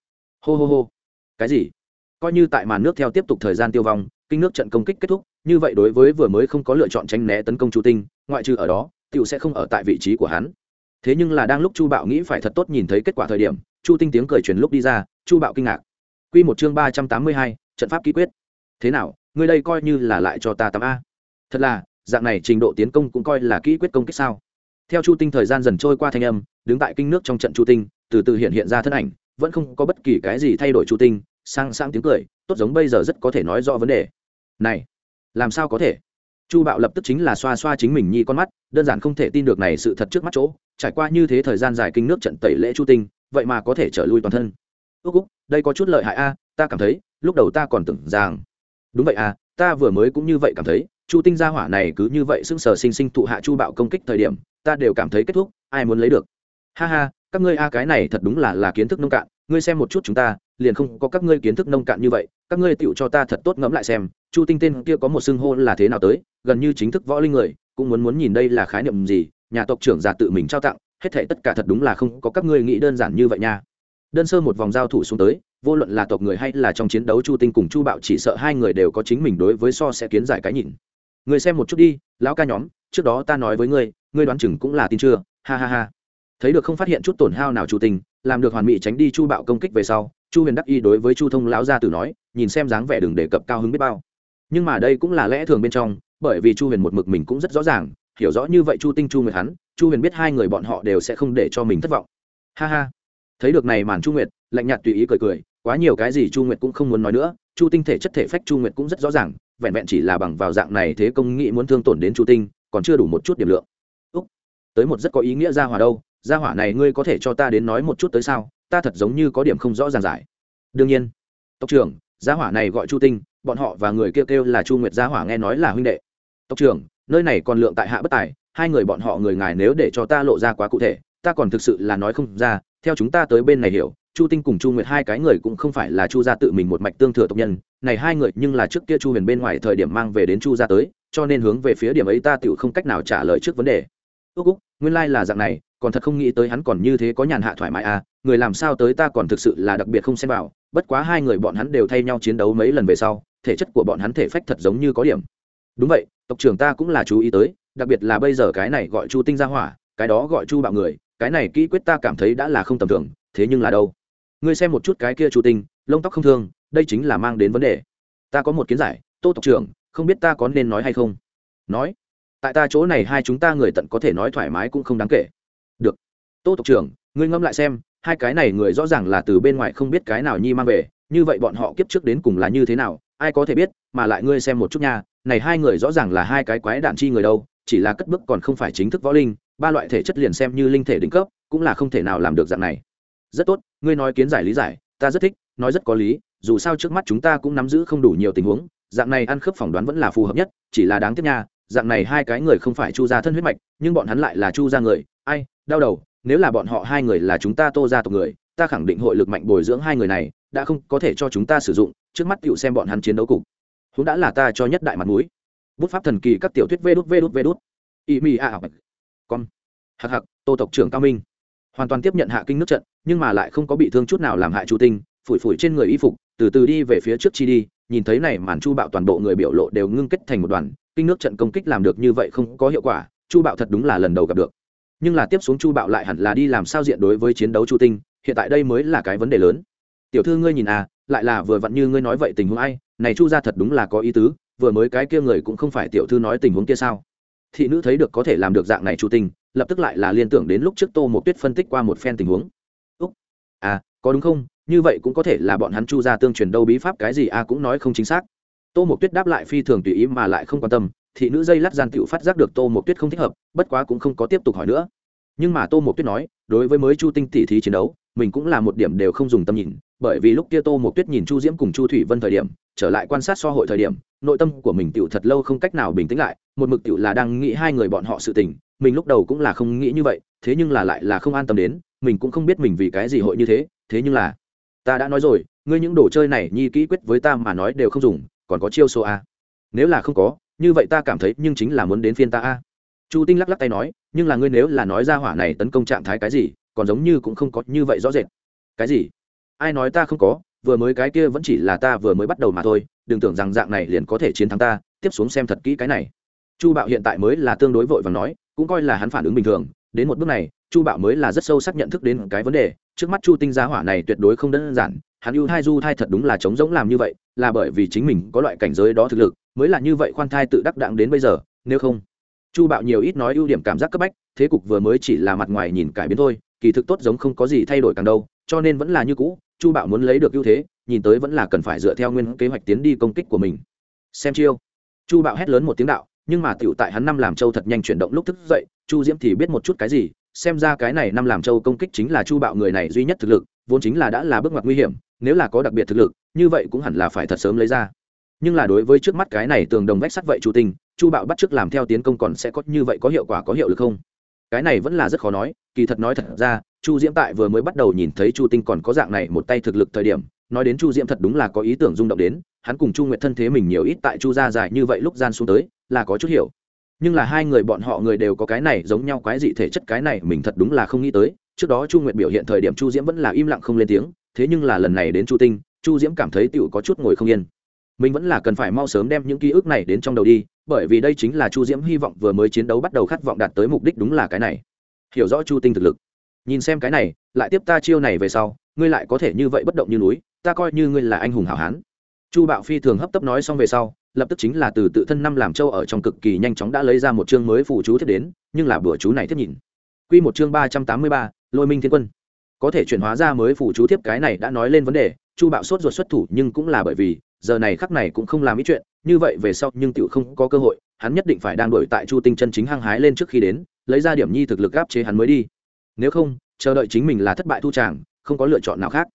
Hô hô hô. Cái gì? Coi như tại màn nước theo tiếp tục thời gian tiêu vong, kinh nước trận công kích kết thúc, như vậy đối với vừa mới không có lựa chọn tránh né tấn công chu tinh, ngoại trừ ở đó t sẽ không ở tại vị trí của hắn. Thế nhưng là đang lúc chu bạo nghĩ phải thật tốt nhìn thấy kết quả thời điểm chu tinh tiếng cười truyền lúc đi ra, chu bạo kinh ngạc. Quy một chương ba trăm tám mươi hai, trận pháp ký quyết. Thế nào, ngươi đây coi như là lại cho ta tắm a? Thật là, dạng này trình độ tiến công cũng coi là kỹ quyết công kích sao? Theo chu tinh thời gian dần trôi qua thanh âm, đứng tại kinh nước trong trận chu tinh, từ từ hiện hiện ra thân ảnh, vẫn không có bất kỳ cái gì thay đổi chu tinh, sang sang tiếng cười, tốt giống bây giờ rất có thể nói rõ vấn đề. Này, làm sao có thể? Chu bạo lập tức chính là xoa xoa chính mình nhi con mắt, đơn giản không thể tin được này sự thật trước mắt chỗ, trải qua như thế thời gian dài kinh nước trận tẩy lễ chu tinh vậy mà có thể trở lui toàn thân. Ước úc, đây có chút lợi hại a à, ta cảm thấy, lúc đầu ta còn tưởng rằng. Đúng vậy à ta vừa mới cũng như vậy cảm thấy, chu tinh gia hỏa này cứ như vậy sững sờ sinh sinh thụ hạ chu bạo công kích thời điểm, ta đều cảm thấy kết thúc, ai muốn lấy được. Ha ha, các ngươi a à, cái này thật đúng là là kiến thức nông cạn, ngươi xem một chút chúng ta, liền không có các ngươi kiến thức nông cạn như vậy, các ngươi tựu cho ta thật tốt ngẫm lại xem, chu tinh tên kia có một xưng hô là thế nào tới, gần như chính thức võ linh người, cũng muốn muốn nhìn đây là khái niệm gì, nhà tộc trưởng già tự mình trao tặng hết thể tất cả thật đúng là không có các ngươi nghĩ đơn giản như vậy nha. Đơn sơ một vòng giao thủ xuống tới, vô luận là tộc người hay là trong chiến đấu chu tinh cùng chu bạo chỉ sợ hai người đều có chính mình đối với so sẽ kiến giải cái nhìn. Người xem một chút đi, lão ca nhóm, trước đó ta nói với ngươi ngươi đoán chừng cũng là tin chưa? Ha ha ha. Thấy được không phát hiện chút tổn hao nào chu tinh, làm được hoàn mỹ tránh đi chu bạo công kích về sau, chu huyền đắc y đối với chu thông lão gia tử nói, nhìn xem dáng vẻ đừng đề cập cao hứng biết bao. Nhưng mà đây cũng là lẽ thường bên trong, bởi vì chu huyền một mực mình cũng rất rõ ràng hiểu rõ như vậy chu tinh chu nguyệt hắn, chu huyền biết hai người bọn họ đều sẽ không để cho mình thất vọng. Ha ha. Thấy được này màn chu nguyệt, lạnh nhạt tùy ý cười cười, quá nhiều cái gì chu nguyệt cũng không muốn nói nữa, chu tinh thể chất thể phách chu nguyệt cũng rất rõ ràng, vẹn vẹn chỉ là bằng vào dạng này thế công nghĩ muốn thương tổn đến chu tinh, còn chưa đủ một chút điểm lượng. Úc, tới một rất có ý nghĩa ra hỏa đâu ra hỏa này ngươi có thể cho ta đến nói một chút tới sao, ta thật giống như có điểm không rõ ràng giải. Đương nhiên, tộc trưởng, gia hỏa này gọi chu tinh, bọn họ và người kêu kêu là chu nguyệt gia hỏa nghe nói là huynh đệ. Tộc trưởng nơi này còn lượng tại hạ bất tài, hai người bọn họ người ngài nếu để cho ta lộ ra quá cụ thể, ta còn thực sự là nói không ra, theo chúng ta tới bên này hiểu, chu tinh cùng chu nguyệt hai cái người cũng không phải là chu gia tự mình một mạch tương thừa tộc nhân, này hai người nhưng là trước kia chu huyền bên ngoài thời điểm mang về đến chu gia tới, cho nên hướng về phía điểm ấy ta tự không cách nào trả lời trước vấn đề. Ước úc, nguyên lai、like、là dạng này, còn thật không nghĩ tới hắn còn như thế có nhàn hạ thoải mái à người làm sao tới ta còn thực sự là đặc biệt không xem vào, bất quá hai người bọn hắn đều thay nhau chiến đấu mấy lần về sau, thể chất của bọn hắn thể phách thật giống như có điểm đúng vậy, tộc trưởng ta cũng là chú ý tới, đặc biệt là bây giờ cái này gọi chu tinh ra hỏa, cái đó gọi chu bạo người, cái này kỹ quyết ta cảm thấy đã là không tầm thường, thế nhưng là đâu? Ngươi xem một chút cái kia chu tinh, lông tóc không thương, đây chính là mang đến vấn đề. Ta có một kiến giải, tô tộc trưởng, không biết ta có nên nói hay không? Nói. Tại ta chỗ này hai chúng ta người tận có thể nói thoải mái cũng không đáng kể. Được. Tô tộc trưởng, ngươi ngẫm lại xem, hai cái này người rõ ràng là từ bên ngoài không biết cái nào nhi mang về như vậy bọn họ kiếp trước đến cùng là như thế nào, ai có thể biết, mà lại ngươi xem một chút nha, này hai người rõ ràng là hai cái quái đạn chi người đâu, chỉ là cất bước còn không phải chính thức võ linh, ba loại thể chất liền xem như linh thể đỉnh cấp, cũng là không thể nào làm được dạng này. Rất tốt, ngươi nói kiến giải lý giải, ta rất thích, nói rất có lý, dù sao trước mắt chúng ta cũng nắm giữ không đủ nhiều tình huống, dạng này ăn khớp phỏng đoán vẫn là phù hợp nhất, chỉ là đáng tiếc nha, dạng này hai cái người không phải chu gia thân huyết mạch, nhưng bọn hắn lại là chu gia người, ai, đau đầu, nếu là bọn họ hai người là chúng ta tô gia tộc người ta khẳng định hội lực mạnh bồi dưỡng hai người này, đã không có thể cho chúng ta sử dụng, trước mắt tựu xem bọn hắn chiến đấu cục. Cũng đã là ta cho nhất đại mặt mũi. Bút pháp thần kỳ các tiểu thuyết vê đút vê đút vê đút. Y mi a con hạc hạc, tô tộc trưởng cao minh. Hoàn toàn tiếp nhận hạ kinh nước trận, nhưng mà lại không có bị thương chút nào làm hại chu tinh phủi phủi trên người y phục, từ từ đi về phía trước chi đi, nhìn thấy này màn chu bạo toàn bộ người biểu lộ đều ngưng kết thành một đoàn, kinh nước trận công kích làm được như vậy không có hiệu quả, chu bạo thật đúng là lần đầu gặp được nhưng là tiếp xuống chu bạo lại hẳn là đi làm sao diện đối với chiến đấu chu tinh, hiện tại đây mới là cái vấn đề lớn. Tiểu thư ngươi nhìn à lại là vừa vặn như ngươi nói vậy tình huống ai, này chu ra thật đúng là có ý tứ, vừa mới cái kia người cũng không phải tiểu thư nói tình huống kia sao? Thị nữ thấy được có thể làm được dạng này chu tinh, lập tức lại là liên tưởng đến lúc trước tô một tuyết phân tích qua một phen tình huống. Úc à có đúng không? Như vậy cũng có thể là bọn hắn chu ra tương truyền đâu bí pháp cái gì a cũng nói không chính xác. Tô một tuyết đáp lại phi thường tùy ý mà lại không quan tâm, thị nữ dây lát gian tựu phát giác được tô một tuyết không thích hợp, bất quá cũng không có tiếp tục hỏi nữa nhưng mà tô Mộc tuyết nói, đối với mới chu tinh tỷ thí chiến đấu, mình cũng là một điểm đều không dùng tâm nhìn, bởi vì lúc kia tô Mộc tuyết nhìn chu diễm cùng chu thủy vân thời điểm, trở lại quan sát so hội thời điểm, nội tâm của mình tựu thật lâu không cách nào bình tĩnh lại, một mực tựu là đang nghĩ hai người bọn họ sự tình, mình lúc đầu cũng là không nghĩ như vậy, thế nhưng là lại là không an tâm đến, mình cũng không biết mình vì cái gì hội như thế thế nhưng là, ta đã nói rồi, ngươi những đồ chơi này nhi kỹ quyết với ta mà nói đều không dùng, còn có chiêu số a. Nếu là không có, như vậy ta cảm thấy nhưng chính là muốn đến phiên ta a chu tinh lắc lắc tay nói, nhưng là ngươi nếu là nói ra hỏa này tấn công trạng thái cái gì, còn giống như cũng không có như vậy rõ rệt. Cái gì? Ai nói ta không có, vừa mới cái kia vẫn chỉ là ta vừa mới bắt đầu mà thôi, đừng tưởng rằng dạng này liền có thể chiến thắng ta, tiếp xuống xem thật kỹ cái này. Chu bạo hiện tại mới là tương đối vội và nói, cũng coi là hắn phản ứng bình thường, đến một bước này, chu bạo mới là rất sâu sắc nhận thức đến cái vấn đề, trước mắt chu tinh giá hỏa này tuyệt đối không đơn giản, hắn ưu thai du thai thật đúng là chống giống làm như vậy, là bởi vì chính mình có loại cảnh giới đó thực lực, mới là như vậy khoan thai tự đắc đặng đến bây giờ, nếu không chu bạo nhiều ít nói ưu điểm cảm giác cấp bách, thế cục vừa mới chỉ là mặt ngoài nhìn cải biến thôi, kỳ thực tốt giống không có gì thay đổi càng đâu, cho nên vẫn là như cũ, chu bạo muốn lấy được ưu thế, nhìn tới vẫn là cần phải dựa theo nguyên kế hoạch tiến đi công kích của mình. Xem chiêu. Chu bạo hét lớn một tiếng đạo, nhưng mà tiểu tại hắn năm làm châu thật nhanh chuyển động lúc thức dậy, chu diễm thì biết một chút cái gì, xem ra cái này năm làm châu công kích chính là chu bạo người này duy nhất thực lực, vốn chính là đã là bước ngoặt nguy hiểm, nếu là có đặc biệt thực lực, như vậy cũng hẳn là phải thật sớm lấy ra. Nhưng là đối với trước mắt cái này tường đồng vách sắt vậy chu tinh chu bạo bắt t làm theo tiến công còn sẽ có như vậy có hiệu quả có hiệu lực không? Cái này vẫn là rất khó nói, kỳ thật nói thật ra, chu diễm tại vừa mới bắt đầu nhìn thấy chu tinh còn có dạng này một tay thực lực thời điểm, nói đến chu diễm thật đúng là có ý tưởng rung động đến, hắn cùng chu nguyệt thân thế mình nhiều ít tại chu gia dài như vậy lúc gian xuống tới, là có chút hiểu. Nhưng là hai người bọn họ người đều có cái này giống nhau quái dị thể chất cái này mình thật đúng là không nghĩ tới, trước đó chu nguyệt biểu hiện thời điểm chu diễm vẫn là im lặng không lên tiếng, thế nhưng là lần này đến chu tinh, chu diễm cảm thấy tựu có chút ngồi không yên mình vẫn là cần phải mau sớm đem những ký ức này đến trong đầu đi, bởi vì đây chính là chu diễm hy vọng vừa mới chiến đấu bắt đầu khát vọng đạt tới mục đích đúng là cái này. Hiểu rõ chu tinh thực lực. Nhìn xem cái này, lại tiếp ta chiêu này về sau, ngươi lại có thể như vậy bất động như núi, ta coi như ngươi là anh hùng hảo hán. Chu bạo phi thường hấp tấp nói xong về sau, lập tức chính là từ tự thân năm làm châu ở trong cực kỳ nhanh chóng đã lấy ra một chương mới phụ chú thiết đến, nhưng là bữa chú này thiết nhìn. Quy một chương ba trăm tám mươi ba, lôi minh thiên quân. Có thể chuyển hóa ra mới phụ chú thiếp cái này đã nói lên vấn đề, chu bạo sốt ruột xuất thủ nhưng cũng là bởi vì giờ này khắc này cũng không làm ý chuyện, như vậy về sau nhưng tựu không có cơ hội, hắn nhất định phải đang đổi tại chu tinh chân chính hăng hái lên trước khi đến, lấy ra điểm nhi thực lực áp chế hắn mới đi. Nếu không, chờ đợi chính mình là thất bại thu tràng, không có lựa chọn nào khác.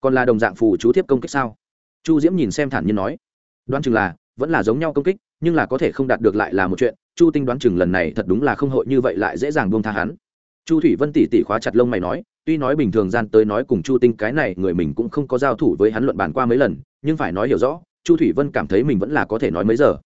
Còn là đồng dạng phù chú thiếp công kích sao? Chu diễm nhìn xem thản nhiên nói. Đoán chừng là, vẫn là giống nhau công kích, nhưng là có thể không đạt được lại là một chuyện. Chu tinh đoán chừng lần này thật đúng là không hội như vậy lại dễ dàng buông tha hắn chu thủy vân tỉ tỉ khóa chặt lông mày nói, tuy nói bình thường gian tới nói cùng chu tinh cái này người mình cũng không có giao thủ với hắn luận bàn qua mấy lần, nhưng phải nói hiểu rõ, chu thủy vân cảm thấy mình vẫn là có thể nói mấy giờ.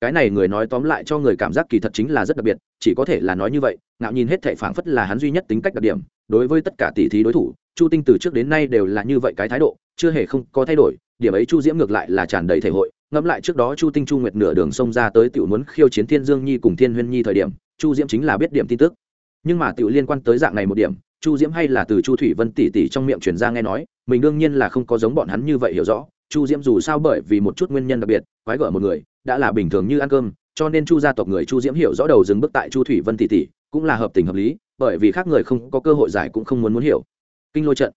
Cái này người nói tóm lại cho người cảm giác kỳ thật chính là rất đặc biệt, chỉ có thể là nói như vậy, ngạo nhìn hết thệ phảng phất là hắn duy nhất tính cách đặc điểm, đối với tất cả tỷ thí đối thủ, chu tinh từ trước đến nay đều là như vậy cái thái độ, chưa hề không có thay đổi, điểm ấy chu diễm ngược lại là tràn đầy thể hội, ngẫm lại trước đó chu tinh chu nguyệt nửa đường xông ra tới tiểu muốn khiêu chiến thiên dương nhi cùng thiên huyên nhi thời điểm, chu diễm chính là biết điểm tin tức nhưng mà tiểu liên quan tới dạng này một điểm, chu diễm hay là từ chu thủy vân tỷ tỷ trong miệng truyền ra nghe nói, mình đương nhiên là không có giống bọn hắn như vậy hiểu rõ. Chu diễm dù sao bởi vì một chút nguyên nhân đặc biệt, quái gở một người, đã là bình thường như ăn cơm, cho nên chu gia tộc người chu diễm hiểu rõ đầu dừng bước tại chu thủy vân tỷ tỷ, cũng là hợp tình hợp lý, bởi vì khác người không có cơ hội giải cũng không muốn muốn hiểu. Kinh lôi trận.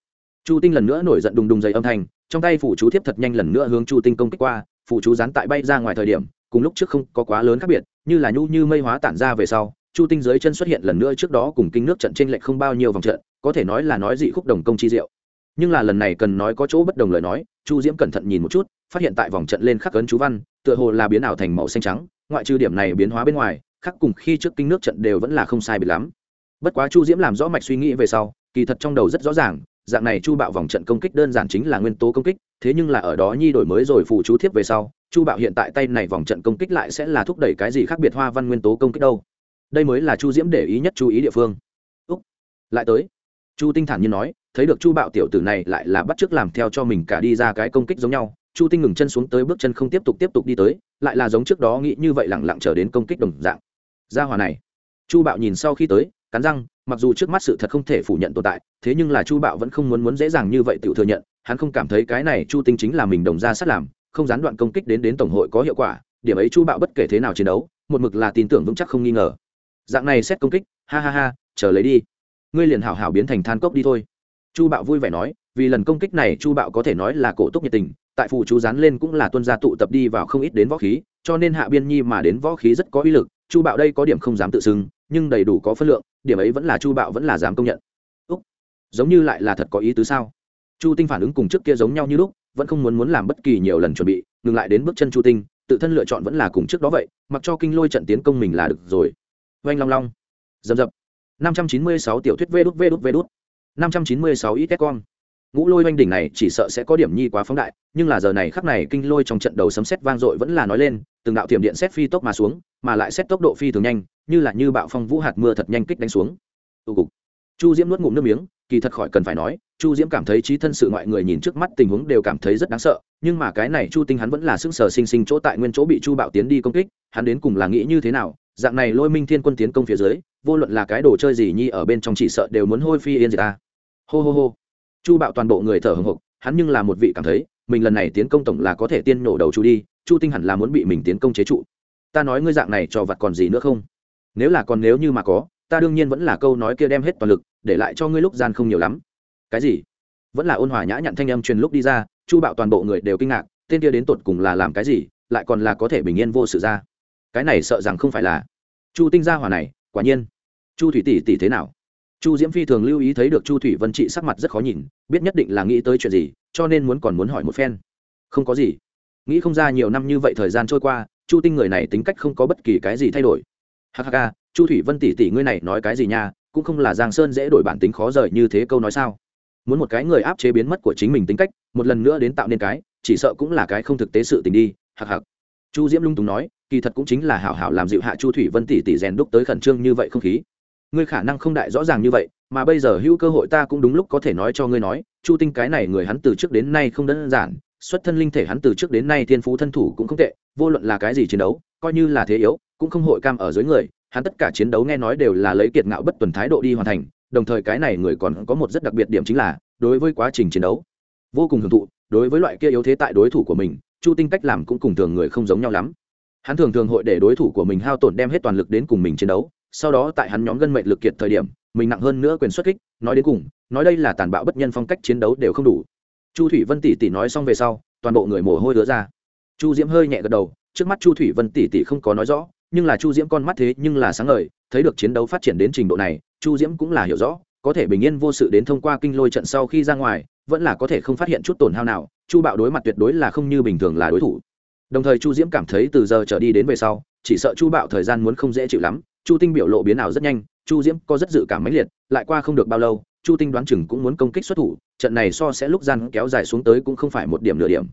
Chu tinh lần nữa nổi giận đùng đùng dày âm thanh, trong tay phủ chú thiếp thật nhanh lần nữa hướng chu tinh công kích qua, phủ chú rán tại bay ra ngoài thời điểm, cùng lúc trước không có quá lớn khác biệt, như là nhu như mây hóa tản ra về sau chu tinh dưới chân xuất hiện lần nữa trước đó cùng kinh nước trận trên lệch không bao nhiêu vòng trận, có thể nói là nói dị khúc đồng công chi diệu. Nhưng là lần này cần nói có chỗ bất đồng lời nói, chu diễm cẩn thận nhìn một chút, phát hiện tại vòng trận lên khắc ấn chú văn, tựa hồ là biến ảo thành màu xanh trắng, ngoại trừ điểm này biến hóa bên ngoài, khắc cùng khi trước kinh nước trận đều vẫn là không sai biệt lắm. Bất quá chu diễm làm rõ mạch suy nghĩ về sau, kỳ thật trong đầu rất rõ ràng, dạng này chu bạo vòng trận công kích đơn giản chính là nguyên tố công kích, thế nhưng là ở đó nhi đổi mới rồi phụ chú thiếp về sau, chu bạo hiện tại tay này vòng trận công kích lại sẽ là thúc đẩy cái gì khác biệt hoa văn nguyên tố công kích đâu? Đây mới là chu diễm để ý nhất chú ý địa phương. Úc, lại tới. Chu tinh thản nhiên nói, thấy được chu bạo tiểu tử này lại là bắt t r ư ớ c làm theo cho mình cả đi ra cái công kích giống nhau. Chu tinh ngừng chân xuống tới bước chân không tiếp tục tiếp tục đi tới, lại là giống trước đó nghĩ như vậy lẳng lặng chờ đến công kích đồng dạng. Ra hòa này. Chu bạo nhìn sau khi tới, cắn răng, mặc dù trước mắt sự thật không thể phủ nhận tồn tại, thế nhưng là chu bạo vẫn không muốn muốn dễ dàng như vậy tự thừa nhận, hắn không cảm thấy cái này chu tinh chính là mình đồng ra sát làm, không gián đoạn công kích đến đến tổng hội có hiệu quả, điểm ấy chu bạo bất kể thế nào chiến đấu, một mực là tin tưởng vững chắc không nghi ngờ dạng này xét công kích, ha ha ha, chờ lấy đi. Ngươi liền hảo hảo biến thành than cốc đi thôi. Chu bạo vui vẻ nói, vì lần công kích này, chu bạo có thể nói là cổ túc nhiệt tình, tại phù chú dán lên cũng là tuân gia tụ tập đi vào không ít đến võ khí, cho nên hạ biên nhi mà đến võ khí rất có uy lực, chu bạo đây có điểm không dám tự xưng, nhưng đầy đủ có phân lượng, điểm ấy vẫn là chu bạo vẫn là dám công nhận. Úc, giống như lại là thật có ý tứ sao? Chu tinh phản ứng cùng trước kia giống nhau như lúc, vẫn không muốn muốn làm bất kỳ nhiều lần chuẩn bị, ngừng lại đến bước chân chu tinh, tự thân lựa chọn vẫn là cùng trước đó vậy, mặc cho kinh lôi trận tiến công mình là được rồi oanh long long. Dầm dập. Năm trăm chín mươi sáu tiểu thuyết vê đút vê đút vê đút. Năm trăm chín mươi sáu ít con ngũ lôi oanh đỉnh này chỉ sợ sẽ có điểm nhi quá phóng đại, nhưng là giờ này khắc này kinh lôi trong trận đầu sấm xét vang dội vẫn là nói lên, từng đạo tiềm điện xét phi tốc mà xuống, mà lại xét tốc độ phi thường nhanh, như là như bạo phong vũ hạt mưa thật nhanh kích đánh xuống. Tụ cục. Chu diễm nuốt ngụm nước miếng, kỳ thật khỏi cần phải nói, chu diễm cảm thấy trí thân sự ngoại người nhìn trước mắt tình huống đều cảm thấy rất đáng sợ, nhưng mà cái này chu tinh hắn vẫn là sức sở sinh sinh chỗ tại nguyên chỗ bị chu bạo tiến đi công kích, hắn đến cùng là nghĩ như thế nào dạng này lôi minh thiên quân tiến công phía dưới, vô luận là cái đồ chơi gì nhi ở bên trong chỉ sợ đều muốn hôi phi yên gì ta. Hô hô hô. Chu bạo toàn bộ người thở hồng hộc hắn nhưng là một vị cảm thấy, mình lần này tiến công tổng là có thể tiên nổ đầu chu đi, chu tinh hẳn là muốn bị mình tiến công chế trụ. Ta nói ngươi dạng này cho vặt còn gì nữa không? Nếu là còn nếu như mà có, ta đương nhiên vẫn là câu nói kia đem hết toàn lực, để lại cho ngươi lúc gian không nhiều lắm. Cái gì? Vẫn là ôn hòa nhã nhặn thanh âm truyền lúc đi ra, chu bạo toàn bộ người đều kinh ngạc, tên kia đến tột cùng là làm cái gì, lại còn là có thể bình yên vô sự ra cái này sợ rằng không phải là chu tinh gia hòa này, quả nhiên. Chu thủy tỷ tỷ thế nào? Chu diễm phi thường lưu ý thấy được chu thủy vân trị sắc mặt rất khó nhìn, biết nhất định là nghĩ tới chuyện gì, cho nên muốn còn muốn hỏi một phen. Không có gì. Nghĩ không ra nhiều năm như vậy thời gian trôi qua, chu tinh người này tính cách không có bất kỳ cái gì thay đổi. Hk chu thủy vân tỷ tỷ ngươi này nói cái gì nha, cũng không là giang sơn dễ đổi bản tính khó rời như thế câu nói sao? Muốn một cái người áp chế biến mất của chính mình tính cách, một lần nữa đến tạo nên cái, chỉ sợ cũng là cái không thực tế sự tình đi hạc hạc chu diễm lung túng nói kỳ thật cũng chính là hảo hảo làm dịu hạ chu thủy vân tỷ tỷ rèn đúc tới khẩn trương như vậy không khí. Ngươi khả năng không đại rõ ràng như vậy, mà bây giờ hữu cơ hội ta cũng đúng lúc có thể nói cho ngươi nói, chu tinh cái này người hắn từ trước đến nay không đơn giản, xuất thân linh thể hắn từ trước đến nay thiên phú thân thủ cũng không tệ, vô luận là cái gì chiến đấu, coi như là thế yếu, cũng không hội cam ở dưới người, hắn tất cả chiến đấu nghe nói đều là lấy kiệt ngạo bất tuần thái độ đi hoàn thành, đồng thời cái này người còn có một rất đặc biệt điểm chính là, đối với quá trình chiến đấu, vô cùng hưởng thụ, đối với loại kia yếu thế tại đối thủ của mình, chu tinh cách làm cũng cùng thường người không giống nhau lắm hắn thường thường hội để đối thủ của mình hao tổn đem hết toàn lực đến cùng mình chiến đấu, sau đó tại hắn nhóm gân mệnh lực kiệt thời điểm, mình nặng hơn nữa quyền xuất kích, nói đến cùng, nói đây là tàn bạo bất nhân phong cách chiến đấu đều không đủ. Chu thủy vân tỷ tỷ nói xong về sau, toàn bộ người mồ hôi đứa ra. Chu diễm hơi nhẹ gật đầu, trước mắt chu thủy vân tỷ tỷ không có nói rõ, nhưng là chu diễm con mắt thế nhưng là sáng ngời, thấy được chiến đấu phát triển đến trình độ này, chu diễm cũng là hiểu rõ, có thể bình yên vô sự đến thông qua kinh lôi trận sau khi ra ngoài, vẫn là có thể không phát hiện chút tổn hao nào, chu bạo đối mặt tuyệt đối là không như bình thường là đối thủ đồng thời chu diễm cảm thấy từ giờ trở đi đến về sau, chỉ sợ chu bạo thời gian muốn không dễ chịu lắm, chu tinh biểu lộ biến ảo rất nhanh, chu diễm có rất dự cảm mãnh liệt, lại qua không được bao lâu, chu tinh đoán chừng cũng muốn công kích xuất thủ, trận này so sẽ lúc gian kéo dài xuống tới cũng không phải một điểm nửa điểm.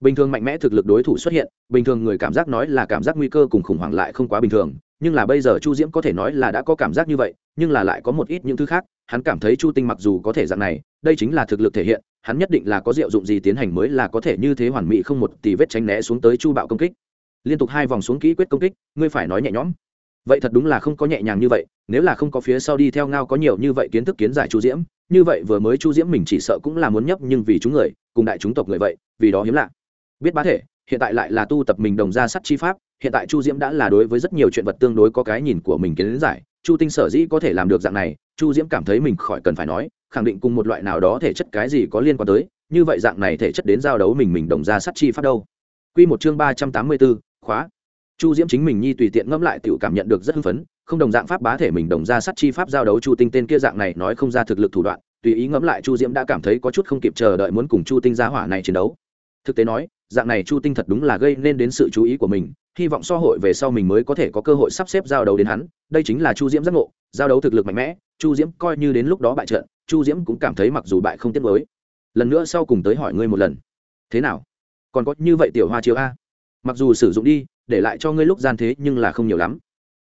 Bình thường mạnh mẽ thực lực đối thủ xuất hiện, bình thường người cảm giác nói là cảm giác nguy cơ cùng khủng hoảng lại không quá bình thường nhưng là bây giờ chu diễm có thể nói là đã có cảm giác như vậy, nhưng là lại có một ít những thứ khác, hắn cảm thấy chu tinh mặc dù có thể dạng này, đây chính là thực lực thể hiện, hắn nhất định là có diệu dụng gì tiến hành mới là có thể như thế hoàn mỹ không một tỷ vết tránh né xuống tới chu bạo công kích. Liên tục hai vòng xuống kỹ quyết công kích, ngươi phải nói nhẹ nhõm. Vậy thật đúng là không có nhẹ nhàng như vậy, nếu là không có phía sau đi theo ngao có nhiều như vậy kiến thức kiến giải chu diễm, như vậy vừa mới chu diễm mình chỉ sợ cũng là muốn nhấp nhưng vì chúng người, cùng đại chúng tộc người vậy, vì đó hiếm lạ. Biết bá thể hiện tại lại là tu tập mình đồng ra sắt chi pháp, hiện tại chu diễm đã là đối với rất nhiều chuyện vật tương đối có cái nhìn của mình kiến giải. Chu tinh sở dĩ có thể làm được dạng này, chu diễm cảm thấy mình khỏi cần phải nói, khẳng định cùng một loại nào đó thể chất cái gì có liên quan tới, như vậy dạng này thể chất đến giao đấu mình mình đồng ra sắt chi pháp đâu. Q một chương ba trăm tám mươi b ố khóa. Chu diễm chính mình nhi tùy tiện ngẫm lại tiểu cảm nhận được rất hưng phấn, không đồng dạng pháp bá thể mình đồng ra sắt chi pháp giao đấu chu tinh tên kia dạng này nói không ra thực lực thủ đoạn, tùy ý ngẫm lại chu diễm đã cảm thấy có chút không kịp chờ đợi muốn cùng chu tinh gia hỏa này chiến đấu. Thực tế nói dạng này chu tinh thật đúng là gây nên đến sự chú ý của mình, hy vọng so hội về sau mình mới có thể có cơ hội sắp xếp giao đấu đến hắn. Đây chính là chu diễm giác ngộ, giao đấu thực lực mạnh mẽ, chu diễm coi như đến lúc đó bại trận, chu diễm cũng cảm thấy mặc dù bại không tiếc mới lần nữa sau cùng tới hỏi ngươi một lần. Thế nào? Còn có như vậy tiểu hoa chiếu a? Mặc dù sử dụng đi, để lại cho ngươi lúc gian thế nhưng là không nhiều lắm.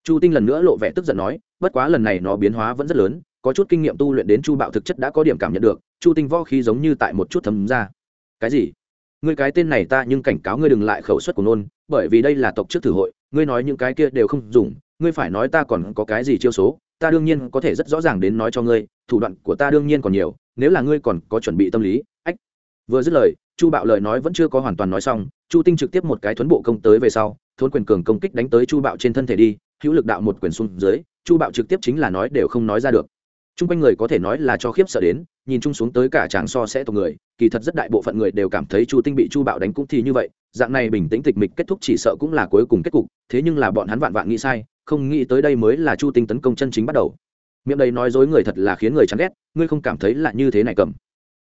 Chu tinh lần nữa lộ vẻ tức giận nói, bất quá lần này nó biến hóa vẫn rất lớn, có chút kinh nghiệm tu luyện đến chu bạo thực chất đã có điểm cảm nhận được, chu tinh võ khí giống như tại một chút thấm ra. Cái gì? Ngươi cái tên này ta nhưng cảnh cáo ngươi đừng lại khẩu suất của nôn, bởi vì đây là tộc trước thử hội, ngươi nói những cái kia đều không dùng, ngươi phải nói ta còn có cái gì chiêu số, ta đương nhiên có thể rất rõ ràng đến nói cho ngươi, thủ đoạn của ta đương nhiên còn nhiều, nếu là ngươi còn có chuẩn bị tâm lý, ách. Vừa dứt lời, chu bạo lời nói vẫn chưa có hoàn toàn nói xong, chu tinh trực tiếp một cái thuấn bộ công tới về sau, thốn quyền cường công kích đánh tới chu bạo trên thân thể đi, hữu lực đạo một quyền xuống dưới, chu bạo trực tiếp chính là nói đều không nói ra được t r u n g quanh người có thể nói là cho khiếp sợ đến, nhìn chung xuống tới cả chàng so sẽ tộc người, kỳ thật rất đại bộ phận người đều cảm thấy chu tinh bị chu bạo đánh cũng thì như vậy, dạng này bình tĩnh tịch mịch kết thúc chỉ sợ cũng là cuối cùng kết cục, thế nhưng là bọn hắn vạn vạn nghĩ sai, không nghĩ tới đây mới là chu tinh tấn công chân chính bắt đầu. Miệng đây nói dối người thật là khiến người chán ghét, ngươi không cảm thấy là như thế này cầm.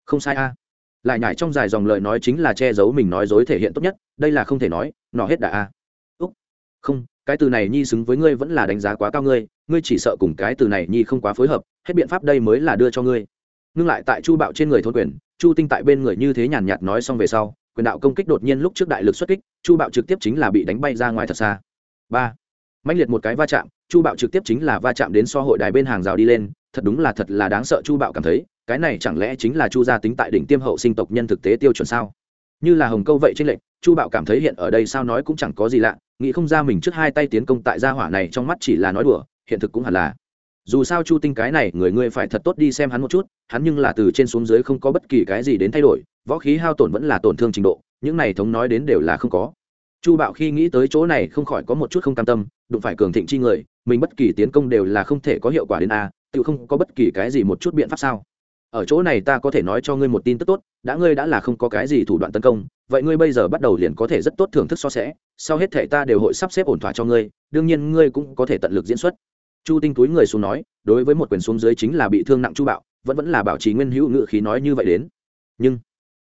Không sai a. À. Lại nhải trong dài dòng lời nói chính là che giấu mình nói dối thể hiện tốt nhất, đây là không thể nói, nọ hết đã a. Úc. Không cái từ này nhi xứng với ngươi vẫn là đánh giá quá cao ngươi ngươi chỉ sợ cùng cái từ này nhi không quá phối hợp, hết biện pháp đây mới là đưa cho ngươi. Ngưng lại tại chu bạo trên người thôn quyền, chu tinh tại bên người như thế nhàn nhạt nói xong về sau, quyền đạo công kích đột nhiên lúc trước đại lực xuất kích, chu bạo trực tiếp chính là bị đánh bay ra ngoài thật xa. Ba. Mạnh liệt một cái va chạm, chu bạo trực tiếp chính là va chạm đến so hội đài bên hàng rào đi lên, thật đúng là thật là đáng sợ chu bạo cảm thấy, cái này chẳng lẽ chính là chu gia tính tại đỉnh tiêm hậu sinh tộc nhân thực tế tiêu chuẩn sao? Như là hồng câu vậy trên lệnh, chu bạo cảm thấy hiện ở đây sao nói cũng chẳng có gì lạ nghĩ không ra mình trước hai tay tiến công tại gia hỏa này trong mắt chỉ là nói đùa, hiện thực cũng hẳn là. Dù sao chu tinh cái này, người ngươi phải thật tốt đi xem hắn một chút, hắn nhưng là từ trên xuống dưới không có bất kỳ cái gì đến thay đổi, võ khí hao tổn vẫn là tổn thương trình độ, những này thống nói đến đều là không có. Chu bạo khi nghĩ tới chỗ này không khỏi có một chút không cam tâm, đụng phải cường thịnh chi người, mình bất kỳ tiến công đều là không thể có hiệu quả đến a, tự không có bất kỳ cái gì một chút biện pháp sao ở chỗ này ta có thể nói cho ngươi một tin tức tốt, đã ngươi đã là không có cái gì thủ đoạn tấn công, vậy ngươi bây giờ bắt đầu liền có thể rất tốt thưởng thức so sẻ, sau hết thể ta đều hội sắp xếp ổn thỏa cho ngươi, đương nhiên ngươi cũng có thể tận lực diễn xuất. Chu tinh túi người xuống nói, đối với một quyền xuống dưới chính là bị thương nặng chu bạo, vẫn vẫn là bảo trì nguyên hữu ngự khí nói như vậy đến. Nhưng,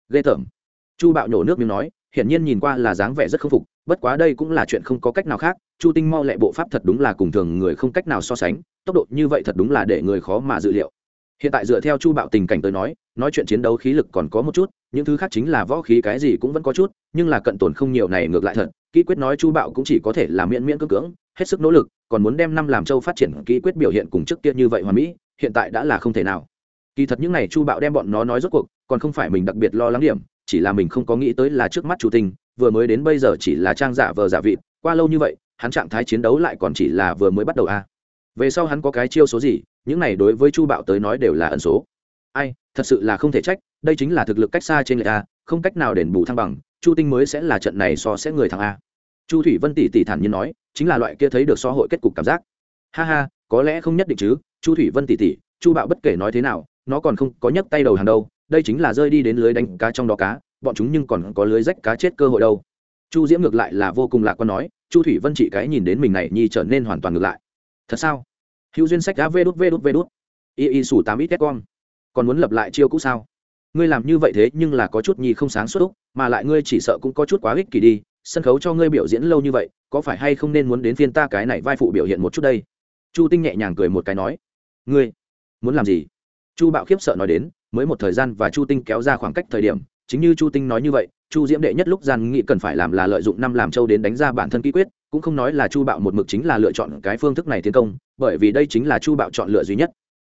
ghê tởm. Chu bạo nhổ nước miếng nói, hiển nhiên nhìn qua là dáng vẻ rất k phục, bất quá đây cũng là chuyện không có cách nào khác, chu tinh mau lẹ bộ pháp thật đúng là cùng thường người không cách nào so sánh, tốc độ như vậy thật đúng là để người khó mà dự liệu hiện tại dựa theo chu bạo tình cảnh tới nói nói chuyện chiến đấu khí lực còn có một chút, những thứ khác chính là võ khí cái gì cũng vẫn có chút, nhưng là cận tổn không nhiều này ngược lại thật kỹ quyết nói chu bạo cũng chỉ có thể làm miễn miễn cưỡng cưỡng, hết sức nỗ lực, còn muốn đem năm làm châu phát triển kỹ quyết biểu hiện cùng trước kia như vậy hoàn mỹ, hiện tại đã là không thể nào kỳ thật những n à y chu bạo đem bọn nó nói rốt cuộc, còn không phải mình đặc biệt lo lắng điểm, chỉ là mình không có nghĩ tới là trước mắt chủ tình, vừa mới đến bây giờ chỉ là trang giả vờ giả vịt, qua lâu như vậy, hắn trạng thái chiến đấu lại còn chỉ là vừa mới bắt đầu a à. về sau hắn có cái chiêu số gì những này đối với chu bạo tới nói đều là ẩn số. Ai, thật sự là không thể trách, đây chính là thực lực cách xa trên lệ a, không cách nào đền bù thăng bằng, chu tinh mới sẽ là trận này so sẽ người thắng a. Chu thủy vân tỷ tỷ thản nhiên nói, chính là loại kia thấy được so hội kết cục cảm giác. Ha ha, có lẽ không nhất định chứ, chu thủy vân tỷ tỷ chu bạo bất kể nói thế nào, nó còn không có nhấc tay đầu hàng đâu, đây chính là rơi đi đến lưới đánh cá trong đó cá, bọn chúng nhưng còn có lưới rách cá chết cơ hội đâu. Chu diễm ngược lại là vô cùng lạc quan nói, chu thủy vân chị cái nhìn đến mình này nhi trở nên hoàn toàn ngược lại. Thật sao? Hữu duyên sách đã vê đút vê đút vê đút. Y y, sủ tám ít tét con. Còn muốn lập lại chiêu cũ sao? Ngươi làm như vậy thế nhưng là có chút nhi không sáng suốt mà lại ngươi chỉ sợ cũng có chút quá ích kỷ đi. Sân khấu cho ngươi biểu diễn lâu như vậy, có phải hay không nên muốn đến phiên ta cái này vai phụ biểu hiện một chút đây? Chu tinh nhẹ nhàng cười một cái nói. Ngươi, muốn làm gì? Chu bạo khiếp sợ nói đến, mới một thời gian và chu tinh kéo ra khoảng cách thời điểm, chính như chu tinh nói như vậy, chu diễm đệ nhất lúc gian nghị cần phải làm là lợi dụng năm làm châu đến đánh ra bản thân ký quyết cũng không nói là chu bạo một mực chính là lựa chọn cái phương thức này tiến công, bởi vì đây chính là chu bạo chọn lựa duy nhất.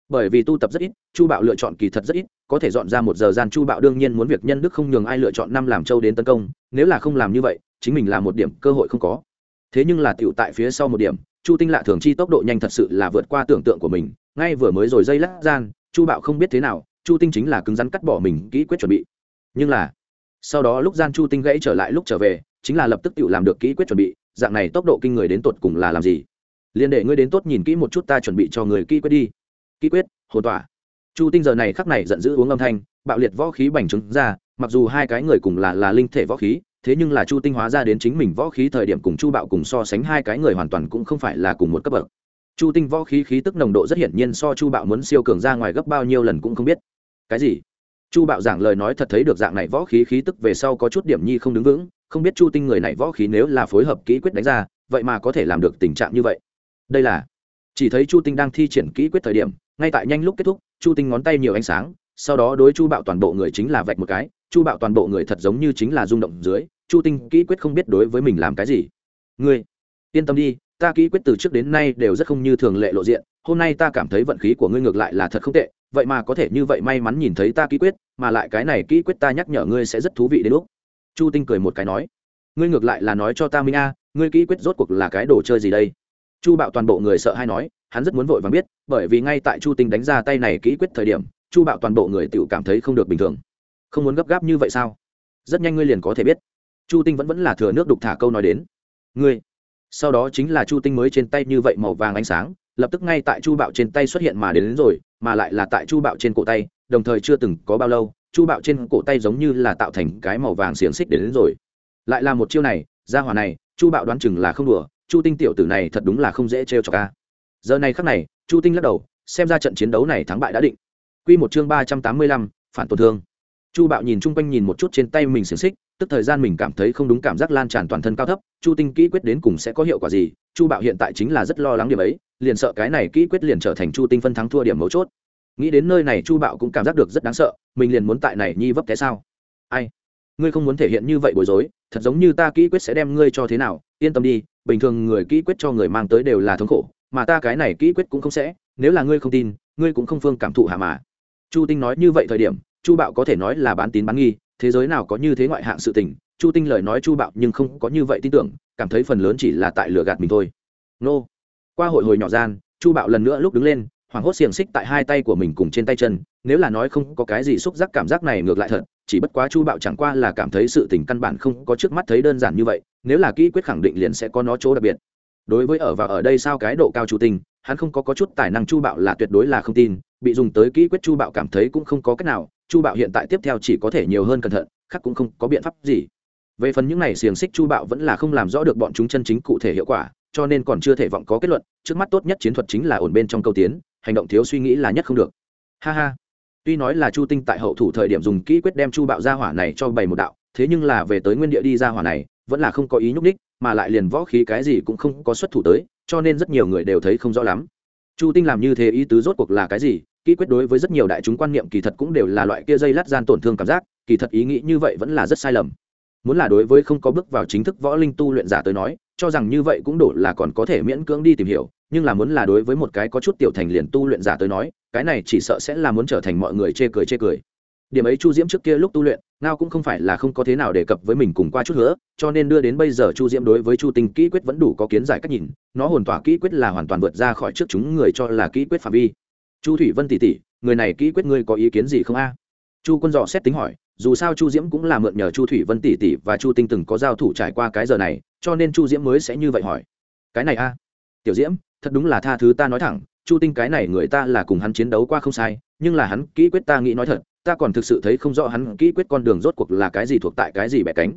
Bởi vì tu tập rất ít, chu bạo lựa chọn kỳ thật rất ít, có thể dọn ra một giờ gian chu bạo đương nhiên muốn việc nhân đức không nhường ai lựa chọn năm làm châu đến tấn công, nếu là không làm như vậy, chính mình là một điểm cơ hội không có. Thế nhưng là tựu tại phía sau một điểm, chu tinh lạ thường chi tốc độ nhanh thật sự là vượt qua tưởng tượng của mình, ngay vừa mới rồi dây lát gian, chu bạo không biết thế nào, chu tinh chính là cứng rắn cắt bỏ mình kỹ quyết chuẩn bị. Nhưng là, sau đó lúc gian chu tinh gãy trở lại lúc trở về, chính là lập tức tựu làm được kỹ quyết chuẩn bị dạng này tốc độ kinh người đến tột cùng là làm gì? Liên đệ ngươi đến tốt nhìn kỹ một chút ta chuẩn bị cho người kỹ quyết đi. Kỹ quyết, hồn tỏa chu tinh giờ này khắc này giận dữ uống âm thanh, bạo liệt võ khí bành trứng ra, mặc dù hai cái người cùng là là linh thể võ khí, thế nhưng là chu tinh hóa ra đến chính mình võ khí thời điểm cùng chu bạo cùng so sánh hai cái người hoàn toàn cũng không phải là cùng một cấp bậc. Chu tinh võ khí khí tức nồng độ rất hiển nhiên so chu bạo muốn siêu cường ra ngoài gấp bao nhiêu lần cũng không biết. Cái gì? Chu bạo giảng lời nói thật thấy được dạng này võ khí khí tức về sau có chút điểm nhi không đứng vững không biết chu tinh người này võ khí nếu là phối hợp kỹ quyết đánh ra, vậy mà có thể làm được tình trạng như vậy. Đây là, chỉ thấy chu tinh đang thi triển kỹ quyết thời điểm, ngay tại nhanh lúc kết thúc, chu tinh ngón tay nhiều ánh sáng, sau đó đối chu bạo toàn bộ người chính là vạch một cái, chu bạo toàn bộ người thật giống như chính là rung động dưới, chu tinh kỹ quyết không biết đối với mình làm cái gì. Ngươi, yên tâm đi, ta kỹ quyết từ trước đến nay đều rất không như thường lệ lộ diện, hôm nay ta cảm thấy vận khí của ngươi ngược lại là thật không tệ, vậy mà có thể như vậy may mắn nhìn thấy ta kỹ quyết, mà lại cái này kỹ quyết ta nhắc nhở ngươi sẽ rất thú vị đến lúc chu tinh cười một cái nói ngươi ngược lại là nói cho ta minh a ngươi kỹ quyết rốt cuộc là cái đồ chơi gì đây? Chu bạo toàn bộ người sợ hay nói hắn rất muốn vội vàng biết bởi vì ngay tại chu tinh đánh ra tay này kỹ quyết thời điểm chu bạo toàn bộ người tự cảm thấy không được bình thường. Không muốn gấp gáp như vậy sao? Rất nhanh ngươi liền có thể biết. Chu tinh vẫn vẫn là thừa nước đục thả câu nói đến ngươi. Sau đó chính là chu tinh mới trên tay như vậy màu vàng ánh sáng lập tức ngay tại chu bạo trên tay xuất hiện mà đến, đến rồi mà lại là tại chu bạo trên cổ tay đồng thời chưa từng có bao lâu chu bạo trên cổ tay giống như là tạo thành cái màu vàng xiềng xích đến, đến rồi. Lại là một chiêu này ra hỏa này chu bạo đoán chừng là không đùa chu tinh tiểu tử này thật đúng là không dễ trêu cho ca giờ này khắc này chu tinh lắc đầu xem ra trận chiến đấu này thắng bại đã định. Q một chương ba trăm tám mươi lăm phản tổn thương. Chu bạo nhìn chung quanh nhìn một chút trên tay mình xiềng xích tức thời gian mình cảm thấy không đúng cảm giác lan tràn toàn thân cao thấp chu tinh kỹ quyết đến cùng sẽ có hiệu quả gì? Chu bạo hiện tại chính là rất lo lắng điểm ấy liền sợ cái này kỹ quyết liền trở thành chu tinh phân thắng thua điểm mấu chốt nghĩ đến nơi này chu bạo cũng cảm giác được rất đáng sợ, mình liền muốn tại này nhi vấp té sao? Ai? Ngươi không muốn thể hiện như vậy bối rối, thật giống như ta kỹ quyết sẽ đem ngươi cho thế nào, yên tâm đi, bình thường người kỹ quyết cho người mang tới đều là thống khổ, mà ta cái này kỹ quyết cũng không sẽ, nếu là ngươi không tin, ngươi cũng không phương cảm thụ hạ mà. Chu tinh nói như vậy thời điểm, chu bạo có thể nói là bán tín bán nghi, thế giới nào có như thế ngoại hạng sự tình, chu tinh lời nói chu bạo nhưng không có như vậy tin tưởng, cảm thấy phần lớn chỉ là tại lừa gạt mình thôi. Nô. Qua hội hồi nhỏ gian, chu bạo lần nữa lúc đứng lên hoảng hốt xiềng xích tại hai tay của mình cùng trên tay chân nếu là nói không có cái gì xúc giác cảm giác này ngược lại thật chỉ bất quá chu bạo chẳng qua là cảm thấy sự tình căn bản không có trước mắt thấy đơn giản như vậy nếu là kỹ quyết khẳng định liền sẽ có nó chỗ đặc biệt. Đối với ở và ở đây sao cái độ cao chu tinh hắn không có, có chút tài năng chu bạo là tuyệt đối là không tin bị dùng tới kỹ quyết chu bạo cảm thấy cũng không có cách nào chu bạo hiện tại tiếp theo chỉ có thể nhiều hơn cẩn thận khác cũng không có biện pháp gì. Về phần những này xiềng xích chu bạo vẫn là không làm rõ được bọn chúng chân chính cụ thể hiệu quả cho nên còn chưa thể vọng có kết luận trước mắt tốt nhất chiến thuật chính là ổn bên trong câu tiến hành động thiếu suy nghĩ là nhất không được. Ha ha. Tuy nói là chu tinh tại hậu thủ thời điểm dùng kỹ quyết đem chu bạo ra hỏa này cho bày một đạo, thế nhưng là về tới nguyên địa đi ra hỏa này, vẫn là không có ý nhúc ních mà lại liền võ khí cái gì cũng không có xuất thủ tới, cho nên rất nhiều người đều thấy không rõ lắm. Chu tinh làm như thế ý tứ rốt cuộc là cái gì? Kỹ quyết đối với rất nhiều đại chúng quan niệm kỳ thật cũng đều là loại kia dây lát gian tổn thương cảm giác, kỳ thật ý nghĩ như vậy vẫn là rất sai lầm. Muốn là đối với không có bước vào chính thức võ linh tu luyện giả tới nói cho rằng như vậy cũng đủ là còn có thể miễn cưỡng đi tìm hiểu, nhưng là muốn là đối với một cái có chút tiểu thành liền tu luyện giả tới nói, cái này chỉ sợ sẽ là muốn trở thành mọi người chê cười chê cười. Điểm ấy chu diễm trước kia lúc tu luyện, ngao cũng không phải là không có thế nào đề cập với mình cùng qua chút nữa, cho nên đưa đến bây giờ chu diễm đối với chu tinh kỹ quyết vẫn đủ có kiến giải cách nhìn, nó hồn tỏa kỹ quyết là hoàn toàn vượt ra khỏi trước chúng người cho là kỹ quyết phạm vi. Chu thủy vân tỷ tỷ, người này kỹ quyết ngươi có ý kiến gì không a? Chu quân dò xét tính hỏi, dù sao chu diễm cũng là mượn nhờ chu thủy vân tỷ tỷ và chu tinh từng có giao thủ trải qua cái giờ này cho nên chu diễm mới sẽ như vậy hỏi. Cái này a? Tiểu diễm, thật đúng là tha thứ ta nói thẳng, chu tinh cái này người ta là cùng hắn chiến đấu qua không sai, nhưng là hắn kỹ quyết ta nghĩ nói thật, ta còn thực sự thấy không rõ hắn kỹ quyết con đường rốt cuộc là cái gì thuộc tại cái gì bẻ cánh.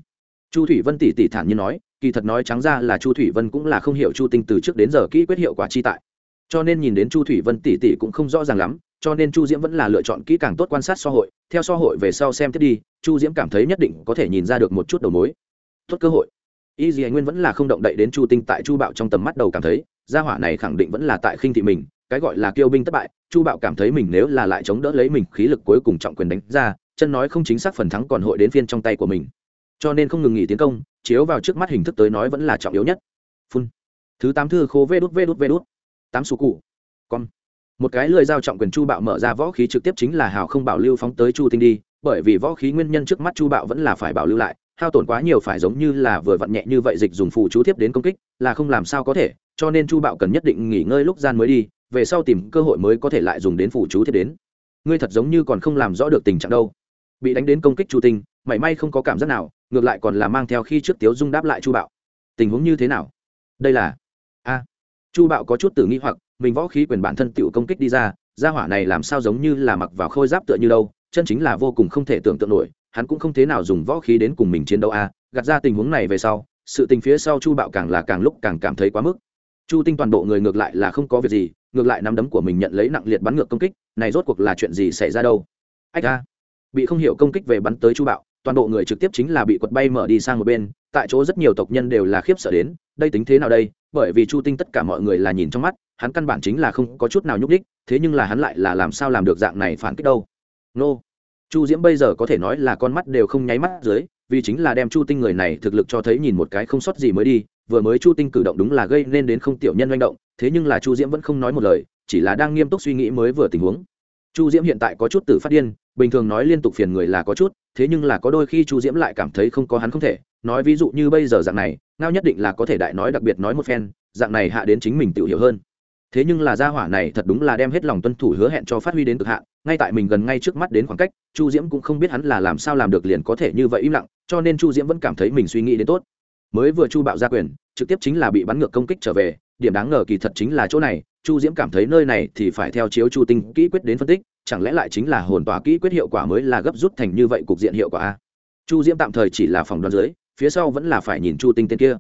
Chu thủy vân tỷ tỷ thản nhiên nói, kỳ thật nói trắng ra là chu thủy vân cũng là không hiểu chu tinh từ trước đến giờ kỹ quyết hiệu quả chi tại. Cho nên nhìn đến chu thủy vân tỷ tỷ cũng không rõ ràng lắm, cho nên chu diễm vẫn là lựa chọn kỹ càng tốt quan sát xã hội, theo xã hội về sau xem tiếp đi, chu diễm cảm thấy nhất định có thể nhìn ra được một chút đầu mối. Tốt cơ hội y dì nguyên vẫn là không động đậy đến chu tinh tại chu bạo trong tầm mắt đầu cảm thấy, gia hỏa này khẳng định vẫn là tại khinh thị mình, cái gọi là kiêu binh thất bại, chu bạo cảm thấy mình nếu là lại chống đỡ lấy mình khí lực cuối cùng trọng quyền đánh ra, chân nói không chính xác phần thắng còn hội đến phiên trong tay của mình. Cho nên không ngừng nghỉ tiến công, chiếu vào trước mắt hình thức tới nói vẫn là trọng yếu nhất. Phun. Thứ tám thư khô vê đút vê đút vê đút. Tám số cụ. Con. Một cái lưỡi dao trọng quyền chu bạo mở ra võ khí trực tiếp chính là hào không bảo lưu phóng tới chu tinh đi, bởi vì võ khí nguyên nhân trước mắt chu bạo vẫn là phải bảo lưu lại hao tổn quá nhiều phải giống như là vừa vặn nhẹ như vậy dịch dùng phụ chú tiếp đến công kích, là không làm sao có thể, cho nên chu bạo cần nhất định nghỉ ngơi lúc gian mới đi, về sau tìm cơ hội mới có thể lại dùng đến phụ chú tiếp đến. Ngươi thật giống như còn không làm rõ được tình trạng đâu. Bị đánh đến công kích chu tinh, mảy may không có cảm giác nào, ngược lại còn là mang theo khi trước tiếu dung đáp lại chu bạo. Tình huống như thế nào? Đây là, a. Chu bạo có chút tử nghi hoặc, mình võ khí quyền bản thân tựu công kích đi ra, gia hỏa này làm sao giống như là mặc vào khôi giáp tựa như đâu, chân chính là vô cùng không thể tưởng tượng nổi hắn cũng không thế nào dùng võ khí đến cùng mình chiến đấu a, gạt ra tình huống này về sau, sự tình phía sau chu bạo càng là càng lúc càng cảm thấy quá mức. Chu tinh toàn bộ người ngược lại là không có việc gì, ngược lại nắm đấm của mình nhận lấy nặng liệt bắn ngược công kích, này rốt cuộc là chuyện gì xảy ra đâu? Ách a, bị không hiểu công kích về bắn tới chu bạo, toàn bộ người trực tiếp chính là bị quật bay mở đi sang một bên, tại chỗ rất nhiều tộc nhân đều là khiếp sợ đến, đây tính thế nào đây? Bởi vì chu tinh tất cả mọi người là nhìn trong mắt, hắn căn bản chính là không có chút nào nhúc đích thế nhưng là hắn lại là làm sao làm được dạng này phản kích đâu? Nô chu diễm bây giờ có thể nói là con mắt đều không nháy mắt dưới, vì chính là đem chu tinh người này thực lực cho thấy nhìn một cái không sót gì mới đi, vừa mới chu tinh cử động đúng là gây nên đến không tiểu nhân manh động, thế nhưng là chu diễm vẫn không nói một lời, chỉ là đang nghiêm túc suy nghĩ mới vừa tình huống. Chu diễm hiện tại có chút tự phát điên, bình thường nói liên tục phiền người là có chút, thế nhưng là có đôi khi chu diễm lại cảm thấy không có hắn không thể, nói ví dụ như bây giờ dạng này, ngao nhất định là có thể đại nói đặc biệt nói một phen, dạng này hạ đến chính mình tự hiểu hơn thế nhưng là gia hỏa này thật đúng là đem hết lòng tuân thủ hứa hẹn cho phát huy đến cực hạn, ngay tại mình gần ngay trước mắt đến khoảng cách, chu diễm cũng không biết hắn là làm sao làm được liền có thể như vậy im lặng, cho nên chu diễm vẫn cảm thấy mình suy nghĩ đến tốt. Mới vừa chu bạo ra quyền, trực tiếp chính là bị bắn ngược công kích trở về, điểm đáng ngờ kỳ thật chính là chỗ này, chu diễm cảm thấy nơi này thì phải theo chiếu chu tinh kỹ quyết đến phân tích, chẳng lẽ lại chính là hồn tỏa kỹ quyết hiệu quả mới là gấp rút thành như vậy cục diện hiệu quả a? Chu diễm tạm thời chỉ là phòng đoán dưới, phía sau vẫn là phải nhìn chu tinh tên kia.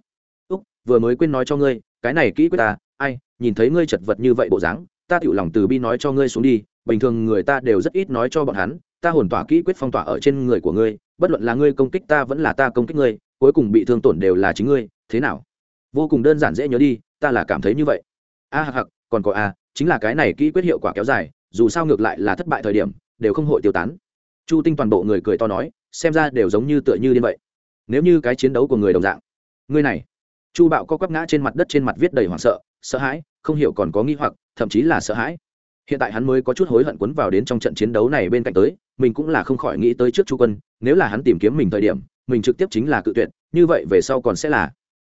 Úc, vừa mới quên nói cho ngươi, cái này kỹ quyết ta ai nhìn thấy ngươi chật vật như vậy bộ dáng ta tự lòng từ bi nói cho ngươi xuống đi bình thường người ta đều rất ít nói cho bọn hắn ta hồn tỏa kỹ quyết phong tỏa ở trên người của ngươi bất luận là ngươi công kích ta vẫn là ta công kích ngươi cuối cùng bị thương tổn đều là chính ngươi thế nào? Vô cùng đơn giản dễ nhớ đi ta là cảm thấy như vậy. A à, hạc hạc còn có a chính là cái này kỹ quyết hiệu quả kéo dài dù sao ngược lại là thất bại thời điểm đều không hội tiêu tán. Chu tinh toàn bộ người cười to nói xem ra đều giống như tựa như điên vậy. Nếu như cái chiến đấu của người đồng dạng ngươi này chu bạo co quắp ngã trên mặt đất trên mặt viết đầy hoảng sợ sợ hãi không hiểu còn có nghi hoặc thậm chí là sợ hãi. Hiện tại hắn mới có chút hối hận quấn vào đến trong trận chiến đấu này bên cạnh tới mình cũng là không khỏi nghĩ tới trước chu quân nếu là hắn tìm kiếm mình thời điểm mình trực tiếp chính là cự tuyệt như vậy về sau còn sẽ là.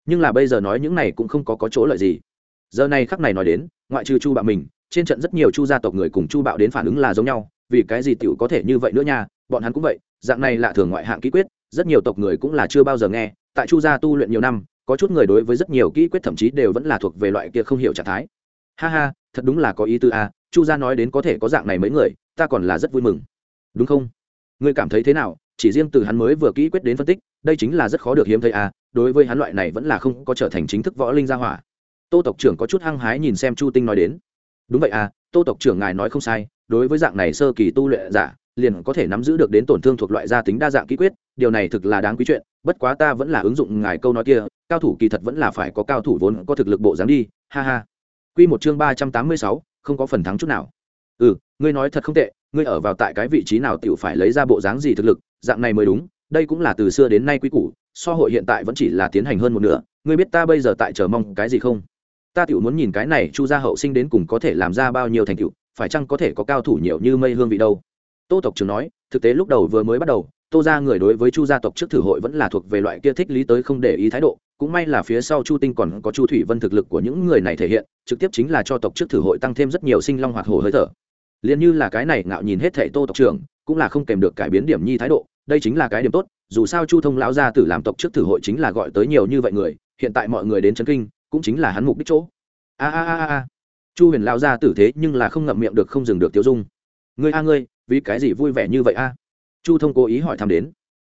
Nhưng là bây giờ nói những này cũng không có, có chỗ lợi gì. Giờ này khắc này nói đến ngoại trừ chu bạo mình trên trận rất nhiều chu gia tộc người cùng chu bạo đến phản ứng là giống nhau vì cái gì tiểu có thể như vậy nữa nha bọn hắn cũng vậy dạng này là thường ngoại hạng ký quyết rất nhiều tộc người cũng là chưa bao giờ nghe tại chu gia tu luyện nhiều năm có chút người đối với rất nhiều kỹ quyết thậm chí đều vẫn là thuộc về loại kia không hiểu trạng thái. Ha ha, thật đúng là có ý tư a chu gia nói đến có thể có dạng này mấy người, ta còn là rất vui mừng. Đúng không? Ngươi cảm thấy thế nào? Chỉ riêng từ hắn mới vừa kỹ quyết đến phân tích, đây chính là rất khó được hiếm thấy a đối với hắn loại này vẫn là không có trở thành chính thức võ linh gia hỏa. Tô tộc trưởng có chút hăng hái nhìn xem chu tinh nói đến. Đúng vậy à tô tộc trưởng ngài nói không sai, đối với dạng này sơ kỳ tu luyện giả, liền có thể nắm giữ được đến tổn thương thuộc loại gia tính đa dạng kỹ quyết, điều này thực là đáng quý chuyện bất quá ta vẫn là ứng dụng ngài câu nói kia, cao thủ kỳ thật vẫn là phải có cao thủ vốn có thực lực bộ dáng đi, ha ha. Quy một chương ba trăm tám mươi sáu, không có phần thắng chút nào. Ừ ngươi nói thật không tệ, ngươi ở vào tại cái vị trí nào tiểu phải lấy ra bộ dáng gì thực lực, dạng này mới đúng, đây cũng là từ xưa đến nay quy củ, so hội hiện tại vẫn chỉ là tiến hành hơn một nửa, ngươi biết ta bây giờ tại chờ mong cái gì không? Ta tiểu muốn nhìn cái này chu gia hậu sinh đến cùng có thể làm ra bao nhiêu thành tựu, phải chăng có thể có cao thủ nhiều như mây hương vị đâu? Tô tộc trường nói, thực tế lúc đầu vừa mới bắt đầu tô ra người đối với chu gia tộc trước thử hội vẫn là thuộc về loại kia thích lý tới không để ý thái độ, cũng may là phía sau chu tinh còn có chu thủy vân thực lực của những người này thể hiện, trực tiếp chính là cho tộc trước thử hội tăng thêm rất nhiều sinh long hoạt hồ hơi thở. Liền như là cái này ngạo nhìn hết thệ tô tộc trưởng, cũng là không kèm được cải biến điểm nhi thái độ, đây chính là cái điểm tốt, dù sao chu thông lão gia tử làm tộc trước thử hội chính là gọi tới nhiều như vậy người, hiện tại mọi người đến chấn kinh, cũng chính là hắn mục đích chỗ. A a a a. Chu huyền Lão gia tử thế nhưng là không ngậm miệng được không dừng được tiêu dung. Ngươi a ngươi, vì cái gì vui vẻ như vậy a? Chu thông cố ý hỏi thăm đến.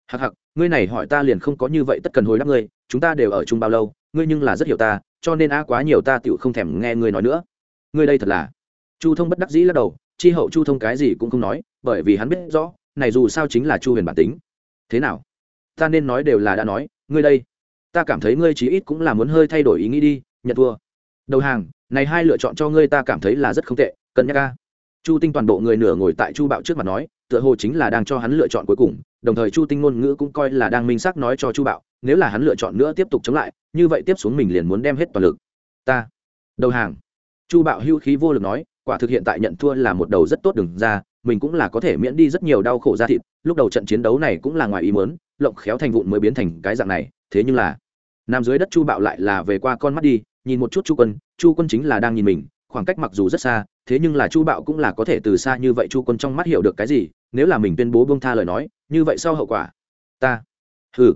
Hặc hặc ngươi này hỏi ta liền không có như vậy tất cần hồi đáp ngươi, chúng ta đều ở chung bao lâu, ngươi nhưng là rất hiểu ta, cho nên a quá nhiều ta tựu không thèm nghe ngươi nói nữa. Ngươi đây thật là. Chu thông bất đắc dĩ lắc đầu, chi hậu chu thông cái gì cũng không nói, bởi vì hắn biết rõ, này dù sao chính là chu huyền bản tính. Thế nào? Ta nên nói đều là đã nói, ngươi đây. Ta cảm thấy ngươi chí ít cũng là muốn hơi thay đổi ý nghĩ đi, nhận thua. Đầu hàng, này hai lựa chọn cho ngươi ta cảm thấy là rất không tệ, cân nhắc ca chu tinh toàn bộ người nửa ngồi tại chu bạo trước mặt nói tựa hồ chính là đang cho hắn lựa chọn cuối cùng, đồng thời chu tinh ngôn ngữ cũng coi là đang minh xác nói cho chu bạo, nếu là hắn lựa chọn nữa tiếp tục chống lại, như vậy tiếp xuống mình liền muốn đem hết toàn lực. Ta, đầu hàng. Chu bạo hưu khí vô lực nói, quả thực hiện tại nhận thua là một đầu rất tốt đừng ra, mình cũng là có thể miễn đi rất nhiều đau khổ ra thịt, lúc đầu trận chiến đấu này cũng là ngoài ý mớn lộng khéo thành vụn mới biến thành cái dạng này, thế nhưng là nằm dưới đất chu bạo lại là về qua con mắt đi, nhìn một chút chu quân chu quân chính là đang nhìn mình khoảng cách mặc dù rất xa, thế nhưng là chu bạo cũng là có thể từ xa như vậy chu quân trong mắt hiểu được cái gì, nếu là mình tuyên bố bông tha lời nói, như vậy sau hậu quả, ta, hừ,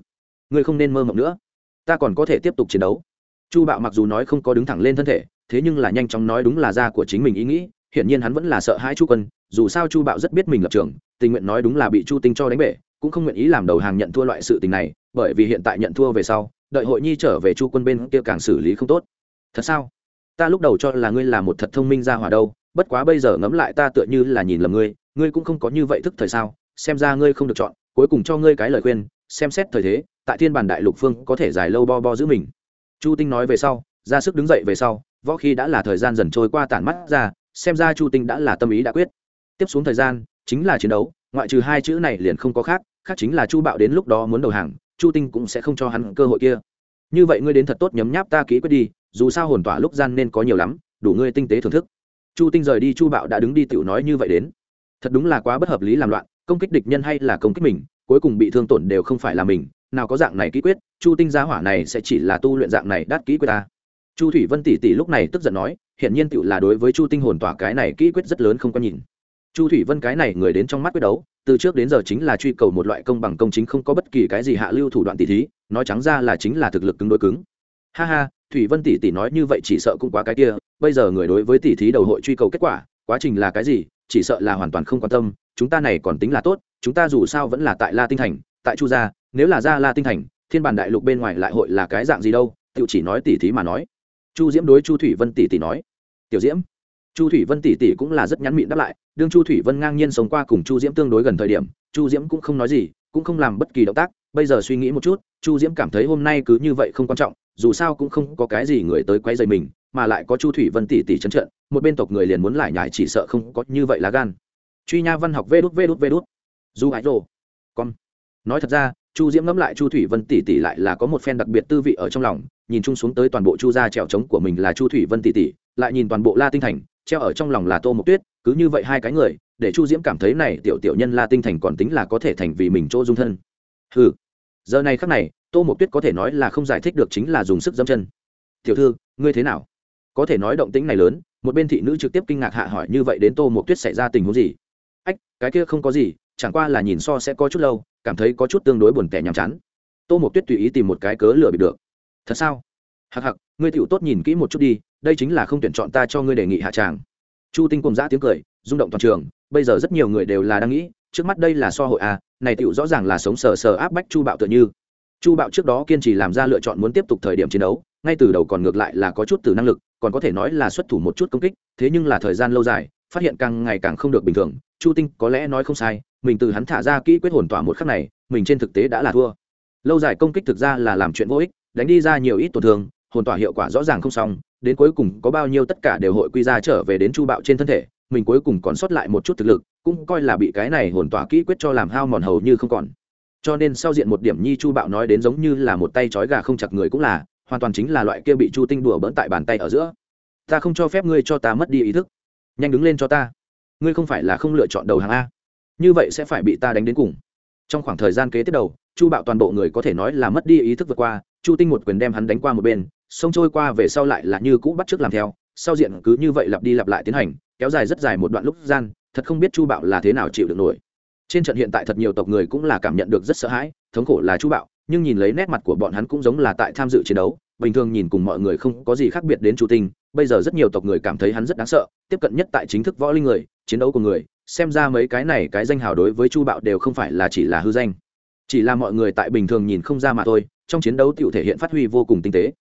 ngươi không nên mơ mộng nữa. Ta còn có thể tiếp tục chiến đấu. Chu bạo mặc dù nói không có đứng thẳng lên thân thể, thế nhưng là nhanh chóng nói đúng là ra của chính mình ý nghĩ, hiển nhiên hắn vẫn là sợ hãi chu quân, dù sao chu bạo rất biết mình lập trường, tình nguyện nói đúng là bị chu tinh cho đánh bể, cũng không nguyện ý làm đầu hàng nhận thua loại sự tình này, bởi vì hiện tại nhận thua về sau, đợi hội nhi trở về chu quân bên kia càng xử lý không tốt. Thật sao? Ta lúc đầu cho là ngươi là một thật thông minh ra hỏa đâu, bất quá bây giờ ngẫm lại ta tựa như là nhìn lầm ngươi ngươi cũng không có như vậy thức thời sao, xem ra ngươi không được chọn, cuối cùng cho ngươi cái lời khuyên, xem xét thời thế, tại thiên bản đại lục phương có thể dài lâu bo bo giữ mình. Chu tinh nói về sau, ra sức đứng dậy về sau, võ khi đã là thời gian dần trôi qua tản mắt ra, xem ra chu tinh đã là tâm ý đã quyết. Tiếp xuống thời gian, chính là chiến đấu, ngoại trừ hai chữ này liền không có khác khác chính là chu bạo đến lúc đó muốn đầu hàng, chu tinh cũng sẽ không cho hắn cơ hội kia như vậy ngươi đến thật tốt nhấm nháp ta ký quyết đi, dù sao hồn tỏa lúc gian nên có nhiều lắm, đủ ngươi tinh tế thưởng thức. Chu tinh rời đi, chu bạo đã đứng đi tựu nói như vậy đến. Thật đúng là quá bất hợp lý làm loạn, công kích địch nhân hay là công kích mình, cuối cùng bị thương tổn đều không phải là mình, nào có dạng này ký quyết, chu tinh gia hỏa này sẽ chỉ là tu luyện dạng này đắt kỹ quyết ta. Chu thủy vân tỷ tỷ lúc này tức giận nói, hiển nhiên tựu là đối với chu tinh hồn tỏa cái này kỹ quyết rất lớn không có nhìn. Chu thủy vân cái này người đến trong mắt quyết đấu, từ trước đến giờ chính là truy cầu một loại công bằng công chính không có bất kỳ cái gì hạ lưu thủ đoạn tỷ thí nói trắng ra là chính là thực lực cứng đối cứng. Ha ha, thủy vân tỷ tỷ nói như vậy chỉ sợ cũng quá cái kia, bây giờ người đối với tỷ thí đầu hội truy cầu kết quả, quá trình là cái gì, chỉ sợ là hoàn toàn không quan tâm, chúng ta này còn tính là tốt, chúng ta dù sao vẫn là tại la tinh thành, tại chu gia, nếu là ra la tinh thành, thiên bản đại lục bên ngoài lại hội là cái dạng gì đâu tự chỉ nói tỷ thí mà nói. Chu diễm đối chu thủy vân tỷ tỷ nói. Tiểu diễm, chu thủy vân tỷ tỷ cũng là rất nhắn mịn đáp lại, đương chu thủy vân ngang nhiên sống qua cùng chu diễm tương đối gần thời điểm, chu diễm cũng không nói gì, cũng không làm bất kỳ động tác bây giờ suy nghĩ một chút, chu diễm cảm thấy hôm nay cứ như vậy không quan trọng, dù sao cũng không có cái gì người tới quay dày mình, mà lại có chu thủy vân tỷ tỷ trấn trận, một bên tộc người liền muốn lại nhải chỉ sợ không có như vậy là gan. Truy nha văn học vê đút vê đút vê đút. Du ái rồ con. Nói thật ra, chu diễm ngẫm lại chu thủy vân tỷ tỷ lại là có một phen đặc biệt tư vị ở trong lòng, nhìn chung xuống tới toàn bộ chu gia trèo trống của mình là chu thủy vân tỷ tỷ, lại nhìn toàn bộ la tinh thành, treo ở trong lòng là tô mộc tuyết, cứ như vậy hai cái người, để chu diễm cảm thấy này tiểu tiểu nhân la tinh thành còn tính là có thể thành vì mình chỗ dung thân. Ừ giờ này khắc này, tô mộc tuyết có thể nói là không giải thích được chính là dùng sức dâm chân. Tiểu thư, ngươi thế nào? Có thể nói động tĩnh này lớn, một bên thị nữ trực tiếp kinh ngạc hạ hỏi như vậy đến tô mộc tuyết xảy ra tình huống gì? Ách, cái kia không có gì, chẳng qua là nhìn so sẽ có chút lâu, cảm thấy có chút tương đối buồn tẻ nhàm chán. Tô mộc tuyết tùy ý tìm một cái cớ lừa bị được. Thật sao? Hặc hặc ngươi tựu tốt nhìn kỹ một chút đi, đây chính là không tuyển chọn ta cho ngươi đề nghị hạ tràng. Chu tinh cùng giã tiếng cười, rung động toàn trường, bây giờ rất nhiều người đều là đang nghĩ trước mắt đây là so hội à này tựu rõ ràng là sống sờ sờ áp bách chu bạo tựa như. Chu bạo trước đó kiên trì làm ra lựa chọn muốn tiếp tục thời điểm chiến đấu, ngay từ đầu còn ngược lại là có chút từ năng lực, còn có thể nói là xuất thủ một chút công kích, thế nhưng là thời gian lâu dài, phát hiện càng ngày càng không được bình thường. Chu tinh có lẽ nói không sai, mình từ hắn thả ra kỹ quyết hồn tỏa một khắc này, mình trên thực tế đã là thua. Lâu dài công kích thực ra là làm chuyện vô ích, đánh đi ra nhiều ít tổn thương, hồn tỏa hiệu quả rõ ràng không xong, đến cuối cùng có bao nhiêu tất cả đều hội quy ra trở về đến chu bạo trên thân thể, mình cuối cùng còn sót lại một chút thực lực cũng coi là bị cái này hồn tỏa kỹ quyết cho làm hao mòn hầu như không còn. Cho nên sau diện một điểm nhi chu bạo nói đến giống như là một tay trói gà không chặt người cũng là, hoàn toàn chính là loại kia bị chu tinh đùa bỡn tại bàn tay ở giữa. Ta không cho phép ngươi cho ta mất đi ý thức. Nhanh đứng lên cho ta. Ngươi không phải là không lựa chọn đầu hàng a. Như vậy sẽ phải bị ta đánh đến cùng. Trong khoảng thời gian kế tiếp đầu, chu bạo toàn bộ người có thể nói là mất đi ý thức vượt qua, chu tinh một quyền đem hắn đánh qua một bên, sông trôi qua về sau lại là như cũ bắt t làm theo, sau diện cứ như vậy lặp đi lặp lại tiến hành, kéo dài rất dài một đoạn lúc gian thật không biết chu bạo là thế nào chịu được nổi. Trên trận hiện tại thật nhiều tộc người cũng là cảm nhận được rất sợ hãi, thống khổ là chu bạo, nhưng nhìn lấy nét mặt của bọn hắn cũng giống là tại tham dự chiến đấu, bình thường nhìn cùng mọi người không có gì khác biệt đến chu tinh, bây giờ rất nhiều tộc người cảm thấy hắn rất đáng sợ, tiếp cận nhất tại chính thức võ linh người, chiến đấu của người, xem ra mấy cái này cái danh hào đối với chu bạo đều không phải là chỉ là hư danh. Chỉ là mọi người tại bình thường nhìn không ra mà thôi, trong chiến đấu tự thể hiện phát huy vô cùng tinh tế.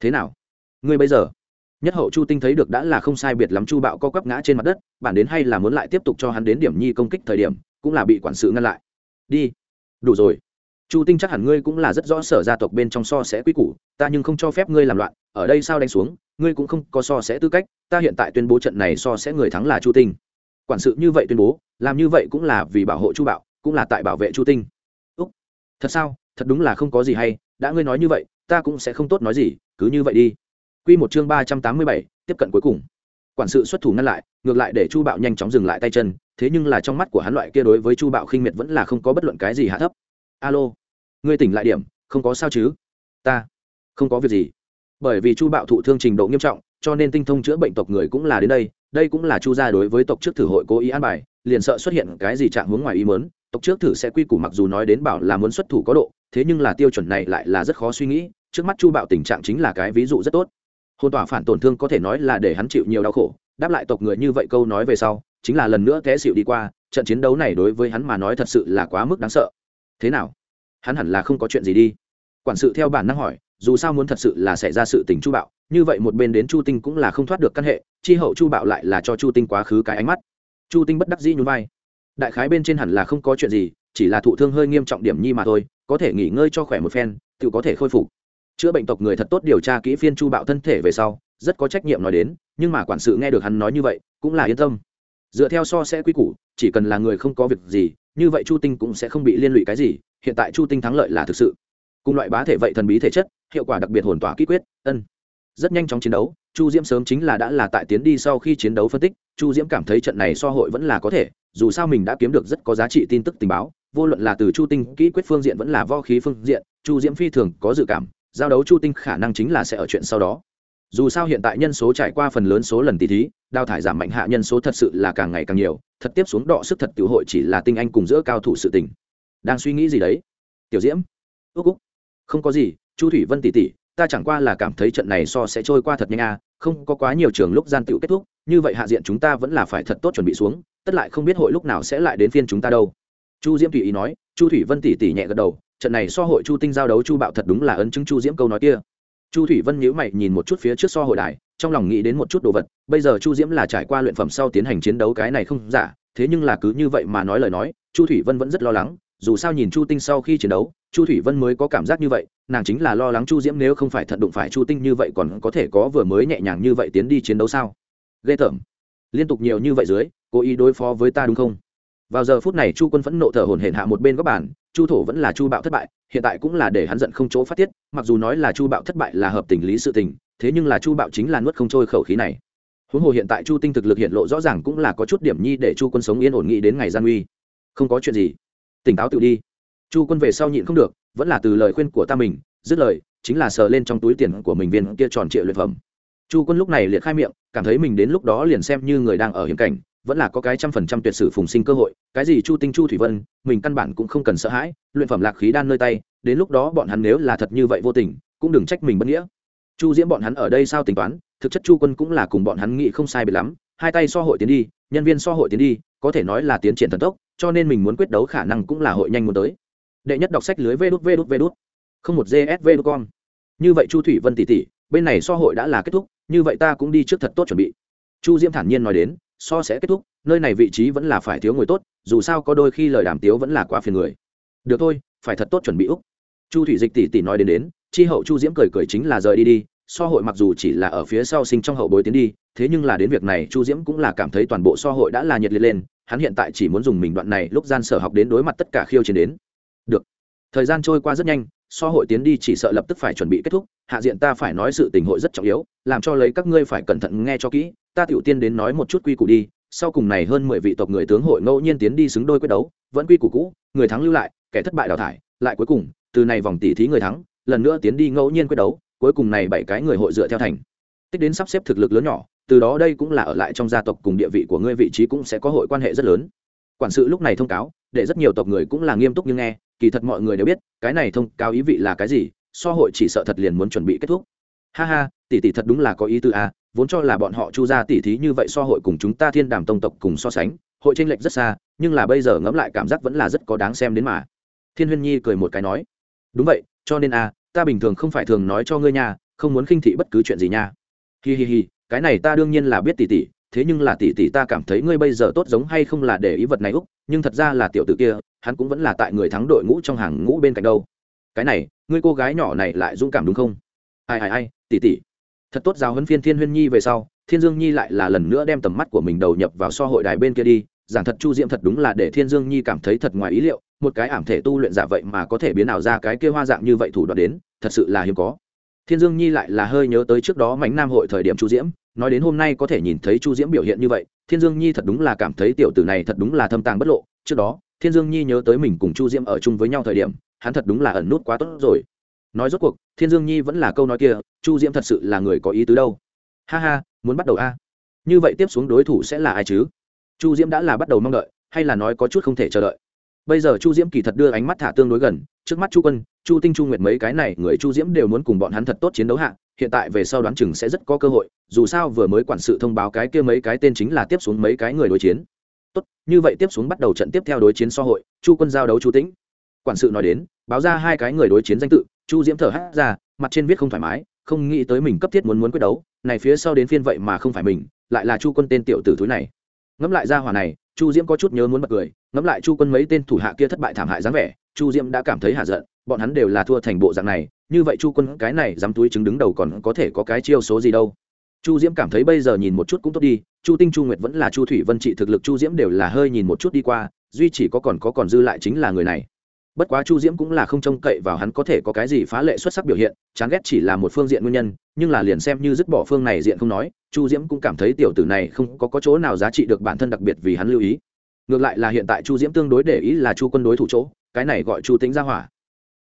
Thế nào? Ngươi bây giờ nhất hậu chu tinh thấy được đã là không sai biệt lắm chu bạo co quắp ngã trên mặt đất, bản đến hay là muốn lại tiếp tục cho hắn đến điểm nhi công kích thời điểm, cũng là bị quản sự ngăn lại. Đi. Đủ rồi. Chu tinh chắc hẳn ngươi cũng là rất rõ sở gia tộc bên trong so sẽ quy củ, ta nhưng không cho phép ngươi làm loạn, ở đây sao đánh xuống, ngươi cũng không có so sẽ tư cách, ta hiện tại tuyên bố trận này so sẽ người thắng là chu tinh. Quản sự như vậy tuyên bố, làm như vậy cũng là vì bảo hộ chu bạo, cũng là tại bảo vệ chu tinh. Úc. Thật sao? Thật đúng là không có gì hay, đã ngươi nói như vậy, ta cũng sẽ không tốt nói gì, cứ như vậy đi. Quy một chương ba trăm tám mươi bảy, tiếp cận cuối cùng. Quản sự xuất thủ ngăn lại, ngược lại để chu bạo nhanh chóng dừng lại tay chân, thế nhưng là trong mắt của hắn loại kia đối với chu bạo khinh miệt vẫn là không có bất luận cái gì hạ thấp. Alo, ngươi tỉnh lại điểm, không có sao chứ? Ta, không có việc gì. Bởi vì chu bạo thụ thương trình độ nghiêm trọng, cho nên tinh thông chữa bệnh tộc người cũng là đến đây đây cũng là chu gia đối với tộc trước thử hội cố ý an bài, liền sợ xuất hiện cái gì trạng huống ngoài ý muốn, tộc trước thử sẽ quy củ mặc dù nói đến bảo là muốn xuất thủ có độ, thế nhưng là tiêu chuẩn này lại là rất khó suy nghĩ, trước mắt chu bạo tình trạng chính là cái ví dụ rất tốt hôn tỏa phản tổn thương có thể nói là để hắn chịu nhiều đau khổ, đáp lại tộc người như vậy câu nói về sau, chính là lần nữa té xịu đi qua, trận chiến đấu này đối với hắn mà nói thật sự là quá mức đáng sợ. Thế nào? Hắn hẳn là không có chuyện gì đi. Quản sự theo bản năng hỏi, dù sao muốn thật sự là xảy ra sự tình chu bạo, như vậy một bên đến chu tinh cũng là không thoát được căn hệ, chi hậu chu bạo lại là cho chu tinh quá khứ cái ánh mắt. Chu tinh bất đắc dĩ nhún vai. Đại khái bên trên hẳn là không có chuyện gì, chỉ là thụ thương hơi nghiêm trọng điểm nhi mà thôi, có thể nghỉ ngơi cho khỏe một phen, tự có thể khôi phục chữa bệnh tộc người thật tốt điều tra kỹ phiên chu bạo thân thể về sau, rất có trách nhiệm nói đến, nhưng mà quản sự nghe được hắn nói như vậy, cũng là yên tâm. Dựa theo so sẽ quy củ, chỉ cần là người không có việc gì, như vậy chu tinh cũng sẽ không bị liên lụy cái gì, hiện tại chu tinh thắng lợi là thực sự. Cùng loại bá thể vậy thần bí thể chất, hiệu quả đặc biệt hồn tỏa kỹ quyết, ân. Rất nhanh chóng chiến đấu, chu diễm sớm chính là đã là tại tiến đi sau khi chiến đấu phân tích, chu diễm cảm thấy trận này so hội vẫn là có thể, dù sao mình đã kiếm được rất có giá trị tin tức tình báo, vô luận là từ chu tinh kỹ quyết phương diện vẫn là vo khí phương diện, chu diễm phi thường có dự cảm giao đấu chu tinh khả năng chính là sẽ ở chuyện sau đó. Dù sao hiện tại nhân số trải qua phần lớn số lần tỷ thí, đào thải giảm mạnh hạ nhân số thật sự là càng ngày càng nhiều, thật tiếp xuống đọ sức thật tiểu hội chỉ là tinh anh cùng giữa cao thủ sự tình. Đang suy nghĩ gì đấy? Tiểu diễm. Ước úc. Không có gì, chu thủy vân tỷ tỷ ta chẳng qua là cảm thấy trận này so sẽ trôi qua thật nhanh à không có quá nhiều trường lúc gian tựu kết thúc, như vậy hạ diện chúng ta vẫn là phải thật tốt chuẩn bị xuống, tất lại không biết hội lúc nào sẽ lại đến phiên chúng ta đâu. Chu diễm tùy ý nói, chu thủy vân tỷ tỷ nhẹ gật đầu trận này so hội chu tinh giao đấu chu bạo thật đúng là ấn chứng chu diễm câu nói kia. Chu thủy vân nhíu mày nhìn một chút phía trước so hội đài, trong lòng nghĩ đến một chút đồ vật, bây giờ chu diễm là trải qua luyện phẩm sau tiến hành chiến đấu cái này không giả, thế nhưng là cứ như vậy mà nói lời nói, chu thủy vân vẫn rất lo lắng, dù sao nhìn chu tinh sau khi chiến đấu, chu thủy vân mới có cảm giác như vậy, nàng chính là lo lắng chu diễm nếu không phải thận đụng phải chu tinh như vậy còn có thể có vừa mới nhẹ nhàng như vậy tiến đi chiến đấu sao? Ghê tởm. Liên tục nhiều như vậy dưới, cố ý đối phó với ta đúng không? Vào giờ phút này chu quân phẫn nộ thở hổn hển hạ một bên góc bàn chu thổ vẫn là chu bạo thất bại, hiện tại cũng là để hắn giận không chỗ phát tiết, mặc dù nói là chu bạo thất bại là hợp tình lý sự tình, thế nhưng là chu bạo chính là nuốt không trôi khẩu khí này. Huống hồ hiện tại chu tinh thực lực hiện lộ rõ ràng cũng là có chút điểm nhi để chu quân sống yên ổn nghĩ đến ngày gian uy không có chuyện gì. Tỉnh táo tự đi. Chu quân về sau nhịn không được, vẫn là từ lời khuyên của ta mình, dứt lời, chính là sờ lên trong túi tiền của mình viên kia tròn triệu luyện phẩm. Chu quân lúc này liệt khai miệng, cảm thấy mình đến lúc đó liền xem như người đang ở hiểm cảnh vẫn là có cái trăm phần trăm tuyệt sử phùng sinh cơ hội, cái gì chu tinh chu thủy vân, mình căn bản cũng không cần sợ hãi, luyện phẩm lạc khí đan nơi tay, đến lúc đó bọn hắn nếu là thật như vậy vô tình, cũng đừng trách mình bất nghĩa. Chu diễm bọn hắn ở đây sao tính toán, thực chất chu quân cũng là cùng bọn hắn nghĩ không sai biệt lắm, hai tay so hội tiến đi, nhân viên so hội tiến đi, có thể nói là tiến triển thần tốc, cho nên mình muốn quyết đấu khả năng cũng là hội nhanh muốn tới. Đệ nhất đọc sách lưới vê đút vê đút vê đút. Không một gsv đút con như vậy chu thủy vân tỷ tỷ, bên này so hội đã là kết thúc, như vậy ta cũng đi trước thật tốt chuẩn bị. Chu diễm thản nhiên nói đến so sẽ kết thúc, nơi này vị trí vẫn là phải thiếu ngồi tốt, dù sao có đôi khi lời đàm tiếu vẫn là quá phiền người. Được thôi, phải thật tốt chuẩn bị úc. Chu thủy dịch tỷ tỷ nói đến đến, chi hậu chu diễm cười cười chính là rời đi đi, so hội mặc dù chỉ là ở phía sau sinh trong hậu bối tiến đi, thế nhưng là đến việc này chu diễm cũng là cảm thấy toàn bộ so hội đã là nhiệt liệt lên, hắn hiện tại chỉ muốn dùng mình đoạn này lúc gian sở học đến đối mặt tất cả khiêu chiến đến. Được. Thời gian trôi qua rất nhanh, so hội tiến đi chỉ sợ lập tức phải chuẩn bị kết thúc, hạ diện ta phải nói sự tình hội rất trọng yếu, làm cho lấy các ngươi phải cẩn thận nghe cho kỹ ta tiểu tiên đến nói một chút quy củ đi, sau cùng này hơn mười vị tộc người tướng hội ngẫu nhiên tiến đi xứng đôi quyết đấu, vẫn quy củ cũ, người thắng lưu lại, kẻ thất bại đào thải, lại cuối cùng, từ này vòng tỷ thí người thắng, lần nữa tiến đi ngẫu nhiên quyết đấu, cuối cùng này bảy cái người hội dựa theo thành. Tích đến sắp xếp thực lực lớn nhỏ, từ đó đây cũng là ở lại trong gia tộc cùng địa vị của ngươi vị trí cũng sẽ có hội quan hệ rất lớn. Quản sự lúc này thông cáo, để rất nhiều tộc người cũng là nghiêm túc như nghe, kỳ thật mọi người đều biết, cái này thông cáo ý vị là cái gì, so hội chỉ sợ thật liền muốn chuẩn bị kết thúc. Ha ha, tỷ tỷ thật đúng là có ý tư a vốn cho là bọn họ chu ra tỷ thí như vậy so hội cùng chúng ta thiên đàm tông tộc cùng so sánh, hội tranh lệch rất xa, nhưng là bây giờ ngẫm lại cảm giác vẫn là rất có đáng xem đến mà. Thiên huyên nhi cười một cái nói, đúng vậy, cho nên a ta bình thường không phải thường nói cho ngươi nha, không muốn khinh thị bất cứ chuyện gì nha. Hi hi hi, cái này ta đương nhiên là biết tỷ tỷ thế nhưng là tỷ tỷ ta cảm thấy ngươi bây giờ tốt giống hay không là để ý vật này úc, nhưng thật ra là tiểu tử kia, hắn cũng vẫn là tại người thắng đội ngũ trong hàng ngũ bên cạnh đâu. Cái này, ngươi cô gái nhỏ này lại dũng cảm đúng không? Ai ai ai tỷ tỷ thật tốt giáo huấn phiên thiên huyên nhi về sau, thiên dương nhi lại là lần nữa đem tầm mắt của mình đầu nhập vào so hội đài bên kia đi. Giảng thật chu diễm thật đúng là để thiên dương nhi cảm thấy thật ngoài ý liệu, một cái ảm thể tu luyện giả vậy mà có thể biến ảo ra cái kia hoa dạng như vậy thủ đoạn đến, thật sự là hiếm có. Thiên dương nhi lại là hơi nhớ tới trước đó mánh nam hội thời điểm chu diễm, nói đến hôm nay có thể nhìn thấy chu diễm biểu hiện như vậy, thiên dương nhi thật đúng là cảm thấy tiểu tử này thật đúng là thâm tàng bất lộ. Trước đó, thiên dương nhi nhớ tới mình cùng chu diễm ở chung với nhau thời điểm, hắn thật đúng là ẩn nút quá tốt rồi nói rốt cuộc, thiên dương nhi vẫn là câu nói kia, chu diễm thật sự là người có ý tứ đâu. Ha ha, muốn bắt đầu a. Như vậy tiếp xuống đối thủ sẽ là ai chứ? Chu diễm đã là bắt đầu mong đợi, hay là nói có chút không thể chờ đợi? Bây giờ chu diễm kỳ thật đưa ánh mắt thả tương đối gần, trước mắt chu quân, chu tinh chu nguyệt mấy cái này người chu diễm đều muốn cùng bọn hắn thật tốt chiến đấu hạ, hiện tại về sau đoán chừng sẽ rất có cơ hội, dù sao vừa mới quản sự thông báo cái kia mấy cái tên chính là tiếp xuống mấy cái người đối chiến. Tốt, như vậy tiếp xuống bắt đầu trận tiếp theo đối chiến so hội, chu quân giao đấu chu tĩnh quản sự nói đến, báo ra hai cái người đối chiến danh tự, chu diễm thở hát ra, mặt trên viết không thoải mái, không nghĩ tới mình cấp thiết muốn muốn quyết đấu, này phía sau đến phiên vậy mà không phải mình, lại là chu quân tên tiểu tử thúi này. Ngẫm lại ra hòa này, chu diễm có chút nhớ muốn bật cười, ngẫm lại chu quân mấy tên thủ hạ kia thất bại thảm hại dáng vẻ, chu diễm đã cảm thấy hạ giận, bọn hắn đều là thua thành bộ dạng này, như vậy chu quân cái này dám túi chứng đứng đầu còn có thể có cái chiêu số gì đâu. Chu diễm cảm thấy bây giờ nhìn một chút cũng tốt đi, chu tinh chu nguyệt vẫn là chu thủy vân trị thực lực chu diễm đều là hơi nhìn một chút đi qua, duy chỉ có còn có còn dư lại chính là người này bất quá chu diễm cũng là không trông cậy vào hắn có thể có cái gì phá lệ xuất sắc biểu hiện chán ghét chỉ là một phương diện nguyên nhân nhưng là liền xem như dứt bỏ phương này diện không nói chu diễm cũng cảm thấy tiểu tử này không có, có chỗ nào giá trị được bản thân đặc biệt vì hắn lưu ý. Ngược lại là hiện tại chu diễm tương đối để ý là chu quân đối thủ chỗ cái này gọi chu tính ra hỏa.